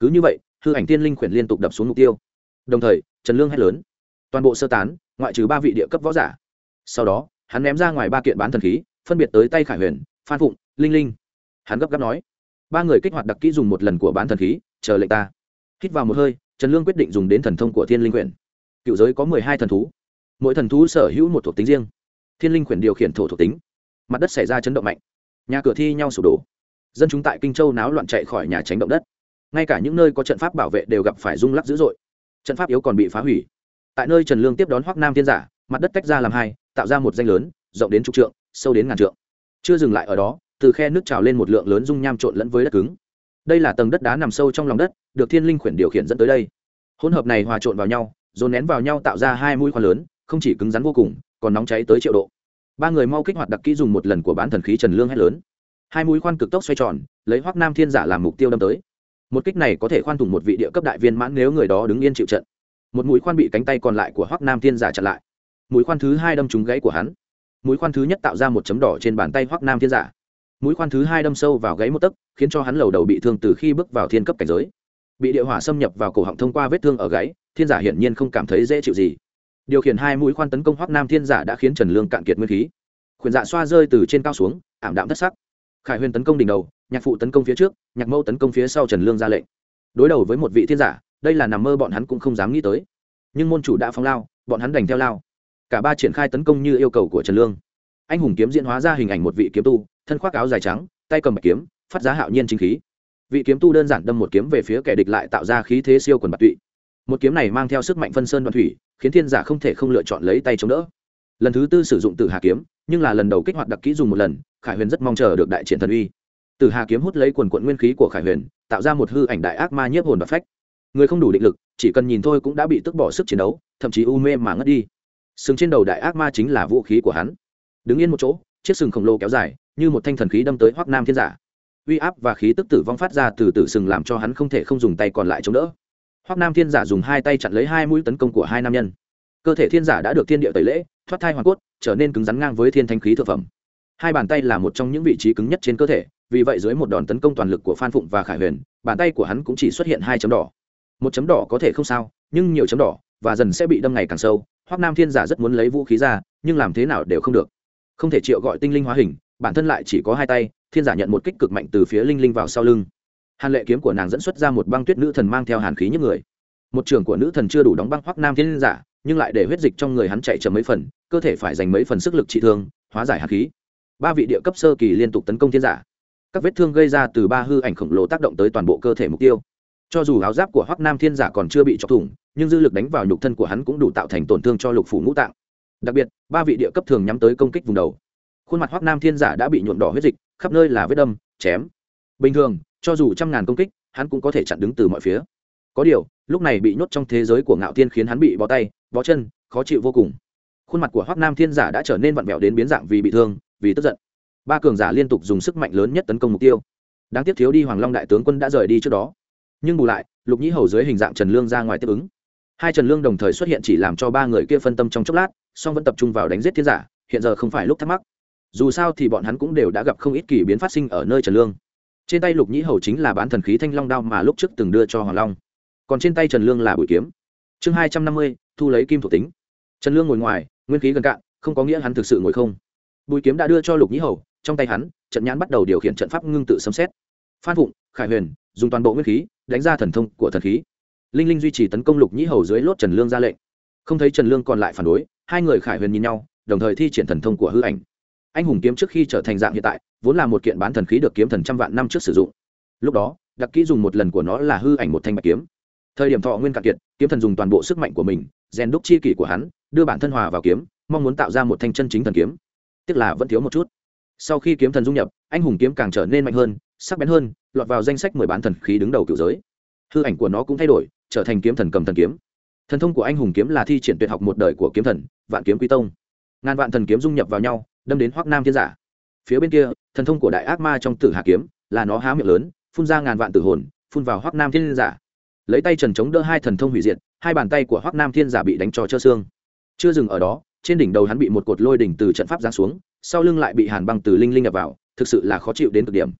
Cứ như vậy, hư ảnh thiên linh khuyển liên tục đập xuống mục tiêu. Đồng thời, trần lương hét lớn. Toàn bộ sơ tán, ngoại trừ ba vị địa cấp võ giả. Sau đó, hắn ném ra ngoài ba kiện bán thần khí, phân biệt tới tay khải huyền, phan phụng, linh linh. Hắn gấp gáp nói ba người kích hoạt đặc kỹ dùng một lần của bán thần khí, chờ lệnh ta. Hít vào một hơi, trần lương quyết định dùng đến thần thông của thiên linh quyển. Cựu giới có mười hai thần thú. Mỗi thần thú sở hữu một thuộc tính riêng. Thiên linh quyển điều khiển thổ thuộc tính. Mặt đất xảy ra chấn động mạnh. Nhà cửa thi nhau sụp đổ. Dân chúng tại kinh châu náo loạn chạy khỏi nhà tránh động đất. Ngay cả những nơi có trận pháp bảo vệ đều gặp phải rung lắc dữ dội. Trận pháp yếu còn bị phá hủy. Tại nơi trần lương tiếp đón hoắc nam thiên giả, mặt đất tách ra làm hai, tạo ra một danh lớn, rộng đến chục trượng, sâu đến ngàn trượng. Chưa dừng lại ở đó từ khe nước trào lên một lượng lớn dung nham trộn lẫn với đất cứng. Đây là tầng đất đá nằm sâu trong lòng đất, được thiên linh khuyển điều khiển dẫn tới đây. Hỗn hợp này hòa trộn vào nhau, dồn nén vào nhau tạo ra hai mũi khoan lớn, không chỉ cứng rắn vô cùng, còn nóng cháy tới triệu độ. Ba người mau kích hoạt đặc kỹ dùng một lần của bán thần khí trần lương hét lớn. Hai mũi khoan cực tốc xoay tròn, lấy hoắc nam thiên giả làm mục tiêu đâm tới. Một kích này có thể khoan thủng một vị địa cấp đại viên mãn nếu người đó đứng yên chịu trận. Một mũi khoan bị cánh tay còn lại của hoắc nam thiên giả chặn lại. Mũi khoan thứ hai đâm trúng gáy của hắn. Mũi khoan thứ nhất tạo ra một chấm đỏ trên bàn tay hoắc nam thiên giả mũi khoan thứ hai đâm sâu vào gáy một tấc, khiến cho hắn lầu đầu bị thương từ khi bước vào thiên cấp cảnh giới. Bị địa hỏa xâm nhập vào cổ họng thông qua vết thương ở gáy, thiên giả hiển nhiên không cảm thấy dễ chịu gì. Điều khiển hai mũi khoan tấn công hoắc nam thiên giả đã khiến trần lương cạn kiệt nguyên khí. Khuyển dạ xoa rơi từ trên cao xuống, ảm đạm thất sắc. Khải huyền tấn công đỉnh đầu, nhạc phụ tấn công phía trước, nhạc mẫu tấn công phía sau trần lương ra lệnh. Đối đầu với một vị thiên giả, đây là nằm mơ bọn hắn cũng không dám nghĩ tới. Nhưng môn chủ đã phóng lao, bọn hắn đành theo lao. Cả ba triển khai tấn công như yêu cầu của trần lương. Anh hùng kiếm diễn hóa ra hình ảnh một vị kiếm tu thân khoác áo dài trắng, tay cầm bạch kiếm, phát giá hạo nhiên chính khí. Vị kiếm tu đơn giản đâm một kiếm về phía kẻ địch lại tạo ra khí thế siêu quần bạc tụy. Một kiếm này mang theo sức mạnh phân sơn đoạn thủy, khiến thiên giả không thể không lựa chọn lấy tay chống đỡ. Lần thứ tư sử dụng tử hà kiếm, nhưng là lần đầu kích hoạt đặc kỹ dùng một lần, khải huyền rất mong chờ được đại triển thần uy. Tử hà kiếm hút lấy quần quận nguyên khí của khải huyền, tạo ra một hư ảnh đại ác ma nhiếp hồn và phách. Người không đủ định lực, chỉ cần nhìn thôi cũng đã bị tức bỏ sức chiến đấu, thậm chí u mê mà ngất đi. Sừng trên đầu đại ác ma chính là vũ khí của hắn. Đứng yên một chỗ, chiếc sừng khổng lồ kéo dài như một thanh thần khí đâm tới hoắc nam thiên giả. Uy áp và khí tức tử vong phát ra từ tử sừng làm cho hắn không thể không dùng tay còn lại chống đỡ. Hoắc nam thiên giả dùng hai tay chặn lấy hai mũi tấn công của hai nam nhân. Cơ thể thiên giả đã được thiên địa tẩy lễ, thoát thai hoàn cốt, trở nên cứng rắn ngang với thiên thanh khí thực phẩm. Hai bàn tay là một trong những vị trí cứng nhất trên cơ thể, vì vậy dưới một đòn tấn công toàn lực của phan phụng và khải huyền, bàn tay của hắn cũng chỉ xuất hiện hai chấm đỏ. Một chấm đỏ có thể không sao, nhưng nhiều chấm đỏ, và dần sẽ bị đâm ngày càng sâu. Hoắc nam thiên giả rất muốn lấy vũ khí ra, nhưng làm thế nào đều không được. Không thể triệu gọi tinh linh hóa hình bản thân lại chỉ có hai tay, thiên giả nhận một kích cực mạnh từ phía linh linh vào sau lưng. Hàn lệ kiếm của nàng dẫn xuất ra một băng tuyết nữ thần mang theo hàn khí những người. Một trường của nữ thần chưa đủ đóng băng hoắc nam thiên giả, nhưng lại để huyết dịch trong người hắn chạy chậm mấy phần, cơ thể phải dành mấy phần sức lực trị thương, hóa giải hàn khí. Ba vị địa cấp sơ kỳ liên tục tấn công thiên giả. Các vết thương gây ra từ ba hư ảnh khổng lồ tác động tới toàn bộ cơ thể mục tiêu. Cho dù áo giáp của hoắc nam thiên giả còn chưa bị chọc thủng, nhưng dư lực đánh vào nhục thân của hắn cũng đủ tạo thành tổn thương cho lục phủ ngũ tạng. Đặc biệt, ba vị địa cấp thường nhắm tới công kích vùng đầu khuôn mặt hoắc nam thiên giả đã bị nhuộm đỏ huyết dịch, khắp nơi là vết đâm, chém. Bình thường, cho dù trăm ngàn công kích, hắn cũng có thể chặn đứng từ mọi phía. Có điều, lúc này bị nhốt trong thế giới của ngạo thiên khiến hắn bị bó tay, bó chân, khó chịu vô cùng. Khuôn mặt của hoắc nam thiên giả đã trở nên vặn vẹo đến biến dạng vì bị thương, vì tức giận. Ba cường giả liên tục dùng sức mạnh lớn nhất tấn công mục tiêu. Đáng tiếc thiếu đi hoàng long đại tướng quân đã rời đi trước đó. Nhưng bù lại, lục nhĩ hầu dưới hình dạng trần lương ra ngoài tiếp ứng. Hai trần lương đồng thời xuất hiện chỉ làm cho ba người kia phân tâm trong chốc lát, song vẫn tập trung vào đánh giết thiên giả, hiện giờ không phải lúc thắc mắc dù sao thì bọn hắn cũng đều đã gặp không ít kỳ biến phát sinh ở nơi trần lương. Trên tay lục nhĩ hầu chính là bán thần khí thanh long đao mà lúc trước từng đưa cho hoàng long. Còn trên tay trần lương là bụi kiếm. Chương hai trăm năm mươi, thu lấy kim thuộc tính. Trần lương ngồi ngoài, nguyên khí gần cạn, không có nghĩa hắn thực sự ngồi không. Bùi kiếm đã đưa cho lục nhĩ hầu, trong tay hắn, trận nhãn bắt đầu điều khiển trận pháp ngưng tự sấm xét phan phụng, khải huyền, dùng toàn bộ nguyên khí, đánh ra thần thông của thần khí. Linh linh duy trì tấn công lục nhĩ hầu dưới lốt trần lương ra lệnh. Không thấy trần lương còn lại phản đối, hai người khải huyền nhìn nhau, đồng thời thi triển thần thông của hư ảnh anh hùng kiếm trước khi trở thành dạng hiện tại, vốn là một kiện bán thần khí được kiếm thần trăm vạn năm trước sử dụng. Lúc đó, đặc kỹ dùng một lần của nó là hư ảnh một thanh bạch kiếm. Thời điểm thọ nguyên cạn kiệt, kiếm thần dùng toàn bộ sức mạnh của mình, rèn đúc chi kỷ của hắn, đưa bản thân hòa vào kiếm, mong muốn tạo ra một thanh chân chính thần kiếm. Tức là vẫn thiếu một chút. Sau khi kiếm thần dung nhập, anh hùng kiếm càng trở nên mạnh hơn, sắc bén hơn, lọt vào danh sách mười bán thần khí đứng đầu cựu giới. Hư ảnh của nó cũng thay đổi, trở thành kiếm thần cầm thần kiếm. Thần thông của anh hùng kiếm là thi triển tuyệt học một đời của kiếm thần, vạn kiếm quy tông. Ngàn vạn thần kiếm dung nhập vào nhau đâm đến hoắc nam thiên giả. Phía bên kia, thần thông của đại ác ma trong tử hà kiếm, là nó há miệng lớn, phun ra ngàn vạn tử hồn, phun vào hoắc nam thiên giả. Lấy tay trần chống đỡ hai thần thông hủy diệt, hai bàn tay của hoắc nam thiên giả bị đánh trò trơ xương. Chưa dừng ở đó, trên đỉnh đầu hắn bị một cột lôi đỉnh từ trận pháp giáng xuống, sau lưng lại bị hàn băng từ linh linh nhập vào, thực sự là khó chịu đến cực điểm.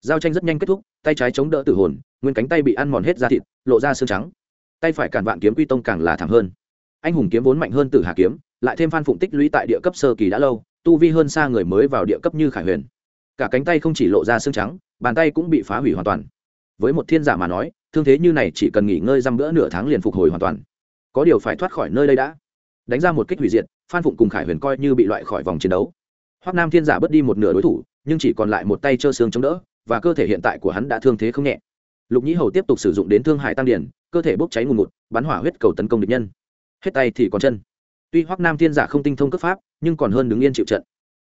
Giao tranh rất nhanh kết thúc, tay trái chống đỡ tử hồn, nguyên cánh tay bị ăn mòn hết da thịt, lộ ra xương trắng. Tay phải cản vạn kiếm quy tông càng là thảm hơn. Anh hùng kiếm vốn mạnh hơn Tử hà kiếm lại thêm phan phụng tích lũy tại địa cấp sơ kỳ đã lâu, tu vi hơn xa người mới vào địa cấp như khải huyền. Cả cánh tay không chỉ lộ ra xương trắng, bàn tay cũng bị phá hủy hoàn toàn. Với một thiên giả mà nói, thương thế như này chỉ cần nghỉ ngơi dăm bữa nửa tháng liền phục hồi hoàn toàn. Có điều phải thoát khỏi nơi đây đã. Đánh ra một kích hủy diệt, phan phụng cùng khải huyền coi như bị loại khỏi vòng chiến đấu. Hoắc nam thiên giả bớt đi một nửa đối thủ, nhưng chỉ còn lại một tay trơ xương chống đỡ, và cơ thể hiện tại của hắn đã thương thế không nhẹ. Lục nhĩ hầu tiếp tục sử dụng đến thương hải tăng điển, cơ thể bốc cháy ngùn ngụt, bắn hỏa huyết cầu tấn công địch nhân. Hết tay thì còn chân tuy hoắc nam thiên giả không tinh thông cấp pháp, nhưng còn hơn đứng yên chịu trận.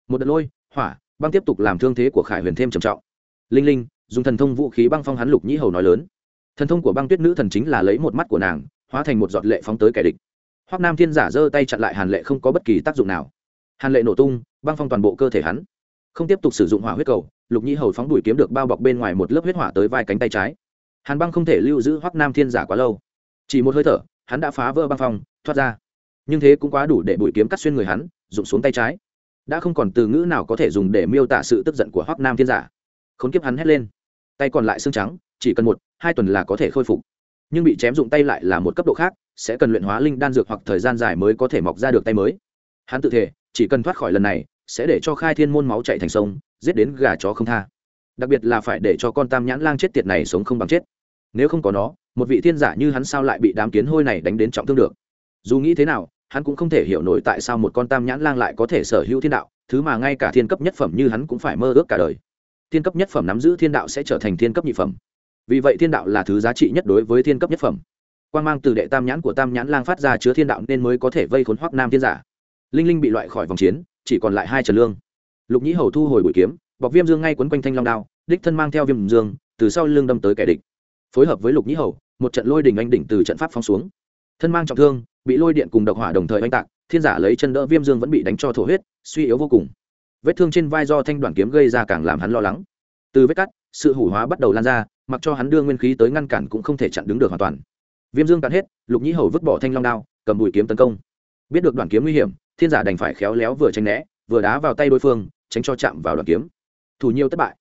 Một đợt lôi, hỏa, băng tiếp tục làm thương thế của khải huyền thêm trầm trọng. Linh linh, dùng thần thông vũ khí băng phong hắn lục nhĩ hầu nói lớn. Thần thông của băng tuyết nữ thần chính là lấy một mắt của nàng, hóa thành một giọt lệ phóng tới kẻ địch. Hoắc nam thiên giả giơ tay chặn lại hàn lệ không có bất kỳ tác dụng nào. Hàn lệ nổ tung, băng phong toàn bộ cơ thể hắn. Không tiếp tục sử dụng hỏa huyết cầu, lục nhĩ hầu phóng đuổi kiếm được bao bọc bên ngoài một lớp huyết hỏa tới vai cánh tay trái. Hàn băng không thể lưu giữ hoắc nam thiên giả quá lâu. Chỉ một hơi thở, hắn đã phá vỡ băng phong, thoát ra nhưng thế cũng quá đủ để bụi kiếm cắt xuyên người hắn, rụng xuống tay trái. Đã không còn từ ngữ nào có thể dùng để miêu tả sự tức giận của hoắc nam thiên giả. Khốn kiếp hắn hét lên. Tay còn lại xương trắng, chỉ cần một, hai tuần là có thể khôi phục. Nhưng bị chém dụng tay lại là một cấp độ khác, sẽ cần luyện hóa linh đan dược hoặc thời gian dài mới có thể mọc ra được tay mới. Hắn tự thể, chỉ cần thoát khỏi lần này, sẽ để cho khai thiên môn máu chạy thành sông, giết đến gà chó không tha. Đặc biệt là phải để cho con tam nhãn lang chết tiệt này sống không bằng chết. Nếu không có nó, một vị thiên giả như hắn sao lại bị đám kiến hôi này đánh đến trọng thương được? Dù nghĩ thế nào hắn cũng không thể hiểu nổi tại sao một con tam nhãn lang lại có thể sở hữu thiên đạo, thứ mà ngay cả thiên cấp nhất phẩm như hắn cũng phải mơ ước cả đời. Thiên cấp nhất phẩm nắm giữ thiên đạo sẽ trở thành thiên cấp nhị phẩm. Vì vậy thiên đạo là thứ giá trị nhất đối với thiên cấp nhất phẩm. Quan mang từ đệ tam nhãn của tam nhãn lang phát ra chứa thiên đạo nên mới có thể vây khốn hoắc nam thiên giả. Linh linh bị loại khỏi vòng chiến, chỉ còn lại hai trần lương. Lục nhĩ hầu thu hồi bụi kiếm, bọc viêm dương ngay quấn quanh thanh long đao, đích thân mang theo viêm dương, từ sau lưng đâm tới kẻ địch. Phối hợp với lục nhĩ hầu, một trận lôi đỉnh anh đỉnh từ trận pháp phong xuống thân mang trọng thương, bị lôi điện cùng độc hỏa đồng thời oanh tạc, thiên giả lấy chân đỡ viêm dương vẫn bị đánh cho thổ huyết, suy yếu vô cùng. Vết thương trên vai do thanh đoàn kiếm gây ra càng làm hắn lo lắng. Từ vết cắt, sự hủ hóa bắt đầu lan ra, mặc cho hắn đưa nguyên khí tới ngăn cản cũng không thể chặn đứng được hoàn toàn. Viêm dương cạn hết, lục nhĩ hầu vứt bỏ thanh long đao, cầm bùi kiếm tấn công. Biết được đoàn kiếm nguy hiểm, thiên giả đành phải khéo léo vừa tránh né, vừa đá vào tay đối phương, tránh cho chạm vào đoàn kiếm. Thủ nhiều thất bại.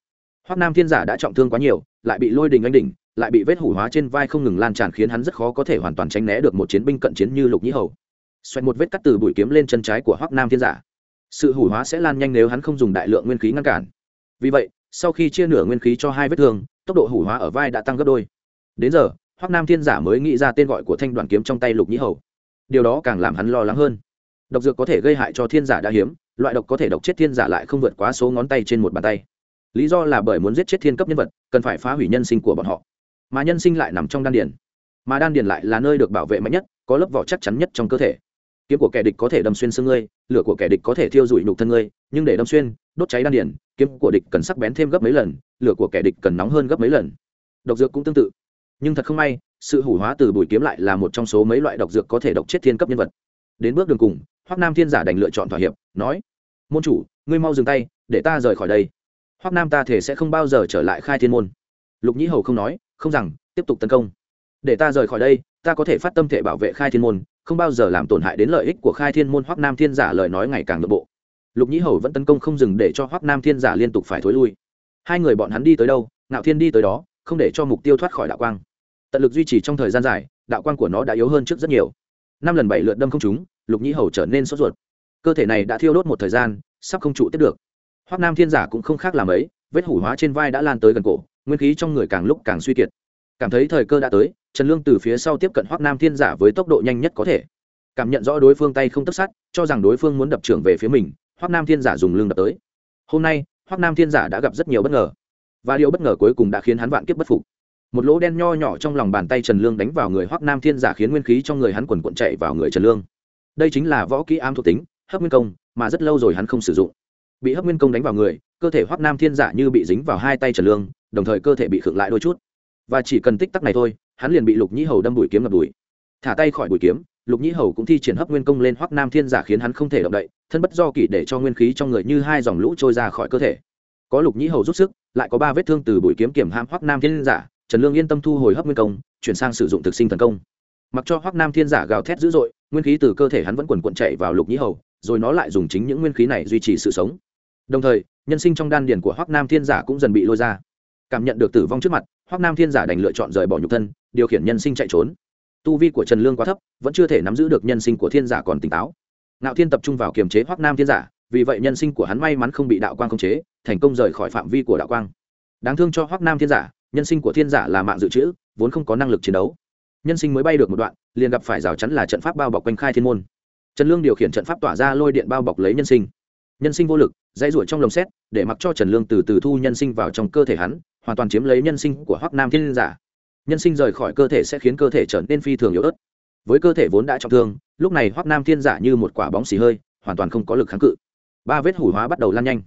Hoắc nam thiên giả đã trọng thương quá nhiều, lại bị lôi đình anh đỉnh lại bị vết hủ hóa trên vai không ngừng lan tràn khiến hắn rất khó có thể hoàn toàn tránh né được một chiến binh cận chiến như lục nhĩ hầu. Xoẹt một vết cắt từ bụi kiếm lên chân trái của hoắc nam thiên giả. Sự hủ hóa sẽ lan nhanh nếu hắn không dùng đại lượng nguyên khí ngăn cản. Vì vậy, sau khi chia nửa nguyên khí cho hai vết thương, tốc độ hủ hóa ở vai đã tăng gấp đôi. Đến giờ, hoắc nam thiên giả mới nghĩ ra tên gọi của thanh đoàn kiếm trong tay lục nhĩ hầu. Điều đó càng làm hắn lo lắng hơn. Độc dược có thể gây hại cho thiên giả đã hiếm, loại độc có thể độc chết thiên giả lại không vượt quá số ngón tay trên một bàn tay. Lý do là bởi muốn giết chết thiên cấp nhân vật, cần phải phá hủy nhân sinh của bọn họ mà nhân sinh lại nằm trong đan điền. Mà đan điền lại là nơi được bảo vệ mạnh nhất, có lớp vỏ chắc chắn nhất trong cơ thể. Kiếm của kẻ địch có thể đâm xuyên xương ngươi, lửa của kẻ địch có thể thiêu rụi nhục thân ngươi, nhưng để đâm xuyên, đốt cháy đan điền, kiếm của địch cần sắc bén thêm gấp mấy lần, lửa của kẻ địch cần nóng hơn gấp mấy lần. Độc dược cũng tương tự. Nhưng thật không may, sự hủ hóa từ bùi kiếm lại là một trong số mấy loại độc dược có thể độc chết thiên cấp nhân vật. Đến bước đường cùng, hoắc nam thiên giả đành lựa chọn thỏa hiệp, nói, môn chủ, ngươi mau dừng tay, để ta rời khỏi đây. Hoắc nam ta thể sẽ không bao giờ trở lại khai thiên môn. Lục nhĩ hầu không nói không rằng, tiếp tục tấn công. Để ta rời khỏi đây, ta có thể phát tâm thể bảo vệ khai thiên môn, không bao giờ làm tổn hại đến lợi ích của khai thiên môn hoắc nam thiên giả lời nói ngày càng nội bộ. Lục nhĩ hầu vẫn tấn công không dừng để cho hoắc nam thiên giả liên tục phải thối lui. Hai người bọn hắn đi tới đâu, ngạo thiên đi tới đó, không để cho mục tiêu thoát khỏi đạo quang. Tận lực duy trì trong thời gian dài, đạo quang của nó đã yếu hơn trước rất nhiều. Năm lần bảy lượt đâm không trúng, lục nhĩ hầu trở nên sốt ruột. Cơ thể này đã thiêu đốt một thời gian, sắp không trụ tiếp được. Hoắc nam thiên giả cũng không khác làm ấy, vết hủ hóa trên vai đã lan tới gần cổ nguyên khí trong người càng lúc càng suy kiệt. Cảm thấy thời cơ đã tới, trần lương từ phía sau tiếp cận hoắc nam thiên giả với tốc độ nhanh nhất có thể. Cảm nhận rõ đối phương tay không tất sát cho rằng đối phương muốn đập trưởng về phía mình, hoắc nam thiên giả dùng lưng đập tới. Hôm nay, hoắc nam thiên giả đã gặp rất nhiều bất ngờ. Và điều bất ngờ cuối cùng đã khiến hắn vạn kiếp bất phục. Một lỗ đen nho nhỏ trong lòng bàn tay trần lương đánh vào người hoắc nam thiên giả khiến nguyên khí trong người hắn quần quận chạy vào người trần lương. Đây chính là võ kỹ ám thuộc tính, hấp nguyên công, mà rất lâu rồi hắn không sử dụng. Bị hấp nguyên công đánh vào người, cơ thể hoắc nam thiên giả như bị dính vào hai tay trần lương đồng thời cơ thể bị khựng lại đôi chút. Và chỉ cần tích tắc này thôi, hắn liền bị lục nhĩ hầu đâm bụi kiếm ngập đùi thả tay khỏi bụi kiếm, lục nhĩ hầu cũng thi triển hấp nguyên công lên hoắc nam thiên giả khiến hắn không thể động đậy, thân bất do kỷ để cho nguyên khí trong người như hai dòng lũ trôi ra khỏi cơ thể. Có lục nhĩ hầu rút sức, lại có ba vết thương từ bụi kiếm kiểm ham hoắc nam thiên giả, trần lương yên tâm thu hồi hấp nguyên công, chuyển sang sử dụng thực sinh thần công. Mặc cho hoắc nam thiên giả gào thét dữ dội, nguyên khí từ cơ thể hắn vẫn quần quận chạy vào lục nhĩ hầu, rồi nó lại dùng chính những nguyên khí này duy trì sự sống. Đồng thời, nhân sinh trong đan điền của hoắc nam thiên giả cũng dần bị lôi ra cảm nhận được tử vong trước mặt, hoắc nam thiên giả đành lựa chọn rời bỏ nhục thân, điều khiển nhân sinh chạy trốn. Tu vi của trần lương quá thấp, vẫn chưa thể nắm giữ được nhân sinh của thiên giả còn tỉnh táo. Ngạo thiên tập trung vào kiềm chế hoắc nam thiên giả, vì vậy nhân sinh của hắn may mắn không bị đạo quang khống chế, thành công rời khỏi phạm vi của đạo quang. Đáng thương cho hoắc nam thiên giả, nhân sinh của thiên giả là mạng dự trữ, vốn không có năng lực chiến đấu. Nhân sinh mới bay được một đoạn, liền gặp phải rào chắn là trận pháp bao bọc quanh khai thiên môn. Trần lương điều khiển trận pháp tỏa ra lôi điện bao bọc lấy nhân sinh. Nhân sinh vô lực, dãy ruổi trong lồng xét để mặc cho trần lương từ từ thu nhân sinh vào trong cơ thể hắn hoàn toàn chiếm lấy nhân sinh của hoắc nam thiên giả. Nhân sinh rời khỏi cơ thể sẽ khiến cơ thể trở nên phi thường yếu ớt. Với cơ thể vốn đã trọng thương, lúc này hoắc nam thiên giả như một quả bóng xì hơi, hoàn toàn không có lực kháng cự. Ba vết hủ hóa bắt đầu lan nhanh.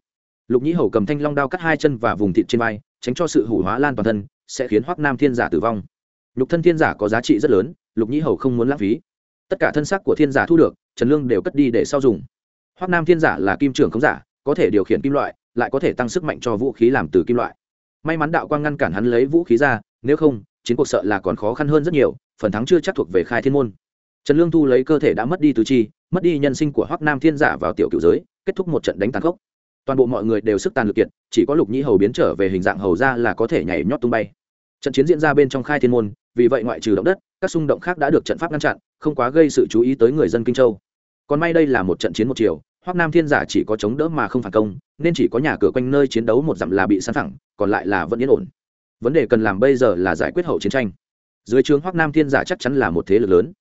Lục nhĩ hầu cầm thanh long đao cắt hai chân và vùng thịt trên vai, tránh cho sự hủ hóa lan toàn thân, sẽ khiến hoắc nam thiên giả tử vong. Lục thân thiên giả có giá trị rất lớn, lục nhĩ hầu không muốn lãng phí. Tất cả thân xác của thiên giả thu được, trần lương đều cất đi để sau dùng. Hoắc nam thiên giả là kim trưởng không giả, có thể điều khiển kim loại, lại có thể tăng sức mạnh cho vũ khí làm từ kim loại may mắn đạo quang ngăn cản hắn lấy vũ khí ra, nếu không, chiến cuộc sợ là còn khó khăn hơn rất nhiều, phần thắng chưa chắc thuộc về khai thiên môn. Trần lương thu lấy cơ thể đã mất đi tứ chi, mất đi nhân sinh của hoắc nam thiên giả vào tiểu cựu giới, kết thúc một trận đánh tàn khốc. Toàn bộ mọi người đều sức tàn lực kiệt, chỉ có lục nhĩ hầu biến trở về hình dạng hầu ra là có thể nhảy nhót tung bay. Trận chiến diễn ra bên trong khai thiên môn, vì vậy ngoại trừ động đất, các xung động khác đã được trận pháp ngăn chặn, không quá gây sự chú ý tới người dân kinh châu. Còn may đây là một trận chiến một chiều hoắc nam thiên giả chỉ có chống đỡ mà không phản công nên chỉ có nhà cửa quanh nơi chiến đấu một dặm là bị săn thẳng, còn lại là vẫn yên ổn. Vấn đề cần làm bây giờ là giải quyết hậu chiến tranh. Dưới trướng hoắc nam thiên giả chắc chắn là một thế lực lớn.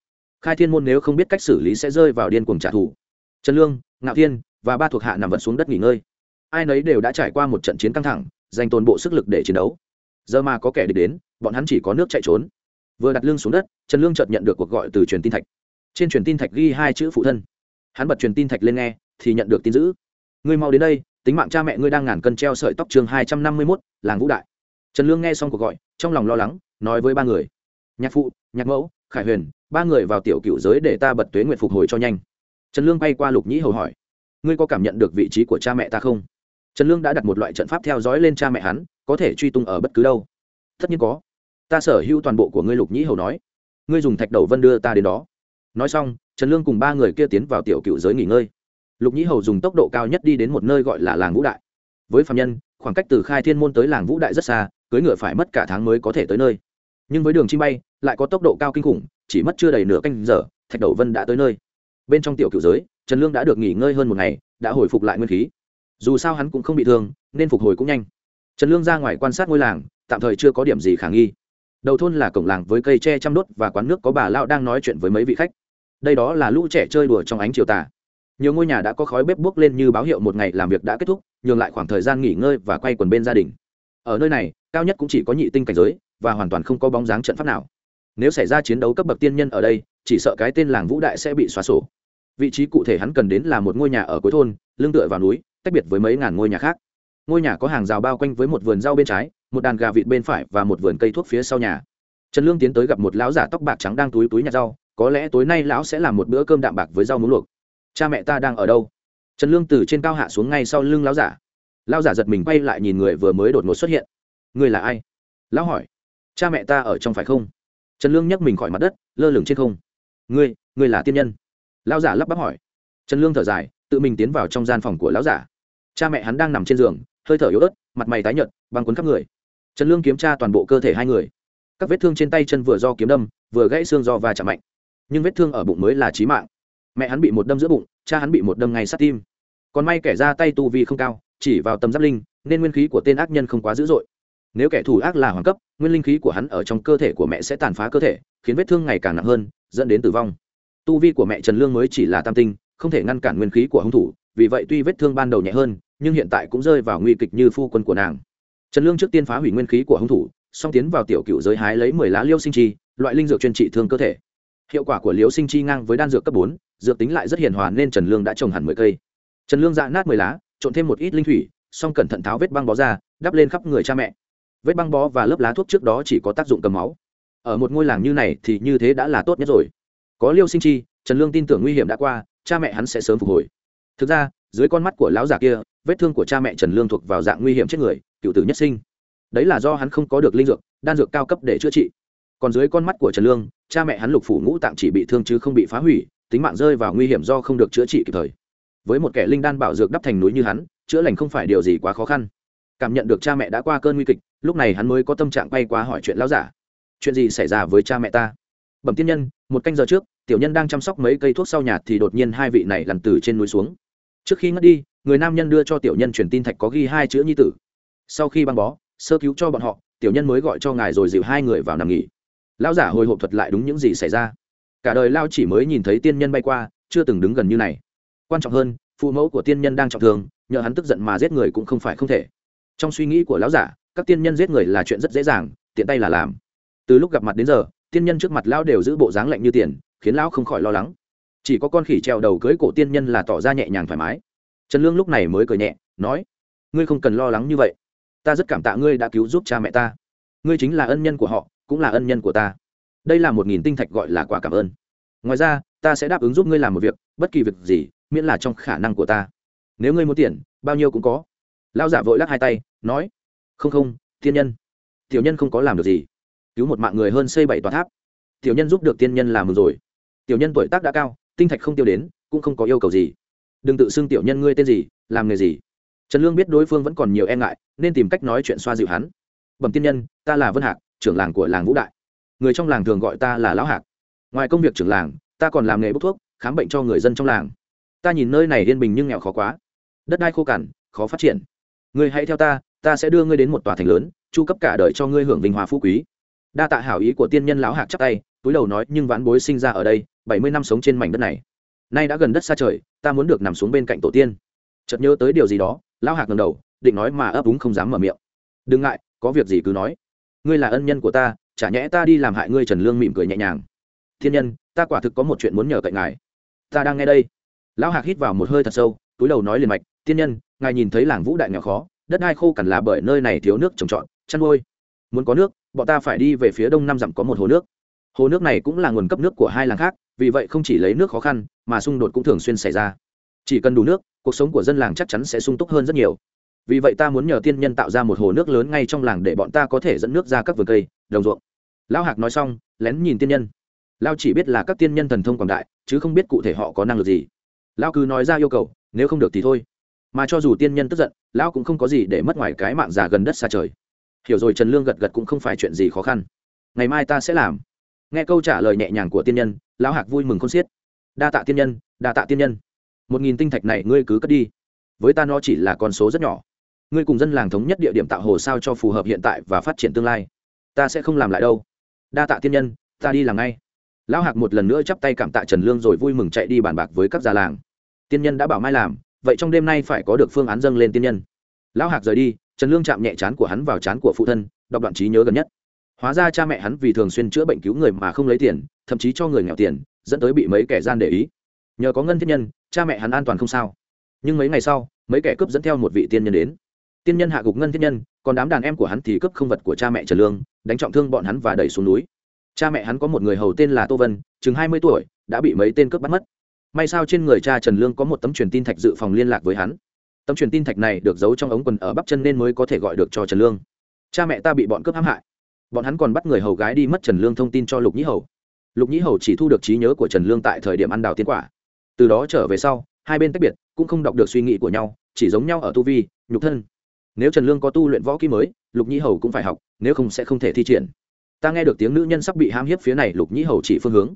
Khai thiên môn nếu không biết cách xử lý sẽ rơi vào điên cuồng trả thù. Trần lương ngạo thiên và ba thuộc hạ nằm vật xuống đất nghỉ ngơi. Ai nấy đều đã trải qua một trận chiến căng thẳng dành toàn bộ sức lực để chiến đấu. Giờ mà có kẻ địch đến bọn hắn chỉ có nước chạy trốn. Vừa đặt lưng xuống đất trần lương chợt nhận được cuộc gọi từ truyền tin thạch. Trên truyền tin thạch ghi hai chữ phụ thân. Hắn bật truyền tin thạch lên nghe thì nhận được tin dữ. Ngươi mau đến đây, tính mạng cha mẹ ngươi đang ngàn cân treo sợi tóc trường hai trăm năm mươi mốt, làng vũ đại. Trần lương nghe xong cuộc gọi, trong lòng lo lắng, nói với ba người. Nhạc phụ, nhạc mẫu, khải huyền, ba người vào tiểu cựu giới để ta bật tuế nguyện phục hồi cho nhanh. Trần lương bay qua lục nhĩ hầu hỏi, ngươi có cảm nhận được vị trí của cha mẹ ta không? Trần lương đã đặt một loại trận pháp theo dõi lên cha mẹ hắn, có thể truy tung ở bất cứ đâu. Tất nhiên có. Ta sở hữu toàn bộ của ngươi, lục nhĩ hầu nói. Ngươi dùng thạch đầu vân đưa ta đến đó. Nói xong, trần lương cùng ba người kia tiến vào tiểu cựu giới nghỉ ngơi lục nhĩ hầu dùng tốc độ cao nhất đi đến một nơi gọi là làng vũ đại. Với phạm nhân, khoảng cách từ khai thiên môn tới làng vũ đại rất xa cưới ngựa phải mất cả tháng mới có thể tới nơi. Nhưng với đường chim bay, lại có tốc độ cao kinh khủng, chỉ mất chưa đầy nửa canh giờ, thạch đầu vân đã tới nơi. Bên trong tiểu cựu giới, trần lương đã được nghỉ ngơi hơn một ngày, đã hồi phục lại nguyên khí. Dù sao hắn cũng không bị thương, nên phục hồi cũng nhanh. Trần lương ra ngoài quan sát ngôi làng, tạm thời chưa có điểm gì khả nghi. Đầu thôn là cổng làng với cây tre chăm đốt và quán nước có bà lao đang nói chuyện với mấy vị khách. Đây đó là lũ trẻ chơi đùa trong ánh chiều tà nhiều ngôi nhà đã có khói bếp bước lên như báo hiệu một ngày làm việc đã kết thúc, nhường lại khoảng thời gian nghỉ ngơi và quay quần bên gia đình. Ở nơi này, cao nhất cũng chỉ có nhị tinh cảnh giới, và hoàn toàn không có bóng dáng trận pháp nào. Nếu xảy ra chiến đấu cấp bậc tiên nhân ở đây, chỉ sợ cái tên làng vũ đại sẽ bị xóa sổ. Vị trí cụ thể hắn cần đến là một ngôi nhà ở cuối thôn, lưng tựa vào núi tách biệt với mấy ngàn ngôi nhà khác. Ngôi nhà có hàng rào bao quanh với một vườn rau bên trái, một đàn gà vịt bên phải và một vườn cây thuốc phía sau nhà. Trần lương tiến tới gặp một lão giả tóc bạc trắng đang túi túi nhặt rau, có lẽ tối nay lão sẽ làm một bữa cơm đạm bạc với rau muống luộc cha mẹ ta đang ở đâu? Trần lương từ trên cao hạ xuống ngay sau lưng lão giả. Lão giả giật mình quay lại nhìn người vừa mới đột ngột xuất hiện. Người là ai? Lão hỏi. Cha mẹ ta ở trong phải không? Trần lương nhấc mình khỏi mặt đất, lơ lửng trên không. Ngươi ngươi là tiên nhân? Lão giả lắp bắp hỏi. Trần lương thở dài, tự mình tiến vào trong gian phòng của lão giả. Cha mẹ hắn đang nằm trên giường, hơi thở yếu ớt, mặt mày tái nhợt, băng cuốn khắp người. Trần lương kiểm tra toàn bộ cơ thể hai người. Các vết thương trên tay chân vừa do kiếm đâm, vừa gãy xương do va chạm mạnh. Nhưng vết thương ở bụng mới là trí mạng mẹ hắn bị một đâm giữa bụng, cha hắn bị một đâm ngay sát tim. Còn may kẻ ra tay tu vi không cao, chỉ vào tầm giáp linh, nên nguyên khí của tên ác nhân không quá dữ dội. Nếu kẻ thù ác là hoàng cấp, nguyên linh khí của hắn ở trong cơ thể của mẹ sẽ tàn phá cơ thể, khiến vết thương ngày càng nặng hơn, dẫn đến tử vong. Tu vi của mẹ trần lương mới chỉ là tam tinh, không thể ngăn cản nguyên khí của hung thủ, vì vậy tuy vết thương ban đầu nhẹ hơn, nhưng hiện tại cũng rơi vào nguy kịch như phu quân của nàng. Trần lương trước tiên phá hủy nguyên khí của hung thủ song tiến vào tiểu cựu giới hái lấy mười lá liêu sinh chi, loại linh dược chuyên trị thương cơ thể. Hiệu quả của liêu sinh chi ngang với đan dược cấp bốn dược tính lại rất hiền hòa nên trần lương đã trồng hẳn mười cây. Trần lương dạ nát mười lá, trộn thêm một ít linh thủy song cẩn thận tháo vết băng bó ra, đắp lên khắp người cha mẹ. Vết băng bó và lớp lá thuốc trước đó chỉ có tác dụng cầm máu. Ở một ngôi làng như này thì như thế đã là tốt nhất rồi. Có liêu sinh chi, trần lương tin tưởng nguy hiểm đã qua, cha mẹ hắn sẽ sớm phục hồi. Thực ra, dưới con mắt của lão già kia, vết thương của cha mẹ trần lương thuộc vào dạng nguy hiểm chết người, cựu tử nhất sinh. Đấy là do hắn không có được linh dược, đan dược cao cấp để chữa trị. Còn dưới con mắt của trần lương, cha mẹ hắn lục phủ ngũ tạng chỉ bị thương chứ không bị phá hủy tính mạng rơi vào nguy hiểm do không được chữa trị kịp thời. Với một kẻ linh đan bảo dược đắp thành núi như hắn, chữa lành không phải điều gì quá khó khăn. Cảm nhận được cha mẹ đã qua cơn nguy kịch, lúc này hắn mới có tâm trạng bay qua hỏi chuyện lão giả. Chuyện gì xảy ra với cha mẹ ta? Bẩm tiên nhân, một canh giờ trước, tiểu nhân đang chăm sóc mấy cây thuốc sau nhà thì đột nhiên hai vị này lằn từ trên núi xuống. Trước khi ngất đi, người nam nhân đưa cho tiểu nhân truyền tin thạch có ghi hai chữ nhi tử. Sau khi băng bó, sơ cứu cho bọn họ, tiểu nhân mới gọi cho ngài rồi dịu hai người vào nằm nghỉ. Lão giả hồi hộp thuật lại đúng những gì xảy ra cả đời lao chỉ mới nhìn thấy tiên nhân bay qua, chưa từng đứng gần như này. Quan trọng hơn, phụ mẫu của tiên nhân đang trọng thương, nhờ hắn tức giận mà giết người cũng không phải không thể. Trong suy nghĩ của lão giả, các tiên nhân giết người là chuyện rất dễ dàng, tiện tay là làm. Từ lúc gặp mặt đến giờ, tiên nhân trước mặt lão đều giữ bộ dáng lạnh như tiền, khiến lão không khỏi lo lắng. Chỉ có con khỉ treo đầu cưới cổ tiên nhân là tỏ ra nhẹ nhàng thoải mái. Trần lương lúc này mới cười nhẹ, nói, ngươi không cần lo lắng như vậy. Ta rất cảm tạ ngươi đã cứu giúp cha mẹ ta. Ngươi chính là ân nhân của họ, cũng là ân nhân của ta đây là một nghìn tinh thạch gọi là quả cảm ơn. Ngoài ra, ta sẽ đáp ứng giúp ngươi làm một việc, bất kỳ việc gì, miễn là trong khả năng của ta. Nếu ngươi muốn tiền, bao nhiêu cũng có. Lao giả vội lắc hai tay, nói, không không thiên nhân. Tiểu nhân không có làm được gì. Cứu một mạng người hơn xây bảy tòa tháp. Tiểu nhân giúp được tiên nhân làm rồi. Tiểu nhân tuổi tác đã cao, tinh thạch không tiêu đến, cũng không có yêu cầu gì. Đừng tự xưng tiểu nhân ngươi tên gì, làm nghề gì. Trần lương biết đối phương vẫn còn nhiều e ngại, nên tìm cách nói chuyện xoa dịu hắn. Bẩm tiên nhân, ta là vân hạc, trưởng làng của làng vũ đại người trong làng thường gọi ta là lão hạc. Ngoài công việc trưởng làng, ta còn làm nghề bốc thuốc, khám bệnh cho người dân trong làng. Ta nhìn nơi này yên bình nhưng nghèo khó quá. Đất đai khô cằn, khó phát triển. Ngươi hãy theo ta ta sẽ đưa ngươi đến một tòa thành lớn, chu cấp cả đời cho ngươi hưởng vinh hoa phú quý. Đa tạ hảo ý của tiên nhân lão hạc chắc tay, túi đầu nói nhưng ván bối sinh ra ở đây, bảy mươi năm sống trên mảnh đất này. Nay đã gần đất xa trời, ta muốn được nằm xuống bên cạnh tổ tiên. Chợt nhớ tới điều gì đó, lão hạc ngầm đầu, định nói mà ấp úng không dám mở miệng. Đừng ngại, có việc gì cứ nói. Ngươi là ân nhân của ta chả nhẽ ta đi làm hại ngươi trần lương mỉm cười nhẹ nhàng. Thiên nhân, ta quả thực có một chuyện muốn nhờ cậy ngài. Ta đang nghe đây. Lão hạc hít vào một hơi thật sâu, túi đầu nói liền mạch tiên nhân, ngài nhìn thấy làng vũ đại nghèo khó, đất đai khô cằn là bởi nơi này thiếu nước trồng trọt, chăn nuôi. Muốn có nước, bọn ta phải đi về phía đông năm dặm có một hồ nước. Hồ nước này cũng là nguồn cấp nước của hai làng khác, vì vậy không chỉ lấy nước khó khăn, mà xung đột cũng thường xuyên xảy ra. Chỉ cần đủ nước, cuộc sống của dân làng chắc chắn sẽ sung túc hơn rất nhiều vì vậy ta muốn nhờ tiên nhân tạo ra một hồ nước lớn ngay trong làng để bọn ta có thể dẫn nước ra các vườn cây, đồng ruộng. Lão hạc nói xong, lén nhìn tiên nhân. Lao chỉ biết là các tiên nhân thần thông quảng đại, chứ không biết cụ thể họ có năng lực gì. Lao cứ nói ra yêu cầu, nếu không được thì thôi. Mà cho dù tiên nhân tức giận, lão cũng không có gì để mất ngoài cái mạng già gần đất xa trời. Hiểu rồi, trần lương gật gật cũng không phải chuyện gì khó khăn. Ngày mai ta sẽ làm. Nghe câu trả lời nhẹ nhàng của tiên nhân, lão hạc vui mừng không xiết. Đa tạ tiên nhân, đa tạ tiên nhân. Một nghìn tinh thạch này ngươi cứ cất đi. Với ta nó chỉ là con số rất nhỏ ngươi cùng dân làng thống nhất địa điểm tạo hồ sao cho phù hợp hiện tại và phát triển tương lai. Ta sẽ không làm lại đâu. Đa tạ tiên nhân, ta đi làm ngay. Lão hạc một lần nữa chắp tay cảm tạ trần lương rồi vui mừng chạy đi bàn bạc với các già làng. Tiên nhân đã bảo mai làm, vậy trong đêm nay phải có được phương án dâng lên tiên nhân. Lão hạc rời đi, trần lương chạm nhẹ chán của hắn vào chán của phụ thân, đọc đoạn trí nhớ gần nhất. Hóa ra cha mẹ hắn vì thường xuyên chữa bệnh cứu người mà không lấy tiền, thậm chí cho người nghèo tiền, dẫn tới bị mấy kẻ gian để ý. Nhờ có ngân thiết nhân, cha mẹ hắn an toàn không sao. Nhưng mấy ngày sau, mấy kẻ cướp dẫn theo một vị tiên nhân đến tiên nhân hạ gục ngân thiết nhân, còn đám đàn em của hắn thì cướp không vật của cha mẹ trần lương, đánh trọng thương bọn hắn và đẩy xuống núi. Cha mẹ hắn có một người hầu tên là tô vân, chừng hai mươi tuổi, đã bị mấy tên cướp bắt mất. May sao trên người cha trần lương có một tấm truyền tin thạch dự phòng liên lạc với hắn. Tấm truyền tin thạch này được giấu trong ống quần ở bắp chân nên mới có thể gọi được cho trần lương. Cha mẹ ta bị bọn cướp hãm hại. Bọn hắn còn bắt người hầu gái đi mất trần lương thông tin cho lục nhĩ hầu. Lục nhĩ hầu chỉ thu được trí nhớ của trần lương tại thời điểm ăn đào tiến quả. Từ đó trở về sau, hai bên tách biệt, cũng không đọc được suy nghĩ của nhau, chỉ giống nhau ở tu vi, nhục thân nếu trần lương có tu luyện võ kỹ mới, lục nhĩ hầu cũng phải học, nếu không sẽ không thể thi triển. Ta nghe được tiếng nữ nhân sắp bị hãm hiếp phía này, lục nhĩ hầu chỉ phương hướng.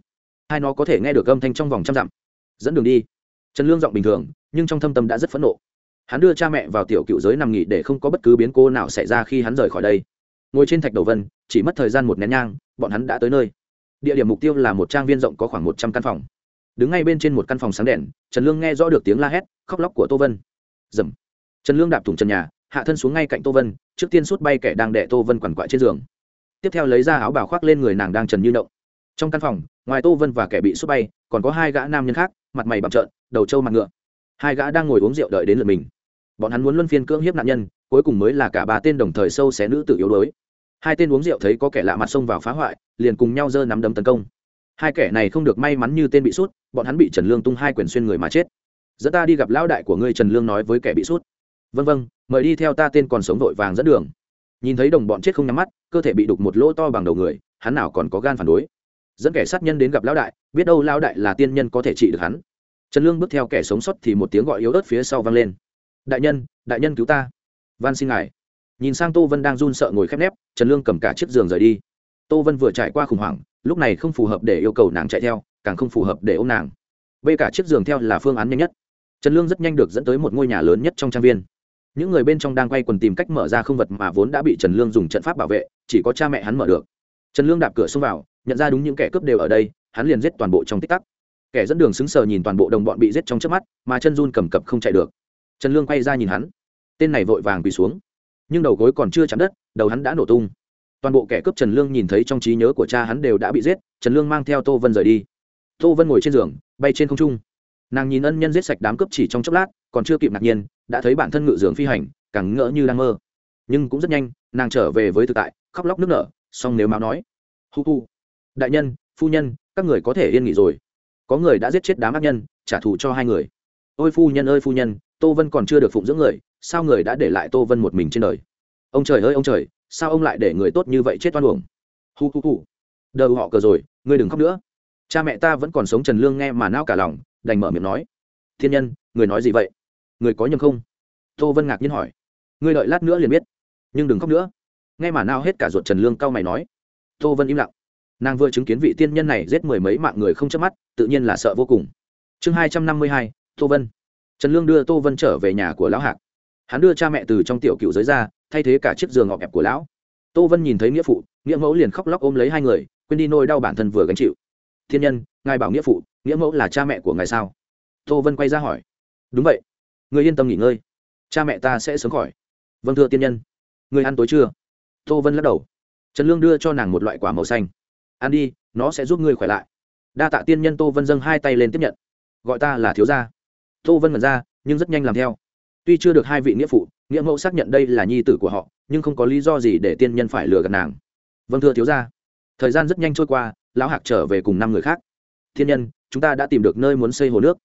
Hai nó có thể nghe được âm thanh trong vòng trăm dặm. Dẫn đường đi. Trần lương giọng bình thường, nhưng trong thâm tâm đã rất phẫn nộ. Hắn đưa cha mẹ vào tiểu cựu giới nằm nghỉ để không có bất cứ biến cố nào xảy ra khi hắn rời khỏi đây. Ngồi trên thạch đầu vân, chỉ mất thời gian một nén nhang, bọn hắn đã tới nơi. Địa điểm mục tiêu là một trang viên rộng có khoảng một trăm căn phòng. Đứng ngay bên trên một căn phòng sáng đèn, trần lương nghe rõ được tiếng la hét, khóc lóc của tô vân. Dầm. Trần lương đạp thủng trần nhà hạ thân xuống ngay cạnh tô vân, trước tiên sút bay kẻ đang đẻ tô vân quằn quại trên giường. Tiếp theo lấy ra áo bào khoác lên người nàng đang trần như động trong căn phòng, ngoài tô vân và kẻ bị sút bay, còn có hai gã nam nhân khác, mặt mày bặm trợn, đầu trâu mặt ngựa. Hai gã đang ngồi uống rượu đợi đến lượt mình. Bọn hắn muốn luân phiên cưỡng hiếp nạn nhân, cuối cùng mới là cả ba tên đồng thời sâu xé nữ tự yếu đuối. Hai tên uống rượu thấy có kẻ lạ mặt xông vào phá hoại, liền cùng nhau giơ nắm đấm tấn công. Hai kẻ này không được may mắn như tên bị sút, bọn hắn bị trần lương tung hai quyền xuyên người mà chết. Dẫn ta đi gặp lão đại của ngươi, trần lương nói với kẻ bị sút vân vân mời đi theo ta tên còn sống vội vàng dẫn đường. Nhìn thấy đồng bọn chết không nhắm mắt, cơ thể bị đục một lỗ to bằng đầu người, hắn nào còn có gan phản đối. Dẫn kẻ sát nhân đến gặp lão đại, biết đâu lão đại là tiên nhân có thể trị được hắn. Trần lương bước theo kẻ sống sót thì một tiếng gọi yếu ớt phía sau vang lên. Đại nhân đại nhân cứu ta. Van xin ngài. Nhìn sang tô vân đang run sợ ngồi khép nép, trần lương cầm cả chiếc giường rời đi. Tô vân vừa trải qua khủng hoảng, lúc này không phù hợp để yêu cầu nàng chạy theo, càng không phù hợp để ôm nàng. Bê cả chiếc giường theo là phương án nhanh nhất. Trần lương rất nhanh được dẫn tới một ngôi nhà lớn nhất trong trang viên những người bên trong đang quay quần tìm cách mở ra không vật mà vốn đã bị trần lương dùng trận pháp bảo vệ, chỉ có cha mẹ hắn mở được. Trần lương đạp cửa xông vào, nhận ra đúng những kẻ cướp đều ở đây, hắn liền giết toàn bộ trong tích tắc. Kẻ dẫn đường xứng sờ nhìn toàn bộ đồng bọn bị giết trong trước mắt, mà chân run cầm cập không chạy được. Trần lương quay ra nhìn hắn. Tên này vội vàng quỳ xuống. Nhưng đầu gối còn chưa chạm đất, đầu hắn đã nổ tung. Toàn bộ kẻ cướp trần lương nhìn thấy trong trí nhớ của cha hắn đều đã bị giết, trần lương mang theo tô vân rời đi. Tô vân ngồi trên giường, bay trên không trung. Nàng nhìn ân nhân giết sạch đám cướp chỉ trong chốc lát còn chưa kịp ngạc nhiên, đã thấy bản thân ngự giường phi hành, càng ngỡ như đang mơ. Nhưng cũng rất nhanh, nàng trở về với thực tại, khóc lóc nước nở, song nếu máu nói, hu hu, đại nhân, phu nhân, các người có thể yên nghỉ rồi. Có người đã giết chết đám ác nhân, trả thù cho hai người. Ôi phu nhân ơi phu nhân, tô vân còn chưa được phụng dưỡng người, sao người đã để lại tô vân một mình trên đời? Ông trời ơi, ông trời, sao ông lại để người tốt như vậy chết oan uổng? Hu hu hu đâu họ cờ rồi, ngươi đừng khóc nữa. Cha mẹ ta vẫn còn sống trần lương nghe mà nao cả lòng, đành mở miệng nói, thiên nhân, người nói gì vậy? Người có nhầm không? Tô vân ngạc nhiên hỏi. Ngươi đợi lát nữa liền biết. Nhưng đừng khóc nữa. Nghe mà nao hết cả ruột trần lương cau mày nói. Tô vân im lặng. Nàng vừa chứng kiến vị tiên nhân này giết mười mấy mạng người không chớp mắt, tự nhiên là sợ vô cùng. Chương hai trăm năm mươi hai, tô vân. Trần lương đưa tô vân trở về nhà của lão hạc. Hắn đưa cha mẹ từ trong tiểu cựu giới ra, thay thế cả chiếc giường ngọc ẹp của lão. Tô vân nhìn thấy nghĩa phụ, nghĩa mẫu liền khóc lóc ôm lấy hai người, quên đi nôi đau bản thân vừa gánh chịu. Thiên nhân, ngài bảo nghĩa phụ, nghĩa mẫu là cha mẹ của ngài sao? Tô vân quay ra hỏi. Đúng vậy người yên tâm nghỉ ngơi. Cha mẹ ta sẽ sớm khỏi. Vâng thưa tiên nhân. Người ăn tối chưa? Tô vân lắc đầu. Trần lương đưa cho nàng một loại quả màu xanh. Ăn đi, nó sẽ giúp ngươi khỏe lại. Đa tạ tiên nhân tô vân dâng hai tay lên tiếp nhận. Gọi ta là thiếu gia. Tô vân mật ra, nhưng rất nhanh làm theo. Tuy chưa được hai vị nghĩa phụ, nghĩa mẫu xác nhận đây là nhi tử của họ, nhưng không có lý do gì để tiên nhân phải lừa gạt nàng. Vâng thưa thiếu gia. Thời gian rất nhanh trôi qua, lão hạc trở về cùng năm người khác. Thiên nhân, chúng ta đã tìm được nơi muốn xây hồ nước.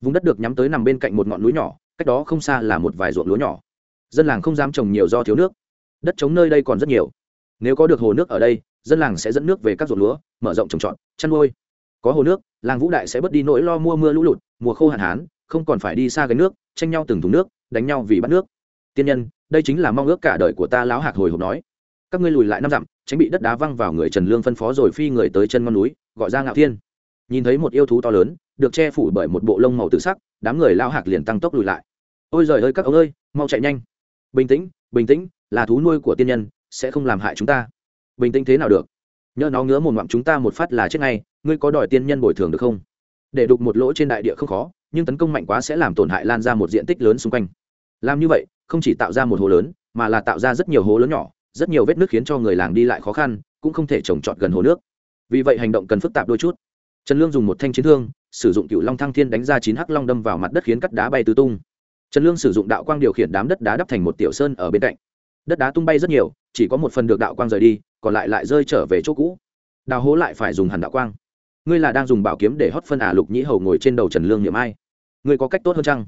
Vùng đất được nhắm tới nằm bên cạnh một ngọn núi nhỏ cách đó không xa là một vài ruộng lúa nhỏ. Dân làng không dám trồng nhiều do thiếu nước. Đất trống nơi đây còn rất nhiều. Nếu có được hồ nước ở đây, dân làng sẽ dẫn nước về các ruộng lúa, mở rộng trồng trọt, chăn nuôi. Có hồ nước, làng vũ đại sẽ bớt đi nỗi lo mua mưa lũ lụt, mùa khô hạn hán, không còn phải đi xa gánh nước, tranh nhau từng thùng nước, đánh nhau vì bắt nước. Tiên nhân, đây chính là mong ước cả đời của ta, lão hạc hồi hộp nói. Các ngươi lùi lại năm dặm, tránh bị đất đá văng vào người trần lương phân phó rồi phi người tới chân ngon núi, gọi ra ngạo thiên. Nhìn thấy một yêu thú to lớn được che phủ bởi một bộ lông màu tự sắc, đám người lao hạc liền tăng tốc lùi lại. Ôi giời ơi các ông ơi, mau chạy nhanh. Bình tĩnh bình tĩnh, là thú nuôi của tiên nhân, sẽ không làm hại chúng ta. Bình tĩnh thế nào được? Nhớ nó ngứa một ngoạm chúng ta một phát là chết ngay, ngươi có đòi tiên nhân bồi thường được không? Để đục một lỗ trên đại địa không khó, nhưng tấn công mạnh quá sẽ làm tổn hại lan ra một diện tích lớn xung quanh. Làm như vậy, không chỉ tạo ra một hồ lớn, mà là tạo ra rất nhiều hố lớn nhỏ, rất nhiều vết nước khiến cho người làng đi lại khó khăn, cũng không thể trồng trọt gần hồ nước. Vì vậy hành động cần phức tạp đôi chút trần lương dùng một thanh chiến thương, sử dụng cựu long thăng thiên đánh ra chín hắc long đâm vào mặt đất khiến cắt đá bay tứ tung. Trần lương sử dụng đạo quang điều khiển đám đất đá đắp thành một tiểu sơn ở bên cạnh. Đất đá tung bay rất nhiều, chỉ có một phần được đạo quang rời đi, còn lại lại rơi trở về chỗ cũ. Đào hố lại phải dùng hẳn đạo quang. Ngươi là đang dùng bảo kiếm để hót phân ả lục nhĩ hầu ngồi trên đầu trần lương niệm ai? Ngươi có cách tốt hơn chăng?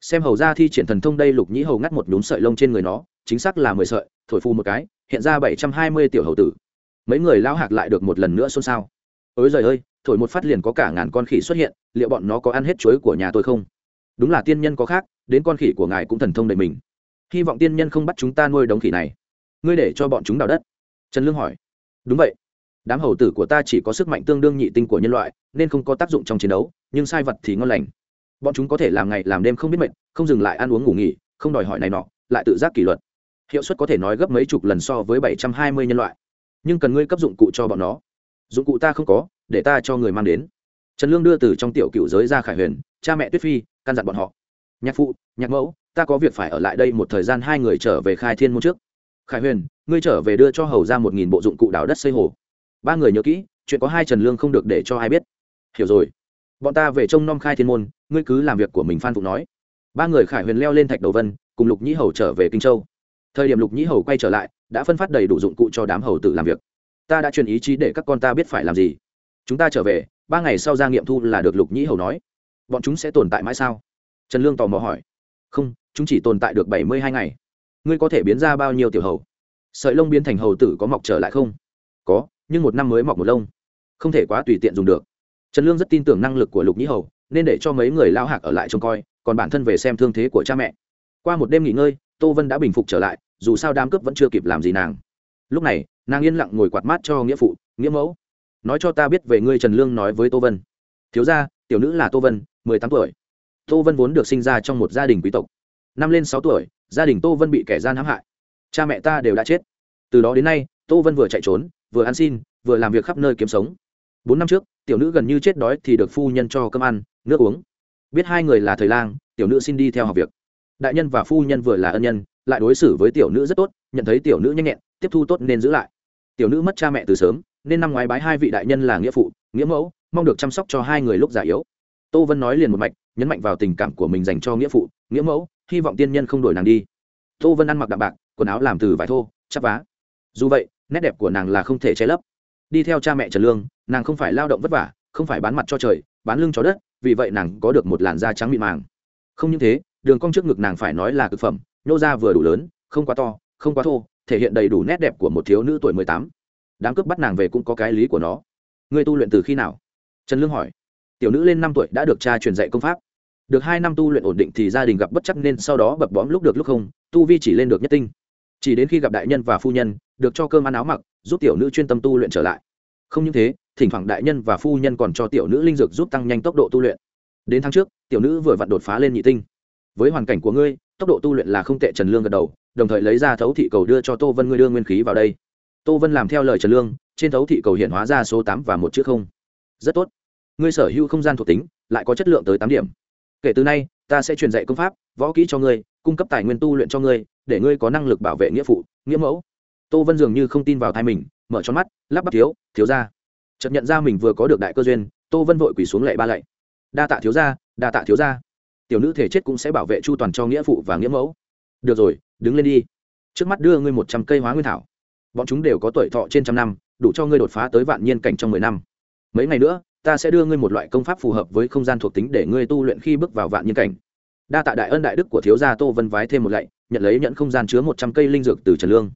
Xem hầu ra thi triển thần thông đây, lục nhĩ hầu ngắt một nhúm sợi lông trên người nó, chính xác là mười sợi, thổi phu một cái, hiện ra bảy trăm hai mươi tiểu hầu tử. Mấy người lao hạc lại được một lần nữa xôn xao ôi giời ơi, thổi một phát liền có cả ngàn con khỉ xuất hiện, liệu bọn nó có ăn hết chuối của nhà tôi không? Đúng là tiên nhân có khác, đến con khỉ của ngài cũng thần thông đầy mình. Hy vọng tiên nhân không bắt chúng ta nuôi đống khỉ này. Ngươi để cho bọn chúng đào đất. Trần lương hỏi. Đúng vậy. Đám hầu tử của ta chỉ có sức mạnh tương đương nhị tinh của nhân loại, nên không có tác dụng trong chiến đấu, nhưng sai vật thì ngon lành. Bọn chúng có thể làm ngày làm đêm không biết mệt, không dừng lại ăn uống ngủ nghỉ, không đòi hỏi này nọ, lại tự giác kỷ luật. Hiệu suất có thể nói gấp mấy chục lần so với bảy trăm hai mươi nhân loại. Nhưng cần ngươi cấp dụng cụ cho bọn nó dụng cụ ta không có, để ta cho người mang đến. Trần lương đưa từ trong tiểu cựu giới ra khải huyền, cha mẹ tuyết phi, căn dặn bọn họ. Nhạc phụ, nhạc mẫu, ta có việc phải ở lại đây một thời gian hai người trở về khai thiên môn trước. Khải huyền, ngươi trở về đưa cho hầu ra một nghìn bộ dụng cụ đào đất xây hồ. Ba người nhớ kỹ, chuyện có hai trần lương không được để cho ai biết. Hiểu rồi. Bọn ta về trông nom khai thiên môn, ngươi cứ làm việc của mình phan phụ nói. Ba người khải huyền leo lên thạch đầu vân, cùng lục nhĩ hầu trở về kinh châu. Thời điểm lục nhĩ hầu quay trở lại, đã phân phát đầy đủ dụng cụ cho đám hầu tự làm việc ta đã truyền ý chí để các con ta biết phải làm gì. Chúng ta trở về, ba ngày sau ra nghiệm thu là được lục nhĩ hầu nói. Bọn chúng sẽ tồn tại mãi sao? Trần lương tò mò hỏi. Không, chúng chỉ tồn tại được bảy mươi hai ngày. Ngươi có thể biến ra bao nhiêu tiểu hầu? Sợi lông biến thành hầu tử có mọc trở lại không? Có, nhưng một năm mới mọc một lông. Không thể quá tùy tiện dùng được. Trần lương rất tin tưởng năng lực của lục nhĩ hầu, nên để cho mấy người lao hạc ở lại trông coi, còn bản thân về xem thương thế của cha mẹ. Qua một đêm nghỉ ngơi, tô vân đã bình phục trở lại, dù sao đám cướp vẫn chưa kịp làm gì nàng. Lúc này nàng yên lặng ngồi quạt mát cho nghĩa phụ, nghĩa mẫu, nói cho ta biết về ngươi trần lương nói với tô vân. Thiếu gia, tiểu nữ là tô vân, mười tám tuổi. Tô vân vốn được sinh ra trong một gia đình quý tộc. Năm lên sáu tuổi, gia đình tô vân bị kẻ gian hãm hại. Cha mẹ ta đều đã chết. Từ đó đến nay, tô vân vừa chạy trốn, vừa ăn xin, vừa làm việc khắp nơi kiếm sống. Bốn năm trước, tiểu nữ gần như chết đói thì được phu nhân cho cơm ăn, nước uống. Biết hai người là thời lang, tiểu nữ xin đi theo học việc. Đại nhân và phu nhân vừa là ân nhân, lại đối xử với tiểu nữ rất tốt, nhận thấy tiểu nữ nhanh nhẹn, tiếp thu tốt nên giữ lại tiểu nữ mất cha mẹ từ sớm, nên năm ngoái bái hai vị đại nhân là nghĩa phụ, nghĩa mẫu, mong được chăm sóc cho hai người lúc già yếu. Tô vân nói liền một mạch, nhấn mạnh vào tình cảm của mình dành cho nghĩa phụ, nghĩa mẫu, hy vọng tiên nhân không đổi nàng đi. Tô vân ăn mặc đạm bạc, quần áo làm từ vải thô, chắp vá. Dù vậy, nét đẹp của nàng là không thể che lấp. Đi theo cha mẹ trần lương, nàng không phải lao động vất vả, không phải bán mặt cho trời, bán lưng cho đất, vì vậy nàng có được một làn da trắng mịn màng. Không những thế, đường cong trước ngực nàng phải nói là cực phẩm nhô ra vừa đủ lớn, không quá to, không quá thô thể hiện đầy đủ nét đẹp của một thiếu nữ tuổi mười tám. Đám cướp bắt nàng về cũng có cái lý của nó. Ngươi tu luyện từ khi nào? Trần lương hỏi. Tiểu nữ lên năm tuổi đã được cha truyền dạy công pháp. Được hai năm tu luyện ổn định thì gia đình gặp bất chắc nên sau đó bập bõm lúc được lúc không, tu vi chỉ lên được nhất tinh. Chỉ đến khi gặp đại nhân và phu nhân, được cho cơm ăn áo mặc, giúp tiểu nữ chuyên tâm tu luyện trở lại. Không những thế, thỉnh thoảng đại nhân và phu nhân còn cho tiểu nữ linh dược giúp tăng nhanh tốc độ tu luyện. Đến tháng trước, tiểu nữ vừa vặn đột phá lên nhị tinh. Với hoàn cảnh của ngươi, tốc độ tu luyện là không tệ, trần lương gật đầu đồng thời lấy ra thấu thị cầu đưa cho tô vân, ngươi đưa nguyên khí vào đây. Tô vân làm theo lời trần lương, trên thấu thị cầu hiện hóa ra số tám và một chữ không. Rất tốt. Ngươi sở hữu không gian thuộc tính, lại có chất lượng tới tám điểm. Kể từ nay, ta sẽ truyền dạy công pháp, võ kỹ cho ngươi, cung cấp tài nguyên tu luyện cho ngươi, để ngươi có năng lực bảo vệ nghĩa phụ, nghĩa mẫu. Tô vân dường như không tin vào thai mình, mở cho mắt, lắp bắp thiếu thiếu ra chợt nhận ra mình vừa có được đại cơ duyên, tô vân vội quỳ xuống lệ ba lạy. Đa tạ thiếu ra đa tạ thiếu ra tiểu nữ thể chết cũng sẽ bảo vệ chu toàn cho nghĩa phụ và nghĩa mẫu được rồi, đứng lên đi. Trước mắt đưa ngươi một trăm cây hóa nguyên thảo. Bọn chúng đều có tuổi thọ trên trăm năm, đủ cho ngươi đột phá tới vạn nhiên cảnh trong mười năm. Mấy ngày nữa, ta sẽ đưa ngươi một loại công pháp phù hợp với không gian thuộc tính để ngươi tu luyện khi bước vào vạn nhiên cảnh. Đa tạ đại ân đại đức của thiếu gia tô vân vái thêm một lạy, nhận lấy nhận không gian chứa một trăm cây linh dược từ trần lương.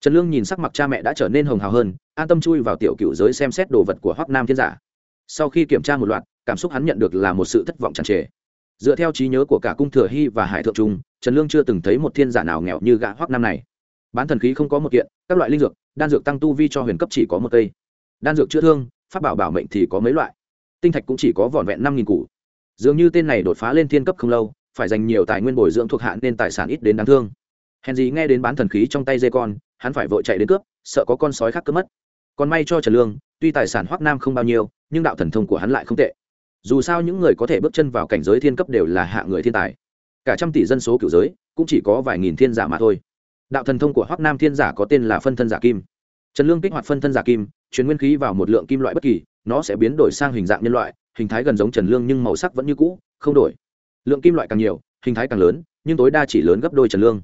Trần lương nhìn sắc mặt cha mẹ đã trở nên hồng hào hơn, an tâm chui vào tiểu cựu giới xem xét đồ vật của hoắc nam thiên giả. Sau khi kiểm tra một loạt, cảm xúc hắn nhận được là một sự thất vọng tràn trề. Dựa theo trí nhớ của cả cung thừa hy và hải thượng trung trần lương chưa từng thấy một thiên giả nào nghèo như gã hoắc nam này. Bán thần khí không có một kiện, các loại linh dược, đan dược tăng tu vi cho huyền cấp chỉ có một cây. Đan dược chữa thương, pháp bảo bảo mệnh thì có mấy loại. Tinh thạch cũng chỉ có vỏn vẹn năm nghìn củ. Dường như tên này đột phá lên thiên cấp không lâu, phải dành nhiều tài nguyên bồi dưỡng thuộc hạ nên tài sản ít đến đáng thương. Hèn gì nghe đến bán thần khí trong tay dê con, hắn phải vội chạy đến cướp, sợ có con sói khác cướp mất. Còn may cho trần lương, tuy tài sản hoắc nam không bao nhiêu, nhưng đạo thần thông của hắn lại không tệ. Dù sao những người có thể bước chân vào cảnh giới thiên cấp đều là hạ người thiên tài cả trăm tỷ dân số cựu giới, cũng chỉ có vài nghìn thiên giả mà thôi. Đạo thần thông của hoắc nam thiên giả có tên là phân thân giả kim. Trần lương kích hoạt phân thân giả kim chuyển nguyên khí vào một lượng kim loại bất kỳ, nó sẽ biến đổi sang hình dạng nhân loại, hình thái gần giống trần lương nhưng màu sắc vẫn như cũ, không đổi. Lượng kim loại càng nhiều, hình thái càng lớn, nhưng tối đa chỉ lớn gấp đôi trần lương.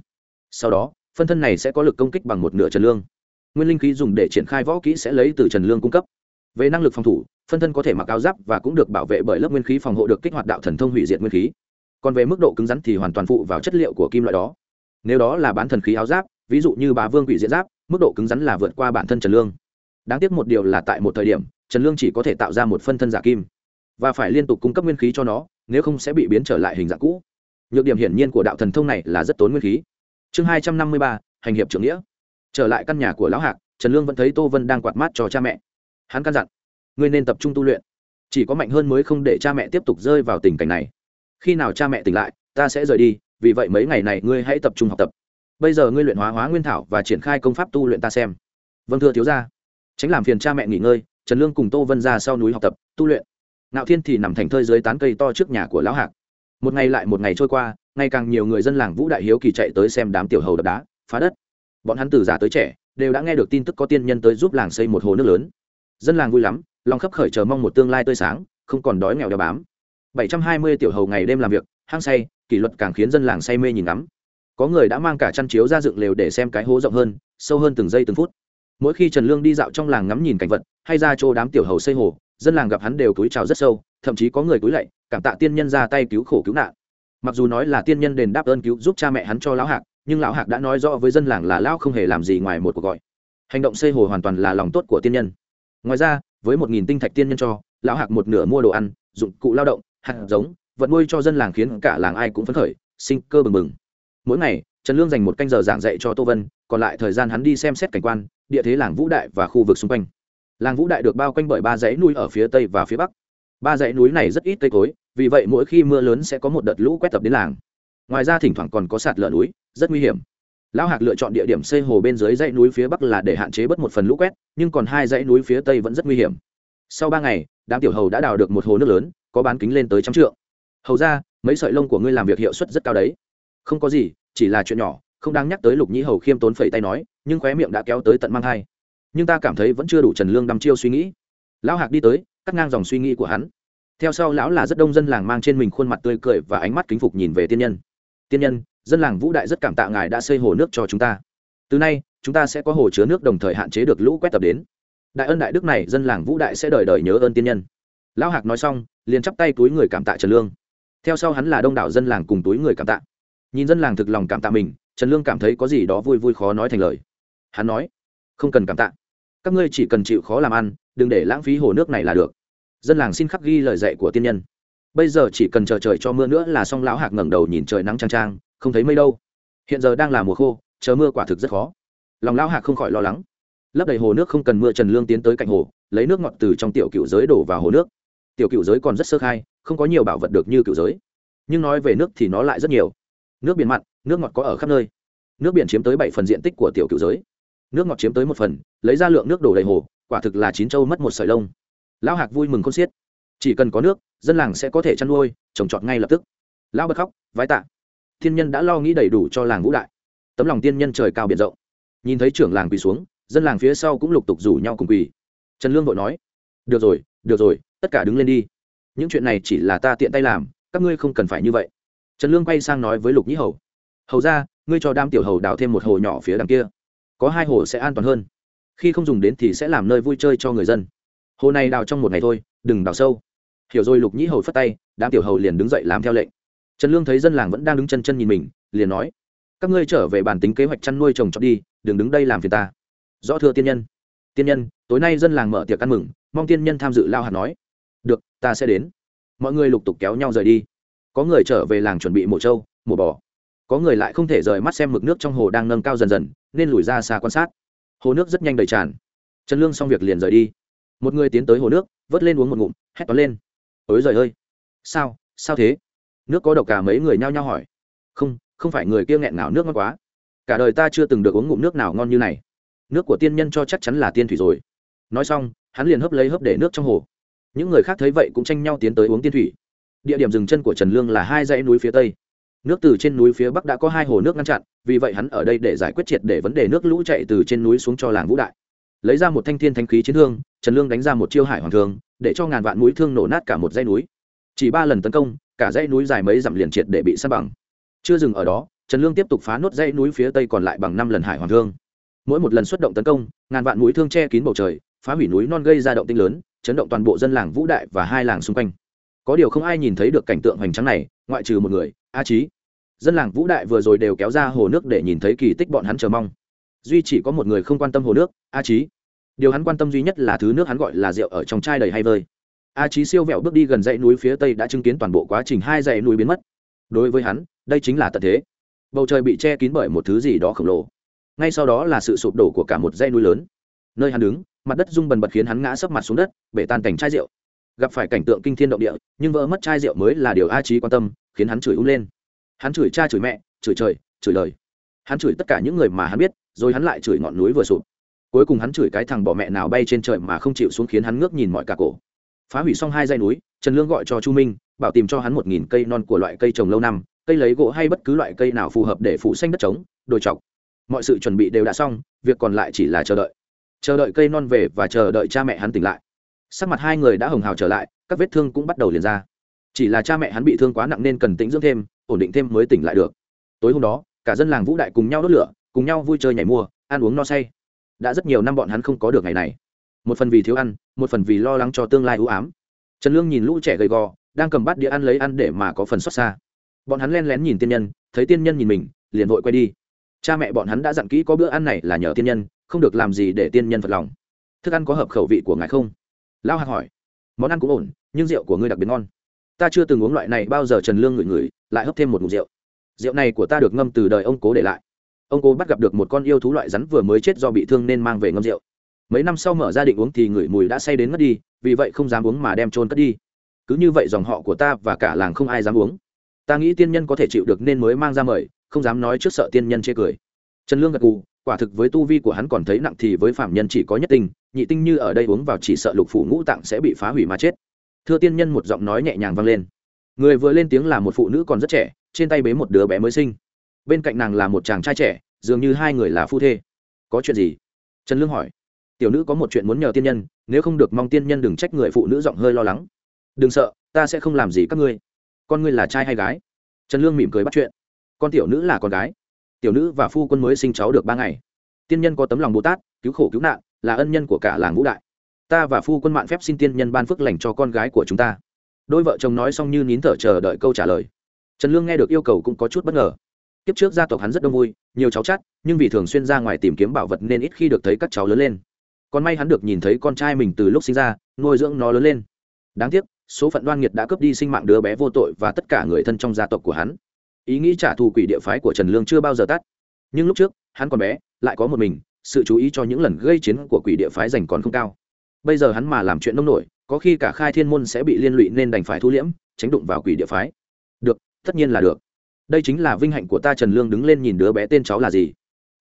Sau đó, phân thân này sẽ có lực công kích bằng một nửa trần lương. Nguyên linh khí dùng để triển khai võ kỹ sẽ lấy từ trần lương cung cấp. Về năng lực phòng thủ, phân thân có thể mặc áo giáp và cũng được bảo vệ bởi lớp nguyên khí phòng hộ được kích hoạt đạo thần thông hủy diệt nguyên khí còn về mức độ cứng rắn thì hoàn toàn phụ vào chất liệu của kim loại đó. Nếu đó là bán thần khí áo giáp, ví dụ như bá vương quỷ diễn giáp, mức độ cứng rắn là vượt qua bản thân trần lương. Đáng tiếc một điều là tại một thời điểm, trần lương chỉ có thể tạo ra một phân thân giả kim, và phải liên tục cung cấp nguyên khí cho nó, nếu không sẽ bị biến trở lại hình dạng cũ. Nhược điểm hiển nhiên của đạo thần thông này là rất tốn nguyên khí. Chương hai trăm năm mươi ba, hành hiệp trưởng nghĩa. Trở lại căn nhà của lão hạc, trần lương vẫn thấy tô vân đang quạt mát cho cha mẹ. Hắn căn dặn, ngươi nên tập trung tu luyện. Chỉ có mạnh hơn mới không để cha mẹ tiếp tục rơi vào tình cảnh này khi nào cha mẹ tỉnh lại, ta sẽ rời đi, vì vậy mấy ngày này ngươi hãy tập trung học tập. Bây giờ ngươi luyện hóa hóa nguyên thảo và triển khai công pháp tu luyện ta xem. Vâng thưa thiếu gia. Tránh làm phiền cha mẹ nghỉ ngơi, trần lương cùng tô vân ra sau núi học tập, tu luyện. Ngạo thiên thì nằm thành thơi dưới tán cây to trước nhà của lão hạc. Một ngày lại một ngày trôi qua, ngày càng nhiều người dân làng vũ đại hiếu kỳ chạy tới xem đám tiểu hầu đập đá, phá đất. Bọn hắn từ già tới trẻ, đều đã nghe được tin tức có tiên nhân tới giúp làng xây một hồ nước lớn. Dân làng vui lắm, lòng khấp khởi chờ mong một tương lai tươi sáng, không còn đói nghèo đeo bám bảy trăm hai mươi tiểu hầu ngày đêm làm việc, hăng say, kỷ luật càng khiến dân làng say mê nhìn ngắm. Có người đã mang cả chăn chiếu ra dựng lều để xem cái hố rộng hơn, sâu hơn từng giây từng phút. Mỗi khi trần lương đi dạo trong làng ngắm nhìn cảnh vật, hay ra chỗ đám tiểu hầu xây hồ, dân làng gặp hắn đều cúi chào rất sâu, thậm chí có người cúi lạy, cảm tạ tiên nhân ra tay cứu khổ cứu nạn. Mặc dù nói là tiên nhân đền đáp ơn cứu giúp cha mẹ hắn cho lão hạc, nhưng lão hạc đã nói rõ với dân làng là lão không hề làm gì ngoài một cuộc gọi. Hành động xây hồ hoàn toàn là lòng tốt của tiên nhân. Ngoài ra, với một nghìn tinh thạch tiên nhân cho, lão hạc một nửa mua đồ ăn, dụng cụ lao động hạt giống, vật nuôi cho dân làng khiến cả làng ai cũng phấn khởi, sinh cơ bừng bừng. Mỗi ngày, trần lương dành một canh giờ giảng dạy cho tô vân, còn lại thời gian hắn đi xem xét cảnh quan, địa thế làng vũ đại và khu vực xung quanh. Làng vũ đại được bao quanh bởi ba dãy núi ở phía tây và phía bắc. Ba dãy núi này rất ít cây cối, vì vậy mỗi khi mưa lớn sẽ có một đợt lũ quét tập đến làng. Ngoài ra thỉnh thoảng còn có sạt lở núi, rất nguy hiểm. Lão hạc lựa chọn địa điểm xây hồ bên dưới dãy núi phía bắc là để hạn chế bớt một phần lũ quét, nhưng còn hai dãy núi phía tây vẫn rất nguy hiểm. Sau ba ngày, đám tiểu hầu đã đào được một hồ nước lớn có bán kính lên tới trăm trượng. Hầu ra, mấy sợi lông của ngươi làm việc hiệu suất rất cao đấy. Không có gì, chỉ là chuyện nhỏ, không đáng nhắc tới lục nhĩ hầu khiêm tốn phẩy tay nói, nhưng khóe miệng đã kéo tới tận mang hai nhưng ta cảm thấy vẫn chưa đủ trần lương đăm chiêu suy nghĩ. Lão hạc đi tới, cắt ngang dòng suy nghĩ của hắn. Theo sau lão là rất đông dân làng mang trên mình khuôn mặt tươi cười và ánh mắt kính phục nhìn về tiên nhân. Tiên nhân, dân làng vũ đại rất cảm tạ ngài đã xây hồ nước cho chúng ta. Từ nay, chúng ta sẽ có hồ chứa nước đồng thời hạn chế được lũ quét tập đến. Đại ân đại đức này, dân làng vũ đại sẽ đời đời nhớ ơn tiên nhân. Lão hạc nói xong liền chắp tay túi người cảm tạ trần lương. Theo sau hắn là đông đảo dân làng cùng túi người cảm tạ. Nhìn dân làng thực lòng cảm tạ mình, trần lương cảm thấy có gì đó vui vui khó nói thành lời. Hắn nói, không cần cảm tạ. Các ngươi chỉ cần chịu khó làm ăn, đừng để lãng phí hồ nước này là được. Dân làng xin khắc ghi lời dạy của tiên nhân. Bây giờ chỉ cần chờ trời cho mưa nữa là xong lão hạc ngẩng đầu nhìn trời nắng trang trang không thấy mây đâu. Hiện giờ đang là mùa khô, chờ mưa quả thực rất khó. Lòng lão hạc không khỏi lo lắng. Lấp đầy hồ nước không cần mưa, trần lương tiến tới cạnh hồ, lấy nước ngọt từ trong tiểu cựu giới đổ vào hồ nước tiểu cựu giới còn rất sơ khai, không có nhiều bảo vật được như cựu giới. Nhưng nói về nước thì nó lại rất nhiều. Nước biển mặn, nước ngọt có ở khắp nơi. Nước biển chiếm tới bảy phần diện tích của tiểu cựu giới. Nước ngọt chiếm tới một phần, lấy ra lượng nước đổ đầy hồ, quả thực là chín châu mất một sợi lông. Lão hạc vui mừng con xiết. Chỉ cần có nước, dân làng sẽ có thể chăn nuôi, trồng trọt ngay lập tức. Lão bật khóc, vái tạ. Thiên nhân đã lo nghĩ đầy đủ cho làng vũ đại. Tấm lòng tiên nhân trời cao biển rộng. Nhìn thấy trưởng làng quỳ xuống, dân làng phía sau cũng lục tục rủ nhau cùng quỳ. Trần lương vội nói, được rồi được rồi tất cả đứng lên đi. Những chuyện này chỉ là ta tiện tay làm, các ngươi không cần phải như vậy. Trần lương quay sang nói với lục nhĩ hầu. Hầu ra, ngươi cho đam tiểu hầu đào thêm một hồ nhỏ phía đằng kia. Có hai hồ sẽ an toàn hơn. Khi không dùng đến thì sẽ làm nơi vui chơi cho người dân. Hồ này đào trong một ngày thôi, đừng đào sâu. Hiểu rồi, lục nhĩ hầu phất tay, đám tiểu hầu liền đứng dậy làm theo lệnh. Trần lương thấy dân làng vẫn đang đứng chân chân nhìn mình, liền nói, các ngươi trở về bản tính kế hoạch chăn nuôi trồng trọt đi, đừng đứng đây làm phiền ta. Rõ thưa tiên nhân. Tiên nhân, tối nay dân làng mở tiệc ăn mừng, mong tiên nhân tham dự lao hạt nói được, ta sẽ đến. Mọi người lục tục kéo nhau rời đi. Có người trở về làng chuẩn bị mổ trâu, mổ bò. Có người lại không thể rời mắt xem mực nước trong hồ đang nâng cao dần dần, nên lùi ra xa quan sát. Hồ nước rất nhanh đầy tràn. Trần lương xong việc liền rời đi. Một người tiến tới hồ nước, vớt lên uống một ngụm, hét toán lên. Ối giời ơi! Sao sao thế? Nước có độc cả mấy người nhao nhao hỏi. Không không phải người kia nghẹn nào nước ngon quá. Cả đời ta chưa từng được uống ngụm nước nào ngon như này. Nước của tiên nhân cho chắc chắn là tiên thủy rồi. Nói xong, hắn liền hấp lấy hấp để nước trong hồ những người khác thấy vậy cũng tranh nhau tiến tới uống tiên thủy. Địa điểm dừng chân của trần lương là hai dãy núi phía tây. Nước từ trên núi phía bắc đã có hai hồ nước ngăn chặn, vì vậy hắn ở đây để giải quyết triệt để vấn đề nước lũ chạy từ trên núi xuống cho làng vũ đại. Lấy ra một thanh thiên thanh khí chiến thương trần lương đánh ra một chiêu hải hoàng thương để cho ngàn vạn núi thương nổ nát cả một dãy núi. Chỉ ba lần tấn công, cả dãy núi dài mấy dặm liền triệt để bị sát bằng. Chưa dừng ở đó, trần lương tiếp tục phá nốt dãy núi phía tây còn lại bằng năm lần hải hoàng thương mỗi một lần xuất động tấn công, ngàn vạn núi thương che kín bầu trời, phá hủy núi non gây ra động tinh lớn chấn động toàn bộ dân làng vũ đại và hai làng xung quanh. Có điều không ai nhìn thấy được cảnh tượng hoành tráng này, ngoại trừ một người, a trí dân làng vũ đại vừa rồi đều kéo ra hồ nước để nhìn thấy kỳ tích bọn hắn chờ mong. Duy chỉ có một người không quan tâm hồ nước, a trí điều hắn quan tâm duy nhất là thứ nước hắn gọi là rượu ở trong chai đầy hay vơi. A trí siêu vẹo bước đi gần dãy núi phía tây đã chứng kiến toàn bộ quá trình hai dãy núi biến mất. Đối với hắn, đây chính là tận thế. Bầu trời bị che kín bởi một thứ gì đó khổng lồ. Ngay sau đó là sự sụp đổ của cả một dãy núi lớn. Nơi hắn đứng mặt đất rung bần bật khiến hắn ngã sấp mặt xuống đất, bể tan cảnh chai rượu. Gặp phải cảnh tượng kinh thiên động địa, nhưng vỡ mất chai rượu mới là điều a trí quan tâm, khiến hắn chửi ung lên. Hắn chửi cha chửi mẹ, chửi trời, chửi lời hắn chửi tất cả những người mà hắn biết, rồi hắn lại chửi ngọn núi vừa sụp. Cuối cùng hắn chửi cái thằng bỏ mẹ nào bay trên trời mà không chịu xuống khiến hắn ngước nhìn mọi cả cổ. Phá hủy xong hai dãy núi, trần lương gọi cho chu minh, bảo tìm cho hắn một nghìn cây non của loại cây trồng lâu năm, cây lấy gỗ hay bất cứ loại cây nào phù hợp để phủ xanh đất trống, đồi chọc mọi sự chuẩn bị đều đã xong, việc còn lại chỉ là chờ đợi chờ đợi cây non về và chờ đợi cha mẹ hắn tỉnh lại. Sắc mặt hai người đã hồng hào trở lại, các vết thương cũng bắt đầu liền ra. Chỉ là cha mẹ hắn bị thương quá nặng nên cần tĩnh dưỡng thêm, ổn định thêm mới tỉnh lại được. Tối hôm đó, cả dân làng vũ đại cùng nhau đốt lửa, cùng nhau vui chơi nhảy mua, ăn uống no say. Đã rất nhiều năm bọn hắn không có được ngày này. Một phần vì thiếu ăn, một phần vì lo lắng cho tương lai ưu ám. Trần lương nhìn lũ trẻ gầy gò, đang cầm bát đĩa ăn lấy ăn để mà có phần xót xa. Bọn hắn len lén nhìn tiên nhân, thấy tiên nhân nhìn mình, liền vội quay đi. Cha mẹ bọn hắn đã dặn kỹ có bữa ăn này là nhờ tiên nhân không được làm gì để tiên nhân phật lòng. Thức ăn có hợp khẩu vị của ngài không? Lao hạc hỏi. Món ăn cũng ổn, nhưng rượu của ngươi đặc biệt ngon. Ta chưa từng uống loại này bao giờ trần lương ngửi ngửi, lại hấp thêm một mục rượu. Rượu này của ta được ngâm từ đời ông cố để lại. Ông cố bắt gặp được một con yêu thú loại rắn vừa mới chết do bị thương nên mang về ngâm rượu. Mấy năm sau mở ra định uống thì ngửi mùi đã say đến mất đi, vì vậy không dám uống mà đem trôn cất đi. Cứ như vậy dòng họ của ta và cả làng không ai dám uống. Ta nghĩ tiên nhân có thể chịu được nên mới mang ra mời, không dám nói trước sợ tiên nhân chê cười. Trần lương gật gù quả thực với tu vi của hắn còn thấy nặng thì với phạm nhân chỉ có nhất tinh, nhị tinh như ở đây uống vào chỉ sợ lục phủ ngũ tạng sẽ bị phá hủy mà chết. Thưa tiên nhân một giọng nói nhẹ nhàng vang lên. Người vừa lên tiếng là một phụ nữ còn rất trẻ, trên tay bế một đứa bé mới sinh. Bên cạnh nàng là một chàng trai trẻ, dường như hai người là phu thê. Có chuyện gì? Trần lương hỏi. Tiểu nữ có một chuyện muốn nhờ tiên nhân, nếu không được mong tiên nhân đừng trách người phụ nữ giọng hơi lo lắng. Đừng sợ, ta sẽ không làm gì các ngươi. Con ngươi là trai hay gái? Trần lương mỉm cười bắt chuyện. Con tiểu nữ là con gái tiểu nữ và phu quân mới sinh cháu được ba ngày. Tiên nhân có tấm lòng bồ tát, cứu khổ cứu nạn, là ân nhân của cả làng ngũ đại. Ta và phu quân mạn phép xin tiên nhân ban phước lành cho con gái của chúng ta. Đôi vợ chồng nói xong như nín thở chờ đợi câu trả lời. Trần lương nghe được yêu cầu cũng có chút bất ngờ. Kiếp trước gia tộc hắn rất đông vui, nhiều cháu chắt nhưng vì thường xuyên ra ngoài tìm kiếm bảo vật nên ít khi được thấy các cháu lớn lên. Còn may hắn được nhìn thấy con trai mình từ lúc sinh ra, nuôi dưỡng nó lớn lên. Đáng tiếc, số phận đoan nghiệt đã cướp đi sinh mạng đứa bé vô tội và tất cả người thân trong gia tộc của hắn ý nghĩ trả thù quỷ địa phái của trần lương chưa bao giờ tắt. Nhưng lúc trước, hắn còn bé, lại có một mình, sự chú ý cho những lần gây chiến của quỷ địa phái dành còn không cao. Bây giờ hắn mà làm chuyện nông nổi, có khi cả khai thiên môn sẽ bị liên lụy nên đành phải thu liễm, tránh đụng vào quỷ địa phái. Được, tất nhiên là được. Đây chính là vinh hạnh của ta, trần lương đứng lên nhìn đứa bé tên cháu là gì.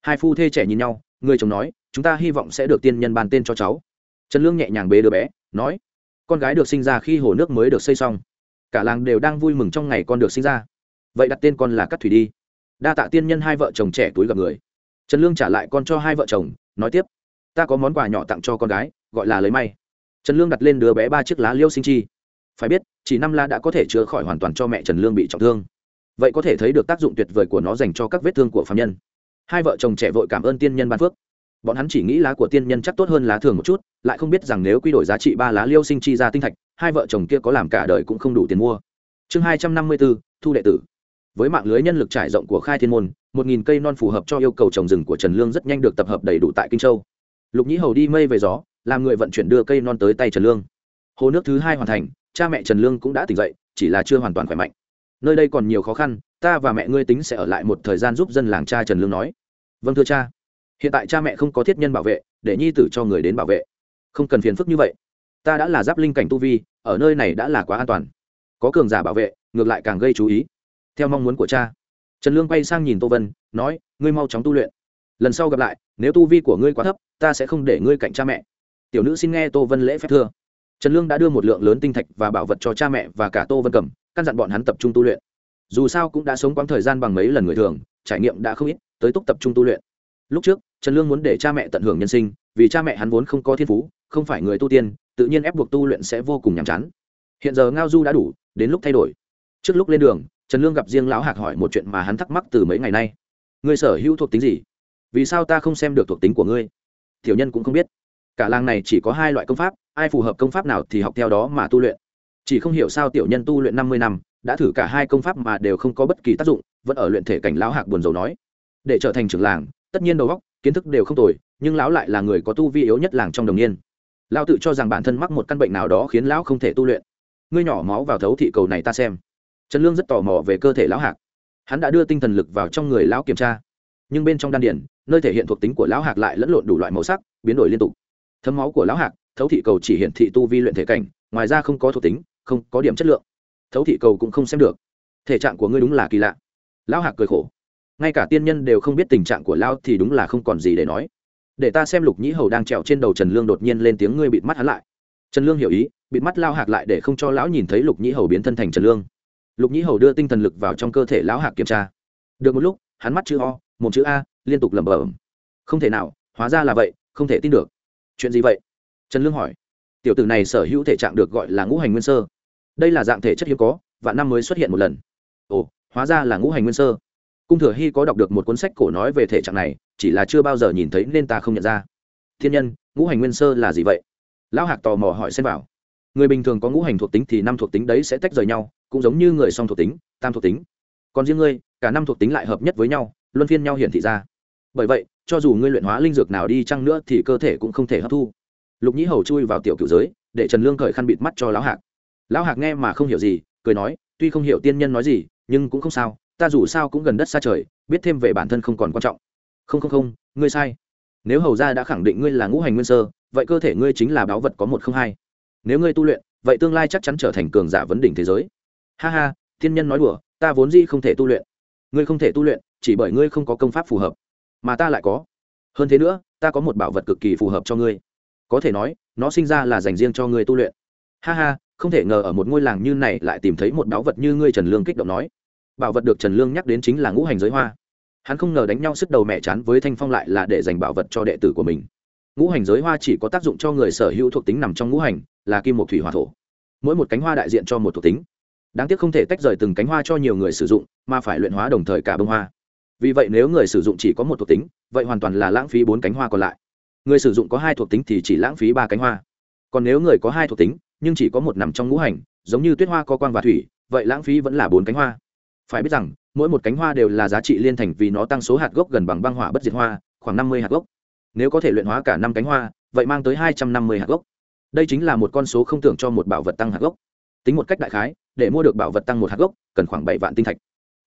Hai phu thê trẻ nhìn nhau, người chồng nói, chúng ta hy vọng sẽ được tiên nhân ban tên cho cháu. Trần lương nhẹ nhàng bế đứa bé, nói, con gái được sinh ra khi hồ nước mới được xây xong. Cả làng đều đang vui mừng trong ngày con được sinh ra vậy đặt tên con là cắt thủy đi. Đa tạ tiên nhân hai vợ chồng trẻ túi gặp người. Trần lương trả lại con cho hai vợ chồng, nói tiếp. Ta có món quà nhỏ tặng cho con gái, gọi là lấy may. Trần lương đặt lên đứa bé ba chiếc lá liêu sinh chi. Phải biết, chỉ năm lá đã có thể chữa khỏi hoàn toàn cho mẹ trần lương bị trọng thương. Vậy có thể thấy được tác dụng tuyệt vời của nó dành cho các vết thương của phạm nhân. Hai vợ chồng trẻ vội cảm ơn tiên nhân ban phước. Bọn hắn chỉ nghĩ lá của tiên nhân chắc tốt hơn lá thường một chút, lại không biết rằng nếu quy đổi giá trị ba lá liêu sinh chi ra tinh thạch, hai vợ chồng kia có làm cả đời cũng không đủ tiền mua. Chương hai trăm năm mươi bốn thu đệ tử với mạng lưới nhân lực trải rộng của khai thiên môn, một nghìn cây non phù hợp cho yêu cầu trồng rừng của trần lương rất nhanh được tập hợp đầy đủ tại kinh châu. Lục nhĩ hầu đi mây về gió, làm người vận chuyển đưa cây non tới tay trần lương. Hồ nước thứ hai hoàn thành, cha mẹ trần lương cũng đã tỉnh dậy, chỉ là chưa hoàn toàn khỏe mạnh. Nơi đây còn nhiều khó khăn, ta và mẹ ngươi tính sẽ ở lại một thời gian giúp dân làng cha trần lương nói. Vâng thưa cha. Hiện tại cha mẹ không có thiết nhân bảo vệ, để nhi tử cho người đến bảo vệ. Không cần phiền phức như vậy. Ta đã là giáp linh cảnh tu vi, ở nơi này đã là quá an toàn. Có cường giả bảo vệ, ngược lại càng gây chú ý theo mong muốn của cha. Trần lương quay sang nhìn tô vân, nói, ngươi mau chóng tu luyện. Lần sau gặp lại, nếu tu vi của ngươi quá thấp, ta sẽ không để ngươi cạnh cha mẹ. Tiểu nữ xin nghe tô vân lễ phép thưa. Trần lương đã đưa một lượng lớn tinh thạch và bảo vật cho cha mẹ và cả tô vân cầm, căn dặn bọn hắn tập trung tu luyện. Dù sao cũng đã sống quãng thời gian bằng mấy lần người thường, trải nghiệm đã không ít, tới túc tập trung tu luyện. Lúc trước, trần lương muốn để cha mẹ tận hưởng nhân sinh, vì cha mẹ hắn vốn không có thiên phú, không phải người tu tiên, tự nhiên ép buộc tu luyện sẽ vô cùng nhàm chán. Hiện giờ ngao du đã đủ, đến lúc thay đổi. Trước lúc lên đường trần lương gặp riêng lão hạc hỏi một chuyện mà hắn thắc mắc từ mấy ngày nay. Ngươi sở hữu thuộc tính gì? Vì sao ta không xem được thuộc tính của ngươi? Tiểu nhân cũng không biết. Cả làng này chỉ có hai loại công pháp, ai phù hợp công pháp nào thì học theo đó mà tu luyện. Chỉ không hiểu sao tiểu nhân tu luyện năm mươi năm, đã thử cả hai công pháp mà đều không có bất kỳ tác dụng, vẫn ở luyện thể cảnh lão hạc buồn rầu nói. Để trở thành trưởng làng, tất nhiên đầu óc, kiến thức đều không tồi, nhưng lão lại là người có tu vi yếu nhất làng trong đồng niên. Lão tự cho rằng bản thân mắc một căn bệnh nào đó khiến lão không thể tu luyện. Ngươi nhỏ máu vào thấu thị cầu này ta xem trần lương rất tò mò về cơ thể lão hạc. Hắn đã đưa tinh thần lực vào trong người lão kiểm tra. Nhưng bên trong đan điển nơi thể hiện thuộc tính của lão hạc lại lẫn lộn đủ loại màu sắc, biến đổi liên tục. Thấm máu của lão hạc, thấu thị cầu chỉ hiển thị tu vi luyện thể cảnh, ngoài ra không có thuộc tính, không có điểm chất lượng. Thấu thị cầu cũng không xem được. Thể trạng của ngươi đúng là kỳ lạ. Lão hạc cười khổ. Ngay cả tiên nhân đều không biết tình trạng của lão thì đúng là không còn gì để nói. Để ta xem lục nhĩ hầu đang trèo trên đầu trần lương đột nhiên lên tiếng ngươi bịt mắt hắn lại. Trần lương hiểu ý, bịt mắt lao hạc lại để không cho lão nhìn thấy lục nhĩ hầu biến thân thành trần lương lục nhĩ hầu đưa tinh thần lực vào trong cơ thể lão hạc kiểm tra. Được một lúc, hắn mắt chữ o, một chữ a, liên tục lẩm bẩm. Không thể nào, hóa ra là vậy, không thể tin được. Chuyện gì vậy? Trần lương hỏi. Tiểu tử này sở hữu thể trạng được gọi là ngũ hành nguyên sơ. Đây là dạng thể chất hiếm có và năm mới xuất hiện một lần. Ồ, hóa ra là ngũ hành nguyên sơ. Cung thừa hy có đọc được một cuốn sách cổ nói về thể trạng này, chỉ là chưa bao giờ nhìn thấy nên ta không nhận ra. Thiên nhân, ngũ hành nguyên sơ là gì vậy? Lão hạc tò mò hỏi xem vào người bình thường có ngũ hành thuộc tính thì năm thuộc tính đấy sẽ tách rời nhau cũng giống như người song thuộc tính, tam thuộc tính. Còn riêng ngươi, cả năm thuộc tính lại hợp nhất với nhau, luân phiên nhau hiển thị ra. Bởi vậy, cho dù ngươi luyện hóa linh dược nào đi chăng nữa thì cơ thể cũng không thể hấp thu. Lục nhĩ hầu chui vào tiểu cựu giới, để trần lương cởi khăn bịt mắt cho lão hạc. Lão hạc nghe mà không hiểu gì, cười nói, tuy không hiểu tiên nhân nói gì, nhưng cũng không sao, ta dù sao cũng gần đất xa trời, biết thêm về bản thân không còn quan trọng. Không không không, ngươi sai. Nếu hầu gia đã khẳng định ngươi là ngũ hành nguyên sơ, vậy cơ thể ngươi chính là báu vật có một không hai. Nếu ngươi tu luyện, vậy tương lai chắc chắn trở thành cường giả vấn đỉnh thế giới ha ha, thiên nhân nói đùa, ta vốn dĩ không thể tu luyện. Ngươi không thể tu luyện, chỉ bởi ngươi không có công pháp phù hợp. Mà ta lại có. Hơn thế nữa, ta có một bảo vật cực kỳ phù hợp cho ngươi. Có thể nói, nó sinh ra là dành riêng cho ngươi tu luyện. Ha ha, không thể ngờ ở một ngôi làng như này lại tìm thấy một bảo vật như ngươi trần lương kích động nói. Bảo vật được trần lương nhắc đến chính là ngũ hành giới hoa. Hắn không ngờ đánh nhau sức đầu mẹ chán với thanh phong lại là để dành bảo vật cho đệ tử của mình. Ngũ hành giới hoa chỉ có tác dụng cho người sở hữu thuộc tính nằm trong ngũ hành, là kim một thủy hòa thổ. Mỗi một cánh hoa đại diện cho một thuộc tính đáng tiếc không thể tách rời từng cánh hoa cho nhiều người sử dụng, mà phải luyện hóa đồng thời cả bông hoa. Vì vậy nếu người sử dụng chỉ có một thuộc tính, vậy hoàn toàn là lãng phí bốn cánh hoa còn lại. Người sử dụng có hai thuộc tính thì chỉ lãng phí ba cánh hoa. Còn nếu người có hai thuộc tính, nhưng chỉ có một nằm trong ngũ hành, giống như tuyết hoa, có quang và thủy, vậy lãng phí vẫn là bốn cánh hoa. Phải biết rằng, mỗi một cánh hoa đều là giá trị liên thành vì nó tăng số hạt gốc gần bằng băng hỏa bất diệt hoa, khoảng năm mươi hạt gốc. Nếu có thể luyện hóa cả năm cánh hoa, vậy mang tới hai trăm năm mươi hạt gốc. Đây chính là một con số không tưởng cho một bảo vật tăng hạt gốc. Tính một cách đại khái để mua được bảo vật tăng một hạt gốc, cần khoảng bảy vạn tinh thạch.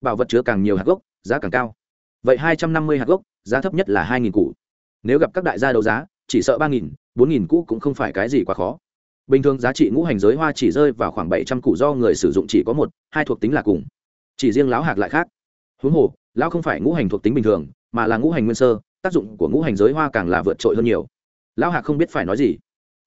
Bảo vật chứa càng nhiều hạt gốc, giá càng cao. Vậy hai trăm năm mươi hạt gốc, giá thấp nhất là hai nghìn củ. Nếu gặp các đại gia đấu giá, chỉ sợ ba nghìn, bốn nghìn cũ cũng không phải cái gì quá khó. Bình thường giá trị ngũ hành giới hoa chỉ rơi vào khoảng bảy trăm củ do người sử dụng chỉ có một, hai thuộc tính là cùng. Chỉ riêng lão hạc lại khác. Huống hồ, lão không phải ngũ hành thuộc tính bình thường, mà là ngũ hành nguyên sơ, tác dụng của ngũ hành giới hoa càng là vượt trội hơn nhiều. Lão hạc không biết phải nói gì.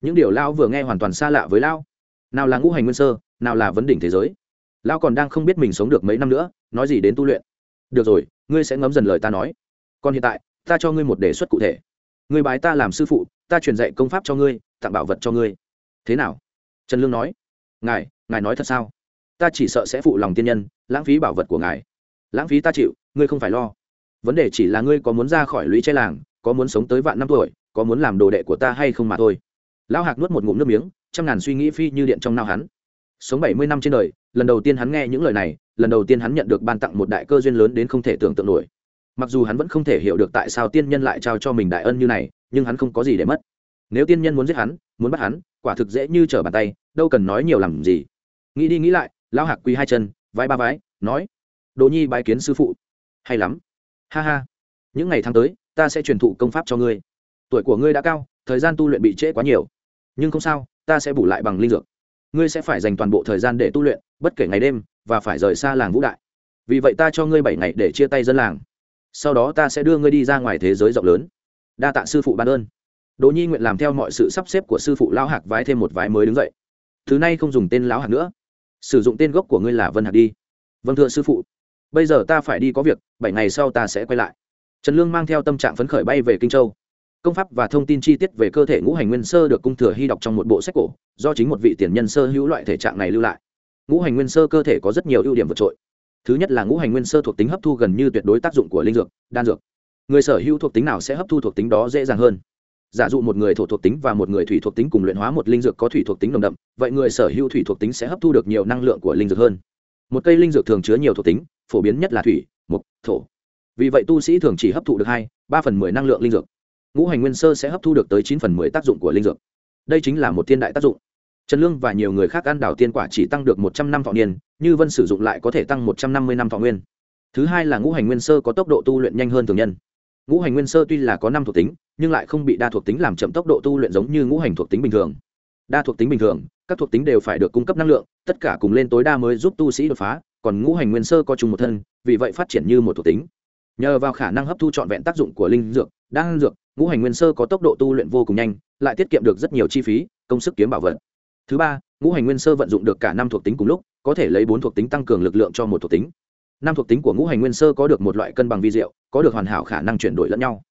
Những điều lão vừa nghe hoàn toàn xa lạ với lão. Nào là ngũ hành nguyên sơ nào là vấn đỉnh thế giới. Lão còn đang không biết mình sống được mấy năm nữa, nói gì đến tu luyện. Được rồi, ngươi sẽ ngấm dần lời ta nói. Còn hiện tại, ta cho ngươi một đề xuất cụ thể. Ngươi bái ta làm sư phụ, ta truyền dạy công pháp cho ngươi, tặng bảo vật cho ngươi. Thế nào? Trần lương nói. Ngài ngài nói thật sao? Ta chỉ sợ sẽ phụ lòng tiên nhân, lãng phí bảo vật của ngài. Lãng phí ta chịu, ngươi không phải lo. Vấn đề chỉ là ngươi có muốn ra khỏi lũy che làng, có muốn sống tới vạn năm tuổi, có muốn làm đồ đệ của ta hay không mà thôi. Lão hạc nuốt một ngụm nước miếng, trăm ngàn suy nghĩ phi như điện trong nao hắn sống bảy mươi năm trên đời, lần đầu tiên hắn nghe những lời này, lần đầu tiên hắn nhận được ban tặng một đại cơ duyên lớn đến không thể tưởng tượng nổi. Mặc dù hắn vẫn không thể hiểu được tại sao tiên nhân lại trao cho mình đại ân như này, nhưng hắn không có gì để mất. Nếu tiên nhân muốn giết hắn, muốn bắt hắn, quả thực dễ như trở bàn tay, đâu cần nói nhiều làm gì. Nghĩ đi nghĩ lại, lão hạc quỳ hai chân vai ba vái, nói, đồ nhi bái kiến sư phụ. Hay lắm. Ha ha, những ngày tháng tới, ta sẽ truyền thụ công pháp cho ngươi. Tuổi của ngươi đã cao, thời gian tu luyện bị trễ quá nhiều. Nhưng không sao, ta sẽ bù lại bằng linh dược ngươi sẽ phải dành toàn bộ thời gian để tu luyện, bất kể ngày đêm, và phải rời xa làng vũ đại. Vì vậy ta cho ngươi bảy ngày để chia tay dân làng. Sau đó ta sẽ đưa ngươi đi ra ngoài thế giới rộng lớn. Đa tạ sư phụ ban ơn. Đỗ nhi nguyện làm theo mọi sự sắp xếp của sư phụ lão hạc vái thêm một vái mới đứng dậy. Thứ này không dùng tên lão hạc nữa. Sử dụng tên gốc của ngươi là vân hạc đi. Vâng thưa sư phụ. Bây giờ ta phải đi có việc, bảy ngày sau ta sẽ quay lại. Trần lương mang theo tâm trạng phấn khởi bay về kinh châu công pháp và thông tin chi tiết về cơ thể ngũ hành nguyên sơ được cung thừa hy đọc trong một bộ sách cổ, do chính một vị tiền nhân sơ hữu loại thể trạng này lưu lại. Ngũ hành nguyên sơ cơ thể có rất nhiều ưu điểm vượt trội. Thứ nhất là ngũ hành nguyên sơ thuộc tính hấp thu gần như tuyệt đối tác dụng của linh dược, đan dược. Người sở hữu thuộc tính nào sẽ hấp thu thuộc tính đó dễ dàng hơn? Giả dụ một người thổ thuộc tính và một người thủy thuộc tính cùng luyện hóa một linh dược có thủy thuộc tính nồng đậm, vậy người sở hữu thủy thuộc tính sẽ hấp thu được nhiều năng lượng của linh dược hơn. Một cây linh dược thường chứa nhiều thuộc tính, phổ biến nhất là thủy mục thổ. Vì vậy tu sĩ thường chỉ hấp thụ được hai, ba phần mười năng lượng linh dược ngũ hành nguyên sơ sẽ hấp thu được tới chín phần mười tác dụng của linh dược. Đây chính là một thiên đại tác dụng. Trần lương và nhiều người khác ăn đảo tiên quả chỉ tăng được một trăm năm thọ niên, như vân sử dụng lại có thể tăng một trăm năm mươi năm thọ nguyên. Thứ hai là ngũ hành nguyên sơ có tốc độ tu luyện nhanh hơn thường nhân. Ngũ hành nguyên sơ tuy là có năm thuộc tính, nhưng lại không bị đa thuộc tính làm chậm tốc độ tu luyện giống như ngũ hành thuộc tính bình thường. Đa thuộc tính bình thường, các thuộc tính đều phải được cung cấp năng lượng, tất cả cùng lên tối đa mới giúp tu sĩ đột phá, còn ngũ hành nguyên sơ có chung một thân, vì vậy phát triển như một thuộc tính. Nhờ vào khả năng hấp thu trọn vẹn tác dụng của linh dược, đan dược ngũ hành nguyên sơ có tốc độ tu luyện vô cùng nhanh, lại tiết kiệm được rất nhiều chi phí, công sức kiếm bảo vật. Thứ ba, ngũ hành nguyên sơ vận dụng được cả năm thuộc tính cùng lúc, có thể lấy bốn thuộc tính tăng cường lực lượng cho một thuộc tính. Năm thuộc tính của ngũ hành nguyên sơ có được một loại cân bằng vi diệu, có được hoàn hảo khả năng chuyển đổi lẫn nhau.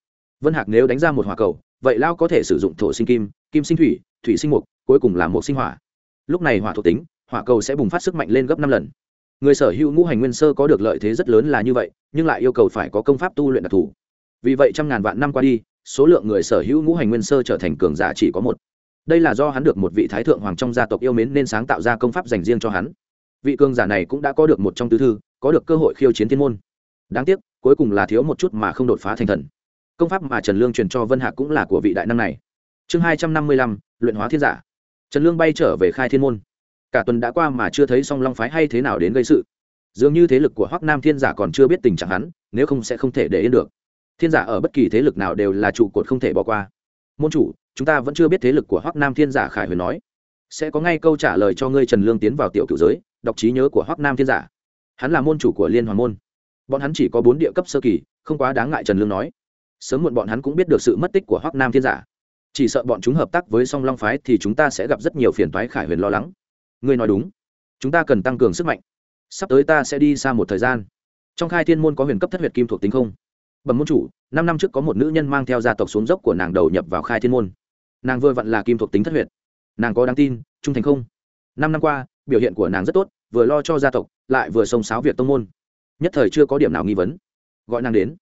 Vân hạc nếu đánh ra một hỏa cầu, vậy lao có thể sử dụng thổ sinh kim kim sinh thủy thủy sinh mục, cuối cùng là một sinh hỏa. Lúc này hỏa thuộc tính, hỏa cầu sẽ bùng phát sức mạnh lên gấp năm lần. Người sở hữu ngũ hành nguyên sơ có được lợi thế rất lớn là như vậy, nhưng lại yêu cầu phải có công pháp tu luyện đặc thù. Vì vậy trăm ngàn vạn năm qua đi số lượng người sở hữu ngũ hành nguyên sơ trở thành cường giả chỉ có một. Đây là do hắn được một vị thái thượng hoàng trong gia tộc yêu mến nên sáng tạo ra công pháp dành riêng cho hắn. Vị cường giả này cũng đã có được một trong tứ thư, có được cơ hội khiêu chiến thiên môn. Đáng tiếc, cuối cùng là thiếu một chút mà không đột phá thành thần. Công pháp mà trần lương truyền cho vân hạc cũng là của vị đại năng này. Chương hai trăm năm mươi lăm, luyện hóa thiên giả. Trần lương bay trở về khai thiên môn. Cả tuần đã qua mà chưa thấy song long phái hay thế nào đến gây sự. Dường như thế lực của hoắc nam thiên giả còn chưa biết tình trạng hắn, nếu không sẽ không thể để yên được thiên giả ở bất kỳ thế lực nào đều là trụ cột không thể bỏ qua. Môn chủ, chúng ta vẫn chưa biết thế lực của hoắc nam thiên giả khải huyền nói. Sẽ có ngay câu trả lời cho ngươi trần lương tiến vào tiểu cựu giới, đọc trí nhớ của hoắc nam thiên giả. Hắn là môn chủ của liên hoàng môn. Bọn hắn chỉ có bốn địa cấp sơ kỳ, không quá đáng ngại trần lương nói. Sớm muộn bọn hắn cũng biết được sự mất tích của hoắc nam thiên giả. Chỉ sợ bọn chúng hợp tác với song long phái thì chúng ta sẽ gặp rất nhiều phiền toái khải huyền lo lắng. Ngươi nói đúng. Chúng ta cần tăng cường sức mạnh. Sắp tới ta sẽ đi xa một thời gian. Trong khai thiên môn có huyền cấp thất huyệt kim thuộc tính không? Bẩm môn chủ, năm năm trước có một nữ nhân mang theo gia tộc xuống dốc của nàng đầu nhập vào khai thiên môn. Nàng vừa vặn là kim thuộc tính thất huyệt. Nàng có đáng tin, trung thành không? Năm năm qua, biểu hiện của nàng rất tốt, vừa lo cho gia tộc, lại vừa sông sáo việc tông môn. Nhất thời chưa có điểm nào nghi vấn. Gọi nàng đến.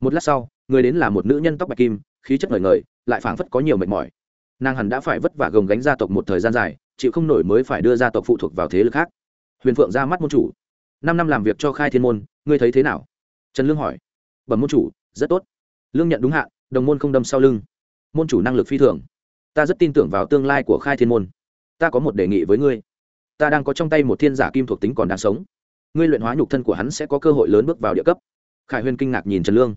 Một lát sau, người đến là một nữ nhân tóc bạch kim, khí chất ngời ngời, lại phảng phất có nhiều mệt mỏi. Nàng hẳn đã phải vất vả gồng gánh gia tộc một thời gian dài, chịu không nổi mới phải đưa gia tộc phụ thuộc vào thế lực khác. Huyền phượng ra mắt môn chủ. Năm năm làm việc cho khai thiên môn, ngươi thấy thế nào? Trần lương hỏi bẩm môn chủ, rất tốt. Lương nhận đúng hạn, đồng môn không đâm sau lưng. Môn chủ năng lực phi thường. Ta rất tin tưởng vào tương lai của khai thiên môn. Ta có một đề nghị với ngươi. Ta đang có trong tay một thiên giả kim thuộc tính còn đang sống. Ngươi luyện hóa nhục thân của hắn sẽ có cơ hội lớn bước vào địa cấp. Khải huyền kinh ngạc nhìn trần lương.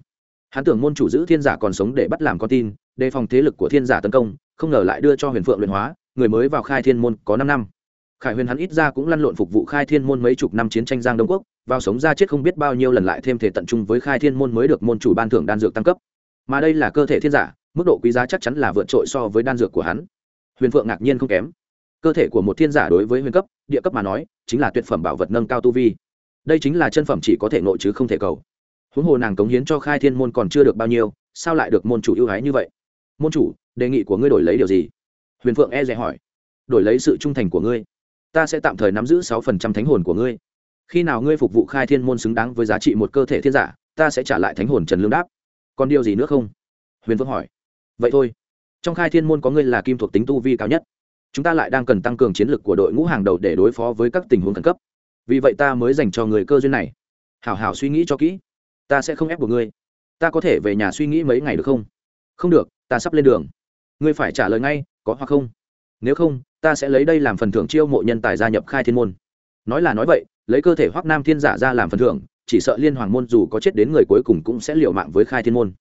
Hắn tưởng môn chủ giữ thiên giả còn sống để bắt làm con tin, đề phòng thế lực của thiên giả tấn công, không ngờ lại đưa cho huyền phượng luyện hóa, người mới vào khai thiên môn có năm năm khải huyền hắn ít ra cũng lăn lộn phục vụ khai thiên môn mấy chục năm chiến tranh giang đông quốc, vào sống ra chết không biết bao nhiêu lần lại thêm thể tận trung với khai thiên môn mới được môn chủ ban thưởng đan dược tăng cấp. Mà đây là cơ thể thiên giả, mức độ quý giá chắc chắn là vượt trội so với đan dược của hắn. Huyền phượng ngạc nhiên không kém. Cơ thể của một thiên giả đối với huyền cấp, địa cấp mà nói, chính là tuyệt phẩm bảo vật nâng cao tu vi. Đây chính là chân phẩm chỉ có thể nội chứ không thể cầu. Huống hồ nàng cống hiến cho khai thiên môn còn chưa được bao nhiêu, sao lại được môn chủ ưu ái như vậy? Môn chủ, đề nghị của ngươi đổi lấy điều gì? Huyền phượng e dè hỏi. Đổi lấy sự trung thành của ngươi ta sẽ tạm thời nắm giữ sáu phần trăm thánh hồn của ngươi. Khi nào ngươi phục vụ khai thiên môn xứng đáng với giá trị một cơ thể thiên giả, ta sẽ trả lại thánh hồn trần lương đáp. Còn điều gì nữa không? Huyền vương hỏi. Vậy thôi. Trong khai thiên môn có ngươi là kim thuộc tính tu vi cao nhất. Chúng ta lại đang cần tăng cường chiến lược của đội ngũ hàng đầu để đối phó với các tình huống khẩn cấp. Vì vậy ta mới dành cho người cơ duyên này. Hảo hảo suy nghĩ cho kỹ. Ta sẽ không ép buộc ngươi. Ta có thể về nhà suy nghĩ mấy ngày được không? Không được, ta sắp lên đường. Ngươi phải trả lời ngay, có hoặc không? Nếu không ta sẽ lấy đây làm phần thưởng chiêu mộ nhân tài gia nhập khai thiên môn. Nói là nói vậy, lấy cơ thể hoắc nam thiên giả ra làm phần thưởng, chỉ sợ liên hoàng môn dù có chết đến người cuối cùng cũng sẽ liều mạng với khai thiên môn.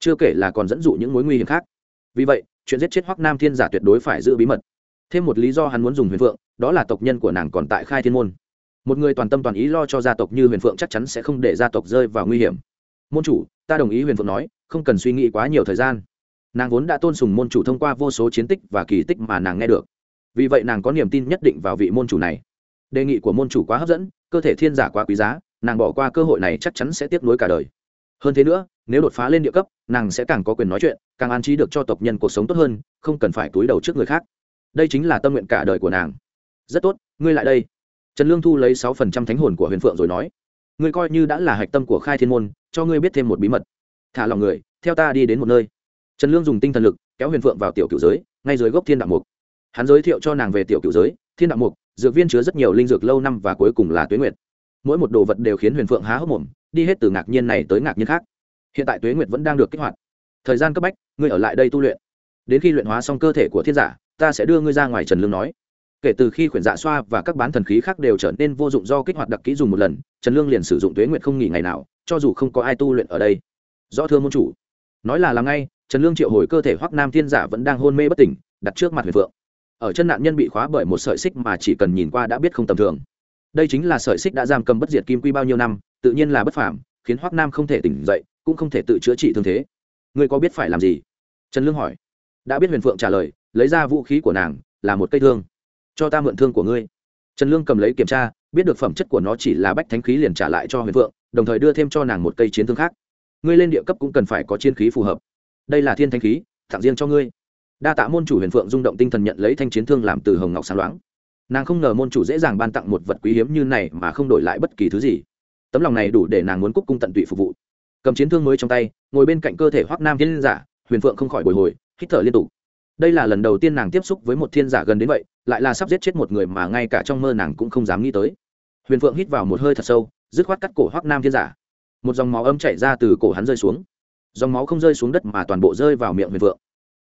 Chưa kể là còn dẫn dụ những mối nguy hiểm khác. Vì vậy, chuyện giết chết hoắc nam thiên giả tuyệt đối phải giữ bí mật. Thêm một lý do hắn muốn dùng huyền phượng, đó là tộc nhân của nàng còn tại khai thiên môn. Một người toàn tâm toàn ý lo cho gia tộc như huyền phượng chắc chắn sẽ không để gia tộc rơi vào nguy hiểm. Môn chủ, ta đồng ý huyền phượng nói, không cần suy nghĩ quá nhiều thời gian. Nàng vốn đã tôn sùng môn chủ thông qua vô số chiến tích và kỳ tích mà nàng nghe được vì vậy nàng có niềm tin nhất định vào vị môn chủ này. Đề nghị của môn chủ quá hấp dẫn, cơ thể thiên giả quá quý giá, nàng bỏ qua cơ hội này chắc chắn sẽ tiếp nối cả đời. Hơn thế nữa, nếu đột phá lên địa cấp, nàng sẽ càng có quyền nói chuyện, càng an trí được cho tộc nhân cuộc sống tốt hơn, không cần phải túi đầu trước người khác. Đây chính là tâm nguyện cả đời của nàng. Rất tốt, ngươi lại đây. Trần lương thu lấy sáu phần trăm thánh hồn của huyền phượng rồi nói, ngươi coi như đã là hạch tâm của khai thiên môn, cho ngươi biết thêm một bí mật. Thả lòng người, theo ta đi đến một nơi. Trần lương dùng tinh thần lực, kéo huyền phượng vào tiểu cựu giới, ngay dưới gốc thiên đạo mục hắn giới thiệu cho nàng về tiểu cựu giới, thiên đạo mục, dược viên chứa rất nhiều linh dược lâu năm và cuối cùng là tuế nguyệt. Mỗi một đồ vật đều khiến huyền phượng há hốc mồm, đi hết từ ngạc nhiên này tới ngạc nhiên khác. Hiện tại tuế nguyệt vẫn đang được kích hoạt. Thời gian cấp bách, ngươi ở lại đây tu luyện. Đến khi luyện hóa xong cơ thể của thiên giả, ta sẽ đưa ngươi ra ngoài trần lương nói. Kể từ khi khuyển dạ xoa và các bán thần khí khác đều trở nên vô dụng do kích hoạt đặc kỹ dùng một lần, trần lương liền sử dụng tuế nguyệt không nghỉ ngày nào, cho dù không có ai tu luyện ở đây. Do thưa môn chủ. Nói là làm ngay, trần lương triệu hồi cơ thể hoắc nam thiên giả vẫn đang hôn mê bất tỉnh, đặt trước mặt huyền phượng ở chân nạn nhân bị khóa bởi một sợi xích mà chỉ cần nhìn qua đã biết không tầm thường. Đây chính là sợi xích đã giam cầm bất diệt kim quy bao nhiêu năm, tự nhiên là bất phàm, khiến hoắc nam không thể tỉnh dậy, cũng không thể tự chữa trị thương thế. Ngươi có biết phải làm gì? Trần lương hỏi. Đã biết huyền phượng trả lời, lấy ra vũ khí của nàng, là một cây thương. Cho ta mượn thương của ngươi. Trần lương cầm lấy kiểm tra, biết được phẩm chất của nó chỉ là bách thánh khí liền trả lại cho huyền phượng, đồng thời đưa thêm cho nàng một cây chiến thương khác. Ngươi lên địa cấp cũng cần phải có chiến khí phù hợp. Đây là thiên thánh khí, tặng riêng cho ngươi đa tạ môn chủ huyền phượng rung động tinh thần nhận lấy thanh chiến thương làm từ hồng ngọc sáng loáng. Nàng không ngờ môn chủ dễ dàng ban tặng một vật quý hiếm như này mà không đổi lại bất kỳ thứ gì. Tấm lòng này đủ để nàng muốn cúc cung tận tụy phục vụ. Cầm chiến thương mới trong tay, ngồi bên cạnh cơ thể hoác nam thiên giả, huyền phượng không khỏi bồi hồi, hít thở liên tục. Đây là lần đầu tiên nàng tiếp xúc với một thiên giả gần đến vậy, lại là sắp giết chết một người mà ngay cả trong mơ nàng cũng không dám nghĩ tới. Huyền phượng hít vào một hơi thật sâu, dứt khoát cắt cổ hoác nam thiên giả. Một dòng máu âm chảy ra từ cổ hắn rơi xuống. Dòng máu không rơi xuống đất mà toàn bộ rơi vào miệng huyền phượng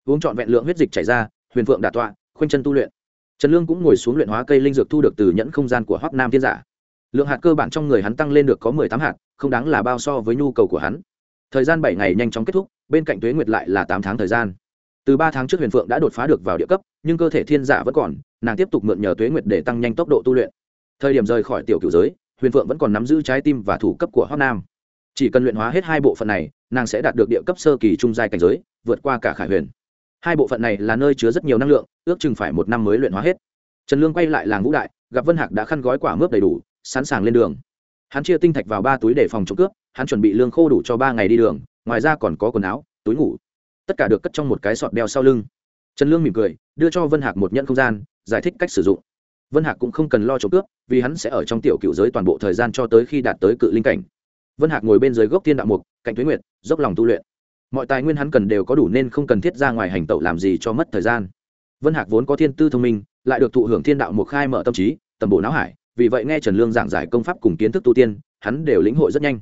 uống trọn vẹn lượng huyết dịch chảy ra, huyền phượng đà tọa khoanh chân tu luyện. Trần lương cũng ngồi xuống luyện hóa cây linh dược thu được từ nhẫn không gian của hoác nam thiên giả. Lượng hạt cơ bản trong người hắn tăng lên được có mười tám hạt, không đáng là bao so với nhu cầu của hắn. Thời gian bảy ngày nhanh chóng kết thúc, bên cạnh tuế nguyệt lại là tám tháng thời gian. Từ ba tháng trước huyền phượng đã đột phá được vào địa cấp, nhưng cơ thể thiên giả vẫn còn, nàng tiếp tục mượn nhờ tuế nguyệt để tăng nhanh tốc độ tu luyện. Thời điểm rời khỏi tiểu cựu giới, huyền phượng vẫn còn nắm giữ trái tim và thủ cấp của hoác nam. Chỉ cần luyện hóa hết hai bộ phận này, nàng sẽ đạt được địa cấp sơ kỳ trung giai cảnh giới, vượt qua cả khải huyền hai bộ phận này là nơi chứa rất nhiều năng lượng, ước chừng phải một năm mới luyện hóa hết. Trần lương quay lại làng vũ đại, gặp vân hạc đã khăn gói quả mướp đầy đủ, sẵn sàng lên đường. Hắn chia tinh thạch vào ba túi để phòng trộm cướp, hắn chuẩn bị lương khô đủ cho ba ngày đi đường, ngoài ra còn có quần áo, túi ngủ. Tất cả được cất trong một cái sọt đeo sau lưng. Trần lương mỉm cười, đưa cho vân hạc một nhận không gian, giải thích cách sử dụng. Vân hạc cũng không cần lo trộm cướp, vì hắn sẽ ở trong tiểu cựu giới toàn bộ thời gian cho tới khi đạt tới cự linh cảnh. Vân hạc ngồi bên dưới gốc thiên đạo mục, cạnh thuế nguyệt, dốc lòng tu luyện mọi tài nguyên hắn cần đều có đủ nên không cần thiết ra ngoài hành tẩu làm gì cho mất thời gian. Vân hạc vốn có thiên tư thông minh, lại được thụ hưởng thiên đạo một khai mở tâm trí, tầm bộ não hải, vì vậy nghe trần lương giảng giải công pháp cùng kiến thức tu tiên, hắn đều lĩnh hội rất nhanh.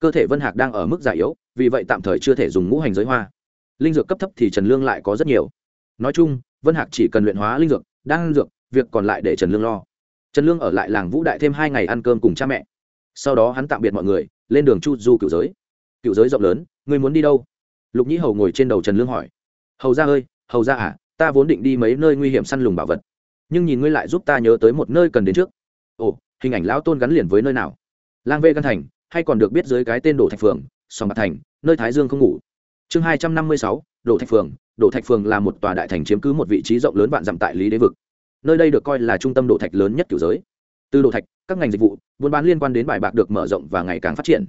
Cơ thể vân hạc đang ở mức giải yếu, vì vậy tạm thời chưa thể dùng ngũ hành giới hoa. Linh dược cấp thấp thì trần lương lại có rất nhiều. Nói chung, vân hạc chỉ cần luyện hóa linh dược, đan dược, việc còn lại để trần lương lo. Trần lương ở lại làng vũ đại thêm hai ngày ăn cơm cùng cha mẹ. Sau đó hắn tạm biệt mọi người, lên đường chu du cựu giới. Cựu giới rộng lớn, người muốn đi đâu? Lục nhĩ hầu ngồi trên đầu trần lương hỏi, hầu ra ơi, hầu ra à ta vốn định đi mấy nơi nguy hiểm săn lùng bảo vật, nhưng nhìn ngươi lại giúp ta nhớ tới một nơi cần đến trước. Ồ, hình ảnh lão tôn gắn liền với nơi nào? Lang vê gan thành, hay còn được biết dưới cái tên đổ thạch phường, sòng bạc thành, nơi thái dương không ngủ. Chương hai trăm năm mươi sáu, đổ thạch phường. Đổ thạch phường là một tòa đại thành chiếm cứ một vị trí rộng lớn vạn dặm tại lý đế vực. Nơi đây được coi là trung tâm đổ thạch lớn nhất kiểu giới. Từ đổ thạch, các ngành dịch vụ, buôn bán liên quan đến bài bạc được mở rộng và ngày càng phát triển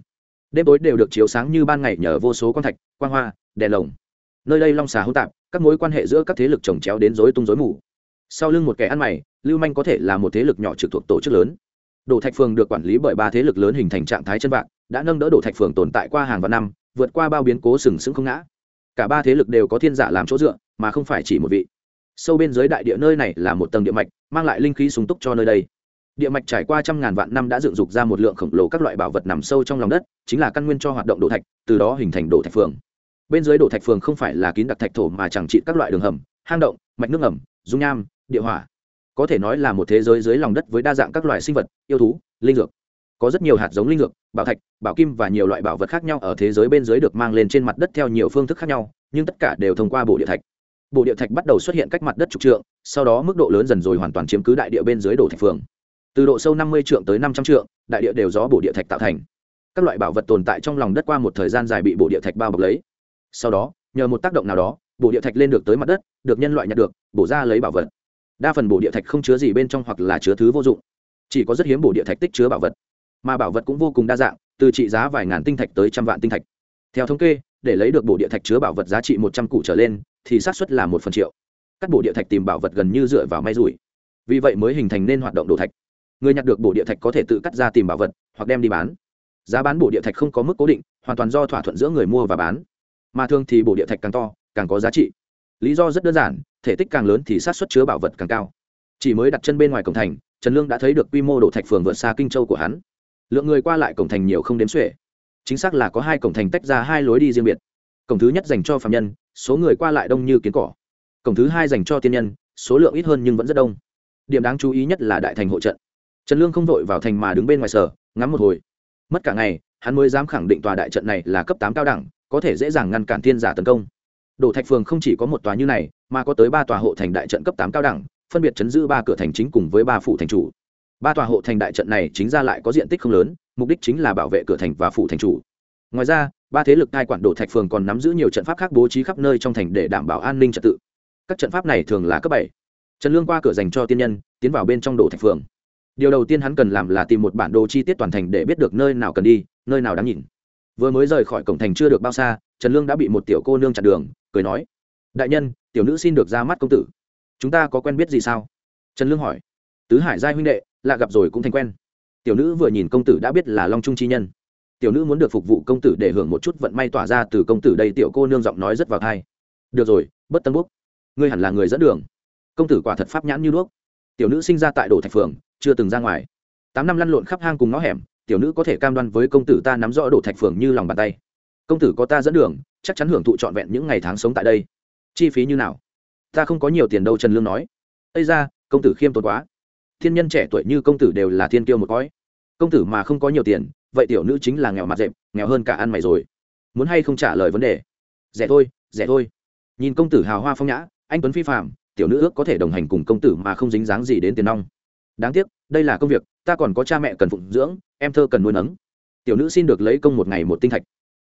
đêm tối đều được chiếu sáng như ban ngày nhờ vô số quan thạch quan hoa, đèn lồng. Nơi đây long xà hỗn tạp, các mối quan hệ giữa các thế lực trồng chéo đến rối tung rối mù. Sau lưng một kẻ ăn mày, lưu manh có thể là một thế lực nhỏ trực thuộc tổ chức lớn. Đổ thạch phường được quản lý bởi ba thế lực lớn hình thành trạng thái chân vạn, đã nâng đỡ đổ thạch phường tồn tại qua hàng vạn năm, vượt qua bao biến cố sừng sững không ngã. Cả ba thế lực đều có thiên giả làm chỗ dựa, mà không phải chỉ một vị. Sâu bên dưới đại địa nơi này là một tầng địa mạch, mang lại linh khí súng túc cho nơi đây địa mạch trải qua trăm ngàn vạn năm đã dựng dục ra một lượng khổng lồ các loại bảo vật nằm sâu trong lòng đất, chính là căn nguyên cho hoạt động đổ thạch, từ đó hình thành đổ thạch phường. Bên dưới đổ thạch phường không phải là kín đặc thạch thổ mà chẳng trị các loại đường hầm, hang động, mạch nước ngầm, dung nham, địa hỏa. Có thể nói là một thế giới dưới lòng đất với đa dạng các loại sinh vật, yêu thú, linh dược. Có rất nhiều hạt giống linh dược, bảo thạch, bảo kim và nhiều loại bảo vật khác nhau ở thế giới bên dưới được mang lên trên mặt đất theo nhiều phương thức khác nhau, nhưng tất cả đều thông qua bộ địa thạch. Bộ địa thạch bắt đầu xuất hiện cách mặt đất trục trượng, sau đó mức độ lớn dần rồi hoàn toàn chiếm cứ đại địa bên dưới đổ thạch phường từ độ sâu năm mươi trượng tới năm trăm trượng, đại địa đều gió bộ địa thạch tạo thành. Các loại bảo vật tồn tại trong lòng đất qua một thời gian dài bị bộ địa thạch bao bọc lấy. Sau đó, nhờ một tác động nào đó bộ địa thạch lên được tới mặt đất, được nhân loại nhặt được, bổ ra lấy bảo vật. Đa phần bộ địa thạch không chứa gì bên trong hoặc là chứa thứ vô dụng. Chỉ có rất hiếm bộ địa thạch tích chứa bảo vật. Mà bảo vật cũng vô cùng đa dạng, từ trị giá vài ngàn tinh thạch tới trăm vạn tinh thạch. Theo thống kê, để lấy được bộ địa thạch chứa bảo vật giá trị một trăm cụ trở lên, thì xác suất là một phần triệu. Các bộ địa thạch tìm bảo vật gần như dựa vào may rủi. Vì vậy mới hình thành nên hoạt động đồ thạch người nhặt được bộ địa thạch có thể tự cắt ra tìm bảo vật, hoặc đem đi bán. Giá bán bộ địa thạch không có mức cố định, hoàn toàn do thỏa thuận giữa người mua và bán. Mà thường thì bộ địa thạch càng to, càng có giá trị. Lý do rất đơn giản, thể tích càng lớn thì sát xuất chứa bảo vật càng cao. Chỉ mới đặt chân bên ngoài cổng thành, trần lương đã thấy được quy mô đổ thạch phường vượt xa kinh châu của hắn. Lượng người qua lại cổng thành nhiều không đếm xuể. Chính xác là có hai cổng thành tách ra hai lối đi riêng biệt. Cổng thứ nhất dành cho phạm nhân, số người qua lại đông như kiến cỏ. Cổng thứ hai dành cho tiên nhân, số lượng ít hơn nhưng vẫn rất đông. Điểm đáng chú ý nhất là đại thành hộ trận trần lương không vội vào thành mà đứng bên ngoài sở, ngắm một hồi. Mất cả ngày, hắn mới dám khẳng định tòa đại trận này là cấp tám cao đẳng, có thể dễ dàng ngăn cản thiên giả tấn công. Đổ thạch phường không chỉ có một tòa như này, mà có tới ba tòa hộ thành đại trận cấp tám cao đẳng, phân biệt chấn giữ ba cửa thành chính cùng với ba phủ thành chủ. Ba tòa hộ thành đại trận này chính ra lại có diện tích không lớn, mục đích chính là bảo vệ cửa thành và phủ thành chủ. Ngoài ra, ba thế lực cai quản đổ thạch phường còn nắm giữ nhiều trận pháp khác bố trí khắp nơi trong thành để đảm bảo an ninh trật tự. Các trận pháp này thường là cấp bảy. Trần lương qua cửa dành cho tiên nhân, tiến vào bên trong đổ thạch phường điều đầu tiên hắn cần làm là tìm một bản đồ chi tiết toàn thành để biết được nơi nào cần đi, nơi nào đáng nhìn. Vừa mới rời khỏi cổng thành chưa được bao xa, trần lương đã bị một tiểu cô nương chặn đường, cười nói, đại nhân, tiểu nữ xin được ra mắt công tử. Chúng ta có quen biết gì sao? Trần lương hỏi. Tứ hải giai huynh đệ, lạ gặp rồi cũng thành quen. Tiểu nữ vừa nhìn công tử đã biết là long trung chi nhân. Tiểu nữ muốn được phục vụ công tử để hưởng một chút vận may tỏa ra từ công tử đây, tiểu cô nương giọng nói rất vào thai được rồi, bất tân búc. Ngươi hẳn là người dẫn đường. Công tử quả thật pháp nhãn như đuốc. Tiểu nữ sinh ra tại đồ thạch phường chưa từng ra ngoài. Tám năm lăn lộn khắp hang cùng ngõ hẻm, tiểu nữ có thể cam đoan với công tử ta nắm rõ đồ thạch phường như lòng bàn tay. Công tử có ta dẫn đường, chắc chắn hưởng thụ trọn vẹn những ngày tháng sống tại đây. Chi phí như nào? Ta không có nhiều tiền đâu, trần lương nói. Ây ra công tử khiêm tốn quá. Thiên nhân trẻ tuổi như công tử đều là thiên kiêu một cõi. Công tử mà không có nhiều tiền, vậy tiểu nữ chính là nghèo mặt dẹp, nghèo hơn cả ăn mày rồi. Muốn hay không trả lời vấn đề? Rẻ thôi rẻ thôi. Nhìn công tử hào hoa phong nhã, anh tuấn phi phạm tiểu nữ ước có thể đồng hành cùng công tử mà không dính dáng gì đến tiền nong đáng tiếc, đây là công việc, ta còn có cha mẹ cần phụng dưỡng, em thơ cần nuôi nấng. Tiểu nữ xin được lấy công một ngày một tinh thạch.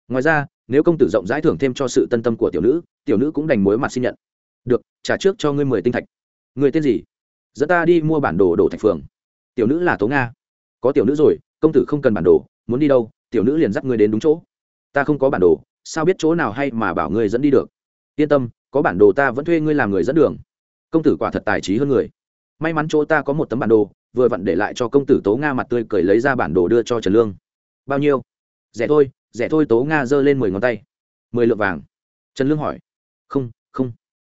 Ngoài ra, nếu công tử rộng rãi thưởng thêm cho sự tân tâm của tiểu nữ tiểu nữ cũng đành mối mặt xin nhận. Được, trả trước cho ngươi mười tinh thạch. Người tên gì? Dẫn ta đi mua bản đồ đổ thạch phường. Tiểu nữ là tố nga. Có tiểu nữ rồi, công tử không cần bản đồ, muốn đi đâu, tiểu nữ liền dắt ngươi đến đúng chỗ. Ta không có bản đồ, sao biết chỗ nào hay mà bảo ngươi dẫn đi được? Yên tâm, có bản đồ ta vẫn thuê ngươi làm người dẫn đường. Công tử quả thật tài trí hơn người may mắn chỗ ta có một tấm bản đồ, vừa vặn để lại cho công tử tố nga mặt tươi cười lấy ra bản đồ đưa cho trần lương. Bao nhiêu? Rẻ thôi rẻ thôi, tố nga giơ lên mười ngón tay. Mười lượng vàng. Trần lương hỏi. Không không.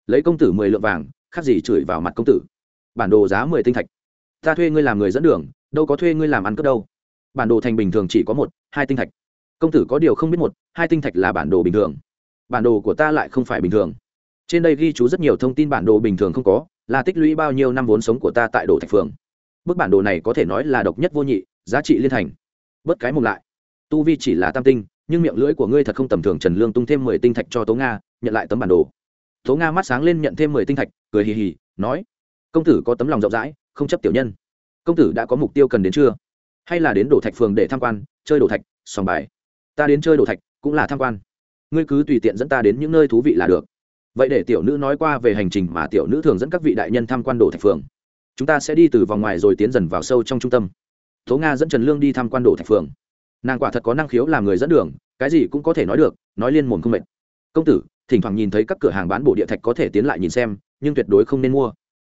Lấy công tử mười lượng vàng, khác gì chửi vào mặt công tử. Bản đồ giá mười tinh thạch. Ta thuê ngươi làm người dẫn đường, đâu có thuê ngươi làm ăn cướp đâu. Bản đồ thành bình thường chỉ có một, hai tinh thạch. Công tử có điều không biết một, hai tinh thạch là bản đồ bình thường. Bản đồ của ta lại không phải bình thường. Trên đây ghi chú rất nhiều thông tin bản đồ bình thường không có là tích lũy bao nhiêu năm vốn sống của ta tại đồ thạch phường. Bức bản đồ này có thể nói là độc nhất vô nhị, giá trị liên thành. Bớt cái mùng lại. Tu vi chỉ là tam tinh, nhưng miệng lưỡi của ngươi thật không tầm thường, trần lương tung thêm mười tinh thạch cho tố nga, nhận lại tấm bản đồ. Tố nga mắt sáng lên nhận thêm mười tinh thạch, cười hì hì, nói, công tử có tấm lòng rộng rãi, không chấp tiểu nhân. Công tử đã có mục tiêu cần đến chưa? Hay là đến đổ thạch phường để tham quan, chơi đổ thạch, sòng bài? Ta đến chơi đổ thạch, cũng là tham quan. Ngươi cứ tùy tiện dẫn ta đến những nơi thú vị là được vậy để tiểu nữ nói qua về hành trình mà tiểu nữ thường dẫn các vị đại nhân tham quan đồ thạch phường. Chúng ta sẽ đi từ vòng ngoài rồi tiến dần vào sâu trong trung tâm. Tố nga dẫn trần lương đi tham quan đồ thạch phường. Nàng quả thật có năng khiếu làm người dẫn đường, cái gì cũng có thể nói được, nói liên mồm không mệt. Công tử, thỉnh thoảng nhìn thấy các cửa hàng bán bộ địa thạch có thể tiến lại nhìn xem, nhưng tuyệt đối không nên mua.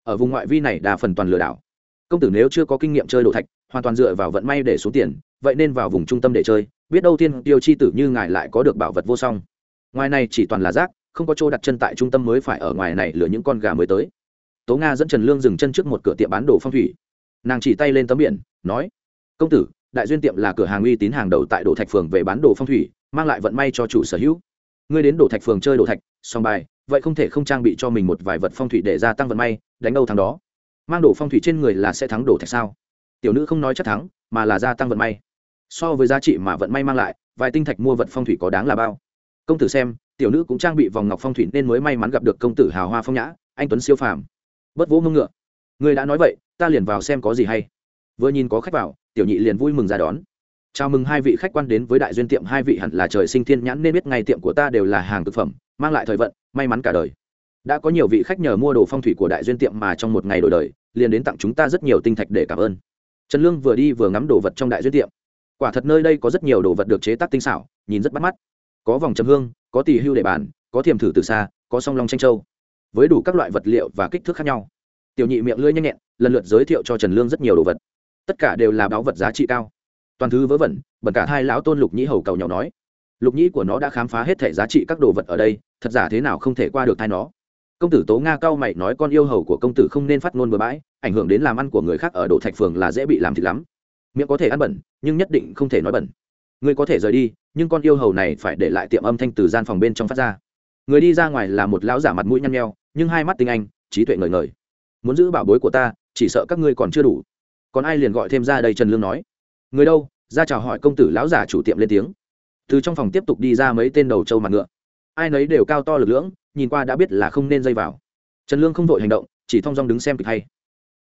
Ở vùng ngoại vi này đa phần toàn lừa đảo. Công tử nếu chưa có kinh nghiệm chơi đồ thạch, hoàn toàn dựa vào vận may để số tiền, vậy nên vào vùng trung tâm để chơi, biết đâu tiên tiêu chi tử như ngài lại có được bảo vật vô song. Ngoài này chỉ toàn là rác không có chỗ đặt chân tại trung tâm mới phải ở ngoài này lừa những con gà mới tới. Tố nga dẫn trần lương dừng chân trước một cửa tiệm bán đồ phong thủy. Nàng chỉ tay lên tấm biển, nói, công tử, đại duyên tiệm là cửa hàng uy tín hàng đầu tại đồ thạch phường về bán đồ phong thủy, mang lại vận may cho chủ sở hữu. Ngươi đến đồ thạch phường chơi đồ thạch song bài, vậy không thể không trang bị cho mình một vài vật phong thủy để gia tăng vận may, đánh đâu thắng đó. Mang đồ phong thủy trên người là sẽ thắng đồ thạch sao? Tiểu nữ không nói chắc thắng, mà là gia tăng vận may. So với giá trị mà vận may mang lại, vài tinh thạch mua vật phong thủy có đáng là bao? Công tử xem tiểu nữ cũng trang bị vòng ngọc phong thủy nên mới may mắn gặp được công tử hào hoa phong nhã, anh tuấn siêu phàm. Bất vỗ mông ngựa. Người đã nói vậy, ta liền vào xem có gì hay. Vừa nhìn có khách vào, tiểu nhị liền vui mừng ra đón. Chào mừng hai vị khách quan đến với đại duyên tiệm, hai vị hẳn là trời sinh thiên nhãn nên biết ngày tiệm của ta đều là hàng thực phẩm, mang lại thời vận, may mắn cả đời. Đã có nhiều vị khách nhờ mua đồ phong thủy của đại duyên tiệm mà trong một ngày đổi đời, liền đến tặng chúng ta rất nhiều tinh thạch để cảm ơn. Trần lương vừa đi vừa ngắm đồ vật trong đại duyên tiệm. Quả thật nơi đây có rất nhiều đồ vật được chế tác tinh xảo, nhìn rất bắt mắt. Có vòng châm hương có tỷ hưu để bàn, có thiềm thử từ xa, có song long tranh châu. Với đủ các loại vật liệu và kích thước khác nhau. Tiểu nhị miệng lưỡi nhanh nhẹn, lần lượt giới thiệu cho trần lương rất nhiều đồ vật. Tất cả đều là báu vật giá trị cao. Toàn thứ vớ vẩn bẩn cả hai lão tôn lục nhĩ hầu cầu nhỏ nói. Lục nhĩ của nó đã khám phá hết thể giá trị các đồ vật ở đây, thật giả thế nào không thể qua được thai nó. Công tử tố nga cao mày nói con yêu hầu của công tử không nên phát ngôn bừa bãi, ảnh hưởng đến làm ăn của người khác ở đồ thạch phường là dễ bị làm thịt lắm. Miệng có thể ăn bẩn, nhưng nhất định không thể nói bẩn. Ngươi có thể rời đi nhưng con yêu hầu này phải để lại tiệm âm thanh từ gian phòng bên trong phát ra. Người đi ra ngoài là một lão giả mặt mũi nhăn nheo, nhưng hai mắt tinh anh, trí tuệ ngời ngời. Muốn giữ bảo bối của ta, chỉ sợ các ngươi còn chưa đủ. Còn ai liền gọi thêm ra đây trần lương nói? Người đâu? Ra chào hỏi công tử lão giả chủ tiệm lên tiếng. Từ trong phòng tiếp tục đi ra mấy tên đầu trâu mặt ngựa. Ai nấy đều cao to lực lưỡng, nhìn qua đã biết là không nên dây vào. Trần lương không vội hành động, chỉ thong dong đứng xem kịch hay.